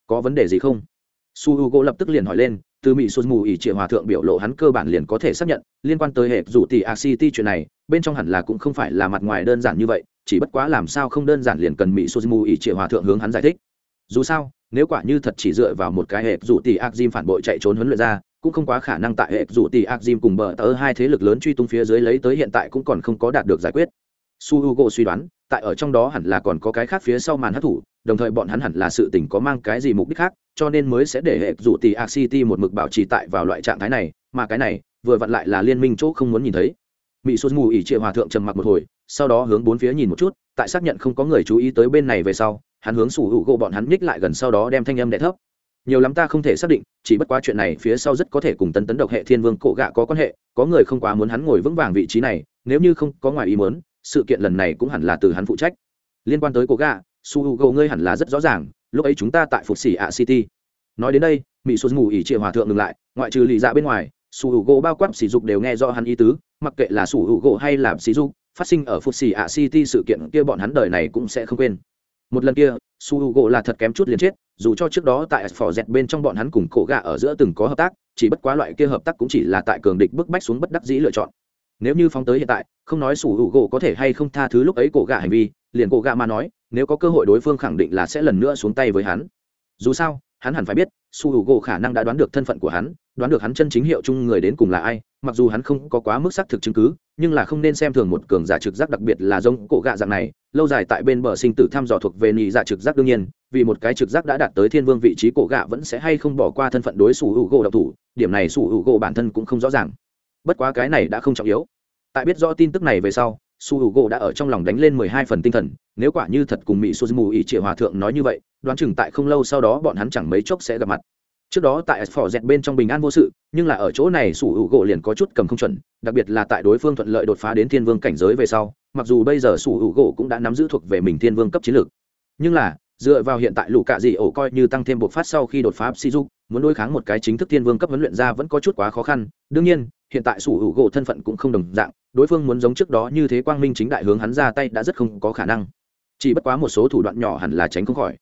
A: Có vấn đề gì không? Su h u gỗ lập tức liền hỏi lên, từ mỹ sụt mù ỉ trịa hòa thượng biểu lộ hắn cơ bản liền có thể xác nhận, liên quan tới hệ rủ tỷ a city chuyện này, bên trong hẳn là cũng không phải là mặt ngoài đơn giản như vậy, chỉ bất quá làm sao không đơn giản liền cần mỹ sụt mù ỉ trịa hòa thượng hướng hắn giải thích. Dù sao nếu quả như thật chỉ dựa vào một cái hệ rủ tỷ ác diêm phản bội chạy trốn huấn luyện ra, cũng không quá khả năng tại hệ rủ tỷ ác diêm cùng bờ tớ hai thế lực lớn truy tung phía dưới lấy tới hiện tại cũng còn không có đạt được giải quyết. Su suy đoán, tại ở trong đó hẳn là còn có cái khác phía sau màn hát thủ đồng thời bọn hắn hẳn là sự tình có mang cái gì mục đích khác, cho nên mới sẽ để hệ rủ tỷ ác city một mực bảo trì tại vào loại trạng thái này, mà cái này, vừa vặn lại là liên minh chỗ không muốn nhìn thấy. Mỹ sô mù ỉ trịa hòa thượng trầm mặc một hồi, sau đó hướng bốn phía nhìn một chút, tại xác nhận không có người chú ý tới bên này về sau hắn hướng sủ hữu gỗ bọn hắn nhích lại gần sau đó đem thanh âm đẻ thấp. Nhiều lắm ta không thể xác định, chỉ bất quá chuyện này phía sau rất có thể cùng tân tấn độc hệ thiên vương cổ gạ có quan hệ, có người không quá muốn hắn ngồi vững vàng vị trí này, nếu như không có ngoài ý muốn, sự kiện lần này cũng hẳn là từ hắn phụ trách. Liên quan tới cổ gạ su h u g ngươi hẳn là rất rõ ràng, lúc ấy chúng ta tại phục xỉ ạ city. Nói đến đây mỹ số ngủ ỉ trịa hòa thượng ngừng lại, ngoại trừ lì dạ bên ngoài su h u g bao quát sỉ dục đều nghe rõ hắn ý tứ, mặc kệ là su h u g hay là sỉ dục, phát sinh ở phục xỉ ạ city sự kiện kia bọn hắn đời này cũng sẽ không quên một lần kia, su h u gỗ là thật kém chút liền chết, dù cho trước đó tại phò dẹt bên trong bọn hắn cùng cổ Gà ở giữa từng có hợp tác, chỉ bất quá loại kia hợp tác cũng chỉ là tại cường địch bức bách xuống bất đắc dĩ lựa chọn. Nếu như phóng tới hiện tại, không nói su h u gỗ có thể hay không tha thứ lúc ấy cổ Gà hành vi, liền cổ Gà mà nói, nếu có cơ hội đối phương khẳng định là sẽ lần nữa xuống tay với hắn. Dù sao, hắn hẳn phải biết, su hữu gỗ khả năng đã đoán được thân phận của hắn, đoán được hắn chân chính hiệu chung người đến cùng là ai, mặc dù hắn không có quá mức xác thực chứng cứ, nhưng là không nên xem thường một cường giả trực giác đặc biệt là giống cổ gạ dạng này lâu dài tại bên bờ sinh tử thăm dò thuộc về nhị dạ trực giác đương nhiên, vì một cái trực giác đã đạt tới thiên vương vị trí cổ gạ vẫn sẽ hay không bỏ qua thân phận đối su hữu gỗ độc thủ, điểm này su hữu gỗ bản thân cũng không rõ ràng. Bất quá cái này đã không trọng yếu. Tại biết rõ tin tức này về sau su h u gỗ đã ở trong lòng đánh lên mười hai phần tinh thần, nếu quả như thật cùng mỹ suzumu ỷ triệu hòa thượng nói như vậy, đoán chừng tại không lâu sau đó bọn hắn chẳng mấy chốc sẽ gặp mặt trước đó tại phò dẹt bên trong bình an vô sự, nhưng là ở chỗ này sủ hữu gỗ liền có chút cầm không chuẩn, đặc biệt là tại đối phương thuận lợi đột phá đến thiên vương cảnh giới về sau, mặc dù bây giờ sủ hữu gỗ cũng đã nắm giữ thuộc về mình thiên vương cấp chiến lược. Nhưng là, dựa vào hiện tại lũ cạ dị ổ coi như tăng thêm bộc phát sau khi đột phá si dục, muốn đối kháng một cái chính thức thiên vương cấp huấn luyện ra vẫn có chút quá khó khăn. Đương nhiên, hiện tại sủ hữu gỗ thân phận cũng không đồng dạng, đối phương muốn giống trước đó như thế quang minh chính đại hướng hắn ra tay đã rất không có khả năng. Chỉ bất quá một số thủ đoạn nhỏ hẳn là tránh không khỏi.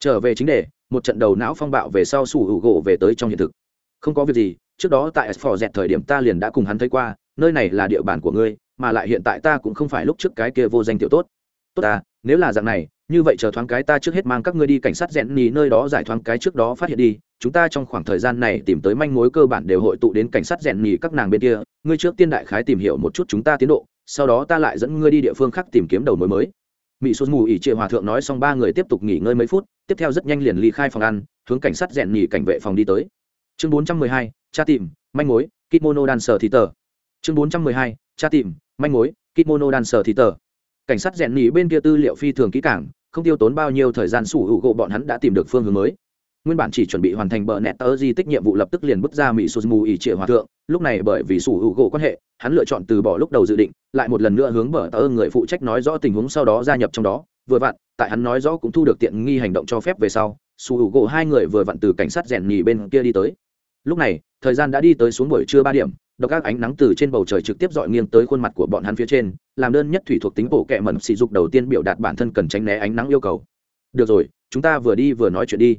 A: Trở về chính đề một trận đầu não phong bạo về sau sủ hữu gỗ về tới trong hiện thực. Không có việc gì, trước đó tại sfor dẹt thời điểm ta liền đã cùng hắn thấy qua, nơi này là địa bàn của ngươi, mà lại hiện tại ta cũng không phải lúc trước cái kia vô danh tiểu tốt. Tốt ta, nếu là dạng này, như vậy chờ thoáng cái ta trước hết mang các ngươi đi cảnh sát rèn nhì nơi đó giải thoáng cái trước đó phát hiện đi, chúng ta trong khoảng thời gian này tìm tới manh mối cơ bản đều hội tụ đến cảnh sát rèn nhì các nàng bên kia, ngươi trước tiên đại khái tìm hiểu một chút chúng ta tiến độ, sau đó ta lại dẫn ngươi đi địa phương khác tìm kiếm đầu mối mới mỹ xuân mù ỉ trịa hòa thượng nói xong ba người tiếp tục nghỉ ngơi mấy phút, tiếp theo rất nhanh liền ly khai phòng ăn, hướng cảnh sát rèn nhì cảnh vệ phòng đi tới. Chương bốn trăm mười hai, tra tìm, manh mối, kimono đan sở thì tờ. Chương bốn trăm mười hai, tra tìm, manh mối, kimono đan sở thì tờ. Cảnh sát rèn nhì bên kia tư liệu phi thường kỹ cảng không tiêu tốn bao nhiêu thời gian sủ hữu gộ bọn hắn đã tìm được phương hướng mới nguyên bản chỉ chuẩn bị hoàn thành bờ nẹt tờ di tích nhiệm vụ lập tức liền bước ra mỹ sô mù ỉ trịa hòa thượng. Lúc này bởi vì sủ hữu gỗ quan hệ, hắn lựa chọn từ bỏ lúc đầu dự định, lại một lần nữa hướng bờ tờ người phụ trách nói rõ tình huống sau đó gia nhập trong đó. Vừa vặn, tại hắn nói rõ cũng thu được tiện nghi hành động cho phép về sau, sủ hữu gỗ hai người vừa vặn từ cảnh sát rèn nhì bên kia đi tới. Lúc này, thời gian đã đi tới xuống buổi trưa ba điểm, độc các ánh nắng từ trên bầu trời trực tiếp dọi nghiêng tới khuôn mặt của bọn hắn phía trên, làm đơn nhất thủy thuộc tính bộ kệ mẩn sỉ dục đầu tiên biểu đạt bản thân cần tránh né ánh nắng yêu cầu. Được rồi, chúng ta vừa đi vừa nói chuyện đi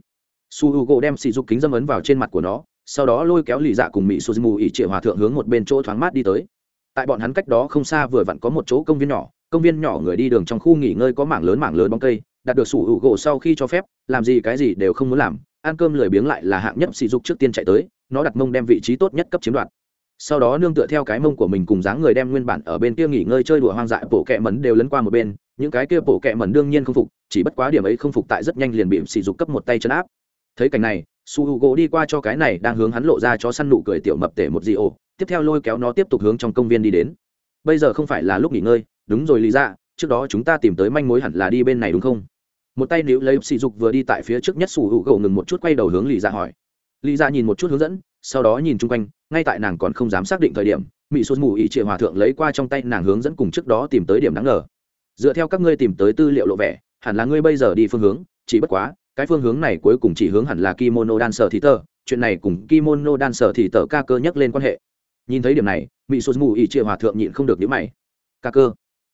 A: su h u g đem sỉ dục kính dâm ấn vào trên mặt của nó, sau đó lôi kéo lì dạ cùng mỹ suzumu ỉ trịa hòa thượng hướng một bên chỗ thoáng mát đi tới. Tại bọn hắn cách đó không xa vừa vặn có một chỗ công viên nhỏ, công viên nhỏ người đi đường trong khu nghỉ ngơi có mảng lớn mảng lớn bóng cây, đạt được sủ hữu gỗ sau khi cho phép, làm gì cái gì đều không muốn làm, ăn cơm lười biếng lại là hạng nhất sỉ dục trước tiên chạy tới, nó đặt mông đem vị trí tốt nhất cấp chiếm đoạt. Sau đó nương tựa theo cái mông của mình cùng dáng người đem nguyên bản ở bên kia nghỉ ngơi chơi đùa hoang dại bổ kẹ mẩn đều lấn qua một bên, những cái kia bổ kẹ mẩn đương nhiên không phục, chỉ bất quá điểm ấy không phục tại rất nhanh liền bị sỉ dục cấp một tay chân áp thấy cảnh này, su h u gỗ đi qua cho cái này đang hướng hắn lộ ra cho săn nụ cười tiểu mập tể một dị ổ, tiếp theo lôi kéo nó tiếp tục hướng trong công viên đi đến. Bây giờ không phải là lúc nghỉ ngơi, đúng rồi lý ra trước đó chúng ta tìm tới manh mối hẳn là đi bên này đúng không? Một tay níu lấy sỉ dục vừa đi tại phía trước nhất su h u gỗ ngừng một chút quay đầu hướng lý ra hỏi. Lý ra nhìn một chút hướng dẫn, sau đó nhìn chung quanh, ngay tại nàng còn không dám xác định thời điểm mỹ xuân mù ỉ trịa hòa thượng lấy qua trong tay nàng hướng dẫn cùng trước đó tìm tới điểm đáng ngờ. Dựa theo các ngươi tìm tới tư liệu lộ vẻ, hẳn là ngươi bây giờ đi phương hướng, chỉ bất quá cái phương hướng này cuối cùng chỉ hướng hẳn là kimono đan sở thì tờ, chuyện này cùng kimono đan sở thì tờ ca cơ nhắc lên quan hệ. Nhìn thấy điểm này mỹ sô mù ỉ chia hòa thượng nhịn không được nhữ mày. Ca cơ?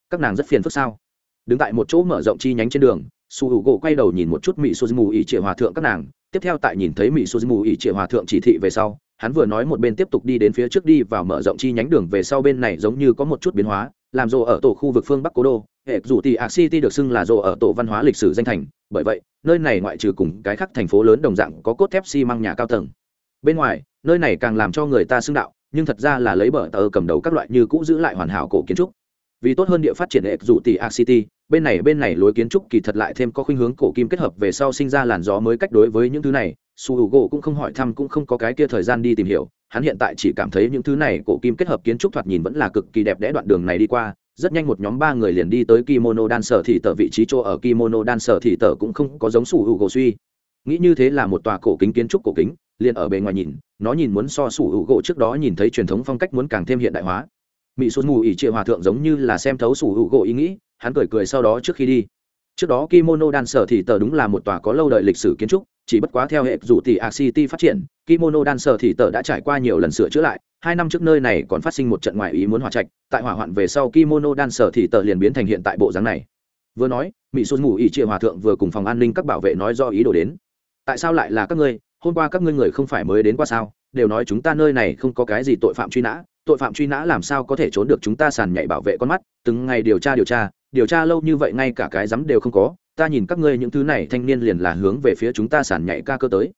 A: Các nàng rất phiền phức sao? Đứng tại một chỗ mở rộng chi nhánh trên đường su hữu gỗ quay đầu nhìn một chút mỹ sô mù ỉ chia hòa thượng các nàng. Tiếp theo tại nhìn thấy mỹ sô mù ỉ chia hòa thượng chỉ thị về sau, hắn vừa nói một bên tiếp tục đi đến phía trước đi vào mở rộng chi nhánh đường về sau bên này giống như có một chút biến hóa, làm rộ ở tổ khu vực phương bắc cố đô. Hệ dù thì ạc city được xưng là rộ ở tổ văn hóa lịch sử danh thành bởi vậy, nơi này ngoại trừ cùng cái khác thành phố lớn đồng dạng có cốt thép xi măng nhà cao tầng. Bên ngoài, nơi này càng làm cho người ta xưng đạo, nhưng thật ra là lấy bờ tờ cầm đầu các loại như cũ giữ lại hoàn hảo cổ kiến trúc. Vì tốt hơn địa phát triển hệ dụ tỷ city, bên này bên này lối kiến trúc kỳ thật lại thêm có khuynh hướng cổ kim kết hợp về sau sinh ra làn gió mới cách đối với những thứ này. Su h gỗ cũng không hỏi thăm cũng không có cái kia thời gian đi tìm hiểu, hắn hiện tại chỉ cảm thấy những thứ này cổ kim kết hợp kiến trúc thoạt nhìn vẫn là cực kỳ đẹp đẽ đoạn đường này đi qua rất nhanh một nhóm ba người liền đi tới kimono đan sở thì tờ vị trí chỗ ở kimono đan sở thì tờ cũng không có giống sủ hữu gỗ suy. Nghĩ như thế là một tòa cổ kính kiến trúc cổ kính, liền ở bề ngoài nhìn, nó nhìn muốn so sủ hữu gỗ trước đó nhìn thấy truyền thống phong cách muốn càng thêm hiện đại hóa. Mỹ xuân mù ỉ trịa hòa thượng giống như là xem thấu sủ hữu gỗ ý nghĩ, hắn cười cười sau đó trước khi đi. Trước đó kimono đan sở thì tờ đúng là một tòa có lâu đời lịch sử kiến trúc, chỉ bất quá theo hệ dù tỷ a city phát triển, kimono đan sở thì tờ đã trải qua nhiều lần sửa chữa lại hai năm trước nơi này còn phát sinh một trận ngoài ý muốn hòa trạch, tại hỏa hoạn về sau kimono đan sở thì tờ liền biến thành hiện tại bộ dáng này. Vừa nói mỹ xuân ngủ ỉ trịa hòa thượng vừa cùng phòng an ninh các bảo vệ nói do ý đồ đến. Tại sao lại là các ngươi? Hôm qua các ngươi người không phải mới đến qua sao? Đều nói chúng ta nơi này không có cái gì tội phạm truy nã. Tội phạm truy nã làm sao có thể trốn được chúng ta sàn nhảy bảo vệ con mắt? Từng ngày điều tra điều tra điều tra lâu như vậy ngay cả cái rắm đều không có. Ta nhìn các ngươi những thứ này thanh niên liền là hướng về phía chúng ta sàn nhảy ca cơ tới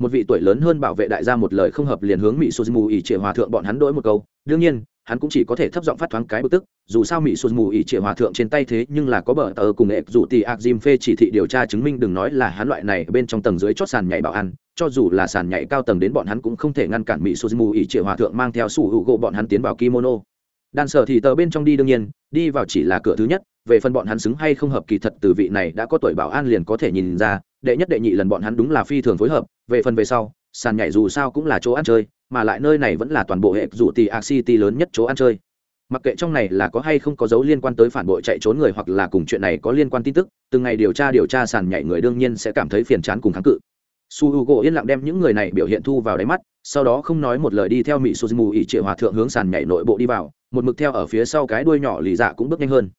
A: một vị tuổi lớn hơn bảo vệ đại gia một lời không hợp liền hướng mỹ suzumu ỉ trịa hòa thượng bọn hắn đổi một câu. Đương nhiên, hắn cũng chỉ có thể thấp giọng phát thoáng cái bực tức, dù sao mỹ suzumu ỉ trịa hòa thượng trên tay thế nhưng là có bờ tờ cùng ệp dù tì ạc dìm phê chỉ thị điều tra chứng minh đừng nói là hắn loại này bên trong tầng dưới chót sàn nhảy bảo ăn, cho dù là sàn nhảy cao tầng đến bọn hắn cũng không thể ngăn cản mỹ suzumu ỉ trịa hòa thượng mang theo sủ hữu gỗ bọn hắn tiến vào kimono. Đan sở thì tờ bên trong đi đương nhiên, đi vào chỉ là cửa thứ nhất về phần bọn hắn xứng hay không hợp kỳ thật từ vị này đã có tuổi bảo an liền có thể nhìn ra, đệ nhất đệ nhị lần bọn hắn đúng là phi thường phối hợp, về phần về sau, sàn nhảy dù sao cũng là chỗ ăn chơi, mà lại nơi này vẫn là toàn bộ hệ dù tỷ a city lớn nhất chỗ ăn chơi. Mặc kệ trong này là có hay không có dấu liên quan tới phản bội chạy trốn người hoặc là cùng chuyện này có liên quan tin tức, từng ngày điều tra điều tra sàn nhảy người đương nhiên sẽ cảm thấy phiền chán cùng kháng cự. Su h u gỗ yên lặng đem những người này biểu hiện thu vào đáy mắt, sau đó không nói một lời đi theo mỹ suzumu ỉ triệu hòa thượng hướng sàn nhảy nội bộ đi vào, một mực theo ở phía sau cái đuôi nhỏ lì dạ cũng bước nhanh hơn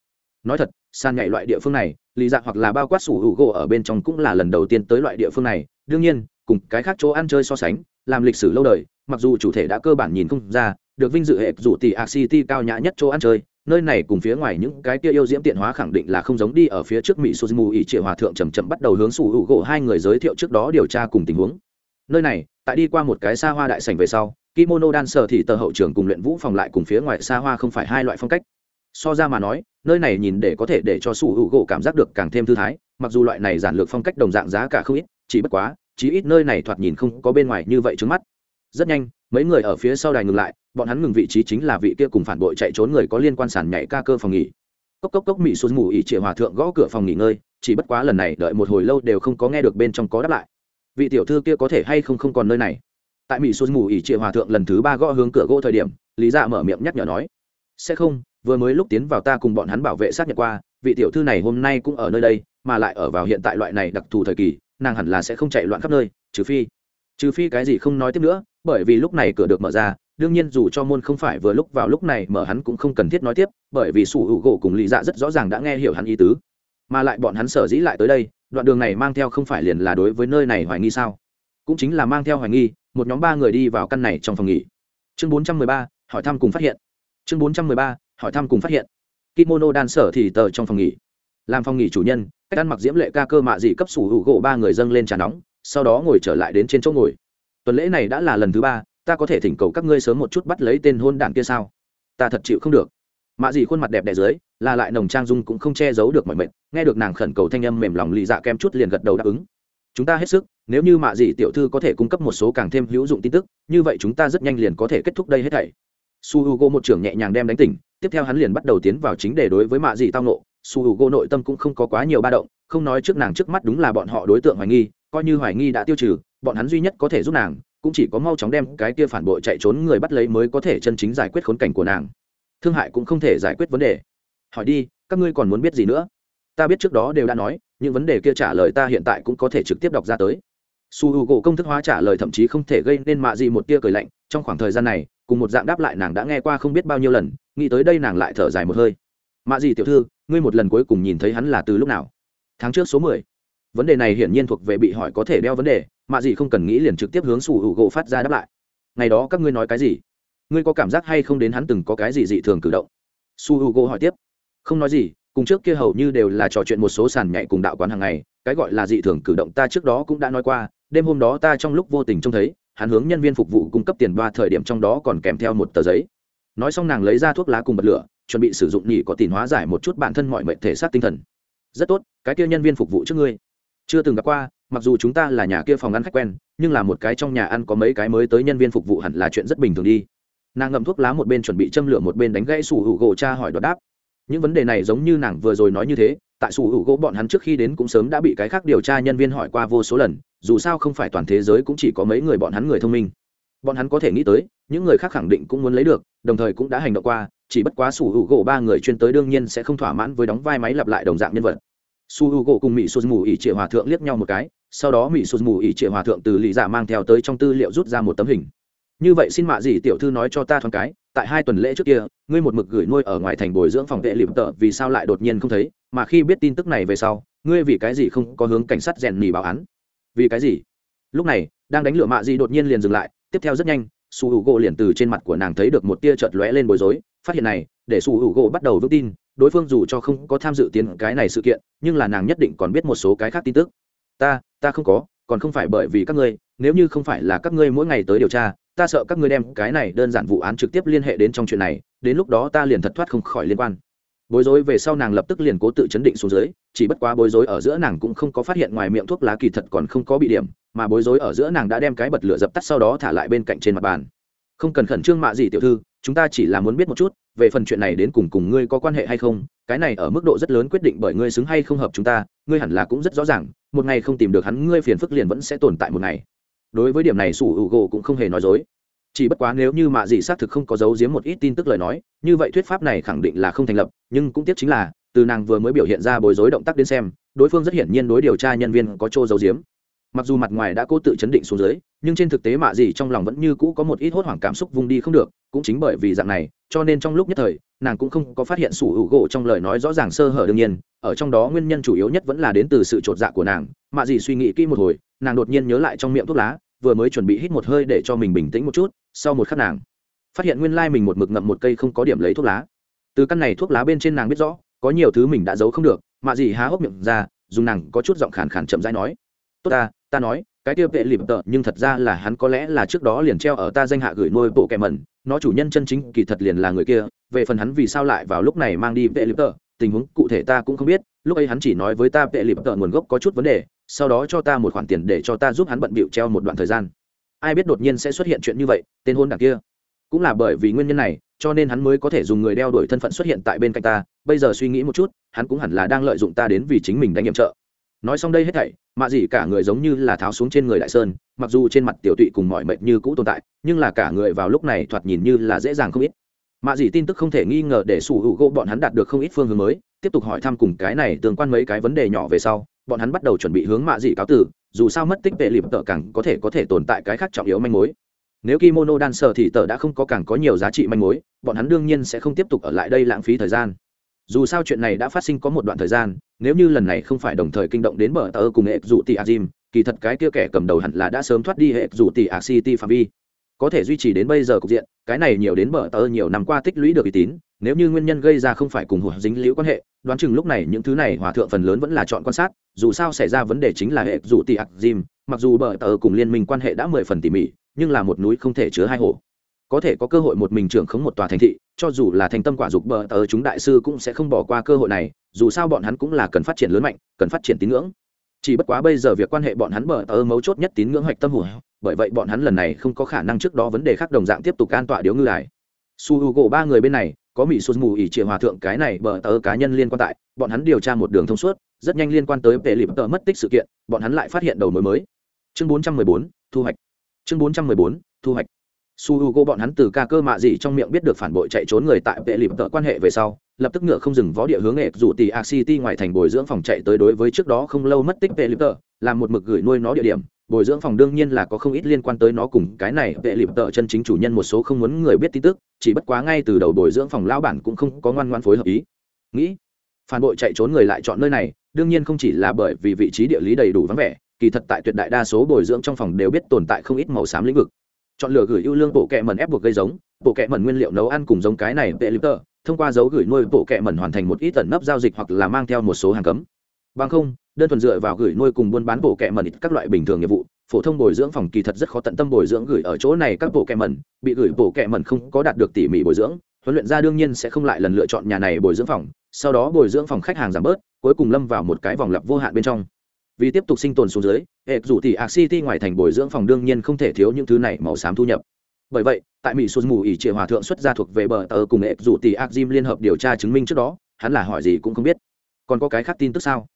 A: nói thật, sàn nhảy loại địa phương này lì dạ hoặc là bao quát sủ hữu gỗ ở bên trong cũng là lần đầu tiên tới loại địa phương này. Đương nhiên, cùng cái khác chỗ ăn chơi so sánh, làm lịch sử lâu đời, mặc dù chủ thể đã cơ bản nhìn không ra, được vinh dự hệ rủ tỷ a city cao nhã nhất chỗ ăn chơi, nơi này cùng phía ngoài những cái kia yêu diễm tiện hóa khẳng định là không giống đi ở phía trước mỹ suzumu ỷ triệu hòa thượng chầm chậm bắt đầu hướng sủ hữu gỗ hai người giới thiệu trước đó điều tra cùng tình huống. Nơi này, tại đi qua một cái xa hoa đại sảnh về sau, kimono đan sở thì tờ hậu trường cùng luyện vũ phòng lại cùng phía ngoài xa hoa không phải hai loại phong cách so ra mà nói, nơi này nhìn để có thể để cho sủ hữu gỗ cảm giác được càng thêm thư thái, mặc dù loại này giản lược phong cách đồng dạng giá cả không ít, chỉ bất quá, chí ít nơi này thoạt nhìn không có bên ngoài như vậy trước mắt. Rất nhanh, mấy người ở phía sau đài ngừng lại, bọn hắn ngừng vị trí chính là vị kia cùng phản bội chạy trốn người có liên quan sản nhảy ca cơ phòng nghỉ. Cốc cốc cốc mỹ xuống ngủ ỉ trịa hòa thượng gõ cửa phòng nghỉ ngơi, chỉ bất quá lần này đợi một hồi lâu đều không có nghe được bên trong có đáp lại. Vị tiểu thư kia có thể hay không không còn nơi này? Tại mỹ xuống ngủ ỉ trịa hòa thượng lần thứ ba gõ hướng cửa gỗ thời điểm, lý dạ mở miệng nhắc nhở nói, sẽ không vừa mới lúc tiến vào ta cùng bọn hắn bảo vệ xác nhận qua, vị tiểu thư này hôm nay cũng ở nơi đây, mà lại ở vào hiện tại loại này đặc thù thời kỳ, nàng hẳn là sẽ không chạy loạn khắp nơi, trừ phi trừ phi cái gì không nói tiếp nữa, bởi vì lúc này cửa được mở ra, đương nhiên dù cho môn không phải vừa lúc vào lúc này mở hắn cũng không cần thiết nói tiếp, bởi vì sủ hữu gỗ cùng lý dạ rất rõ ràng đã nghe hiểu hắn ý tứ. Mà lại bọn hắn sở dĩ lại tới đây, đoạn đường này mang theo không phải liền là đối với nơi này hoài nghi sao? Cũng chính là mang theo hoài nghi, một nhóm ba người đi vào căn này trong phòng nghỉ. Chương bốn trăm mười ba, hỏi thăm cùng phát hiện. Chương bốn trăm mười ba hỏi thăm cùng phát hiện. Kimono đan sở thì tờ trong phòng nghỉ. Làm phòng nghỉ chủ nhân, cách ăn mặc diễm lệ ca cơ mạ dị cấp sủ hữu gỗ ba người dâng lên trà nóng, sau đó ngồi trở lại đến trên chỗ ngồi. Tuần lễ này đã là lần thứ ba, ta có thể thỉnh cầu các ngươi sớm một chút bắt lấy tên hôn đản kia sao? Ta thật chịu không được. Mạ dị khuôn mặt đẹp đẽ dưới, là lại nồng trang dung cũng không che giấu được mọi mệnh nghe được nàng khẩn cầu thanh âm mềm lòng lì dạ kem chút liền gật đầu đáp ứng. Chúng ta hết sức, nếu như mạ dị tiểu thư có thể cung cấp một số càng thêm hữu dụng tin tức, như vậy chúng ta rất nhanh liền có thể kết thúc đây hết thảy. Su h u g o một trưởng nhẹ nhàng đem đánh tỉnh tiếp theo hắn liền bắt đầu tiến vào chính đề đối với mạ dị tao nộ su h u g o nội tâm cũng không có quá nhiều ba động, không nói trước nàng trước mắt đúng là bọn họ đối tượng hoài nghi, coi như hoài nghi đã tiêu trừ, bọn hắn duy nhất có thể giúp nàng, cũng chỉ có mau chóng đem cái kia phản bội chạy trốn người bắt lấy mới có thể chân chính giải quyết khốn cảnh của nàng. Thương hại cũng không thể giải quyết vấn đề. Hỏi đi, các ngươi còn muốn biết gì nữa? Ta biết trước đó đều đã nói, những vấn đề kia trả lời ta hiện tại cũng có thể trực tiếp đọc ra tới. Su h u gỗ công thức hóa trả lời thậm chí không thể gây nên mạ gì một tia cười lạnh, trong khoảng thời gian này, cùng một dạng đáp lại nàng đã nghe qua không biết bao nhiêu lần nghĩ tới đây nàng lại thở dài một hơi. Mạ gì tiểu thư, ngươi một lần cuối cùng nhìn thấy hắn là từ lúc nào? Tháng trước số mười. Vấn đề này hiển nhiên thuộc về bị hỏi có thể đeo vấn đề, mạ gì không cần nghĩ liền trực tiếp hướng su hữu gỗ phát ra đáp lại. Ngày đó các ngươi nói cái gì? Ngươi có cảm giác hay không đến hắn từng có cái gì dị thường cử động? Su h u gỗ hỏi tiếp. Không nói gì, cùng trước kia hầu như đều là trò chuyện một số sàn nhạy cùng đạo quán hàng ngày, cái gọi là dị thường cử động ta trước đó cũng đã nói qua, đêm hôm đó ta trong lúc vô tình trông thấy, hắn hướng nhân viên phục vụ cung cấp tiền ba thời điểm trong đó còn kèm theo một tờ giấy nói xong nàng lấy ra thuốc lá cùng bật lửa, chuẩn bị sử dụng nhỉ có tìm hóa giải một chút bản thân mọi mệnh thể xác tinh thần. Rất tốt, cái kia nhân viên phục vụ trước ngươi. Chưa từng gặp qua, mặc dù chúng ta là nhà kia phòng ăn khách quen, nhưng là một cái trong nhà ăn có mấy cái mới tới nhân viên phục vụ hẳn là chuyện rất bình thường đi. Nàng ngậm thuốc lá một bên chuẩn bị châm lửa một bên đánh gãy sủ hữu gỗ cha hỏi đoạt đáp. Những vấn đề này giống như nàng vừa rồi nói như thế, tại sủ hữu gỗ bọn hắn trước khi đến cũng sớm đã bị cái khác điều tra nhân viên hỏi qua vô số lần, dù sao không phải toàn thế giới cũng chỉ có mấy người bọn hắn người thông minh bọn hắn có thể nghĩ tới, những người khác khẳng định cũng muốn lấy được, đồng thời cũng đã hành động qua, chỉ bất quá sủ hữu gỗ ba người chuyên tới đương nhiên sẽ không thỏa mãn với đóng vai máy lặp lại đồng dạng nhân vật. Su h u gỗ cùng mỹ sụt mù ỉ trịa hòa thượng liếc nhau một cái, sau đó mỹ sụt mù ỉ trịa hòa thượng từ lì dạ mang theo tới trong tư liệu rút ra một tấm hình. Như vậy xin mạ gì tiểu thư nói cho ta thoáng cái, tại hai tuần lễ trước kia, ngươi một mực gửi nuôi ở ngoài thành bồi dưỡng phòng vệ liệm tợ, vì sao lại đột nhiên không thấy? Mà khi biết tin tức này về sau, ngươi vì cái gì không có hướng cảnh sát rèn nỉ báo án? Vì cái gì? Lúc này, đang đánh lửa mạ gì đột nhiên liền dừng lại tiếp theo rất nhanh, su h u gỗ liền từ trên mặt của nàng thấy được một tia chợt lóe lên bối rối, phát hiện này, để su h u gỗ bắt đầu vững tin, đối phương dù cho không có tham dự tiến cái này sự kiện, nhưng là nàng nhất định còn biết một số cái khác tin tức. Ta ta không có, còn không phải bởi vì các ngươi, nếu như không phải là các ngươi mỗi ngày tới điều tra, ta sợ các ngươi đem cái này đơn giản vụ án trực tiếp liên hệ đến trong chuyện này, đến lúc đó ta liền thật thoát không khỏi liên quan. Bối rối về sau nàng lập tức liền cố tự chấn định xuống dưới, chỉ bất quá bối rối ở giữa nàng cũng không có phát hiện ngoài miệng thuốc lá kỳ thật còn không có bị điểm mà bối rối ở giữa nàng đã đem cái bật lửa dập tắt sau đó thả lại bên cạnh trên mặt bàn. Không cần khẩn trương mạ gì tiểu thư, chúng ta chỉ là muốn biết một chút, về phần chuyện này đến cùng cùng ngươi có quan hệ hay không, cái này ở mức độ rất lớn quyết định bởi ngươi xứng hay không hợp chúng ta, ngươi hẳn là cũng rất rõ ràng, một ngày không tìm được hắn, ngươi phiền phức liền vẫn sẽ tồn tại một ngày. Đối với điểm này sủ hữu gỗ cũng không hề nói dối. Chỉ bất quá nếu như mạ dị xác thực không có giấu giếm một ít tin tức lời nói, như vậy thuyết pháp này khẳng định là không thành lập, nhưng cũng tiếc chính là, từ nàng vừa mới biểu hiện ra bối rối động tác đến xem, đối phương rất hiển nhiên đối điều tra nhân viên có chỗ giấu giếm mặc dù mặt ngoài đã cố tự chấn định xuống dưới, nhưng trên thực tế mạ dì trong lòng vẫn như cũ có một ít hốt hoảng cảm xúc vung đi không được, cũng chính bởi vì dạng này, cho nên trong lúc nhất thời, nàng cũng không có phát hiện sủ hữu gỗ trong lời nói rõ ràng sơ hở đương nhiên, ở trong đó nguyên nhân chủ yếu nhất vẫn là đến từ sự t dạ của nàng. Mạ dì suy nghĩ kỹ một hồi, nàng đột nhiên nhớ lại trong miệng thuốc lá, vừa mới chuẩn bị hít một hơi để cho mình bình tĩnh một chút, sau một khắc nàng phát hiện nguyên lai mình một mực ngậm một cây không có điểm lấy thuốc lá. Từ căn này thuốc lá bên trên nàng biết rõ, có nhiều thứ mình đã giấu không được, mạ gì há hốc miệng ra, dùng nàng có chút giọng khàn khàn chậm rãi nói tốt ta ta nói, cái tiêu vệ lịp tợ, nhưng thật ra là hắn có lẽ là trước đó liền treo ở ta danh hạ gửi nuôi bộ kẹ mẩn. Nó chủ nhân chân chính kỳ thật liền là người kia, về phần hắn vì sao lại vào lúc này mang đi vệ lịp tợ, tình huống cụ thể ta cũng không biết. Lúc ấy hắn chỉ nói với ta vệ lịp tợ nguồn gốc có chút vấn đề, sau đó cho ta một khoản tiền để cho ta giúp hắn bận bịu treo một đoạn thời gian. Ai biết đột nhiên sẽ xuất hiện chuyện như vậy, tên hôn đảng kia. Cũng là bởi vì nguyên nhân này, cho nên hắn mới có thể dùng người đeo đuổi thân phận xuất hiện tại bên cạnh ta. Bây giờ suy nghĩ một chút, hắn cũng hẳn là đang lợi dụng ta đến vì chính mình đánh nhiệm trợ nói xong đây hết thảy, mạ dị cả người giống như là tháo xuống trên người đại sơn, mặc dù trên mặt tiểu tụy cùng mọi mệnh như cũ tồn tại, nhưng là cả người vào lúc này thoạt nhìn như là dễ dàng không ít. Mạ dị tin tức không thể nghi ngờ để sủ hữu gỗ bọn hắn đạt được không ít phương hướng mới, tiếp tục hỏi thăm cùng cái này tương quan mấy cái vấn đề nhỏ về sau, bọn hắn bắt đầu chuẩn bị hướng mạ dị cáo tử dù sao mất tích vệ lịp tợ càng có thể có thể tồn tại cái khác trọng yếu manh mối. Nếu kimono đan sở thì tờ đã không có càng có nhiều giá trị manh mối, bọn hắn đương nhiên sẽ không tiếp tục ở lại đây lãng phí thời gian dù sao chuyện này đã phát sinh có một đoạn thời gian, nếu như lần này không phải đồng thời kinh động đến bờ tờ cùng hệ dụ tỷ azim kỳ thật cái kia kẻ cầm đầu hẳn là đã sớm thoát đi hệ dụ tỷ a city phạm vi. Có thể duy trì đến bây giờ cục diện, cái này nhiều đến bờ tờ nhiều năm qua tích lũy được uy tín, nếu như nguyên nhân gây ra không phải cùng hùa dính liễu quan hệ, đoán chừng lúc này những thứ này hòa thượng phần lớn vẫn là chọn quan sát, dù sao xảy ra vấn đề chính là hệ dụ tỷ a jim, mặc dù bờ tờ cùng liên minh quan hệ đã mười phần tỉ mỉ, nhưng là một núi không thể chứa hai hồ có thể có cơ hội một mình trưởng khống một tòa thành thị cho dù là thành tâm quả dục bờ tờ chúng đại sư cũng sẽ không bỏ qua cơ hội này dù sao bọn hắn cũng là cần phát triển lớn mạnh cần phát triển tín ngưỡng. Chỉ bất quá bây giờ việc quan hệ bọn hắn bờ tờ mấu chốt nhất tín ngưỡng hoạch tâm hủ bởi vậy bọn hắn lần này không có khả năng trước đó vấn đề khác đồng dạng tiếp tục an tọa điếu ngư đài su h u gỗ ba người bên này có mỹ sụt mù ỉ trịa hòa thượng cái này bờ tờ cá nhân liên quan tại bọn hắn điều tra một đường thông suốt rất nhanh liên quan tới vệ lịp tờ mất tích sự kiện bọn hắn lại phát hiện đầu mối mới. Chương 414, thu hoạch. Chương 414, thu hoạch su h u g bọn hắn từ ca cơ mạ gì trong miệng biết được phản bội chạy trốn người tại vệ lịp tợ quan hệ về sau, lập tức ngựa không dừng vó địa hướng nghệ rủ tỷ a city ngoài thành bồi dưỡng phòng chạy tới đối với trước đó không lâu mất tích vệ lịp tợ, làm một mực gửi nuôi nó địa điểm. Bồi dưỡng phòng đương nhiên là có không ít liên quan tới nó cùng cái này, vệ lịp tợ chân chính chủ nhân một số không muốn người biết tin tức, chỉ bất quá ngay từ đầu bồi dưỡng phòng lao bản cũng không có ngoan ngoan phối hợp ý. Nghĩ, phản bội chạy trốn người lại chọn nơi này, đương nhiên không chỉ là bởi vì vị trí địa lý đầy đủ vắng vẻ, kỳ thật tại tuyệt đại đa số bồi dưỡng trong phòng đều biết tồn tại không ít màu xám lĩnh vực chọn lựa gửi ưu lương bộ kệ mẩn ép buộc gây giống, bộ kệ mẩn nguyên liệu nấu ăn cùng giống cái này vệ lip tờ, thông qua dấu gửi nuôi bộ kệ mẩn hoàn thành một ít tẩn nấp giao dịch hoặc là mang theo một số hàng cấm. Bằng không, đơn thuần dựa vào gửi nuôi cùng buôn bán bộ kệ mẩn các loại bình thường nghiệp vụ, phổ thông bồi dưỡng phòng kỳ thật rất khó tận tâm bồi dưỡng gửi ở chỗ này các bộ kệ mẩn, bị gửi bộ kệ mẩn không có đạt được tỉ mỉ bồi dưỡng, huấn luyện ra đương nhiên sẽ không lại lần lựa chọn nhà này bồi dưỡng phòng, sau đó bồi dưỡng phòng khách hàng giảm bớt, cuối cùng lâm vào một cái vòng lặp vô hạn bên trong vì tiếp tục sinh tồn xuống dưới hệ dù thì ạc city ngoài thành bồi dưỡng phòng đương nhiên không thể thiếu những thứ này màu xám thu nhập. Bởi vậy, tại mỹ xuân mù ỉ trịa hòa thượng xuất gia thuộc về bờ tờ cùng hệ dù thì ạc jim liên hợp điều tra chứng minh trước đó, hắn là hỏi gì cũng không biết. Còn có cái khác tin tức sao?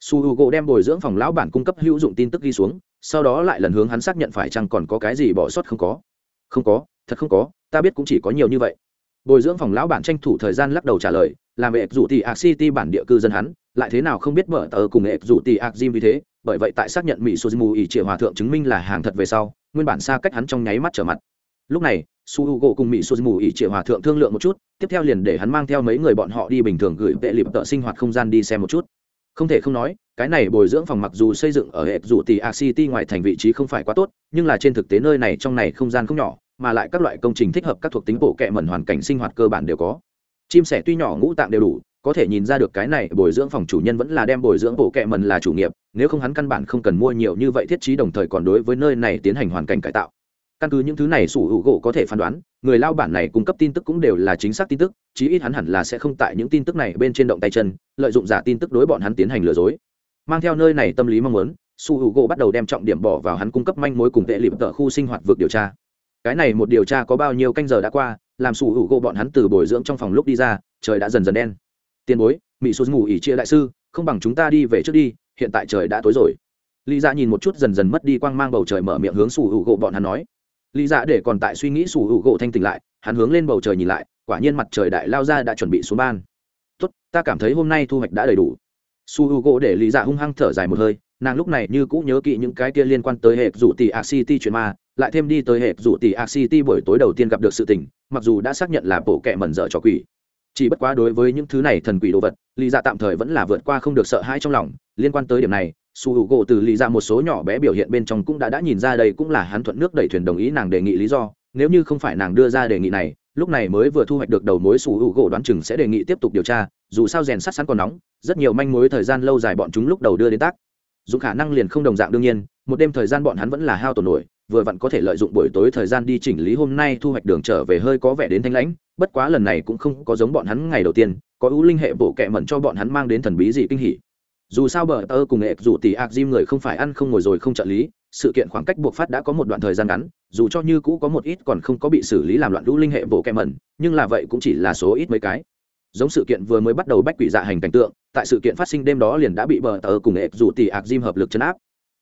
A: Su h u gỗ đem bồi dưỡng phòng lão bản cung cấp hữu dụng tin tức ghi xuống, sau đó lại lần hướng hắn xác nhận phải chăng còn có cái gì bỏ sót không có. Không có, thật không có, ta biết cũng chỉ có nhiều như vậy. Bồi dưỡng phòng lão bản tranh thủ thời gian lắc đầu trả lời, làm hệ dù thì ạc city bản địa cư dân hắn lại thế nào không biết mở tờ cùng nghệ rủ tỷ ạc jim vì thế, bởi vậy tại xác nhận mỹ suzumu ỉ trịa hòa thượng chứng minh là hàng thật về sau, nguyên bản xa cách hắn trong nháy mắt trở mặt. Lúc này, su h u gỗ cùng mỹ suzumu ỉ trịa hòa thượng thương lượng một chút, tiếp theo liền để hắn mang theo mấy người bọn họ đi bình thường gửi vệ lịp tợ sinh hoạt không gian đi xem một chút. Không thể không nói, cái này bồi dưỡng phòng mặc dù xây dựng ở hệ rủ tỷ a city ngoài thành vị trí không phải quá tốt, nhưng là trên thực tế nơi này trong này không gian không nhỏ, mà lại các loại công trình thích hợp các thuộc tính bộ kệ mẩn hoàn cảnh sinh hoạt cơ bản đều có. Chim sẻ tuy nhỏ ngũ tạng đều đủ có thể nhìn ra được cái này, bồi dưỡng phòng chủ nhân vẫn là đem bồi dưỡng bộ kệ mần là chủ nghiệp, nếu không hắn căn bản không cần mua nhiều như vậy thiết trí đồng thời còn đối với nơi này tiến hành hoàn cảnh cải tạo. Căn cứ những thứ này, sủ hữu gỗ có thể phán đoán, người lao bản này cung cấp tin tức cũng đều là chính xác tin tức, chí ít hắn hẳn là sẽ không tại những tin tức này bên trên động tay chân, lợi dụng giả tin tức đối bọn hắn tiến hành lừa dối. Mang theo nơi này tâm lý mong muốn su hữu gỗ bắt đầu đem trọng điểm bỏ vào hắn cung cấp manh mối cùng tệ lịp tợ khu sinh hoạt vực điều tra. Cái này một điều tra có bao nhiêu canh giờ đã qua, làm su hữu gỗ bọn hắn từ bồi dưỡng trong phòng lúc đi ra, trời đã dần dần đen tiền bối mỹ sụt ngủ ỉ chia đại sư, không bằng chúng ta đi về trước đi, hiện tại trời đã tối rồi. Lý dạ nhìn một chút dần dần mất đi quang mang bầu trời mở miệng hướng Sủ hữu gỗ bọn hắn nói. Lý dạ để còn tại suy nghĩ Sủ hữu gỗ thanh tỉnh lại, hắn hướng lên bầu trời nhìn lại, quả nhiên mặt trời đại lao ra đã chuẩn bị xuống ban. Tốt, ta cảm thấy hôm nay thu hoạch đã đầy đủ. Su h u gỗ để lý dạ hung hăng thở dài một hơi, nàng lúc này như cũ nhớ kỹ những cái kia liên quan tới hệ rủ tỷ a city chuyện ma, lại thêm đi tới hệ rủ tỷ a city buổi tối đầu tiên gặp được sự tình, mặc dù đã xác nhận là bộ kệ mẩn dở cho quỷ chỉ bất quá đối với những thứ này thần quỷ đồ vật, lý dạ tạm thời vẫn là vượt qua không được sợ hãi trong lòng. Liên quan tới điểm này, su hữu gỗ từ lý dạ một số nhỏ bé biểu hiện bên trong cũng đã đã nhìn ra đây cũng là hắn thuận nước đẩy thuyền đồng ý nàng đề nghị lý do. Nếu như không phải nàng đưa ra đề nghị này, lúc này mới vừa thu hoạch được đầu mối su hữu gỗ đoán chừng sẽ đề nghị tiếp tục điều tra. Dù sao rèn sắt sẵn còn nóng, rất nhiều manh mối thời gian lâu dài bọn chúng lúc đầu đưa đến tác. Dùng khả năng liền không đồng dạng đương nhiên, một đêm thời gian bọn hắn vẫn là hao tổn nổi vừa vặn có thể lợi dụng buổi tối thời gian đi chỉnh lý hôm nay thu hoạch đường trở về hơi có vẻ đến thanh lãnh, bất quá lần này cũng không có giống bọn hắn ngày đầu tiên, có ưu linh hệ bộ kệ mẩn cho bọn hắn mang đến thần bí gì kinh hỉ. Dù sao bờ tơ cùng nghệ dù tỷ ạc diêm người không phải ăn không ngồi rồi không trợ lý, sự kiện khoảng cách buộc phát đã có một đoạn thời gian ngắn, dù cho như cũ có một ít còn không có bị xử lý làm loạn lũ linh hệ bộ kệ mẩn, nhưng là vậy cũng chỉ là số ít mấy cái. Giống sự kiện vừa mới bắt đầu bách quỷ dạ hành cảnh tượng, tại sự kiện phát sinh đêm đó liền đã bị bờ tờ cùng ép dù tỷ ạc diêm hợp lực chấn áp.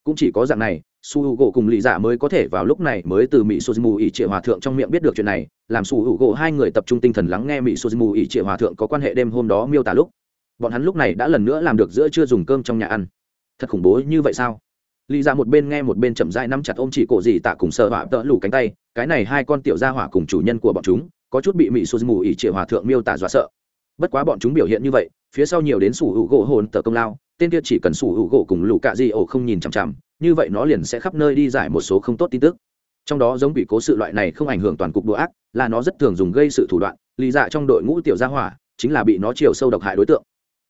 A: Cũng chỉ có dạng này su h u gỗ cùng lì dạ mới có thể vào lúc này mới từ mỹ suzumu ỉ trịa hòa thượng trong miệng biết được chuyện này, làm su h u gỗ hai người tập trung tinh thần lắng nghe mỹ suzumu ỉ trịa hòa thượng có quan hệ đêm hôm đó miêu tả lúc. Bọn hắn lúc này đã lần nữa làm được giữa chưa dùng cơm trong nhà ăn. Thật khủng bố như vậy sao? Lì dạ một bên nghe một bên chậm dai nắm chặt ôm chỉ cổ gì tạ cùng sợ hỏa tỡ lủ cánh tay, cái này hai con tiểu gia hỏa cùng chủ nhân của bọn chúng, có chút bị mỹ suzumu ỉ trịa hòa thượng miêu tả dọa sợ. Bất quá bọn chúng biểu hiện như vậy, phía sau nhiều đến sủ hữu gỗ hồn tờ công lao, tên kia chỉ cần sủ hữu gỗ cùng lũ cạ di ổ không nhìn chằm chằm như vậy nó liền sẽ khắp nơi đi giải một số không tốt tin tức. Trong đó giống bị cố sự loại này không ảnh hưởng toàn cục đũa ác, là nó rất thường dùng gây sự thủ đoạn lý dạ trong đội ngũ tiểu gia hỏa, chính là bị nó chiều sâu độc hại đối tượng.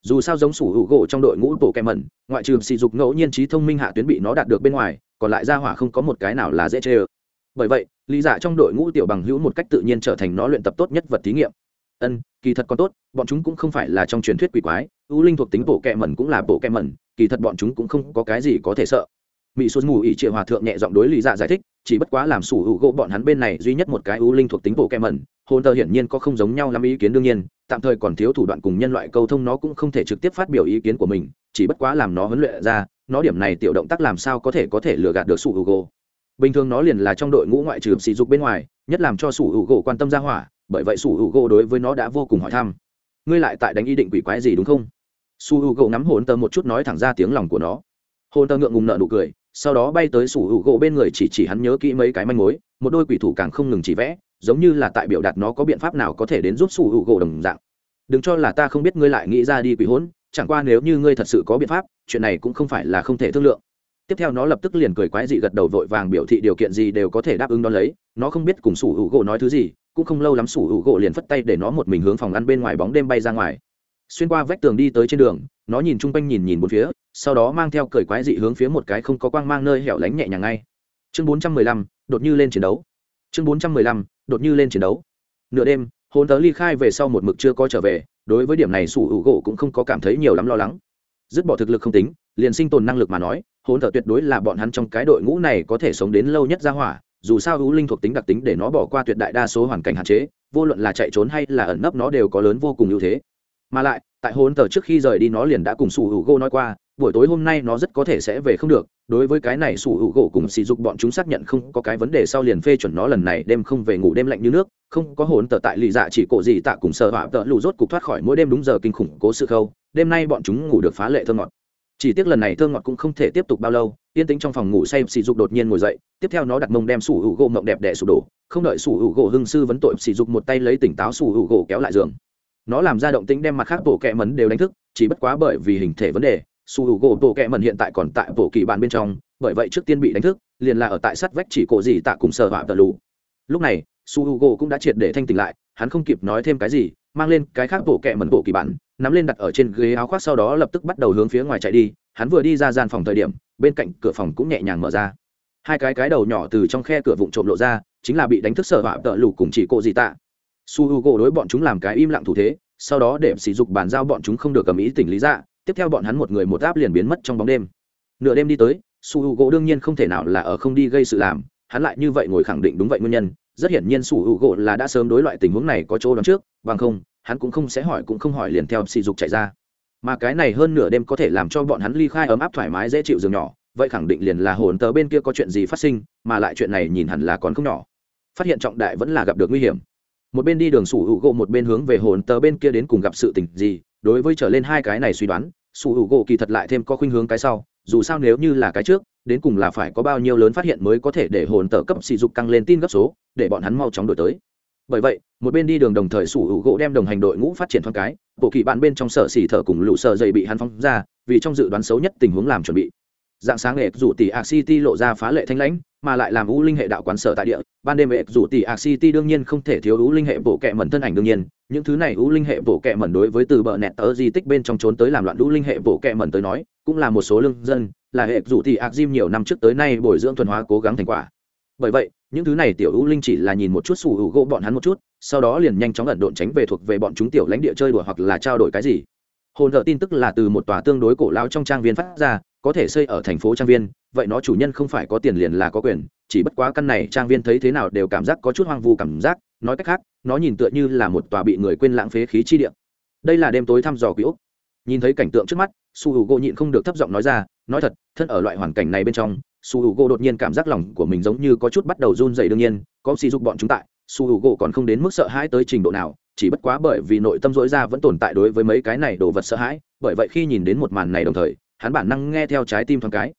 A: Dù sao giống sủ hữu gỗ trong đội ngũ bộ kem mẩn, ngoại trừ sỉ dục ngẫu nhiên trí thông minh hạ tuyến bị nó đạt được bên ngoài, còn lại gia hỏa không có một cái nào là dễ chê ơ. Bởi vậy lý dạ trong đội ngũ tiểu bằng hữu một cách tự nhiên trở thành nó luyện tập tốt nhất vật thí nghiệm. Ân, kỳ thật còn tốt, bọn chúng cũng không phải là trong truyền thuyết quỷ quái ưu linh thuộc tính bộ kẹ mẩn cũng là bộ kẹ mẩn, kỳ thật bọn chúng cũng không có cái gì có thể sợ mỹ xuân mù ỉ triệu hòa thượng nhẹ giọng đối lý dạ giải thích, chỉ bất quá làm sủ hữu gỗ bọn hắn bên này duy nhất một cái ưu linh thuộc tính bộ kem mẩn hôn tờ hiển nhiên có không giống nhau lắm ý kiến đương nhiên, tạm thời còn thiếu thủ đoạn cùng nhân loại câu thông nó cũng không thể trực tiếp phát biểu ý kiến của mình, chỉ bất quá làm nó huấn luyện ra, nó điểm này tiểu động tác làm sao có thể có thể lừa gạt được sủ hữu gỗ. Bình thường nó liền là trong đội ngũ ngoại trừ sỉ dục bên ngoài, nhất làm cho sủ hữu gỗ quan tâm ra hỏa, bởi vậy sủ hữu gỗ đối với nó đã vô cùng hỏi thăm. Ngươi lại tại đánh ý định quỷ quái gì đúng không? Su hữu gỗ ngắm hồn tờ một chút nói thẳng ra tiếng lòng của nó. Hồn tờ ngượng ngùng nợ nụ cười sau đó bay tới sủ hữu gỗ bên người chỉ chỉ hắn nhớ kỹ mấy cái manh mối, một đôi quỷ thủ càng không ngừng chỉ vẽ, giống như là tại biểu đạt nó có biện pháp nào có thể đến giúp sủ hữu gỗ đồng dạng. Đừng cho là ta không biết ngươi lại nghĩ ra đi quỷ hỗn chẳng qua nếu như ngươi thật sự có biện pháp, chuyện này cũng không phải là không thể thương lượng. Tiếp theo nó lập tức liền cười quái dị gật đầu vội vàng biểu thị điều kiện gì đều có thể đáp ứng đón lấy, nó không biết cùng sủ hữu gỗ nói thứ gì, cũng không lâu lắm sủ hữu gỗ liền phất tay để nó một mình hướng phòng ăn bên ngoài bóng đêm bay ra ngoài xuyên qua vách tường đi tới trên đường, nó nhìn chung quanh nhìn nhìn bốn phía, sau đó mang theo cởi quái dị hướng phía một cái không có quang mang nơi hẻo lánh nhẹ nhàng ngay. Chương bốn trăm mười lăm, đột như lên chiến đấu. Chương bốn trăm mười lăm, đột như lên chiến đấu. Nửa đêm hôn tớ ly khai về sau một mực chưa có trở về, đối với điểm này sủ hữu gỗ cũng không có cảm thấy nhiều lắm lo lắng. Dứt bỏ thực lực không tính, liền sinh tồn năng lực mà nói hôn tớ tuyệt đối là bọn hắn trong cái đội ngũ này có thể sống đến lâu nhất ra hỏa, dù sao hữu linh thuộc tính đặc tính để nó bỏ qua tuyệt đại đa số hoàn cảnh hạn chế, vô luận là chạy trốn hay là ẩn nấp nó đều có lớn vô cùng ưu thế mà lại, tại hôn tờ trước khi rời đi nó liền đã cùng sủ hữu gỗ nói qua, buổi tối hôm nay nó rất có thể sẽ về không được. Đối với cái này sủ hữu gỗ cùng sỉ dục bọn chúng xác nhận không có cái vấn đề sau liền phê chuẩn nó lần này đêm không về ngủ đêm lạnh như nước. Không có hồn tờ tại lì dạ chỉ cổ gì tạ cùng sợ họa tợ lù rốt cục thoát khỏi mỗi đêm đúng giờ kinh khủng cố sự khâu. Đêm nay bọn chúng ngủ được phá lệ thơ ngọt. Chỉ tiếc lần này thơ ngọt cũng không thể tiếp tục bao lâu, yên tĩnh trong phòng ngủ say sỉ dục đột nhiên ngồi dậy, tiếp theo nó đặt mông đem sủ hữu gỗ mộng đẹp đẽ sụp đổ. Không đợi sủ hữu gỗ hưng sư vấn tội, sỉ dục một tay lấy tỉnh táo sủ hữu gỗ kéo lại giường nó làm ra động tĩnh đem mặt khác bộ kẹ mẩn đều đánh thức, chỉ bất quá bởi vì hình thể vấn đề, su hữu gỗ bộ kẹ mẩn hiện tại còn tại bộ kỳ bàn bên trong, bởi vậy trước tiên bị đánh thức, liền là ở tại sắt vách chỉ cổ gì tạ cùng sợ họa tờ lù. Lúc này, su hữu gỗ cũng đã triệt để thanh tỉnh lại, hắn không kịp nói thêm cái gì, mang lên cái khác bộ kẹ mẩn bộ kỳ bản nắm lên đặt ở trên ghế áo khoác sau đó lập tức bắt đầu hướng phía ngoài chạy đi, hắn vừa đi ra gian phòng thời điểm, bên cạnh cửa phòng cũng nhẹ nhàng mở ra. Hai cái cái đầu nhỏ từ trong khe cửa vụn trộm lộ ra, chính là bị đánh thức sợ họa tợ lù cùng chỉ cổ gì tạ su h u gỗ đối bọn chúng làm cái im lặng thủ thế, sau đó để sỉ dục bàn giao bọn chúng không được cầm ý tỉnh lý dạ tiếp theo bọn hắn một người một áp liền biến mất trong bóng đêm. Nửa đêm đi tới, su h u gỗ đương nhiên không thể nào là ở không đi gây sự làm, hắn lại như vậy ngồi khẳng định đúng vậy nguyên nhân, rất hiển nhiên su h u gỗ là đã sớm đối loại tình huống này có chỗ đón trước, bằng không, hắn cũng không sẽ hỏi cũng không hỏi liền theo sỉ dục chạy ra. Mà cái này hơn nửa đêm có thể làm cho bọn hắn ly khai ấm áp thoải mái dễ chịu giường nhỏ, vậy khẳng định liền là hồn tờ bên kia có chuyện gì phát sinh, mà lại chuyện này nhìn hẳn là còn không nhỏ. Phát hiện trọng đại vẫn là gặp được nguy hiểm một bên đi đường sủ hữu gỗ, một bên hướng về hồn tờ bên kia đến cùng gặp sự tình gì, đối với trở lên hai cái này suy đoán, sủ hữu gỗ kỳ thật lại thêm có khuynh hướng cái sau, dù sao nếu như là cái trước, đến cùng là phải có bao nhiêu lớn phát hiện mới có thể để hồn tờ cấp sỉ dục căng lên tin gấp số, để bọn hắn mau chóng đổi tới. Bởi vậy, một bên đi đường đồng thời sủ hữu gỗ đem đồng hành đội ngũ phát triển thoáng cái, bộ kỳ bạn bên trong sở xỉ thở cùng lũ sợ dậy bị hắn phóng ra, vì trong dự đoán xấu nhất tình huống làm chuẩn bị dạng sáng hệ rủ tỷ ạc city lộ ra phá lệ thanh lãnh, mà lại làm u linh hệ đạo quán sở tại địa. Ban đêm hệ rủ tỷ ạc city đương nhiên không thể thiếu u linh hệ bộ kệ mẩn thân ảnh đương nhiên. Những thứ này u linh hệ bộ kệ mẩn đối với từ bờ nẹt tớ di tích bên trong trốn tới làm loạn u linh hệ bộ kệ mẩn tới nói, cũng là một số lương dân, là hệ rủ tỷ ạc diêm nhiều năm trước tới nay bồi dưỡng thuần hóa cố gắng thành quả. Bởi vậy, những thứ này tiểu u linh chỉ là nhìn một chút sủ hữu gỗ bọn hắn một chút, sau đó liền nhanh chóng ẩn độn tránh về thuộc về bọn chúng tiểu lãnh địa chơi đùa hoặc là trao đổi cái gì. Hồn thợ tin tức là từ một tòa tương đối cổ lao trong trang viên phát ra có thể xây ở thành phố trang viên, vậy nó chủ nhân không phải có tiền liền là có quyền, chỉ bất quá căn này trang viên thấy thế nào đều cảm giác có chút hoang vu cảm giác, nói cách khác, nó nhìn tựa như là một tòa bị người quên lãng phế khí chi điện đây là đêm tối thăm dò quý úc nhìn thấy cảnh tượng trước mắt, su h u gỗ nhịn không được thấp giọng nói ra, nói thật, thân ở loại hoàn cảnh này bên trong, su h u gỗ đột nhiên cảm giác lòng của mình giống như có chút bắt đầu run dày đương nhiên, có sỉ dục bọn chúng tại, su h u gỗ còn không đến mức sợ hãi tới trình độ nào, chỉ bất quá bởi vì nội tâm dỗi ra vẫn tồn tại đối với mấy cái này đồ vật sợ hãi, bởi vậy khi nhìn đến một màn này đồng thời hắn bản năng nghe theo trái tim thoáng cái.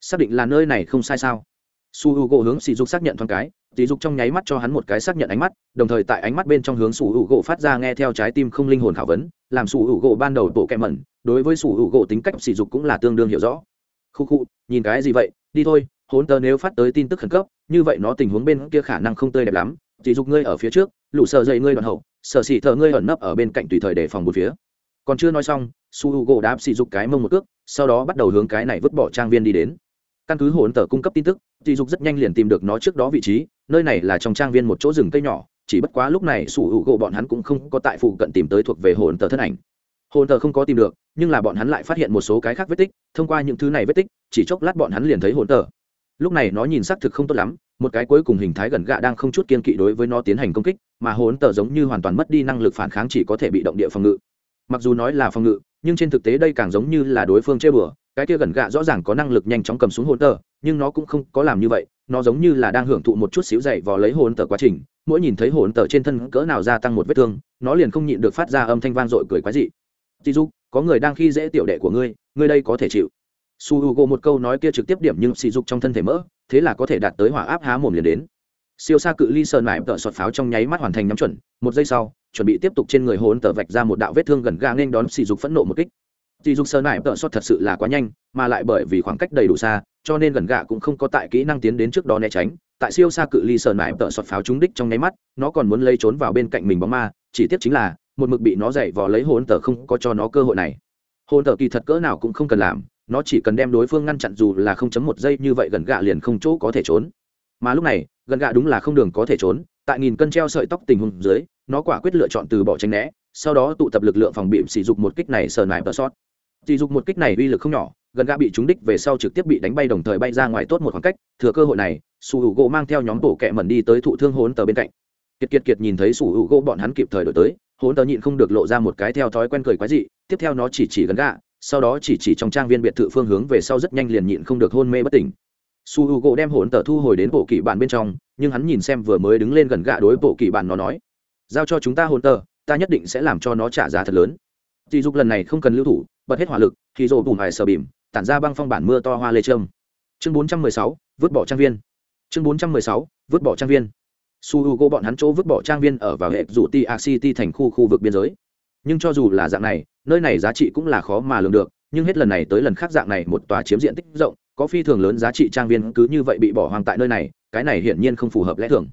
A: Xác định là nơi này không sai sao? Su h u gỗ hướng sỉ dục xác nhận thoáng cái, sỉ dục trong nháy mắt cho hắn một cái xác nhận ánh mắt, đồng thời tại ánh mắt bên trong hướng su h u gỗ phát ra nghe theo trái tim không linh hồn khảo vấn, làm su h u gỗ ban đầu bộ kẹ mẩn, đối với su h u gỗ tính cách sỉ dục cũng là tương đương hiểu rõ. Khu khu, nhìn cái gì vậy? Đi thôi, hốn tờ nếu phát tới tin tức khẩn cấp, như vậy nó tình huống bên kia khả năng không tươi đẹp lắm. Sỉ dục ngươi ở phía trước, lũ sợ dậy ngươi đoạn hậu sợ xỉ thợ ngươi ẩn nấp ở bên cạnh tùy thời để phòng một phía. Còn chưa nói xong su h u gỗ đáp sỉ dục cái mông một cước, sau đó bắt đầu hướng cái này vứt bỏ trang viên đi đến. Căn cứ hồn tờ cung cấp tin tức sỉ dục rất nhanh liền tìm được nó trước đó vị trí, nơi này là trong trang viên một chỗ rừng cây nhỏ, chỉ bất quá lúc này sủ U gỗ bọn hắn cũng không có tại phụ cận tìm tới thuộc về hồn tờ thân ảnh. Hồn tờ không có tìm được, nhưng là bọn hắn lại phát hiện một số cái khác vết tích, thông qua những thứ này vết tích, chỉ chốc lát bọn hắn liền thấy hồn tờ. Lúc này nó nhìn xác thực không tốt lắm, một cái cuối cùng hình thái gần gạ đang không chút kiên kỵ đối với nó tiến hành công kích, mà hồn tờ giống như hoàn toàn mất đi năng lực phản kháng chỉ có thể bị động địa phòng ngự. Mặc dù nói là phòng ngự nhưng trên thực tế đây càng giống như là đối phương chơi bừa, cái kia gần gạ rõ ràng có năng lực nhanh chóng cầm xuống hồn tờ, nhưng nó cũng không có làm như vậy, nó giống như là đang hưởng thụ một chút xíu dậy vò lấy hồn tờ quá trình, mỗi nhìn thấy hồn tờ trên thân cỡ nào gia tăng một vết thương, nó liền không nhịn được phát ra âm thanh vang dội cười quái dị. Tí dục có người đang khi dễ tiểu đệ của ngươi ngươi đây có thể chịu. Su h u một câu nói kia trực tiếp điểm nhưng sỉ dục trong thân thể mỡ, thế là có thể đạt tới hỏa áp há mồm liền đến siêu xa cự ly sơn mải tợ sọt pháo trong nháy mắt hoàn thành nhắm chuẩn một giây sau chuẩn bị tiếp tục trên người hồn tờ vạch ra một đạo vết thương gần ga nên đón sỉ dục phẫn nộ một kích sỉ dục sơn mải tợ sọt thật sự là quá nhanh, mà lại bởi vì khoảng cách đầy đủ xa, cho nên gần gạ cũng không có tại kỹ năng tiến đến trước đó né tránh. Tại siêu xa cự ly sơn mải tợ sọt pháo trúng đích trong nháy mắt, nó còn muốn lấy trốn vào bên cạnh mình bóng ma, chỉ tiếc chính là một mực bị nó dậy vò lấy hồn tờ không có cho nó cơ hội này. Hồn tờ kỳ thật cỡ nào cũng không cần làm, nó chỉ cần đem đối phương ngăn chặn dù là không chấm một giây như vậy gần gạ liền không chỗ có thể trốn. Mà lúc này, gần gạ đúng là không đường có thể trốn, tại nghìn cân treo sợi tóc tình huống dưới, nó quả quyết lựa chọn từ bỏ tránh né, sau đó tụ tập lực lượng phòng bị sử dụng một kích này sờ nải bờ sót. Tỷ dục một kích này uy lực không nhỏ, gần gạ bị trúng đích về sau trực tiếp bị đánh bay đồng thời bay ra ngoài tốt một khoảng cách thừa cơ hội này su hữu gỗ mang theo nhóm tổ kẹ mẩn đi tới thụ thương hốn tờ bên cạnh. Kiệt kiệt kiệt nhìn thấy su hữu gỗ bọn hắn kịp thời đổi tới hốn tờ nhịn không được lộ ra một cái theo thói quen cười quái dị tiếp theo nó chỉ chỉ gần gạ sau đó chỉ chỉ trong trang viên biệt thự phương hướng về sau rất nhanh liền nhịn không được hôn mê bất tỉnh su h u gỗ đem hồn tờ thu hồi đến bộ kỷ bản bên trong, nhưng hắn nhìn xem vừa mới đứng lên gần gạ đối bộ kỷ bản nó nói, giao cho chúng ta hồn tờ, ta nhất định sẽ làm cho nó trả giá thật lớn. Dì dục lần này không cần lưu thủ, bật hết hỏa lực, thì rồ bùm hải sờ bìm, tản ra băng phong bản mưa to hoa lê trâm. Chương bốn trăm mười sáu, vứt bỏ trang viên. Chương bốn trăm mười sáu, vứt bỏ trang viên. Su h u gỗ bọn hắn chỗ vứt bỏ trang viên ở vào hệ rủ ti a city thành khu khu vực biên giới. Nhưng cho dù là dạng này, nơi này giá trị cũng là khó mà lường được, nhưng hết lần này tới lần khác dạng này một tòa chiếm diện tích rộng có phi thường lớn giá trị trang viên cứ như vậy bị bỏ hoang tại nơi này, cái này hiển nhiên không phù hợp lẽ thường.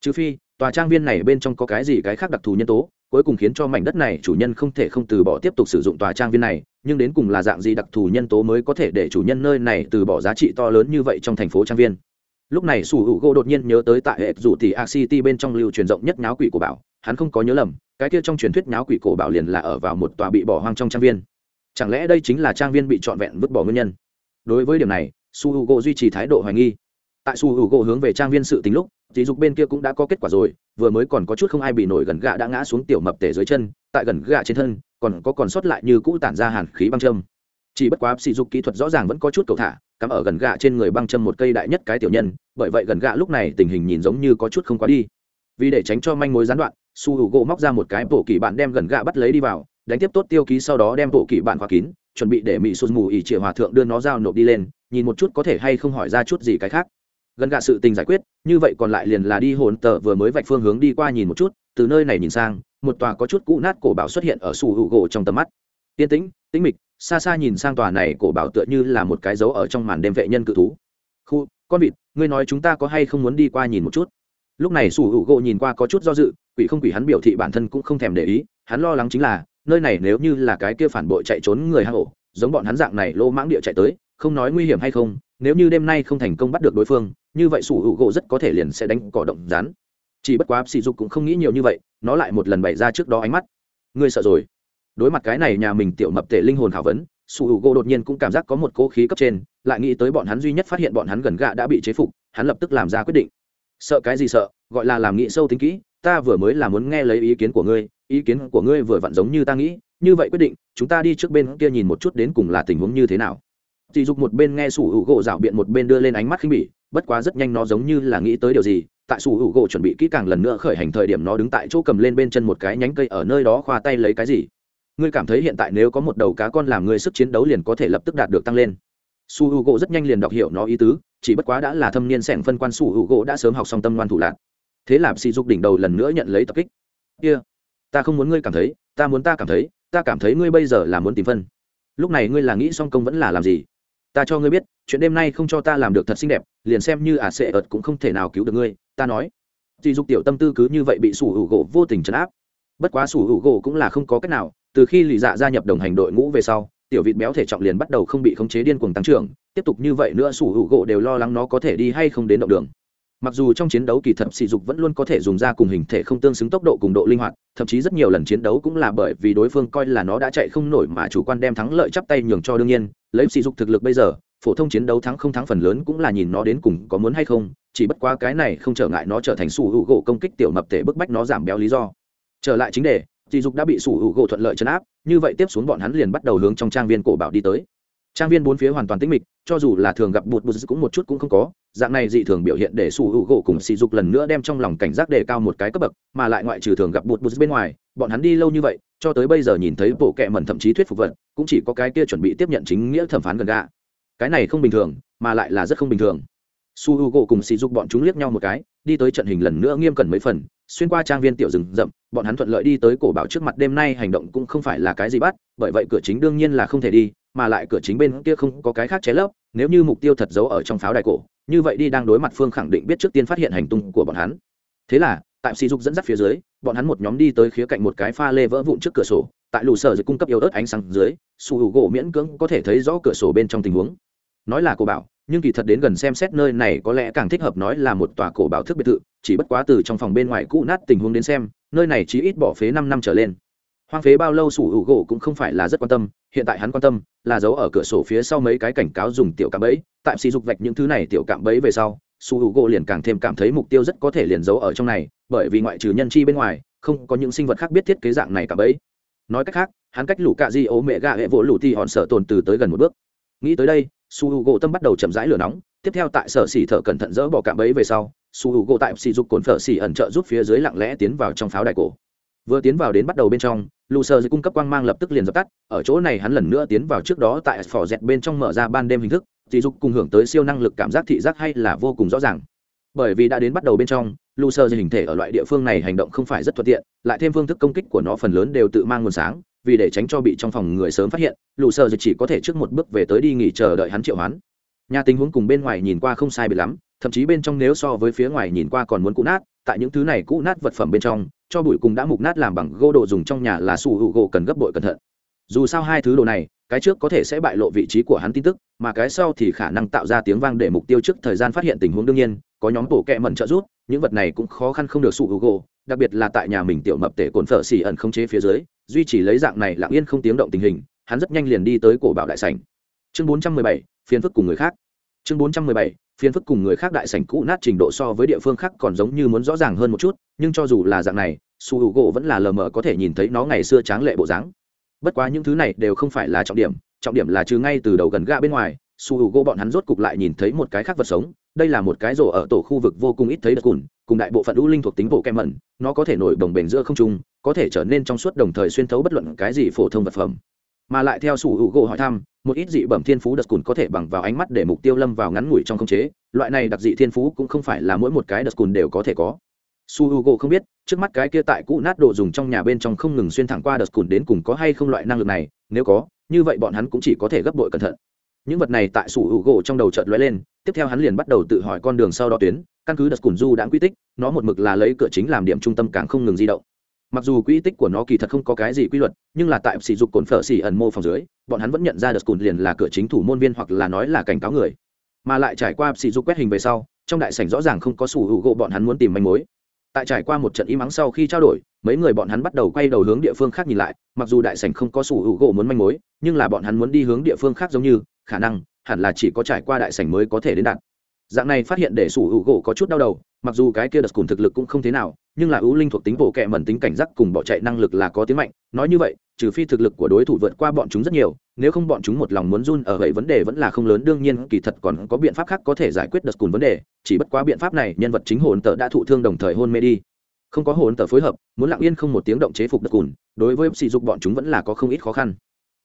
A: Trừ phi, tòa trang viên này bên trong có cái gì cái khác đặc thù nhân tố, cuối cùng khiến cho mảnh đất này chủ nhân không thể không từ bỏ tiếp tục sử dụng tòa trang viên này, nhưng đến cùng là dạng gì đặc thù nhân tố mới có thể để chủ nhân nơi này từ bỏ giá trị to lớn như vậy trong thành phố trang viên? Lúc này sủ hữu gỗ đột nhiên nhớ tới tại hệ rủ tỷ a city bên trong lưu truyền rộng nhất nháo quỷ của bảo, hắn không có nhớ lầm, cái kia trong truyền thuyết nháo quỷ cổ bảo liền là ở vào một tòa bị bỏ hoang trong trang viên. Chẳng lẽ đây chính là trang viên bị trọn vẹn vứt bỏ nguyên nhân? Đối với điểm này, su h u g o duy trì thái độ hoài nghi. Tại su h u g o hướng về trang viên sự tính lúc dì dục bên kia cũng đã có kết quả rồi, vừa mới còn có chút không ai bị nổi gần gạ đã ngã xuống tiểu mập tể dưới chân, tại gần gạ trên thân, còn có còn sót lại như cũ tản ra hàn khí băng châm. Chỉ bất quá sỉ dục kỹ thuật rõ ràng vẫn có chút cầu thả, cắm ở gần gạ trên người băng châm một cây đại nhất cái tiểu nhân, bởi vậy gần gạ lúc này tình hình nhìn giống như có chút không quá đi. Vì để tránh cho manh mối gián đoạn, su hữu gỗ móc ra một cái bộ kỳ bạn đem gần gạ bắt lấy đi vào, đánh tiếp tốt tiêu ký sau đó đem bộ kỳ bạn khóa kín chuẩn bị để mỹ sụt mù ỉ trịa hòa thượng đưa nó giao nộp đi lên, nhìn một chút có thể hay không hỏi ra chút gì cái khác. Gần gạ sự tình giải quyết, như vậy còn lại liền là đi hồn tờ vừa mới vạch phương hướng đi qua nhìn một chút, từ nơi này nhìn sang, một tòa có chút cũ nát cổ bảo xuất hiện ở sủ hữu gỗ trong tầm mắt. Tiên tĩnh tĩnh mịch, xa xa nhìn sang tòa này cổ bảo tựa như là một cái dấu ở trong màn đêm vệ nhân cự thú. Khu, con vịt, ngươi nói chúng ta có hay không muốn đi qua nhìn một chút? Lúc này sủ hữu gỗ nhìn qua có chút do dự, quỷ không quỷ hắn biểu thị bản thân cũng không thèm để ý, hắn lo lắng chính là nơi này nếu như là cái kia phản bội chạy trốn người hang ổ, giống bọn hắn dạng này lô mãng địa chạy tới, không nói nguy hiểm hay không, nếu như đêm nay không thành công bắt được đối phương, như vậy sủ hữu gỗ rất có thể liền sẽ đánh cỏ động rán chỉ bất quá sỉ dục cũng không nghĩ nhiều như vậy, nó lại một lần bày ra trước đó ánh mắt. Ngươi sợ rồi. Đối mặt cái này nhà mình tiểu mập tể linh hồn thảo vấn, sủ hữu gỗ đột nhiên cũng cảm giác có một cố khí cấp trên, lại nghĩ tới bọn hắn duy nhất phát hiện bọn hắn gần gạ đã bị chế phục, hắn lập tức làm ra quyết định. Sợ cái gì sợ, gọi là làm nghĩ sâu tính kỹ, ta vừa mới là muốn nghe lấy ý kiến của ngươi ý kiến của ngươi vừa vặn giống như ta nghĩ, như vậy quyết định, chúng ta đi trước bên kia nhìn một chút đến cùng là tình huống như thế nào. Dì dục một bên nghe sủ hữu gỗ rảo biện một bên đưa lên ánh mắt khinh bỉ, bất quá rất nhanh nó giống như là nghĩ tới điều gì, tại sủ hữu gỗ chuẩn bị kỹ càng lần nữa khởi hành thời điểm nó đứng tại chỗ cầm lên bên chân một cái nhánh cây ở nơi đó khoa tay lấy cái gì. Ngươi cảm thấy hiện tại nếu có một đầu cá con làm ngươi sức chiến đấu liền có thể lập tức đạt được tăng lên. Su h u gỗ rất nhanh liền đọc hiểu nó ý tứ, chỉ bất quá đã là thâm niên sẻng phân quan su h u gỗ đã sớm học xong tâm ngoan thủ lạc. Thế là sỉ dục đỉnh đầu lần nữa nhận lấy tập kích. Kia、yeah ta không muốn ngươi cảm thấy, ta muốn ta cảm thấy, ta cảm thấy ngươi bây giờ là muốn tìm phân. Lúc này ngươi là nghĩ xong công vẫn là làm gì? Ta cho ngươi biết, chuyện đêm nay không cho ta làm được thật xinh đẹp, liền xem như ả à sệ ợt cũng không thể nào cứu được ngươi, ta nói. Dì dục tiểu tâm tư cứ như vậy bị sủ hữu gỗ vô tình chấn áp. Bất quá sủ hữu gỗ cũng là không có cách nào, từ khi lì dạ gia nhập đồng hành đội ngũ về sau, tiểu vịt béo thể trọng liền bắt đầu không bị khống chế điên cuồng tăng trưởng, tiếp tục như vậy nữa sủ hữu gỗ đều lo lắng nó có thể đi hay không đến động đường mặc dù trong chiến đấu kỳ thật sỉ dục vẫn luôn có thể dùng ra cùng hình thể không tương xứng tốc độ cùng độ linh hoạt, thậm chí rất nhiều lần chiến đấu cũng là bởi vì đối phương coi là nó đã chạy không nổi mà chủ quan đem thắng lợi chắp tay nhường cho đương nhiên. Lấy sỉ dục thực lực bây giờ, phổ thông chiến đấu thắng không thắng phần lớn cũng là nhìn nó đến cùng có muốn hay không, chỉ bất qua cái này không trở ngại nó trở thành sủ hữu gỗ công kích tiểu mập thể bức bách nó giảm béo lý do. Trở lại chính đề, sỉ dục đã bị sủ hữu gỗ thuận lợi chấn áp, như vậy tiếp xuống bọn hắn liền bắt đầu hướng trong trang viên cổ bảo đi tới trang viên bốn phía hoàn toàn tĩnh mịch, cho dù là thường gặp bụt bụt cũng một chút cũng không có, dạng này dị thường biểu hiện để sủ hữu gỗ cùng sỉ dục lần nữa đem trong lòng cảnh giác đề cao một cái cấp bậc, mà lại ngoại trừ thường gặp bụt bụt bên ngoài, bọn hắn đi lâu như vậy, cho tới bây giờ nhìn thấy bộ kệ mẩn thậm chí thuyết phục vật, cũng chỉ có cái kia chuẩn bị tiếp nhận chính nghĩa thẩm phán gần gạ. Cái này không bình thường, mà lại là rất không bình thường. Su h u gỗ cùng sỉ dục bọn chúng liếc nhau một cái, đi tới trận hình lần nữa nghiêm cẩn mấy phần, xuyên qua trang viên tiểu rừng rậm, bọn hắn thuận lợi đi tới cổ bảo trước mặt, đêm nay hành động cũng không phải là cái gì bắt, bởi vậy cửa chính đương nhiên là không thể đi mà lại cửa chính bên kia không có cái khác chế lấp, nếu như mục tiêu thật giấu ở trong pháo đài cổ, như vậy đi đang đối mặt phương khẳng định biết trước tiên phát hiện hành tung của bọn hắn. Thế là, tại sỉ dục dẫn dắt phía dưới, bọn hắn một nhóm đi tới khía cạnh một cái pha lê vỡ vụn trước cửa sổ, tại lù sở dịch cung cấp yếu ớt ánh sáng dưới su hữu gỗ miễn cưỡng có thể thấy rõ cửa sổ bên trong tình huống. Nói là cổ bảo, nhưng kỳ thật đến gần xem xét nơi này có lẽ càng thích hợp nói là một tòa cổ bảo thức biệt thự, chỉ bất quá từ trong phòng bên ngoài cũ nát tình huống đến xem, nơi này chỉ ít bỏ phế năm năm trở lên hoang phế bao lâu sủ hữu gỗ cũng không phải là rất quan tâm, hiện tại hắn quan tâm là giấu ở cửa sổ phía sau mấy cái cảnh cáo dùng tiểu cạm bẫy. Tạm sỉ dục vạch những thứ này tiểu cạm bẫy về sau, sủ hữu gỗ liền càng thêm cảm thấy mục tiêu rất có thể liền giấu ở trong này, bởi vì ngoại trừ nhân chi bên ngoài, không có những sinh vật khác biết thiết kế dạng này cạm bẫy. Nói cách khác, hắn cách lũ cạ di ố mẹ gạ hệ vỗ lũ thì hòn sợ tồn từ tới gần một bước. Nghĩ tới đây su hữu gỗ tâm bắt đầu chậm rãi lửa nóng. Tiếp theo tại sở xỉ thợ cẩn thận dỡ bỏ cạm bẫy về sau su hữu gỗ tại xỉ dục cồn phở xỉ ẩn trợ giúp phía dưới lặng lẽ tiến vào trong pháo đài cổ vừa tiến vào đến bắt đầu bên trong lù sơ cung cấp quang mang lập tức liền dập tắt, ở chỗ này hắn lần nữa tiến vào trước đó tại phỏ dẹt bên trong mở ra ban đêm hình thức, dị dục cùng hưởng tới siêu năng lực cảm giác thị giác hay là vô cùng rõ ràng. Bởi vì đã đến bắt đầu bên trong lù sơ hình thể ở loại địa phương này hành động không phải rất thuận tiện, lại thêm phương thức công kích của nó phần lớn đều tự mang nguồn sáng, vì để tránh cho bị trong phòng người sớm phát hiện lù sơ chỉ có thể trước một bước về tới đi nghỉ chờ đợi hắn triệu hoán. Nhà tình huống cùng bên ngoài nhìn qua không sai biệt lắm thậm chí bên trong nếu so với phía ngoài nhìn qua còn muốn cũ nát, tại những thứ này cũ nát vật phẩm bên trong, cho bụi cùng đã mục nát làm bằng gỗ đồ dùng trong nhà là sủ hữu gỗ cần gấp bội cẩn thận. Dù sao hai thứ đồ này, cái trước có thể sẽ bại lộ vị trí của hắn tin tức, mà cái sau thì khả năng tạo ra tiếng vang để mục tiêu trước thời gian phát hiện tình huống đương nhiên, có nhóm bổ kẹ mẩn trợ rút những vật này cũng khó khăn không được sủ hữu gỗ, đặc biệt là tại nhà mình tiểu mập tể cồn phở xỉ ẩn không chế phía dưới, duy trì lấy dạng này lặng yên không tiếng động tình hình, hắn rất nhanh liền đi tới cổ bảo đại sảnh. Chương bốn trăm mười bảy, phiền phức cùng người khác chương bốn trăm mười bảy phiên phức cùng người khác đại sảnh cũ nát trình độ so với địa phương khác còn giống như muốn rõ ràng hơn một chút, nhưng cho dù là dạng này, su h u gỗ vẫn là lờ mờ có thể nhìn thấy nó ngày xưa tráng lệ bộ dáng. Bất quá những thứ này đều không phải là trọng điểm trọng điểm là trừ ngay từ đầu gần gạ bên ngoài, su h u gỗ bọn hắn rốt cục lại nhìn thấy một cái khác vật sống, đây là một cái rổ ở tổ khu vực vô cùng ít thấy đất cùn, cùng đại bộ phận u linh thuộc tính bộ kem mẩn, nó có thể nổi đồng bền giữa không trung, có thể trở nên trong suốt đồng thời xuyên thấu bất luận cái gì phổ thông vật phẩm mà lại theo sủ hữu gỗ hỏi thăm, một ít dị bẩm thiên phú đất cùn có thể bằng vào ánh mắt để mục tiêu lâm vào ngắn ngủi trong không chế, loại này đặc dị thiên phú cũng không phải là mỗi một cái đất cùn đều có thể có. Su h u g không biết, trước mắt cái kia tại cũ nát đồ dùng trong nhà bên trong không ngừng xuyên thẳng qua đợt cùn đến cùng có hay không loại năng lực này, nếu có, như vậy bọn hắn cũng chỉ có thể gấp bội cẩn thận. Những vật này tại su h u g trong đầu chợt lóe lên, tiếp theo hắn liền bắt đầu tự hỏi con đường sau đó tuyến, căn cứ đợt cùn du đã quy tích, nó một mực là lấy cửa chính làm điểm trung tâm càng không ngừng di động mặc dù quỹ tích của nó kỳ thật không có cái gì quy luật, nhưng là tại sỉ dục cồn phở xỉ ẩn mô phòng dưới, bọn hắn vẫn nhận ra đợt cùn liền là cửa chính thủ môn viên hoặc là nói là cảnh cáo người. Mà lại trải qua sỉ dục quét hình về sau, trong đại sảnh rõ ràng không có sủ hữu gỗ bọn hắn muốn tìm manh mối. Tại trải qua một trận im ắng sau khi trao đổi, mấy người bọn hắn bắt đầu quay đầu hướng địa phương khác nhìn lại, mặc dù đại sảnh không có sủ hữu gỗ muốn manh mối, nhưng là bọn hắn muốn đi hướng địa phương khác giống như, khả năng, hẳn là chỉ có trải qua đại sảnh mới có thể đến đạt. Dạng này phát hiện để sủ hữu gỗ có chút đau đầu, mặc dù cái kia đợt cùn thực lực cũng không thế nào nhưng là ưu linh thuộc tính bộ kệ mẩn tính cảnh giác cùng bỏ chạy năng lực là có tiếng mạnh, nói như vậy, trừ phi thực lực của đối thủ vượt qua bọn chúng rất nhiều, nếu không bọn chúng một lòng muốn run ở vậy vấn đề vẫn là không lớn, đương nhiên kỳ thật còn có biện pháp khác có thể giải quyết đợt cùng vấn đề, chỉ bất quá biện pháp này nhân vật chính hồn tờ đã thụ thương đồng thời hôn mê đi. Không có hồn tờ phối hợp, muốn lặng yên không một tiếng động chế phục đợt cùn, đối với sỉ dục bọn chúng vẫn là có không ít khó khăn.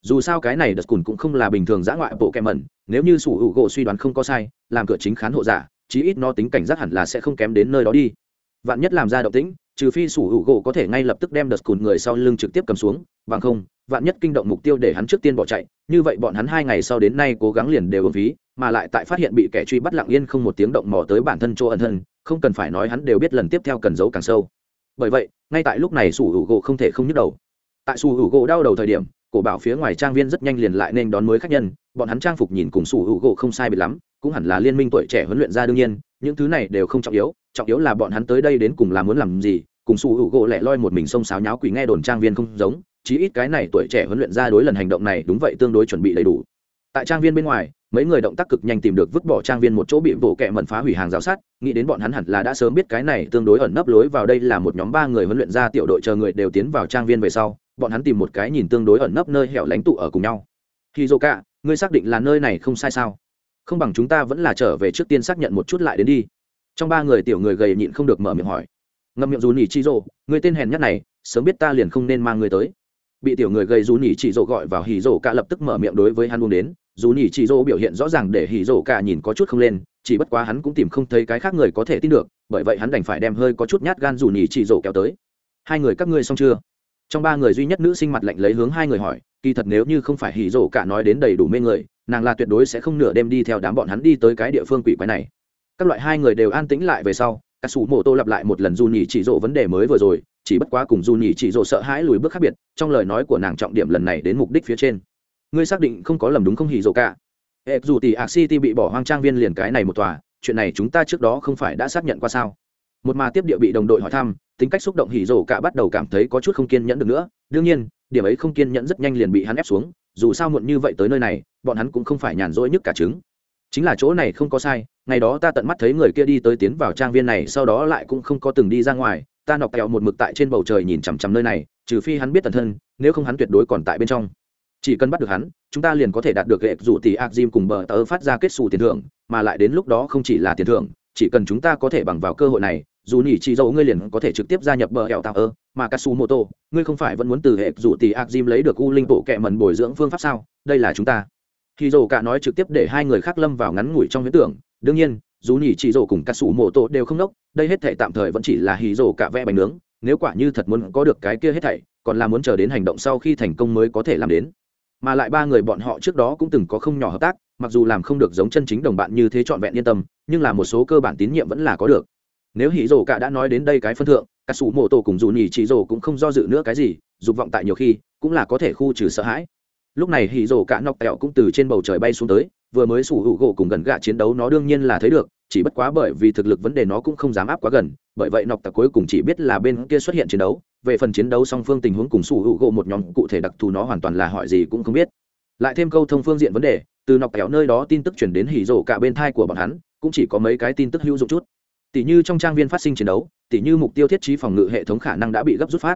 A: Dù sao cái này đợt cùn cũng không là bình thường giã ngoại bộ kẹ mẩn, nếu như sủ hữu gỗ suy đoán không có sai, làm cửa chính khán hộ giả, chí ít nó tính cảnh giác hẳn là sẽ không kém đến nơi đó đi vạn nhất làm ra động tĩnh, trừ phi sủ hữu gỗ có thể ngay lập tức đem đợt cùn người sau lưng trực tiếp cầm xuống, bằng không, vạn nhất kinh động mục tiêu để hắn trước tiên bỏ chạy, như vậy bọn hắn hai ngày sau đến nay cố gắng liền đều ứng phí, mà lại tại phát hiện bị kẻ truy bắt lặng yên không một tiếng động mò tới bản thân chỗ ẩn thân, không cần phải nói hắn đều biết lần tiếp theo cần giấu càng sâu. Bởi vậy, ngay tại lúc này sủ hữu gỗ không thể không nhức đầu. Tại sủ hữu gỗ đau đầu thời điểm, cổ bảo phía ngoài trang viên rất nhanh liền lại nên đón mới khách nhân, bọn hắn trang phục nhìn cùng sủ hữu gỗ không sai biệt lắm, cũng hẳn là liên minh tuổi trẻ huấn luyện ra đương nhiên, những thứ này đều không trọng yếu trọng yếu là bọn hắn tới đây đến cùng là muốn làm gì, cùng su hữu gỗ lẻ loi một mình xông xáo nháo quỷ nghe đồn trang viên không giống, chí ít cái này tuổi trẻ huấn luyện ra đối lần hành động này đúng vậy tương đối chuẩn bị đầy đủ. Tại trang viên bên ngoài, mấy người động tác cực nhanh tìm được vứt bỏ trang viên một chỗ bị bộ kẹ mẩn phá hủy hàng rào sát nghĩ đến bọn hắn hẳn là đã sớm biết cái này tương đối ẩn nấp lối vào đây là một nhóm ba người huấn luyện ra tiểu đội chờ người đều tiến vào trang viên về sau, bọn hắn tìm một cái nhìn tương đối ẩn nấp nơi hẻo lánh tụ ở cùng nhau. Khi dô cả ngươi xác định là nơi này không sai sao? Không bằng chúng ta vẫn là trở về trước tiên xác nhận một chút lại đến đi trong ba người tiểu người gầy nhịn không được mở miệng hỏi. Ngậm miệng dù nỉ chi rộ người tên hèn nhất này, sớm biết ta liền không nên mang người tới. Bị tiểu người gầy dù nỉ chỉ rộ gọi vào hỉ rộ cả lập tức mở miệng đối với hắn buông đến. Dù nỉ chỉ rộ biểu hiện rõ ràng để hỉ rộ cả nhìn có chút không lên, chỉ bất quá hắn cũng tìm không thấy cái khác người có thể tin được, bởi vậy hắn đành phải đem hơi có chút nhát gan dù nỉ chỉ rộ kéo tới. Hai người các ngươi xong chưa? Trong ba người duy nhất nữ sinh mặt lạnh lấy hướng hai người hỏi, kỳ thật nếu như không phải hỉ rộ cả nói đến đầy đủ mê người, nàng là tuyệt đối sẽ không nửa đêm đi theo đám bọn hắn đi tới cái địa phương quỷ quái này các loại hai người đều an tĩnh lại về sau, các sủ mộ tô lặp lại một lần dù nhỉ chỉ rộ vấn đề mới vừa rồi, chỉ bất quá cùng dù nhỉ chỉ rộ sợ hãi lùi bước khác biệt, trong lời nói của nàng trọng điểm lần này đến mục đích phía trên. Ngươi xác định không có lầm đúng không hỉ rộ cả? Ép dù tỷ ạc city bị bỏ hoang trang viên liền cái này một tòa, chuyện này chúng ta trước đó không phải đã xác nhận qua sao? Một mà tiếp địa bị đồng đội hỏi thăm, tính cách xúc động hỉ rộ cả bắt đầu cảm thấy có chút không kiên nhẫn được nữa. Đương nhiên, điểm ấy không kiên nhẫn rất nhanh liền bị hắn ép xuống, dù sao muộn như vậy tới nơi này, bọn hắn cũng không phải nhàn rỗi nhất cả trứng chính là chỗ này không có sai, ngày đó ta tận mắt thấy người kia đi tới tiến vào trang viên này, sau đó lại cũng không có từng đi ra ngoài, ta nọc kẹo một mực tại trên bầu trời nhìn chằm chằm nơi này, trừ phi hắn biết tần thân, nếu không hắn tuyệt đối còn tại bên trong. Chỉ cần bắt được hắn, chúng ta liền có thể đạt được hệ rủ tỷ ạc cùng bờ tờ phát ra kết xù tiền thưởng, mà lại đến lúc đó không chỉ là tiền thưởng, chỉ cần chúng ta có thể bằng vào cơ hội này, dù nhỉ chỉ dâu ngươi liền có thể trực tiếp gia nhập bờ hẹo tạo ơ, mà katsu tô ngươi không phải vẫn muốn từ hệ rủ tỷ ạc lấy được u linh bộ kệ mần bồi dưỡng phương pháp sao? Đây là chúng ta khi dầu cả nói trực tiếp để hai người khác lâm vào ngắn ngủi trong huyễn tưởng, đương nhiên, dù nhỉ chỉ dầu cùng katsu Mộ Tổ đều không nốc, đây hết thảy tạm thời vẫn chỉ là Hỉ dầu cả vẽ bánh nướng, nếu quả như thật muốn có được cái kia hết thảy, còn là muốn chờ đến hành động sau khi thành công mới có thể làm đến. Mà lại ba người bọn họ trước đó cũng từng có không nhỏ hợp tác, mặc dù làm không được giống chân chính đồng bạn như thế trọn vẹn yên tâm, nhưng là một số cơ bản tín nhiệm vẫn là có được. Nếu hỉ rổ cả đã nói đến đây cái phân thượng cả sủ mộ tổ cùng dù Nhỉ chỉ rổ cũng không do dự nữa cái gì, dục vọng tại nhiều khi cũng là có thể khu trừ sợ hãi lúc này hỉ rổ cả nọc tẹo cũng từ trên bầu trời bay xuống tới, vừa mới sủ hữu gỗ cùng gần gạ chiến đấu nó đương nhiên là thấy được, chỉ bất quá bởi vì thực lực vấn đề nó cũng không dám áp quá gần, bởi vậy nọc tặc cuối cùng chỉ biết là bên kia xuất hiện chiến đấu. Về phần chiến đấu song phương tình huống cùng sủ hữu gỗ một nhóm cụ thể đặc thù nó hoàn toàn là hỏi gì cũng không biết. Lại thêm câu thông phương diện vấn đề, từ nọc tẹo nơi đó tin tức chuyển đến hỉ rổ cả bên thai của bọn hắn, cũng chỉ có mấy cái tin tức hữu dụng chút. Tỷ như trong trang viên phát sinh chiến đấu tỷ như mục tiêu thiết trí phòng ngự hệ thống khả năng đã bị gấp rút phát.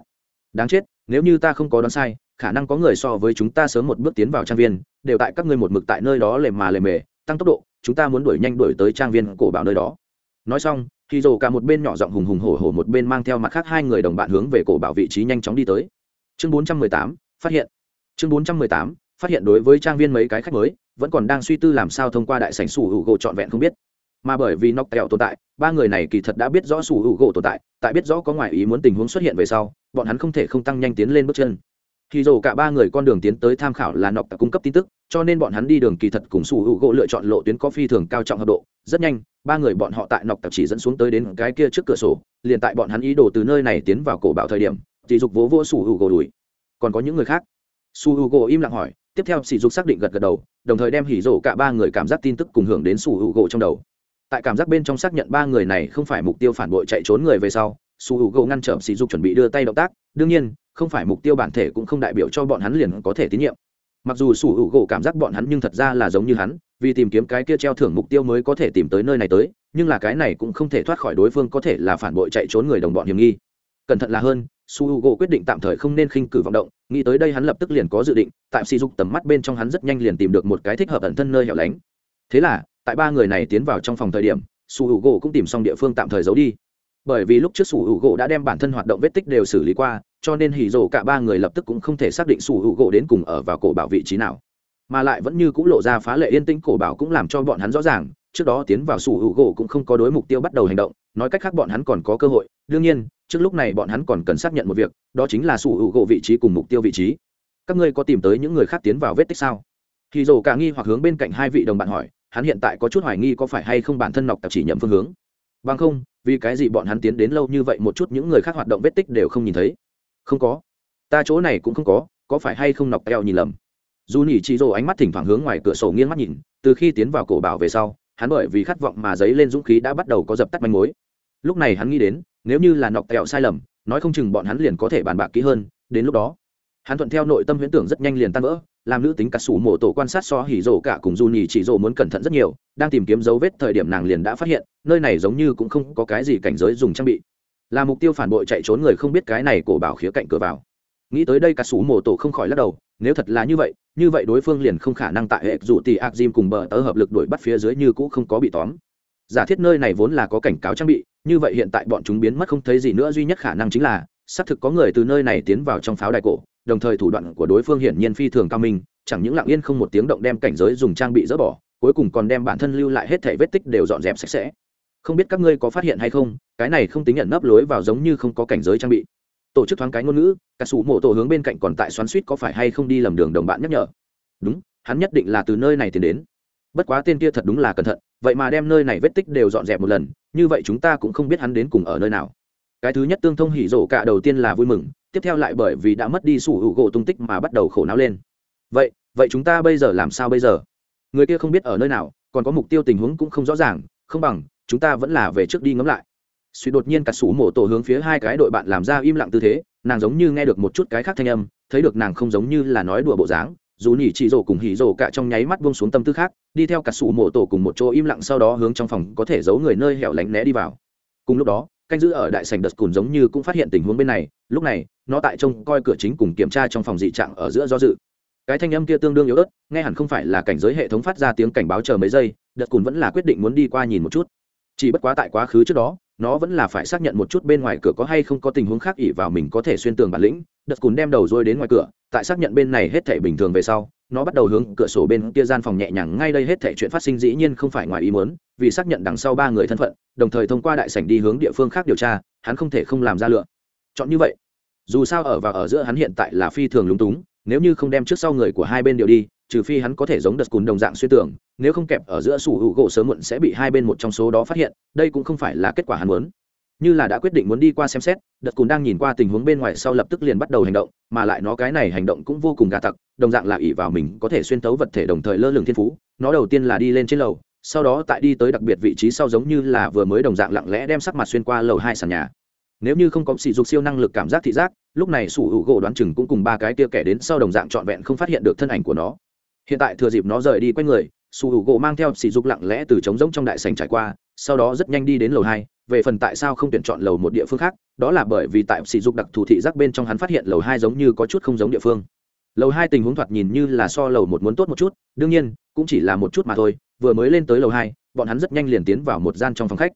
A: Đáng chết, nếu như ta không có đoán sai khả năng có người so với chúng ta sớm một bước tiến vào trang viên đều tại các ngươi một mực tại nơi đó lề mà lề mề tăng tốc độ chúng ta muốn đuổi nhanh đuổi tới trang viên cổ bảo nơi đó. Nói xong khi dồ cả một bên nhỏ giọng hùng hùng hổ hổ một bên mang theo mặt khác hai người đồng bạn hướng về cổ bảo vị trí nhanh chóng đi tới. Chương 418, phát hiện. Chương 418, phát hiện đối với trang viên mấy cái khách mới vẫn còn đang suy tư làm sao thông qua đại sảnh sủ hữu gỗ trọn vẹn không biết. Mà bởi vì nóc tẹo tồn tại ba người này kỳ thật đã biết rõ sủ hữu gỗ tồn tại tại biết rõ có ngoài ý muốn tình huống xuất hiện về sau bọn hắn không thể không tăng nhanh tiến lên bước chân khi dù cả ba người con đường tiến tới tham khảo là nọc tạc cung cấp tin tức, cho nên bọn hắn đi đường kỳ thật cùng sủ hữu gỗ lựa chọn lộ tuyến có phi thường cao trọng hợp độ. Rất nhanh, ba người bọn họ tại nọc tập chỉ dẫn xuống tới đến cái kia trước cửa sổ, liền tại bọn hắn ý đồ từ nơi này tiến vào cổ bảo thời điểm chỉ dục vỗ vỗ sủ hữu gỗ đuổi còn có những người khác? Su hữu gỗ im lặng hỏi, tiếp theo sỉ dục xác định gật gật đầu, đồng thời đem hỉ rồ cả ba người cảm giác tin tức cùng hưởng đến su hữu gỗ trong đầu. Tại cảm giác bên trong xác nhận ba người này không phải mục tiêu phản bội chạy trốn người về sau, su hữu gỗ ngăn trở sỉ dục chuẩn bị đưa tay động tác, đương nhiên không phải mục tiêu bản thể cũng không đại biểu cho bọn hắn liền có thể tín nhiệm. Mặc dù sủ hữu gỗ cảm giác bọn hắn nhưng thật ra là giống như hắn, vì tìm kiếm cái kia treo thưởng mục tiêu mới có thể tìm tới nơi này tới, nhưng là cái này cũng không thể thoát khỏi đối phương có thể là phản bội chạy trốn người đồng bọn hiểm nghi. Cẩn thận là hơn su h u g o quyết định tạm thời không nên khinh cử vọng động, nghĩ tới đây hắn lập tức liền có dự định, tại sỉ dục tầm mắt bên trong hắn rất nhanh liền tìm được một cái thích hợp ẩn thân nơi hẻo lánh. Thế là, tại ba người này tiến vào trong phòng thời điểm su h u g o cũng tìm xong địa phương tạm thời giấu đi. Bởi vì lúc trước su h u g o đã đem bản thân hoạt động vết tích đều xử lý qua cho nên hỉ rổ cả ba người lập tức cũng không thể xác định sủ hữu gỗ đến cùng ở vào cổ bảo vị trí nào. Mà lại vẫn như c ũ lộ ra phá lệ yên tĩnh cổ bảo cũng làm cho bọn hắn rõ ràng, trước đó tiến vào sủ hữu gỗ cũng không có đối mục tiêu bắt đầu hành động, nói cách khác bọn hắn còn có cơ hội. Đương nhiên, trước lúc này bọn hắn còn cần xác nhận một việc, đó chính là sủ hữu gỗ vị trí cùng mục tiêu vị trí. Các ngươi có tìm tới những người khác tiến vào vết tích sao? Hì dồ cả nghi hoặc hướng bên cạnh hai vị đồng bạn hỏi, hắn hiện tại có chút hoài nghi có phải hay không bản thân nọc tạp chỉ nhầm phương hướng. Bằng không, vì cái gì bọn hắn tiến đến lâu như vậy một chút những người khác hoạt động vết tích đều không nhìn thấy? Không có. Ta chỗ này cũng không có có phải hay không nọc teo nhìn lầm? Dù nhỉ chị rồ ánh mắt thỉnh thoảng hướng ngoài cửa sổ nghiêng mắt nhìn, từ khi tiến vào cổ bảo về sau, hắn bởi vì khát vọng mà dấy lên dũng khí đã bắt đầu có dập tắt manh mối. Lúc này hắn nghĩ đến, nếu như là nọc tẹo sai lầm, nói không chừng bọn hắn liền có thể bàn bạc kỹ hơn, đến lúc đó, hắn thuận theo nội tâm huyễn tưởng rất nhanh liền tan vỡ, làm nữ tính cà sủ mổ tổ quan sát so hỉ rổ cả cùng du nhì chỉ rổ muốn cẩn thận rất nhiều, đang tìm kiếm dấu vết thời điểm nàng liền đã phát hiện, nơi này giống như cũng không có cái gì cảnh giới dùng trang bị là mục tiêu phản bội chạy trốn người không biết cái này cổ bảo khía cạnh cửa vào. Nghĩ tới đây cả sủ mổ tổ không khỏi lắc đầu, nếu thật là như vậy như vậy đối phương liền không khả năng tại hệ dụ tỷ ạc cùng bờ tớ hợp lực đuổi bắt phía dưới như cũ không có bị tóm. Giả thiết nơi này vốn là có cảnh cáo trang bị, như vậy hiện tại bọn chúng biến mất không thấy gì nữa, duy nhất khả năng chính là, xác thực có người từ nơi này tiến vào trong pháo đài cổ, đồng thời thủ đoạn của đối phương hiển nhiên phi thường cao minh, chẳng những lặng yên không một tiếng động đem cảnh giới dùng trang bị dỡ bỏ, cuối cùng còn đem bản thân lưu lại hết thể vết tích đều dọn dẹp sạch sẽ không biết các ngươi có phát hiện hay không, cái này không tính nhận nấp lối vào giống như không có cảnh giới trang bị. Tổ chức thoáng cái ngôn ngữ, cả sủ mộ tổ hướng bên cạnh còn tại xoắn suýt có phải hay không đi lầm đường đồng bạn nhắc nhở. Đúng, hắn nhất định là từ nơi này tiến đến. Bất quá tên kia thật đúng là cẩn thận, vậy mà đem nơi này vết tích đều dọn dẹp một lần, như vậy chúng ta cũng không biết hắn đến cùng ở nơi nào. Cái thứ nhất tương thông hỉ rổ cả đầu tiên là vui mừng, tiếp theo lại bởi vì đã mất đi sủ hữu gỗ tung tích mà bắt đầu khổ não lên. Vậy vậy chúng ta bây giờ làm sao bây giờ? Người kia không biết ở nơi nào, còn có mục tiêu tình huống cũng không rõ ràng, không bằng chúng ta vẫn là về trước đi ngẫm lại. Suy đột nhiên cả sủ mổ tổ hướng phía hai cái đội bạn làm ra im lặng tư thế, nàng giống như nghe được một chút cái khác thanh âm, thấy được nàng không giống như là nói đùa bộ dáng, dù nhỉ chị rổ cùng hỉ rổ cả trong nháy mắt buông xuống tâm tư khác, đi theo cả sủ mộ tổ cùng một chỗ im lặng sau đó hướng trong phòng có thể giấu người nơi hẻo lánh né đi vào. Cùng lúc đó, canh giữ ở đại sành đợt cùn giống như cũng phát hiện tình huống bên này, lúc này, nó tại trông coi cửa chính cùng kiểm tra trong phòng dị trạng ở giữa do dự. Cái thanh âm kia tương đương yếu ớt, nghe hẳn không phải là cảnh giới hệ thống phát ra tiếng cảnh báo chờ mấy giây, đợt cùn vẫn là quyết định muốn đi qua nhìn một chút chỉ bất quá tại quá khứ trước đó, nó vẫn là phải xác nhận một chút bên ngoài cửa có hay không có tình huống khác ỉ vào mình có thể xuyên tường bản lĩnh, đợt cùn đem đầu dôi đến ngoài cửa, tại xác nhận bên này hết thể bình thường về sau, nó bắt đầu hướng cửa sổ bên kia gian phòng nhẹ nhàng ngay đây hết thể chuyện phát sinh dĩ nhiên không phải ngoài ý muốn, vì xác nhận đằng sau ba người thân phận, đồng thời thông qua đại sảnh đi hướng địa phương khác điều tra, hắn không thể không làm ra lựa. Chọn như vậy. Dù sao ở và ở giữa hắn hiện tại là phi thường lúng túng, nếu như không đem trước sau người của hai bên đều đi, trừ phi hắn có thể giống đợt cùn đồng dạng xuyên tưởng nếu không kẹp ở giữa sủ hữu gỗ sớm muộn sẽ bị hai bên một trong số đó phát hiện, đây cũng không phải là kết quả hắn muốn. Như là đã quyết định muốn đi qua xem xét đợt cùn đang nhìn qua tình huống bên ngoài sau lập tức liền bắt đầu hành động, mà lại nó cái này hành động cũng vô cùng gà tặc, đồng dạng là ỉ vào mình có thể xuyên tấu vật thể đồng thời lơ lửng thiên phú, nó đầu tiên là đi lên trên lầu, sau đó tại đi tới đặc biệt vị trí sau giống như là vừa mới đồng dạng lặng lẽ đem sắc mặt xuyên qua lầu hai sàn nhà. Nếu như không có sỉ dục siêu năng lực cảm giác thị giác, lúc này sủ hữu gỗ đoán chừng cũng cùng ba cái kia kẻ đến sau đồng dạng trọn vẹn không phát hiện được thân ảnh của nó. Hiện tại thừa dịp nó rời đi quay người sủ hữu gỗ mang theo sỉ dục lặng lẽ từ trống rỗng trong đại sành trải qua, sau đó rất nhanh đi đến lầu hai, về phần tại sao không tuyển chọn lầu một địa phương khác, đó là bởi vì tại sỉ dục đặc thù thị giác bên trong hắn phát hiện lầu hai giống như có chút không giống địa phương. Lầu hai tình huống thoạt nhìn như là so lầu một muốn tốt một chút, đương nhiên, cũng chỉ là một chút mà thôi, vừa mới lên tới lầu hai, bọn hắn rất nhanh liền tiến vào một gian trong phòng khách.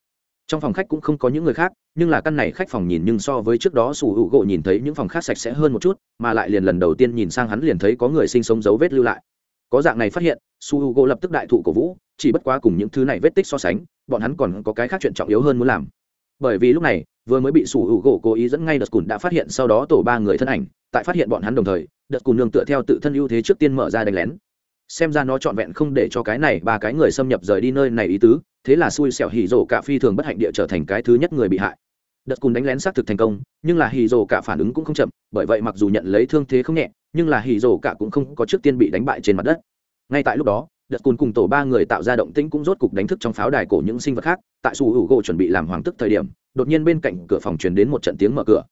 A: Trong phòng khách cũng không có những người khác, nhưng là căn này khách phòng nhìn nhưng so với trước đó sủ hữu gỗ nhìn thấy những phòng khác sạch sẽ hơn một chút, mà lại liền lần đầu tiên nhìn sang hắn liền thấy có người sinh sống dấu vết lưu lại có dạng này phát hiện, su hữu gỗ lập tức đại thụ cổ vũ, chỉ bất quá cùng những thứ này vết tích so sánh, bọn hắn còn có cái khác chuyện trọng yếu hơn muốn làm. Bởi vì lúc này, vừa mới bị su h u g o cố ý dẫn ngay đợt cùn đã phát hiện, sau đó tổ ba người thân ảnh, tại phát hiện bọn hắn đồng thời, đợt cùn nương tựa theo tự thân ưu thế trước tiên mở ra đánh lén. Xem ra nó trọn vẹn không để cho cái này ba cái người xâm nhập rời đi nơi này ý tứ, thế là xui xẻo hì rổ cả phi thường bất hạnh địa trở thành cái thứ nhất người bị hại. Đợt cùn đánh lén xác thực thành công, nhưng là hì rổ cả phản ứng cũng không chậm, bởi vậy mặc dù nhận lấy thương thế không nhẹ nhưng là hì rổ cả cũng không có trước tiên bị đánh bại trên mặt đất. Ngay tại lúc đó đợt cùn cùng tổ ba người tạo ra động tĩnh cũng rốt cục đánh thức trong pháo đài cổ những sinh vật khác tại sủ hữu gỗ chuẩn bị làm hoàng tức thời điểm đột nhiên bên cạnh cửa phòng truyền đến một trận tiếng mở cửa.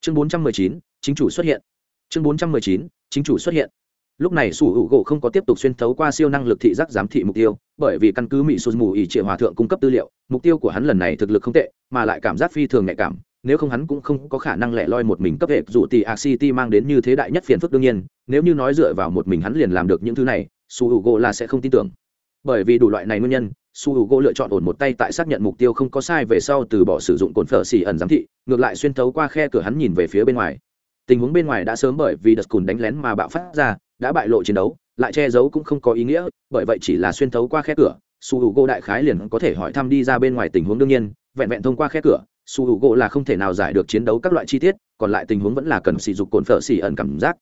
A: Chương 419, chính chủ xuất hiện. Chương 419, chính chủ xuất hiện. Lúc này sủ hữu gỗ không có tiếp tục xuyên thấu qua siêu năng lực thị giác giám thị mục tiêu bởi vì căn cứ mỹ sụt mù ỉ triệu hòa thượng cung cấp tư liệu mục tiêu của hắn lần này thực lực không tệ mà lại cảm giác phi thường nhạy cảm nếu không hắn cũng không có khả năng lẻ loi một mình cấp hệ dù tỷ a city mang đến như thế đại nhất phiền phức đương nhiên, nếu như nói dựa vào một mình hắn liền làm được những thứ này, su h u gỗ là sẽ không tin tưởng. Bởi vì đủ loại này nguyên nhân, su h u gỗ lựa chọn ổn một tay tại xác nhận mục tiêu không có sai về sau từ bỏ sử dụng cồn phở xì ẩn giám thị, ngược lại xuyên thấu qua khe cửa hắn nhìn về phía bên ngoài. Tình huống bên ngoài đã sớm bởi vì đợt cùn đánh lén mà bạo phát ra, đã bại lộ chiến đấu, lại che giấu cũng không có ý nghĩa, bởi vậy chỉ là xuyên thấu qua khe cửa, su h u gỗ đại khái liền có thể hỏi thăm đi ra bên ngoài tình huống đương nhiên, vẹn vẹn thông qua khe cửa su h u gỗ là không thể nào giải được chiến đấu các loại chi tiết, còn lại tình huống vẫn là cần sử dụng cồn phở xỉ ẩn cảm giác.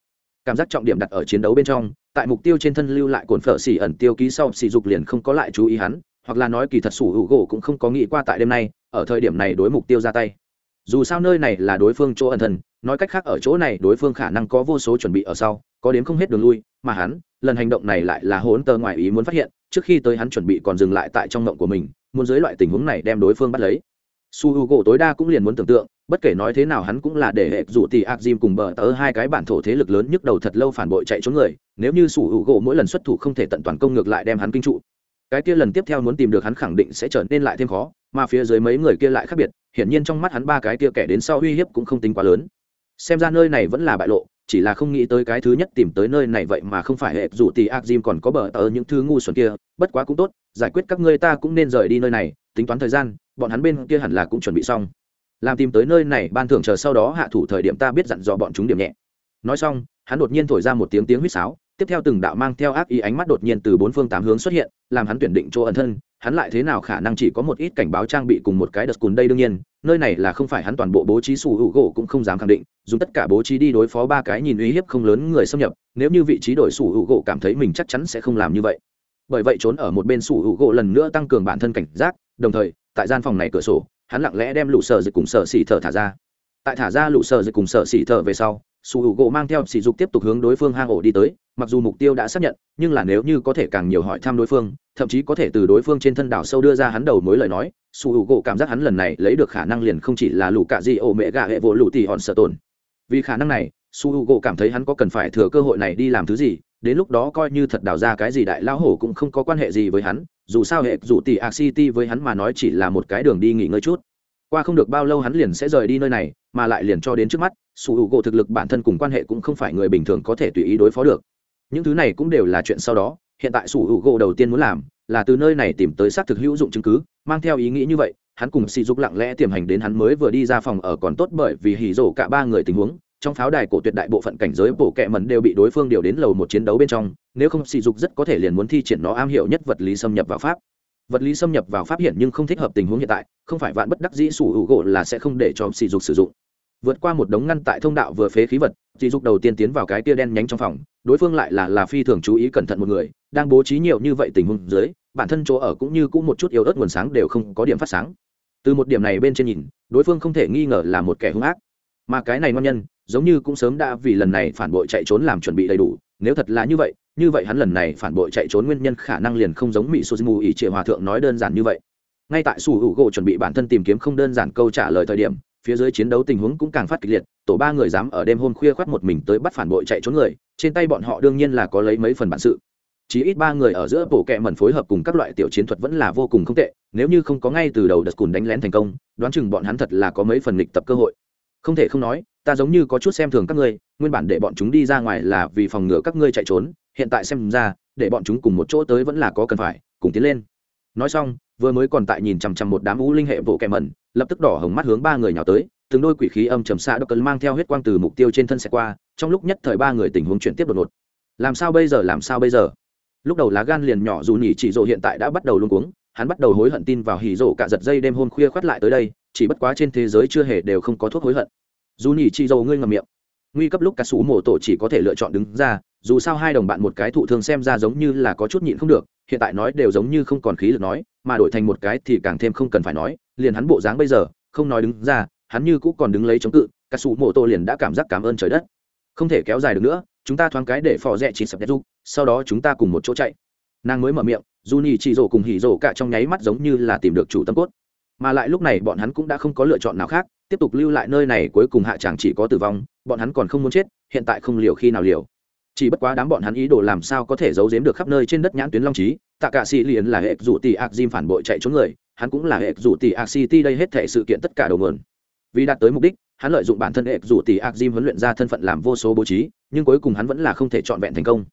A: Cảm giác trọng điểm đặt ở chiến đấu bên trong, tại mục tiêu trên thân lưu lại cồn phở xỉ ẩn tiêu ký sau sử dụng liền không có lại chú ý hắn, hoặc là nói kỳ thật su h u gỗ cũng không có nghĩ qua tại đêm nay, ở thời điểm này đối mục tiêu ra tay. Dù sao nơi này là đối phương chỗ ẩn thần nói cách khác ở chỗ này đối phương khả năng có vô số chuẩn bị ở sau, có đến không hết đường lui, mà hắn, lần hành động này lại là hỗn tơ ngoài ý muốn phát hiện, trước khi tới hắn chuẩn bị còn dừng lại tại trong ngộng của mình, muốn dưới loại tình huống này đem đối phương bắt lấy su h u gỗ tối đa cũng liền muốn tưởng tượng, bất kể nói thế nào hắn cũng là để hệ dụ tỷ ạc dìm cùng bờ tớ hai cái bản thổ thế lực lớn nhức đầu thật lâu phản bội chạy trốn người, nếu như su h u gỗ mỗi lần xuất thủ không thể tận toàn công ngược lại đem hắn kinh trụ. Cái kia lần tiếp theo muốn tìm được hắn khẳng định sẽ trở nên lại thêm khó, mà phía dưới mấy người kia lại khác biệt, hiển nhiên trong mắt hắn ba cái kia kẻ đến sau uy hiếp cũng không tính quá lớn. Xem ra nơi này vẫn là bại lộ, chỉ là không nghĩ tới cái thứ nhất tìm tới nơi này vậy mà không phải hệ rủ tỷ ác dìm còn có bờ tờ những thứ ngu xuẩn kia, bất quá cũng tốt, giải quyết các ngươi ta cũng nên rời đi nơi này, tính toán thời gian bọn hắn bên kia hẳn là cũng chuẩn bị xong. Làm tìm tới nơi này, ban thưởng chờ sau đó hạ thủ thời điểm ta biết dặn dò bọn chúng điểm nhẹ. Nói xong, hắn đột nhiên thổi ra một tiếng tiếng huýt sáo, tiếp theo từng đạo mang theo ác ý ánh mắt đột nhiên từ bốn phương tám hướng xuất hiện, làm hắn tuyển định chỗ ẩn thân. Hắn lại thế nào khả năng chỉ có một ít cảnh báo trang bị cùng một cái đợt cùn đây đương nhiên, nơi này là không phải hắn toàn bộ bố trí sủ hữu gỗ cũng không dám khẳng định, dùng tất cả bố trí đi đối phó ba cái nhìn uy hiếp không lớn người xâm nhập, nếu như vị trí đổi sủ hữu gỗ cảm thấy mình chắc chắn sẽ không làm như vậy. Bởi vậy trốn ở một bên sủ hữu gỗ lần nữa tăng cường bản thân cảnh giác, đồng thời tại gian phòng này cửa sổ, hắn lặng lẽ đem lũ sợ dịch cùng sợ xỉ thở thả ra. Tại thả ra lũ sợ dịch cùng sợ xỉ thở về sau sủ hữu gỗ mang theo sỉ dục tiếp tục hướng đối phương hang ổ đi tới, mặc dù mục tiêu đã xác nhận, nhưng là nếu như có thể càng nhiều hỏi thăm đối phương, thậm chí có thể từ đối phương trên thân đảo sâu đưa ra hắn đầu mối lời nói, su hữu gỗ cảm giác hắn lần này lấy được khả năng liền không chỉ là lũ cạ di ổ mẹ gà hệ vỗ lũ tỉ hòn sợ tồn. Vì khả năng này, su h u gỗ cảm thấy hắn có cần phải thừa cơ hội này đi làm thứ gì, đến lúc đó coi như thật đào ra cái gì đại lão hổ cũng không có quan hệ gì với hắn dù sao hệ dù tỷ ạc city với hắn mà nói chỉ là một cái đường đi nghỉ ngơi chút. Qua không được bao lâu hắn liền sẽ rời đi nơi này, mà lại liền cho đến trước mắt, sủ hữu gỗ thực lực bản thân cùng quan hệ cũng không phải người bình thường có thể tùy ý đối phó được. Những thứ này cũng đều là chuyện sau đó, hiện tại sủ hữu gỗ đầu tiên muốn làm, là từ nơi này tìm tới xác thực hữu dụng chứng cứ, mang theo ý nghĩ như vậy, hắn cùng sỉ dục lặng lẽ tiềm hành đến hắn mới vừa đi ra phòng ở còn tốt bởi vì hỉ rổ cả ba người tình huống trong pháo đài cổ tuyệt đại bộ phận cảnh giới bổ kẹ mẩn đều bị đối phương điều đến lầu một chiến đấu bên trong, nếu không sỉ dục rất có thể liền muốn thi triển nó am hiểu nhất vật lý xâm nhập vào pháp. Vật lý xâm nhập vào pháp hiện nhưng không thích hợp tình huống hiện tại, không phải vạn bất đắc dĩ sủ hữu gỗ là sẽ không để cho sỉ dục sử dụng. Vượt qua một đống ngăn tại thông đạo vừa phế khí vật, sỉ dục đầu tiên tiến vào cái tia đen nhánh trong phòng, đối phương lại là là phi thường chú ý cẩn thận một người, đang bố trí nhiều như vậy tình huống dưới, bản thân chỗ ở cũng như cũng một chút yếu ớt nguồn sáng đều không có điểm phát sáng. Từ một điểm này bên trên nhìn, đối phương không thể nghi ngờ là một kẻ hung ác mà cái này ngon nhân, giống như cũng sớm đã vì lần này phản bội chạy trốn làm chuẩn bị đầy đủ. Nếu thật là như vậy như vậy hắn lần này phản bội chạy trốn nguyên nhân khả năng liền không giống mỹ suzumu ỷ triệu hòa thượng nói đơn giản như vậy. Ngay tại su hữu gỗ chuẩn bị bản thân tìm kiếm không đơn giản câu trả lời thời điểm, phía dưới chiến đấu tình huống cũng càng phát kịch liệt, tổ ba người dám ở đêm hôm khuya khoác một mình tới bắt phản bội chạy trốn người, trên tay bọn họ đương nhiên là có lấy mấy phần bản sự. Chỉ ít ba người ở giữa bộ kệ mẩn phối hợp cùng các loại tiểu chiến thuật vẫn là vô cùng không tệ, nếu như không có ngay từ đầu đợt cùn đánh lén thành công, đoán chừng bọn hắn thật là có mấy phần lịch tập cơ hội không thể không nói, ta giống như có chút xem thường các ngươi, nguyên bản để bọn chúng đi ra ngoài là vì phòng ngừa các ngươi chạy trốn, hiện tại xem ra, để bọn chúng cùng một chỗ tới vẫn là có cần phải, cùng tiến lên. Nói xong, vừa mới còn tại nhìn chằm chằm một đám u linh hệ bộ kẻ mẩn, lập tức đỏ hồng mắt hướng ba người nhào tới, từng đôi quỷ khí âm trầm xạ đốc cấn mang theo huyết quang từ mục tiêu trên thân xe qua, trong lúc nhất thời ba người tình huống chuyển tiếp đột ngột. Làm sao bây giờ, làm sao bây giờ? Lúc đầu lá gan liền nhỏ dù nhỉ chỉ rộ hiện tại đã bắt đầu luôn cuống, hắn bắt đầu hối hận tin vào hỉ rộ cả giật dây đêm hôm khuya khoắt lại tới đây chỉ bất quá trên thế giới chưa hề đều không có thuốc hối hận. Dù nhỉ chỉ dầu ngươi ngầm miệng. Nguy cấp lúc cả sủ mổ tổ chỉ có thể lựa chọn đứng ra, dù sao hai đồng bạn một cái thụ thương xem ra giống như là có chút nhịn không được, hiện tại nói đều giống như không còn khí lực nói, mà đổi thành một cái thì càng thêm không cần phải nói, liền hắn bộ dáng bây giờ, không nói đứng ra, hắn như cũng còn đứng lấy chống cự, cả sủ mổ tổ liền đã cảm giác cảm ơn trời đất. Không thể kéo dài được nữa, chúng ta thoáng cái để phò rẽ chỉ sập đẹp du sau đó chúng ta cùng một chỗ chạy. Nàng mới mở miệng, dù nhì chỉ rổ cùng hỉ rổ cả trong nháy mắt giống như là tìm được chủ tâm cốt mà lại lúc này bọn hắn cũng đã không có lựa chọn nào khác, tiếp tục lưu lại nơi này cuối cùng hạ chẳng chỉ có tử vong, bọn hắn còn không muốn chết, hiện tại không liều khi nào liều. Chỉ bất quá đám bọn hắn ý đồ làm sao có thể giấu giếm được khắp nơi trên đất nhãn tuyến long trí tạ cả sĩ liền là hệ rủ tỷ ạc diêm phản bội chạy trốn người, hắn cũng là hệ rủ tỷ ạc city đây hết thể sự kiện tất cả đầu nguồn. Vì đạt tới mục đích, hắn lợi dụng bản thân hệ rủ tỷ ạc diêm huấn luyện ra thân phận làm vô số bố trí, nhưng cuối cùng hắn vẫn là không thể trọn vẹn thành công.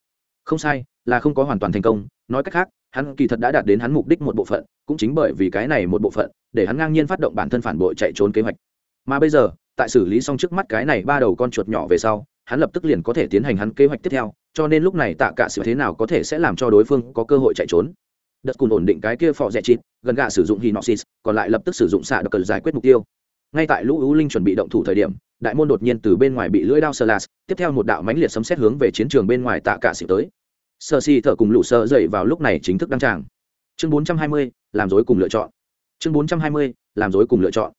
A: Không sai, là không có hoàn toàn thành công, nói cách khác hắn kỳ thật đã đạt đến hắn mục đích một bộ phận, cũng chính bởi vì cái này một bộ phận, để hắn ngang nhiên phát động bản thân phản bội chạy trốn kế hoạch. Mà bây giờ, tại xử lý xong trước mắt cái này ba đầu con chuột nhỏ về sau, hắn lập tức liền có thể tiến hành hắn kế hoạch tiếp theo, cho nên lúc này tạ cả sự thế nào có thể sẽ làm cho đối phương có cơ hội chạy trốn. Đất cùng ổn định cái kia phò rẻ chít gần gạ sử dụng hinoxis, còn lại lập tức sử dụng xạ độc cần giải quyết mục tiêu. Ngay tại lũ ưu linh chuẩn bị động thủ thời điểm, đại môn đột nhiên từ bên ngoài bị lưỡi đao sơ las tiếp theo một đạo mánh liệt sấm xét hướng về chiến trường bên ngoài tạ cả xịt tới sơ si thở cùng lũ sơ dậy vào lúc này chính thức đăng tràng. Chương 420, làm dối cùng lựa chọn. Chương 420, làm dối cùng lựa chọn.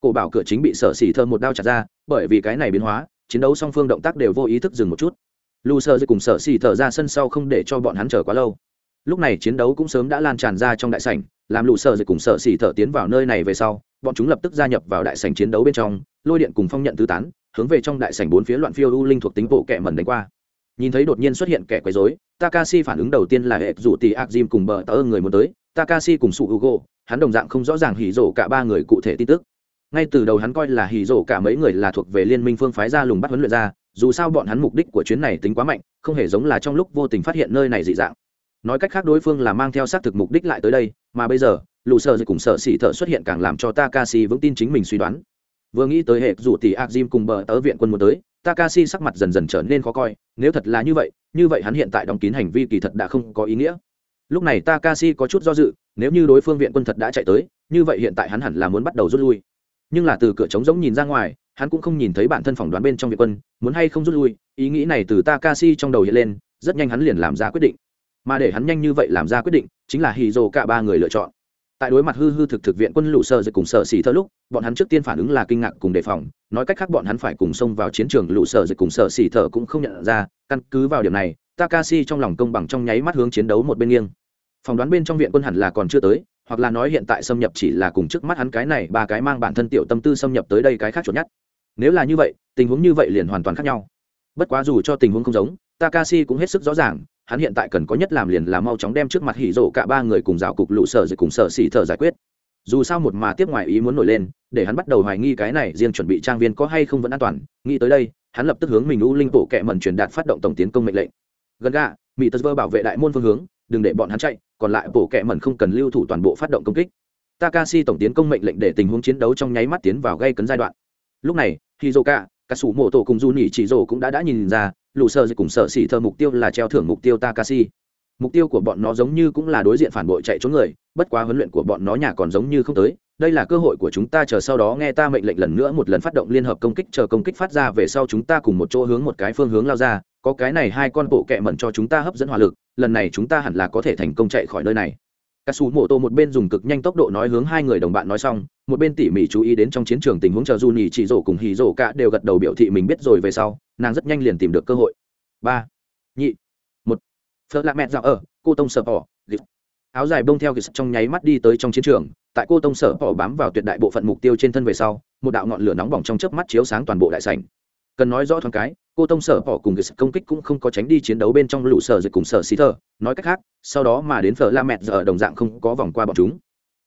A: Cổ bảo cửa chính bị sở xỉ thơ một đao chặt ra bởi vì cái này biến hóa chiến đấu song phương động tác đều vô ý thức dừng một chút. Lù sơ dậy cùng sở xỉ thở ra sân sau không để cho bọn hắn chờ quá lâu. Lúc này chiến đấu cũng sớm đã lan tràn ra trong đại sảnh làm lù sơ dậy cùng sở xỉ thở tiến vào nơi này về sau bọn chúng lập tức gia nhập vào đại sảnh chiến đấu bên trong lôi điện cùng phong nhận tứ tán hướng về trong đại sảnh bốn phía loạn phiêu u linh thuộc tính bộ kẹ mẩn đánh qua nhìn thấy đột nhiên xuất hiện kẻ quấy rối, takashi phản ứng đầu tiên là hệ rủ tì ạc jim cùng bờ tớ người muốn tới. Takashi cùng sụ hugo, hắn đồng dạng không rõ ràng hỉ rổ cả ba người cụ thể tin tức. Ngay từ đầu hắn coi là hỉ rổ cả mấy người là thuộc về liên minh phương phái ra lùng bắt huấn luyện ra, dù sao bọn hắn mục đích của chuyến này tính quá mạnh, không hề giống là trong lúc vô tình phát hiện nơi này dị dạng. Nói cách khác đối phương là mang theo xác thực mục đích lại tới đây, mà bây giờ lù sợ cùng sợ xỉ thợ xuất hiện càng làm cho takashi vững tin chính mình suy đoán. Vừa nghĩ tới hệ rủ tỷ ạc jim cùng bờ tớ viện quân muốn tới takashi sắc mặt dần dần trở nên khó coi, nếu thật là như vậy như vậy hắn hiện tại đóng kín hành vi kỳ thật đã không có ý nghĩa. Lúc này takashi có chút do dự, nếu như đối phương viện quân thật đã chạy tới, như vậy hiện tại hắn hẳn là muốn bắt đầu rút lui. Nhưng là từ cửa trống giống nhìn ra ngoài, hắn cũng không nhìn thấy bản thân phỏng đoán bên trong viện quân, muốn hay không rút lui, ý nghĩ này từ takashi trong đầu hiện lên, rất nhanh hắn liền làm ra quyết định. Mà để hắn nhanh như vậy làm ra quyết định, chính là hì cả ba người lựa chọn tại đối mặt hư hư thực thực viện quân lũ sợ dịch cùng sợ xỉ thơ lúc, bọn hắn trước tiên phản ứng là kinh ngạc cùng đề phòng. Nói cách khác, bọn hắn phải cùng xông vào chiến trường lũ sợ dịch cùng sợ xỉ thơ cũng không nhận ra. Căn cứ vào điểm này, takashi trong lòng công bằng trong nháy mắt hướng chiến đấu một bên nghiêng. Phỏng đoán bên trong viện quân hẳn là còn chưa tới, hoặc là nói hiện tại xâm nhập chỉ là cùng trước mắt hắn cái này, ba cái mang bản thân tiểu tâm tư xâm nhập tới đây cái khác chuột nhất. Nếu là như vậy, tình huống như vậy liền hoàn toàn khác nhau. Bất quá dù cho tình huống không giống, takashi cũng hết sức rõ ràng hắn hiện tại cần có nhất làm liền là mau chóng đem trước mặt hỉ rổ cả ba người cùng rào cục lũ sở rồi cùng sở xỉ thở giải quyết. Dù sao một mà tiếp ngoài ý muốn nổi lên, để hắn bắt đầu hoài nghi cái này riêng chuẩn bị trang viên có hay không vẫn an toàn, nghĩ tới đây, hắn lập tức hướng mình u linh bộ kệ mẩn truyền đạt phát động tổng tiến công mệnh lệnh. Gần gà mỹ tật vơ bảo vệ đại môn phương hướng, đừng để bọn hắn chạy, còn lại bộ kệ mẩn không cần lưu thủ toàn bộ phát động công kích. Takashi tổng tiến công mệnh lệnh để tình huống chiến đấu trong nháy mắt tiến vào gây cấn giai đoạn. Lúc này hizoka cả cả sủ mộ tổ cùng du nhỉ chỉ rồ cũng đã đã nhìn ra, lũ sơ cùng sợ xỉ thơ mục tiêu là treo thưởng mục tiêu takashi. Mục tiêu của bọn nó giống như cũng là đối diện phản bội chạy trốn người, bất quá huấn luyện của bọn nó nhà còn giống như không tới. Đây là cơ hội của chúng ta chờ sau đó nghe ta mệnh lệnh lần nữa một lần phát động liên hợp công kích, chờ công kích phát ra về sau chúng ta cùng một chỗ hướng một cái phương hướng lao ra. Có cái này hai con bộ kẹ mẩn cho chúng ta hấp dẫn hỏa lực, lần này chúng ta hẳn là có thể thành công chạy khỏi nơi này cà sủ mộ tô một bên dùng cực nhanh tốc độ nói hướng hai người đồng bạn nói xong, một bên tỉ mỉ chú ý đến trong chiến trường tình huống chờ du nhì chỉ rổ cùng hì rổ cả đều gật đầu biểu thị mình biết rồi về sau, nàng rất nhanh liền tìm được cơ hội. Ba, nhị, một. Phớt lạ mẹ dạo ở, cô tông sợ bỏ áo dài bông theo trong nháy mắt đi tới trong chiến trường, tại cô tông sở bỏ bám vào tuyệt đại bộ phận mục tiêu trên thân về sau, một đạo ngọn lửa nóng bỏng trong chớp mắt chiếu sáng toàn bộ đại sảnh. Cần nói rõ thoáng cái cô tông sở bỏ cùng công kích cũng không có tránh đi chiến đấu bên trong lũ sở dịch cùng sở xí thờ. Nói cách khác, sau đó mà đến phở la mẹt giờ đồng dạng không có vòng qua bọn chúng.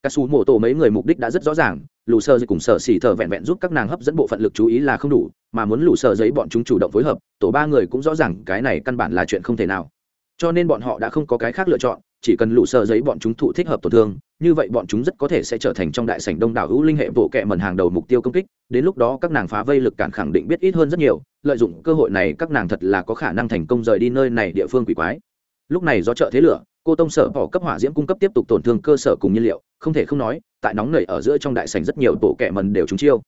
A: Các xù mổ tổ mấy người mục đích đã rất rõ ràng, lũ sở dịch cùng sở xỉ thờ vẹn vẹn giúp các nàng hấp dẫn bộ phận lực chú ý là không đủ, mà muốn lũ sở giấy bọn chúng chủ động phối hợp, tổ ba người cũng rõ ràng cái này căn bản là chuyện không thể nào. Cho nên bọn họ đã không có cái khác lựa chọn, chỉ cần lũ sợ giấy bọn chúng thụ thích hợp tổn thương như vậy bọn chúng rất có thể sẽ trở thành trong đại sảnh đông đảo hữu linh hệ bộ kệ mẩn hàng đầu mục tiêu công kích, đến lúc đó các nàng phá vây lực cản khẳng định biết ít hơn rất nhiều, lợi dụng cơ hội này các nàng thật là có khả năng thành công rời đi nơi này địa phương quỷ quái. Lúc này do trợ thế lửa, cô tông sở bỏ cấp hỏa diễm cung cấp tiếp tục tổn thương cơ sở cùng nhiên liệu, không thể không nói, tại nóng nảy ở giữa trong đại sảnh rất nhiều bộ kệ mẩn đều trúng chiêu.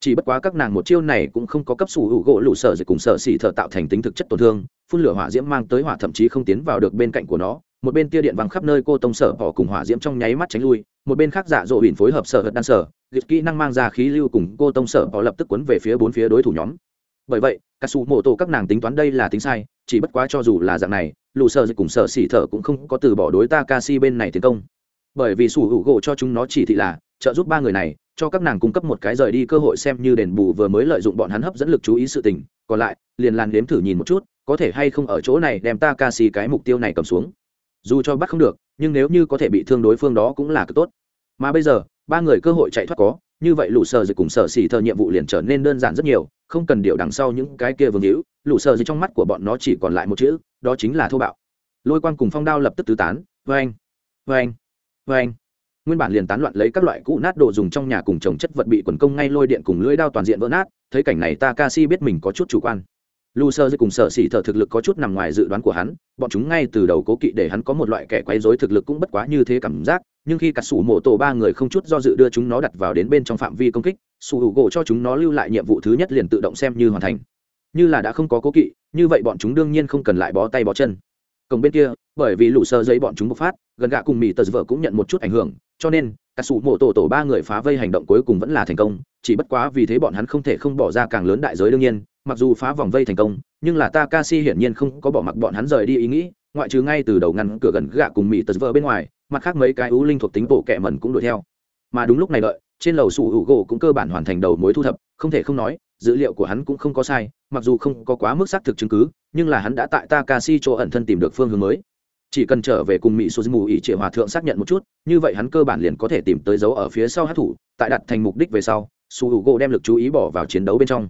A: Chỉ bất quá các nàng một chiêu này cũng không có cấp sủ hữu gỗ lũ sở dịch cùng sở xỉ thở tạo thành tính thực chất tổn thương, phun lửa hỏa diễm mang tới hỏa thậm chí không tiến vào được bên cạnh của nó một bên tia điện văng khắp nơi cô tông sở bỏ cùng hỏa diễm trong nháy mắt tránh lui, một bên khác giả dỗ huỳnh phối hợp sở hật đan sở liệt kỹ năng mang ra khí lưu cùng cô tông sở bỏ lập tức quấn về phía bốn phía đối thủ nhóm. Bởi vậy cả su mô tổ các nàng tính toán đây là tính sai, chỉ bất quá cho dù là dạng này lù sở dịch cùng sở xỉ thở cũng không có từ bỏ đối ta ca si bên này tiến công. Bởi vì sủ hữu gỗ cho chúng nó chỉ thị là, trợ giúp ba người này, cho các nàng cung cấp một cái rời đi cơ hội xem như đền bù vừa mới lợi dụng bọn hắn hấp dẫn lực chú ý sự tình. Còn lại, liền làn đếm thử nhìn một chút, có thể hay không ở chỗ này đem ta ca si cái mục tiêu này cầm xuống dù cho bắt không được, nhưng nếu như có thể bị thương đối phương đó cũng là cực tốt. Mà bây giờ, ba người cơ hội chạy thoát có, như vậy lũ sờ dịch cùng sở xỉ thờ nhiệm vụ liền trở nên đơn giản rất nhiều, không cần điều đằng sau những cái kia vương hữu, lũ sờ dịch trong mắt của bọn nó chỉ còn lại một chữ, đó chính là thô bạo. Lôi quan cùng phong đao lập tức tứ tán vê anh vê anh vê anh nguyên bản liền tán loạn lấy các loại cũ nát đồ dùng trong nhà cùng trồng chất vật bị quần công ngay lôi điện cùng lưỡi đao toàn diện vỡ nát, thấy cảnh này ta ca si biết mình có chút chủ quan lu sơ cùng sở xỉ thợ thực lực có chút nằm ngoài dự đoán của hắn, bọn chúng ngay từ đầu cố kỵ để hắn có một loại kẻ quấy rối thực lực cũng bất quá như thế cảm giác, nhưng khi cả sủ mổ tổ ba người không chút do dự đưa chúng nó đặt vào đến bên trong phạm vi công kích, sủ hữu gỗ cho chúng nó lưu lại nhiệm vụ thứ nhất liền tự động xem như hoàn thành. Như là đã không có cố kỵ, như vậy bọn chúng đương nhiên không cần lại bó tay bó chân. Cổng bên kia, bởi vì lũ sơ giấy bọn chúng bộc phát, gần gạ cùng mỹ tờ vợ cũng nhận một chút ảnh hưởng, cho nên, cả sủ mổ tổ tổ ba người phá vây hành động cuối cùng vẫn là thành công, chỉ bất quá vì thế bọn hắn không thể không bỏ ra càng lớn đại giới đương nhiên mặc dù phá vòng vây thành công, nhưng là Takashi hiển nhiên không có bỏ mặc bọn hắn rời đi ý nghĩ, ngoại trừ ngay từ đầu ngăn cửa gần gạ cùng mỹ tật vợ bên ngoài, mặt khác mấy cái ưu linh thuộc tính bộ kệ mẩn cũng đuổi theo. Mà đúng lúc này đợi, trên lầu sủ hữu gỗ cũng cơ bản hoàn thành đầu mối thu thập, không thể không nói, dữ liệu của hắn cũng không có sai, mặc dù không có quá mức xác thực chứng cứ, nhưng là hắn đã tại Takashi chỗ ẩn thân tìm được phương hướng mới. Chỉ cần trở về cùng mỹ số mù ỉ triệu hòa thượng xác nhận một chút, như vậy hắn cơ bản liền có thể tìm tới dấu ở phía sau hát thủ, tại đặt thành mục đích về sau su h u gỗ đem lực chú ý bỏ vào chiến đấu bên trong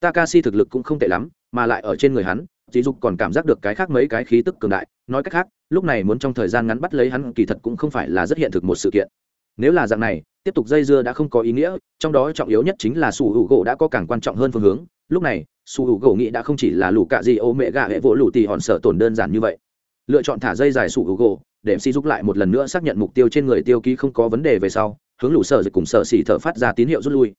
A: takashi thực lực cũng không tệ lắm, mà lại ở trên người hắn, Chí dục còn cảm giác được cái khác mấy cái khí tức cường đại. Nói cách khác, lúc này muốn trong thời gian ngắn bắt lấy hắn kỳ thật cũng không phải là rất hiện thực một sự kiện. Nếu là dạng này, tiếp tục dây dưa đã không có ý nghĩa, trong đó trọng yếu nhất chính là Sủ Hữu u gỗ đã có càng quan trọng hơn phương hướng. Lúc này, Sủ Hữu u gỗ nghĩ đã không chỉ là lũ cạ gì ô mẹ gà hệ vỗ lũ tỷ hòn sợ tổn đơn giản như vậy. Lựa chọn thả dây dài sủ hữu gỗ, để Chí giúp lại một lần nữa xác nhận mục tiêu trên người tiêu ký không có vấn đề về sau, hướng lũ sợ dịch cùng sợ xỉ thở phát ra tín hiệu rút lui.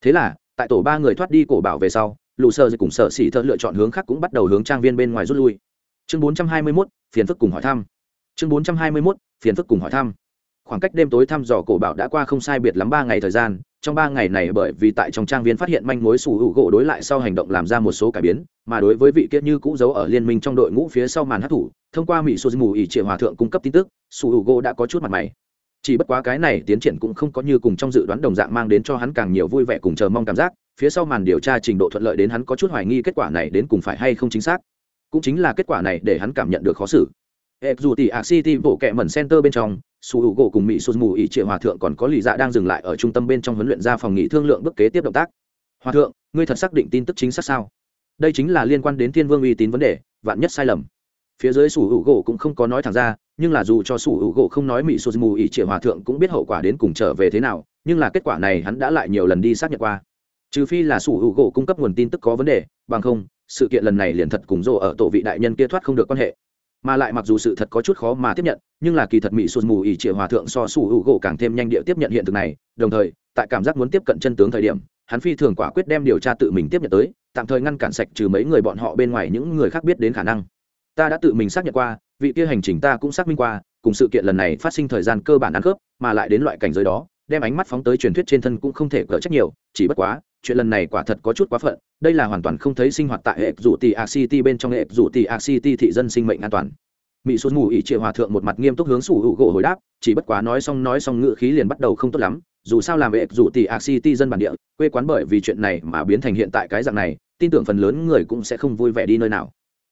A: Thế là tại tổ ba người thoát đi cổ bảo về sau lũ sơ dịch cùng sợ xỉ thợ lựa chọn hướng khác cũng bắt đầu hướng trang viên bên ngoài rút lui. Chương bốn trăm hai mươi 421, phiền phức cùng hỏi thăm. Chương bốn trăm hai mươi 421, phiền phức cùng hỏi thăm. Khoảng cách đêm tối thăm dò cổ bảo đã qua không sai biệt lắm ba ngày thời gian trong ba ngày này bởi vì tại trong trang viên phát hiện manh mối sủ hữu gỗ đối lại sau hành động làm ra một số cải biến mà đối với vị kia như cũ giấu ở liên minh trong đội ngũ phía sau màn hát thủ thông qua mỹ số mù ỉ triệu hòa thượng cung cấp tin tức sủ hữu gỗ đã có chút mặt mày chỉ bất quá cái này tiến triển cũng không có như cùng trong dự đoán đồng dạng mang đến cho hắn càng nhiều vui vẻ cùng chờ mong cảm giác, phía sau màn điều tra trình độ thuận lợi đến hắn có chút hoài nghi kết quả này đến cùng phải hay không chính xác. Cũng chính là kết quả này để hắn cảm nhận được khó xử. Hệ dù tỷ ạc city bộ kẹ mẩn center bên trong, su hữu gỗ cùng mỹ sụt mù ỉ triệu hòa thượng còn có lì dạ đang dừng lại ở trung tâm bên trong huấn luyện ra phòng nghỉ thương lượng bước kế tiếp động tác. Hòa thượng, ngươi thật xác định tin tức chính xác sao? Đây chính là liên quan đến thiên vương uy tín vấn đề, vạn nhất sai lầm. Phía dưới sủ hữu gỗ cũng không có nói thẳng ra nhưng là dù cho sủ hữu gỗ không nói mỹ sụt mù ỉ triệu hòa thượng cũng biết hậu quả đến cùng trở về thế nào, nhưng là kết quả này hắn đã lại nhiều lần đi xác nhận qua. Trừ phi là sủ hữu gỗ cung cấp nguồn tin tức có vấn đề, bằng không, sự kiện lần này liền thật cùng rộ ở tổ vị đại nhân kia thoát không được quan hệ. Mà lại mặc dù sự thật có chút khó mà tiếp nhận, nhưng là kỳ thật mỹ sụt mù ỉ triệu hòa thượng so sủ hữu gỗ càng thêm nhanh địa tiếp nhận hiện thực này, đồng thời, tại cảm giác muốn tiếp cận chân tướng thời điểm, hắn phi thường quả quyết đem điều tra tự mình tiếp nhận tới, tạm thời ngăn cản sạch trừ mấy người bọn họ bên ngoài những người khác biết đến khả năng ta đã tự mình xác nhận qua, vị kia hành trình ta cũng xác minh qua, cùng sự kiện lần này phát sinh thời gian cơ bản ăn khớp, mà lại đến loại cảnh giới đó, đem ánh mắt phóng tới truyền thuyết trên thân cũng không thể cỡ trách nhiều, chỉ bất quá, chuyện lần này quả thật có chút quá phận, đây là hoàn toàn không thấy sinh hoạt tại hệ rủ tỷ a city bên trong hệ rủ tỷ a city thị dân sinh mệnh an toàn. Mỹ xuân ngủ ỉ triệu hòa thượng một mặt nghiêm túc hướng sủ hữu gỗ hồi đáp, chỉ bất quá nói xong nói xong ngự khí liền bắt đầu không tốt lắm, dù sao làm hệ rủ tỷ a city dân bản địa, quê quán bởi vì chuyện này mà biến thành hiện tại cái dạng này, tin tưởng phần lớn người cũng sẽ không vui vẻ đi nơi nào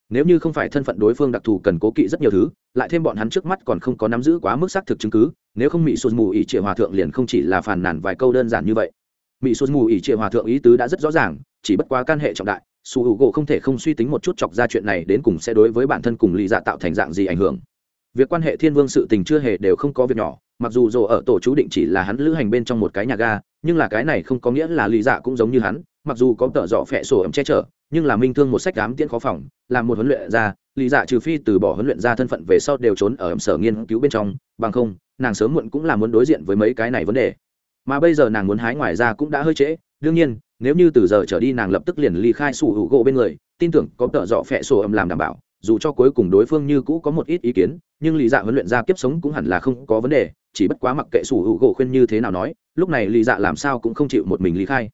A: nếu như không phải thân phận đối phương đặc thù cần cố kỵ rất nhiều thứ, lại thêm bọn hắn trước mắt còn không có nắm giữ quá mức xác thực chứng cứ, nếu không mỹ sụt mù ỉ triệu hòa thượng liền không chỉ là phàn nàn vài câu đơn giản như vậy. Mỹ sụt mù ỉ triệu hòa thượng ý tứ đã rất rõ ràng, chỉ bất quá can hệ trọng đại, su hữu gỗ không thể không suy tính một chút chọc ra chuyện này đến cùng sẽ đối với bản thân cùng lì dạ tạo thành dạng gì ảnh hưởng. Việc quan hệ thiên vương sự tình chưa hề đều không có việc nhỏ, mặc dù dồ ở tổ chú định chỉ là hắn lữ hành bên trong một cái nhà ga nhưng là cái này không có nghĩa là Lý dạ cũng giống như hắn, mặc dù có tợ dọ phẹ sổ ấm che chở, nhưng là minh thương một sách đám tiễn khó phòng, làm một huấn luyện ra lý dạ trừ phi từ bỏ huấn luyện ra thân phận về sau đều trốn ở ẩm sở nghiên cứu bên trong, bằng không, nàng sớm muộn cũng là muốn đối diện với mấy cái này vấn đề. Mà bây giờ nàng muốn hái ngoài ra cũng đã hơi trễ, đương nhiên, nếu như từ giờ trở đi nàng lập tức liền ly khai sủ hữu gỗ bên người, tin tưởng có tợ dọ phẹ sổ ẩm làm đảm bảo, dù cho cuối cùng đối phương như cũ có một ít ý kiến, nhưng lý dạ huấn luyện ra kiếp sống cũng hẳn là không có vấn đề chỉ bất quá mặc kệ sủ hữu gỗ khuyên như thế nào nói, lúc này lý dạ làm sao cũng không chịu một mình lý khai.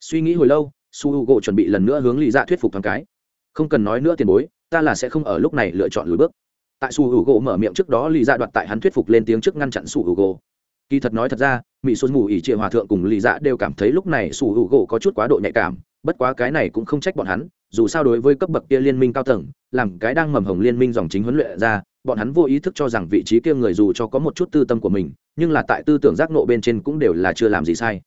A: Suy nghĩ hồi lâu su hữu gỗ chuẩn bị lần nữa hướng lý dạ thuyết phục thằng cái. Không cần nói nữa tiền bối, ta là sẽ không ở lúc này lựa chọn lùi bước. Tại su hữu gỗ mở miệng trước đó lý dạ đoạt tại hắn thuyết phục lên tiếng trước ngăn chặn su hữu gỗ. Kỳ thật nói thật ra mỹ xuân mù ỉ triệu hòa thượng cùng lý dạ đều cảm thấy lúc này su hữu gỗ có chút quá độ nhạy cảm, bất quá cái này cũng không trách bọn hắn dù sao đối với cấp bậc kia liên minh cao tầng, làm cái đang mầm hồng liên minh dòng chính huấn luyện ra, bọn hắn vô ý thức cho rằng vị trí kia người dù cho có một chút tư tâm của mình, nhưng là tại tư tưởng giác nộ bên trên cũng đều là chưa làm gì sai.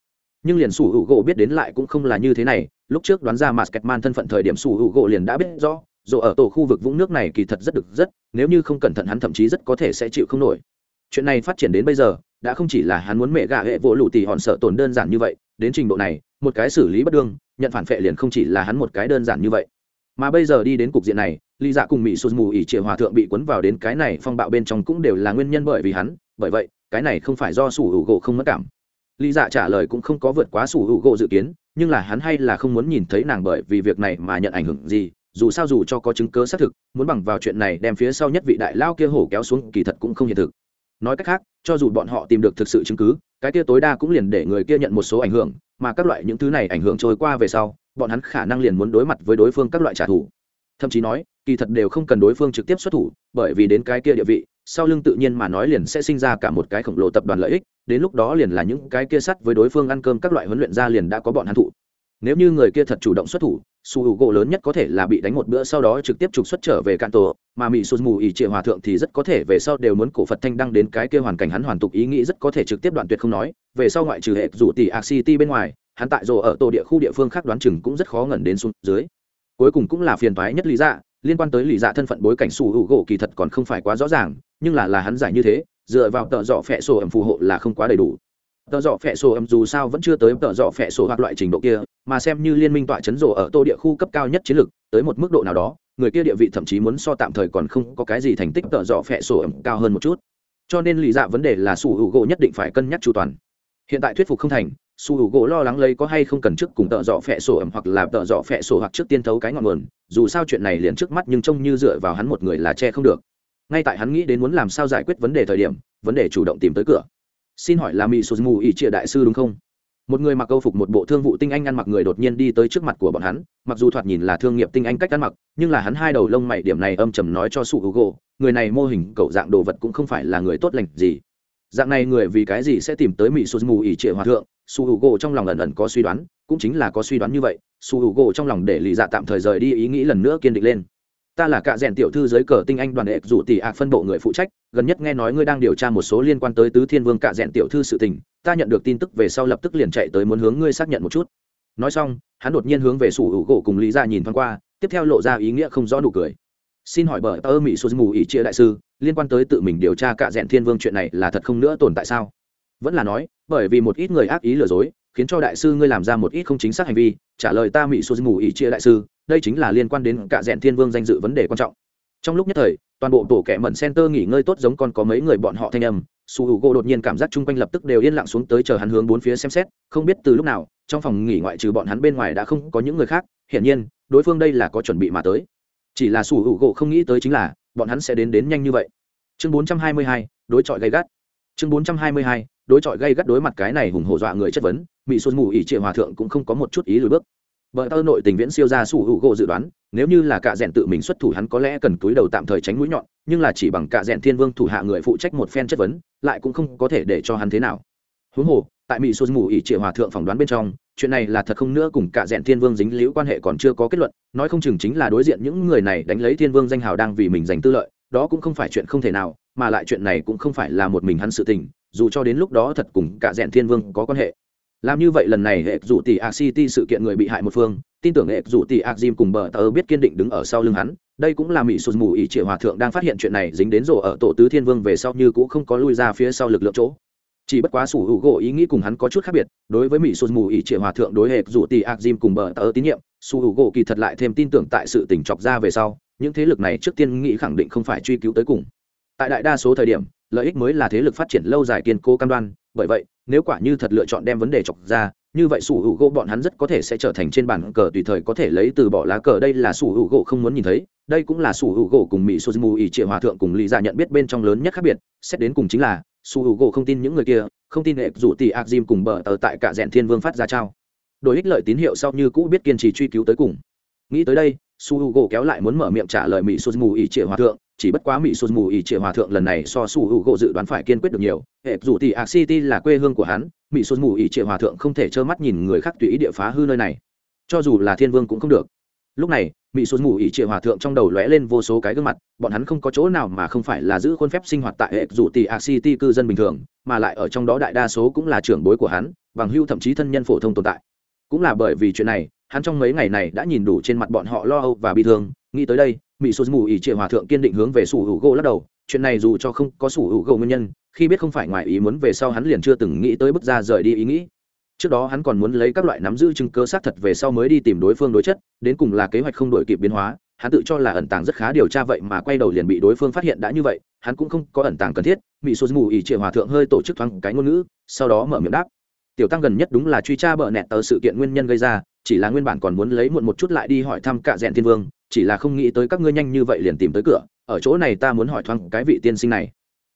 A: Nhưng liền sủ hữu gỗ biết đến lại cũng không là như thế này, lúc trước đoán ra mặt man thân phận thời điểm sủ hữu gỗ liền đã biết rõ, dù ở tổ khu vực vũng nước này kỳ thật rất được rất, nếu như không cẩn thận hắn thậm chí rất có thể sẽ chịu không nổi. Chuyện này phát triển đến bây giờ, đã không chỉ là hắn muốn mẹ gạ hệ vỗ lụ tỉ hòn sợ tổn đơn giản như vậy, đến trình độ này, một cái xử lý bất đương nhận phản phệ liền không chỉ là hắn một cái đơn giản như vậy. Mà bây giờ đi đến cục diện này, Lý dạ cùng mỹ sụt mù ỉ triệu hòa thượng bị cuốn vào đến cái này phong bạo bên trong cũng đều là nguyên nhân bởi vì hắn, bởi vậy, cái này không phải do sủ hữu gỗ không mất cảm. Lý dạ trả lời cũng không có vượt quá sủ hữu gỗ dự kiến, nhưng là hắn hay là không muốn nhìn thấy nàng bởi vì việc này mà nhận ảnh hưởng gì, dù sao dù cho có chứng cớ xác thực, muốn bằng vào chuyện này đem phía sau nhất vị đại lao kia hổ kéo xuống kỳ thật cũng không hiện thực. Nói cách khác cho dù bọn họ tìm được thực sự chứng cứ, cái kia tối đa cũng liền để người kia nhận một số ảnh hưởng, mà các loại những thứ này ảnh hưởng trôi qua về sau, bọn hắn khả năng liền muốn đối mặt với đối phương các loại trả thù. Thậm chí nói, kỳ thật đều không cần đối phương trực tiếp xuất thủ, bởi vì đến cái kia địa vị, sau lưng tự nhiên mà nói liền sẽ sinh ra cả một cái khổng lồ tập đoàn lợi ích, đến lúc đó liền là những cái kia sắt với đối phương ăn cơm các loại huấn luyện ra liền đã có bọn hắn thụ. Nếu như người kia thật chủ động xuất thủ su hữu gỗ lớn nhất có thể là bị đánh một bữa sau đó trực tiếp trục xuất trở về cạn tổ mà mỹ sụt mù ỉ trịa hòa thượng thì rất có thể về sau đều muốn cổ phật thanh đăng đến cái kia hoàn cảnh hắn hoàn tục ý nghĩ rất có thể trực tiếp đoạn tuyệt không nói. Về sau ngoại trừ hệ rủ tỷ a city bên ngoài, hắn tại rồ ở tổ địa khu địa phương khác đoán chừng cũng rất khó ngẩn đến xuống dưới. Cuối cùng cũng là phiền toái nhất lý dạ liên quan tới lý dạ thân phận bối cảnh su hữu gỗ kỳ thật còn không phải quá rõ ràng, nhưng là là hắn giải như thế, dựa vào tợ dọ phẹ sổ ẩm phù hộ là không quá đầy đủ. Tợ dọ phẹ sổ ẩm dù sao vẫn chưa tới tợ dọ phẹ sổ hoặc loại trình độ kia mà xem như liên minh tọa chấn rổ ở tô địa khu cấp cao nhất chiến lược, tới một mức độ nào đó, người kia địa vị thậm chí muốn so tạm thời còn không có cái gì thành tích tợ dọ phẹ sổ ẩm cao hơn một chút. Cho nên lý dạ vấn đề là su hữu gỗ nhất định phải cân nhắc chu toàn. Hiện tại thuyết phục không thành, su hữu gỗ lo lắng lấy có hay không cần trước cùng tợ dọ phẹ sổ ẩm hoặc là tợ dọ phẹ sổ hoặc trước tiên thấu cái ngọn nguồn, dù sao chuyện này liền trước mắt nhưng trông như dựa vào hắn một người là che không được. Ngay tại hắn nghĩ đến muốn làm sao giải quyết vấn đề thời điểm, vấn đề chủ động tìm tới cửa. Xin hỏi là mỹ sô mù ý chia đại sư đúng không? Một người mặc câu phục một bộ thương vụ tinh anh ăn mặc người đột nhiên đi tới trước mặt của bọn hắn, mặc dù thoạt nhìn là thương nghiệp tinh anh cách ăn mặc, nhưng là hắn hai đầu lông mày điểm này âm trầm nói cho su gỗ người này mô hình, cậu dạng đồ vật cũng không phải là người tốt lành gì. Dạng này người vì cái gì sẽ tìm tới mỹ sụt mù ỉ trệ hòa thượng? Su gỗ trong lòng ẩn ẩn có suy đoán, cũng chính là có suy đoán như vậy su hữu gỗ trong lòng để lì dạ tạm thời rời đi ý nghĩ lần nữa kiên định lên ta là cạ rèn tiểu thư giới cờ tinh anh đoàn đệ dụ tỷ ạc phân bộ người phụ trách, gần nhất nghe nói ngươi đang điều tra một số liên quan tới tứ thiên vương cạ rèn tiểu thư sự tình, ta nhận được tin tức về sau lập tức liền chạy tới muốn hướng ngươi xác nhận một chút. Nói xong, hắn đột nhiên hướng về sủ hữu gỗ cùng lý ra nhìn thoáng qua, tiếp theo lộ ra ý nghĩa không rõ nụ cười. Xin hỏi bởi tơ mỹ sô mù ý chia đại sư, liên quan tới tự mình điều tra cạ rèn thiên vương chuyện này là thật không nữa tồn tại sao? Vẫn là nói, bởi vì một ít người ác ý lừa dối, khiến cho đại sư ngươi làm ra một ít không chính xác hành vi, trả lời ta mỹ sô mù ý chia đại sư đây chính là liên quan đến cả rèn thiên vương danh dự vấn đề quan trọng. Trong lúc nhất thời toàn bộ tổ kẻ mẩn center nghỉ ngơi tốt giống còn có mấy người bọn họ thanh âm. Su h u gỗ đột nhiên cảm giác chung quanh lập tức đều yên lặng xuống tới chờ hắn hướng bốn phía xem xét không biết từ lúc nào trong phòng nghỉ ngoại trừ bọn hắn bên ngoài đã không có những người khác hiển nhiên đối phương đây là có chuẩn bị mà tới. Chỉ là su h u gỗ không nghĩ tới chính là bọn hắn sẽ đến đến nhanh như vậy. Chương 422, đối chọi gây gắt. Chương 422, đối chọi gây gắt đối mặt cái này hùng hổ dọa người chất vấn mỹ xuân mù ỉ triệu hòa thượng cũng không có một chút ý lùi bước vợ tơ nội tình viễn siêu ra sủ hữu gỗ dự đoán, nếu như là cạ rèn tự mình xuất thủ hắn có lẽ cần túi đầu tạm thời tránh mũi nhọn, nhưng là chỉ bằng cạ rèn thiên vương thủ hạ người phụ trách một phen chất vấn, lại cũng không có thể để cho hắn thế nào. Huống hồ, tại mỹ xuân mù ỉ triệu hòa thượng phỏng đoán bên trong, chuyện này là thật không nữa cùng cả rèn thiên vương dính liễu quan hệ còn chưa có kết luận, nói không chừng chính là đối diện những người này đánh lấy thiên vương danh hào đang vì mình giành tư lợi, đó cũng không phải chuyện không thể nào, mà lại chuyện này cũng không phải là một mình hắn sự tình, dù cho đến lúc đó thật cùng cả rèn thiên vương có quan hệ làm như vậy lần này hệ dù tỷ ạc city sự kiện người bị hại một phương, tin tưởng hệ dù tỷ ạc jim cùng bờ tờ biết kiên định đứng ở sau lưng hắn. Đây cũng là mỹ sụt mù ỉ triệu hòa thượng đang phát hiện chuyện này dính đến rổ ở tổ tứ thiên vương về sau như cũng không có lui ra phía sau lực lượng chỗ. Chỉ bất quá sủ hữu gỗ ý nghĩ cùng hắn có chút khác biệt, đối với mỹ sụt mù ỉ triệu hòa thượng đối hệ dù tỷ ạc jim cùng bờ tờ tín nhiệm, sủ hữu gỗ kỳ thật lại thêm tin tưởng tại sự tình chọc ra về sau, những thế lực này trước tiên nghĩ khẳng định không phải truy cứu tới cùng. Tại đại đa số thời điểm, lợi ích mới là thế lực phát triển lâu dài kiên cố cam đoan, bởi vậy nếu quả như thật lựa chọn đem vấn đề chọc ra, như vậy sủ hữu gỗ bọn hắn rất có thể sẽ trở thành trên bàn cờ tùy thời có thể lấy từ bỏ lá cờ. Đây là sủ hữu gỗ không muốn nhìn thấy, đây cũng là sủ hữu gỗ cùng mỹ suzumu ý triệu hòa thượng cùng lý giả nhận biết bên trong lớn nhất khác biệt, xét đến cùng chính là, sủ hữu gỗ không tin những người kia, không tin hệ dù tỷ ạc cùng bờ tờ tại cả rèn thiên vương phát ra trao. Đổi ích lợi tín hiệu sau như cũ biết kiên trì truy cứu tới cùng. Nghĩ tới đây su h u gỗ kéo lại muốn mở miệng trả lời mỹ suzumu ý triệu hòa thượng chỉ bất quá mỹ sụt mù ỉ triệu hòa thượng lần này so su hữu gỗ dự đoán phải kiên quyết được nhiều. Hệ dù thì ạc city là quê hương của hắn, mỹ sụt mù ỉ triệu hòa thượng không thể trơ mắt nhìn người khác tùy ý địa phá hư nơi này. Cho dù là thiên vương cũng không được. Lúc này, mỹ sụt mù ỉ triệu hòa thượng trong đầu lóe lên vô số cái gương mặt, bọn hắn không có chỗ nào mà không phải là giữ khuôn phép sinh hoạt tại hệ dù thì ạc city cư dân bình thường, mà lại ở trong đó đại đa số cũng là trưởng bối của hắn, bằng hưu thậm chí thân nhân phổ thông tồn tại. Cũng là bởi vì chuyện này hắn trong mấy ngày này đã nhìn đủ trên mặt bọn họ lo âu và bi thương. Nghĩ tới đây mỹ số mù ỉ trịa hòa thượng kiên định hướng về sủ hữu gỗ lắc đầu, chuyện này dù cho không có sủ hữu gỗ nguyên nhân, khi biết không phải ngoài ý muốn về sau hắn liền chưa từng nghĩ tới bước ra rời đi ý nghĩ. Trước đó hắn còn muốn lấy các loại nắm giữ chứng cơ xác thật về sau mới đi tìm đối phương đối chất, đến cùng là kế hoạch không đổi kịp biến hóa, hắn tự cho là ẩn tàng rất khá điều tra vậy mà quay đầu liền bị đối phương phát hiện đã như vậy, hắn cũng không có ẩn tàng cần thiết mỹ số mù ỉ trịa hòa thượng hơi tổ chức thoáng cái ngôn ngữ, sau đó mở miệng đáp. Tiểu tăng gần nhất đúng là truy tra bợ nẹt tờ sự kiện nguyên nhân gây ra chỉ là nguyên bản còn muốn lấy muộn một chút lại đi hỏi thăm cả rèn thiên vương, chỉ là không nghĩ tới các ngươi nhanh như vậy liền tìm tới cửa, ở chỗ này ta muốn hỏi thoáng cái vị tiên sinh này.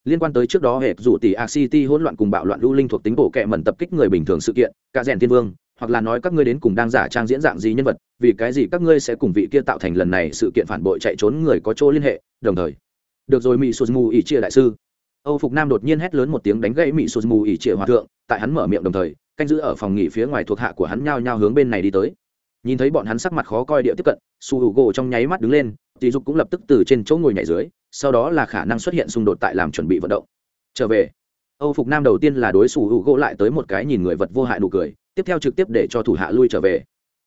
A: Liên quan tới trước đó hệ rủ tỷ a city hỗn loạn cùng bạo loạn lưu linh thuộc tính bộ kệ mẩn tập kích người bình thường sự kiện, cả rèn thiên vương, hoặc là nói các ngươi đến cùng đang giả trang diễn dạng gì nhân vật, vì cái gì các ngươi sẽ cùng vị kia tạo thành lần này sự kiện phản bội chạy trốn người có chỗ liên hệ, đồng thời. Được rồi mỹ suzumu ỷ chia đại sư. Âu phục nam đột nhiên hét lớn một tiếng đánh gãy mỹ suzumu ỷ chia hòa thượng, tại hắn mở miệng đồng thời canh giữ ở phòng nghỉ phía ngoài thuộc hạ của hắn nhao nhao hướng bên này đi tới. Nhìn thấy bọn hắn sắc mặt khó coi địa tiếp cận, su h u gỗ trong nháy mắt đứng lên dì dục cũng lập tức từ trên chỗ ngồi nhảy dưới, sau đó là khả năng xuất hiện xung đột tại làm chuẩn bị vận động. Trở về. Âu phục nam đầu tiên là đối su h u gỗ lại tới một cái nhìn người vật vô hại nụ cười, tiếp theo trực tiếp để cho thủ hạ lui trở về.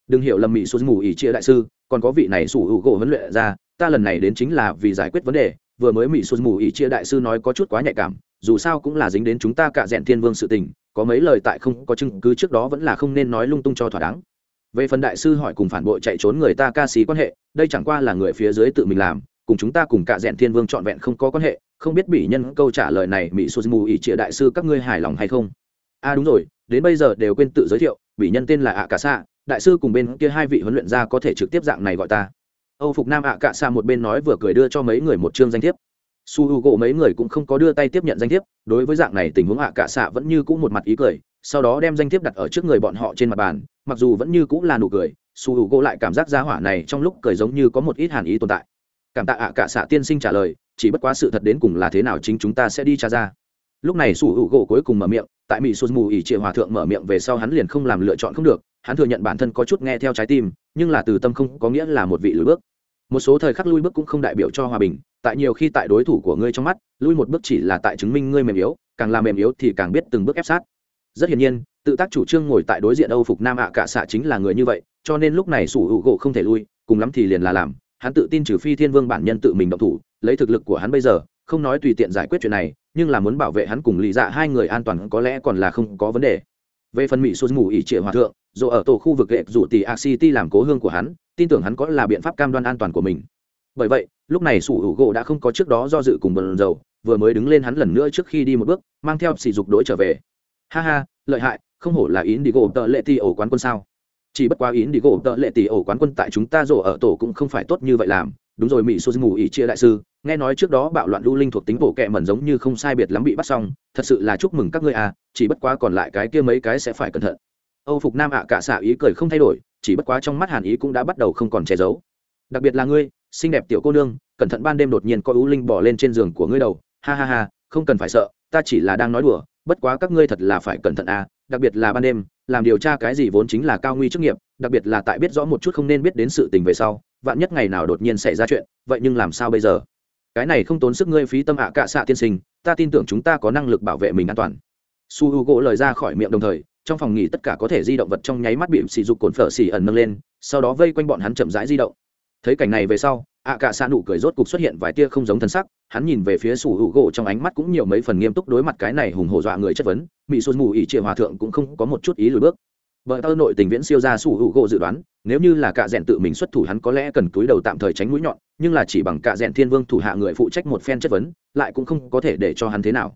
A: Đừng hiểu lầm mỹ xuân mù ỉ chia đại sư, còn có vị này su h u gỗ huấn luyện ra, ta lần này đến chính là vì giải quyết vấn đề, vừa mới mỹ xuân mù ỉ chia đại sư nói có chút quá nhạy cảm, dù sao cũng là dính đến chúng ta cả rẽn thiên vương sự tình có mấy lời tại không có chứng cứ trước đó vẫn là không nên nói lung tung cho thỏa đáng. Về phần đại sư hỏi cùng phản bội chạy trốn người ta ca sĩ quan hệ, đây chẳng qua là người phía dưới tự mình làm, cùng chúng ta cùng cả dẹn thiên vương trọn vẹn không có quan hệ, không biết bị nhân câu trả lời này mỹ suzumu ỷ trịa đại sư các ngươi hài lòng hay không? A à đúng rồi, đến bây giờ đều quên tự giới thiệu, bị nhân tên là ạ cả xạ đại sư cùng bên kia hai vị huấn luyện gia có thể trực tiếp dạng này gọi ta. Âu phục nam ạ cả xạ một bên nói vừa cười đưa cho mấy người một chương danh thiếp su h u gỗ mấy người cũng không có đưa tay tiếp nhận danh thiếp, đối với dạng này tình huống ạ cả xạ vẫn như cũng một mặt ý cười, sau đó đem danh thiếp đặt ở trước người bọn họ trên mặt bàn, mặc dù vẫn như cũng là nụ cười, su h u gỗ lại cảm giác giá hỏa này trong lúc cười giống như có một ít hàn ý tồn tại. Cảm tạ ạ cả xạ tiên sinh trả lời, chỉ bất quá sự thật đến cùng là thế nào chính chúng ta sẽ đi tra ra. Lúc này su h u gỗ cuối cùng mở miệng, tại mỹ sụt mù ỉ trịa hòa thượng mở miệng về sau hắn liền không làm lựa chọn không được, hắn thừa nhận bản thân có chút nghe theo trái tim, nhưng là từ tâm không có nghĩa là một vị lưỡi bước một số thời khắc lui bước cũng không đại biểu cho hòa bình, tại nhiều khi tại đối thủ của ngươi trong mắt, lui một bước chỉ là tại chứng minh ngươi mềm yếu, càng làm mềm yếu thì càng biết từng bước ép sát. Rất hiển nhiên, tự tác chủ trương ngồi tại đối diện âu phục nam ạ cả xạ chính là người như vậy, cho nên lúc này sủ hữu gỗ không thể lui, cùng lắm thì liền là làm, hắn tự tin trừ phi thiên vương bản nhân tự mình động thủ, lấy thực lực của hắn bây giờ, không nói tùy tiện giải quyết chuyện này, nhưng là muốn bảo vệ hắn cùng lì dạ hai người an toàn có lẽ còn là không có vấn đề. Về phần mỹ xuân mù ỉ trịa hòa thượng, dù ở tổ khu vực lệ rủ tỷ a city làm cố hương của hắn tin tưởng hắn có là biện pháp cam đoan an toàn của mình. Bởi vậy, lúc này sủ hữu gỗ đã không có trước đó do dự cùng bần dầu vừa mới đứng lên hắn lần nữa trước khi đi một bước, mang theo sỉ dục đối trở về. Ha ha, lợi hại, không hổ là ý đi gỗ tợ lệ ti ổ quán quân sao? Chỉ bất quá ý đi gỗ tợ lệ tỷ ổ quán quân tại chúng ta rổ ở tổ cũng không phải tốt như vậy làm. Đúng rồi mỹ sô ngủ ỉ chia đại sư, nghe nói trước đó bạo loạn lưu linh thuộc tính bộ kệ mẩn giống như không sai biệt lắm bị bắt xong, thật sự là chúc mừng các ngươi à chỉ bất quá còn lại cái kia mấy cái sẽ phải cẩn thận. Âu phục nam ạ cả xạ ý cười không thay đổi chỉ bất quá trong mắt hàn ý cũng đã bắt đầu không còn che giấu. Đặc biệt là ngươi, xinh đẹp tiểu cô nương, cẩn thận ban đêm đột nhiên có ú linh bỏ lên trên giường của ngươi đầu. Ha ha ha, không cần phải sợ, ta chỉ là đang nói đùa, bất quá các ngươi thật là phải cẩn thận à đặc biệt là ban đêm, làm điều tra cái gì vốn chính là cao nguy chức nghiệp, đặc biệt là tại biết rõ một chút không nên biết đến sự tình về sau, vạn nhất ngày nào đột nhiên xảy ra chuyện, vậy nhưng làm sao bây giờ? Cái này không tốn sức ngươi phí tâm ạ à cạ xạ tiên sinh, ta tin tưởng chúng ta có năng lực bảo vệ mình an toàn. Su h u gỗ lời ra khỏi miệng đồng thời trong phòng nghỉ tất cả có thể di động vật trong nháy mắt bị sỉ dục cồn phở xỉ ẩn nâng lên, sau đó vây quanh bọn hắn chậm rãi di động. Thấy cảnh này về sau, ạ cả xa nụ cười rốt cục xuất hiện vài tia không giống thân sắc, hắn nhìn về phía sủ hữu gỗ trong ánh mắt cũng nhiều mấy phần nghiêm túc đối mặt cái này hùng hổ dọa người chất vấn mỹ xuân mù ỉ trịa hòa thượng cũng không có một chút ý lùi bước. Vợ tơ nội tình viễn siêu ra sủ hữu gỗ dự đoán, nếu như là cạ rèn tự mình xuất thủ hắn có lẽ cần túi đầu tạm thời tránh mũi nhọn, nhưng là chỉ bằng cạ rèn thiên vương thủ hạ người phụ trách một phen chất vấn, lại cũng không có thể để cho hắn thế nào.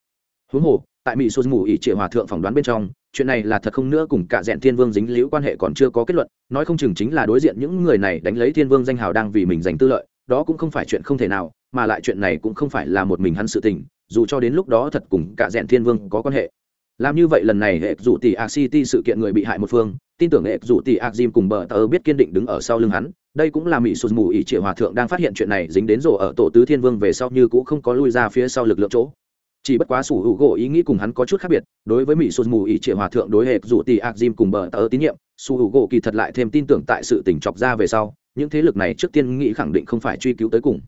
A: Huống hồ, tại mỹ xuân mù ỉ trịa hòa thượng phỏng đoán bên trong chuyện này là thật không nữa cùng cả rèn thiên vương dính liễu quan hệ còn chưa có kết luận, nói không chừng chính là đối diện những người này đánh lấy thiên vương danh hào đang vì mình giành tư lợi, đó cũng không phải chuyện không thể nào, mà lại chuyện này cũng không phải là một mình hắn sự tình, dù cho đến lúc đó thật cùng cả rèn thiên vương có quan hệ. Làm như vậy lần này hệ dù tỷ a city sự kiện người bị hại một phương, tin tưởng hệ dù tỷ a jim cùng bờ tờ biết kiên định đứng ở sau lưng hắn, đây cũng là mỹ sụt mù ỉ triệu hòa thượng đang phát hiện chuyện này dính đến rổ ở tổ tứ thiên vương về sau như cũng không có lui ra phía sau lực lượng chỗ chỉ bất quá sủ hữu gỗ ý nghĩ cùng hắn có chút khác biệt, đối với mỹ sụt mù ỉ triệu hòa thượng đối hệ rủ tì ạc dìm cùng bờ tờ tín nhiệm, sủ hữu gỗ kỳ thật lại thêm tin tưởng tại sự tỉnh chọc ra về sau, những thế lực này trước tiên nghĩ khẳng định không phải truy cứu tới cùng.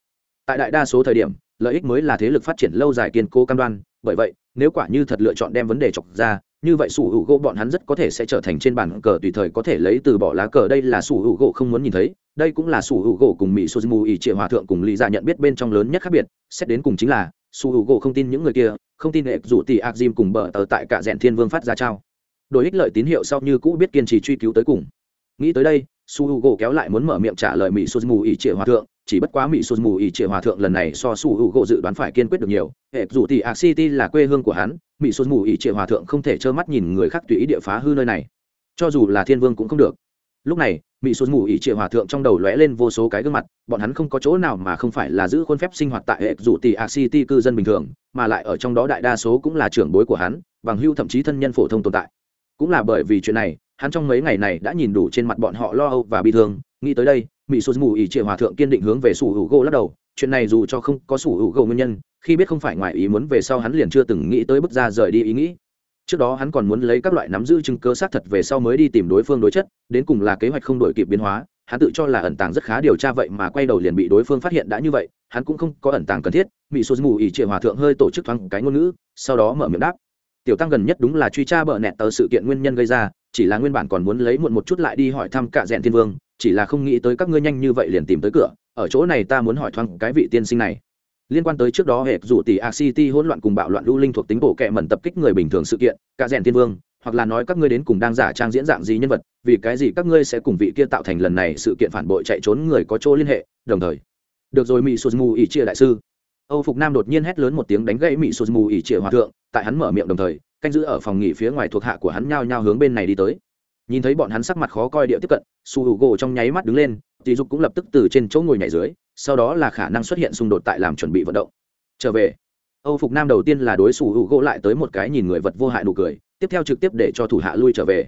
A: Tại đại đa số thời điểm, lợi ích mới là thế lực phát triển lâu dài kiên cố cam đoan, bởi vậy, nếu quả như thật lựa chọn đem vấn đề chọc ra, như vậy sủ hữu gỗ bọn hắn rất có thể sẽ trở thành trên bàn cờ tùy thời có thể lấy từ bỏ lá cờ. Đây là sủ hữu gỗ không muốn nhìn thấy, đây cũng là sủ hữu gỗ cùng mỹ suzumu ỉ triệu hòa thượng cùng lý ra nhận biết bên trong lớn nhất khác biệt, xét đến cùng chính là su h u gỗ không tin những người kia, không tin hệ dù tỷ ạc dìm cùng bờ tờ tại cả rèn thiên vương phát ra trao. Đổi ích lợi tín hiệu sau như cũ biết kiên trì truy cứu tới cùng. Nghĩ tới đây, su h u gỗ kéo lại muốn mở miệng trả lời mỹ suzumu ỉ triệu hòa thượng, chỉ bất quá mỹ sụt mù ỉ trịa hòa thượng lần này so su hữu gỗ dự đoán phải kiên quyết được nhiều, hệ dù thì ạc city là quê hương của hắn mỹ sụt mù ỉ trịa hòa thượng không thể trơ mắt nhìn người khác tùy ý địa phá hư nơi này. Cho dù là thiên vương cũng không được lúc này mỹ sụt mù ỉ trịa hòa thượng trong đầu lóe lên vô số cái gương mặt, bọn hắn không có chỗ nào mà không phải là giữ khuôn phép sinh hoạt tại hệ rủ tỷ a city cư dân bình thường, mà lại ở trong đó đại đa số cũng là trưởng bối của hắn, bằng hưu thậm chí thân nhân phổ thông tồn tại. Cũng là bởi vì chuyện này, hắn trong mấy ngày này đã nhìn đủ trên mặt bọn họ lo âu và bi thương. Nghĩ tới đây mỹ sụt mù ỉ trịa hòa thượng kiên định hướng về sủ hữu gỗ lắc đầu, chuyện này dù cho không có sủ hữu gỗ nguyên nhân, khi biết không phải ngoài ý muốn về sau hắn liền chưa từng nghĩ tới bước ra rời đi ý nghĩ trước đó hắn còn muốn lấy các loại nắm giữ chứng cơ xác thật về sau mới đi tìm đối phương đối chất, đến cùng là kế hoạch không đổi kịp biến hóa, hắn tự cho là ẩn tàng rất khá điều tra vậy mà quay đầu liền bị đối phương phát hiện đã như vậy, hắn cũng không có ẩn tàng cần thiết mỹ sô mù ỉ trịa hòa thượng hơi tổ chức thoáng cái ngôn ngữ, sau đó mở miệng đáp. Tiểu tăng gần nhất đúng là truy tra bợ nẹt tờ sự kiện nguyên nhân gây ra, chỉ là nguyên bản còn muốn lấy muộn một chút lại đi hỏi thăm cả rèn thiên vương, chỉ là không nghĩ tới các ngươi nhanh như vậy liền tìm tới cửa, ở chỗ này ta muốn hỏi thoáng cái vị tiên sinh này liên quan tới trước đó hệ rủ tỷ a city hỗn loạn cùng bạo loạn lưu linh thuộc tính bộ kệ mẩn tập kích người bình thường sự kiện, cả rèn thiên vương, hoặc là nói các ngươi đến cùng đang giả trang diễn dạng gì nhân vật, vì cái gì các ngươi sẽ cùng vị kia tạo thành lần này sự kiện phản bội chạy trốn người có chỗ liên hệ, đồng thời. Được rồi mỹ sụt mù ỉ chia đại sư. Âu phục nam đột nhiên hét lớn một tiếng đánh gãy mỹ sụt mù ỉ chia hòa thượng, tại hắn mở miệng đồng thời, canh giữ ở phòng nghỉ phía ngoài thuộc hạ của hắn nhao nhao hướng bên này đi tới. Nhìn thấy bọn hắn sắc mặt khó coi địa tiếp cận, su hữu gỗ trong nháy mắt đứng lên tỷ dục cũng lập tức từ trên chỗ ngồi nhảy dưới, sau đó là khả năng xuất hiện xung đột tại làm chuẩn bị vận động. Trở về, âu phục nam đầu tiên là đối xử hữu gỗ lại tới một cái nhìn người vật vô hại nụ cười, tiếp theo trực tiếp để cho thủ hạ lui trở về.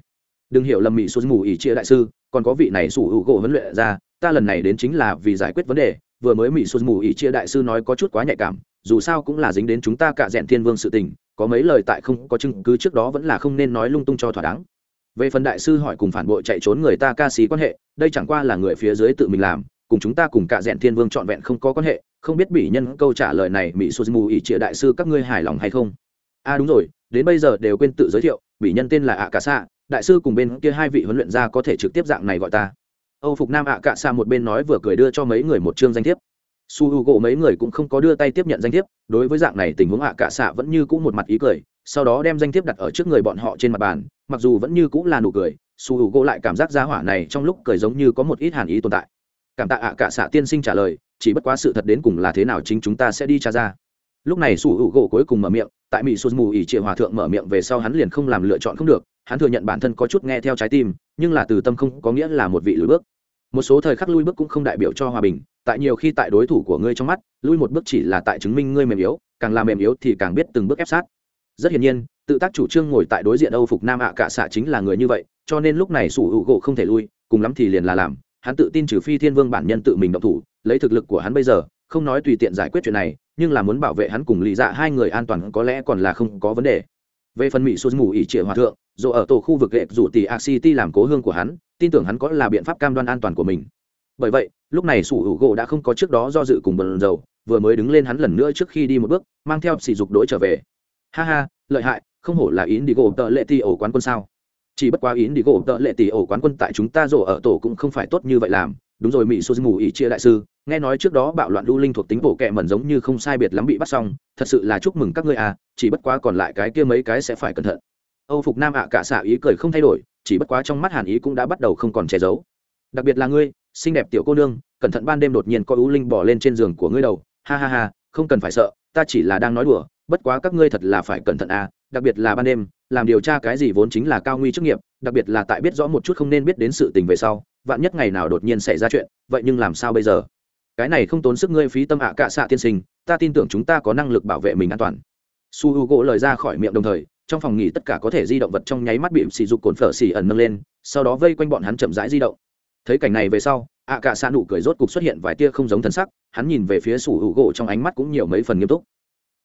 A: Đừng hiểu lầm mỹ số mù ỉ chia đại sư, còn có vị này su hữu gỗ huấn luyện ra, ta lần này đến chính là vì giải quyết vấn đề, vừa mới mỹ số mù ỉ chia đại sư nói có chút quá nhạy cảm, dù sao cũng là dính đến chúng ta cả rèn thiên vương sự tình, có mấy lời tại không có chứng cứ trước đó vẫn là không nên nói lung tung cho thỏa đáng về phần đại sư hỏi cùng phản bội chạy trốn người ta ca sĩ quan hệ, đây chẳng qua là người phía dưới tự mình làm, cùng chúng ta cùng cả rèn thiên vương trọn vẹn không có quan hệ, không biết bị nhân câu trả lời này mỹ sô mù ỉ trịa đại sư các ngươi hài lòng hay không? A à đúng rồi, đến bây giờ đều quên tự giới thiệu bị nhân tên là ạ cả xạ đại sư cùng bên kia hai vị huấn luyện gia có thể trực tiếp dạng này gọi ta. Âu phục nam ạ cả xạ một bên nói vừa cười đưa cho mấy người một chương danh thiếp. Su h u gỗ mấy người cũng không có đưa tay tiếp nhận danh thiếp, đối với dạng này tình huống ạ cả xạ vẫn như cũng một mặt ý cười, sau đó đem danh thiếp đặt ở trước người bọn họ trên mặt bàn mặc dù vẫn như cũng là nụ cười, su hữu gỗ lại cảm giác giá hỏa này trong lúc cười giống như có một ít hàn ý tồn tại. Cảm tạ ạ, cả xạ tiên sinh trả lời, chỉ bất quá sự thật đến cùng là thế nào chính chúng ta sẽ đi tra ra. Lúc này su hữu gỗ cuối cùng mở miệng, tại mỹ sụt mù ỉ trịa hòa thượng mở miệng về sau hắn liền không làm lựa chọn không được, hắn thừa nhận bản thân có chút nghe theo trái tim, nhưng là từ tâm không có nghĩa là một vị lùi bước. Một số thời khắc lui bước cũng không đại biểu cho hòa bình, tại nhiều khi tại đối thủ của ngươi trong mắt, lui một bước chỉ là tại chứng minh ngươi mềm yếu, càng làm mềm yếu thì càng biết từng bước ép sát rất hiển nhiên, tự tác chủ trương ngồi tại đối diện âu phục nam ạ à cả xạ chính là người như vậy, cho nên lúc này sủ hữu gỗ không thể lui, cùng lắm thì liền là làm. Hắn tự tin trừ phi thiên vương bản nhân tự mình động thủ, lấy thực lực của hắn bây giờ, không nói tùy tiện giải quyết chuyện này, nhưng là muốn bảo vệ hắn cùng lý dạ hai người an toàn có lẽ còn là không có vấn đề. Về phần mỹ sụt mù ỉ trịa hòa thượng, dù ở tổ khu vực ghệ rủ tỷ a city làm cố hương của hắn, tin tưởng hắn có là biện pháp cam đoan an toàn của mình. Bởi vậy, lúc này sủ hữu gỗ đã không có trước đó do dự cùng bần dầu vừa mới đứng lên hắn lần nữa trước khi đi một bước, mang theo sỉ dục đỗi trở về ha ha, lợi hại, không hổ là Yến đi gỗ tợ lệ tỷ ổ quán quân sao? Chỉ bất quá Yến đi gỗ tợ lệ tỷ ổ quán quân tại chúng ta rổ ở tổ cũng không phải tốt như vậy làm. Đúng rồi mỹ sô ngủ Ý chia đại sư, nghe nói trước đó bạo loạn lưu linh thuộc tính bộ kẹ mẩn giống như không sai biệt lắm bị bắt xong, thật sự là chúc mừng các ngươi à chỉ bất quá còn lại cái kia mấy cái sẽ phải cẩn thận. Âu phục nam ạ cả xạ ý cười không thay đổi, chỉ bất quá trong mắt hàn ý cũng đã bắt đầu không còn che giấu. Đặc biệt là ngươi, xinh đẹp tiểu cô nương, cẩn thận ban đêm đột nhiên có ưu linh bỏ lên trên giường của ngươi đầu. Ha ha ha, không cần phải sợ, ta chỉ là đang nói đùa bất quá các ngươi thật là phải cẩn thận à đặc biệt là ban đêm, làm điều tra cái gì vốn chính là cao nguy chức nghiệp, đặc biệt là tại biết rõ một chút không nên biết đến sự tình về sau, vạn nhất ngày nào đột nhiên xảy ra chuyện, vậy nhưng làm sao bây giờ? Cái này không tốn sức ngươi phí tâm ạ à cạ xạ tiên sinh, ta tin tưởng chúng ta có năng lực bảo vệ mình an toàn. Su h u gỗ lời ra khỏi miệng đồng thời, trong phòng nghỉ tất cả có thể di động vật trong nháy mắt bị sỉ dục cồn phở xỉ ẩn nâng lên, sau đó vây quanh bọn hắn chậm rãi di động. Thấy cảnh này về sau, ạ cạ xạ nụ cười rốt cục xuất hiện vài tia không giống thân sắc, hắn nhìn về phía su h u gỗ trong ánh mắt cũng nhiều mấy phần nghiêm túc.